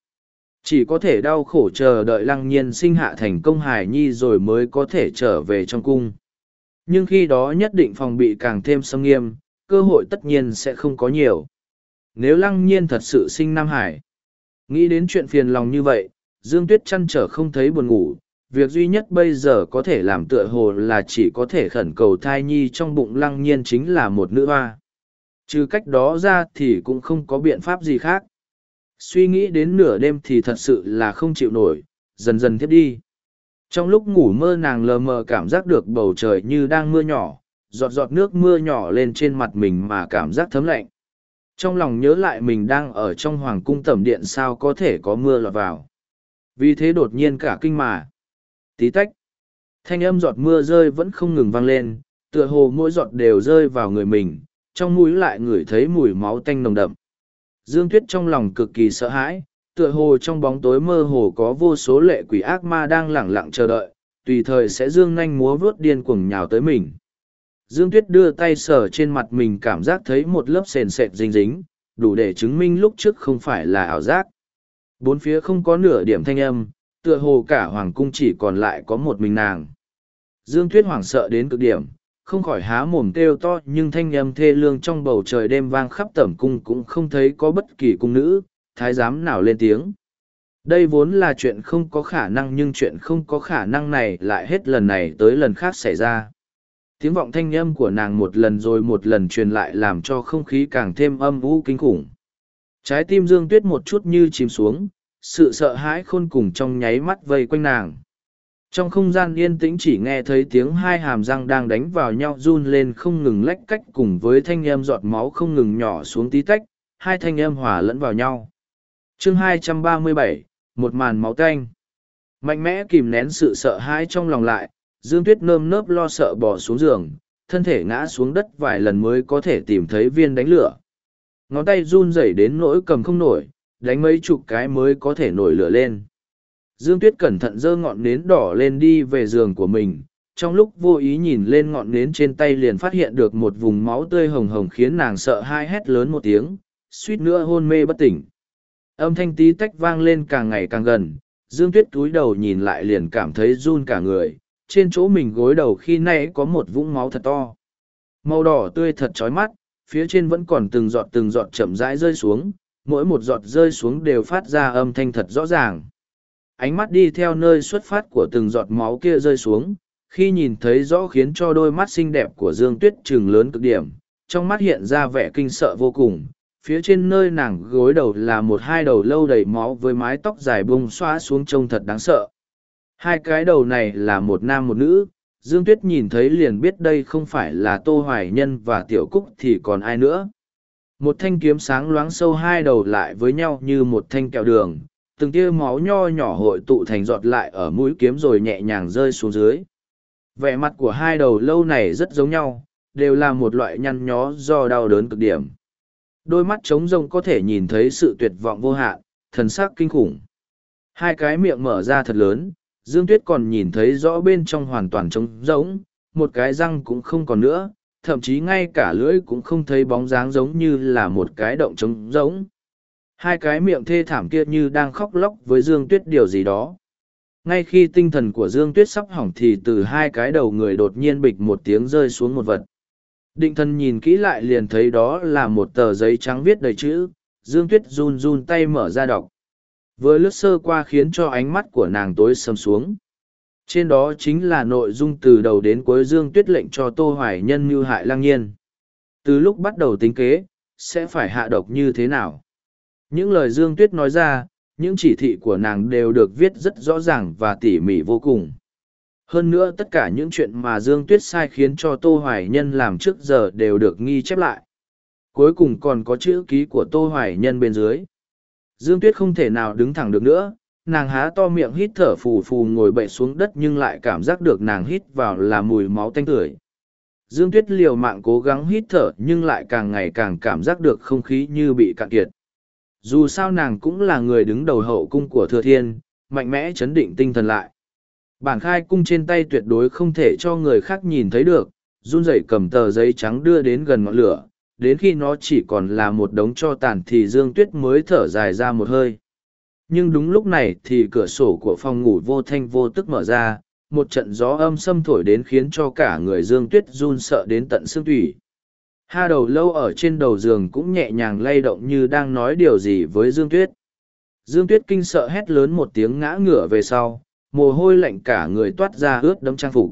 Chỉ có thể đau khổ chờ đợi lăng nhiên sinh hạ thành công hải nhi rồi mới có thể trở về trong cung. Nhưng khi đó nhất định phòng bị càng thêm xâm nghiêm, cơ hội tất nhiên sẽ không có nhiều. Nếu lăng nhiên thật sự sinh nam hải, nghĩ đến chuyện phiền lòng như vậy, dương tuyết chăn trở không thấy buồn ngủ. Việc duy nhất bây giờ có thể làm tựa hồ là chỉ có thể khẩn cầu thai nhi trong bụng lăng nhiên chính là một nữ hoa. Trừ cách đó ra thì cũng không có biện pháp gì khác suy nghĩ đến nửa đêm thì thật sự là không chịu nổi, dần dần thiếp đi. Trong lúc ngủ mơ nàng lờ mờ cảm giác được bầu trời như đang mưa nhỏ, giọt giọt nước mưa nhỏ lên trên mặt mình mà cảm giác thấm lạnh. Trong lòng nhớ lại mình đang ở trong hoàng cung tẩm điện sao có thể có mưa lọt vào. Vì thế đột nhiên cả kinh mà. Tí tách, thanh âm giọt mưa rơi vẫn không ngừng vang lên, tựa hồ mỗi giọt đều rơi vào người mình, trong mũi lại ngửi thấy mùi máu tanh nồng đậm dương tuyết trong lòng cực kỳ sợ hãi tựa hồ trong bóng tối mơ hồ có vô số lệ quỷ ác ma đang lẳng lặng chờ đợi, tùy thời sẽ dương nhanh múa vớt điên cuồng nhào tới mình. Dương Tuyết đưa tay sờ trên mặt mình cảm giác thấy một lớp sền sệt dính dính, đủ để chứng minh lúc trước không phải là ảo giác. Bốn phía không có nửa điểm thanh âm, tựa hồ cả hoàng cung chỉ còn lại có một mình nàng. Dương Tuyết hoảng sợ đến cực điểm, không khỏi há mồm kêu to nhưng thanh âm thê lương trong bầu trời đêm vang khắp tẩm cung cũng không thấy có bất kỳ cung nữ, thái giám nào lên tiếng. Đây vốn là chuyện không có khả năng nhưng chuyện không có khả năng này lại hết lần này tới lần khác xảy ra. Tiếng vọng thanh âm của nàng một lần rồi một lần truyền lại làm cho không khí càng thêm âm u kinh khủng. Trái tim Dương Tuyết một chút như chìm xuống, sự sợ hãi khôn cùng trong nháy mắt vây quanh nàng. Trong không gian yên tĩnh chỉ nghe thấy tiếng hai hàm răng đang đánh vào nhau run lên không ngừng lách cách cùng với thanh âm giọt máu không ngừng nhỏ xuống tí tách, hai thanh âm hòa lẫn vào nhau. chương 237, một màn máu tanh. Mạnh mẽ kìm nén sự sợ hãi trong lòng lại, Dương Tuyết nơm nớp lo sợ bỏ xuống giường, thân thể ngã xuống đất vài lần mới có thể tìm thấy viên đánh lửa. Ngón tay run rẩy đến nỗi cầm không nổi, đánh mấy chục cái mới có thể nổi lửa lên. Dương Tuyết cẩn thận dơ ngọn nến đỏ lên đi về giường của mình, trong lúc vô ý nhìn lên ngọn nến trên tay liền phát hiện được một vùng máu tươi hồng hồng khiến nàng sợ hai hét lớn một tiếng, suýt nữa hôn mê bất tỉnh. Âm thanh tí tách vang lên càng ngày càng gần, Dương Tuyết túi đầu nhìn lại liền cảm thấy run cả người, trên chỗ mình gối đầu khi nay có một vũng máu thật to. Màu đỏ tươi thật chói mắt, phía trên vẫn còn từng giọt từng giọt chậm rãi rơi xuống, mỗi một giọt rơi xuống đều phát ra âm thanh thật rõ ràng. Ánh mắt đi theo nơi xuất phát của từng giọt máu kia rơi xuống, khi nhìn thấy rõ khiến cho đôi mắt xinh đẹp của Dương Tuyết trừng lớn cực điểm, trong mắt hiện ra vẻ kinh sợ vô cùng. Phía trên nơi nàng gối đầu là một hai đầu lâu đầy máu với mái tóc dài bung xóa xuống trông thật đáng sợ. Hai cái đầu này là một nam một nữ, Dương Tuyết nhìn thấy liền biết đây không phải là Tô Hoài Nhân và Tiểu Cúc thì còn ai nữa. Một thanh kiếm sáng loáng sâu hai đầu lại với nhau như một thanh kẹo đường, từng tia máu nho nhỏ hội tụ thành giọt lại ở mũi kiếm rồi nhẹ nhàng rơi xuống dưới. Vẻ mặt của hai đầu lâu này rất giống nhau, đều là một loại nhăn nhó do đau đớn cực điểm. Đôi mắt trống rông có thể nhìn thấy sự tuyệt vọng vô hạn, thần sắc kinh khủng. Hai cái miệng mở ra thật lớn, Dương Tuyết còn nhìn thấy rõ bên trong hoàn toàn trống rỗng, một cái răng cũng không còn nữa, thậm chí ngay cả lưỡi cũng không thấy bóng dáng giống như là một cái động trống rỗng. Hai cái miệng thê thảm kia như đang khóc lóc với Dương Tuyết điều gì đó. Ngay khi tinh thần của Dương Tuyết sắp hỏng thì từ hai cái đầu người đột nhiên bịch một tiếng rơi xuống một vật. Định thần nhìn kỹ lại liền thấy đó là một tờ giấy trắng viết đầy chữ, Dương Tuyết run run tay mở ra đọc. Vừa lướt sơ qua khiến cho ánh mắt của nàng tối sầm xuống. Trên đó chính là nội dung từ đầu đến cuối Dương Tuyết lệnh cho Tô Hoài Nhân mưu hại lang nhiên. Từ lúc bắt đầu tính kế, sẽ phải hạ độc như thế nào? Những lời Dương Tuyết nói ra, những chỉ thị của nàng đều được viết rất rõ ràng và tỉ mỉ vô cùng. Hơn nữa tất cả những chuyện mà Dương Tuyết sai khiến cho Tô Hoài Nhân làm trước giờ đều được ghi chép lại. Cuối cùng còn có chữ ký của Tô Hoài Nhân bên dưới. Dương Tuyết không thể nào đứng thẳng được nữa, nàng há to miệng hít thở phù phù ngồi bậy xuống đất nhưng lại cảm giác được nàng hít vào là mùi máu tanh tưởi. Dương Tuyết liều mạng cố gắng hít thở nhưng lại càng ngày càng cảm giác được không khí như bị cạn kiệt. Dù sao nàng cũng là người đứng đầu hậu cung của Thừa Thiên, mạnh mẽ chấn định tinh thần lại. Bản khai cung trên tay tuyệt đối không thể cho người khác nhìn thấy được, run rẩy cầm tờ giấy trắng đưa đến gần ngọn lửa, đến khi nó chỉ còn là một đống cho tàn thì Dương Tuyết mới thở dài ra một hơi. Nhưng đúng lúc này thì cửa sổ của phòng ngủ vô thanh vô tức mở ra, một trận gió âm xâm thổi đến khiến cho cả người Dương Tuyết run sợ đến tận xương thủy. Ha đầu lâu ở trên đầu giường cũng nhẹ nhàng lay động như đang nói điều gì với Dương Tuyết. Dương Tuyết kinh sợ hét lớn một tiếng ngã ngửa về sau, mồ hôi lạnh cả người toát ra ướt đấm trang phục.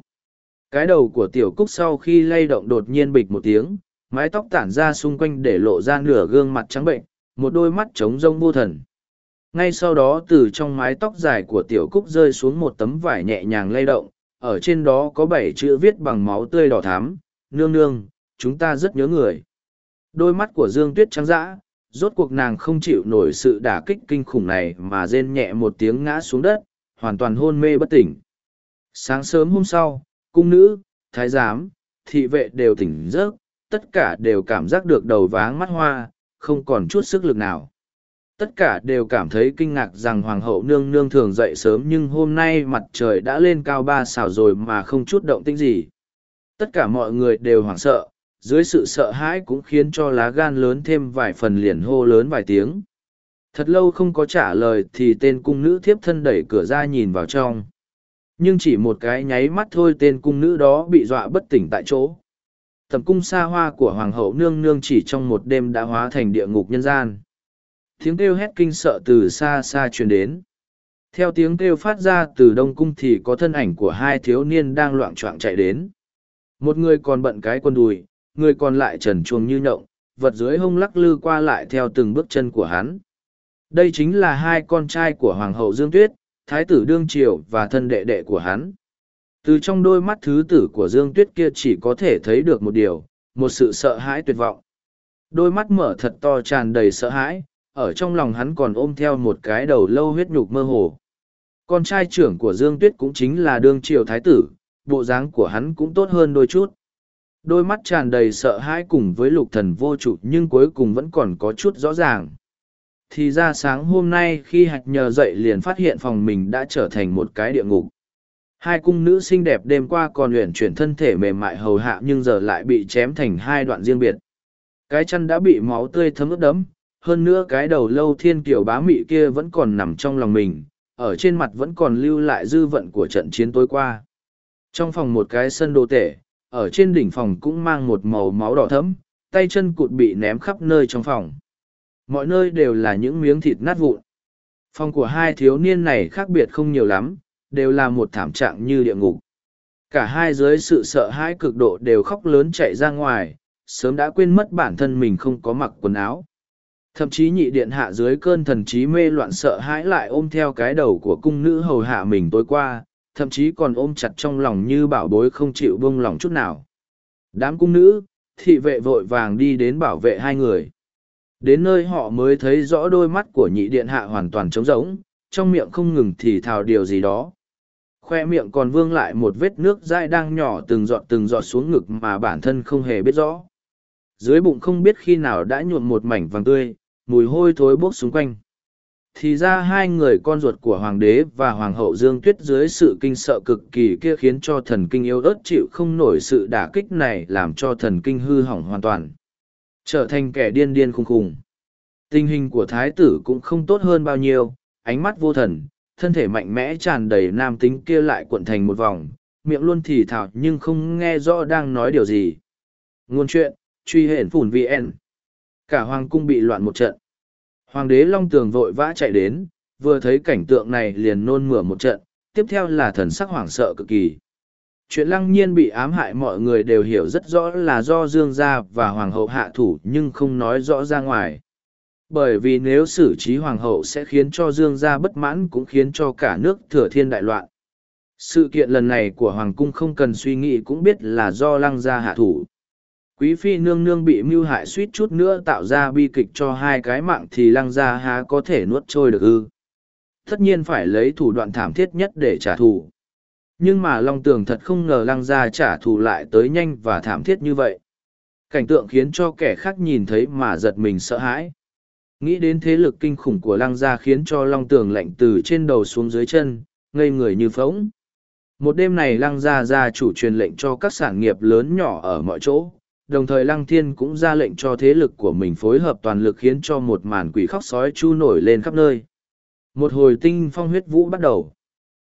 Cái đầu của tiểu cúc sau khi lay động đột nhiên bịch một tiếng, mái tóc tản ra xung quanh để lộ ra nửa gương mặt trắng bệnh, một đôi mắt trống rông vô thần. Ngay sau đó từ trong mái tóc dài của tiểu cúc rơi xuống một tấm vải nhẹ nhàng lay động, ở trên đó có bảy chữ viết bằng máu tươi đỏ thắm, nương nương, chúng ta rất nhớ người. Đôi mắt của Dương Tuyết trắng dã, rốt cuộc nàng không chịu nổi sự đả kích kinh khủng này mà rên nhẹ một tiếng ngã xuống đất, hoàn toàn hôn mê bất tỉnh. Sáng sớm hôm sau, cung nữ, thái giám, thị vệ đều tỉnh giấc, tất cả đều cảm giác được đầu váng mắt hoa, không còn chút sức lực nào. tất cả đều cảm thấy kinh ngạc rằng hoàng hậu nương nương thường dậy sớm nhưng hôm nay mặt trời đã lên cao ba xào rồi mà không chút động tĩnh gì tất cả mọi người đều hoảng sợ dưới sự sợ hãi cũng khiến cho lá gan lớn thêm vài phần liền hô lớn vài tiếng. Thật lâu không có trả lời thì tên cung nữ thiếp thân đẩy cửa ra nhìn vào trong. Nhưng chỉ một cái nháy mắt thôi tên cung nữ đó bị dọa bất tỉnh tại chỗ. Tầm cung xa hoa của hoàng hậu nương nương chỉ trong một đêm đã hóa thành địa ngục nhân gian. Tiếng kêu hét kinh sợ từ xa xa truyền đến. Theo tiếng kêu phát ra từ đông cung thì có thân ảnh của hai thiếu niên đang loạng choạng chạy đến. Một người còn bận cái quần đùi người còn lại trần chuồng như nhộng, vật dưới hông lắc lư qua lại theo từng bước chân của hắn. Đây chính là hai con trai của hoàng hậu dương tuyết, thái tử đương triều và thân đệ đệ của hắn. Từ trong đôi mắt thứ tử của dương tuyết kia chỉ có thể thấy được một điều, một sự sợ hãi tuyệt vọng. Đôi mắt mở thật to tràn đầy sợ hãi, ở trong lòng hắn còn ôm theo một cái đầu lâu huyết nhục mơ hồ. Con trai trưởng của dương tuyết cũng chính là đương triều thái tử, bộ dáng của hắn cũng tốt hơn đôi chút đôi mắt tràn đầy sợ hãi cùng với lục thần vô trụ nhưng cuối cùng vẫn còn có chút rõ ràng. Thì ra sáng hôm nay khi hạch nhờ dậy liền phát hiện phòng mình đã trở thành một cái địa ngục. Hai cung nữ xinh đẹp đêm qua còn luyện chuyển thân thể mềm mại hầu hạ nhưng giờ lại bị chém thành hai đoạn riêng biệt. Cái chân đã bị máu tươi thấm ướt đẫm, hơn nữa cái đầu lâu thiên kiểu bá mị kia vẫn còn nằm trong lòng mình, ở trên mặt vẫn còn lưu lại dư vận của trận chiến tối qua. Trong phòng một cái sân đồ tể ở trên đỉnh phòng cũng mang một màu máu đỏ thẫm, tay chân cụt bị ném khắp nơi trong phòng. Mọi nơi đều là những miếng thịt nát vụn. Phòng của hai thiếu niên này khác biệt không nhiều lắm, đều là một thảm trạng như địa ngục. Cả hai dưới sự sợ hãi cực độ đều khóc lớn chạy ra ngoài, sớm đã quên mất bản thân mình không có mặc quần áo. Thậm chí nhị điện hạ dưới cơn thần trí mê loạn sợ hãi lại ôm theo cái đầu của cung nữ hầu hạ mình tối qua thậm chí còn ôm chặt trong lòng như bảo bối không chịu bông lòng chút nào. Đám cung nữ, thị vệ vội vàng đi đến bảo vệ hai người. Đến nơi họ mới thấy rõ đôi mắt của nhị điện hạ hoàn toàn trống rỗng, trong miệng không ngừng thì thào điều gì đó. Khoe miệng còn vương lại một vết nước dai đang nhỏ từng giọt từng giọt xuống ngực mà bản thân không hề biết rõ. Dưới bụng không biết khi nào đã nhuộm một mảnh vàng tươi, mùi hôi thối bốc xung quanh thì ra hai người con ruột của hoàng đế và hoàng hậu dương tuyết dưới sự kinh sợ cực kỳ kia khiến cho thần kinh yếu ớt chịu không nổi sự đả kích này làm cho thần kinh hư hỏng hoàn toàn, trở thành kẻ điên điên khùng khùng. Tình hình của thái tử cũng không tốt hơn bao nhiêu, ánh mắt vô thần, thân thể mạnh mẽ tràn đầy nam tính kia lại cuộn thành một vòng, miệng luôn thì thào nhưng không nghe rõ đang nói điều gì. Ngôn chuyện, truy hển phủn vn cả hoàng cung bị loạn một trận. Hoàng đế Long Tường vội vã chạy đến, vừa thấy cảnh tượng này liền nôn mửa một trận, tiếp theo là thần sắc hoảng sợ cực kỳ. Chuyện lăng nhiên bị ám hại mọi người đều hiểu rất rõ là do Dương gia và Hoàng hậu hạ thủ nhưng không nói rõ ra ngoài. Bởi vì nếu xử trí Hoàng hậu sẽ khiến cho Dương gia bất mãn cũng khiến cho cả nước thừa thiên đại loạn. Sự kiện lần này của Hoàng cung không cần suy nghĩ cũng biết là do lăng gia hạ thủ. Quý phi nương nương bị mưu hại suýt chút nữa tạo ra bi kịch cho hai cái mạng thì lăng gia há có thể nuốt trôi được ư. Tất nhiên phải lấy thủ đoạn thảm thiết nhất để trả thù. Nhưng mà Long Tường thật không ngờ lăng gia trả thù lại tới nhanh và thảm thiết như vậy. Cảnh tượng khiến cho kẻ khác nhìn thấy mà giật mình sợ hãi. Nghĩ đến thế lực kinh khủng của lăng gia khiến cho Long Tường lạnh từ trên đầu xuống dưới chân, ngây người như phóng. Một đêm này lăng gia gia chủ truyền lệnh cho các sản nghiệp lớn nhỏ ở mọi chỗ, đồng thời lăng thiên cũng ra lệnh cho thế lực của mình phối hợp toàn lực khiến cho một màn quỷ khóc sói chu nổi lên khắp nơi. Một hồi tinh phong huyết vũ bắt đầu.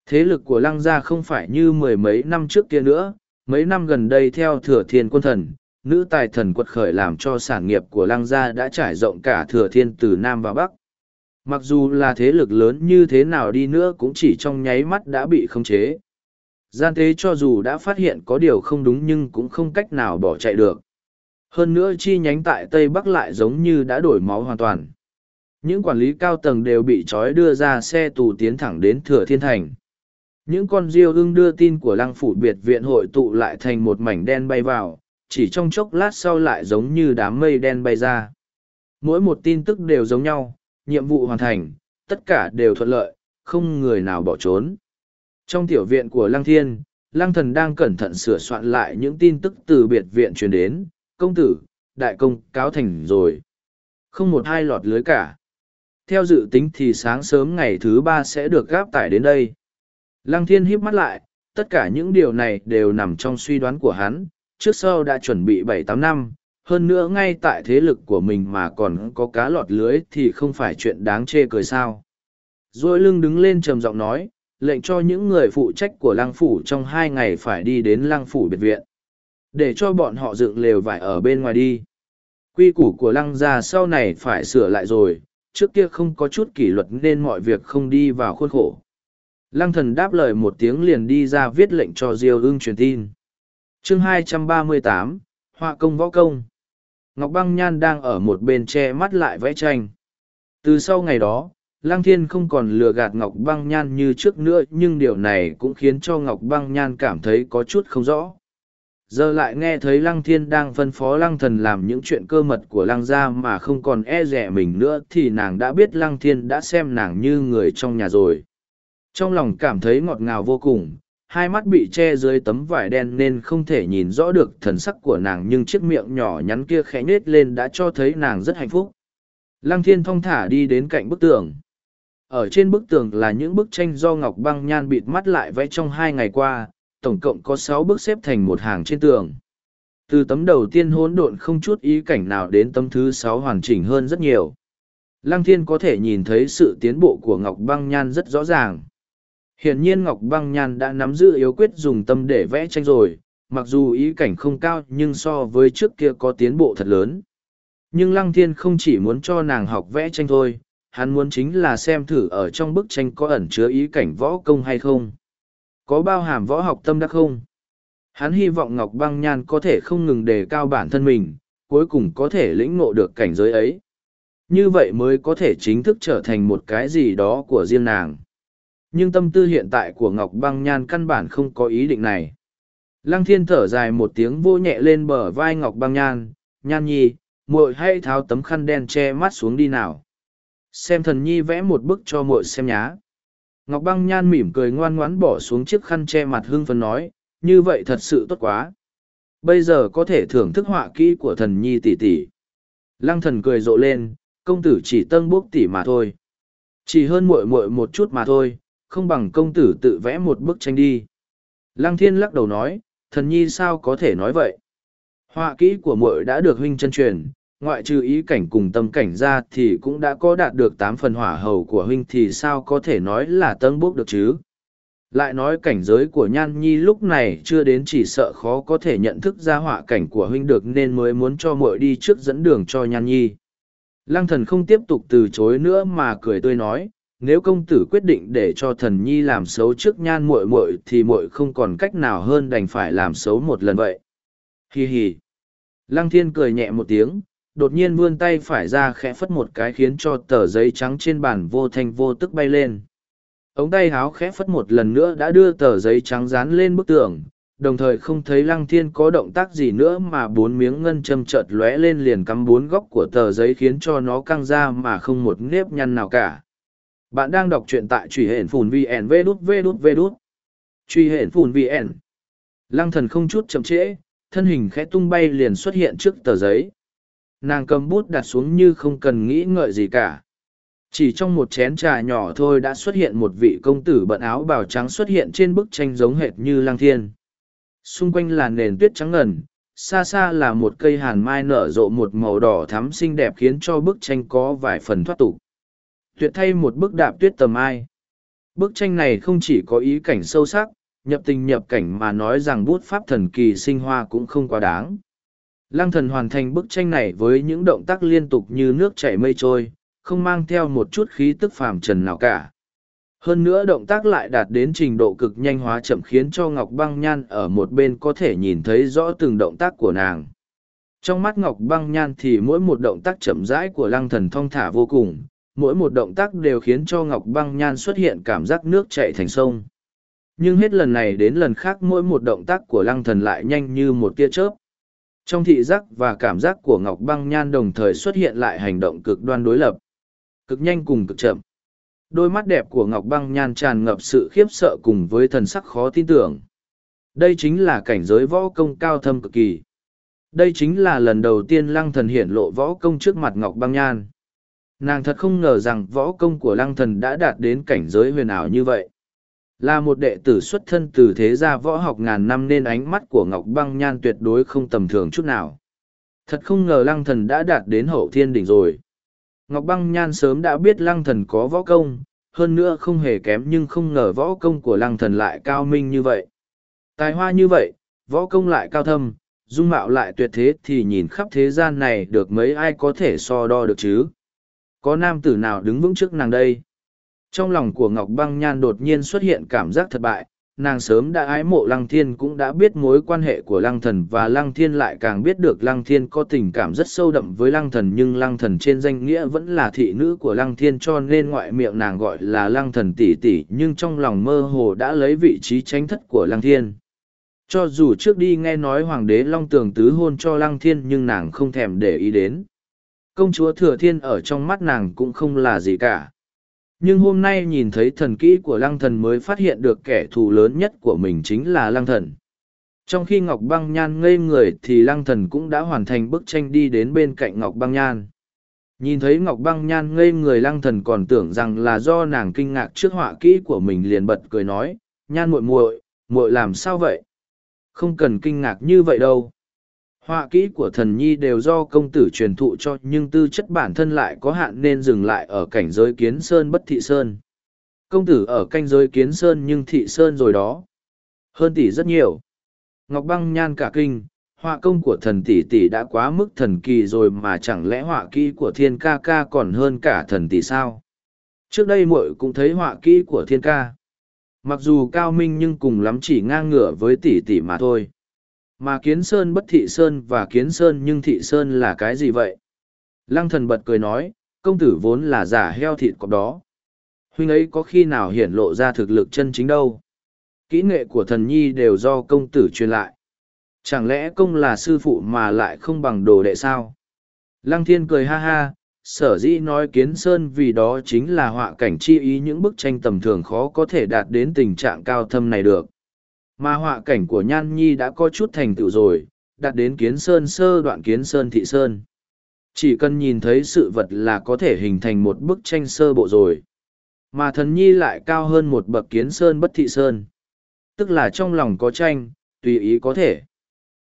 Thế lực của lăng gia không phải như mười mấy năm trước kia nữa, mấy năm gần đây theo thừa thiên quân thần, nữ tài thần quật khởi làm cho sản nghiệp của lăng gia đã trải rộng cả thừa thiên từ Nam và Bắc. Mặc dù là thế lực lớn như thế nào đi nữa cũng chỉ trong nháy mắt đã bị khống chế. Gian tế cho dù đã phát hiện có điều không đúng nhưng cũng không cách nào bỏ chạy được. Hơn nữa chi nhánh tại Tây Bắc lại giống như đã đổi máu hoàn toàn. Những quản lý cao tầng đều bị trói đưa ra xe tù tiến thẳng đến Thừa Thiên Thành. Những con diêu ưng đưa tin của lăng phủ biệt viện hội tụ lại thành một mảnh đen bay vào, chỉ trong chốc lát sau lại giống như đám mây đen bay ra. Mỗi một tin tức đều giống nhau, nhiệm vụ hoàn thành, tất cả đều thuận lợi, không người nào bỏ trốn. Trong tiểu viện của Lăng Thiên, Lăng Thần đang cẩn thận sửa soạn lại những tin tức từ biệt viện truyền đến, công tử, đại công cáo thành rồi. Không một hai lọt lưới cả. theo dự tính thì sáng sớm ngày thứ ba sẽ được gáp tải đến đây. Lăng thiên híp mắt lại, tất cả những điều này đều nằm trong suy đoán của hắn, trước sau đã chuẩn bị bảy tám năm, hơn nữa ngay tại thế lực của mình mà còn có cá lọt lưới thì không phải chuyện đáng chê cười sao. Rồi lưng đứng lên trầm giọng nói, lệnh cho những người phụ trách của lăng phủ trong hai ngày phải đi đến lăng phủ biệt viện. Để cho bọn họ dựng lều vải ở bên ngoài đi. Quy củ của lăng gia sau này phải sửa lại rồi, trước kia không có chút kỷ luật nên mọi việc không đi vào khuôn khổ. Lăng thần đáp lời một tiếng liền đi ra viết lệnh cho Diêu ưng truyền tin. chương 238, Họa công võ công. Ngọc Băng Nhan đang ở một bên che mắt lại vẽ tranh. Từ sau ngày đó, Lăng Thiên không còn lừa gạt Ngọc Băng Nhan như trước nữa nhưng điều này cũng khiến cho Ngọc Băng Nhan cảm thấy có chút không rõ. Giờ lại nghe thấy Lăng Thiên đang phân phó Lăng Thần làm những chuyện cơ mật của Lăng gia mà không còn e rẻ mình nữa thì nàng đã biết Lăng Thiên đã xem nàng như người trong nhà rồi. Trong lòng cảm thấy ngọt ngào vô cùng, hai mắt bị che dưới tấm vải đen nên không thể nhìn rõ được thần sắc của nàng nhưng chiếc miệng nhỏ nhắn kia khẽ nết lên đã cho thấy nàng rất hạnh phúc. Lăng thiên thong thả đi đến cạnh bức tường. Ở trên bức tường là những bức tranh do Ngọc Băng Nhan bịt mắt lại vẽ trong hai ngày qua, tổng cộng có sáu bức xếp thành một hàng trên tường. Từ tấm đầu tiên hỗn độn không chút ý cảnh nào đến tấm thứ sáu hoàn chỉnh hơn rất nhiều. Lăng thiên có thể nhìn thấy sự tiến bộ của Ngọc Băng Nhan rất rõ ràng. Hiển nhiên Ngọc Băng Nhan đã nắm giữ yếu quyết dùng tâm để vẽ tranh rồi, mặc dù ý cảnh không cao nhưng so với trước kia có tiến bộ thật lớn. Nhưng Lăng Thiên không chỉ muốn cho nàng học vẽ tranh thôi, hắn muốn chính là xem thử ở trong bức tranh có ẩn chứa ý cảnh võ công hay không. Có bao hàm võ học tâm đắc không? Hắn hy vọng Ngọc Băng Nhan có thể không ngừng đề cao bản thân mình, cuối cùng có thể lĩnh ngộ được cảnh giới ấy. Như vậy mới có thể chính thức trở thành một cái gì đó của riêng nàng nhưng tâm tư hiện tại của ngọc băng nhan căn bản không có ý định này lăng thiên thở dài một tiếng vô nhẹ lên bờ vai ngọc băng nhan nhan nhi muội hãy tháo tấm khăn đen che mắt xuống đi nào xem thần nhi vẽ một bức cho muội xem nhá ngọc băng nhan mỉm cười ngoan ngoãn bỏ xuống chiếc khăn che mặt hưng phấn nói như vậy thật sự tốt quá bây giờ có thể thưởng thức họa kỹ của thần nhi tỷ tỷ lăng thần cười rộ lên công tử chỉ tân bốc tỷ mà thôi chỉ hơn muội muội một chút mà thôi không bằng công tử tự vẽ một bức tranh đi. Lăng thiên lắc đầu nói, thần nhi sao có thể nói vậy? Họa kỹ của muội đã được huynh chân truyền, ngoại trừ ý cảnh cùng tâm cảnh ra thì cũng đã có đạt được tám phần hỏa hầu của huynh thì sao có thể nói là tân bốc được chứ? Lại nói cảnh giới của Nhan Nhi lúc này chưa đến chỉ sợ khó có thể nhận thức ra họa cảnh của huynh được nên mới muốn cho muội đi trước dẫn đường cho Nhan Nhi. Lăng thần không tiếp tục từ chối nữa mà cười tươi nói, nếu công tử quyết định để cho thần nhi làm xấu trước nhan muội muội thì muội không còn cách nào hơn đành phải làm xấu một lần vậy hì hì lăng thiên cười nhẹ một tiếng đột nhiên vươn tay phải ra khẽ phất một cái khiến cho tờ giấy trắng trên bàn vô thanh vô tức bay lên ống tay háo khẽ phất một lần nữa đã đưa tờ giấy trắng dán lên bức tường đồng thời không thấy lăng thiên có động tác gì nữa mà bốn miếng ngân châm chợt lóe lên liền cắm bốn góc của tờ giấy khiến cho nó căng ra mà không một nếp nhăn nào cả bạn đang đọc truyện tại truy hển phùn vn vê đút vê đút vê đút. Truy hển phùn vn. Lăng thần không chút chậm trễ, thân hình khẽ tung bay liền xuất hiện trước tờ giấy. Nàng cầm bút đặt xuống như không cần nghĩ ngợi gì cả. Chỉ trong một chén trà nhỏ thôi đã xuất hiện một vị công tử bận áo bào trắng xuất hiện trên bức tranh giống hệt như lang thiên. Xung quanh là nền tuyết trắng ngần, xa xa là một cây hàn mai nở rộ một màu đỏ thắm xinh đẹp khiến cho bức tranh có vài phần thoát tục tuyệt thay một bức đạp tuyết tầm ai. Bức tranh này không chỉ có ý cảnh sâu sắc, nhập tình nhập cảnh mà nói rằng bút pháp thần kỳ sinh hoa cũng không quá đáng. Lăng thần hoàn thành bức tranh này với những động tác liên tục như nước chảy mây trôi, không mang theo một chút khí tức phàm trần nào cả. Hơn nữa động tác lại đạt đến trình độ cực nhanh hóa chậm khiến cho Ngọc Băng Nhan ở một bên có thể nhìn thấy rõ từng động tác của nàng. Trong mắt Ngọc Băng Nhan thì mỗi một động tác chậm rãi của lăng thần thong thả vô cùng, mỗi một động tác đều khiến cho ngọc băng nhan xuất hiện cảm giác nước chảy thành sông nhưng hết lần này đến lần khác mỗi một động tác của lăng thần lại nhanh như một tia chớp trong thị giác và cảm giác của ngọc băng nhan đồng thời xuất hiện lại hành động cực đoan đối lập, cực nhanh cùng cực chậm. Đôi mắt đẹp của ngọc băng nhan tràn ngập sự khiếp sợ cùng với thần sắc khó tin tưởng. Đây chính là cảnh giới võ công cao thâm cực kỳ. Đây chính là lần đầu tiên lăng thần hiển lộ võ công trước mặt ngọc băng nhan. Nàng thật không ngờ rằng võ công của lăng thần đã đạt đến cảnh giới huyền ảo như vậy. Là một đệ tử xuất thân từ thế gia võ học ngàn năm nên ánh mắt của Ngọc Băng Nhan tuyệt đối không tầm thường chút nào. Thật không ngờ lăng thần đã đạt đến hậu thiên đỉnh rồi. Ngọc Băng Nhan sớm đã biết lăng thần có võ công, hơn nữa không hề kém nhưng không ngờ võ công của lăng thần lại cao minh như vậy. Tài hoa như vậy, võ công lại cao thâm, dung mạo lại tuyệt thế thì nhìn khắp thế gian này được mấy ai có thể so đo được chứ. Có nam tử nào đứng vững trước nàng đây? Trong lòng của Ngọc Băng Nhan đột nhiên xuất hiện cảm giác thất bại, nàng sớm đã ái mộ Lăng Thiên cũng đã biết mối quan hệ của Lăng Thần và Lăng Thiên lại càng biết được Lăng Thiên có tình cảm rất sâu đậm với Lăng Thần nhưng Lăng Thần trên danh nghĩa vẫn là thị nữ của Lăng Thiên cho nên ngoại miệng nàng gọi là Lăng Thần tỷ tỷ nhưng trong lòng mơ hồ đã lấy vị trí tránh thất của Lăng Thiên. Cho dù trước đi nghe nói Hoàng đế Long Tường tứ hôn cho Lăng Thiên nhưng nàng không thèm để ý đến. Công chúa Thừa Thiên ở trong mắt nàng cũng không là gì cả nhưng hôm nay nhìn thấy thần kỹ của lăng thần mới phát hiện được kẻ thù lớn nhất của mình chính là lăng thần. Trong khi ngọc băng nhan ngây người thì lăng thần cũng đã hoàn thành bức tranh đi đến bên cạnh ngọc băng nhan. Nhìn thấy ngọc băng nhan ngây người lăng thần còn tưởng rằng là do nàng kinh ngạc trước họa kỹ của mình liền bật cười nói, nhan muội muội muội làm sao vậy? Không cần kinh ngạc như vậy đâu. Họa kỹ của thần nhi đều do công tử truyền thụ cho nhưng tư chất bản thân lại có hạn nên dừng lại ở cảnh giới kiến sơn bất thị sơn. Công tử ở canh giới kiến sơn nhưng thị sơn rồi đó. Hơn tỷ rất nhiều. Ngọc băng nhan cả kinh, họa công của thần tỷ tỷ đã quá mức thần kỳ rồi mà chẳng lẽ họa kỹ của thiên ca ca còn hơn cả thần tỷ sao? Trước đây muội cũng thấy họa kỹ của thiên ca. Mặc dù cao minh nhưng cùng lắm chỉ ngang ngửa với tỷ tỷ mà thôi mà kiến sơn bất thị sơn và kiến sơn nhưng thị sơn là cái gì vậy? Lăng thần bật cười nói, công tử vốn là giả heo thịt cọp đó. Huynh ấy có khi nào hiển lộ ra thực lực chân chính đâu? Kỹ nghệ của thần nhi đều do công tử truyền lại. Chẳng lẽ công là sư phụ mà lại không bằng đồ đệ sao? Lăng thiên cười ha ha, sở dĩ nói kiến sơn vì đó chính là họa cảnh chi ý những bức tranh tầm thường khó có thể đạt đến tình trạng cao thâm này được mà họa cảnh của Nhan Nhi đã có chút thành tựu rồi, đạt đến kiến sơn sơ đoạn kiến sơn thị sơn. Chỉ cần nhìn thấy sự vật là có thể hình thành một bức tranh sơ bộ rồi. Mà thần nhi lại cao hơn một bậc kiến sơn bất thị sơn. Tức là trong lòng có tranh, tùy ý có thể.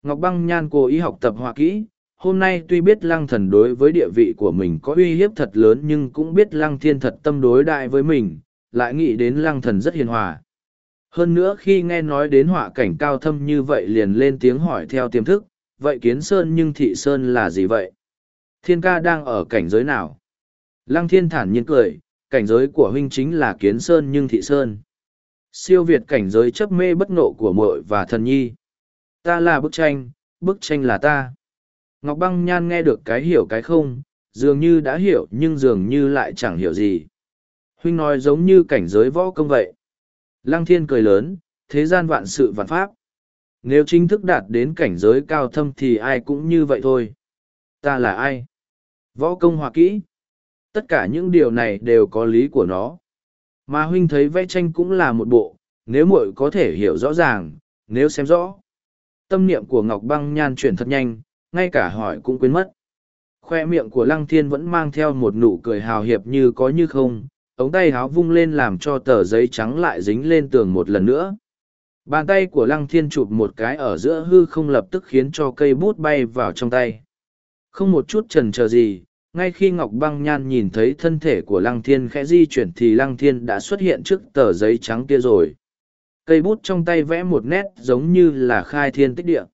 Ngọc Băng Nhan cố ý học tập họa kỹ, hôm nay tuy biết lăng thần đối với địa vị của mình có uy hiếp thật lớn nhưng cũng biết lăng thiên thật tâm đối đại với mình, lại nghĩ đến lăng thần rất hiền hòa. Hơn nữa khi nghe nói đến họa cảnh cao thâm như vậy liền lên tiếng hỏi theo tiềm thức, vậy kiến sơn nhưng thị sơn là gì vậy? Thiên ca đang ở cảnh giới nào? Lăng thiên thản nhiên cười, cảnh giới của huynh chính là kiến sơn nhưng thị sơn. Siêu việt cảnh giới chấp mê bất nộ của muội và thần nhi. Ta là bức tranh, bức tranh là ta. Ngọc băng nhan nghe được cái hiểu cái không, dường như đã hiểu nhưng dường như lại chẳng hiểu gì. Huynh nói giống như cảnh giới võ công vậy. Lăng thiên cười lớn, thế gian vạn sự vạn pháp. Nếu chính thức đạt đến cảnh giới cao thâm thì ai cũng như vậy thôi. Ta là ai? Võ công hòa kỹ. Tất cả những điều này đều có lý của nó. Mà huynh thấy vẽ tranh cũng là một bộ, nếu muội có thể hiểu rõ ràng, nếu xem rõ. Tâm niệm của Ngọc Băng Nhan chuyển thật nhanh, ngay cả hỏi cũng quên mất. Khoe miệng của Lăng Thiên vẫn mang theo một nụ cười hào hiệp như có như không, ống tay háo vung lên làm cho tờ giấy trắng lại dính lên tường một lần nữa. Bàn tay của lăng thiên chụp một cái ở giữa hư không lập tức khiến cho cây bút bay vào trong tay. Không một chút trần chờ gì, ngay khi ngọc băng nhan nhìn thấy thân thể của lăng thiên khẽ di chuyển thì lăng thiên đã xuất hiện trước tờ giấy trắng kia rồi. Cây bút trong tay vẽ một nét giống như là khai thiên tích địa.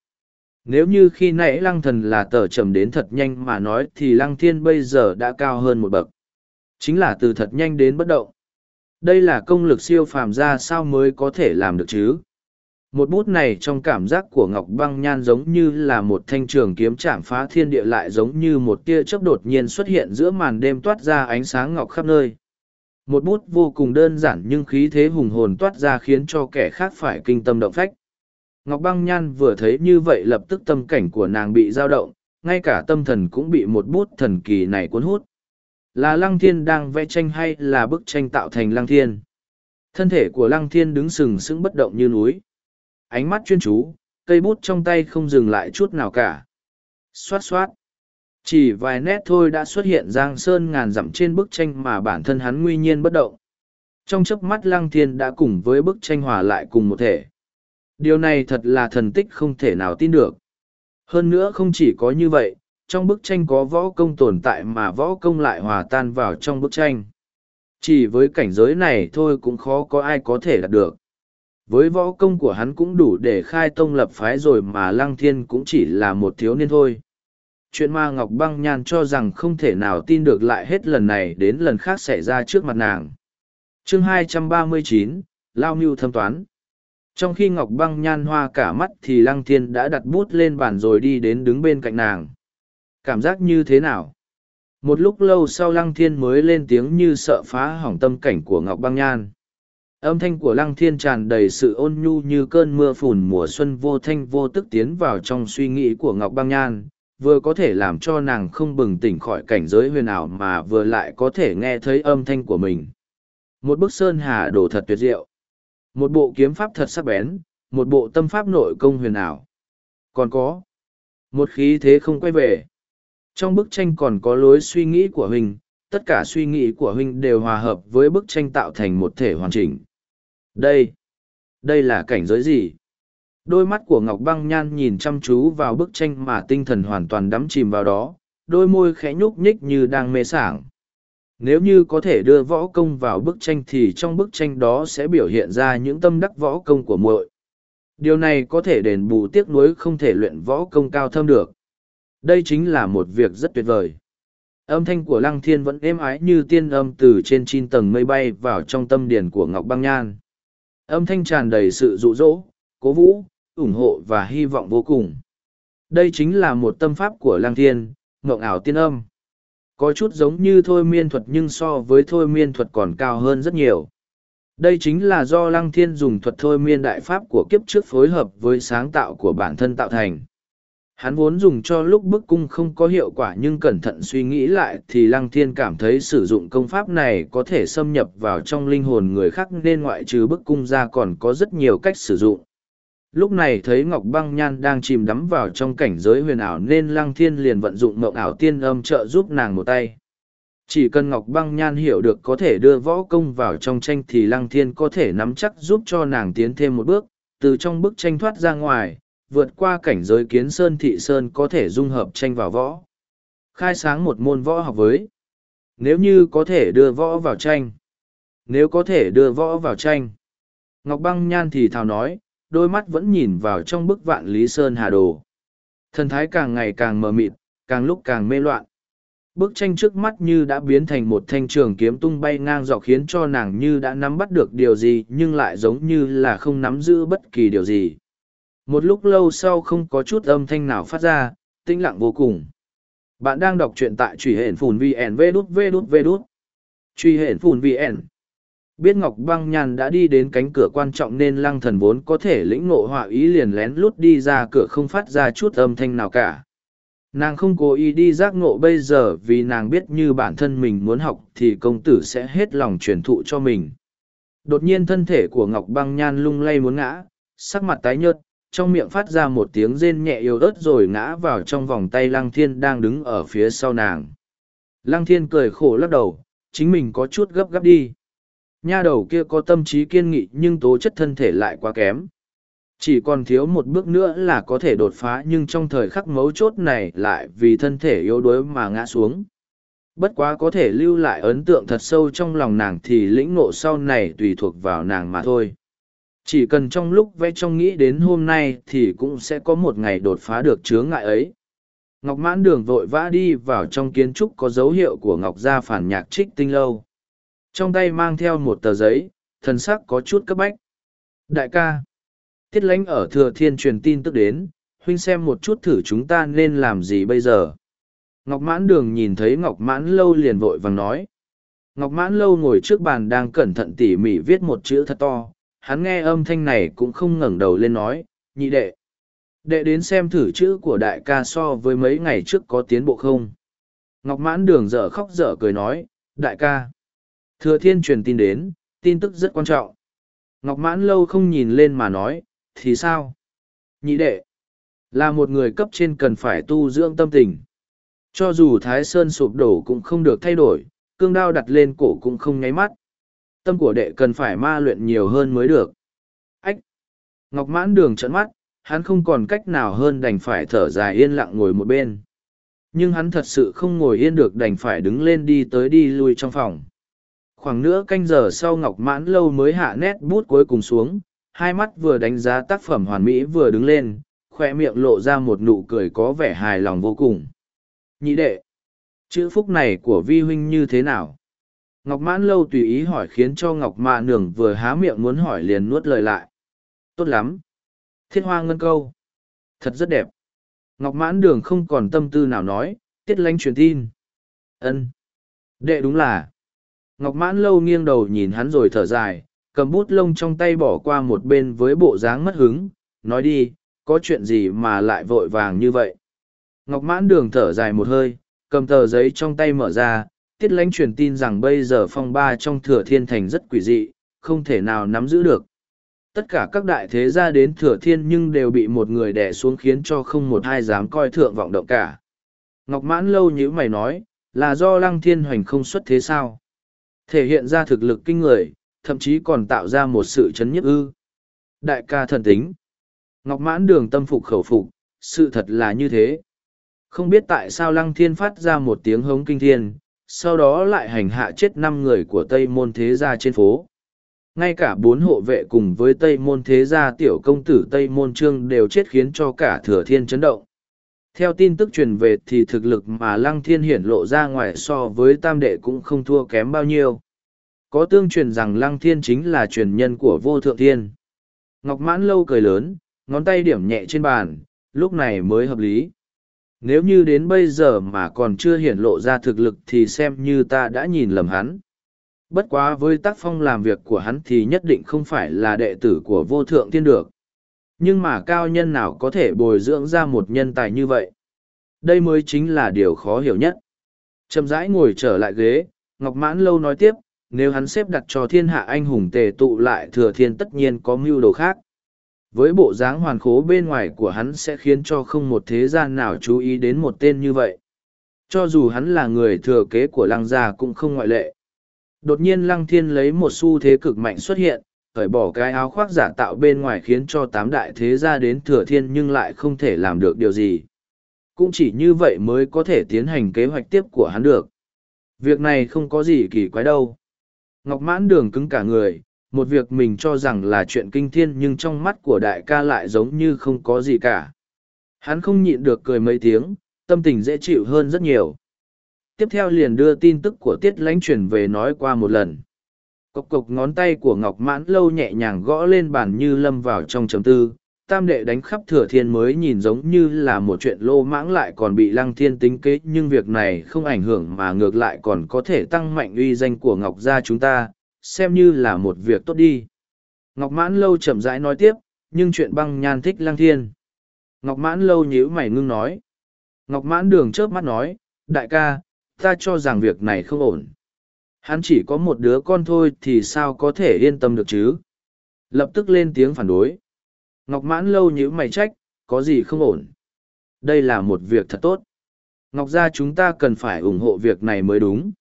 Nếu như khi nãy lăng thần là tờ trầm đến thật nhanh mà nói thì lăng thiên bây giờ đã cao hơn một bậc. Chính là từ thật nhanh đến bất động. Đây là công lực siêu phàm ra sao mới có thể làm được chứ? Một bút này trong cảm giác của Ngọc Băng Nhan giống như là một thanh trường kiếm chạm phá thiên địa lại giống như một tia chớp đột nhiên xuất hiện giữa màn đêm toát ra ánh sáng ngọc khắp nơi. Một bút vô cùng đơn giản nhưng khí thế hùng hồn toát ra khiến cho kẻ khác phải kinh tâm động phách. Ngọc Băng Nhan vừa thấy như vậy lập tức tâm cảnh của nàng bị dao động, ngay cả tâm thần cũng bị một bút thần kỳ này cuốn hút. Là lăng thiên đang vẽ tranh hay là bức tranh tạo thành lăng thiên? Thân thể của lăng thiên đứng sừng sững bất động như núi. Ánh mắt chuyên chú, cây bút trong tay không dừng lại chút nào cả. Xoát xoát. chỉ vài nét thôi đã xuất hiện giang sơn ngàn dặm trên bức tranh mà bản thân hắn nguy nhiên bất động trong chớp mắt lăng thiên đã cùng với bức tranh hòa lại cùng một thể điều này thật là thần tích không thể nào tin được hơn nữa không chỉ có như vậy trong bức tranh có võ công tồn tại mà võ công lại hòa tan vào trong bức tranh. Chỉ với cảnh giới này thôi cũng khó có ai có thể đạt được. Với võ công của hắn cũng đủ để khai tông lập phái rồi mà lăng thiên cũng chỉ là một thiếu niên thôi. Chuyện ma ngọc băng nhan cho rằng không thể nào tin được lại hết lần này đến lần khác xảy ra trước mặt nàng. Chương 239, lao mưu thâm toán. Trong khi ngọc băng nhan hoa cả mắt thì lăng thiên đã đặt bút lên bàn rồi đi đến đứng bên cạnh nàng cảm giác như thế nào? Một lúc lâu sau lăng thiên mới lên tiếng như sợ phá hỏng tâm cảnh của ngọc băng nhan. Âm thanh của lăng thiên tràn đầy sự ôn nhu như cơn mưa phùn mùa xuân vô thanh vô tức tiến vào trong suy nghĩ của ngọc băng nhan, vừa có thể làm cho nàng không bừng tỉnh khỏi cảnh giới huyền ảo mà vừa lại có thể nghe thấy âm thanh của mình. Một bức sơn hà đổ thật tuyệt diệu. Một bộ kiếm pháp thật sắc bén, một bộ tâm pháp nội công huyền ảo. Còn có, một khí thế không quay về trong bức tranh còn có lối suy nghĩ của huynh tất cả suy nghĩ của huynh đều hòa hợp với bức tranh tạo thành một thể hoàn chỉnh. Đây đây là cảnh giới gì? Đôi mắt của ngọc băng nhan nhìn chăm chú vào bức tranh mà tinh thần hoàn toàn đắm chìm vào đó, đôi môi khẽ nhúc nhích như đang mê sảng. Nếu như có thể đưa võ công vào bức tranh thì trong bức tranh đó sẽ biểu hiện ra những tâm đắc võ công của muội. Điều này có thể đền bù tiếc nuối không thể luyện võ công cao thâm được đây chính là một việc rất tuyệt vời. Âm thanh của lăng thiên vẫn êm ái như tiên âm từ trên chín tầng mây bay vào trong tâm điển của ngọc băng nhan. Âm thanh tràn đầy sự rụ rỗ cố vũ, ủng hộ và hy vọng vô cùng. Đây chính là một tâm pháp của lăng thiên ngộng ảo tiên âm. Có chút giống như thôi miên thuật nhưng so với thôi miên thuật còn cao hơn rất nhiều. Đây chính là do lăng thiên dùng thuật thôi miên đại pháp của kiếp trước phối hợp với sáng tạo của bản thân tạo thành hắn vốn dùng cho lúc bức cung không có hiệu quả nhưng cẩn thận suy nghĩ lại thì lăng thiên cảm thấy sử dụng công pháp này có thể xâm nhập vào trong linh hồn người khác nên ngoại trừ bức cung ra còn có rất nhiều cách sử dụng. Lúc này thấy ngọc băng nhan đang chìm đắm vào trong cảnh giới huyền ảo nên lăng thiên liền vận dụng mộng ảo tiên âm trợ giúp nàng một tay. Chỉ cần ngọc băng nhan hiểu được có thể đưa võ công vào trong tranh thì lăng thiên có thể nắm chắc giúp cho nàng tiến thêm một bước, từ trong bức tranh thoát ra ngoài vượt qua cảnh giới kiến sơn thị sơn có thể dung hợp tranh vào võ. Khai sáng một môn võ học với. Nếu như có thể đưa võ vào tranh. Nếu có thể đưa võ vào tranh. Ngọc băng nhan thì thào nói, đôi mắt vẫn nhìn vào trong bức vạn lý sơn hà đồ. Thần thái càng ngày càng mờ mịt, càng lúc càng mê loạn. Bức tranh trước mắt như đã biến thành một thanh trường kiếm tung bay ngang dọc khiến cho nàng như đã nắm bắt được điều gì nhưng lại giống như là không nắm giữ bất kỳ điều gì một lúc lâu sau không có chút âm thanh nào phát ra, tĩnh lặng vô cùng. Bạn đang đọc truyện tại truy hển phùn vn vê đút vê đút vê đút. Truy hển phùn vn biết ngọc băng nhàn đã đi đến cánh cửa quan trọng nên lăng thần vốn có thể lĩnh ngộ họa ý liền lén lút đi ra cửa không phát ra chút âm thanh nào cả. Nàng không cố ý đi giác ngộ bây giờ vì nàng biết như bản thân mình muốn học thì công tử sẽ hết lòng truyền thụ cho mình. Đột nhiên thân thể của ngọc băng nhan lung lay muốn ngã, sắc mặt tái nhợt trong miệng phát ra một tiếng rên nhẹ yếu ớt rồi ngã vào trong vòng tay lăng thiên đang đứng ở phía sau nàng. Lăng thiên cười khổ lắc đầu, chính mình có chút gấp gáp đi. Nha đầu kia có tâm trí kiên nghị nhưng tố chất thân thể lại quá kém. Chỉ còn thiếu một bước nữa là có thể đột phá nhưng trong thời khắc mấu chốt này lại vì thân thể yếu đuối mà ngã xuống. Bất quá có thể lưu lại ấn tượng thật sâu trong lòng nàng thì lĩnh ngộ sau này tùy thuộc vào nàng mà thôi chỉ cần trong lúc vẽ trong nghĩ đến hôm nay thì cũng sẽ có một ngày đột phá được chướng ngại ấy. Ngọc mãn đường vội vã đi vào trong kiến trúc có dấu hiệu của ngọc gia phản nhạc trích tinh lâu. Trong tay mang theo một tờ giấy, thần sắc có chút cấp bách. Đại ca, tiết lãnh ở thừa thiên truyền tin tức đến, huynh xem một chút thử chúng ta nên làm gì bây giờ? Ngọc mãn đường nhìn thấy ngọc mãn lâu liền vội vàng nói. Ngọc mãn lâu ngồi trước bàn đang cẩn thận tỉ mỉ viết một chữ thật to hắn nghe âm thanh này cũng không ngẩng đầu lên nói nhị đệ đệ đến xem thử chữ của đại ca so với mấy ngày trước có tiến bộ không? Ngọc mãn đường dở khóc dở cười nói đại ca thừa thiên truyền tin đến tin tức rất quan trọng. Ngọc mãn lâu không nhìn lên mà nói thì sao? Nhị đệ là một người cấp trên cần phải tu dưỡng tâm tình. Cho dù Thái Sơn sụp đổ cũng không được thay đổi, cương đao đặt lên cổ cũng không nháy mắt. Tâm của đệ cần phải ma luyện nhiều hơn mới được. Ách! Ngọc mãn đường trận mắt, hắn không còn cách nào hơn đành phải thở dài yên lặng ngồi một bên. Nhưng hắn thật sự không ngồi yên được đành phải đứng lên đi tới đi lui trong phòng. Khoảng nửa canh giờ sau Ngọc mãn lâu mới hạ nét bút cuối cùng xuống, hai mắt vừa đánh giá tác phẩm hoàn mỹ vừa đứng lên, khoe miệng lộ ra một nụ cười có vẻ hài lòng vô cùng. Nhị đệ, chữ phúc này của vi huynh như thế nào? Ngọc mãn lâu tùy ý hỏi khiến cho Ngọc mạ nường vừa há miệng muốn hỏi liền nuốt lời lại. Tốt lắm. Thiết hoa ngân câu. Thật rất đẹp. Ngọc mãn đường không còn tâm tư nào nói, tiết lánh truyền tin. ân Đệ đúng là. Ngọc mãn lâu nghiêng đầu nhìn hắn rồi thở dài, cầm bút lông trong tay bỏ qua một bên với bộ dáng mất hứng, nói đi, có chuyện gì mà lại vội vàng như vậy. Ngọc mãn đường thở dài một hơi, cầm tờ giấy trong tay mở ra, tiết lãnh truyền tin rằng bây giờ phong ba trong thừa thiên thành rất quỷ dị, không thể nào nắm giữ được. Tất cả các đại thế gia đến thừa thiên nhưng đều bị một người đè xuống khiến cho không một ai dám coi thượng vọng động cả. Ngọc mãn lâu như mày nói, là do lăng thiên hoành không xuất thế sao? Thể hiện ra thực lực kinh người, thậm chí còn tạo ra một sự chấn nhất ư. Đại ca thần tính. Ngọc mãn đường tâm phục khẩu phục, sự thật là như thế. Không biết tại sao lăng thiên phát ra một tiếng hống kinh thiên, sau đó lại hành hạ chết năm người của Tây Môn Thế Gia trên phố. Ngay cả bốn hộ vệ cùng với Tây Môn Thế Gia tiểu công tử Tây Môn Trương đều chết khiến cho cả thừa thiên chấn động. Theo tin tức truyền về thì thực lực mà Lăng Thiên hiển lộ ra ngoài so với tam đệ cũng không thua kém bao nhiêu. Có tương truyền rằng Lăng Thiên chính là truyền nhân của vô thượng thiên. Ngọc Mãn lâu cười lớn, ngón tay điểm nhẹ trên bàn, lúc này mới hợp lý. Nếu như đến bây giờ mà còn chưa hiển lộ ra thực lực thì xem như ta đã nhìn lầm hắn. Bất quá với tác phong làm việc của hắn thì nhất định không phải là đệ tử của vô thượng thiên được. Nhưng mà cao nhân nào có thể bồi dưỡng ra một nhân tài như vậy? Đây mới chính là điều khó hiểu nhất. Chậm rãi ngồi trở lại ghế, Ngọc Mãn Lâu nói tiếp, nếu hắn xếp đặt cho thiên hạ anh hùng tề tụ lại thừa thiên tất nhiên có mưu đồ khác với bộ dáng hoàn khố bên ngoài của hắn sẽ khiến cho không một thế gian nào chú ý đến một tên như vậy. Cho dù hắn là người thừa kế của lăng gia cũng không ngoại lệ. Đột nhiên lăng thiên lấy một xu thế cực mạnh xuất hiện, cởi bỏ cái áo khoác giả tạo bên ngoài khiến cho tám đại thế gia đến thừa thiên nhưng lại không thể làm được điều gì. Cũng chỉ như vậy mới có thể tiến hành kế hoạch tiếp của hắn được. Việc này không có gì kỳ quái đâu. Ngọc mãn đường cứng cả người một việc mình cho rằng là chuyện kinh thiên nhưng trong mắt của đại ca lại giống như không có gì cả. Hắn không nhịn được cười mấy tiếng, tâm tình dễ chịu hơn rất nhiều. Tiếp theo liền đưa tin tức của tiết lãnh truyền về nói qua một lần. Cộc cộc ngón tay của Ngọc Mãn lâu nhẹ nhàng gõ lên bàn như lâm vào trong chấm tư. Tam đệ đánh khắp thừa thiên mới nhìn giống như là một chuyện lô mãng lại còn bị lăng thiên tính kế nhưng việc này không ảnh hưởng mà ngược lại còn có thể tăng mạnh uy danh của Ngọc gia chúng ta, xem như là một việc tốt đi. Ngọc Mãn Lâu chậm rãi nói tiếp, nhưng chuyện băng nhan thích lang thiên. Ngọc Mãn Lâu nhíu mày ngưng nói. Ngọc Mãn Đường chớp mắt nói, đại ca, ta cho rằng việc này không ổn. Hắn chỉ có một đứa con thôi thì sao có thể yên tâm được chứ? Lập tức lên tiếng phản đối. Ngọc Mãn Lâu nhíu mày trách, có gì không ổn? Đây là một việc thật tốt. Ngọc gia chúng ta cần phải ủng hộ việc này mới đúng.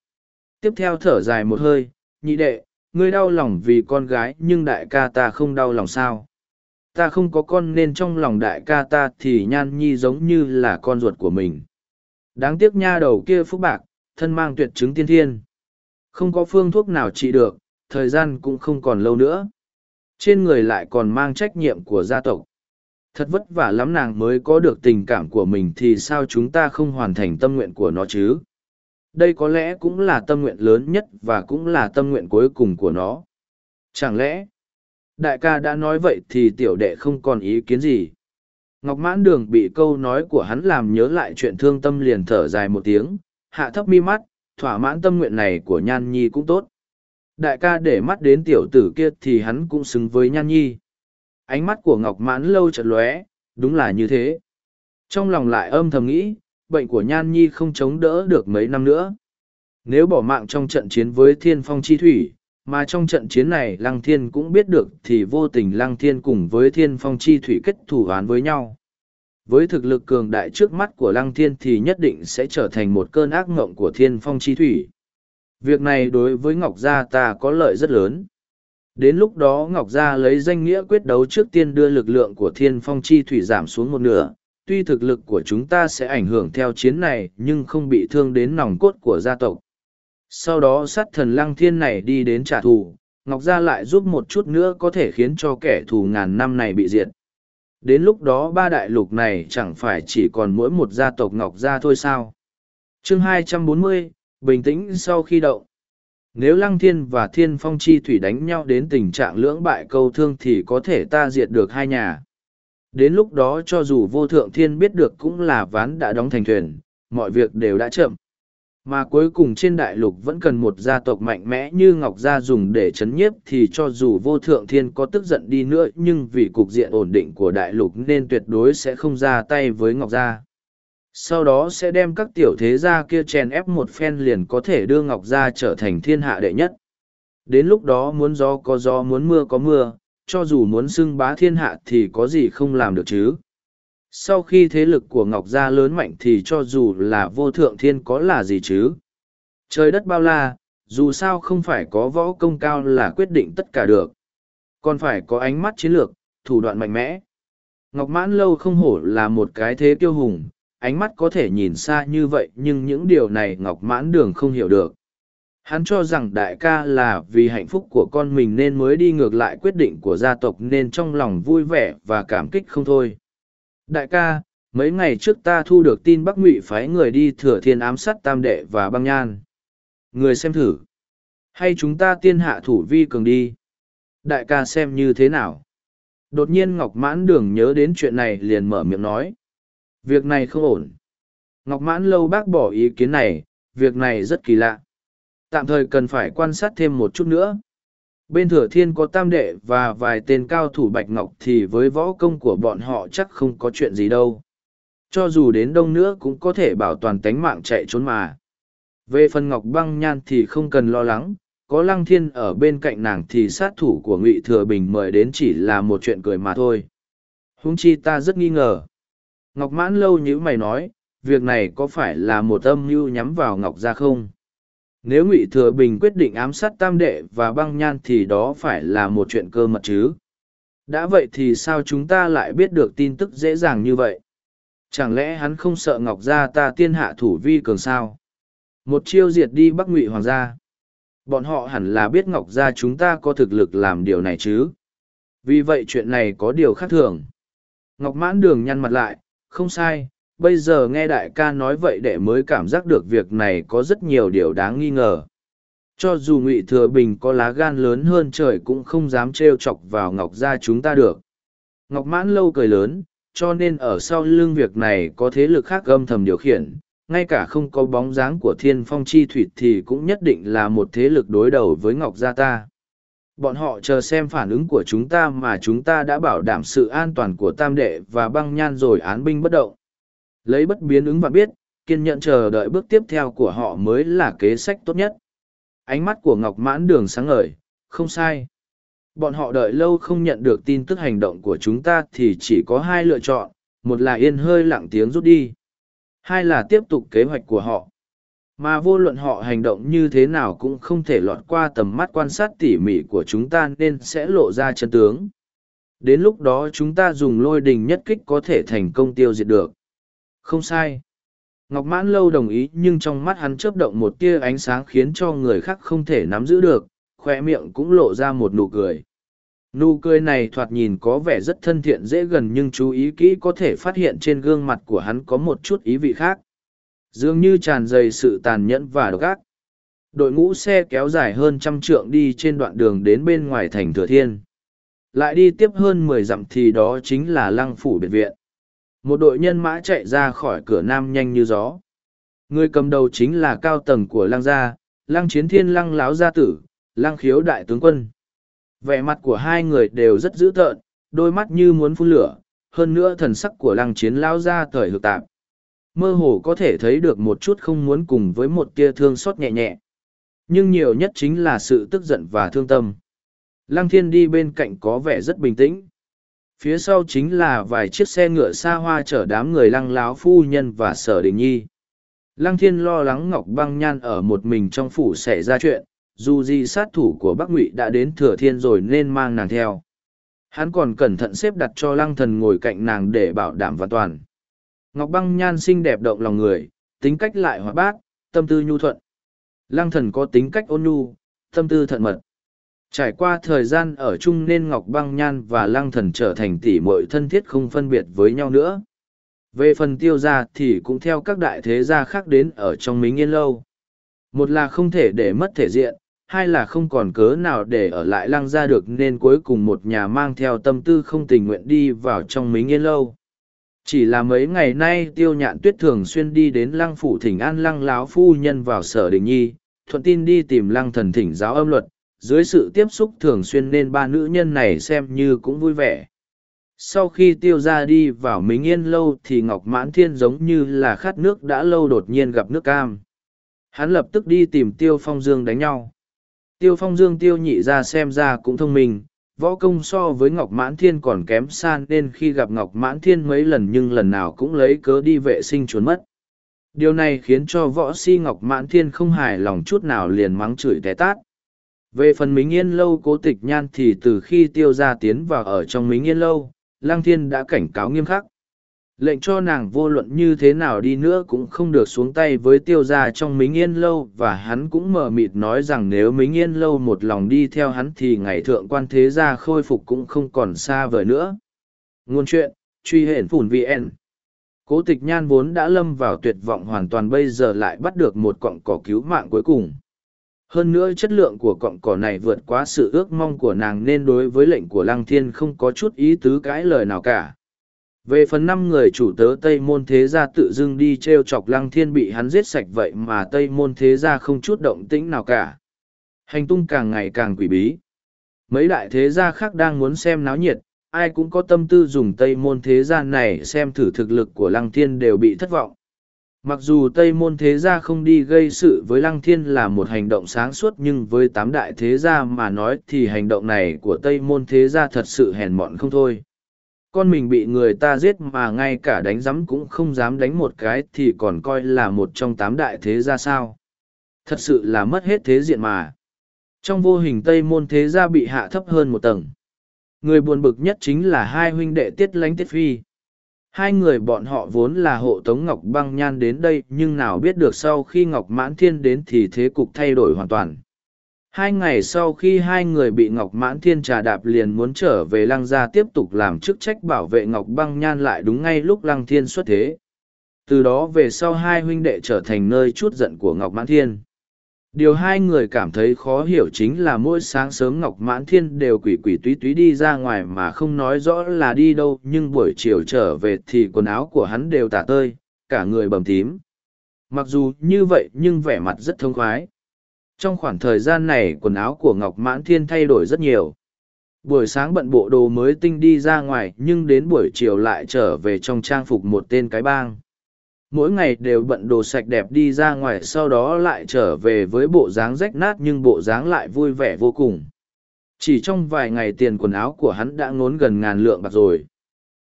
Tiếp theo thở dài một hơi, nhị đệ, ngươi đau lòng vì con gái nhưng đại ca ta không đau lòng sao? Ta không có con nên trong lòng đại ca ta thì nhan nhi giống như là con ruột của mình. Đáng tiếc nha đầu kia phúc bạc, thân mang tuyệt chứng tiên thiên. Không có phương thuốc nào trị được, thời gian cũng không còn lâu nữa. Trên người lại còn mang trách nhiệm của gia tộc. Thật vất vả lắm nàng mới có được tình cảm của mình thì sao chúng ta không hoàn thành tâm nguyện của nó chứ? Đây có lẽ cũng là tâm nguyện lớn nhất và cũng là tâm nguyện cuối cùng của nó. Chẳng lẽ, đại ca đã nói vậy thì tiểu đệ không còn ý kiến gì? Ngọc mãn đường bị câu nói của hắn làm nhớ lại chuyện thương tâm liền thở dài một tiếng, hạ thấp mi mắt, thỏa mãn tâm nguyện này của nhan nhi cũng tốt. Đại ca để mắt đến tiểu tử kia thì hắn cũng xứng với nhan nhi. Ánh mắt của ngọc mãn lâu chật lóe, đúng là như thế. Trong lòng lại âm thầm nghĩ bệnh của Nhan Nhi không chống đỡ được mấy năm nữa. Nếu bỏ mạng trong trận chiến với Thiên Phong Chi Thủy, mà trong trận chiến này Lăng Thiên cũng biết được thì vô tình Lăng Thiên cùng với Thiên Phong Chi Thủy kết thủ án với nhau. Với thực lực cường đại trước mắt của Lăng Thiên thì nhất định sẽ trở thành một cơn ác ngộng của thiên phong chi thủy. Việc này đối với Ngọc Gia ta có lợi rất lớn. Đến lúc đó Ngọc Gia lấy danh nghĩa quyết đấu trước tiên đưa lực lượng của thiên phong chi thủy giảm xuống một nửa. Tuy thực lực của chúng ta sẽ ảnh hưởng theo chiến này nhưng không bị thương đến nòng cốt của gia tộc. Sau đó sát thần lăng thiên này đi đến trả thù, Ngọc Gia lại giúp một chút nữa có thể khiến cho kẻ thù ngàn năm này bị diệt. Đến lúc đó ba đại lục này chẳng phải chỉ còn mỗi một gia tộc Ngọc Gia thôi sao. chương 240, bình tĩnh sau khi đậu. Nếu Lăng Thiên và Thiên Phong Chi Thủy đánh nhau đến tình trạng lưỡng bại câu thương thì có thể ta diệt được hai nhà. Đến lúc đó cho dù vô thượng thiên biết được cũng là ván đã đóng thành thuyền, mọi việc đều đã chậm. Mà cuối cùng trên đại lục vẫn cần một gia tộc mạnh mẽ như Ngọc Gia dùng để chấn nhiếp thì cho dù vô thượng thiên có tức giận đi nữa nhưng vì cục diện ổn định của đại lục nên tuyệt đối sẽ không ra tay với Ngọc Gia. Sau đó sẽ đem các tiểu thế gia kia chèn ép một phen liền có thể đưa Ngọc Gia trở thành thiên hạ đệ nhất. Đến lúc đó muốn gió có gió muốn mưa có mưa, cho dù muốn xưng bá thiên hạ thì có gì không làm được chứ? Sau khi thế lực của ngọc gia lớn mạnh thì cho dù là vô thượng thiên có là gì chứ? Trời đất bao la, dù sao không phải có võ công cao là quyết định tất cả được. Còn phải có ánh mắt chiến lược, thủ đoạn mạnh mẽ. Ngọc mãn lâu không hổ là một cái thế kiêu hùng, ánh mắt có thể nhìn xa như vậy nhưng những điều này ngọc mãn đường không hiểu được hắn cho rằng đại ca là vì hạnh phúc của con mình nên mới đi ngược lại quyết định của gia tộc nên trong lòng vui vẻ và cảm kích không thôi Đại ca, mấy ngày trước ta thu được tin Bắc Ngụy phái người đi thừa thiên ám sát tam đệ và băng nhan. Người xem thử. Hay chúng ta tiên hạ thủ vi cường đi. Đại ca xem như thế nào. Đột nhiên Ngọc Mãn Đường nhớ đến chuyện này liền mở miệng nói. Việc này không ổn. Ngọc Mãn lâu bác bỏ ý kiến này, việc này rất kỳ lạ. Tạm thời cần phải quan sát thêm một chút nữa. Bên thừa thiên có tam đệ và vài tên cao thủ bạch ngọc thì với võ công của bọn họ chắc không có chuyện gì đâu. Cho dù đến đông nữa cũng có thể bảo toàn tánh mạng chạy trốn mà. Về phần ngọc băng nhan thì không cần lo lắng, có lăng thiên ở bên cạnh nàng thì sát thủ của ngụy thừa bình mời đến chỉ là một chuyện cười mà thôi. Húng chi ta rất nghi ngờ. Ngọc mãn lâu như mày nói, việc này có phải là một âm mưu nhắm vào ngọc ra không? Nếu ngụy thừa bình quyết định ám sát tam đệ và băng nhan thì đó phải là một chuyện cơ mật chứ. Đã vậy thì sao chúng ta lại biết được tin tức dễ dàng như vậy? Chẳng lẽ hắn không sợ ngọc gia ta tiên hạ thủ vi cường sao? Một chiêu diệt đi bắc ngụy hoàng gia. Bọn họ hẳn là biết ngọc gia chúng ta có thực lực làm điều này chứ. Vì vậy chuyện này có điều khác thường. Ngọc mãn đường nhăn mặt lại, không sai bây giờ nghe đại ca nói vậy đệ mới cảm giác được việc này có rất nhiều điều đáng nghi ngờ. Cho dù ngụy thừa bình có lá gan lớn hơn trời cũng không dám t r e o chọc vào ngọc gia chúng ta được. Ngọc mãn lâu cười lớn, cho nên ở sau lưng việc này có thế lực khác âm thầm điều khiển, ngay cả không có bóng dáng của thiên phong chi thủy thì cũng nhất định là một thế lực đối đầu với ngọc gia ta. Bọn họ chờ xem phản ứng của chúng ta mà chúng ta đã bảo đảm sự an toàn của tam đệ và băng nhan rồi án binh bất động. Lấy bất biến ứng và biết, kiên nhẫn chờ đợi bước tiếp theo của họ mới là kế sách tốt nhất. Ánh mắt của Ngọc Mãn Đường sáng ngời, không sai. Bọn họ đợi lâu không nhận được tin tức hành động của chúng ta thì chỉ có hai lựa chọn, một là yên hơi lặng tiếng rút đi, hai là tiếp tục kế hoạch của họ. Mà vô luận họ hành động như thế nào cũng không thể lọt qua tầm mắt quan sát tỉ mỉ của chúng ta nên sẽ lộ ra chân tướng. Đến lúc đó chúng ta dùng lôi đình nhất kích có thể thành công tiêu diệt được. Không sai. Ngọc Mãn Lâu đồng ý nhưng trong mắt hắn chớp động một tia ánh sáng khiến cho người khác không thể nắm giữ được, khoe miệng cũng lộ ra một nụ cười. Nụ cười này thoạt nhìn có vẻ rất thân thiện dễ gần nhưng chú ý kỹ có thể phát hiện trên gương mặt của hắn có một chút ý vị khác. Dường như tràn đầy sự tàn nhẫn và độc ác. Đội ngũ xe kéo dài hơn trăm trượng đi trên đoạn đường đến bên ngoài thành Thừa Thiên. Lại đi tiếp hơn mười dặm thì đó chính là lăng phủ biệt viện một đội nhân mã chạy ra khỏi cửa nam nhanh như gió. Người cầm đầu chính là cao tầng của lăng gia, lăng chiến thiên, lăng láo gia tử, lăng khiếu đại tướng quân. Vẻ mặt của hai người đều rất dữ tợn, đôi mắt như muốn phun lửa, hơn nữa thần sắc của lăng chiến lao ra thời hực tạp. Mơ hồ có thể thấy được một chút không muốn cùng với một tia thương xót nhẹ nhẹ. Nhưng nhiều nhất chính là sự tức giận và thương tâm. Lăng thiên đi bên cạnh có vẻ rất bình tĩnh phía sau chính là vài chiếc xe ngựa xa hoa chở đám người lăng láo phu nhân và sở đình nhi. Lăng thiên lo lắng ngọc băng nhan ở một mình trong phủ xảy ra chuyện, dù gì sát thủ của bắc ngụy đã đến thừa thiên rồi nên mang nàng theo. Hắn còn cẩn thận xếp đặt cho lăng thần ngồi cạnh nàng để bảo đảm và toàn. Ngọc băng nhan xinh đẹp động lòng người, tính cách lại hoạt bát, tâm tư nhu thuận. Lăng thần có tính cách ôn nhu, tâm tư thận mật trải qua thời gian ở chung nên ngọc băng nhan và lăng thần trở thành tỷ muội thân thiết không phân biệt với nhau nữa. Về phần tiêu gia thì cũng theo các đại thế gia khác đến ở trong mính yên lâu. Một là không thể để mất thể diện, hai là không còn cớ nào để ở lại lăng gia được nên cuối cùng một nhà mang theo tâm tư không tình nguyện đi vào trong mính yên lâu. Chỉ là mấy ngày nay tiêu nhạn tuyết thường xuyên đi đến lăng phủ thỉnh an lăng láo phu nhân vào sở đình nhi, thuận tin đi tìm lăng thần thỉnh giáo âm luật dưới sự tiếp xúc thường xuyên nên ba nữ nhân này xem như cũng vui vẻ. Sau khi tiêu ra đi vào mình yên lâu thì ngọc mãn thiên giống như là khát nước đã lâu đột nhiên gặp nước cam. Hắn lập tức đi tìm tiêu phong dương đánh nhau. Tiêu phong dương tiêu nhị ra xem ra cũng thông minh, võ công so với ngọc mãn thiên còn kém xa nên khi gặp ngọc mãn thiên mấy lần nhưng lần nào cũng lấy cớ đi vệ sinh trốn mất. Điều này khiến cho võ si ngọc mãn thiên không hài lòng chút nào liền mắng chửi té tát về phần mính yên lâu cố tịch nhan thì từ khi tiêu gia tiến vào ở trong mính yên lâu lang thiên đã cảnh cáo nghiêm khắc. Lệnh cho nàng vô luận như thế nào đi nữa cũng không được xuống tay với tiêu gia trong mính yên lâu và hắn cũng mờ mịt nói rằng nếu mính yên lâu một lòng đi theo hắn thì ngày thượng quan thế gia khôi phục cũng không còn xa vời nữa. Ngôn chuyện, truy hển phủn vn cố tịch nhan vốn đã lâm vào tuyệt vọng hoàn toàn bây giờ lại bắt được một cọng cỏ cứu mạng cuối cùng hơn nữa chất lượng của cọng cỏ này vượt quá sự ước mong của nàng nên đối với lệnh của lăng thiên không có chút ý tứ cãi lời nào cả. Về phần năm người chủ tớ tây môn thế gia tự dưng đi t r e o chọc lăng thiên bị hắn giết sạch vậy mà tây môn thế gia không chút động tĩnh nào cả. Hành tung càng ngày càng quỷ bí. Mấy đại thế gia khác đang muốn xem náo nhiệt, ai cũng có tâm tư dùng tây môn thế gia này xem thử thực lực của lăng thiên đều bị thất vọng mặc dù tây môn thế gia không đi gây sự với lăng thiên là một hành động sáng suốt, nhưng với tám đại thế gia mà nói thì hành động này của tây môn thế gia thật sự hèn mọn không thôi. Con mình bị người ta giết mà ngay cả đánh rắm cũng không dám đánh một cái thì còn coi là một trong tám đại thế gia sao. Thật sự là mất hết thế diện mà. Trong vô hình tây môn thế gia bị hạ thấp hơn một tầng. Người buồn bực nhất chính là hai huynh đệ tiết lánh tiết phi. Hai người bọn họ vốn là hộ tống Ngọc Băng Nhan đến đây, nhưng nào biết được sau khi Ngọc Mãn Thiên đến thì thế cục thay đổi hoàn toàn. Hai ngày sau khi hai người bị Ngọc Mãn Thiên trà đạp liền muốn trở về Lăng Gia tiếp tục làm chức trách bảo vệ Ngọc Băng Nhan lại đúng ngay lúc Lăng Thiên xuất thế. Từ đó về sau hai huynh đệ trở thành nơi chút giận của Ngọc Mãn Thiên. Điều hai người cảm thấy khó hiểu chính là mỗi sáng sớm Ngọc Mãn Thiên đều quỷ quỷ túy túy đi ra ngoài mà không nói rõ là đi đâu nhưng buổi chiều trở về thì quần áo của hắn đều tả tơi, cả người bầm tím. Mặc dù như vậy nhưng vẻ mặt rất thông khoái. Trong khoảng thời gian này quần áo của Ngọc Mãn Thiên thay đổi rất nhiều. Buổi sáng bận bộ đồ mới tinh đi ra ngoài nhưng đến buổi chiều lại trở về trong trang phục một tên cái bang mỗi ngày đều bận đồ sạch đẹp đi ra ngoài, sau đó lại trở về với bộ dáng rách nát nhưng bộ dáng lại vui vẻ vô cùng. Chỉ trong vài ngày tiền quần áo của hắn đã ngốn gần ngàn lượng bạc rồi.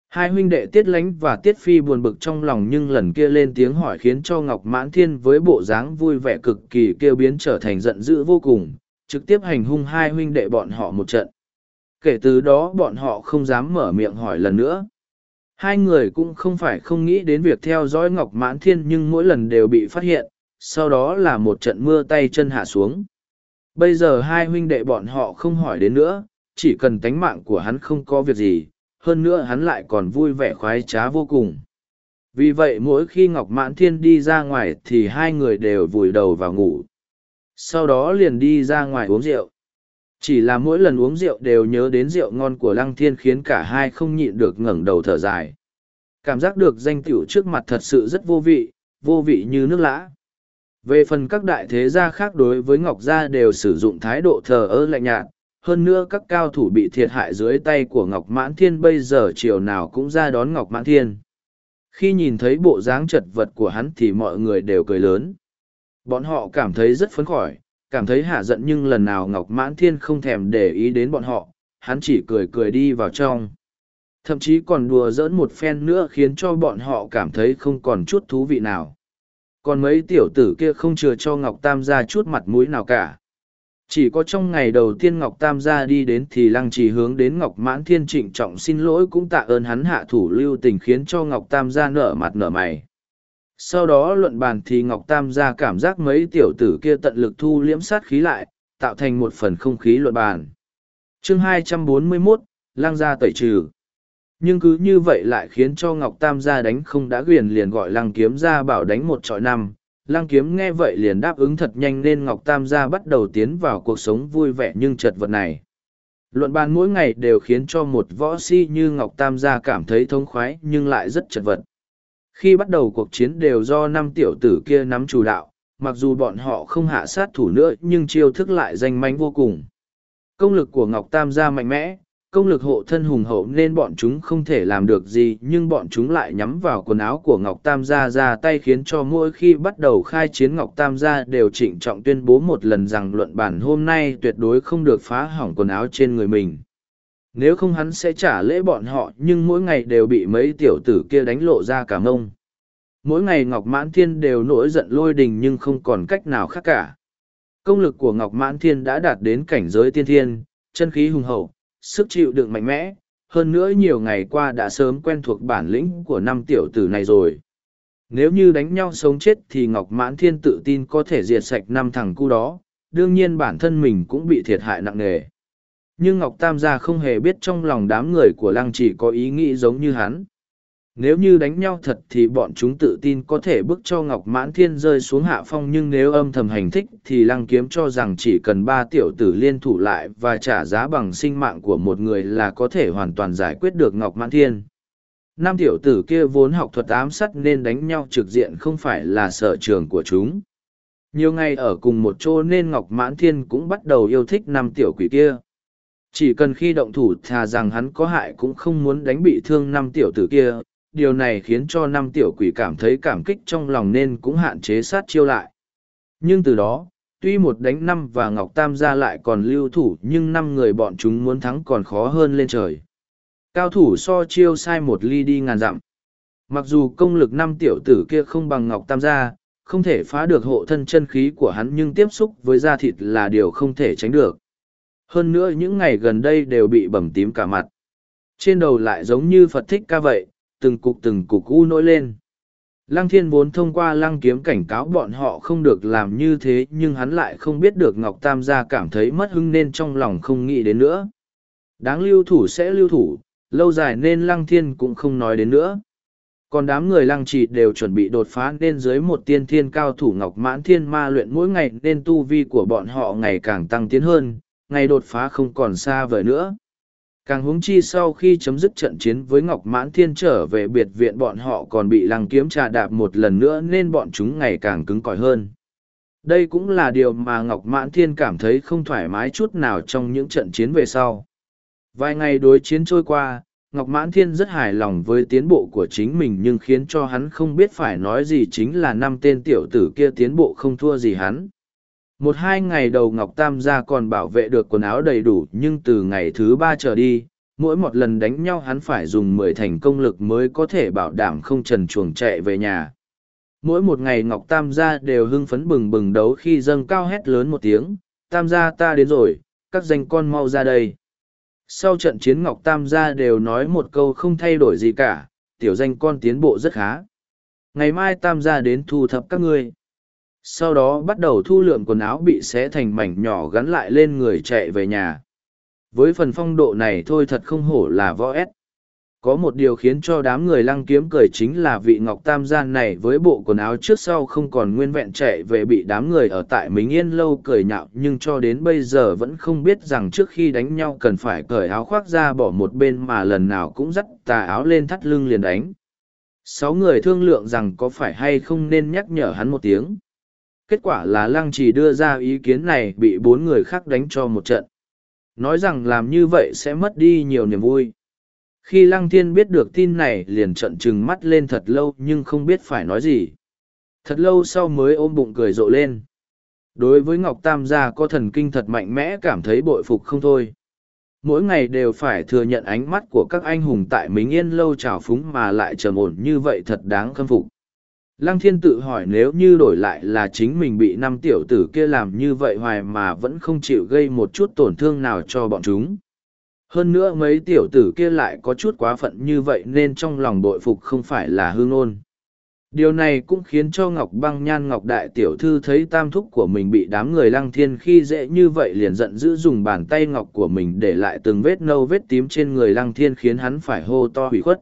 Hai huynh đệ tiết lánh và tiết phi buồn bực trong lòng nhưng lần kia lên tiếng hỏi khiến cho ngọc mãn thiên với bộ dáng vui vẻ cực kỳ kêu biến trở thành giận dữ vô cùng, trực tiếp hành hung hai huynh đệ bọn họ một trận. Kể từ đó bọn họ không dám mở miệng hỏi lần nữa. Hai người cũng không phải không nghĩ đến việc theo dõi Ngọc Mãn Thiên nhưng mỗi lần đều bị phát hiện, sau đó là một trận mưa tay chân hạ xuống. Bây giờ hai huynh đệ bọn họ không hỏi đến nữa, chỉ cần tánh mạng của hắn không có việc gì, hơn nữa hắn lại còn vui vẻ khoái trá vô cùng. Vì vậy mỗi khi Ngọc Mãn Thiên đi ra ngoài thì hai người đều vùi đầu vào ngủ. Sau đó liền đi ra ngoài uống rượu. Chỉ là mỗi lần uống rượu đều nhớ đến rượu ngon của Lăng Thiên khiến cả hai không nhịn được ngẩng đầu thở dài. Cảm giác được danh tiểu trước mặt thật sự rất vô vị, vô vị như nước lã. Về phần các đại thế gia khác đối với Ngọc Gia đều sử dụng thái độ thờ ơ lạnh nhạt, hơn nữa các cao thủ bị thiệt hại dưới tay của Ngọc Mãn Thiên bây giờ chiều nào cũng ra đón Ngọc Mãn Thiên. Khi nhìn thấy bộ dáng chật vật của hắn thì mọi người đều cười lớn. Bọn họ cảm thấy rất phấn khởi, cảm thấy hạ giận nhưng lần nào Ngọc Mãn Thiên không thèm để ý đến bọn họ, hắn chỉ cười cười đi vào trong. thậm chí còn đùa giỡn một phen nữa khiến cho bọn họ cảm thấy không còn chút thú vị nào. Còn mấy tiểu tử kia không chừa cho ngọc tam ra chút mặt mũi nào cả. Chỉ có trong ngày đầu tiên ngọc tam gia đi đến thì lăng trì hướng đến ngọc mãn thiên trịnh trọng xin lỗi cũng tạ ơn hắn hạ thủ lưu tình khiến cho ngọc tam gia nở mặt nở mày sau đó luận bàn thì ngọc tam gia cảm giác mấy tiểu tử kia tận lực thu liễm sát khí lại tạo thành một phần không khí luận bàn. Chương 241, lang gia tẩy trừ. Nhưng cứ như vậy lại khiến cho ngọc tam gia đánh không đã quyền liền gọi lăng kiếm ra bảo đánh một trọi năm. Lăng kiếm nghe vậy liền đáp ứng thật nhanh nên ngọc tam gia bắt đầu tiến vào cuộc sống vui vẻ nhưng chật vật này. Luận bàn mỗi ngày đều khiến cho một võ si như ngọc tam gia cảm thấy thông khoái nhưng lại rất chật vật khi bắt đầu cuộc chiến đều do năm tiểu tử kia nắm chủ đạo, mặc dù bọn họ không hạ sát thủ nữa nhưng chiêu thức lại danh mánh vô cùng. Công lực của ngọc tam gia mạnh mẽ, công lực hộ thân hùng hậu nên bọn chúng không thể làm được gì, nhưng bọn chúng lại nhắm vào quần áo của ngọc tam gia ra tay khiến cho mỗi khi bắt đầu khai chiến ngọc tam gia đều trịnh trọng tuyên bố một lần rằng luận bản hôm nay tuyệt đối không được phá hỏng quần áo trên người mình nếu không hắn sẽ trả lễ bọn họ nhưng mỗi ngày đều bị mấy tiểu tử kia đánh lộ ra cả mông mỗi ngày ngọc mãn thiên đều nổi giận lôi đình nhưng không còn cách nào khác cả công lực của ngọc mãn thiên đã đạt đến cảnh giới tiên thiên chân khí hùng hậu sức chịu đựng mạnh mẽ, hơn nữa nhiều ngày qua đã sớm quen thuộc bản lĩnh của năm tiểu tử này rồi. Nếu như đánh nhau sống chết thì Ngọc Mãn Thiên tự tin có thể diệt sạch năm thằng cu đó, đương nhiên bản thân mình cũng bị thiệt hại nặng nề. Nhưng Ngọc Tam gia không hề biết trong lòng đám người của Lăng chỉ có ý nghĩ giống như hắn. Nếu như đánh nhau thật thì bọn chúng tự tin có thể bước cho ngọc mãn thiên rơi xuống hạ phong, nhưng nếu âm thầm hành thích thì lăng kiếm cho rằng chỉ cần ba tiểu tử liên thủ lại và trả giá bằng sinh mạng của một người là có thể hoàn toàn giải quyết được ngọc mãn thiên. Năm tiểu tử kia vốn học thuật ám sát nên đánh nhau trực diện không phải là sở trường của chúng. Nhiều ngày ở cùng một chỗ nên ngọc mãn thiên cũng bắt đầu yêu thích năm tiểu quỷ kia chỉ cần khi động thủ thà rằng hắn có hại cũng không muốn đánh bị thương năm tiểu tử kia điều này khiến cho năm tiểu quỷ cảm thấy cảm kích trong lòng nên cũng hạn chế sát chiêu lại. Nhưng từ đó, tuy một đánh năm và Ngọc Tam gia lại còn lưu thủ nhưng năm người bọn chúng muốn thắng còn khó hơn lên trời. Cao thủ so chiêu sai một ly đi ngàn dặm. Mặc dù công lực năm tiểu tử kia không bằng Ngọc Tam gia, không thể phá được hộ thân chân khí của hắn nhưng tiếp xúc với da thịt là điều không thể tránh được. Hơn nữa những ngày gần đây đều bị bầm tím cả mặt. Trên đầu lại giống như Phật thích ca vậy, từng cục từng cục u nổi lên. Lăng thiên vốn thông qua lăng kiếm cảnh cáo bọn họ không được làm như thế nhưng hắn lại không biết được Ngọc Tam gia cảm thấy mất hưng nên trong lòng không nghĩ đến nữa. Đáng lưu thủ sẽ lưu thủ, lâu dài nên lăng thiên cũng không nói đến nữa. Còn đám người lăng trì đều chuẩn bị đột phá nên dưới một tiên thiên cao thủ Ngọc Mãn Thiên Ma luyện mỗi ngày nên tu vi của bọn họ ngày càng tăng tiến hơn, ngày đột phá không còn xa vời nữa. Càng huống chi sau khi chấm dứt trận chiến với Ngọc Mãn Thiên trở về biệt viện bọn họ còn bị lăng kiếm trà đạp một lần nữa nên bọn chúng ngày càng cứng cỏi hơn. Đây cũng là điều mà Ngọc Mãn Thiên cảm thấy không thoải mái chút nào trong những trận chiến về sau. Vài ngày đối chiến trôi qua, Ngọc Mãn Thiên rất hài lòng với tiến bộ của chính mình nhưng khiến cho hắn không biết phải nói gì chính là năm tên tiểu tử kia tiến bộ không thua gì hắn. Một hai ngày đầu Ngọc Tam gia còn bảo vệ được quần áo đầy đủ nhưng từ ngày thứ ba trở đi, mỗi một lần đánh nhau hắn phải dùng mười thành công lực mới có thể bảo đảm không trần chuồng chạy về nhà. Mỗi một ngày Ngọc Tam gia đều hưng phấn bừng bừng đấu khi dâng cao hét lớn một tiếng, Tam gia ta đến rồi, các danh con mau ra đây. Sau trận chiến Ngọc Tam gia đều nói một câu không thay đổi gì cả, tiểu danh con tiến bộ rất khá. Ngày mai Tam gia đến thu thập các ngươi sau đó bắt đầu thu lượm quần áo bị xé thành mảnh nhỏ gắn lại lên người chạy về nhà. Với phần phong độ này thôi thật không hổ là võ ép có một điều khiến cho đám người lăng kiếm cười chính là vị ngọc tam gian này với bộ quần áo trước sau không còn nguyên vẹn chạy về bị đám người ở tại mính yên lâu cười nhạo, nhưng cho đến bây giờ vẫn không biết rằng trước khi đánh nhau cần phải cởi áo khoác ra bỏ một bên mà lần nào cũng dắt tà áo lên thắt lưng liền đánh. Sáu người thương lượng rằng có phải hay không nên nhắc nhở hắn một tiếng kết quả là lăng trì đưa ra ý kiến này bị bốn người khác đánh cho một trận. Nói rằng làm như vậy sẽ mất đi nhiều niềm vui. Khi lăng thiên biết được tin này liền trận trừng mắt lên thật lâu nhưng không biết phải nói gì. Thật lâu sau mới ôm bụng cười rộ lên. Đối với ngọc tam gia có thần kinh thật mạnh mẽ cảm thấy bội phục không thôi. Mỗi ngày đều phải thừa nhận ánh mắt của các anh hùng tại mình Yên lâu trào phúng mà lại trầm ổn như vậy thật đáng khâm phục. Lăng thiên tự hỏi nếu như đổi lại là chính mình bị năm tiểu tử kia làm như vậy hoài mà vẫn không chịu gây một chút tổn thương nào cho bọn chúng. Hơn nữa mấy tiểu tử kia lại có chút quá phận như vậy nên trong lòng bội phục không phải là hương ôn. Điều này cũng khiến cho Ngọc Băng Nhan Ngọc Đại Tiểu Thư thấy tam thúc của mình bị đám người lăng thiên khi dễ như vậy liền giận dữ dùng bàn tay ngọc của mình để lại từng vết nâu vết tím trên người lăng thiên khiến hắn phải hô to hủy khuất.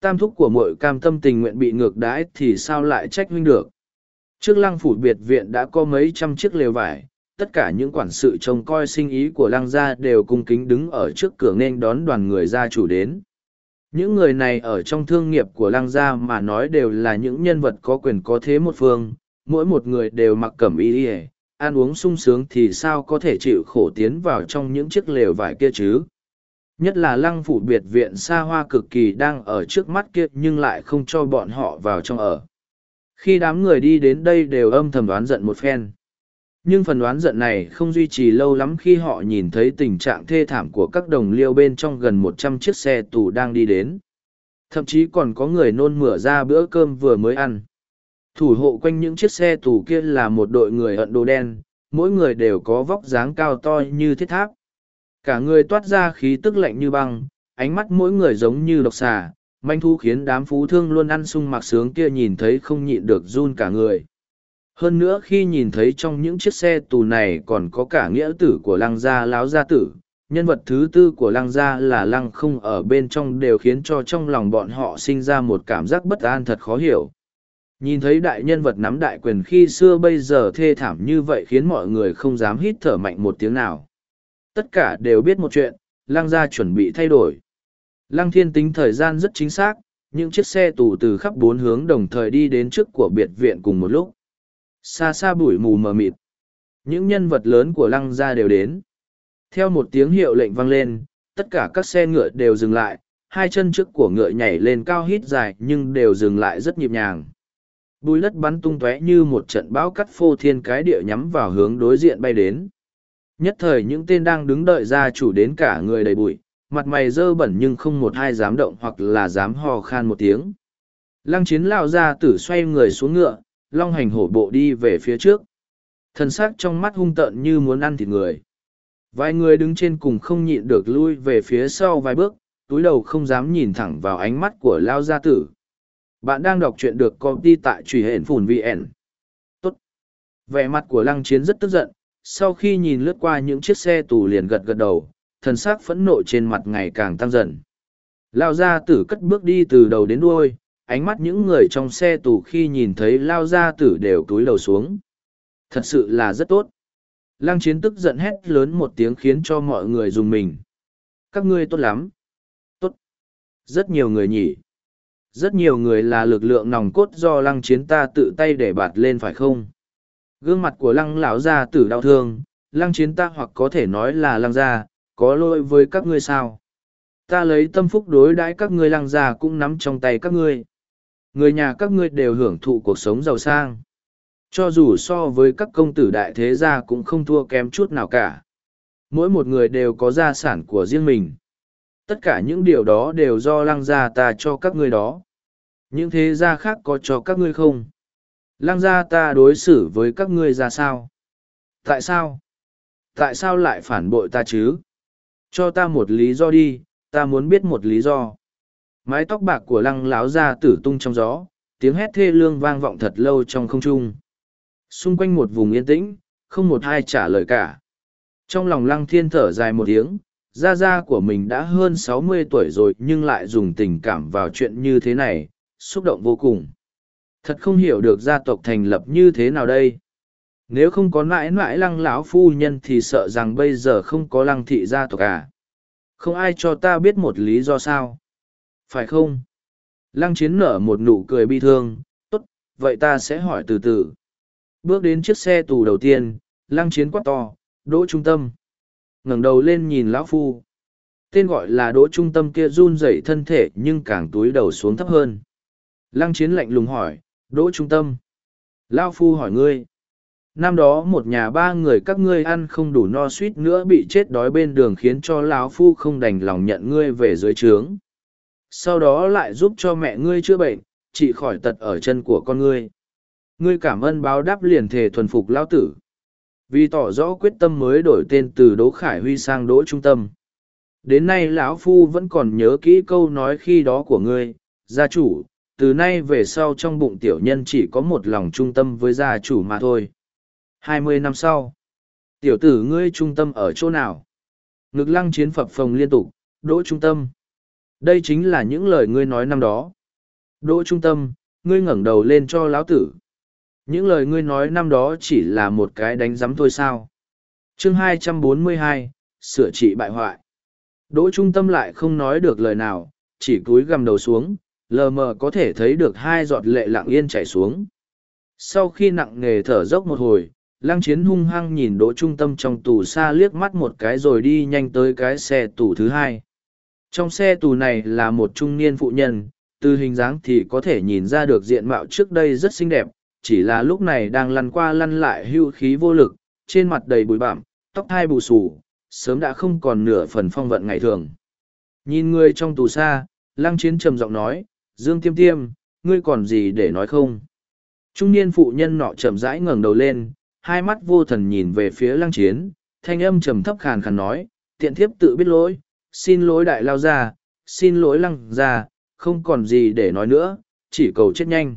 Tam thúc của mội cam tâm tình nguyện bị ngược đãi thì sao lại trách huynh được. Trước lăng phủ biệt viện đã có mấy trăm chiếc lều vải, tất cả những quản sự trông coi sinh ý của lăng gia đều cung kính đứng ở trước cửa nên đón đoàn người gia chủ đến. Những người này ở trong thương nghiệp của lăng gia mà nói đều là những nhân vật có quyền có thế một phương, mỗi một người đều mặc cẩm y ỉa ăn uống sung sướng thì sao có thể chịu khổ tiến vào trong những chiếc lều vải kia chứ. Nhất là lăng phủ biệt viện xa hoa cực kỳ đang ở trước mắt kia nhưng lại không cho bọn họ vào trong ở. Khi đám người đi đến đây đều âm thầm đoán giận một phen. Nhưng phần đoán giận này không duy trì lâu lắm khi họ nhìn thấy tình trạng thê thảm của các đồng liêu bên trong gần một trăm chiếc xe tù đang đi đến. Thậm chí còn có người nôn mửa ra bữa cơm vừa mới ăn. Thủ hộ quanh những chiếc xe tù kia là một đội người ận đồ đen, mỗi người đều có vóc dáng cao to như thiết tháp cả người toát ra khí tức lạnh như băng, ánh mắt mỗi người giống như độc xà, manh thu khiến đám phú thương luôn ăn sung mặc sướng kia nhìn thấy không nhịn được run cả người. Hơn nữa khi nhìn thấy trong những chiếc xe tù này còn có cả nghĩa tử của lăng gia, láo gia tử, nhân vật thứ tư của lăng gia là lăng không ở bên trong đều khiến cho trong lòng bọn họ sinh ra một cảm giác bất an thật khó hiểu. Nhìn thấy đại nhân vật nắm đại quyền khi xưa bây giờ thê thảm như vậy khiến mọi người không dám hít thở mạnh một tiếng nào tất cả đều biết một chuyện, lăng gia chuẩn bị thay đổi. Lăng thiên tính thời gian rất chính xác, những chiếc xe tù từ khắp bốn hướng đồng thời đi đến trước của biệt viện cùng một lúc. Xa xa bụi mù mờ mịt, những nhân vật lớn của lăng gia đều đến. Theo một tiếng hiệu lệnh vang lên, tất cả các xe ngựa đều dừng lại, hai chân trước của ngựa nhảy lên cao hít dài nhưng đều dừng lại rất nhịp nhàng. Bùi đất bắn tung tóe như một trận bão cắt phô thiên cái địa nhắm vào hướng đối diện bay đến nhất thời những tên đang đứng đợi gia chủ đến cả người đầy bụi, mặt mày dơ bẩn nhưng không một ai dám động hoặc là dám hò khan một tiếng. Lăng chiến lao ra tử xoay người xuống ngựa, long hành hổ bộ đi về phía trước. Thân sắc trong mắt hung tợn như muốn ăn thịt người. Vài người đứng trên cùng không nhịn được lui về phía sau vài bước, túi đầu không dám nhìn thẳng vào ánh mắt của lao gia tử. Bạn đang đọc truyện được công ty tại truy hển phùn vn tốt. Vẻ mặt của lăng chiến rất tức giận sau khi nhìn lướt qua những chiếc xe tù liền gật gật đầu, thần s ắ c phẫn nộ trên mặt ngày càng tăng dần. Lao gia tử cất bước đi từ đầu đến đuôi, ánh mắt những người trong xe tù khi nhìn thấy lao gia tử đều túi đầu xuống. Thật sự là rất tốt. Lăng chiến tức giận hét lớn một tiếng khiến cho mọi người dùng mình. Các ngươi tốt lắm. Tốt. Rất nhiều người nhỉ. Rất nhiều người là lực lượng nòng cốt do lăng chiến ta tự tay để bạt lên phải không? Gương mặt của lăng lão gia tử đau thương, lăng chiến ta hoặc có thể nói là lăng gia, có lỗi với các ngươi sao? Ta lấy tâm phúc đối đãi các ngươi, lăng gia cũng nắm trong tay các ngươi. Người nhà các ngươi đều hưởng thụ cuộc sống giàu sang. Cho dù so với các công tử đại thế gia cũng không thua kém chút nào cả. Mỗi một người đều có gia sản của riêng mình. Tất cả những điều đó đều do lăng gia ta cho các ngươi đó. Những thế gia khác có cho các ngươi không? Lăng gia ta đối xử với các ngươi ra sao? Tại sao? Tại sao lại phản bội ta chứ? Cho ta một lý do đi, ta muốn biết một lý do. Mái tóc bạc của lăng láo ra tử tung trong gió, tiếng hét thê lương vang vọng thật lâu trong không trung. Xung quanh một vùng yên tĩnh, không một ai trả lời cả. Trong lòng lăng thiên thở dài một tiếng, gia gia của mình đã hơn sáu mươi tuổi rồi nhưng lại dùng tình cảm vào chuyện như thế này, xúc động vô cùng thật không hiểu được gia tộc thành lập như thế nào đây nếu không có mãi mãi lăng lão phu nhân thì sợ rằng bây giờ không có lăng thị gia tộc à không ai cho ta biết một lý do sao phải không? Lăng chiến nở một nụ cười bi thương, tốt, vậy ta sẽ hỏi từ từ. Bước đến chiếc xe tù đầu tiên, lăng chiến quát to, đỗ trung tâm. ngẩng đầu lên nhìn lão phu. Tên gọi là đỗ trung tâm kia run rẩy thân thể nhưng càng túi đầu xuống thấp hơn. Lăng chiến lạnh lùng hỏi, đỗ trung tâm. Lão phu hỏi ngươi. năm đó một nhà ba người các ngươi ăn không đủ no suýt nữa bị chết đói bên đường khiến cho lão phu không đành lòng nhận ngươi về dưới trướng sau đó lại giúp cho mẹ ngươi chữa bệnh, trị khỏi tật ở chân của con ngươi ngươi cảm ơn báo đáp liền thể thuần phục lão tử vì tỏ rõ quyết tâm mới đổi tên từ đỗ khải huy sang đỗ trung tâm đến nay lão phu vẫn còn nhớ kỹ câu nói khi đó của ngươi, gia chủ từ nay về sau trong bụng tiểu nhân chỉ có một lòng trung tâm với gia chủ mà thôi. Hai mươi năm sau tiểu tử ngươi trung tâm ở chỗ nào? Ngực lăng chiến phập phồng liên tục đỗ trung tâm. Đây chính là những lời ngươi nói năm đó. Đỗ trung tâm ngươi ngẩng đầu lên cho lão tử. Những lời ngươi nói năm đó chỉ là một cái đánh giấm thôi sao? Chương 242, sửa trị bại hoại. Đỗ trung tâm lại không nói được lời nào chỉ cúi gằm đầu xuống lờ mờ có thể thấy được hai giọt lệ lặng yên chảy xuống. Sau khi nặng nề thở dốc một hồi, lăng chiến hung hăng nhìn đỗ trung tâm trong tù xa liếc mắt một cái rồi đi nhanh tới cái xe tù thứ hai. Trong xe tù này là một trung niên phụ nhân, từ hình dáng thì có thể nhìn ra được diện mạo trước đây rất xinh đẹp, chỉ là lúc này đang lăn qua lăn lại hưu khí vô lực, trên mặt đầy bụi bặm, tóc hai bù xù, sớm đã không còn nửa phần phong vận ngày thường. Nhìn người trong tù xa, lăng chiến trầm giọng nói dương tiêm tiêm, ngươi còn gì để nói không? Trung niên phụ nhân nọ chậm rãi ngẩng đầu lên, hai mắt vô thần nhìn về phía lăng chiến, thanh âm trầm thấp khàn khàn nói, tiện thiếp tự biết lỗi, xin lỗi đại lao ra xin lỗi lăng ra không còn gì để nói nữa, chỉ cầu chết nhanh.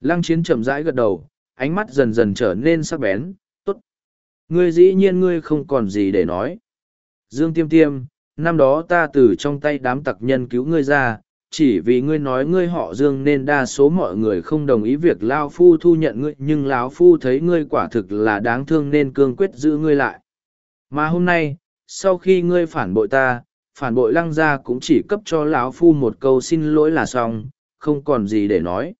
Lăng chiến chậm rãi gật đầu, ánh mắt dần dần trở nên sắc bén t ố t ngươi dĩ nhiên ngươi không còn gì để nói. Dương tiêm tiêm, năm đó ta từ trong tay đám tặc nhân cứu ngươi ra chỉ vì ngươi nói ngươi họ dương nên đa số mọi người không đồng ý việc lao phu thu nhận ngươi, nhưng lão phu thấy ngươi quả thực là đáng thương nên cương quyết giữ ngươi lại. Mà hôm nay, sau khi ngươi phản bội ta, phản bội lăng gia cũng chỉ cấp cho lão phu một câu xin lỗi là xong, không còn gì để nói.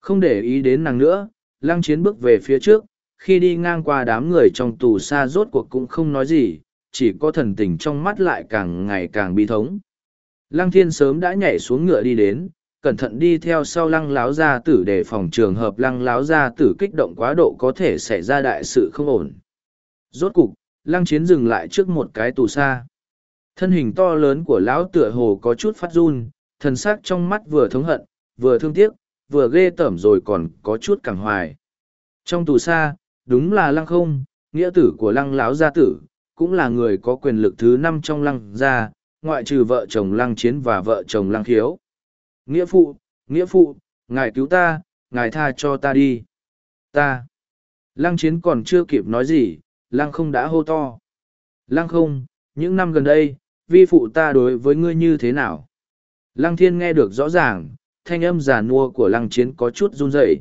Không để ý đến nàng nữa, lăng chiến bước về phía trước, khi đi ngang qua đám người trong tù xa rốt cuộc cũng không nói gì, chỉ có thần tình trong mắt lại càng ngày càng bi thống lăng thiên sớm đã nhảy xuống ngựa đi đến, cẩn thận đi theo sau lăng láo gia tử để phòng trường hợp lăng láo gia tử kích động quá độ có thể xảy ra đại sự không ổn. Rốt cục, lăng chiến dừng lại trước một cái tù xa. Thân hình to lớn của lão tựa hồ có chút phát run, thần sắc trong mắt vừa thống hận, vừa thương tiếc, vừa ghê tởm rồi còn có chút càng hoài. Trong tù xa, đúng là lăng không, nghĩa tử của lăng láo gia tử, cũng là người có quyền lực thứ năm trong lăng gia ngoại trừ vợ chồng lăng chiến và vợ chồng lăng khiếu. Nghĩa phụ nghĩa phụ, ngài cứu ta, ngài tha cho ta đi. Ta. Lăng chiến còn chưa kịp nói gì, lăng không đã hô to. Lăng không, những năm gần đây, vi phụ ta đối với ngươi như thế nào? Lăng thiên nghe được rõ ràng, thanh âm già nua của lăng chiến có chút run rẩy.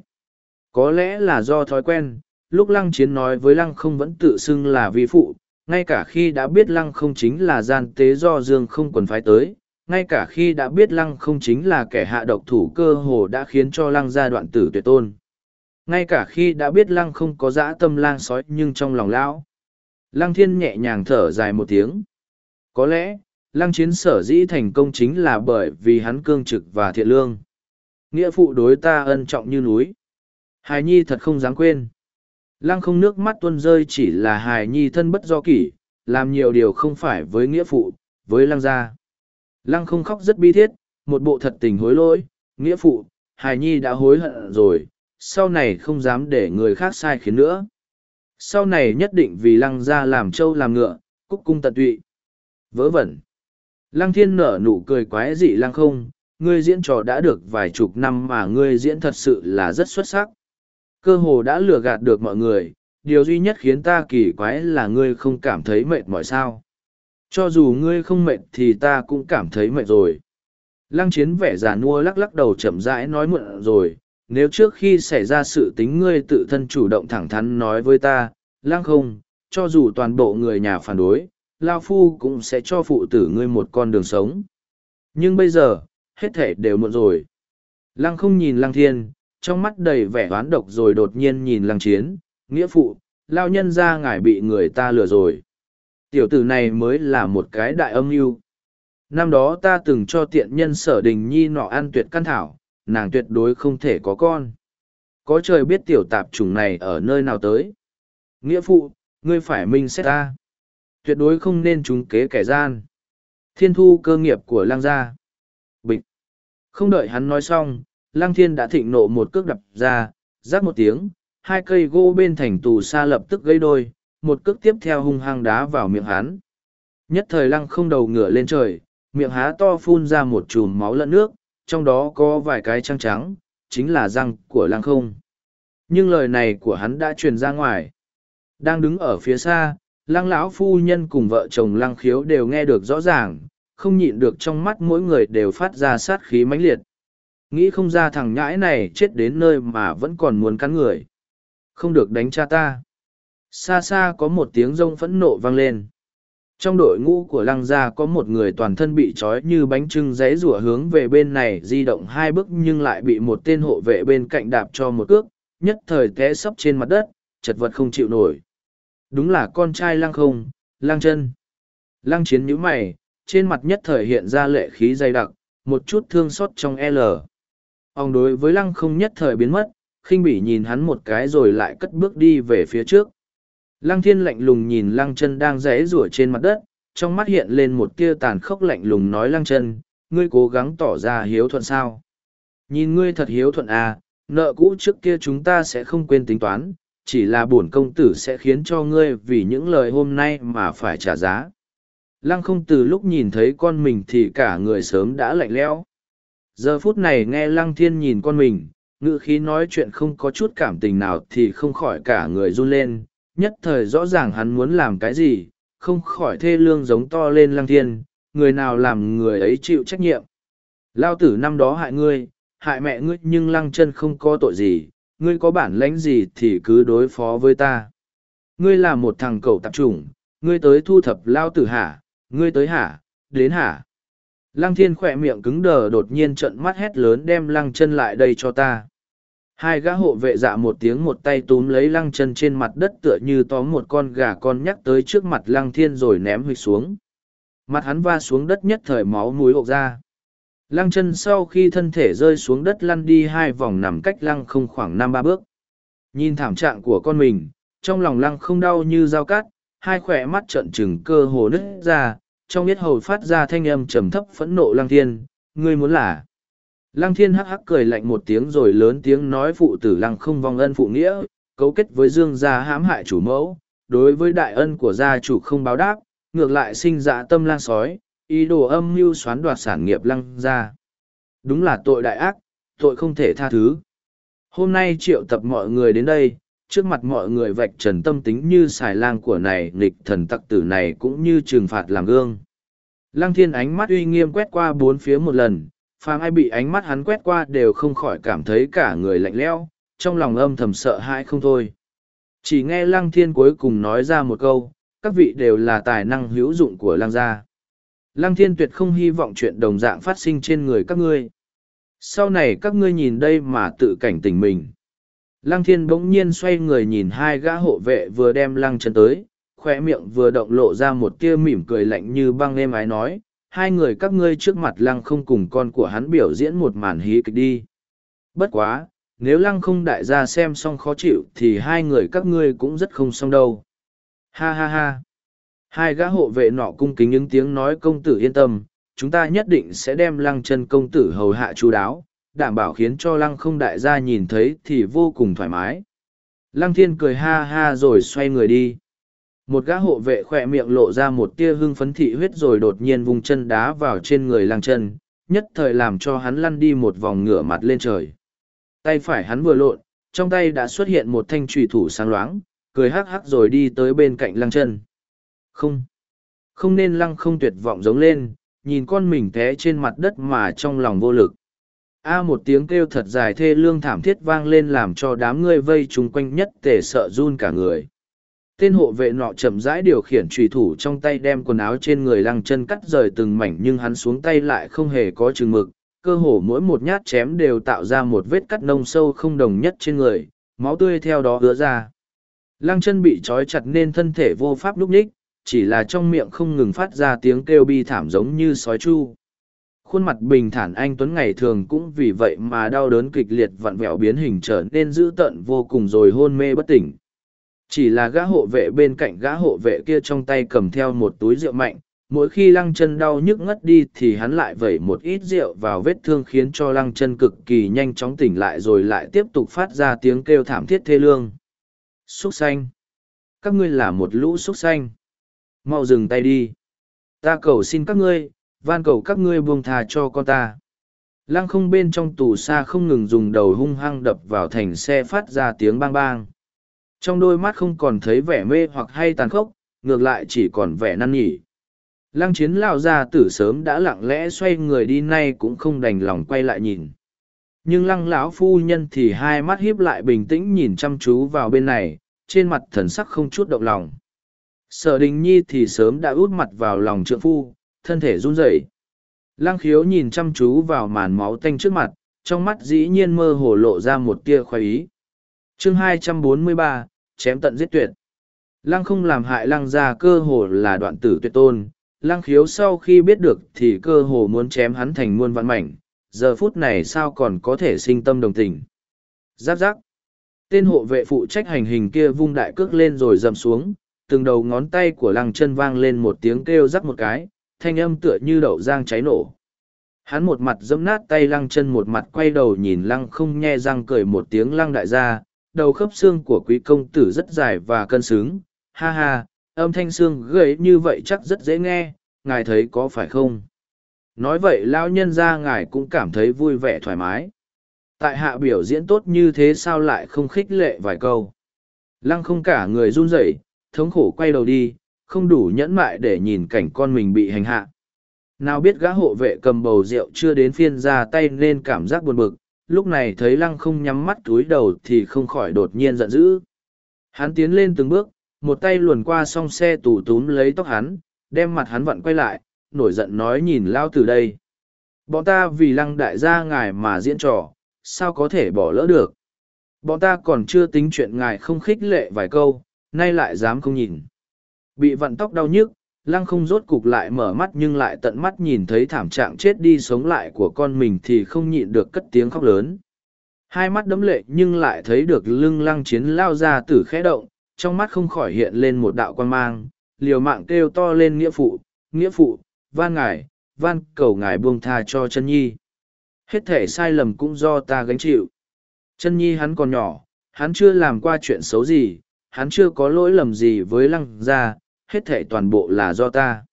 Có lẽ là do thói quen, lúc lăng chiến nói với lăng không vẫn tự xưng là vi phụ ngay cả khi đã biết lăng không chính là gian tế do dương không quần phái tới, ngay cả khi đã biết lăng không chính là kẻ hạ độc thủ cơ hồ đã khiến cho lăng gia đoạn tử tuyệt tôn. Ngay cả khi đã biết lăng không có dã tâm lang sói nhưng trong lòng lão, lăng thiên nhẹ nhàng thở dài một tiếng. Có lẽ, lăng chiến sở dĩ thành công chính là bởi vì hắn cương trực và thiện lương. Nghĩa phụ đối ta ân trọng như núi. Hài nhi thật không dám quên lăng không nước mắt tuôn rơi chỉ là hài nhi thân bất do kỷ, làm nhiều điều không phải với nghĩa phụ, với lăng gia. Lăng không khóc rất bi thiết, một bộ thật tình hối lỗi, nghĩa phụ, hài nhi đã hối hận rồi, sau này không dám để người khác sai khiến nữa. Sau này nhất định vì lăng gia làm trâu làm ngựa, cúc cung tận tụy. Vớ vẩn. Lăng thiên nở nụ cười quái dị lăng không, ngươi diễn trò đã được vài chục năm mà ngươi diễn thật sự là rất xuất sắc cơ hồ đã lừa gạt được mọi người, điều duy nhất khiến ta kỳ quái là ngươi không cảm thấy mệt mỏi sao. Cho dù ngươi không mệt thì ta cũng cảm thấy mệt rồi. Lăng chiến vẻ già nua lắc lắc đầu chậm rãi nói mượn rồi, nếu trước khi xảy ra sự tính ngươi tự thân chủ động thẳng thắn nói với ta, lăng không, cho dù toàn bộ người nhà phản đối, lao phu cũng sẽ cho phụ tử ngươi một con đường sống. Nhưng bây giờ, hết thể đều muộn rồi. Lăng không nhìn lăng thiên trong mắt đầy vẻ oán độc rồi đột nhiên nhìn lăng chiến, nghĩa phụ, lao nhân ra ngài bị người ta lừa rồi. Tiểu tử này mới là một cái đại âm mưu. Năm đó ta từng cho tiện nhân sở đình nhi nọ ăn tuyệt căn thảo, nàng tuyệt đối không thể có con. Có trời biết tiểu tạp chủng này ở nơi nào tới. Nghĩa phụ, ngươi phải minh xét ta. Tuyệt đối không nên trúng kế kẻ gian. Thiên thu cơ nghiệp của lang gia. Bịch. Không đợi hắn nói xong, lang thiên đã thịnh nộ một cước đập ra, rắc một tiếng, hai cây gỗ bên thành tù xa lập tức gây đôi, một cước tiếp theo hung hăng đá vào miệng hắn. Nhất thời lăng không đầu ngửa lên trời, miệng há to phun ra một chùm máu lẫn nước, trong đó có vài cái trăng trắng, chính là răng của lăng không. Nhưng lời này của hắn đã truyền ra ngoài. Đang đứng ở phía xa, lăng lão phu nhân cùng vợ chồng lăng khiếu đều nghe được rõ ràng, không nhịn được trong mắt mỗi người đều phát ra sát khí mãnh liệt. Nghĩ không ra thằng nhãi này chết đến nơi mà vẫn còn muốn cắn người. Không được đánh cha ta. Xa xa có một tiếng rông phẫn nộ vang lên. Trong đội ngũ của lăng gia có một người toàn thân bị trói như bánh trưng dãy rủa hướng về bên này di động hai bước nhưng lại bị một tên hộ vệ bên cạnh đạp cho một cước, nhất thời té sấp trên mặt đất, chật vật không chịu nổi. Đúng là con trai lăng không, lăng chân. Lăng chiến nhíu mày, trên mặt nhất thời hiện ra lệ khí dày đặc, một chút thương xót trong L. Ông đối với lăng không nhất thời biến mất, khinh bỉ nhìn hắn một cái rồi lại cất bước đi về phía trước. Lăng thiên lạnh lùng nhìn lăng chân đang rẽ rủa trên mặt đất, trong mắt hiện lên một tia tàn khốc lạnh lùng nói lăng chân, ngươi cố gắng tỏ ra hiếu thuận sao. Nhìn ngươi thật hiếu thuận à, nợ cũ trước kia chúng ta sẽ không quên tính toán, chỉ là bổn công tử sẽ khiến cho ngươi vì những lời hôm nay mà phải trả giá. Lăng không từ lúc nhìn thấy con mình thì cả người sớm đã lạnh lẽo. Giờ phút này nghe lăng thiên nhìn con mình, ngự khí nói chuyện không có chút cảm tình nào thì không khỏi cả người run lên, nhất thời rõ ràng hắn muốn làm cái gì, không khỏi thê lương giống to lên lăng thiên, người nào làm người ấy chịu trách nhiệm. Lao tử năm đó hại ngươi, hại mẹ ngươi nhưng lăng chân không có tội gì, ngươi có bản lãnh gì thì cứ đối phó với ta. Ngươi là một thằng cầu tạp chủng, ngươi tới thu thập lao tử hả, ngươi tới hả, đến hả. Lăng thiên khỏe miệng cứng đờ đột nhiên trận mắt hét lớn đem lăng chân lại đây cho ta. Hai gã hộ vệ dạ một tiếng một tay túm lấy lăng chân trên mặt đất tựa như tóm một con gà con nhắc tới trước mặt lăng thiên rồi ném hụt xuống. Mặt hắn va xuống đất nhất thời máu mũi ộc ra. Lăng chân sau khi thân thể rơi xuống đất lăn đi hai vòng nằm cách lăng không khoảng năm ba bước. Nhìn thảm trạng của con mình, trong lòng lăng không đau như dao cát, hai khỏe mắt trợn trừng cơ hồ nứt ra, trong biết hầu phát ra thanh âm trầm thấp phẫn nộ lăng thiên, ngươi muốn là. Lăng thiên hắc hắc cười lạnh một tiếng rồi lớn tiếng nói phụ tử lăng không vong ân phụ nghĩa, cấu kết với dương gia hãm hại chủ mẫu, đối với đại ân của gia chủ không báo đáp, ngược lại sinh dạ tâm lang sói, ý đồ âm mưu xoán đoạt sản nghiệp lăng gia. Đúng là tội đại ác, tội không thể tha thứ. Hôm nay triệu tập mọi người đến đây, trước mặt mọi người vạch trần tâm tính như xài lang của này nghịch thần tặc tử này cũng như trừng phạt làm gương. Lăng thiên ánh mắt uy nghiêm quét qua bốn phía một lần, phàm ai bị ánh mắt hắn quét qua đều không khỏi cảm thấy cả người lạnh lẽo, trong lòng âm thầm sợ hãi không thôi. Chỉ nghe lăng thiên cuối cùng nói ra một câu, các vị đều là tài năng hữu dụng của lăng gia. Lăng thiên tuyệt không hy vọng chuyện đồng dạng phát sinh trên người các ngươi. Sau này các ngươi nhìn đây mà tự cảnh tỉnh mình. Lăng thiên bỗng nhiên xoay người nhìn hai gã hộ vệ vừa đem lăng chân tới, khoe miệng vừa động lộ ra một tia mỉm cười lạnh như băng êm ái nói, hai người các ngươi trước mặt lăng không cùng con của hắn biểu diễn một màn hí kịch đi. Bất quá, nếu lăng không đại gia xem xong khó chịu thì hai người các ngươi cũng rất không xong đâu. Ha ha ha. Hai gã hộ vệ nọ cung kính những tiếng nói công tử yên tâm, chúng ta nhất định sẽ đem lăng chân công tử hầu hạ chú đáo, đảm bảo khiến cho lăng không đại gia nhìn thấy thì vô cùng thoải mái. Lăng thiên cười ha ha rồi xoay người đi. Một gã hộ vệ khỏe miệng lộ ra một tia hưng phấn thị huyết rồi đột nhiên vùng chân đá vào trên người lăng chân, nhất thời làm cho hắn lăn đi một vòng ngửa mặt lên trời. Tay phải hắn vừa lộn, trong tay đã xuất hiện một thanh trùy thủ sáng loáng, cười hắc hắc rồi đi tới bên cạnh lăng chân. Không, không nên lăng không tuyệt vọng giống lên, nhìn con mình té trên mặt đất mà trong lòng vô lực. A một tiếng kêu thật dài thê lương thảm thiết vang lên làm cho đám người vây chung quanh nhất tề sợ run cả người. Tên hộ vệ nọ chậm rãi điều khiển trùy thủ trong tay đem quần áo trên người lăng chân cắt rời từng mảnh nhưng hắn xuống tay lại không hề có chừng mực, cơ hồ mỗi một nhát chém đều tạo ra một vết cắt nông sâu không đồng nhất trên người, máu tươi theo đó ứa ra. Lăng chân bị trói chặt nên thân thể vô pháp núp ních, chỉ là trong miệng không ngừng phát ra tiếng kêu bi thảm giống như sói chu. Khuôn mặt bình thản anh Tuấn ngày thường cũng vì vậy mà đau đớn kịch liệt vặn vẹo biến hình trở nên dữ tợn vô cùng rồi hôn mê bất tỉnh Chỉ là gã hộ vệ bên cạnh gã hộ vệ kia trong tay cầm theo một túi rượu mạnh, mỗi khi lăng chân đau nhức ngất đi thì hắn lại vẩy một ít rượu vào vết thương khiến cho lăng chân cực kỳ nhanh chóng tỉnh lại rồi lại tiếp tục phát ra tiếng kêu thảm thiết thê lương. Xúc xanh! Các ngươi là một lũ xúc xanh! Mau dừng tay đi! Ta cầu xin các ngươi, van cầu các ngươi buông thà cho con ta. Lăng không bên trong tù xa không ngừng dùng đầu hung hăng đập vào thành xe phát ra tiếng bang bang. Trong đôi mắt không còn thấy vẻ mê hoặc hay tàn khốc, ngược lại chỉ còn vẻ năn nhỉ. Lăng chiến lao ra tử sớm đã lặng lẽ xoay người đi nay cũng không đành lòng quay lại nhìn. Nhưng lăng lão phu nhân thì hai mắt hiếp lại bình tĩnh nhìn chăm chú vào bên này, trên mặt thần sắc không chút động lòng. Sở đình nhi thì sớm đã út mặt vào lòng trượng phu, thân thể run rẩy. Lăng khiếu nhìn chăm chú vào màn máu tanh trước mặt, trong mắt dĩ nhiên mơ hồ lộ ra một tia khoái ý. chương 243, chém tận giết tuyệt. Lăng không làm hại lăng ra cơ hồ là đoạn tử tuyệt tôn, lăng khiếu sau khi biết được thì cơ hồ muốn chém hắn thành muôn vạn mảnh, giờ phút này sao còn có thể sinh tâm đồng tình. Giáp giáp. Tên hộ vệ phụ trách hành hình kia vung đại cước lên rồi dầm xuống, từng đầu ngón tay của lăng chân vang lên một tiếng kêu rắc một cái, thanh âm tựa như đậu giang cháy nổ. Hắn một mặt dẫm nát tay lăng chân một mặt quay đầu nhìn lăng không nhe răng cười một tiếng lăng đại gia, đầu khớp xương của quý công tử rất dài và cân xứng, ha ha, âm thanh xương gầy như vậy chắc rất dễ nghe, ngài thấy có phải không? Nói vậy lão nhân ra ngài cũng cảm thấy vui vẻ thoải mái. Tại hạ biểu diễn tốt như thế sao lại không khích lệ vài câu. Lăng không cả người run rẩy, thống khổ quay đầu đi, không đủ nhẫn mại để nhìn cảnh con mình bị hành hạ. Nào biết gã hộ vệ cầm bầu rượu chưa đến phiên ra tay nên cảm giác buồn bực, lúc này thấy lăng không nhắm mắt túi đầu thì không khỏi đột nhiên giận dữ. Hắn tiến lên từng bước, một tay luồn qua song xe tủ túm lấy tóc hắn, đem mặt hắn vặn quay lại, nổi giận nói nhìn lao từ đây. Bọn ta vì lăng đại gia ngài mà diễn trò, sao có thể bỏ lỡ được. Bọn ta còn chưa tính chuyện ngài không khích lệ vài câu, nay lại dám không nhìn. Bị vặn tóc đau nhức, lăng không rốt cục lại mở mắt nhưng lại tận mắt nhìn thấy thảm trạng chết đi sống lại của con mình thì không nhịn được cất tiếng khóc lớn. Hai mắt đấm lệ nhưng lại thấy được lưng lăng chiến lao ra từ khẽ động, trong mắt không khỏi hiện lên một đạo quan mang, liều mạng kêu to lên nghĩa phụ, nghĩa phụ, van ngài, van cầu ngài buông tha cho chân nhi. Hết thể sai lầm cũng do ta gánh chịu. Chân nhi hắn còn nhỏ, hắn chưa làm qua chuyện xấu gì, hắn chưa có lỗi lầm gì với lăng gia, hết thể toàn bộ là do ta.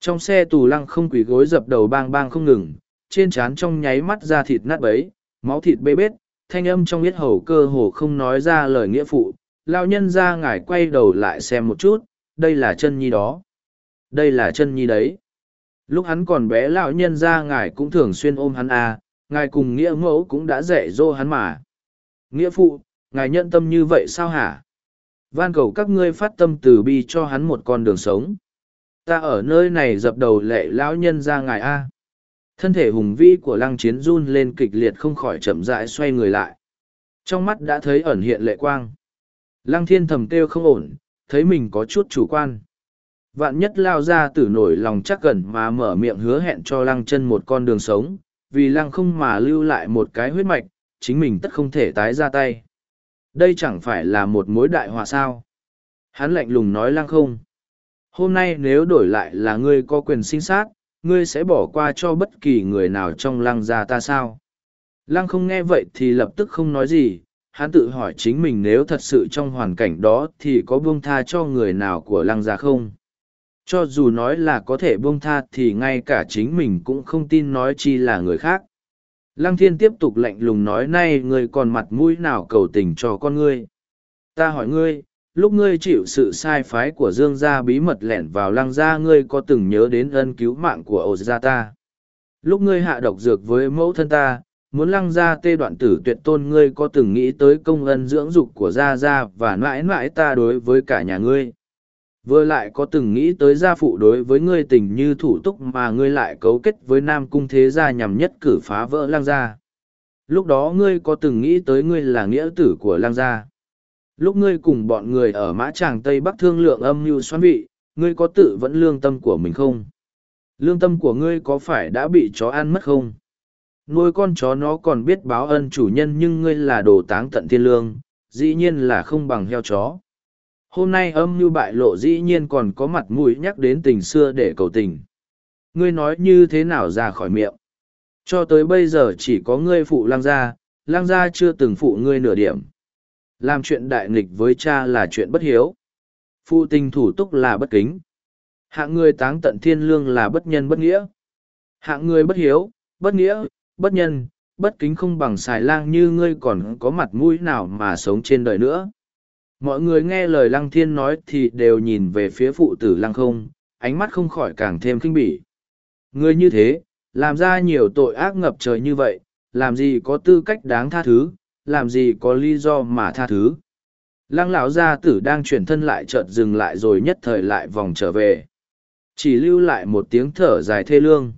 Trong xe tù lăng không quỳ gối dập đầu bang bang không ngừng, trên trán trong nháy mắt ra thịt nát bấy, máu thịt bê bết, thanh âm trong biết hầu cơ hồ không nói ra lời nghĩa phụ. Lao nhân ra ngài quay đầu lại xem một chút, đây là chân nhi đó. Đây là chân nhi đấy. Lúc hắn còn bé lão nhân ra ngài cũng thường xuyên ôm hắn à, ngài cùng nghĩa mẫu cũng đã dạy dỗ hắn mà. Nghĩa phụ, ngài nhận tâm như vậy sao hả? Van cầu các ngươi phát tâm từ bi cho hắn một con đường sống. Ta ở nơi này dập đầu lệ lão nhân ra ngài a. Thân thể hùng vĩ của lăng chiến run lên kịch liệt không khỏi chậm rãi xoay người lại. Trong mắt đã thấy ẩn hiện lệ quang. Lăng thiên thầm kêu không ổn, thấy mình có chút chủ quan. Vạn nhất lao ra tử nổi lòng chắc gần mà mở miệng hứa hẹn cho lăng chân một con đường sống, vì lăng không mà lưu lại một cái huyết mạch, chính mình tất không thể tái ra tay đây chẳng phải là một mối đại họa sao? Hắn lạnh lùng nói lăng không. Hôm nay nếu đổi lại là ngươi có quyền sinh sát, ngươi sẽ bỏ qua cho bất kỳ người nào trong lăng gia ta sao? Lăng không nghe vậy thì lập tức không nói gì, hắn tự hỏi chính mình nếu thật sự trong hoàn cảnh đó thì có buông tha cho người nào của lăng gia không? Cho dù nói là có thể buông tha thì ngay cả chính mình cũng không tin nói chi là người khác. Lăng thiên tiếp tục lạnh lùng nói nay ngươi còn mặt mũi nào cầu tình cho con ngươi. Ta hỏi ngươi, lúc ngươi chịu sự sai phái của dương gia bí mật lẻn vào lăng gia ngươi có từng nhớ đến ân cứu mạng của ổ gia ta. Lúc ngươi hạ độc dược với mẫu thân ta, muốn lăng gia tê đoạn tử tuyệt tôn ngươi có từng nghĩ tới công ân dưỡng dục của gia gia và mãi mãi ta đối với cả nhà ngươi. Vừa lại có từng nghĩ tới gia phụ đối với ngươi tình như thủ túc mà ngươi lại cấu kết với nam cung thế gia nhằm nhất cử phá vỡ lang gia. Lúc đó ngươi có từng nghĩ tới ngươi là nghĩa tử của lang gia. Lúc ngươi cùng bọn người ở mã tràng Tây Bắc thương lượng âm mưu xoan vị, ngươi có tự vẫn lương tâm của mình không? Lương tâm của ngươi có phải đã bị chó ăn mất không? Nuôi con chó nó còn biết báo ân chủ nhân nhưng ngươi là đồ táng tận thiên lương, dĩ nhiên là không bằng heo chó hôm nay âm mưu bại lộ dĩ nhiên còn có mặt mũi nhắc đến tình xưa để cầu tình. Ngươi nói như thế nào ra khỏi miệng? Cho tới bây giờ chỉ có ngươi phụ lang gia lang gia chưa từng phụ ngươi nửa điểm. Làm chuyện đại nghịch với cha là chuyện bất hiếu. Phụ tình thủ túc là bất kính. Hạng người táng tận thiên lương là bất nhân bất nghĩa. Hạng người bất hiếu, bất nghĩa, bất nhân, bất kính không bằng xài lang như ngươi còn có mặt mũi nào mà sống trên đời nữa mọi người nghe lời lăng thiên nói thì đều nhìn về phía phụ tử lăng không, ánh mắt không khỏi càng thêm khinh bỉ. Người như thế, làm ra nhiều tội ác ngập trời như vậy, làm gì có tư cách đáng tha thứ, làm gì có lý do mà tha thứ. Lăng lão gia tử đang chuyển thân lại chợt dừng lại rồi nhất thời lại vòng trở về. Chỉ lưu lại một tiếng thở dài thê lương.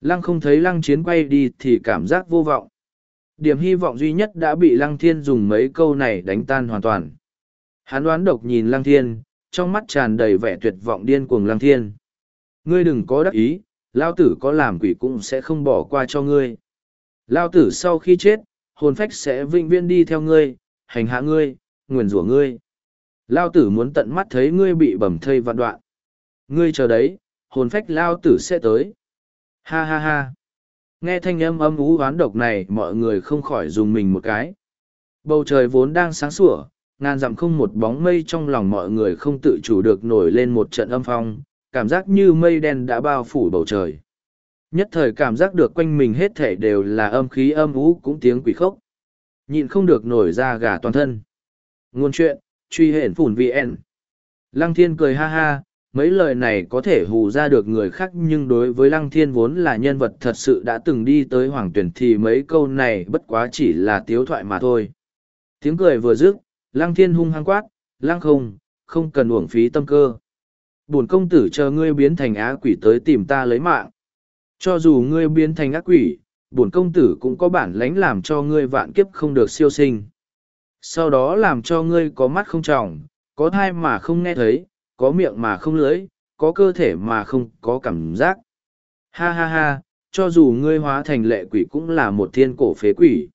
Lăng không thấy lăng chiến quay đi thì cảm giác vô vọng. Điểm hy vọng duy nhất đã bị lăng thiên dùng mấy câu này đánh tan hoàn toàn hắn đoán độc nhìn lăng thiên, trong mắt tràn đầy vẻ tuyệt vọng điên cuồng lăng thiên. Ngươi đừng có đắc ý, lao tử có làm quỷ cũng sẽ không bỏ qua cho ngươi. Lao tử sau khi chết, hồn phách sẽ vĩnh viễn đi theo ngươi, hành hạ ngươi, nguyền rủa ngươi. Lao tử muốn tận mắt thấy ngươi bị bầm thây vạn đoạn. Ngươi chờ đấy, hồn phách lao tử sẽ tới. Ha ha ha. Nghe thanh âm âm ú oán độc này, mọi người không khỏi dùng mình một cái. Bầu trời vốn đang sáng sủa ngàn dặm không một bóng mây trong lòng mọi người không tự chủ được nổi lên một trận âm phong, cảm giác như mây đen đã bao phủ bầu trời. Nhất thời cảm giác được quanh mình hết thể đều là âm khí âm ú cũng tiếng quỷ khốc. Nhịn không được nổi ra gà toàn thân. Ngôn chuyện, truy hển phủn vn. Lăng thiên cười ha ha, mấy lời này có thể hù ra được người khác nhưng đối với lăng thiên vốn là nhân vật thật sự đã từng đi tới hoàng tuyển thì mấy câu này bất quá chỉ là tiếu thoại mà thôi. Tiếng cười vừa dứt lăng thiên hung hăng quát lăng không không cần uổng phí tâm cơ. Bổn công tử chờ ngươi biến thành á quỷ tới tìm ta lấy mạng. Cho dù ngươi biến thành ác quỷ bổn công tử cũng có bản lãnh làm cho ngươi vạn kiếp không được siêu sinh. Sau đó làm cho ngươi có mắt không tròng có thai mà không nghe thấy có miệng mà không lưỡi, có cơ thể mà không có cảm giác. Ha ha ha cho dù ngươi hóa thành lệ quỷ cũng là một thiên cổ phế quỷ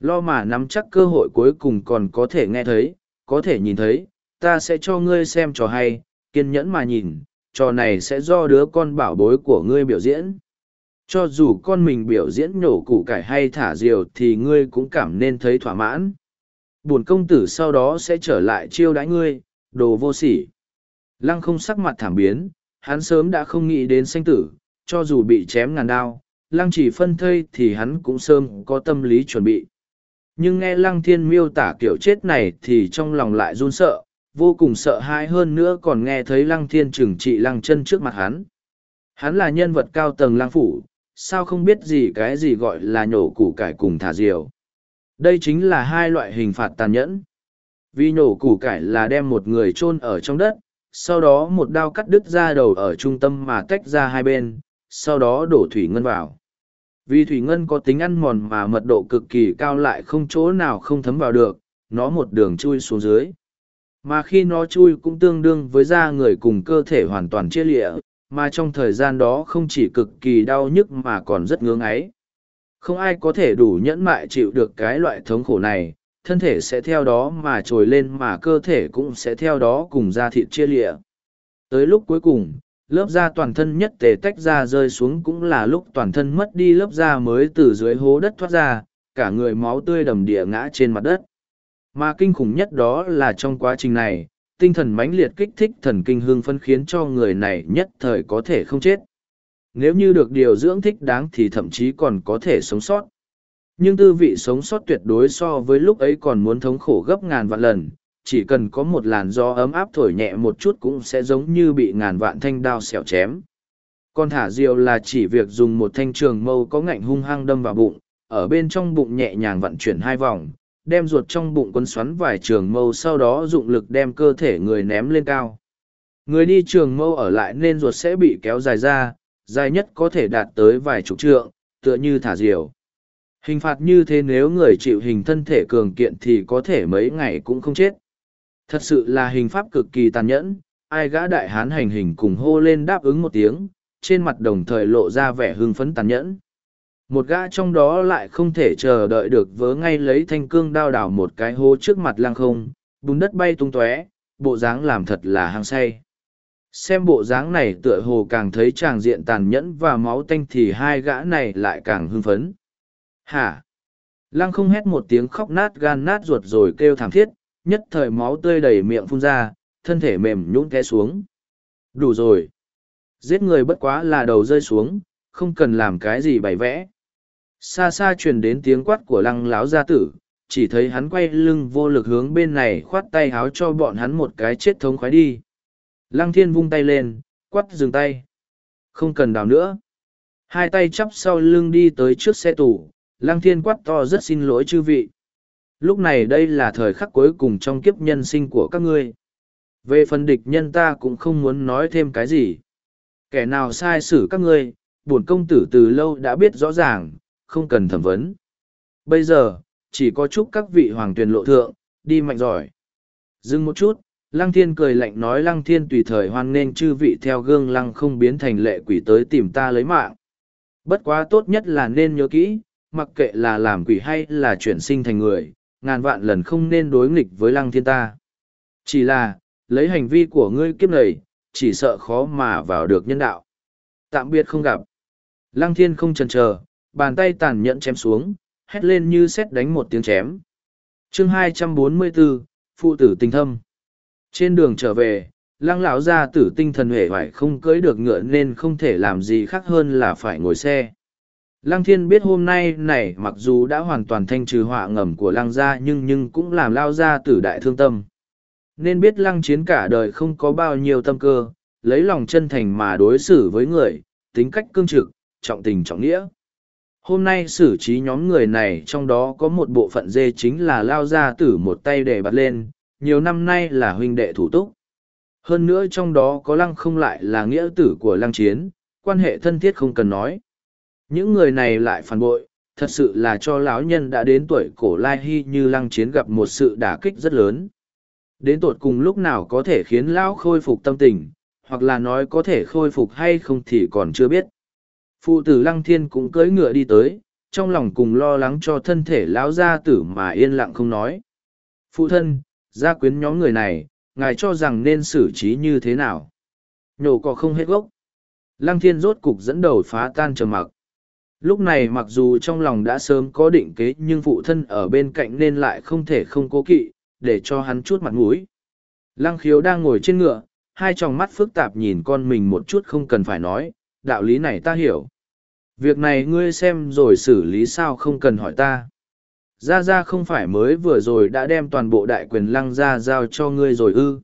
lo mà nắm chắc cơ hội cuối cùng còn có thể nghe thấy, có thể nhìn thấy, ta sẽ cho ngươi xem trò hay, kiên nhẫn mà nhìn, trò này sẽ do đứa con bảo bối của ngươi biểu diễn. Cho dù con mình biểu diễn nhổ củ cải hay thả diều thì ngươi cũng cảm nên thấy thỏa mãn. Bổn công tử sau đó sẽ trở lại chiêu đãi ngươi, đồ vô sỉ. Lăng không sắc mặt thảm biến, hắn sớm đã không nghĩ đến sanh tử, cho dù bị chém ngàn đao, lăng chỉ phân thây thì hắn cũng sớm có tâm lý chuẩn bị nhưng nghe lăng thiên miêu tả kiểu chết này thì trong lòng lại run sợ, vô cùng sợ hãi hơn nữa còn nghe thấy lăng thiên trừng trị lăng chân trước mặt hắn. Hắn là nhân vật cao tầng lăng phủ, sao không biết gì cái gì gọi là nhổ củ cải cùng thả diều? Đây chính là hai loại hình phạt tàn nhẫn. Vì nhổ củ cải là đem một người chôn ở trong đất, sau đó một đao cắt đứt ra đầu ở trung tâm mà tách ra hai bên, sau đó đổ thủy ngân vào vì thủy ngân có tính ăn mòn mà mật độ cực kỳ cao lại không chỗ nào không thấm vào được, nó một đường chui xuống dưới. Mà khi nó chui cũng tương đương với da người cùng cơ thể hoàn toàn chia lịa, mà trong thời gian đó không chỉ cực kỳ đau nhức mà còn rất ngưỡng ấy không ai có thể đủ nhẫn mại chịu được cái loại thống khổ này, thân thể sẽ theo đó mà trồi lên mà cơ thể cũng sẽ theo đó cùng da thịt chia lịa. Tới lúc cuối cùng lớp da toàn thân nhất tề tách ra rơi xuống cũng là lúc toàn thân mất đi lớp da mới từ dưới hố đất thoát ra, cả người máu tươi đầm địa ngã trên mặt đất. Mà kinh khủng nhất đó là trong quá trình này, tinh thần mãnh liệt kích thích thần kinh hương phân khiến cho người này nhất thời có thể không chết. Nếu như được điều dưỡng thích đáng thì thậm chí còn có thể sống sót. Nhưng tư vị sống sót tuyệt đối so với lúc ấy còn muốn thống khổ gấp ngàn vạn lần chỉ cần có một làn gió ấm áp thổi nhẹ một chút cũng sẽ giống như bị ngàn vạn thanh đao xẻo chém. Còn thả diều là chỉ việc dùng một thanh trường mâu có ngạnh hung hăng đâm vào bụng, ở bên trong bụng nhẹ nhàng vận chuyển hai vòng, đem ruột trong bụng quấn xoắn vài trường mâu sau đó dụng lực đem cơ thể người ném lên cao. Người đi trường mâu ở lại nên ruột sẽ bị kéo dài ra, dài nhất có thể đạt tới vài chục trượng, tựa như thả diều. Hình phạt như thế nếu người chịu hình thân thể cường kiện thì có thể mấy ngày cũng không chết thật sự là hình pháp cực kỳ tàn nhẫn, ai gã đại hán hành hình cùng hô lên đáp ứng một tiếng, trên mặt đồng thời lộ ra vẻ hưng phấn tàn nhẫn. Một gã trong đó lại không thể chờ đợi được vớ ngay lấy thanh cương đao đảo một cái hố trước mặt lang không, bùn đất bay tung tóe, bộ dáng làm thật là hăng say. Xem bộ dáng này tựa hồ càng thấy tràng diện tàn nhẫn và máu tanh thì hai gã này lại càng hưng phấn. Hả? Lăng không hét một tiếng khóc nát gan nát ruột rồi kêu thảm thiết nhất thời máu tươi đầy miệng phun ra, thân thể mềm nhũn té xuống. Đủ rồi. Giết người bất quá là đầu rơi xuống, không cần làm cái gì bày vẽ. Xa xa truyền đến tiếng quát của lăng láo gia tử, chỉ thấy hắn quay lưng vô lực hướng bên này khoát tay háo cho bọn hắn một cái chết thống khoái đi. Lăng thiên vung tay lên quắt dừng tay. Không cần đào nữa. Hai tay chắp sau lưng đi tới trước xe tủ lăng thiên quát to rất xin lỗi chư vị lúc này đây là thời khắc cuối cùng trong kiếp nhân sinh của các ngươi. Về phần địch nhân ta cũng không muốn nói thêm cái gì. Kẻ nào sai xử các ngươi, bổn công tử từ lâu đã biết rõ ràng, không cần thẩm vấn. Bây giờ, chỉ có chúc các vị hoàng tuyền lộ thượng, đi mạnh giỏi. Dừng một chút, lăng thiên cười lạnh nói lăng thiên tùy thời hoan nghênh chư vị theo gương lăng không biến thành lệ quỷ tới tìm ta lấy mạng. Bất quá tốt nhất là nên nhớ kỹ, mặc kệ là làm quỷ hay là chuyển sinh thành người ngàn vạn lần không nên đối nghịch với lăng thiên ta. Chỉ là lấy hành vi của ngươi kiếp này chỉ sợ khó mà vào được nhân đạo. Tạm biệt không gặp. Lăng thiên không chần chờ bàn tay tàn nhẫn chém xuống hét lên như xét đánh một tiếng chém. Chương 244, phụ tử tình thâm. Trên đường trở về lăng lão gia tử tinh thần huệ vải không cưỡi được ngựa nên không thể làm gì khác hơn là phải ngồi xe lăng thiên biết hôm nay này mặc dù đã hoàn toàn thanh trừ họa ngầm của lăng gia nhưng nhưng cũng làm lao gia tử đại thương tâm. Nên biết lăng chiến cả đời không có bao nhiêu tâm cơ, lấy lòng chân thành mà đối xử với người, tính cách cương trực, trọng tình trọng nghĩa. Hôm nay xử trí nhóm người này trong đó có một bộ phận dê chính là lao gia tử một tay để bật lên, nhiều năm nay là huynh đệ thủ túc. Hơn nữa trong đó có lăng không lại là nghĩa tử của lăng chiến, quan hệ thân thiết không cần nói những người này lại phản bội, thật sự là cho lão nhân đã đến tuổi cổ lai hy như lăng chiến gặp một sự đả kích rất lớn. Đến tột cùng lúc nào có thể khiến lão khôi phục tâm tình, hoặc là nói có thể khôi phục hay không thì còn chưa biết. Phụ tử lăng thiên cũng cưỡi ngựa đi tới, trong lòng cùng lo lắng cho thân thể lão gia tử mà yên lặng không nói. Phụ thân, gia quyến nhóm người này, ngài cho rằng nên xử trí như thế nào? Nhổ cỏ không hết gốc. Lăng thiên rốt cục dẫn đầu phá tan trầm mặc lúc này mặc dù trong lòng đã sớm có định kế nhưng phụ thân ở bên cạnh nên lại không thể không cố kỵ để cho hắn chút mặt mũi. Lăng khiếu đang ngồi trên ngựa hai tròng mắt phức tạp nhìn con mình một chút không cần phải nói đạo lý này ta hiểu. Việc này ngươi xem rồi xử lý sao không cần hỏi ta. Gia Gia không phải mới vừa rồi đã đem toàn bộ đại quyền lăng gia giao cho ngươi rồi ư.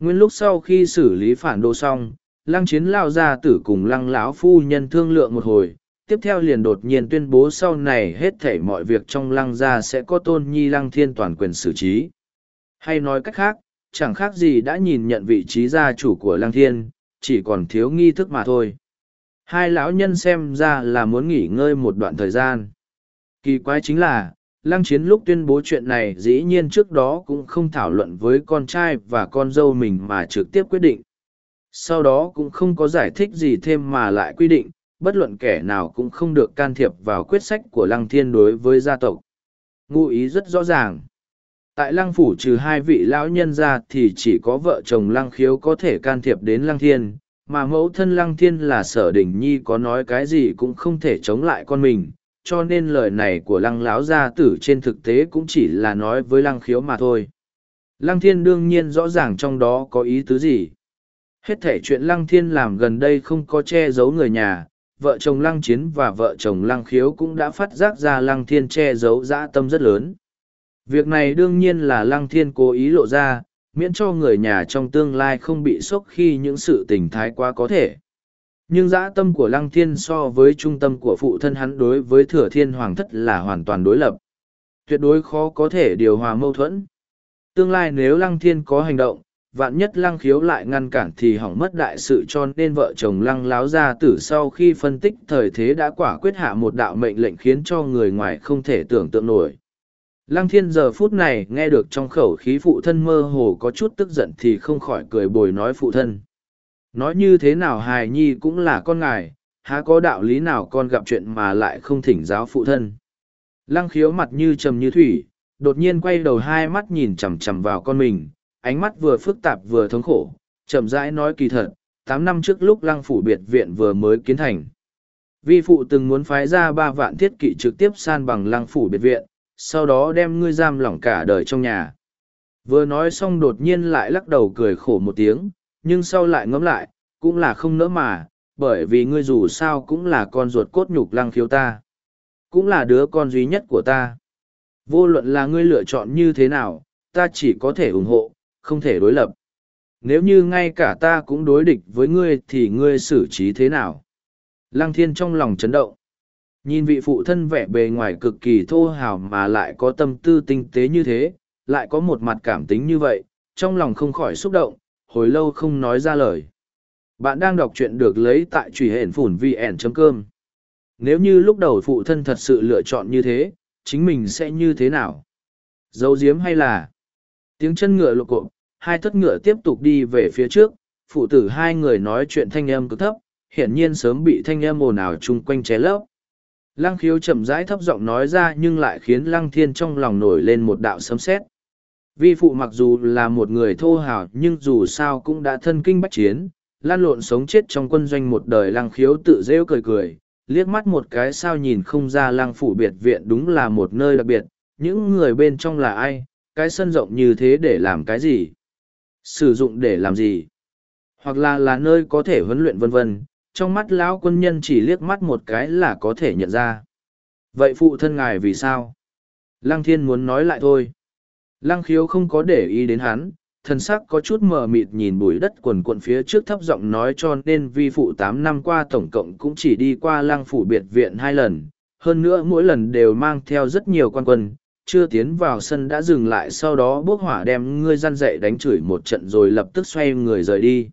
Nguyên lúc sau khi xử lý phản đồ xong, lăng chiến lao gia tử cùng lăng lão phu nhân thương lượng một hồi, tiếp theo liền đột nhiên tuyên bố sau này hết thảy mọi việc trong lăng gia sẽ có tôn nhi lăng thiên toàn quyền xử trí. Hay nói cách khác, chẳng khác gì đã nhìn nhận vị trí gia chủ của lăng thiên, chỉ còn thiếu nghi thức mà thôi. Hai lão nhân xem ra là muốn nghỉ ngơi một đoạn thời gian. Kỳ quái chính là, lăng chiến lúc tuyên bố chuyện này dĩ nhiên trước đó cũng không thảo luận với con trai và con dâu mình mà trực tiếp quyết định sau đó cũng không có giải thích gì thêm mà lại quy định bất luận kẻ nào cũng không được can thiệp vào quyết sách của lăng thiên đối với gia tộc. Ngụ ý rất rõ ràng. Tại lăng phủ trừ hai vị lão nhân ra thì chỉ có vợ chồng lăng khiếu có thể can thiệp đến lăng thiên, mà mẫu thân lăng thiên là sở đình nhi có nói cái gì cũng không thể chống lại con mình, cho nên lời này của lăng láo gia tử trên thực tế cũng chỉ là nói với lăng khiếu mà thôi. Lăng thiên đương nhiên rõ ràng trong đó có ý tứ gì. Hết thể chuyện lăng thiên làm gần đây không có che giấu người nhà vợ chồng lăng chiến và vợ chồng lăng khiếu cũng đã phát giác ra lăng thiên che giấu dã tâm rất lớn. Việc này đương nhiên là lăng thiên cố ý lộ ra, miễn cho người nhà trong tương lai không bị sốc khi những sự tình thái quá có thể. Nhưng dã tâm của lăng thiên so với trung tâm của phụ thân hắn đối với thừa thiên hoàng thất là hoàn toàn đối lập. Tuyệt đối khó có thể điều hòa mâu thuẫn. Tương lai nếu lăng thiên có hành động vạn nhất lăng khiếu lại ngăn cản thì hỏng mất đại sự cho nên vợ chồng lăng láo ra tử sau khi phân tích thời thế đã quả quyết hạ một đạo mệnh lệnh khiến cho người ngoài không thể tưởng tượng nổi lăng thiên giờ phút này nghe được trong khẩu khí phụ thân mơ hồ có chút tức giận thì không khỏi cười bồi nói phụ thân Nói như thế nào hài nhi cũng là con ngài, há có đạo lý nào con gặp chuyện mà lại không thỉnh giáo phụ thân. Lăng khiếu mặt như trầm như thủy, đột nhiên quay đầu hai mắt nhìn chằm chằm vào con mình, ánh mắt vừa phức tạp vừa thống khổ, chậm rãi nói kỳ thật, tám năm trước lúc lăng phủ biệt viện vừa mới kiến thành. Vi phụ từng muốn phái ra ba vạn thiết kỵ trực tiếp san bằng lăng phủ biệt viện, sau đó đem ngươi giam lỏng cả đời trong nhà. Vừa nói xong đột nhiên lại lắc đầu cười khổ một tiếng, nhưng sau lại ngẫm lại, cũng là không nỡ mà, bởi vì ngươi dù sao cũng là con ruột cốt nhục lăng khiếu ta. Cũng là đứa con duy nhất của ta. Vô luận là ngươi lựa chọn như thế nào, ta chỉ có thể ủng hộ, không thể đối lập. Nếu như ngay cả ta cũng đối địch với ngươi thì ngươi xử trí thế nào? Lăng thiên trong lòng chấn động. Nhìn vị phụ thân vẻ bề ngoài cực kỳ thô hào mà lại có tâm tư tinh tế như thế, lại có một mặt cảm tính như vậy, trong lòng không khỏi xúc động, hồi lâu không nói ra lời. Bạn đang đọc truyện được lấy tại truy hển phủn vn.com. Nếu như lúc đầu phụ thân thật sự lựa chọn như thế, chính mình sẽ như thế nào? Dấu diếm hay là tiếng chân ngựa lộ cộp, hai thất ngựa tiếp tục đi về phía trước, phụ tử hai người nói chuyện thanh âm cực thấp, hiển nhiên sớm bị thanh âm ồn ào chung quanh ché lấp. Lăng khiếu chậm rãi thấp giọng nói ra nhưng lại khiến lăng thiên trong lòng nổi lên một đạo sấm sét. Vi phụ mặc dù là một người thô hào nhưng dù sao cũng đã thân kinh bách chiến, lan lộn sống chết trong quân doanh một đời lăng khiếu tự rêu cười cười, liếc mắt một cái sao nhìn không ra lăng phủ biệt viện đúng là một nơi đặc biệt, những người bên trong là ai, cái sân rộng như thế để làm cái gì, sử dụng để làm gì, hoặc là là nơi có thể huấn luyện vân vân. trong mắt lão quân nhân chỉ liếc mắt một cái là có thể nhận ra. Vậy phụ thân ngài vì sao? Lăng thiên muốn nói lại thôi. Lăng khiếu không có để ý đến hắn, thần sắc có chút mờ mịt nhìn bụi đất quần quận phía trước thấp giọng nói cho nên vi phụ tám năm qua tổng cộng cũng chỉ đi qua lăng phủ biệt viện hai lần, hơn nữa mỗi lần đều mang theo rất nhiều quan quân, chưa tiến vào sân đã dừng lại sau đó bốc hỏa đem ngươi răn dậy đánh chửi một trận rồi lập tức xoay người rời đi.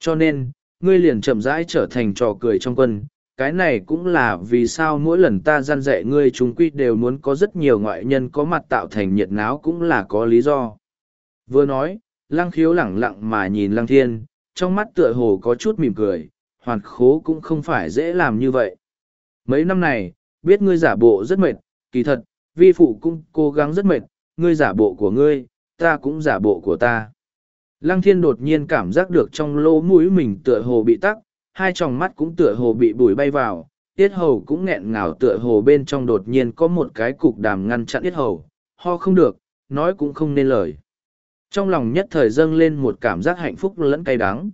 Cho nên, ngươi liền chậm rãi trở thành trò cười trong quân, cái này cũng là vì sao mỗi lần ta gian dạy ngươi chúng quy đều muốn có rất nhiều ngoại nhân có mặt tạo thành nhiệt náo cũng là có lý do. Vừa nói, lăng khiếu lẳng lặng mà nhìn lăng thiên, trong mắt tựa hồ có chút mỉm cười, hoàn khố cũng không phải dễ làm như vậy. Mấy năm này, biết ngươi giả bộ rất mệt, kỳ thật, vi phụ cũng cố gắng rất mệt, ngươi giả bộ của ngươi, ta cũng giả bộ của ta. Lăng thiên đột nhiên cảm giác được trong lỗ mũi mình tựa hồ bị tắc, hai tròng mắt cũng tựa hồ bị bùi bay vào, tiết hầu cũng nghẹn ngào tựa hồ bên trong đột nhiên có một cái cục đàm ngăn chặn tiết hầu, ho không được, nói cũng không nên lời. Trong lòng nhất thời dâng lên một cảm giác hạnh phúc lẫn cay đắng.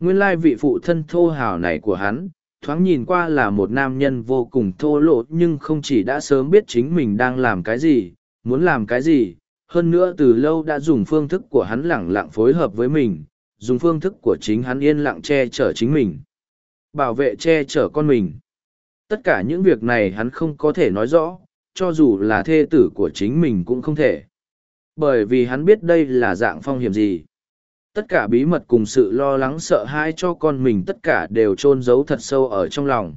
Nguyên lai vị phụ thân thô hào này của hắn, thoáng nhìn qua là một nam nhân vô cùng thô lỗ nhưng không chỉ đã sớm biết chính mình đang làm cái gì, muốn làm cái gì, hơn nữa từ lâu đã dùng phương thức của hắn lẳng lặng phối hợp với mình, dùng phương thức của chính hắn yên lặng che chở chính mình. Bảo vệ che chở con mình. Tất cả những việc này hắn không có thể nói rõ, cho dù là thê tử của chính mình cũng không thể. Bởi vì hắn biết đây là dạng phong hiểm gì. Tất cả bí mật cùng sự lo lắng sợ hãi cho con mình tất cả đều chôn giấu thật sâu ở trong lòng.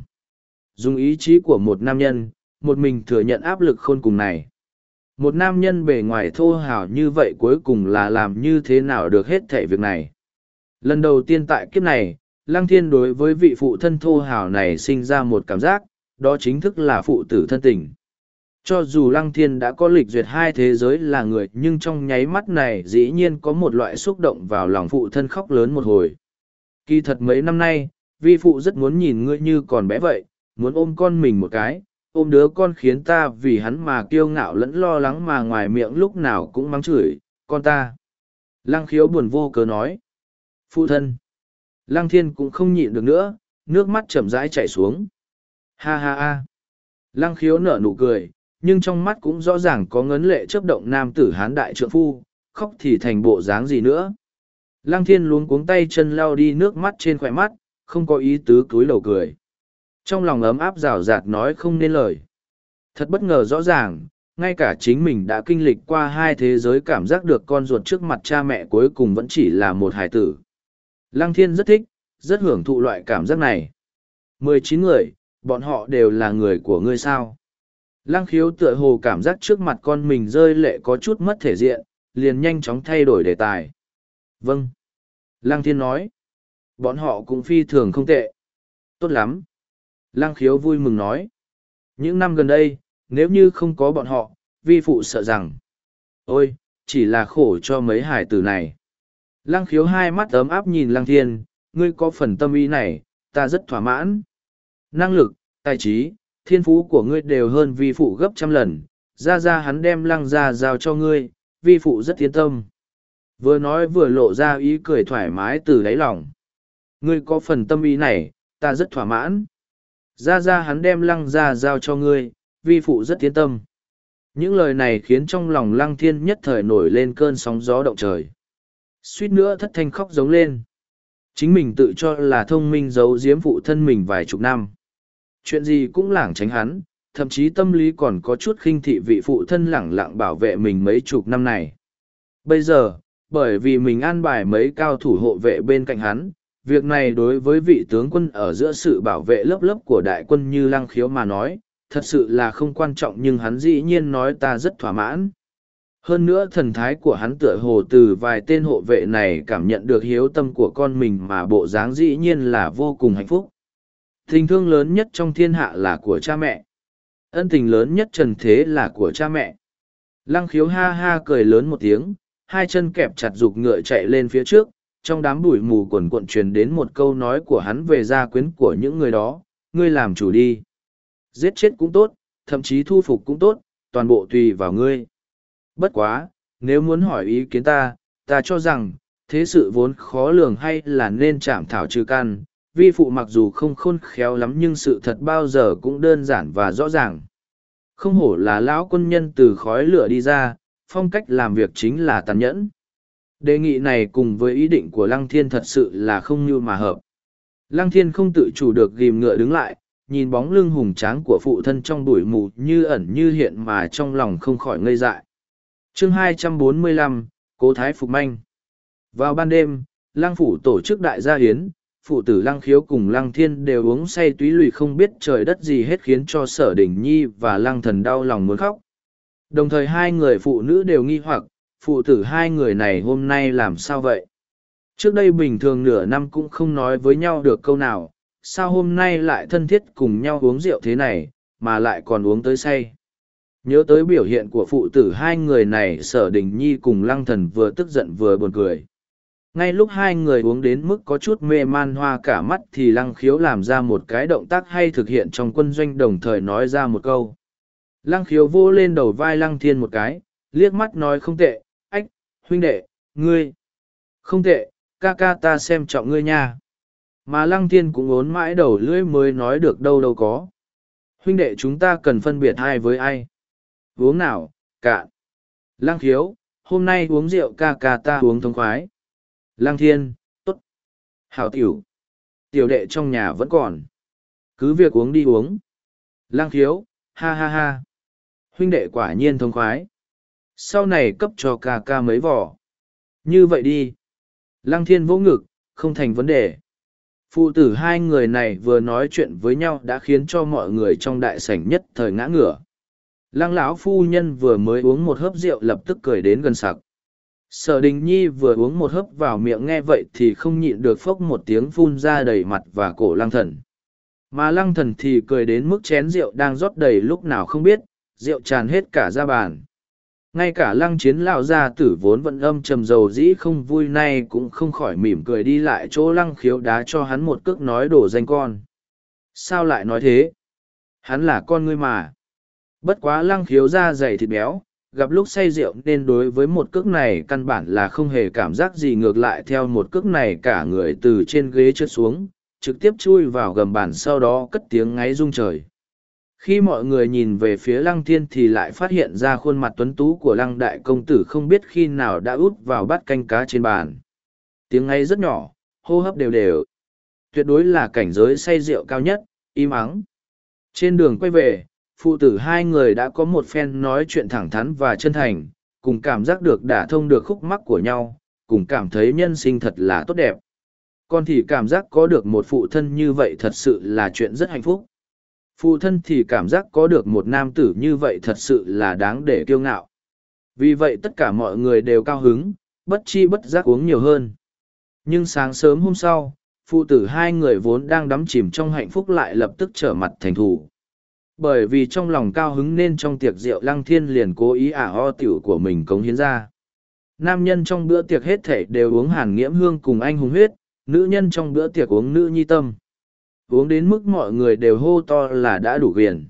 Dùng ý chí của một nam nhân, một mình thừa nhận áp lực khôn cùng này. Một nam nhân bề ngoài thô hào như vậy cuối cùng là làm như thế nào được hết thể việc này. Lần đầu tiên tại kiếp này, Lăng Thiên đối với vị phụ thân thô hào này sinh ra một cảm giác, đó chính thức là phụ tử thân tình. Cho dù Lăng Thiên đã có lịch duyệt hai thế giới là người nhưng trong nháy mắt này dĩ nhiên có một loại xúc động vào lòng phụ thân khóc lớn một hồi. Kỳ thật mấy năm nay, vi phụ rất muốn nhìn ngươi như còn bé vậy, muốn ôm con mình một cái, ôm đứa con khiến ta vì hắn mà kiêu ngạo lẫn lo lắng mà ngoài miệng lúc nào cũng mắng chửi, con ta. Lăng khiếu buồn vô cớ nói. Phụ thân. Lăng thiên cũng không nhịn được nữa, nước mắt chậm rãi chảy xuống. Ha ha ha. Lăng khiếu nở nụ cười, nhưng trong mắt cũng rõ ràng có ngấn lệ chớp động nam tử hán đại trượng phu, khóc thì thành bộ dáng gì nữa. Lăng thiên luống cuống tay chân lao đi nước mắt trên khỏe mắt, không có ý tứ cúi đầu cười. Trong lòng ấm áp rào rạt nói không nên lời. Thật bất ngờ rõ ràng, ngay cả chính mình đã kinh lịch qua hai thế giới cảm giác được con ruột trước mặt cha mẹ cuối cùng vẫn chỉ là một hài tử. Lăng thiên rất thích, rất hưởng thụ loại cảm giác này. mười chín người, bọn họ đều là người của ngươi sao. Lăng khiếu tựa hồ cảm giác trước mặt con mình rơi lệ có chút mất thể diện, liền nhanh chóng thay đổi đề tài. Vâng. Lăng thiên nói. Bọn họ cũng phi thường không tệ. Tốt lắm. Lăng khiếu vui mừng nói. Những năm gần đây, nếu như không có bọn họ, vi phụ sợ rằng. Ôi, chỉ là khổ cho mấy hải tử này. Lăng khiếu hai mắt ấm áp nhìn lăng thiên, ngươi có phần tâm ý này, ta rất thỏa mãn. Năng lực, tài trí, thiên phú của ngươi đều hơn vi phụ gấp trăm lần, ra ra hắn đem lăng ra giao cho ngươi, vi phụ rất yên tâm. Vừa nói vừa lộ ra ý cười thoải mái từ đáy lòng. Ngươi có phần tâm ý này, ta rất thỏa mãn. Ra ra hắn đem lăng ra giao cho ngươi, vi phụ rất yên tâm. Những lời này khiến trong lòng lăng thiên nhất thời nổi lên cơn sóng gió động trời. Suýt nữa thất thanh khóc giống lên. Chính mình tự cho là thông minh giấu giếm phụ thân mình vài chục năm. Chuyện gì cũng lảng tránh hắn, thậm chí tâm lý còn có chút khinh thị vị phụ thân lẳng lặng bảo vệ mình mấy chục năm này. Bây giờ, bởi vì mình an bài mấy cao thủ hộ vệ bên cạnh hắn, việc này đối với vị tướng quân ở giữa sự bảo vệ lớp lớp của đại quân như lăng khiếu mà nói, thật sự là không quan trọng nhưng hắn dĩ nhiên nói ta rất thỏa mãn. Hơn nữa thần thái của hắn tựa hồ từ vài tên hộ vệ này cảm nhận được hiếu tâm của con mình mà bộ dáng dĩ nhiên là vô cùng hạnh phúc. Tình thương lớn nhất trong thiên hạ là của cha mẹ. Ân tình lớn nhất trần thế là của cha mẹ. Lăng khiếu ha ha cười lớn một tiếng, hai chân kẹp chặt dục ngựa chạy lên phía trước, trong đám bụi mù quần cuộn truyền đến một câu nói của hắn về gia quyến của những người đó, ngươi làm chủ đi. Giết chết cũng tốt, thậm chí thu phục cũng tốt, toàn bộ tùy vào ngươi. Bất quá, nếu muốn hỏi ý kiến ta, ta cho rằng, thế sự vốn khó lường hay là nên chạm thảo trừ căn, vi phụ mặc dù không khôn khéo lắm nhưng sự thật bao giờ cũng đơn giản và rõ ràng. Không hổ là lão quân nhân từ khói lửa đi ra, phong cách làm việc chính là tàn nhẫn. Đề nghị này cùng với ý định của Lăng Thiên thật sự là không như mà hợp. Lăng Thiên không tự chủ được ghìm ngựa đứng lại, nhìn bóng lưng hùng tráng của phụ thân trong bụi mù như ẩn như hiện mà trong lòng không khỏi ngây dại. chương 245, Cố Thái Phục Manh Vào ban đêm, Lăng Phủ tổ chức đại gia hiến, phụ tử Lăng Khiếu cùng Lăng Thiên đều uống say túy lùi không biết trời đất gì hết khiến cho Sở Đình Nhi và Lăng Thần đau lòng muốn khóc. Đồng thời hai người phụ nữ đều nghi hoặc, phụ tử hai người này hôm nay làm sao vậy? Trước đây bình thường nửa năm cũng không nói với nhau được câu nào, sao hôm nay lại thân thiết cùng nhau uống rượu thế này, mà lại còn uống tới say. Nhớ tới biểu hiện của phụ tử hai người này sở đình nhi cùng lăng thần vừa tức giận vừa buồn cười. Ngay lúc hai người uống đến mức có chút mê man hoa cả mắt thì lăng khiếu làm ra một cái động tác hay thực hiện trong quân doanh đồng thời nói ra một câu. Lăng khiếu vô lên đầu vai lăng thiên một cái, liếc mắt nói không tệ, ách, huynh đệ, ngươi. Không tệ, ca ca ta xem trọng ngươi nha. Mà lăng thiên cũng ốn mãi đầu lưỡi mới nói được đâu đâu có. Huynh đệ chúng ta cần phân biệt ai với ai. Uống nào, cạn. Lăng khiếu, hôm nay uống rượu ca ca ta uống thông khoái. Lăng thiên, tốt. Hảo tiểu. Tiểu đệ trong nhà vẫn còn. Cứ việc uống đi uống. Lăng khiếu, ha ha ha. Huynh đệ quả nhiên thông khoái. Sau này cấp cho ca ca mấy vỏ. Như vậy đi. Lăng thiên vỗ ngực, không thành vấn đề. Phụ tử hai người này vừa nói chuyện với nhau đã khiến cho mọi người trong đại sảnh nhất thời ngã ngửa. Lăng lão phu nhân vừa mới uống một hớp rượu lập tức cười đến gần sặc. Sở đình nhi vừa uống một hớp vào miệng nghe vậy thì không nhịn được phốc một tiếng phun ra đầy mặt và cổ lăng thần. Mà lăng thần thì cười đến mức chén rượu đang rót đầy lúc nào không biết, rượu tràn hết cả ra bàn. Ngay cả lăng chiến lão gia tử vốn vận âm trầm dầu dĩ không vui nay cũng không khỏi mỉm cười đi lại chỗ lăng khiếu đá cho hắn một cước nói đổ danh con. Sao lại nói thế? Hắn là con ngươi mà. Bất quá lăng khiếu da dày thịt béo gặp lúc say rượu nên đối với một cước này căn bản là không hề cảm giác gì ngược lại theo một cước này cả người từ trên ghế trượt xuống, trực tiếp chui vào gầm bàn sau đó cất tiếng ngáy rung trời. Khi mọi người nhìn về phía lăng thiên thì lại phát hiện ra khuôn mặt tuấn tú của lăng đại công tử không biết khi nào đã út vào bát canh cá trên bàn. Tiếng ngáy rất nhỏ, hô hấp đều đều. Tuyệt đối là cảnh giới say rượu cao nhất, im ắng. Trên đường quay về phụ tử hai người đã có một phen nói chuyện thẳng thắn và chân thành cùng cảm giác được đả thông được khúc mắc của nhau cùng cảm thấy nhân sinh thật là tốt đẹp còn thì cảm giác có được một phụ thân như vậy thật sự là chuyện rất hạnh phúc Phụ thân thì cảm giác có được một nam tử như vậy thật sự là đáng để kiêu ngạo. Vì vậy tất cả mọi người đều cao hứng, bất chi bất giác uống nhiều hơn. Nhưng sáng sớm hôm sau, phụ tử hai người vốn đang đắm chìm trong hạnh phúc lại lập tức trở mặt thành thù. Bởi vì trong lòng cao hứng nên trong tiệc rượu lăng thiên liền cố ý ả ho tiểu của mình cống hiến ra. Nam nhân trong bữa tiệc hết thể đều uống hàn nghiễm hương cùng anh hùng huyết, nữ nhân trong bữa tiệc uống nữ nhi tâm. Uống đến mức mọi người đều hô to là đã đủ quyền.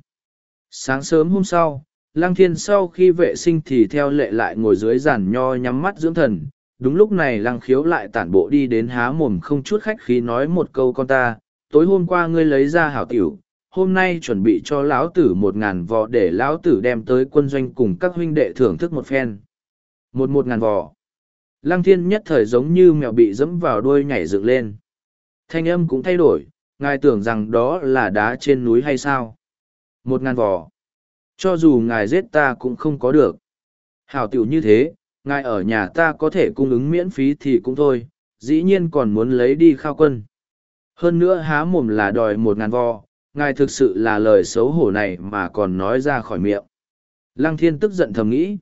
Sáng sớm hôm sau, Lăng Thiên sau khi vệ sinh thì theo lệ lại ngồi dưới giàn nho nhắm mắt dưỡng thần. Đúng lúc này Lăng Khiếu lại tản bộ đi đến há mồm không chút khách khí nói một câu con ta, tối hôm qua ngươi lấy ra hảo tiểu, hôm nay chuẩn bị cho lão tử một ngàn vò để lão tử đem tới quân doanh cùng các huynh đệ thưởng thức một phen. Một một ngàn vò. Lăng thiên nhất thời giống như mèo bị dẫm vào đuôi nhảy dựng lên. Thanh âm cũng thay đổi, ngài tưởng rằng đó là đá trên núi hay sao? Một ngàn vò. Cho dù ngài giết ta cũng không có được. Hảo tiểu như thế, ngài ở nhà ta có thể cung ứng miễn phí thì cũng thôi, dĩ nhiên còn muốn lấy đi khao quân. Hơn nữa há mồm là đòi một ngàn vò, ngài thực sự là lời xấu hổ này mà còn nói ra khỏi miệng. Lăng thiên tức giận thầm nghĩ.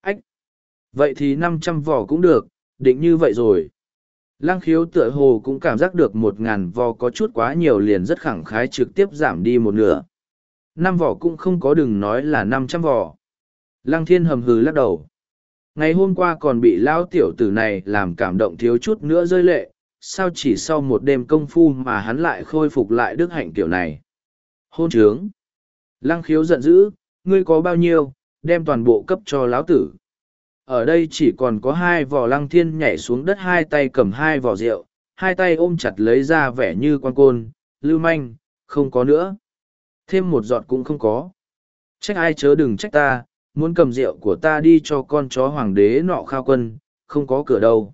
Ách! Vậy thì năm trăm vò cũng được, định như vậy rồi. Lăng khiếu tựa hồ cũng cảm giác được một ngàn vò có chút quá nhiều liền rất khẳng khái trực tiếp giảm đi một nửa. Năm vò cũng không có đừng nói là năm trăm vò. Lăng thiên hầm hừ lắc đầu. Ngày hôm qua còn bị lao tiểu tử này làm cảm động thiếu chút nữa rơi lệ, sao chỉ sau một đêm công phu mà hắn lại khôi phục lại đức hạnh kiểu này. Hôn trướng. Lăng khiếu giận dữ, ngươi có bao nhiêu, đem toàn bộ cấp cho lão tử. Ở đây chỉ còn có hai vỏ lăng thiên nhảy xuống đất hai tay cầm hai vỏ rượu, hai tay ôm chặt lấy ra vẻ như quan côn, lưu manh, không có nữa. Thêm một giọt cũng không có. Trách ai chớ đừng trách ta, muốn cầm rượu của ta đi cho con chó hoàng đế nọ khao quân, không có cửa đâu.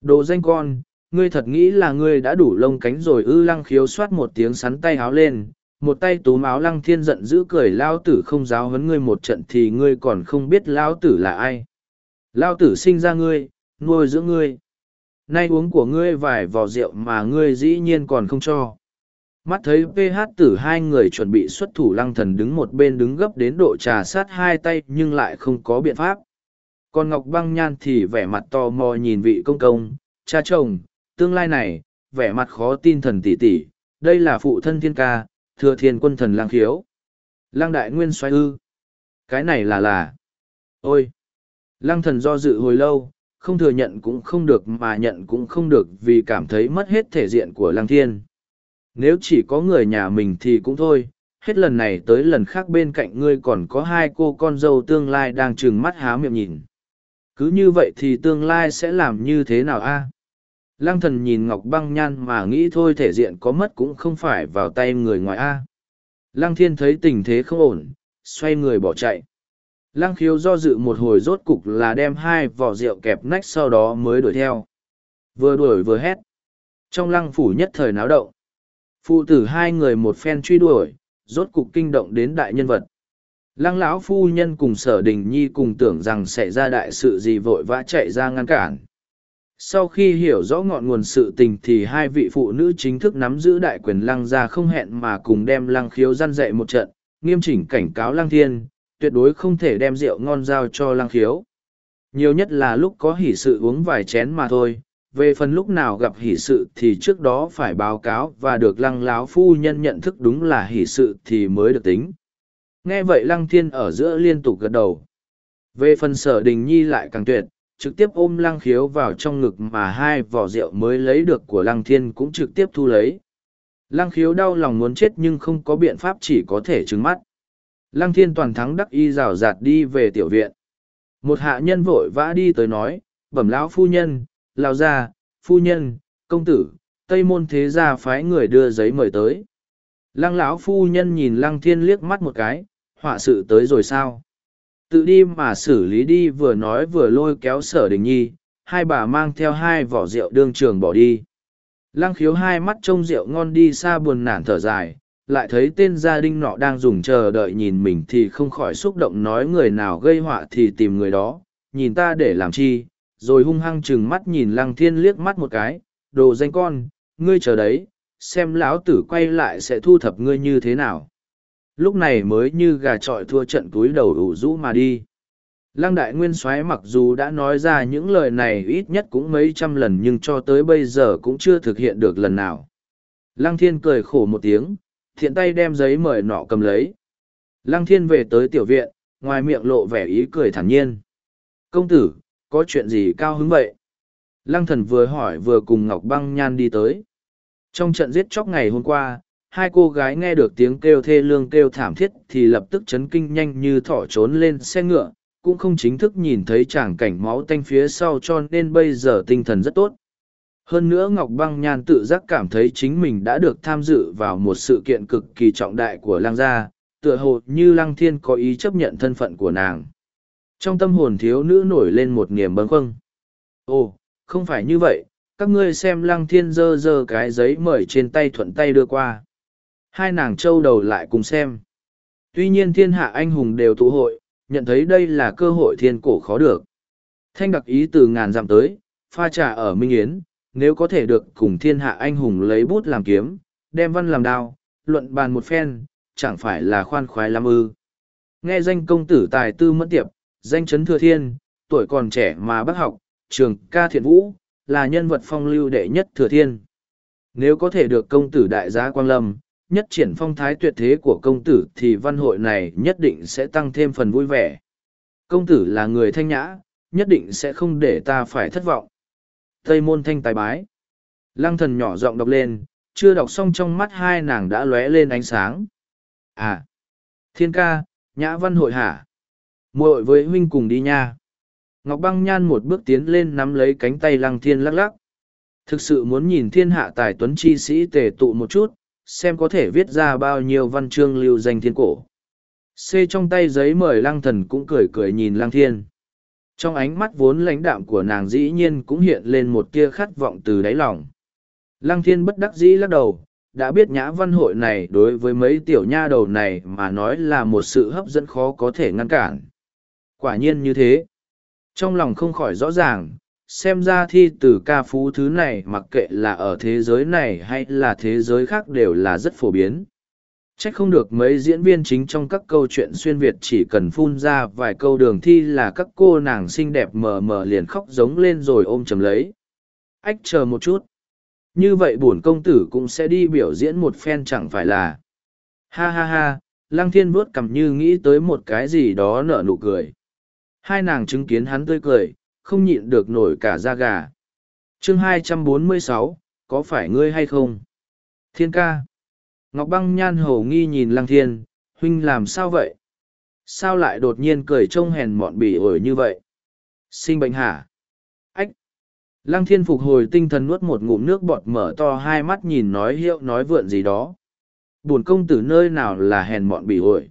Đồ danh con, ngươi thật nghĩ là ngươi đã đủ lông cánh rồi ư lăng khiếu soát một tiếng sắn tay háo lên, một tay túm áo lăng thiên giận dữ cười, lao tử không giáo huấn ngươi một trận thì ngươi còn không biết lao tử là ai. Lao tử sinh ra ngươi, nuôi dưỡng ngươi. Nay uống của ngươi vài vò rượu mà ngươi dĩ nhiên còn không cho. Mắt thấy ph tử hai người chuẩn bị xuất thủ, lăng thần đứng một bên đứng gấp đến độ trà sát hai tay nhưng lại không có biện pháp. Còn ngọc băng nhan thì vẻ mặt tò mò nhìn vị công công, cha chồng tương lai này, vẻ mặt khó tin thần tỷ tỷ, đây là phụ thân thiên ca, thừa thiên quân thần lang khiếu. Lang đại nguyên xoay ư. Cái này là là. Ôi! Lang thần do dự hồi lâu, không thừa nhận cũng không được mà nhận cũng không được vì cảm thấy mất hết thể diện của lang thiên. Nếu chỉ có người nhà mình thì cũng thôi, hết lần này tới lần khác bên cạnh ngươi còn có hai cô con dâu tương lai đang trừng mắt há miệng nhìn. Cứ như vậy thì tương lai sẽ làm như thế nào a? Lăng thần nhìn Ngọc Băng Nhan mà nghĩ thôi thể diện có mất cũng không phải vào tay người ngoài A. Lăng thiên thấy tình thế không ổn, xoay người bỏ chạy. Lăng khiếu do dự một hồi rốt cục là đem hai vỏ rượu kẹp nách sau đó mới đuổi theo. Vừa đuổi vừa hét. Trong lăng phủ nhất thời náo động. Phụ tử hai người một phen truy đuổi, rốt cục kinh động đến đại nhân vật. Lăng lão phu nhân cùng sở đình nhi cùng tưởng rằng sẽ ra đại sự gì vội vã chạy ra ngăn cản sau khi hiểu rõ ngọn nguồn sự tình thì hai vị phụ nữ chính thức nắm giữ đại quyền lăng ra không hẹn mà cùng đem lăng khiếu gian dậy một trận, nghiêm chỉnh cảnh cáo lăng thiên, tuyệt đối không thể đem rượu ngon giao cho lăng khiếu. Nhiều nhất là lúc có hỷ sự uống vài chén mà thôi, về phần lúc nào gặp hỷ sự thì trước đó phải báo cáo và được lăng láo phu nhân nhận thức đúng là hỷ sự thì mới được tính. Nghe vậy lăng thiên ở giữa liên tục gật đầu. Về phần sở đình nhi lại càng tuyệt trực tiếp ôm lăng khiếu vào trong ngực mà hai vỏ rượu mới lấy được của lăng thiên cũng trực tiếp thu lấy. Lăng khiếu đau lòng muốn chết nhưng không có biện pháp chỉ có thể trứng mắt. Lăng thiên toàn thắng đắc y rào rạt đi về tiểu viện. Một hạ nhân vội vã đi tới nói, bẩm lão phu nhân, lão gia, phu nhân, công tử, tây môn thế gia phái người đưa giấy mời tới. Lăng lão phu nhân nhìn lăng thiên liếc mắt một cái, họa sự tới rồi sao? Tự đi mà xử lý đi vừa nói vừa lôi kéo sở đình nhi, hai bà mang theo hai vỏ rượu đương trường bỏ đi. Lăng khiếu hai mắt trông rượu ngon đi xa buồn nản thở dài, lại thấy tên gia đình nọ đang dùng chờ đợi nhìn mình thì không khỏi xúc động nói người nào gây họa thì tìm người đó, nhìn ta để làm chi, rồi hung hăng chừng mắt nhìn lăng thiên liếc mắt một cái, đồ danh con, ngươi chờ đấy, xem lão tử quay lại sẽ thu thập ngươi như thế nào lúc này mới như gà trọi thua trận túi đầu ủ rũ mà đi lăng đại nguyên soái mặc dù đã nói ra những lời này ít nhất cũng mấy trăm lần nhưng cho tới bây giờ cũng chưa thực hiện được lần nào lăng thiên cười khổ một tiếng thiện tay đem giấy mời nọ cầm lấy lăng thiên về tới tiểu viện ngoài miệng lộ vẻ ý cười thản nhiên công tử có chuyện gì cao hứng vậy? Lăng thần vừa hỏi vừa cùng Ngọc Băng Nhan đi tới. Trong trận giết chóc ngày hôm qua, hai cô gái nghe được tiếng kêu thê lương kêu thảm thiết thì lập tức chấn kinh nhanh như thỏ trốn lên xe ngựa, cũng không chính thức nhìn thấy tràng cảnh máu tanh phía sau cho nên bây giờ tinh thần rất tốt. Hơn nữa Ngọc Băng Nhan tự giác cảm thấy chính mình đã được tham dự vào một sự kiện cực kỳ trọng đại của Lang Gia, tựa hồ như Lang Thiên có ý chấp nhận thân phận của nàng. Trong tâm hồn thiếu nữ nổi lên một niềm bấn khoâng. Ồ, không phải như vậy, các ngươi xem Lang Thiên dơ dơ cái giấy mời trên tay thuận tay đưa qua. Hai nàng trâu đầu lại cùng xem. Tuy nhiên thiên hạ anh hùng đều tụ hội, nhận thấy đây là cơ hội thiên cổ khó được. Thanh đặc ý từ ngàn dặm tới, pha trà ở Minh Yến, nếu có thể được cùng thiên hạ anh hùng lấy bút làm kiếm, đem văn làm đao, luận bàn một phen, chẳng phải là khoan khoái lắm ư. Nghe danh công tử tài tư mẫn tiệp, danh chấn thừa thiên, tuổi còn trẻ mà bác học, trường ca thiện vũ, là nhân vật phong lưu đệ nhất thừa thiên. Nếu có thể được công tử đại gia Quang Lâm, nhất triển phong thái tuyệt thế của công tử thì văn hội này nhất định sẽ tăng thêm phần vui vẻ. Công tử là người thanh nhã, nhất định sẽ không để ta phải thất vọng. Tây môn thanh tài bái. Lăng thần nhỏ giọng đọc lên, chưa đọc xong trong mắt hai nàng đã lóe lên ánh sáng. À, thiên ca, nhã văn hội hả? muội với huynh cùng đi nha. Ngọc băng nhan một bước tiến lên nắm lấy cánh tay lăng thiên lắc lắc. Thực sự muốn nhìn thiên hạ tài tuấn chi sĩ tề tụ một chút, xem có thể viết ra bao nhiêu văn chương lưu danh thiên cổ. C trong tay giấy mời lăng thần cũng cười cười nhìn lăng thiên. Trong ánh mắt vốn lãnh đạm của nàng dĩ nhiên cũng hiện lên một tia khát vọng từ đáy lòng. Lăng thiên bất đắc dĩ lắc đầu, đã biết nhã văn hội này đối với mấy tiểu nha đầu này mà nói là một sự hấp dẫn khó có thể ngăn cản. Quả nhiên như thế. Trong lòng không khỏi rõ ràng, xem ra thi từ ca phú thứ này mặc kệ là ở thế giới này hay là thế giới khác đều là rất phổ biến. Trách không được mấy diễn viên chính trong các câu chuyện xuyên Việt chỉ cần phun ra vài câu đường thi là các cô nàng xinh đẹp mờ mờ liền khóc giống lên rồi ôm chầm lấy. Ách chờ một chút. Như vậy bổn công tử cũng sẽ đi biểu diễn một phen chẳng phải là. Ha ha ha, Lăng Thiên vuốt cầm như nghĩ tới một cái gì đó nở nụ cười. Hai nàng chứng kiến hắn tươi cười, không nhịn được nổi cả da gà. chương 246, có phải ngươi hay không? Thiên ca. Ngọc băng nhan hầu nghi nhìn lăng thiên, huynh làm sao vậy? Sao lại đột nhiên cười trông hèn mọn bỉ ổi như vậy? Sinh bệnh hả? Ách! Lăng thiên phục hồi tinh thần nuốt một ngụm nước bọt mở to hai mắt nhìn nói hiệu nói vượn gì đó. Buồn công tử nơi nào là hèn mọn bỉ ổi?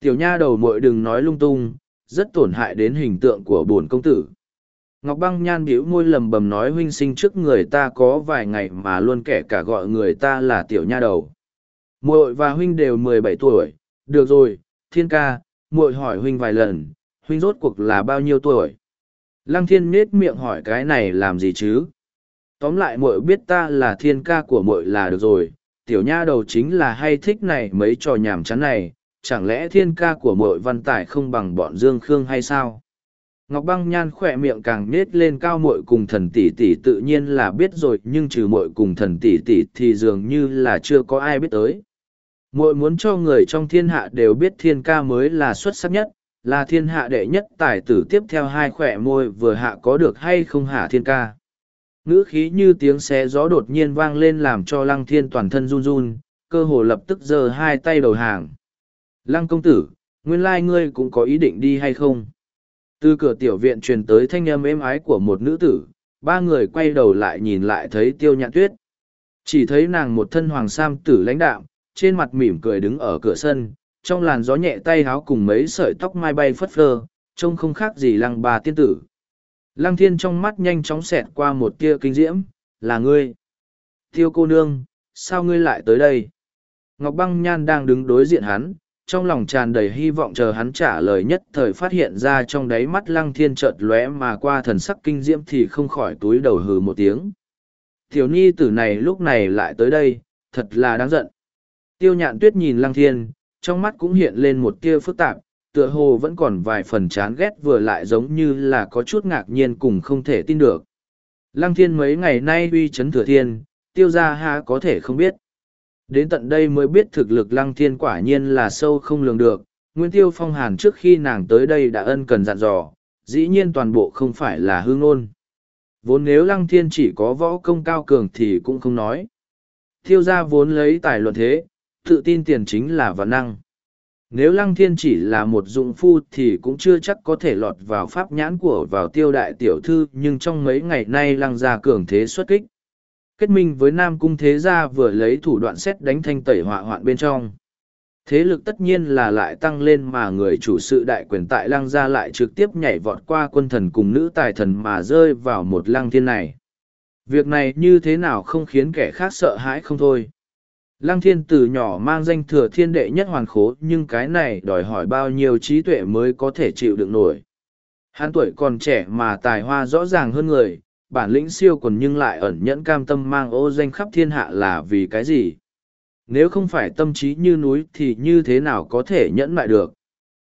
Tiểu nha đầu muội đừng nói lung tung, rất tổn hại đến hình tượng của buồn công tử. Ngọc băng nhan biểu môi lầm bầm nói huynh sinh trước người ta có vài ngày mà luôn kẻ cả gọi người ta là tiểu nha đầu. Muội và huynh đều mười bảy tuổi. Được rồi, thiên ca, muội hỏi huynh vài lần, huynh rốt cuộc là bao nhiêu tuổi? Lăng thiên nết miệng hỏi cái này làm gì chứ? Tóm lại muội biết ta là thiên ca của muội là được rồi. Tiểu nha đầu chính là hay thích này mấy trò nhảm chán này. Chẳng lẽ thiên ca của muội văn tải không bằng bọn dương khương hay sao? Ngọc băng nhan khỏe miệng càng nết lên cao muội cùng thần tỷ tỷ tự nhiên là biết rồi, nhưng trừ muội cùng thần tỷ tỷ thì dường như là chưa có ai biết tới. Muội muốn cho người trong thiên hạ đều biết thiên ca mới là xuất sắc nhất, là thiên hạ đệ nhất tài tử tiếp theo hai khỏe môi vừa hạ có được hay không hạ thiên ca? Ngữ khí như tiếng xé gió đột nhiên vang lên làm cho lăng thiên toàn thân run run, cơ hồ lập tức giơ hai tay đầu hàng. Lăng công tử, nguyên lai ngươi cũng có ý định đi hay không? Từ cửa tiểu viện truyền tới thanh âm êm ái của một nữ tử ba người quay đầu lại nhìn lại thấy tiêu nhạn tuyết chỉ thấy nàng một thân hoàng sam tử lãnh đạm trên mặt mỉm cười đứng ở cửa sân, trong làn gió nhẹ tay háo cùng mấy sợi tóc mai bay phất phơ, trông không khác gì lăng bà tiên tử. Lăng thiên trong mắt nhanh chóng xẹt qua một tia kinh diễm, là ngươi. Tiêu cô nương, sao ngươi lại tới đây? Ngọc băng nhan đang đứng đối diện hắn, trong lòng tràn đầy hy vọng chờ hắn trả lời nhất thời phát hiện ra trong đáy mắt lăng thiên chợt lóe mà qua thần sắc kinh diễm thì không khỏi túi đầu hừ một tiếng. Tiểu nhi tử này lúc này lại tới đây, thật là đáng giận. Tiêu nhạn tuyết nhìn lăng thiên, trong mắt cũng hiện lên một tia phức tạp, tựa hồ vẫn còn vài phần chán ghét vừa lại giống như là có chút ngạc nhiên cùng không thể tin được. Lăng thiên mấy ngày nay uy chấn thừa thiên, tiêu gia ha có thể không biết. Đến tận đây mới biết thực lực lăng thiên quả nhiên là sâu không lường được, Nguyên Tiêu Phong Hàn trước khi nàng tới đây đã ân cần dặn dò, dĩ nhiên toàn bộ không phải là hương ngôn. Vốn nếu lăng thiên chỉ có võ công cao cường thì cũng không nói. Thiêu gia vốn lấy tài luận thế, tự tin tiền chính là văn năng. Nếu lăng thiên chỉ là một dụng phu thì cũng chưa chắc có thể lọt vào pháp nhãn của vào tiêu đại tiểu thư nhưng trong mấy ngày nay lăng gia cường thế xuất kích. Kết minh với Nam Cung Thế Gia vừa lấy thủ đoạn xét đánh thanh tẩy họa hoạn bên trong. Thế lực tất nhiên là lại tăng lên mà người chủ sự đại quyền tại lăng gia lại trực tiếp nhảy vọt qua quân thần cùng nữ tài thần mà rơi vào một lăng thiên này. Việc này như thế nào không khiến kẻ khác sợ hãi không thôi. Lăng thiên từ nhỏ mang danh thừa thiên đệ nhất hoàn khố nhưng cái này đòi hỏi bao nhiêu trí tuệ mới có thể chịu đựng nổi. Hán tuổi còn trẻ mà tài hoa rõ ràng hơn người, bản lĩnh siêu quần nhưng lại ẩn nhẫn cam tâm mang ô danh khắp thiên hạ là vì cái gì? Nếu không phải tâm trí như núi thì như thế nào có thể nhẫn lại được?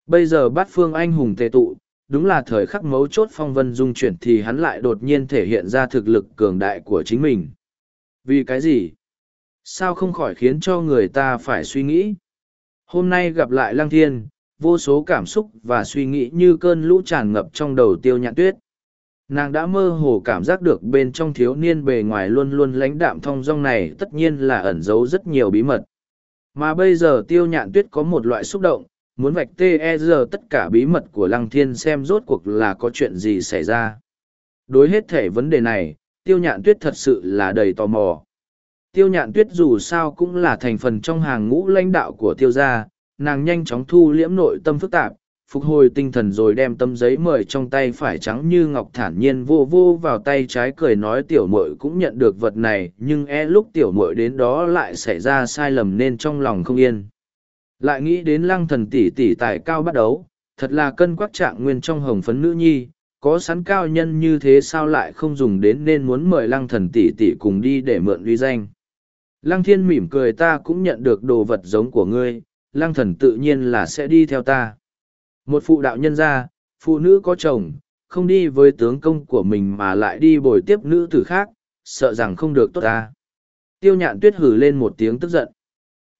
Bây giờ bát phương anh hùng tề tụ, đúng là thời khắc mấu chốt phong vân dung chuyển thì hắn lại đột nhiên thể hiện ra thực lực cường đại của chính mình. Vì cái gì? Sao không khỏi khiến cho người ta phải suy nghĩ? Hôm nay gặp lại Lăng Thiên, vô số cảm xúc và suy nghĩ như cơn lũ tràn ngập trong đầu tiêu nhạn tuyết. Nàng đã mơ hồ cảm giác được bên trong thiếu niên bề ngoài luôn luôn lãnh đạm thong dong này tất nhiên là ẩn giấu rất nhiều bí mật. Mà bây giờ tiêu nhạn tuyết có một loại xúc động, muốn vạch tê e giờ tất cả bí mật của lăng thiên xem rốt cuộc là có chuyện gì xảy ra. Đối hết thể vấn đề này, tiêu nhạn tuyết thật sự là đầy tò mò. Tiêu nhạn tuyết dù sao cũng là thành phần trong hàng ngũ lãnh đạo của tiêu gia, nàng nhanh chóng thu liễm nội tâm phức tạp, phục hồi tinh thần rồi đem tấm giấy mời trong tay phải trắng như ngọc thản nhiên vô vô vào tay trái cười nói tiểu mội cũng nhận được vật này, nhưng e lúc tiểu mội đến đó lại xảy ra sai lầm nên trong lòng không yên. Lại nghĩ đến lăng thần tỷ tỷ tài cao bắt đấu thật là cân quắc trạng nguyên trong hồng phấn nữ nhi, có sẵn cao nhân như thế sao lại không dùng đến nên muốn mời lăng thần tỷ tỷ cùng đi để mượn uy danh. Lăng thiên mỉm cười ta cũng nhận được đồ vật giống của ngươi, lăng thần tự nhiên là sẽ đi theo ta một phụ đạo nhân gia, phụ nữ có chồng, không đi với tướng công của mình mà lại đi bồi tiếp nữ tử khác, sợ rằng không được tốt ta. Tiêu nhạn tuyết hử lên một tiếng tức giận.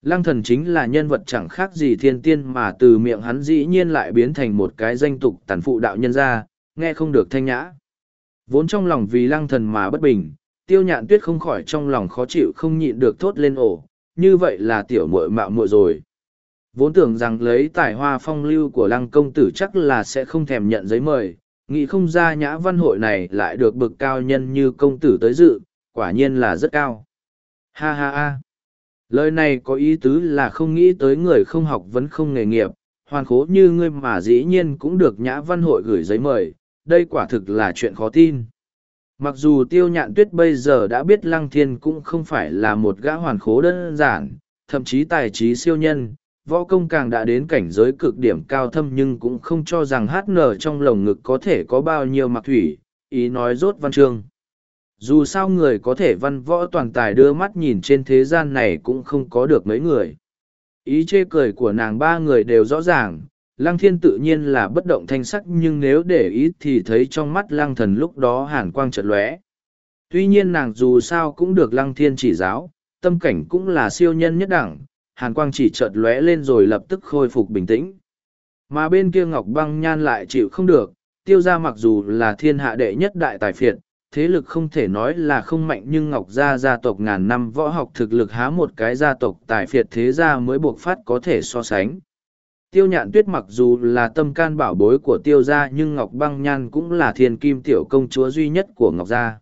Lăng thần chính là nhân vật chẳng khác gì thiên tiên mà từ miệng hắn dĩ nhiên lại biến thành một cái danh tục tàn phụ đạo nhân gia, nghe không được thanh nhã. Vốn trong lòng vì lăng thần mà bất bình, tiêu nhạn tuyết không khỏi trong lòng khó chịu không nhịn được thốt lên ổ, như vậy là tiểu muội mạo muội rồi vốn tưởng rằng lấy tài hoa phong lưu của lăng công tử chắc là sẽ không thèm nhận giấy mời, nghĩ không ra nhã văn hội này lại được bực cao nhân như công tử tới dự, quả nhiên là rất cao. Ha ha ha. Lời này có ý tứ là không nghĩ tới người không học vẫn không nghề nghiệp, hoàn khố như ngươi mà dĩ nhiên cũng được nhã văn hội gửi giấy mời, đây quả thực là chuyện khó tin. Mặc dù tiêu nhạn tuyết bây giờ đã biết lăng thiên cũng không phải là một gã hoàn khố đơn giản, thậm chí tài trí siêu nhân võ công càng đã đến cảnh giới cực điểm cao thâm nhưng cũng không cho rằng hát nở trong lồng ngực có thể có bao nhiêu mặc thủy, ý nói rốt văn chương. Dù sao người có thể văn võ toàn tài đưa mắt nhìn trên thế gian này cũng không có được mấy người. Ý chê cười của nàng ba người đều rõ ràng, lăng thiên tự nhiên là bất động thanh sắc nhưng nếu để ý thì thấy trong mắt lăng thần lúc đó hàn quang chợt lóe. Tuy nhiên nàng dù sao cũng được lăng thiên chỉ giáo, tâm cảnh cũng là siêu nhân nhất đẳng, hàn quang chỉ chợt lóe lên rồi lập tức khôi phục bình tĩnh. Mà bên kia Ngọc Băng Nhan lại chịu không được, tiêu gia mặc dù là thiên hạ đệ nhất đại tài phiệt, thế lực không thể nói là không mạnh nhưng Ngọc gia gia tộc ngàn năm võ học thực lực há một cái gia tộc tài phiệt thế gia mới buộc phát có thể so sánh. Tiêu nhạn tuyết mặc dù là tâm can bảo bối của tiêu gia nhưng Ngọc Băng Nhan cũng là thiên kim tiểu công chúa duy nhất của Ngọc gia.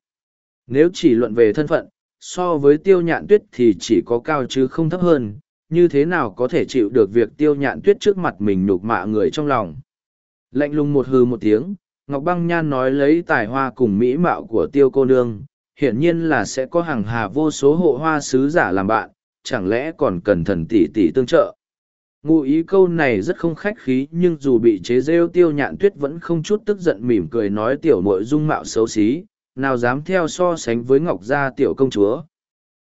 Nếu chỉ luận về thân phận, so với tiêu nhạn tuyết thì chỉ có cao chứ không thấp hơn, như thế nào có thể chịu được việc tiêu nhạn tuyết trước mặt mình nhục mạ người trong lòng. Lạnh lùng một hư một tiếng, Ngọc Băng Nhan nói lấy tài hoa cùng mỹ mạo của tiêu cô nương, hiển nhiên là sẽ có hàng hà vô số hộ hoa sứ giả làm bạn, chẳng lẽ còn cần thần tỷ tỷ tương trợ. Ngụ ý câu này rất không khách khí nhưng dù bị chế rêu tiêu nhạn tuyết vẫn không chút tức giận mỉm cười nói tiểu mội dung mạo xấu xí, nào dám theo so sánh với ngọc gia tiểu công chúa.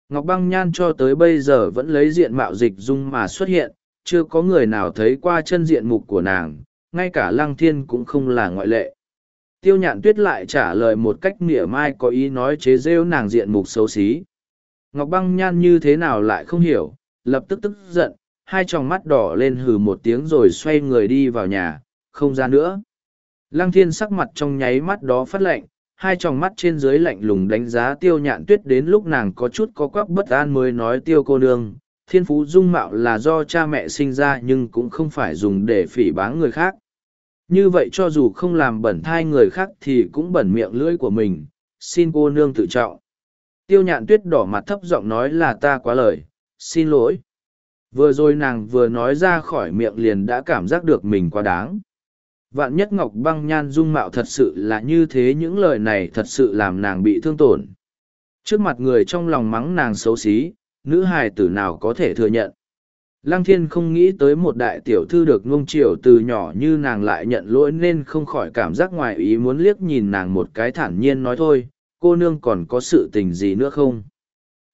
Ngọc Băng Nhan cho tới bây giờ vẫn lấy diện mạo dịch dung mà xuất hiện, chưa có người nào thấy qua chân diện mục của nàng, ngay cả Lăng Thiên cũng không là ngoại lệ. Tiêu nhạn tuyết lại trả lời một cách mỉa mai có ý nói chế rêu nàng diện mục xấu xí. Ngọc Băng Nhan như thế nào lại không hiểu, lập tức tức giận, hai tròng mắt đỏ lên hừ một tiếng rồi xoay người đi vào nhà, không ra nữa. Lăng thiên sắc mặt trong nháy mắt đó phát lạnh, hai tròng mắt trên dưới lạnh lùng đánh giá tiêu nhạn tuyết đến lúc nàng có chút có quắc bất an mới nói tiêu cô nương. Thiên phú dung mạo là do cha mẹ sinh ra nhưng cũng không phải dùng để phỉ báng người khác. Như vậy cho dù không làm bẩn thai người khác thì cũng bẩn miệng lưỡi của mình, xin cô nương tự trọng. Tiêu nhạn tuyết đỏ mặt thấp giọng nói là ta quá lời, xin lỗi. Vừa rồi nàng vừa nói ra khỏi miệng liền đã cảm giác được mình quá đáng. Vạn nhất Ngọc băng nhan dung mạo thật sự là như thế những lời này thật sự làm nàng bị thương tổn. Trước mặt người trong lòng mắng nàng xấu xí, nữ hài tử nào có thể thừa nhận. Lăng thiên không nghĩ tới một đại tiểu thư được ngông chiều từ nhỏ như nàng lại nhận lỗi nên không khỏi cảm giác ngoài ý muốn liếc nhìn nàng một cái thản nhiên nói thôi, cô nương còn có sự tình gì nữa không?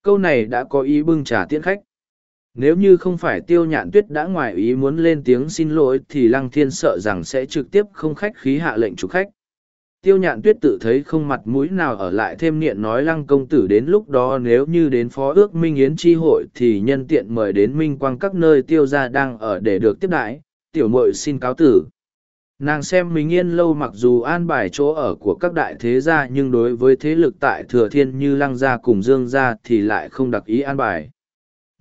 Câu này đã có ý bưng trà tiễn khách. Nếu như không phải tiêu nhạn tuyết đã ngoài ý muốn lên tiếng xin lỗi thì lăng thiên sợ rằng sẽ trực tiếp không khách khí hạ lệnh chủ khách. Tiêu nhạn tuyết tự thấy không mặt mũi nào ở lại thêm niệm nói lăng công tử đến lúc đó nếu như đến phó ước minh yến tri hội thì nhân tiện mời đến minh quang các nơi tiêu gia đang ở để được tiếp đãi. Tiểu mội xin cáo tử. Nàng xem mình yên lâu mặc dù an bài chỗ ở của các đại thế gia nhưng đối với thế lực tại thừa thiên như lăng gia cùng dương gia thì lại không đặc ý an bài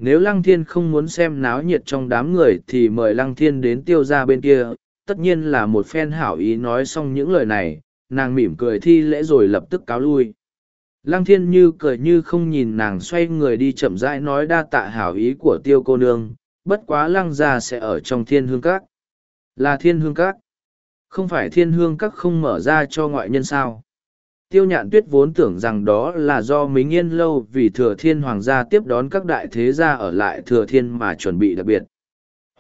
nếu lăng thiên không muốn xem náo nhiệt trong đám người thì mời lăng thiên đến tiêu gia bên kia. Tất nhiên là một phen hảo ý nói xong những lời này, nàng mỉm cười thi lễ rồi lập tức cáo lui. Lăng thiên như cười như không nhìn nàng xoay người đi chậm rãi nói đa tạ hảo ý của tiêu cô nương, bất quá lăng gia sẽ ở trong thiên hương các. Là thiên hương các? Không phải thiên hương các không mở ra cho ngoại nhân sao? Tiêu nhạn tuyết vốn tưởng rằng đó là do mình yên lâu vì thừa thiên hoàng gia tiếp đón các đại thế gia ở lại thừa thiên mà chuẩn bị đặc biệt.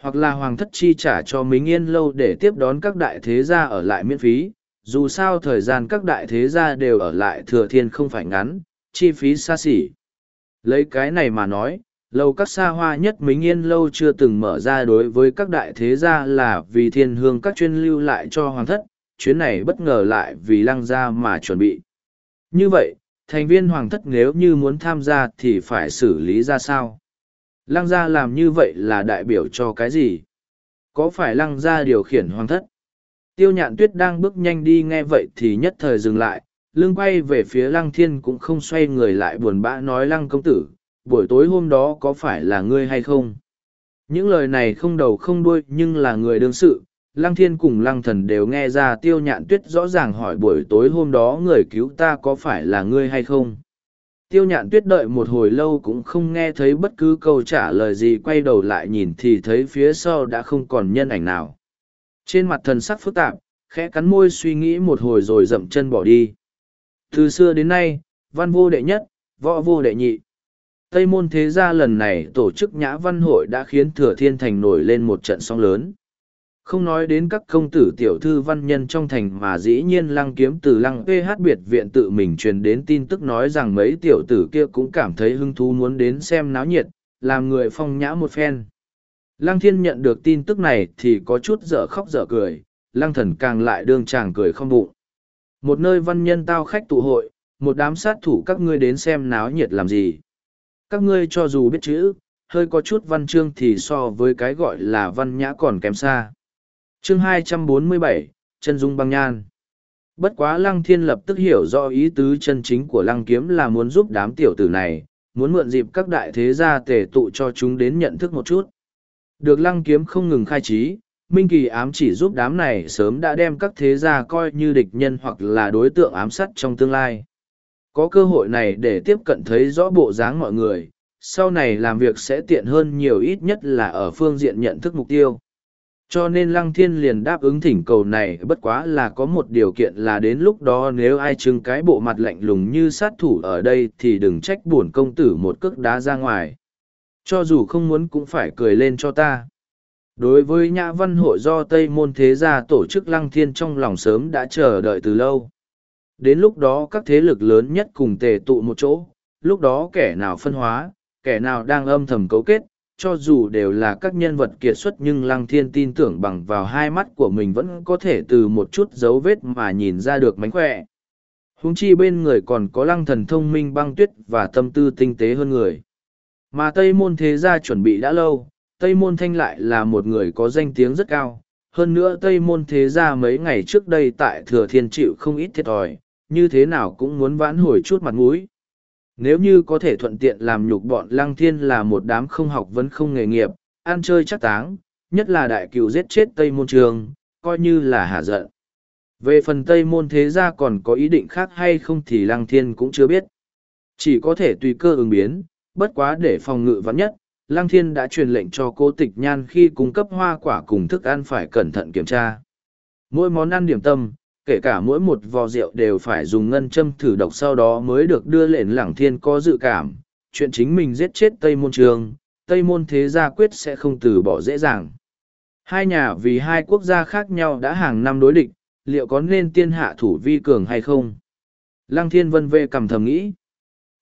Hoặc là hoàng thất chi trả cho mình yên lâu để tiếp đón các đại thế gia ở lại miễn phí. Dù sao thời gian các đại thế gia đều ở lại thừa thiên không phải ngắn, chi phí xa xỉ. Lấy cái này mà nói, lâu các xa hoa nhất mình yên lâu chưa từng mở ra đối với các đại thế gia là vì thiên hương các chuyên lưu lại cho hoàng thất chuyến này bất ngờ lại vì lăng gia mà chuẩn bị. Như vậy thành viên hoàng thất nếu như muốn tham gia thì phải xử lý ra sao? Lăng gia làm như vậy là đại biểu cho cái gì? Có phải lăng gia điều khiển hoàng thất? Tiêu nhạn tuyết đang bước nhanh đi nghe vậy thì nhất thời dừng lại lưng quay về phía lăng thiên cũng không xoay người lại buồn bã nói lăng công tử buổi tối hôm đó có phải là ngươi hay không? Những lời này không đầu không đuôi nhưng là người đương sự, Lăng Thiên cùng Lăng Thần đều nghe ra tiêu nhạn tuyết rõ ràng hỏi buổi tối hôm đó người cứu ta có phải là ngươi hay không? Tiêu nhạn tuyết đợi một hồi lâu cũng không nghe thấy bất cứ câu trả lời gì quay đầu lại nhìn thì thấy phía sau đã không còn nhân ảnh nào. Trên mặt thần sắc phức tạp, khẽ cắn môi suy nghĩ một hồi rồi dậm chân bỏ đi. Từ xưa đến nay, văn vô đệ nhất, võ vô đệ nhị. Tây môn thế gia lần này tổ chức nhã văn hội đã khiến thừa thiên thành nổi lên một trận sóng lớn. Không nói đến các công tử tiểu thư văn nhân trong thành mà dĩ nhiên lăng kiếm từ lăng PH biệt viện tự mình truyền đến tin tức nói rằng mấy tiểu tử kia cũng cảm thấy hứng thú muốn đến xem náo nhiệt, làm người phong nhã một phen. Lăng thiên nhận được tin tức này thì có chút dở khóc dở cười, lăng thần càng lại đương chàng cười không bụng. Một nơi văn nhân tao khách tụ hội, một đám sát thủ các ngươi đến xem náo nhiệt làm gì các ngươi cho dù biết chữ, hơi có chút văn chương thì so với cái gọi là văn nhã còn kém xa. Chương 247, chân dung băng nhan. Bất quá lăng thiên lập tức hiểu rõ ý tứ chân chính của lăng kiếm là muốn giúp đám tiểu tử này, muốn mượn dịp các đại thế gia tề tụ cho chúng đến nhận thức một chút. Được lăng kiếm không ngừng khai trí, Minh Kỳ ám chỉ giúp đám này sớm đã đem các thế gia coi như địch nhân hoặc là đối tượng ám sát trong tương lai. Có cơ hội này để tiếp cận thấy rõ bộ dáng mọi người, sau này làm việc sẽ tiện hơn nhiều ít nhất là ở phương diện nhận thức mục tiêu. Cho nên Lăng Thiên liền đáp ứng thỉnh cầu này bất quá là có một điều kiện là đến lúc đó nếu ai chứng cái bộ mặt lạnh lùng như sát thủ ở đây thì đừng trách buồn công tử một cước đá ra ngoài. Cho dù không muốn cũng phải cười lên cho ta. Đối với nhã văn hội do Tây Môn Thế Gia tổ chức Lăng Thiên trong lòng sớm đã chờ đợi từ lâu. Đến lúc đó các thế lực lớn nhất cùng tề tụ một chỗ, lúc đó kẻ nào phân hóa, kẻ nào đang âm thầm cấu kết, cho dù đều là các nhân vật kiệt xuất nhưng Lăng Thiên tin tưởng bằng vào hai mắt của mình vẫn có thể từ một chút dấu vết mà nhìn ra được mánh khỏe. Huống chi bên người còn có lăng thần thông minh băng tuyết và tâm tư tinh tế hơn người. Mà Tây Môn Thế Gia chuẩn bị đã lâu, Tây Môn Thanh lại là một người có danh tiếng rất cao, hơn nữa tây môn thế gia mấy ngày trước đây tại thừa thiên chịu không ít thiệt thòi như thế nào cũng muốn vãn hồi chút mặt mũi nếu như có thể thuận tiện làm nhục bọn lăng thiên là một đám không học vấn không nghề nghiệp, ăn chơi chắc táng, nhất là đại cựu giết chết tây môn trường, coi như là hạ giận. Về phần tây môn thế gia còn có ý định khác hay không thì lăng thiên cũng chưa biết. Chỉ có thể tùy cơ ứng biến, bất quá để phòng ngự vắn nhất, lăng thiên đã truyền lệnh cho cô tịch nhan khi cung cấp hoa quả cùng thức ăn phải cẩn thận kiểm tra. Mỗi món ăn điểm tâm kể cả mỗi một vò rượu đều phải dùng ngân châm thử độc sau đó mới được đưa lên lẳng thiên có dự cảm. Chuyện chính mình giết chết tây môn trường, tây môn thế gia quyết sẽ không từ bỏ dễ dàng. Hai nhà vì hai quốc gia khác nhau đã hàng năm đối địch, liệu có nên tiên hạ thủ vi cường hay không? Lăng thiên vân vê cầm thầm nghĩ.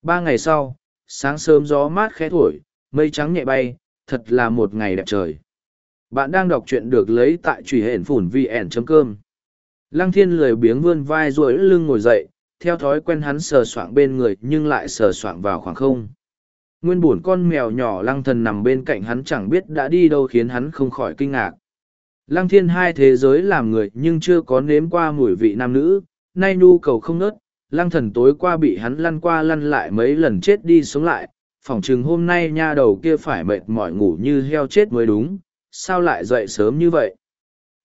Ba ngày sau, sáng sớm gió mát khẽ thổi, mây trắng nhẹ bay, thật là một ngày đẹp trời. Bạn đang đọc truyện được lấy tại truy hển phủn vn com lăng thiên lười biếng vươn vai rồi lưng ngồi dậy, theo thói quen hắn sờ soạng bên người nhưng lại sờ soạng vào khoảng không. Nguyên buồn con mèo nhỏ lăng thần nằm bên cạnh hắn chẳng biết đã đi đâu khiến hắn không khỏi kinh ngạc. Lăng thiên hai thế giới làm người nhưng chưa có nếm qua mùi vị nam nữ, nay nhu cầu không nớt lăng thần tối qua bị hắn lăn qua lăn lại mấy lần chết đi sống lại, phỏng chừng hôm nay nha đầu kia phải mệt mỏi ngủ như heo chết mới đúng, sao lại dậy sớm như vậy?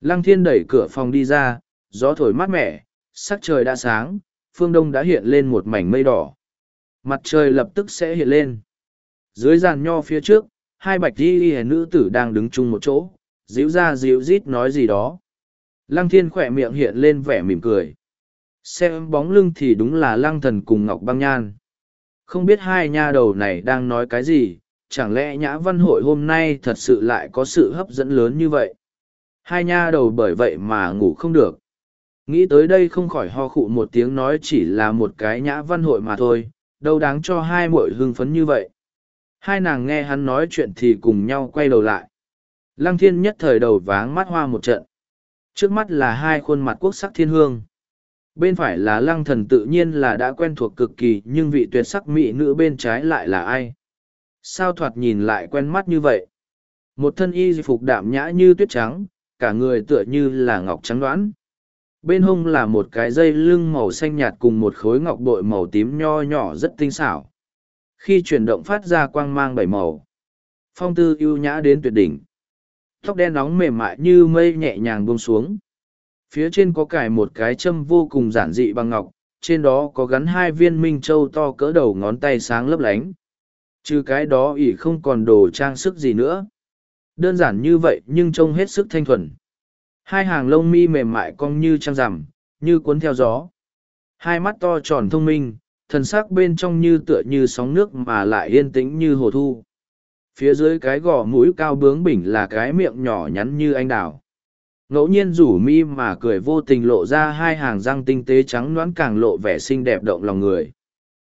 Lăng thiên đẩy cửa phòng đi ra gió thổi mát mẻ, sắc trời đã sáng, phương đông đã hiện lên một mảnh mây đỏ. Mặt trời lập tức sẽ hiện lên. Dưới giàn nho phía trước, hai bạch y y nữ tử đang đứng chung một chỗ, díu ra díu rít nói gì đó. Lăng thiên khỏe miệng hiện lên vẻ mỉm cười. Xem bóng lưng thì đúng là lăng thần cùng ngọc băng nhan. Không biết hai nha đầu này đang nói cái gì, chẳng lẽ nhã văn hội hôm nay thật sự lại có sự hấp dẫn lớn như vậy? Hai nha đầu bởi vậy mà ngủ không được nghĩ tới đây không khỏi ho khụ một tiếng nói chỉ là một cái nhã văn hội mà thôi, đâu đáng cho hai muội hưng phấn như vậy. Hai nàng nghe hắn nói chuyện thì cùng nhau quay đầu lại. Lăng thiên nhất thời đầu váng mắt hoa một trận. Trước mắt là hai khuôn mặt quốc sắc thiên hương. Bên phải là lăng thần tự nhiên là đã quen thuộc cực kỳ, nhưng vị tuyệt sắc mỹ nữ bên trái lại là ai? Sao thoạt nhìn lại quen mắt như vậy? Một thân y phục đạm nhã như tuyết trắng, cả người tựa như là ngọc trắng đoán bên hông là một cái dây lưng màu xanh nhạt cùng một khối ngọc bội màu tím nho nhỏ rất tinh xảo. Khi chuyển động phát ra quang mang bảy màu. Phong tư ưu nhã đến tuyệt đỉnh. Tóc đen nóng mềm mại như mây nhẹ nhàng buông xuống. Phía trên có cài một cái châm vô cùng giản dị bằng ngọc, trên đó có gắn hai viên minh châu to cỡ đầu ngón tay sáng lấp lánh. Trừ cái đó ỷ không còn đồ trang sức gì nữa. Đơn giản như vậy nhưng trông hết sức thanh thuần hai hàng lông mi mềm mại cong như trăng rằm, như cuốn theo gió. Hai mắt to tròn thông minh, thần sắc bên trong như tựa như sóng nước mà lại yên tĩnh như hồ thu. Phía dưới cái gò mũi cao bướng bỉnh là cái miệng nhỏ nhắn như anh đào. Ngẫu nhiên rủ mi mà cười vô tình lộ ra hai hàng răng tinh tế trắng loãng càng lộ vẻ xinh đẹp động lòng người.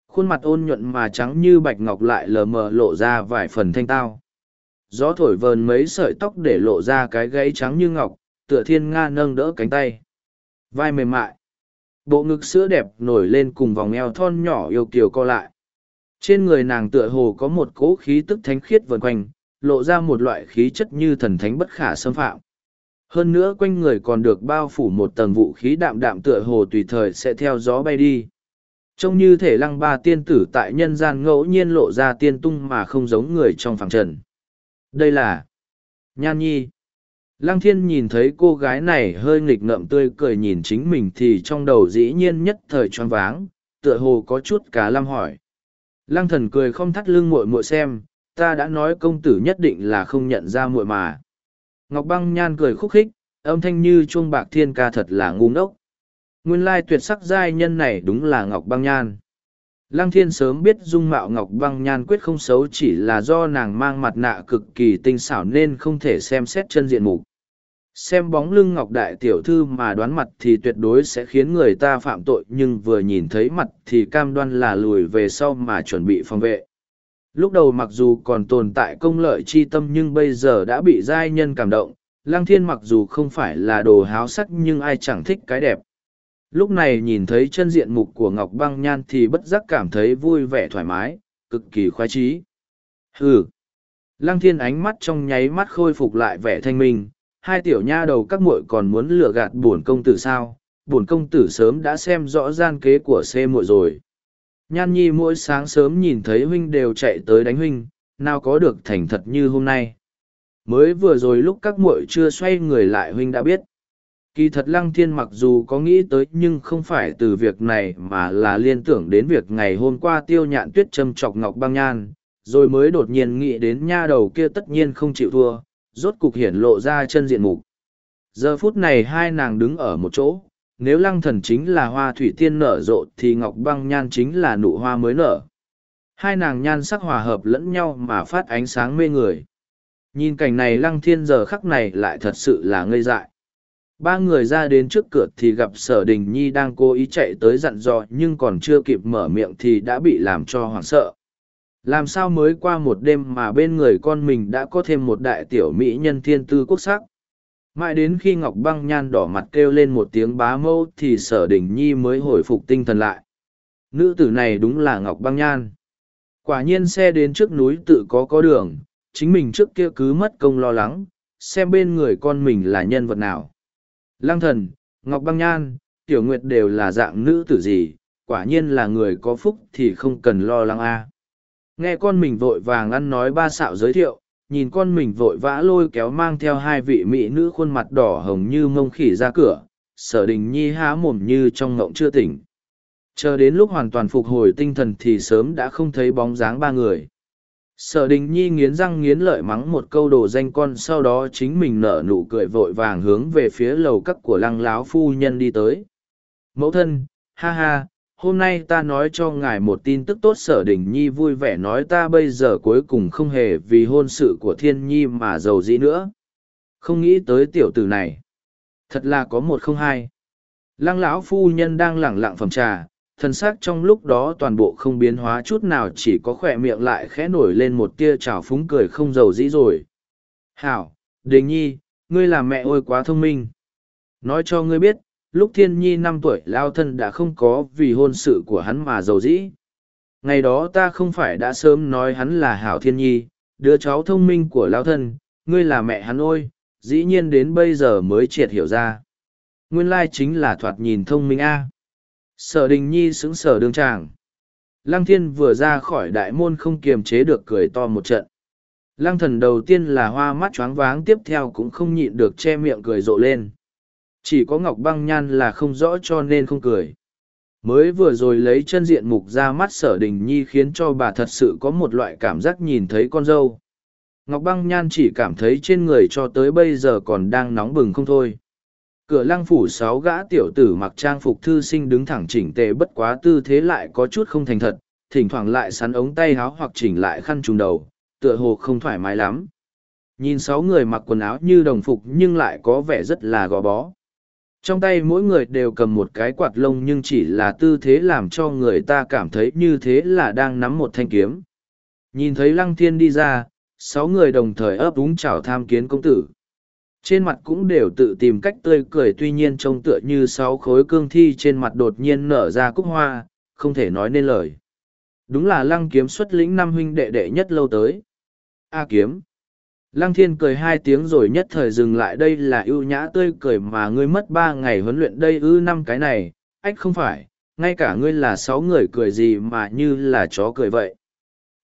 Khuôn mặt ôn nhuận mà trắng như bạch ngọc lại lờ mờ lộ ra vài phần thanh tao. Gió thổi vờn mấy sợi tóc để lộ ra cái gáy trắng như ngọc tựa thiên nga nâng đỡ cánh tay. Vai mềm mại. Bộ ngực sữa đẹp nổi lên cùng vòng eo thon nhỏ yêu kiều co lại. Trên người nàng tựa hồ có một cỗ khí tức thánh khiết vần quanh, lộ ra một loại khí chất như thần thánh bất khả xâm phạm. Hơn nữa quanh người còn được bao phủ một tầng vũ khí đạm đạm tựa hồ tùy thời sẽ theo gió bay đi. Trông như thể lăng ba tiên tử tại nhân gian ngẫu nhiên lộ ra tiên tung mà không giống người trong phẳng trần. Đây là nhan nhi lăng thiên nhìn thấy cô gái này hơi nghịch ngợm tươi cười nhìn chính mình thì trong đầu dĩ nhiên nhất thời choáng váng, tựa hồ có chút cá lam hỏi. Lăng thần cười không thắt lưng muội muội xem, ta đã nói công tử nhất định là không nhận ra muội mà. Ngọc băng nhan cười khúc khích, âm thanh như chuông bạc thiên ca thật là ngu ngốc. Nguyên lai tuyệt sắc giai nhân này đúng là ngọc băng nhan. Lăng thiên sớm biết dung mạo ngọc băng nhan quyết không xấu chỉ là do nàng mang mặt nạ cực kỳ tinh xảo nên không thể xem xét chân diện mục xem bóng lưng ngọc đại tiểu thư mà đoán mặt thì tuyệt đối sẽ khiến người ta phạm tội, nhưng vừa nhìn thấy mặt thì cam đoan là lùi về sau mà chuẩn bị phòng vệ. Lúc đầu mặc dù còn tồn tại công lợi chi tâm nhưng bây giờ đã bị giai nhân cảm động lang thiên mặc dù không phải là đồ háo sắc nhưng ai chẳng thích cái đẹp. Lúc này nhìn thấy chân diện mục của ngọc băng nhan thì bất giác cảm thấy vui vẻ thoải mái, cực kỳ khoái trí ừ lăng thiên ánh mắt trong nháy mắt khôi phục lại vẻ thanh minh hai tiểu nha đầu các muội còn muốn lừa gạt bổn công tử sao, bổn công tử sớm đã xem rõ gian kế của xê muội rồi. Nhan nhi mỗi sáng sớm nhìn thấy huynh đều chạy tới đánh huynh, nào có được thành thật như hôm nay. Mới vừa rồi lúc các muội chưa xoay người lại huynh đã biết. Kỳ thật lăng thiên mặc dù có nghĩ tới nhưng không phải từ việc này mà là liên tưởng đến việc ngày hôm qua tiêu nhạn tuyết châm chọc ngọc băng nhan, rồi mới đột nhiên nghĩ đến nha đầu kia tất nhiên không chịu thua, rốt cục hiển lộ ra chân diện mục. Giờ phút này hai nàng đứng ở một chỗ, nếu lăng thần chính là hoa thủy tiên nở rộ thì ngọc băng nhan chính là nụ hoa mới nở. Hai nàng nhan sắc hòa hợp lẫn nhau mà phát ánh sáng mê người. Nhìn cảnh này lăng thiên giờ khắc này lại thật sự là ngây dại. Ba người ra đến trước cửa thì gặp sở đình nhi đang cố ý chạy tới dặn dò nhưng còn chưa kịp mở miệng thì đã bị làm cho hoảng sợ. Làm sao mới qua một đêm mà bên người con mình đã có thêm một đại tiểu mỹ nhân thiên tư quốc sắc. Mãi đến khi Ngọc Băng Nhan đỏ mặt kêu lên một tiếng bá mâu thì sở đình nhi mới hồi phục tinh thần lại. Nữ tử này đúng là Ngọc Băng Nhan. Quả nhiên xe đến trước núi tự có có đường, chính mình trước kia cứ mất công lo lắng, xem bên người con mình là nhân vật nào. Lăng thần, Ngọc Băng Nhan, Tiểu Nguyệt đều là dạng nữ tử gì, quả nhiên là người có phúc thì không cần lo lắng a. Nghe con mình vội vàng ăn nói ba xạo giới thiệu, nhìn con mình vội vã lôi kéo mang theo hai vị mỹ nữ khuôn mặt đỏ hồng như mông khỉ ra cửa, sở đình nhi há mồm như trong ngộng chưa tỉnh. Chờ đến lúc hoàn toàn phục hồi tinh thần thì sớm đã không thấy bóng dáng ba người. Sở đình nhi nghiến răng nghiến lợi mắng một câu đồ danh con sau đó chính mình nở nụ cười vội vàng hướng về phía lầu cắt của lăng láo phu nhân đi tới. Mẫu thân, ha ha, hôm nay ta nói cho ngài một tin tức tốt sở đình nhi vui vẻ nói ta bây giờ cuối cùng không hề vì hôn sự của thiên nhi mà giàu dĩ nữa. Không nghĩ tới tiểu tử này. Thật là có một không hai. Lăng lão phu nhân đang lẳng lặng phẩm trà thân xác trong lúc đó toàn bộ không biến hóa chút nào chỉ có khỏe miệng lại khẽ nổi lên một tia trào phúng cười không giàu dĩ rồi. Hảo, đình nhi, ngươi là mẹ ôi quá thông minh. Nói cho ngươi biết lúc thiên nhi năm tuổi, lao thân đã không có vì hôn sự của hắn mà giàu dĩ. Ngày đó ta không phải đã sớm nói hắn là hảo thiên nhi, đứa cháu thông minh của lao thân, ngươi là mẹ hắn ôi, dĩ nhiên đến bây giờ mới triệt hiểu ra. Nguyên lai chính là thoạt nhìn thông minh a. Sở đình nhi xứng sở đương tràng lăng thiên vừa ra khỏi đại môn không kiềm chế được cười to một trận. Lăng thần đầu tiên là hoa mắt choáng váng, tiếp theo cũng không nhịn được che miệng cười rộ lên chỉ có Ngọc Băng Nhan là không rõ cho nên không cười. Mới vừa rồi lấy chân diện mục ra mắt sở đình nhi khiến cho bà thật sự có một loại cảm giác nhìn thấy con dâu. Ngọc Băng Nhan chỉ cảm thấy trên người cho tới bây giờ còn đang nóng bừng không thôi. Cửa lăng phủ sáu gã tiểu tử mặc trang phục thư sinh đứng thẳng chỉnh tề bất quá tư thế lại có chút không thành thật, thỉnh thoảng lại sắn ống tay háo hoặc chỉnh lại khăn trùng đầu, tựa hồ không thoải mái lắm. Nhìn sáu người mặc quần áo như đồng phục nhưng lại có vẻ rất là gò bó. Trong tay mỗi người đều cầm một cái quạt lông nhưng chỉ là tư thế làm cho người ta cảm thấy như thế là đang nắm một thanh kiếm. Nhìn thấy lăng thiên đi ra, sáu người đồng thời ấp úng chào tham kiến công tử. Trên mặt cũng đều tự tìm cách tươi cười tuy nhiên trông tựa như sáu khối cương thi trên mặt đột nhiên nở ra cúc hoa, không thể nói nên lời. Đúng là lăng kiếm xuất lĩnh năm huynh đệ đệ nhất lâu tới. A kiếm. Lăng thiên cười hai tiếng rồi nhất thời dừng lại đây là ưu nhã tươi cười mà ngươi mất ba ngày huấn luyện đây ư năm cái này, ách không phải, ngay cả ngươi là sáu người cười gì mà như là chó cười vậy.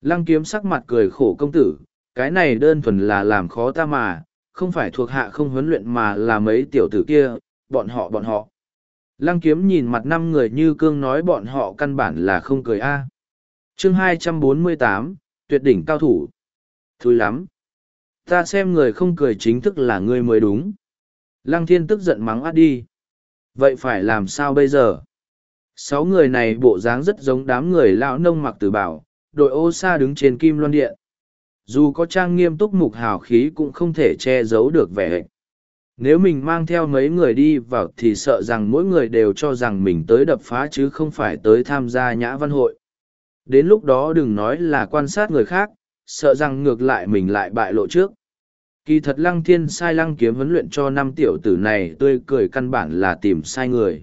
Lăng kiếm sắc mặt cười khổ công tử, cái này đơn thuần là làm khó ta mà, không phải thuộc hạ không huấn luyện mà là mấy tiểu tử kia, bọn họ bọn họ. Lăng kiếm nhìn mặt năm người như cương nói bọn họ căn bản là không cười a. Chương hai trăm bốn mươi tám tuyệt đỉnh cao thủ. Thôi lắm, ta xem người không cười chính thức là ngươi mới đúng. Lăng thiên tức giận mắng át đi. Vậy phải làm sao bây giờ? Sáu người này bộ dáng rất giống đám người lão nông mặc tử bảo, đội ô sa đứng trên kim loan điện. Dù có trang nghiêm túc mục hào khí cũng không thể che giấu được vẻ hệnh nếu mình mang theo mấy người đi vào thì sợ rằng mỗi người đều cho rằng mình tới đập phá chứ không phải tới tham gia nhã văn hội. Đến lúc đó đừng nói là quan sát người khác, sợ rằng ngược lại mình lại bại lộ trước. Kỳ thật lăng thiên sai lăng kiếm huấn luyện cho năm tiểu tử này tươi cười căn bản là tìm sai người.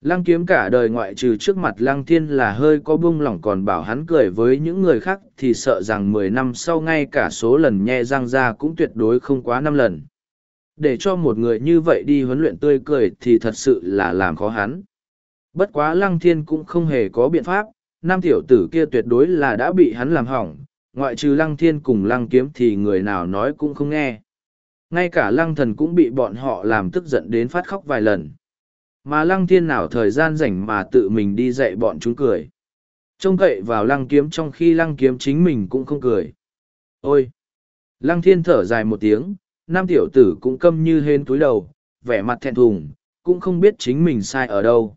Lăng kiếm cả đời ngoại trừ trước mặt lăng thiên là hơi có bung lỏng còn bảo hắn cười với những người khác thì sợ rằng mười năm sau ngay cả số lần nhe răng ra cũng tuyệt đối không quá năm lần. Để cho một người như vậy đi huấn luyện tươi cười thì thật sự là làm khó hắn. Bất quá lăng thiên cũng không hề có biện pháp, nam tiểu tử kia tuyệt đối là đã bị hắn làm hỏng, ngoại trừ lăng thiên cùng lăng kiếm thì người nào nói cũng không nghe. Ngay cả lăng thần cũng bị bọn họ làm tức giận đến phát khóc vài lần. Mà lăng thiên nào thời gian rảnh mà tự mình đi dạy bọn chúng cười. Trông cậy vào lăng kiếm trong khi lăng kiếm chính mình cũng không cười. Ôi! Lăng thiên thở dài một tiếng, nam tiểu tử cũng câm như hên túi đầu, vẻ mặt thẹn thùng, cũng không biết chính mình sai ở đâu.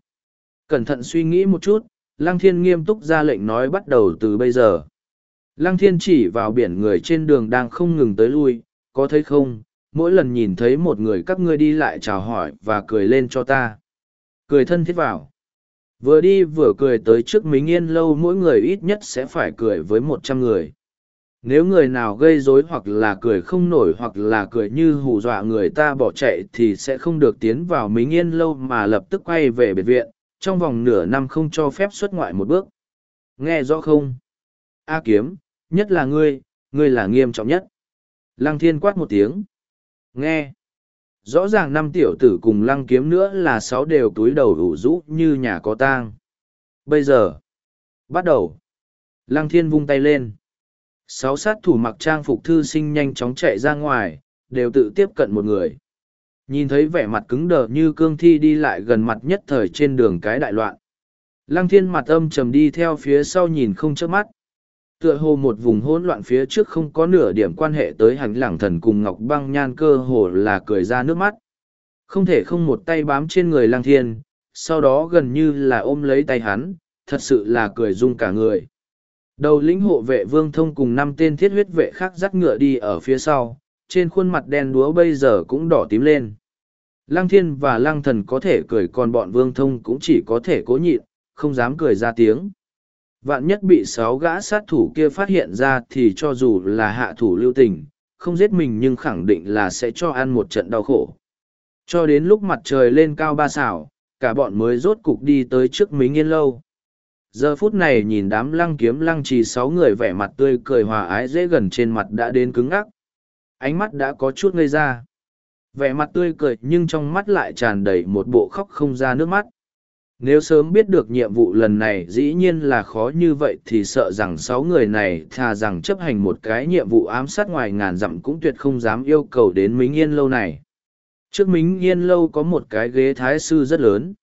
Cẩn thận suy nghĩ một chút, lăng thiên nghiêm túc ra lệnh nói bắt đầu từ bây giờ. Lăng thiên chỉ vào biển người trên đường đang không ngừng tới lui, có thấy không, mỗi lần nhìn thấy một người các ngươi đi lại chào hỏi và cười lên cho ta. Cười thân thiết vào. Vừa đi vừa cười tới trước Mính Yên lâu mỗi người ít nhất sẽ phải cười với một trăm người. Nếu người nào gây rối hoặc là cười không nổi hoặc là cười như hù dọa người ta bỏ chạy thì sẽ không được tiến vào Mính Yên lâu mà lập tức quay về biệt viện, trong vòng nửa năm không cho phép xuất ngoại một bước. Nghe rõ không? A kiếm, nhất là ngươi, ngươi là nghiêm trọng nhất. Lăng thiên quát một tiếng. Nghe. Rõ ràng năm tiểu tử cùng lăng kiếm nữa là sáu đều túi đầu đủ rũ như nhà có tang. Bây giờ. Bắt đầu. Lăng thiên vung tay lên. Sáu sát thủ mặc trang phục thư sinh nhanh chóng chạy ra ngoài, đều tự tiếp cận một người. Nhìn thấy vẻ mặt cứng đờ như cương thi đi lại gần mặt nhất thời trên đường cái đại loạn. Lăng thiên mặt âm trầm đi theo phía sau nhìn không chớp mắt tựa hồ một vùng hỗn loạn phía trước không có nửa điểm quan hệ tới hành lẳng thần cùng ngọc băng nhan cơ hồ là cười ra nước mắt. Không thể không một tay bám trên người lang thiên, sau đó gần như là ôm lấy tay hắn, thật sự là cười rung cả người. Đầu lĩnh hộ vệ vương thông cùng năm tên thiết huyết vệ khác dắt ngựa đi ở phía sau, trên khuôn mặt đen đúa bây giờ cũng đỏ tím lên. Lang thiên và lang thần có thể cười còn bọn vương thông cũng chỉ có thể cố nhịn, không dám cười ra tiếng. Vạn nhất bị sáu gã sát thủ kia phát hiện ra thì cho dù là hạ thủ lưu tình, không giết mình nhưng khẳng định là sẽ cho ăn một trận đau khổ. Cho đến lúc mặt trời lên cao ba xảo, cả bọn mới rốt cục đi tới trước Mính Yên Lâu. Giờ phút này nhìn đám lăng kiếm lăng trì sáu người vẻ mặt tươi cười hòa ái dễ gần trên mặt đã đến cứng ngắc. Ánh mắt đã có chút ngây ra. Vẻ mặt tươi cười nhưng trong mắt lại tràn đầy một bộ khóc không ra nước mắt. Nếu sớm biết được nhiệm vụ lần này dĩ nhiên là khó như vậy thì sợ rằng sáu người này thà rằng chấp hành một cái nhiệm vụ ám sát ngoài ngàn dặm cũng tuyệt không dám yêu cầu đến Mính Yên Lâu này. Trước Mính Yên Lâu có một cái ghế thái sư rất lớn.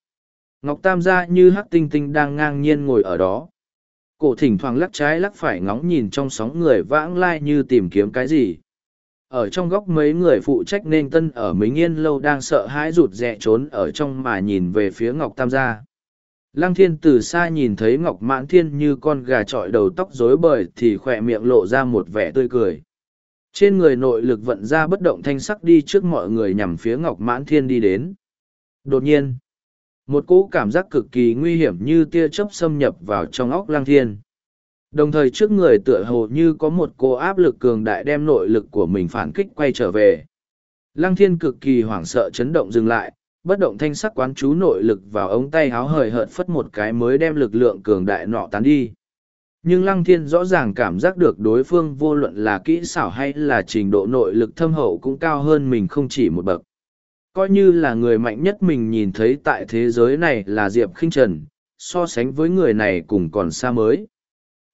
Ngọc Tam gia như hắc tinh tinh đang ngang nhiên ngồi ở đó. Cổ thỉnh thoảng lắc trái lắc phải ngóng nhìn trong sóng người vãng lai như tìm kiếm cái gì ở trong góc mấy người phụ trách nên tân ở mính yên lâu đang sợ hãi rụt rè trốn ở trong mà nhìn về phía ngọc tam gia Lăng thiên từ xa nhìn thấy Ngọc Mãn Thiên như con gà trọi đầu tóc rối bời thì khỏe miệng lộ ra một vẻ tươi cười. Trên người nội lực vận ra bất động thanh sắc đi trước mọi người nhằm phía Ngọc Mãn Thiên đi đến. Đột nhiên, một cỗ cảm giác cực kỳ nguy hiểm như tia chớp xâm nhập vào trong óc Lăng Thiên. Đồng thời trước người tựa hồ như có một cô áp lực cường đại đem nội lực của mình phản kích quay trở về. Lăng Thiên cực kỳ hoảng sợ chấn động dừng lại, bất động thanh sắc quán chú nội lực vào ống tay háo hời hợt phất một cái mới đem lực lượng cường đại nọ tán đi. Nhưng Lăng Thiên rõ ràng cảm giác được đối phương vô luận là kỹ xảo hay là trình độ nội lực thâm hậu cũng cao hơn mình không chỉ một bậc. Coi như là người mạnh nhất mình nhìn thấy tại thế giới này là Diệp khinh Trần, so sánh với người này cũng còn xa mới.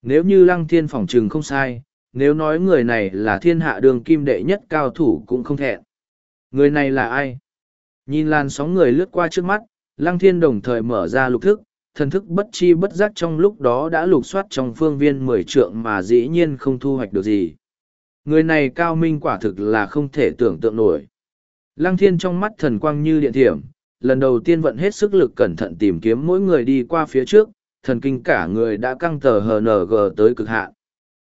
Nếu như Lăng Thiên phỏng trừng không sai, nếu nói người này là thiên hạ đường kim đệ nhất cao thủ cũng không thẹn. Người này là ai? Nhìn làn sóng người lướt qua trước mắt, Lăng Thiên đồng thời mở ra lục thức, thần thức bất chi bất giác trong lúc đó đã lục soát trong phương viên mười trượng mà dĩ nhiên không thu hoạch được gì. Người này cao minh quả thực là không thể tưởng tượng nổi. Lăng Thiên trong mắt thần quang như điện thiểm, lần đầu tiên vận hết sức lực cẩn thận tìm kiếm mỗi người đi qua phía trước, thần kinh cả người đã căng tờ HNG tới cực hạn.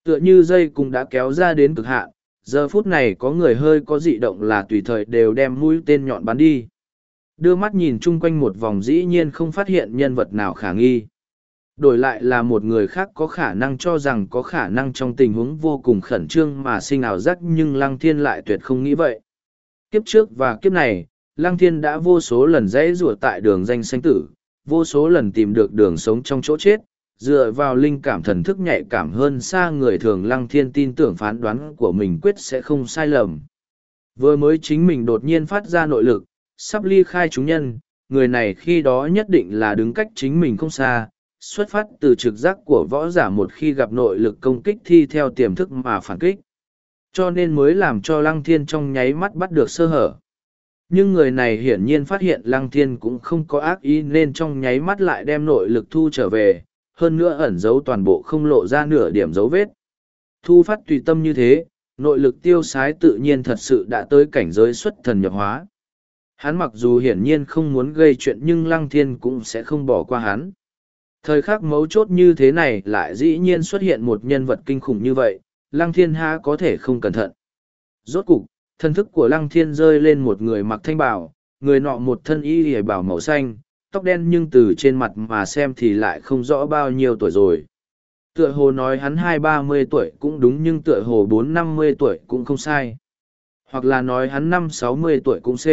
Tựa như dây cũng đã kéo ra đến cực hạn, giờ phút này có người hơi có dị động là tùy thời đều đem mũi tên nhọn bắn đi. Đưa mắt nhìn chung quanh một vòng dĩ nhiên không phát hiện nhân vật nào khả nghi. Đổi lại là một người khác có khả năng cho rằng có khả năng trong tình huống vô cùng khẩn trương mà sinh ảo giác nhưng lăng thiên lại tuyệt không nghĩ vậy. Kiếp trước và kiếp này, lăng thiên đã vô số lần dãy rủa tại đường danh sanh tử, vô số lần tìm được đường sống trong chỗ chết dựa vào linh cảm thần thức nhạy cảm hơn xa người thường lăng thiên tin tưởng phán đoán của mình quyết sẽ không sai lầm. Vừa mới chính mình đột nhiên phát ra nội lực, sắp ly khai chúng nhân, người này khi đó nhất định là đứng cách chính mình không xa, xuất phát từ trực giác của võ giả một khi gặp nội lực công kích thi theo tiềm thức mà phản kích. Cho nên mới làm cho Lăng Thiên trong nháy mắt bắt được sơ hở. Nhưng người này hiển nhiên phát hiện Lăng Thiên cũng không có ác ý nên trong nháy mắt lại đem nội lực thu trở về, hơn nữa ẩn giấu toàn bộ không lộ ra nửa điểm dấu vết. Thu phát tùy tâm như thế, nội lực tiêu sái tự nhiên thật sự đã tới cảnh giới xuất thần nhập hóa. Hắn mặc dù hiển nhiên không muốn gây chuyện nhưng Lăng Thiên cũng sẽ không bỏ qua hắn. Thời khắc mấu chốt như thế này lại dĩ nhiên xuất hiện một nhân vật kinh khủng như vậy, Lăng Thiên ha có thể không cẩn thận. Rốt cục, thân thức của Lăng Thiên rơi lên một người mặc thanh bảo, người nọ một thân y hề bảo màu xanh, tóc đen nhưng từ trên mặt mà xem thì lại không rõ bao nhiêu tuổi rồi. Tựa hồ nói hắn hai ba mươi tuổi cũng đúng nhưng tựa hồ bốn năm mươi tuổi cũng không sai. Hoặc là nói hắn năm sáu mươi tuổi cũng c.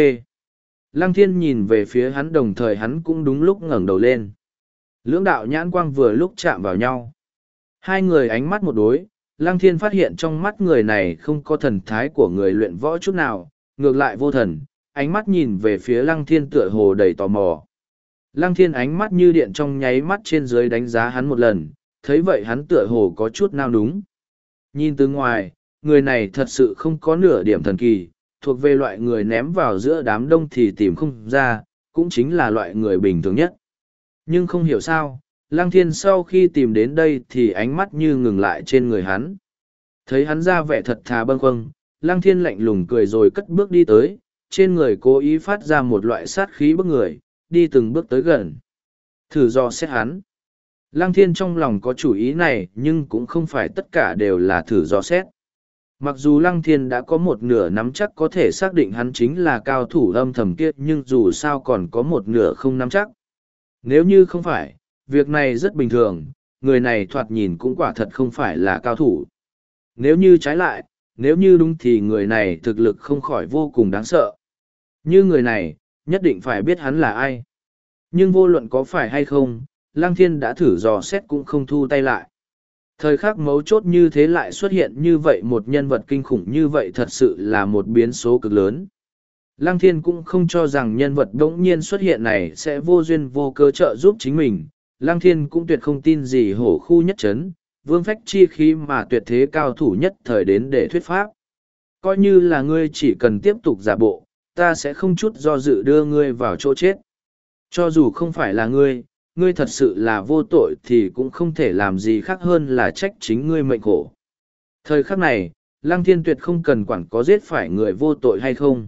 Lăng thiên nhìn về phía hắn đồng thời hắn cũng đúng lúc ngẩng đầu lên. Lưỡng đạo nhãn quang vừa lúc chạm vào nhau. Hai người ánh mắt một đối, Lăng thiên phát hiện trong mắt người này không có thần thái của người luyện võ chút nào, ngược lại vô thần, ánh mắt nhìn về phía lăng thiên tựa hồ đầy tò mò. Lăng thiên ánh mắt như điện trong nháy mắt trên dưới đánh giá hắn một lần, thấy vậy hắn tựa hồ có chút nao đúng. Nhìn từ ngoài, người này thật sự không có nửa điểm thần kỳ, thuộc về loại người ném vào giữa đám đông thì tìm không ra, cũng chính là loại người bình thường nhất. Nhưng không hiểu sao, Lăng Thiên sau khi tìm đến đây thì ánh mắt như ngừng lại trên người hắn. Thấy hắn ra vẻ thật thà bâng quâng, Lăng Thiên lạnh lùng cười rồi cất bước đi tới, trên người cố ý phát ra một loại sát khí bức người, đi từng bước tới gần. Thử do xét hắn. Lăng Thiên trong lòng có chủ ý này nhưng cũng không phải tất cả đều là thử do xét. Mặc dù Lăng Thiên đã có một nửa nắm chắc có thể xác định hắn chính là cao thủ âm thầm kia nhưng dù sao còn có một nửa không nắm chắc. Nếu như không phải, việc này rất bình thường, người này thoạt nhìn cũng quả thật không phải là cao thủ. Nếu như trái lại, nếu như đúng thì người này thực lực không khỏi vô cùng đáng sợ. Như người này, nhất định phải biết hắn là ai. Nhưng vô luận có phải hay không, Lăng Thiên đã thử dò xét cũng không thu tay lại. Thời khắc mấu chốt như thế lại xuất hiện như vậy một nhân vật kinh khủng như vậy thật sự là một biến số cực lớn. Lăng Thiên cũng không cho rằng nhân vật đống nhiên xuất hiện này sẽ vô duyên vô cơ trợ giúp chính mình. Lăng Thiên cũng tuyệt không tin gì hổ khu nhất chấn, vương phách chi khí mà tuyệt thế cao thủ nhất thời đến để thuyết pháp. Coi như là ngươi chỉ cần tiếp tục giả bộ, ta sẽ không chút do dự đưa ngươi vào chỗ chết. Cho dù không phải là ngươi, ngươi thật sự là vô tội thì cũng không thể làm gì khác hơn là trách chính ngươi mệnh khổ. Thời khắc này, Lăng Thiên Tuyệt không cần quản có giết phải người vô tội hay không.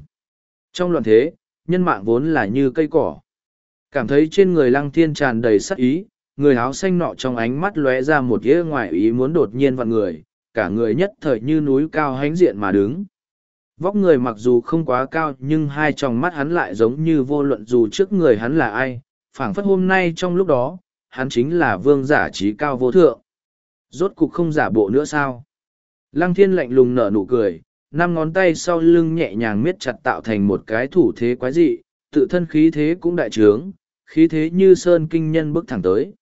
Trong loạn thế, nhân mạng vốn là như cây cỏ. Cảm thấy trên người Lăng Thiên tràn đầy sắc ý, người áo xanh nọ trong ánh mắt lóe ra một ghế ngoài ý muốn đột nhiên vặn người, cả người nhất thời như núi cao hánh diện mà đứng. Vóc người mặc dù không quá cao nhưng hai tròng mắt hắn lại giống như vô luận dù trước người hắn là ai, phảng phất hôm nay trong lúc đó, hắn chính là vương giả trí cao vô thượng. Rốt cục không giả bộ nữa sao? Lăng thiên lạnh lùng nở nụ cười, năm ngón tay sau lưng nhẹ nhàng miết chặt tạo thành một cái thủ thế quái dị, tự thân khí thế cũng đại trướng, khí thế như sơn kinh nhân bước thẳng tới.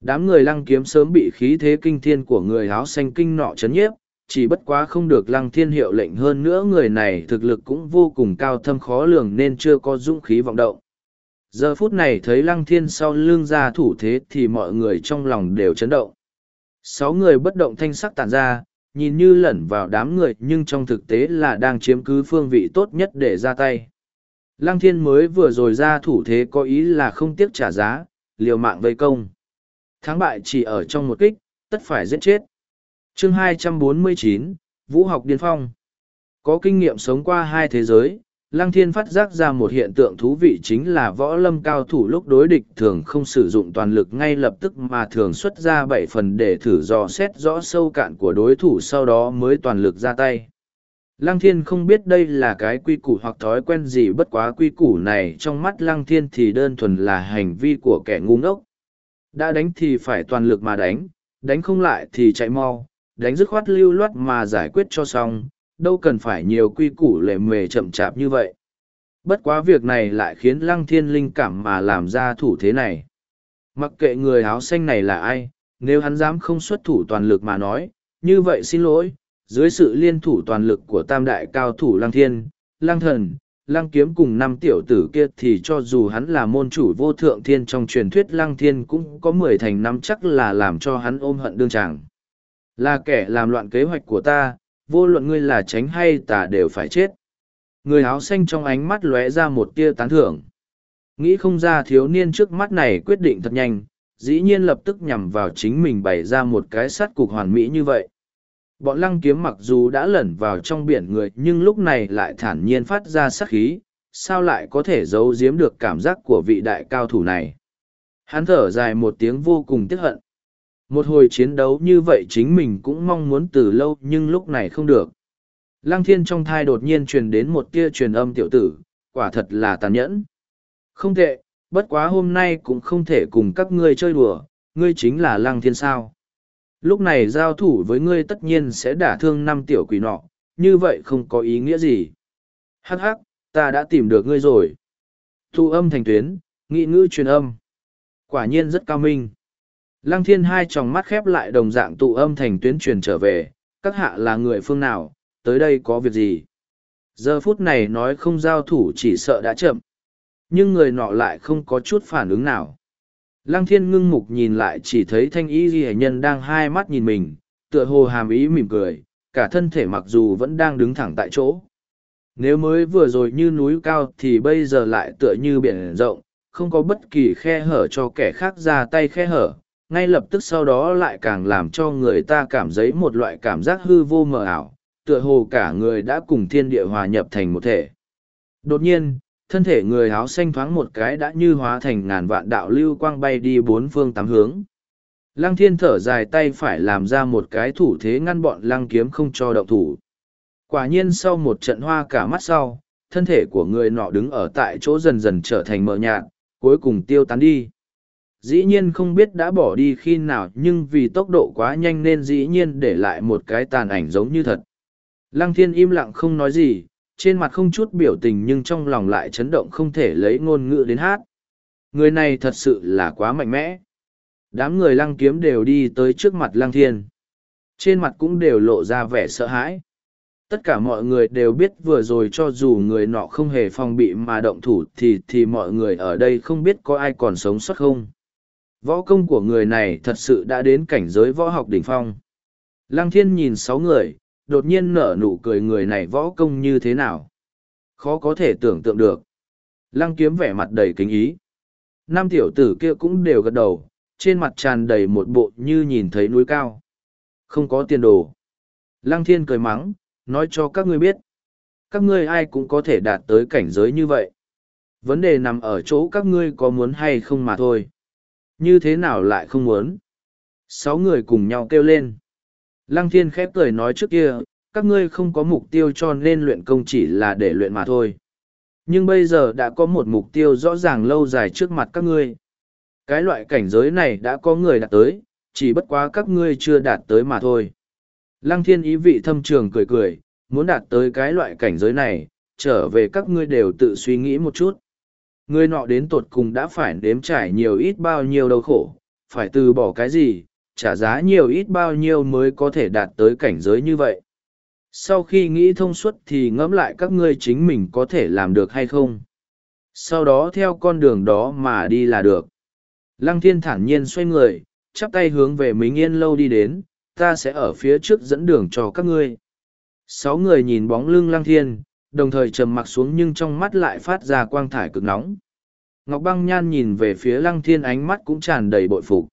Đám người lăng kiếm sớm bị khí thế kinh thiên của người áo xanh kinh nọ chấn nhiếp, chỉ bất quá không được lăng thiên hiệu lệnh hơn nữa người này thực lực cũng vô cùng cao thâm khó lường nên chưa có dũng khí vọng động. Giờ phút này thấy lăng thiên sau lưng ra thủ thế thì mọi người trong lòng đều chấn động. Sáu người bất động thanh sắc tản ra, nhìn như lẩn vào đám người nhưng trong thực tế là đang chiếm cứ phương vị tốt nhất để ra tay. Lăng thiên mới vừa rồi ra thủ thế có ý là không tiếc trả giá, liều mạng vây công. Thắng bại chỉ ở trong một kích, tất phải giết chết chương 249, vũ học điên phong có kinh nghiệm sống qua hai thế giới Lăng thiên phát giác ra một hiện tượng thú vị chính là võ lâm cao thủ lúc đối địch thường không sử dụng toàn lực ngay lập tức mà thường xuất ra bảy phần để thử dò xét rõ sâu cạn của đối thủ sau đó mới toàn lực ra tay. Lăng thiên không biết đây là cái quy củ hoặc thói quen gì bất quá quy củ này trong mắt lăng thiên thì đơn thuần là hành vi của kẻ ngu ngốc. Đã đánh thì phải toàn lực mà đánh, đánh không lại thì chạy mau, đánh dứt khoát lưu loát mà giải quyết cho xong, đâu cần phải nhiều quy củ lệ mề chậm chạp như vậy. Bất quá việc này lại khiến lăng thiên linh cảm mà làm ra thủ thế này. Mặc kệ người áo xanh này là ai, nếu hắn dám không xuất thủ toàn lực mà nói, như vậy xin lỗi, dưới sự liên thủ toàn lực của tam đại cao thủ lăng thiên, lang thần, lang kiếm cùng năm tiểu tử kia thì cho dù hắn là môn chủ vô thượng thiên trong truyền thuyết lang thiên cũng có mười thành năm chắc là làm cho hắn ôm hận đương tràng. Là kẻ làm loạn kế hoạch của ta, vô luận ngươi là tránh hay tà đều phải chết. Người áo xanh trong ánh mắt lóe ra một tia tán thưởng. Nghĩ không ra thiếu niên trước mắt này quyết định thật nhanh, dĩ nhiên lập tức nhằm vào chính mình bày ra một cái sát cục hoàn mỹ như vậy. Bọn lăng kiếm mặc dù đã lẩn vào trong biển người nhưng lúc này lại thản nhiên phát ra sát khí, sao lại có thể giấu giếm được cảm giác của vị đại cao thủ này. Hắn thở dài một tiếng vô cùng tiếc hận. Một hồi chiến đấu như vậy chính mình cũng mong muốn từ lâu nhưng lúc này không được. Lăng thiên trong thai đột nhiên truyền đến một tia truyền âm tiểu tử, quả thật là tàn nhẫn. Không tệ, bất quá hôm nay cũng không thể cùng các ngươi chơi đùa, ngươi chính là lăng thiên sao. Lúc này giao thủ với ngươi tất nhiên sẽ đả thương năm tiểu quỷ nọ, như vậy không có ý nghĩa gì. Hắc hắc, ta đã tìm được ngươi rồi. Thu âm thành tuyến, nghị ngữ truyền âm. Quả nhiên rất cao minh. Lăng thiên hai tròng mắt khép lại đồng dạng tụ âm thành tuyến truyền trở về, các hạ là người phương nào, tới đây có việc gì. Giờ phút này nói không giao thủ chỉ sợ đã chậm. Nhưng người nọ lại không có chút phản ứng nào. Lăng thiên ngưng mục nhìn lại chỉ thấy thanh y ghi nhân đang hai mắt nhìn mình, tựa hồ hàm ý mỉm cười, cả thân thể mặc dù vẫn đang đứng thẳng tại chỗ. Nếu mới vừa rồi như núi cao thì bây giờ lại tựa như biển rộng, không có bất kỳ khe hở cho kẻ khác ra tay khe hở, ngay lập tức sau đó lại càng làm cho người ta cảm thấy một loại cảm giác hư vô mờ ảo, tựa hồ cả người đã cùng thiên địa hòa nhập thành một thể. Đột nhiên, thân thể người áo xanh thoáng một cái đã như hóa thành ngàn vạn đạo lưu quang bay đi bốn phương tám hướng. Lăng thiên thở dài tay phải làm ra một cái thủ thế ngăn bọn lăng kiếm không cho động thủ. Quả nhiên sau một trận hoa cả mắt sau, thân thể của người nọ đứng ở tại chỗ dần dần trở thành mờ nhạt, cuối cùng tiêu tán đi. Dĩ nhiên không biết đã bỏ đi khi nào nhưng vì tốc độ quá nhanh nên dĩ nhiên để lại một cái tàn ảnh giống như thật. Lăng thiên im lặng không nói gì, trên mặt không chút biểu tình nhưng trong lòng lại chấn động không thể lấy ngôn ngữ đến hát. Người này thật sự là quá mạnh mẽ. Đám người lăng kiếm đều đi tới trước mặt lăng thiên. Trên mặt cũng đều lộ ra vẻ sợ hãi. Tất cả mọi người đều biết vừa rồi cho dù người nọ không hề phòng bị mà động thủ thì thì mọi người ở đây không biết có ai còn sống sót không. Võ công của người này thật sự đã đến cảnh giới võ học đỉnh phong. Lăng thiên nhìn sáu người, đột nhiên nở nụ cười người này võ công như thế nào. Khó có thể tưởng tượng được. Lăng kiếm vẻ mặt đầy kính ý. Năm tiểu tử kia cũng đều gật đầu, trên mặt tràn đầy một bộ như nhìn thấy núi cao. Không có tiền đồ. Lăng thiên cười mắng, nói cho các ngươi biết. Các ngươi ai cũng có thể đạt tới cảnh giới như vậy. Vấn đề nằm ở chỗ các ngươi có muốn hay không mà thôi. Như thế nào lại không muốn? Sáu người cùng nhau kêu lên. Lăng thiên khép cười nói trước kia, các ngươi không có mục tiêu cho nên luyện công chỉ là để luyện mà thôi. Nhưng bây giờ đã có một mục tiêu rõ ràng lâu dài trước mặt các ngươi. Cái loại cảnh giới này đã có người đạt tới, chỉ bất quá các ngươi chưa đạt tới mà thôi. Lăng thiên ý vị thâm trường cười cười, muốn đạt tới cái loại cảnh giới này, trở về các ngươi đều tự suy nghĩ một chút. Người nọ đến tột cùng đã phải đếm trải nhiều ít bao nhiêu đau khổ, phải từ bỏ cái gì, trả giá nhiều ít bao nhiêu mới có thể đạt tới cảnh giới như vậy. Sau khi nghĩ thông suốt thì ngẫm lại các ngươi chính mình có thể làm được hay không. Sau đó theo con đường đó mà đi là được. Lăng thiên thản nhiên xoay người, chắp tay hướng về Mính Yên lâu đi đến, ta sẽ ở phía trước dẫn đường cho các ngươi. Sáu người nhìn bóng lưng lăng thiên, đồng thời trầm mặc xuống nhưng trong mắt lại phát ra quang thải cực nóng. Ngọc băng nhan nhìn về phía lăng thiên ánh mắt cũng tràn đầy bội phục.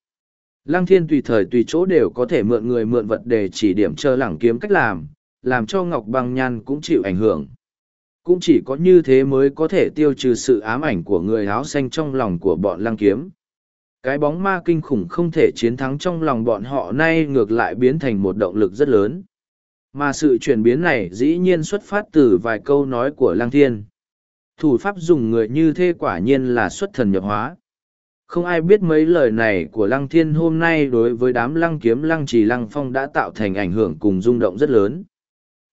Lăng thiên tùy thời tùy chỗ đều có thể mượn người mượn vật để chỉ điểm chờ lẳng kiếm cách làm, làm cho Ngọc băng nhan cũng chịu ảnh hưởng. Cũng chỉ có như thế mới có thể tiêu trừ sự ám ảnh của người áo xanh trong lòng của bọn lăng kiếm. Cái bóng ma kinh khủng không thể chiến thắng trong lòng bọn họ nay ngược lại biến thành một động lực rất lớn. Mà sự chuyển biến này dĩ nhiên xuất phát từ vài câu nói của Lăng Thiên. Thủ pháp dùng người như thế quả nhiên là xuất thần nhập hóa. Không ai biết mấy lời này của Lăng Thiên hôm nay đối với đám Lăng Kiếm Lăng Trì Lăng Phong đã tạo thành ảnh hưởng cùng rung động rất lớn.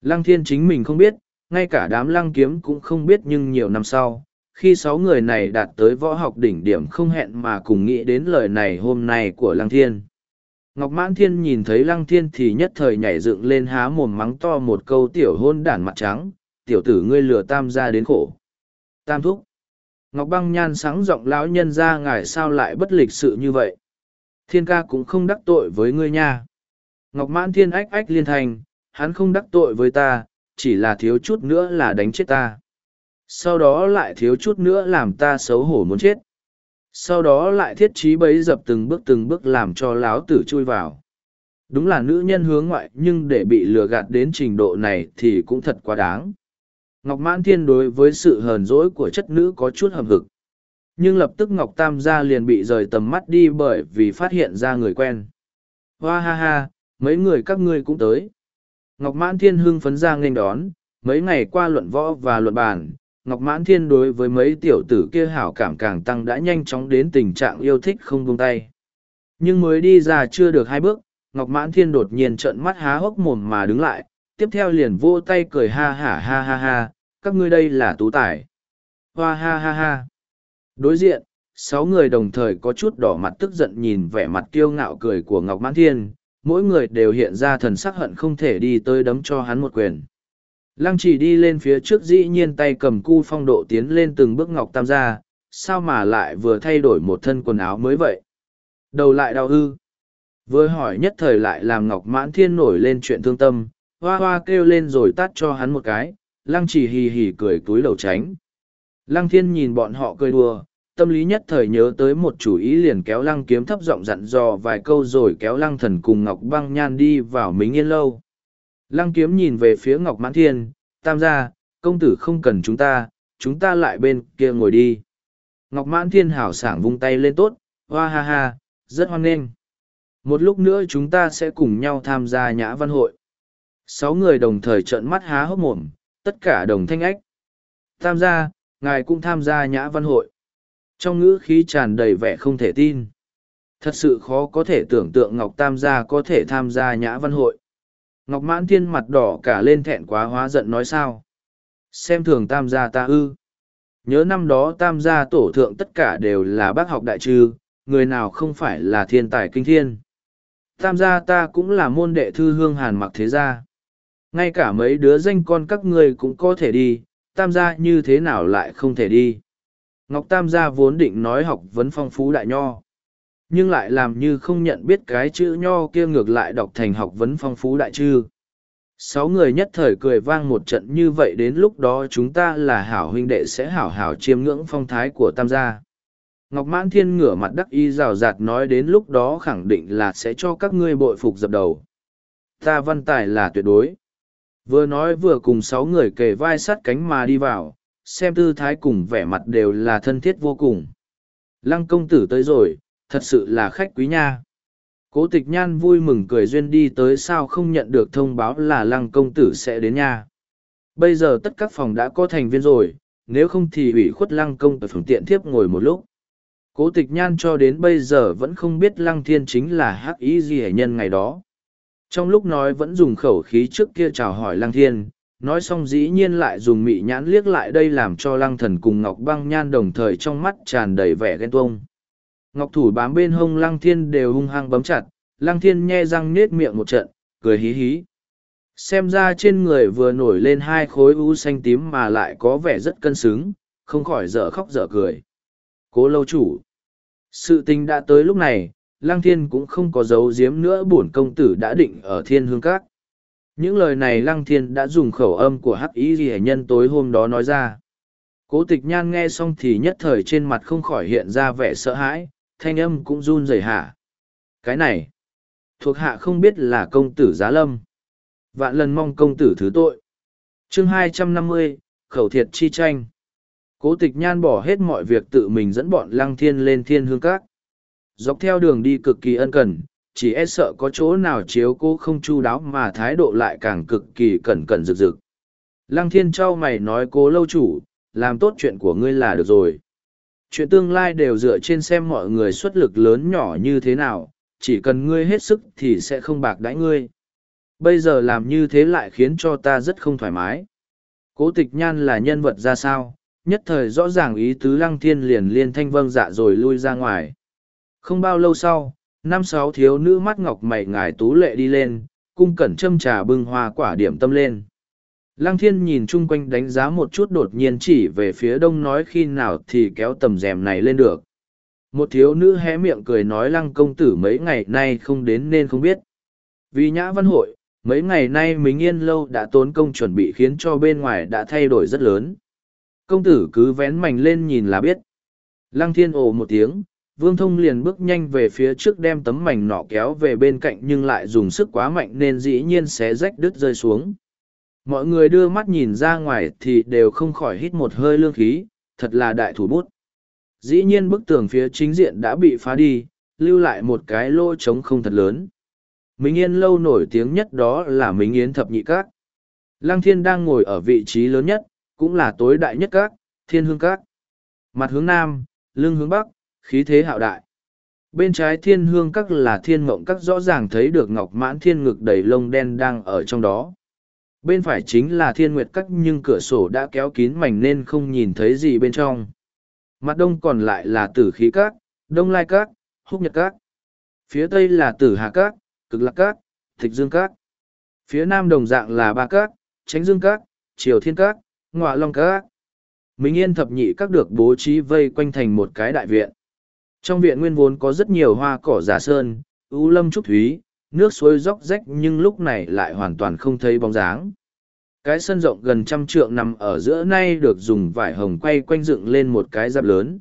Lăng Thiên chính mình không biết, ngay cả đám Lăng Kiếm cũng không biết nhưng nhiều năm sau, khi sáu người này đạt tới võ học đỉnh điểm không hẹn mà cùng nghĩ đến lời này hôm nay của Lăng Thiên. Ngọc Mãn Thiên nhìn thấy Lăng Thiên thì nhất thời nhảy dựng lên há mồm mắng to một câu tiểu hôn đản mặt trắng, tiểu tử ngươi lừa tam gia đến khổ. Tam thúc. Ngọc băng nhan sáng giọng lão nhân ra ngài sao lại bất lịch sự như vậy. Thiên ca cũng không đắc tội với ngươi nha. Ngọc mãn thiên ách ách liên thành, hắn không đắc tội với ta, chỉ là thiếu chút nữa là đánh chết ta. Sau đó lại thiếu chút nữa làm ta xấu hổ muốn chết. Sau đó lại thiết trí bấy dập từng bước từng bước làm cho láo tử chui vào. Đúng là nữ nhân hướng ngoại nhưng để bị lừa gạt đến trình độ này thì cũng thật quá đáng. Ngọc Mãn Thiên đối với sự hờn dỗi của chất nữ có chút hầm hực. Nhưng lập tức Ngọc Tam gia liền bị rời tầm mắt đi bởi vì phát hiện ra người quen. Hoa ha ha, mấy người các ngươi cũng tới. Ngọc Mãn Thiên hưng phấn ra nghênh đón, mấy ngày qua luận võ và luận bàn, Ngọc Mãn Thiên đối với mấy tiểu tử kia hảo cảm càng tăng đã nhanh chóng đến tình trạng yêu thích không buông tay. Nhưng mới đi ra chưa được hai bước, Ngọc Mãn Thiên đột nhiên trợn mắt há hốc mồm mà đứng lại, tiếp theo liền vô tay cười ha hả ha ha ha, các ngươi đây là tú tài. Hoa ha ha ha. Đối diện, sáu người đồng thời có chút đỏ mặt tức giận nhìn vẻ mặt kiêu ngạo cười của Ngọc Mãn Thiên, mỗi người đều hiện ra thần sắc hận không thể đi tới đấm cho hắn một quyền. Lăng chỉ đi lên phía trước dĩ nhiên tay cầm cu phong độ tiến lên từng bước Ngọc Tam gia, sao mà lại vừa thay đổi một thân quần áo mới vậy? Đầu lại đau hư, Vừa hỏi nhất thời lại làm Ngọc Mãn Thiên nổi lên chuyện thương tâm, hoa hoa kêu lên rồi tắt cho hắn một cái, lăng chỉ hì hì cười túi đầu tránh. Lăng thiên nhìn bọn họ cười đùa, tâm lý nhất thời nhớ tới một chủ ý liền kéo lăng kiếm thấp giọng dặn dò vài câu rồi kéo lăng thần cùng Ngọc băng nhan đi vào mính yên lâu. Lăng kiếm nhìn về phía Ngọc Mãn Thiên, tam gia, công tử không cần chúng ta, chúng ta lại bên kia ngồi đi. Ngọc Mãn Thiên hảo sảng vung tay lên tốt, hoa ha ha, rất hoan nghênh. Một lúc nữa chúng ta sẽ cùng nhau tham gia nhã văn hội. Sáu người đồng thời trợn mắt há hốc mồm, tất cả đồng thanh ách. Tham gia, ngài cũng tham gia nhã văn hội. Trong ngữ khí tràn đầy vẻ không thể tin. Thật sự khó có thể tưởng tượng Ngọc Tam gia có thể tham gia nhã văn hội. Ngọc Mãn Thiên mặt đỏ cả lên thẹn quá hóa giận nói sao. Xem thường Tam gia ta ư. Nhớ năm đó Tam gia tổ thượng tất cả đều là bác học đại trư, người nào không phải là thiên tài kinh thiên. Tam gia ta cũng là môn đệ thư hương hàn mặc thế gia. Ngay cả mấy đứa danh con các ngươi cũng có thể đi, tam gia như thế nào lại không thể đi. Ngọc Tam gia vốn định nói học vấn phong phú đại nho. Nhưng lại làm như không nhận biết cái chữ nho kia ngược lại đọc thành học vấn phong phú đại chư. Sáu người nhất thời cười vang một trận như vậy đến lúc đó chúng ta là hảo huynh đệ sẽ hảo hảo chiêm ngưỡng phong thái của tam gia. Ngọc Mãn Thiên ngửa mặt đắc y rào rạt nói đến lúc đó khẳng định là sẽ cho các ngươi bội phục dập đầu. Ta văn tài là tuyệt đối. Vừa nói vừa cùng sáu người kề vai sát cánh mà đi vào, xem tư thái cùng vẻ mặt đều là thân thiết vô cùng. Lăng công tử tới rồi, thật sự là khách quý nha. Cố tịch nhan vui mừng cười duyên đi tới sao không nhận được thông báo là lăng công tử sẽ đến nha. Bây giờ tất các phòng đã có thành viên rồi, nếu không thì ủy khuất lăng công ở phòng tiện thiếp ngồi một lúc. Cố tịch nhan cho đến bây giờ vẫn không biết lăng thiên chính là hắc ý gì hệ nhân ngày đó. Trong lúc nói vẫn dùng khẩu khí trước kia chào hỏi lăng thiên, nói xong dĩ nhiên lại dùng mị nhãn liếc lại đây làm cho lăng thần cùng ngọc băng nhan đồng thời trong mắt tràn đầy vẻ ghen tuông. Ngọc thủ bám bên hông lăng thiên đều hung hăng bấm chặt, lăng thiên nhe răng nết miệng một trận, cười hí hí. Xem ra trên người vừa nổi lên hai khối u xanh tím mà lại có vẻ rất cân xứng, không khỏi dở khóc dở cười. Cố lâu chủ. Sự tình đã tới lúc này, Lăng Thiên cũng không có dấu giếm nữa bổn công tử đã định ở thiên hương các. Những lời này Lăng Thiên đã dùng khẩu âm của hắc ý ghi nhân tối hôm đó nói ra. Cố tịch nhan nghe xong thì nhất thời trên mặt không khỏi hiện ra vẻ sợ hãi, thanh âm cũng run rẩy hạ. Cái này, thuộc hạ không biết là công tử giá lâm. Vạn lần mong công tử thứ tội. chương hai trăm năm mươi khẩu thiệt chi tranh. Cố tịch nhan bỏ hết mọi việc tự mình dẫn bọn lăng thiên lên thiên hương các. Dọc theo đường đi cực kỳ ân cần, chỉ e sợ có chỗ nào chiếu cô không chu đáo mà thái độ lại càng cực kỳ cẩn cẩn rực rực. Lăng thiên trao mày nói cố lâu chủ, làm tốt chuyện của ngươi là được rồi. Chuyện tương lai đều dựa trên xem mọi người xuất lực lớn nhỏ như thế nào, chỉ cần ngươi hết sức thì sẽ không bạc đãi ngươi. Bây giờ làm như thế lại khiến cho ta rất không thoải mái. Cố tịch nhan là nhân vật ra sao, nhất thời rõ ràng ý tứ lăng thiên liền liên thanh vâng dạ rồi lui ra ngoài. Không bao lâu sau, năm sáu thiếu nữ mắt ngọc mày ngài tú lệ đi lên, cung cẩn châm trà bưng hoa quả điểm tâm lên. Lăng thiên nhìn chung quanh đánh giá một chút đột nhiên chỉ về phía đông nói khi nào thì kéo tầm rèm này lên được. Một thiếu nữ hé miệng cười nói lăng công tử mấy ngày nay không đến nên không biết. Vì nhã văn hội, mấy ngày nay mình yên lâu đã tốn công chuẩn bị khiến cho bên ngoài đã thay đổi rất lớn. Công tử cứ vén mảnh lên nhìn là biết. Lăng thiên ồ một tiếng, vương thông liền bước nhanh về phía trước đem tấm mảnh nọ kéo về bên cạnh nhưng lại dùng sức quá mạnh nên dĩ nhiên sẽ rách đứt rơi xuống mọi người đưa mắt nhìn ra ngoài thì đều không khỏi hít một hơi lương khí, thật là đại thủ bút. Dĩ nhiên bức tường phía chính diện đã bị phá đi, lưu lại một cái lỗ trống không thật lớn. Minh yên lâu nổi tiếng nhất đó là minh yến thập nhị các. Lăng thiên đang ngồi ở vị trí lớn nhất, cũng là tối đại nhất các, thiên hương các. Mặt hướng nam, lưng hướng bắc, khí thế hạo đại. Bên trái thiên hương các là thiên mộng các rõ ràng thấy được ngọc mãn thiên ngực đầy lông đen đang ở trong đó bên phải chính là thiên nguyệt cắt nhưng cửa sổ đã kéo kín mảnh nên không nhìn thấy gì bên trong mặt đông còn lại là tử khí cát, đông lai cát, húc nhật cát. phía tây là tử hà cát, cực lạc cát, thịch dương cát. phía nam đồng dạng là ba cát, tránh dương cát, triều thiên cát, ngọa long cát. minh yên thập nhị các được bố trí vây quanh thành một cái đại viện trong viện nguyên vốn có rất nhiều hoa cỏ giả sơn ưu lâm trúc thúy nước suối róc rách nhưng lúc này lại hoàn toàn không thấy bóng dáng. Cái sân rộng gần trăm trượng nằm ở giữa nay được dùng vải hồng quay quanh dựng lên một cái giáp lớn.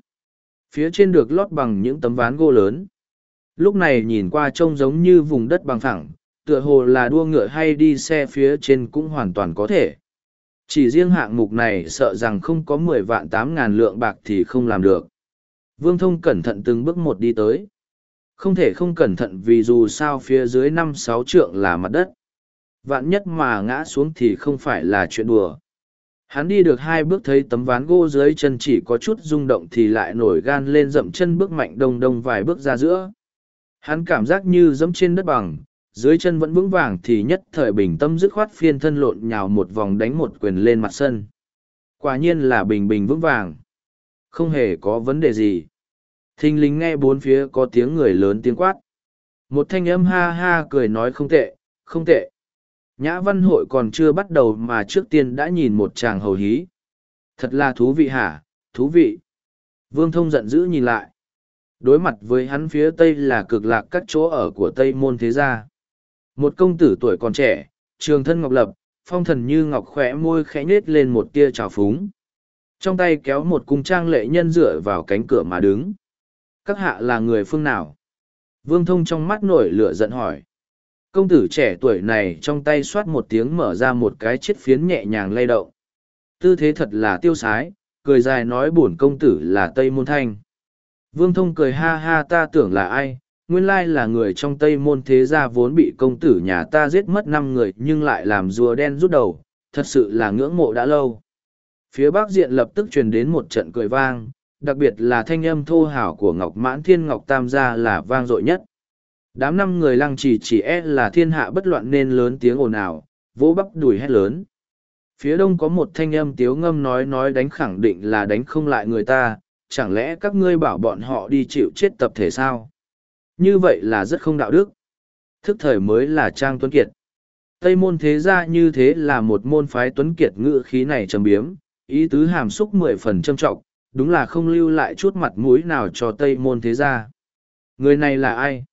Phía trên được lót bằng những tấm ván gỗ lớn. Lúc này nhìn qua trông giống như vùng đất bằng phẳng, tựa hồ là đua ngựa hay đi xe phía trên cũng hoàn toàn có thể. Chỉ riêng hạng mục này sợ rằng không có mười vạn tám ngàn lượng bạc thì không làm được. Vương thông cẩn thận từng bước một đi tới không thể không cẩn thận vì dù sao phía dưới năm sáu trượng là mặt đất. Vạn nhất mà ngã xuống thì không phải là chuyện đùa. Hắn đi được hai bước thấy tấm ván gỗ dưới chân chỉ có chút rung động thì lại nổi gan lên dậm chân bước mạnh đông đông vài bước ra giữa. Hắn cảm giác như dẫm trên đất bằng, dưới chân vẫn vững vàng thì nhất thời bình tâm dứt khoát phiên thân lộn nhào một vòng đánh một quyền lên mặt sân. Quả nhiên là bình bình vững vàng. Không hề có vấn đề gì thình lính nghe bốn phía có tiếng người lớn tiếng quát. Một thanh âm ha ha cười nói không tệ không tệ. Nhã văn hội còn chưa bắt đầu mà trước tiên đã nhìn một chàng hầu hí. Thật là thú vị hả, thú vị. Vương thông giận dữ nhìn lại. Đối mặt với hắn phía tây là cực lạc các chỗ ở của tây môn thế gia. Một công tử tuổi còn trẻ, trường thân ngọc lập, phong thần như ngọc khỏe môi khẽ nhết lên một tia trào phúng. Trong tay kéo một cung trang lệ nhân dựa vào cánh cửa mà đứng các hạ là người phương nào? Vương thông trong mắt nổi lửa giận hỏi. Công tử trẻ tuổi này trong tay xoát một tiếng mở ra một cái chiếc phiến nhẹ nhàng lay động. Tư thế thật là tiêu sái, cười dài nói bổn công tử là tây môn thanh. Vương thông cười ha ha ta tưởng là ai, nguyên lai là người trong tây môn thế gia vốn bị công tử nhà ta giết mất năm người nhưng lại làm rùa đen rút đầu, thật sự là ngưỡng mộ đã lâu. Phía bắc diện lập tức truyền đến một trận cười vang đặc biệt là thanh âm thô hảo của ngọc mãn thiên ngọc tam gia là vang dội nhất. Đám năm người lăng trì chỉ e là thiên hạ bất loạn nên lớn tiếng ồn ào, vỗ bắp đùi hét lớn. Phía đông có một thanh âm tiếu ngâm nói nói đánh khẳng định là đánh không lại người ta, chẳng lẽ các ngươi bảo bọn họ đi chịu chết tập thể sao? Như vậy là rất không đạo đức. Thức thời mới là trang tuấn kiệt. Tây môn thế gia như thế là một môn phái tuấn kiệt ngữ khí này trầm biếm, ý tứ hàm xúc mười phần trâm trọng đúng là không lưu lại chút mặt mũi nào cho tây môn thế gia. Người này là ai?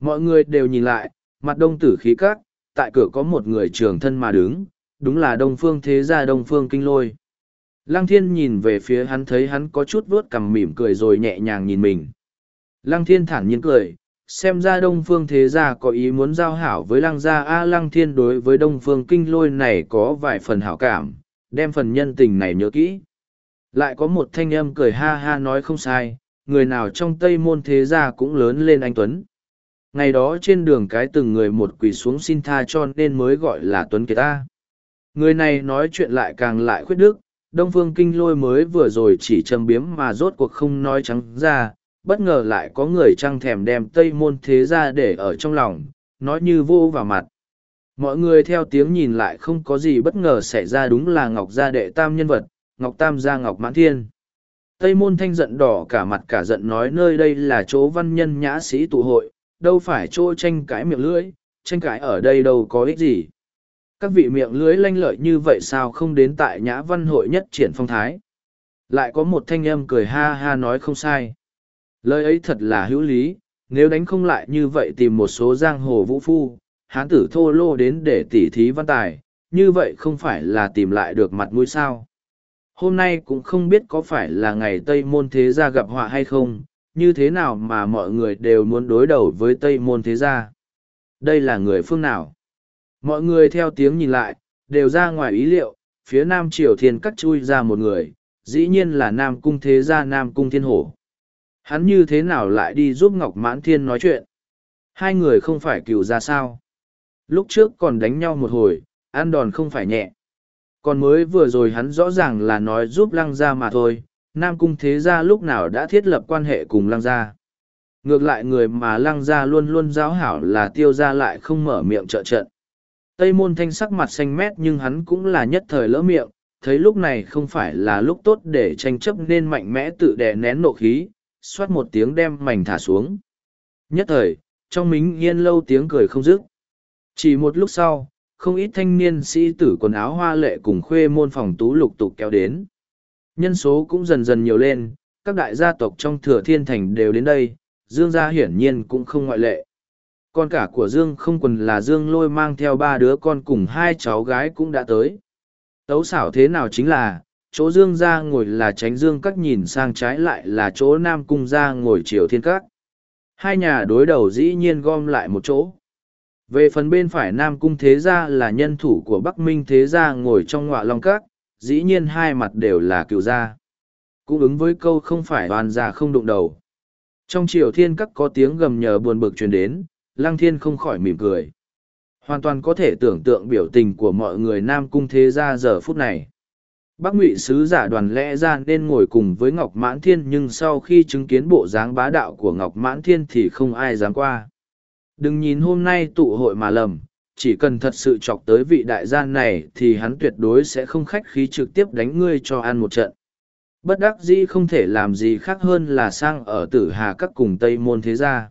Mọi người đều nhìn lại, mặt đông tử khí cát tại cửa có một người trường thân mà đứng, đúng là đông phương thế gia đông phương kinh lôi. Lăng thiên nhìn về phía hắn thấy hắn có chút vuốt cằm mỉm cười rồi nhẹ nhàng nhìn mình. Lăng thiên thản nhiên cười, xem ra đông phương thế gia có ý muốn giao hảo với lăng gia. A, lăng thiên đối với đông phương kinh lôi này có vài phần hảo cảm, đem phần nhân tình này nhớ kỹ lại có một thanh âm cười ha ha nói không sai, người nào trong tây môn thế gia cũng lớn lên anh tuấn. Ngày đó trên đường cái từng người một quỳ xuống xin tha cho nên mới gọi là tuấn kiệt ta người này nói chuyện lại càng lại khuyết đức, đông phương kinh lôi mới vừa rồi chỉ châm biếm mà rốt cuộc không nói trắng ra, bất ngờ lại có người trăng thèm đem tây môn thế ra để ở trong lòng, nói như vô vào mặt. Mọi người theo tiếng nhìn lại không có gì bất ngờ xảy ra đúng là ngọc gia đệ tam nhân vật ngọc tam gia ngọc mãn thiên tây môn thanh giận đỏ cả mặt cả giận nói nơi đây là chỗ văn nhân nhã sĩ tụ hội đâu phải chỗ tranh cãi miệng lưỡi tranh cãi ở đây đâu có ích gì Các vị miệng lưỡi lanh lợi như vậy sao không đến tại nhã văn hội nhất triển phong thái. Lại có một thanh âm cười ha ha nói không sai. Lời ấy thật là hữu lý, nếu đánh không lại như vậy tìm một số giang hồ vũ phu, hán tử thô lô đến để tỉ thí văn tài, như vậy không phải là tìm lại được mặt mũi sao. Hôm nay cũng không biết có phải là ngày Tây Môn Thế Gia gặp họa hay không, như thế nào mà mọi người đều muốn đối đầu với Tây Môn Thế Gia. Đây là người phương nào? Mọi người theo tiếng nhìn lại, đều ra ngoài ý liệu, phía Nam Triều Thiên cắt chui ra một người, dĩ nhiên là Nam Cung Thế Gia Nam Cung Thiên Hổ. Hắn như thế nào lại đi giúp Ngọc Mãn Thiên nói chuyện? Hai người không phải cựu ra sao? Lúc trước còn đánh nhau một hồi, ăn đòn không phải nhẹ. Còn mới vừa rồi hắn rõ ràng là nói giúp lăng gia mà thôi, Nam Cung Thế Gia lúc nào đã thiết lập quan hệ cùng lăng gia. Ngược lại người mà lăng gia luôn luôn giáo hảo là tiêu gia lại không mở miệng trợ trận. Tây môn thanh sắc mặt xanh mét nhưng hắn cũng là nhất thời lỡ miệng, thấy lúc này không phải là lúc tốt để tranh chấp nên mạnh mẽ tự đè nén nộ khí, xoát một tiếng đem mảnh thả xuống. Nhất thời, trong mính yên lâu tiếng cười không dứt. Chỉ một lúc sau, không ít thanh niên sĩ tử quần áo hoa lệ cùng khuê môn phòng tú lục tục kéo đến. Nhân số cũng dần dần nhiều lên, các đại gia tộc trong thừa thiên thành đều đến đây, Dương gia hiển nhiên cũng không ngoại lệ. Con cả của Dương không quần là Dương lôi mang theo ba đứa con cùng hai cháu gái cũng đã tới. Tấu xảo thế nào chính là, chỗ Dương gia ngồi là tránh Dương các nhìn sang trái lại là chỗ Nam Cung gia ngồi chiều thiên các. Hai nhà đối đầu dĩ nhiên gom lại một chỗ. Về phần bên phải Nam Cung Thế Gia là nhân thủ của Bắc Minh Thế Gia ngồi trong ngọa long các, dĩ nhiên hai mặt đều là cựu gia. Cũng ứng với câu không phải đoàn gia không đụng đầu. Trong triều thiên các có tiếng gầm nhờ buồn bực truyền đến, Lăng Thiên không khỏi mỉm cười. Hoàn toàn có thể tưởng tượng biểu tình của mọi người Nam Cung Thế Gia giờ phút này. Bác Ngụy Sứ giả đoàn lẽ ra nên ngồi cùng với Ngọc Mãn Thiên nhưng sau khi chứng kiến bộ dáng bá đạo của Ngọc Mãn Thiên thì không ai dám qua. Đừng nhìn hôm nay tụ hội mà lầm, chỉ cần thật sự chọc tới vị đại gia này thì hắn tuyệt đối sẽ không khách khí trực tiếp đánh ngươi cho ăn một trận. Bất đắc dĩ không thể làm gì khác hơn là sang ở tử hà các cùng Tây Môn Thế Gia.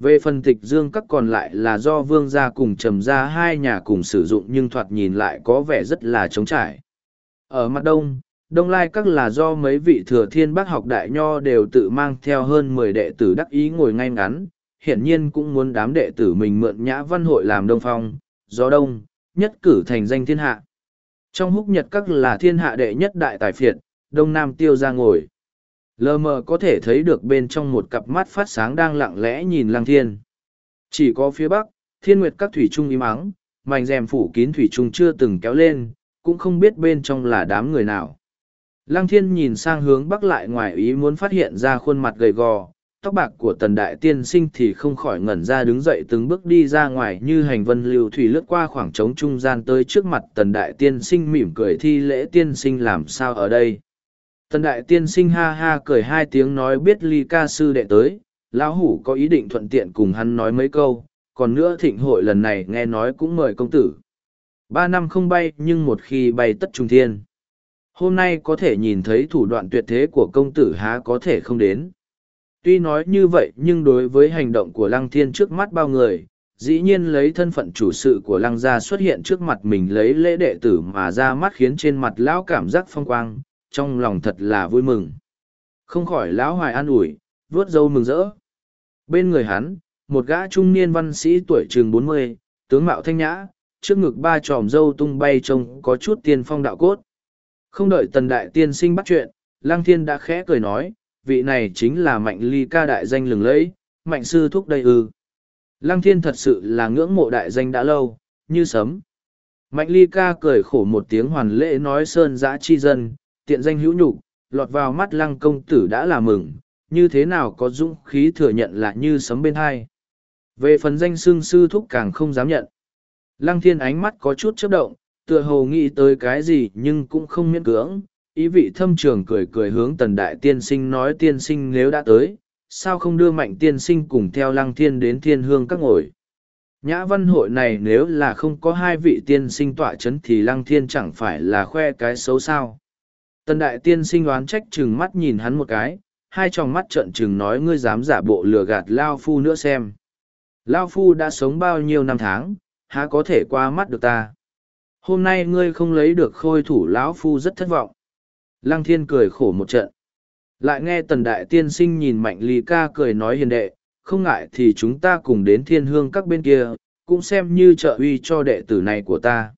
Về phần tịch dương các còn lại là do vương gia cùng trầm gia hai nhà cùng sử dụng nhưng thoạt nhìn lại có vẻ rất là trống trải. Ở mặt đông, đông lai các là do mấy vị thừa thiên bác học đại nho đều tự mang theo hơn mười đệ tử đắc ý ngồi ngay ngắn, hiển nhiên cũng muốn đám đệ tử mình mượn nhã văn hội làm đông phong, gió đông, nhất cử thành danh thiên hạ. Trong húc nhật các là thiên hạ đệ nhất đại tài phiệt, đông nam tiêu ra ngồi. Lờ mờ có thể thấy được bên trong một cặp mắt phát sáng đang lặng lẽ nhìn lăng thiên. Chỉ có phía bắc, thiên nguyệt các thủy trung im ắng, mảnh rèm phủ kín thủy trung chưa từng kéo lên, cũng không biết bên trong là đám người nào. Lăng thiên nhìn sang hướng bắc lại ngoài ý muốn phát hiện ra khuôn mặt gầy gò, tóc bạc của tần đại tiên sinh thì không khỏi ngẩn ra đứng dậy từng bước đi ra ngoài như hành vân lưu thủy lướt qua khoảng trống trung gian tới trước mặt tần đại tiên sinh mỉm cười thi lễ tiên sinh làm sao ở đây. Tần đại tiên sinh ha ha cười hai tiếng nói biết ly ca sư đệ tới, lão hủ có ý định thuận tiện cùng hắn nói mấy câu, còn nữa thịnh hội lần này nghe nói cũng mời công tử. Ba năm không bay nhưng một khi bay tất trung thiên. Hôm nay có thể nhìn thấy thủ đoạn tuyệt thế của công tử há có thể không đến. Tuy nói như vậy nhưng đối với hành động của Lăng Thiên trước mắt bao người, dĩ nhiên lấy thân phận chủ sự của Lăng gia xuất hiện trước mặt mình lấy lễ đệ tử mà ra mắt khiến trên mặt lão cảm giác phong quang, trong lòng thật là vui mừng. Không khỏi lão hoài an ủi, vuốt dâu mừng rỡ. Bên người hắn, một gã trung niên văn sĩ tuổi chừng mươi, tướng mạo thanh nhã, trước ngực ba tròm dâu tung bay trông có chút tiên phong đạo cốt. Không đợi tần đại tiên sinh bắt chuyện, Lăng Thiên đã khẽ cười nói, vị này chính là mạnh ly ca đại danh lừng lẫy, mạnh sư thúc đây ư. Lăng thiên thật sự là ngưỡng mộ đại danh đã lâu, như sấm. Mạnh ly ca cười khổ một tiếng hoàn lễ nói sơn giã chi dân, tiện danh hữu nhục, lọt vào mắt lăng công tử đã là mừng, như thế nào có dũng khí thừa nhận là như sấm bên hai. Về phần danh xưng sư thúc càng không dám nhận. Lăng thiên ánh mắt có chút chấp động, tựa hồ nghĩ tới cái gì nhưng cũng không miễn cưỡng ý vị thâm trường cười cười hướng tần đại tiên sinh nói, tiên sinh nếu đã tới, sao không đưa mạnh tiên sinh cùng theo lăng thiên đến thiên hương các ngồi? Nhã văn hội này nếu là không có hai vị tiên sinh tọa c h ấ n thì lăng thiên chẳng phải là khoe cái xấu sao? Tần đại tiên sinh oán trách chừng mắt nhìn hắn một cái, hai t r ò n g mắt trợn chừng nói, ngươi dám giả bộ lừa gạt lao phu nữa xem. Lao phu đã sống bao nhiêu năm tháng, há có thể qua mắt được ta? Hôm nay ngươi không lấy được khôi thủ lão phu rất thất vọng lăng thiên cười khổ một trận. Lại nghe tần đại tiên sinh nhìn mạnh ly ca cười nói hiền đệ, không ngại thì chúng ta cùng đến thiên hương các bên kia, cũng xem như trợ uy cho đệ tử này của ta.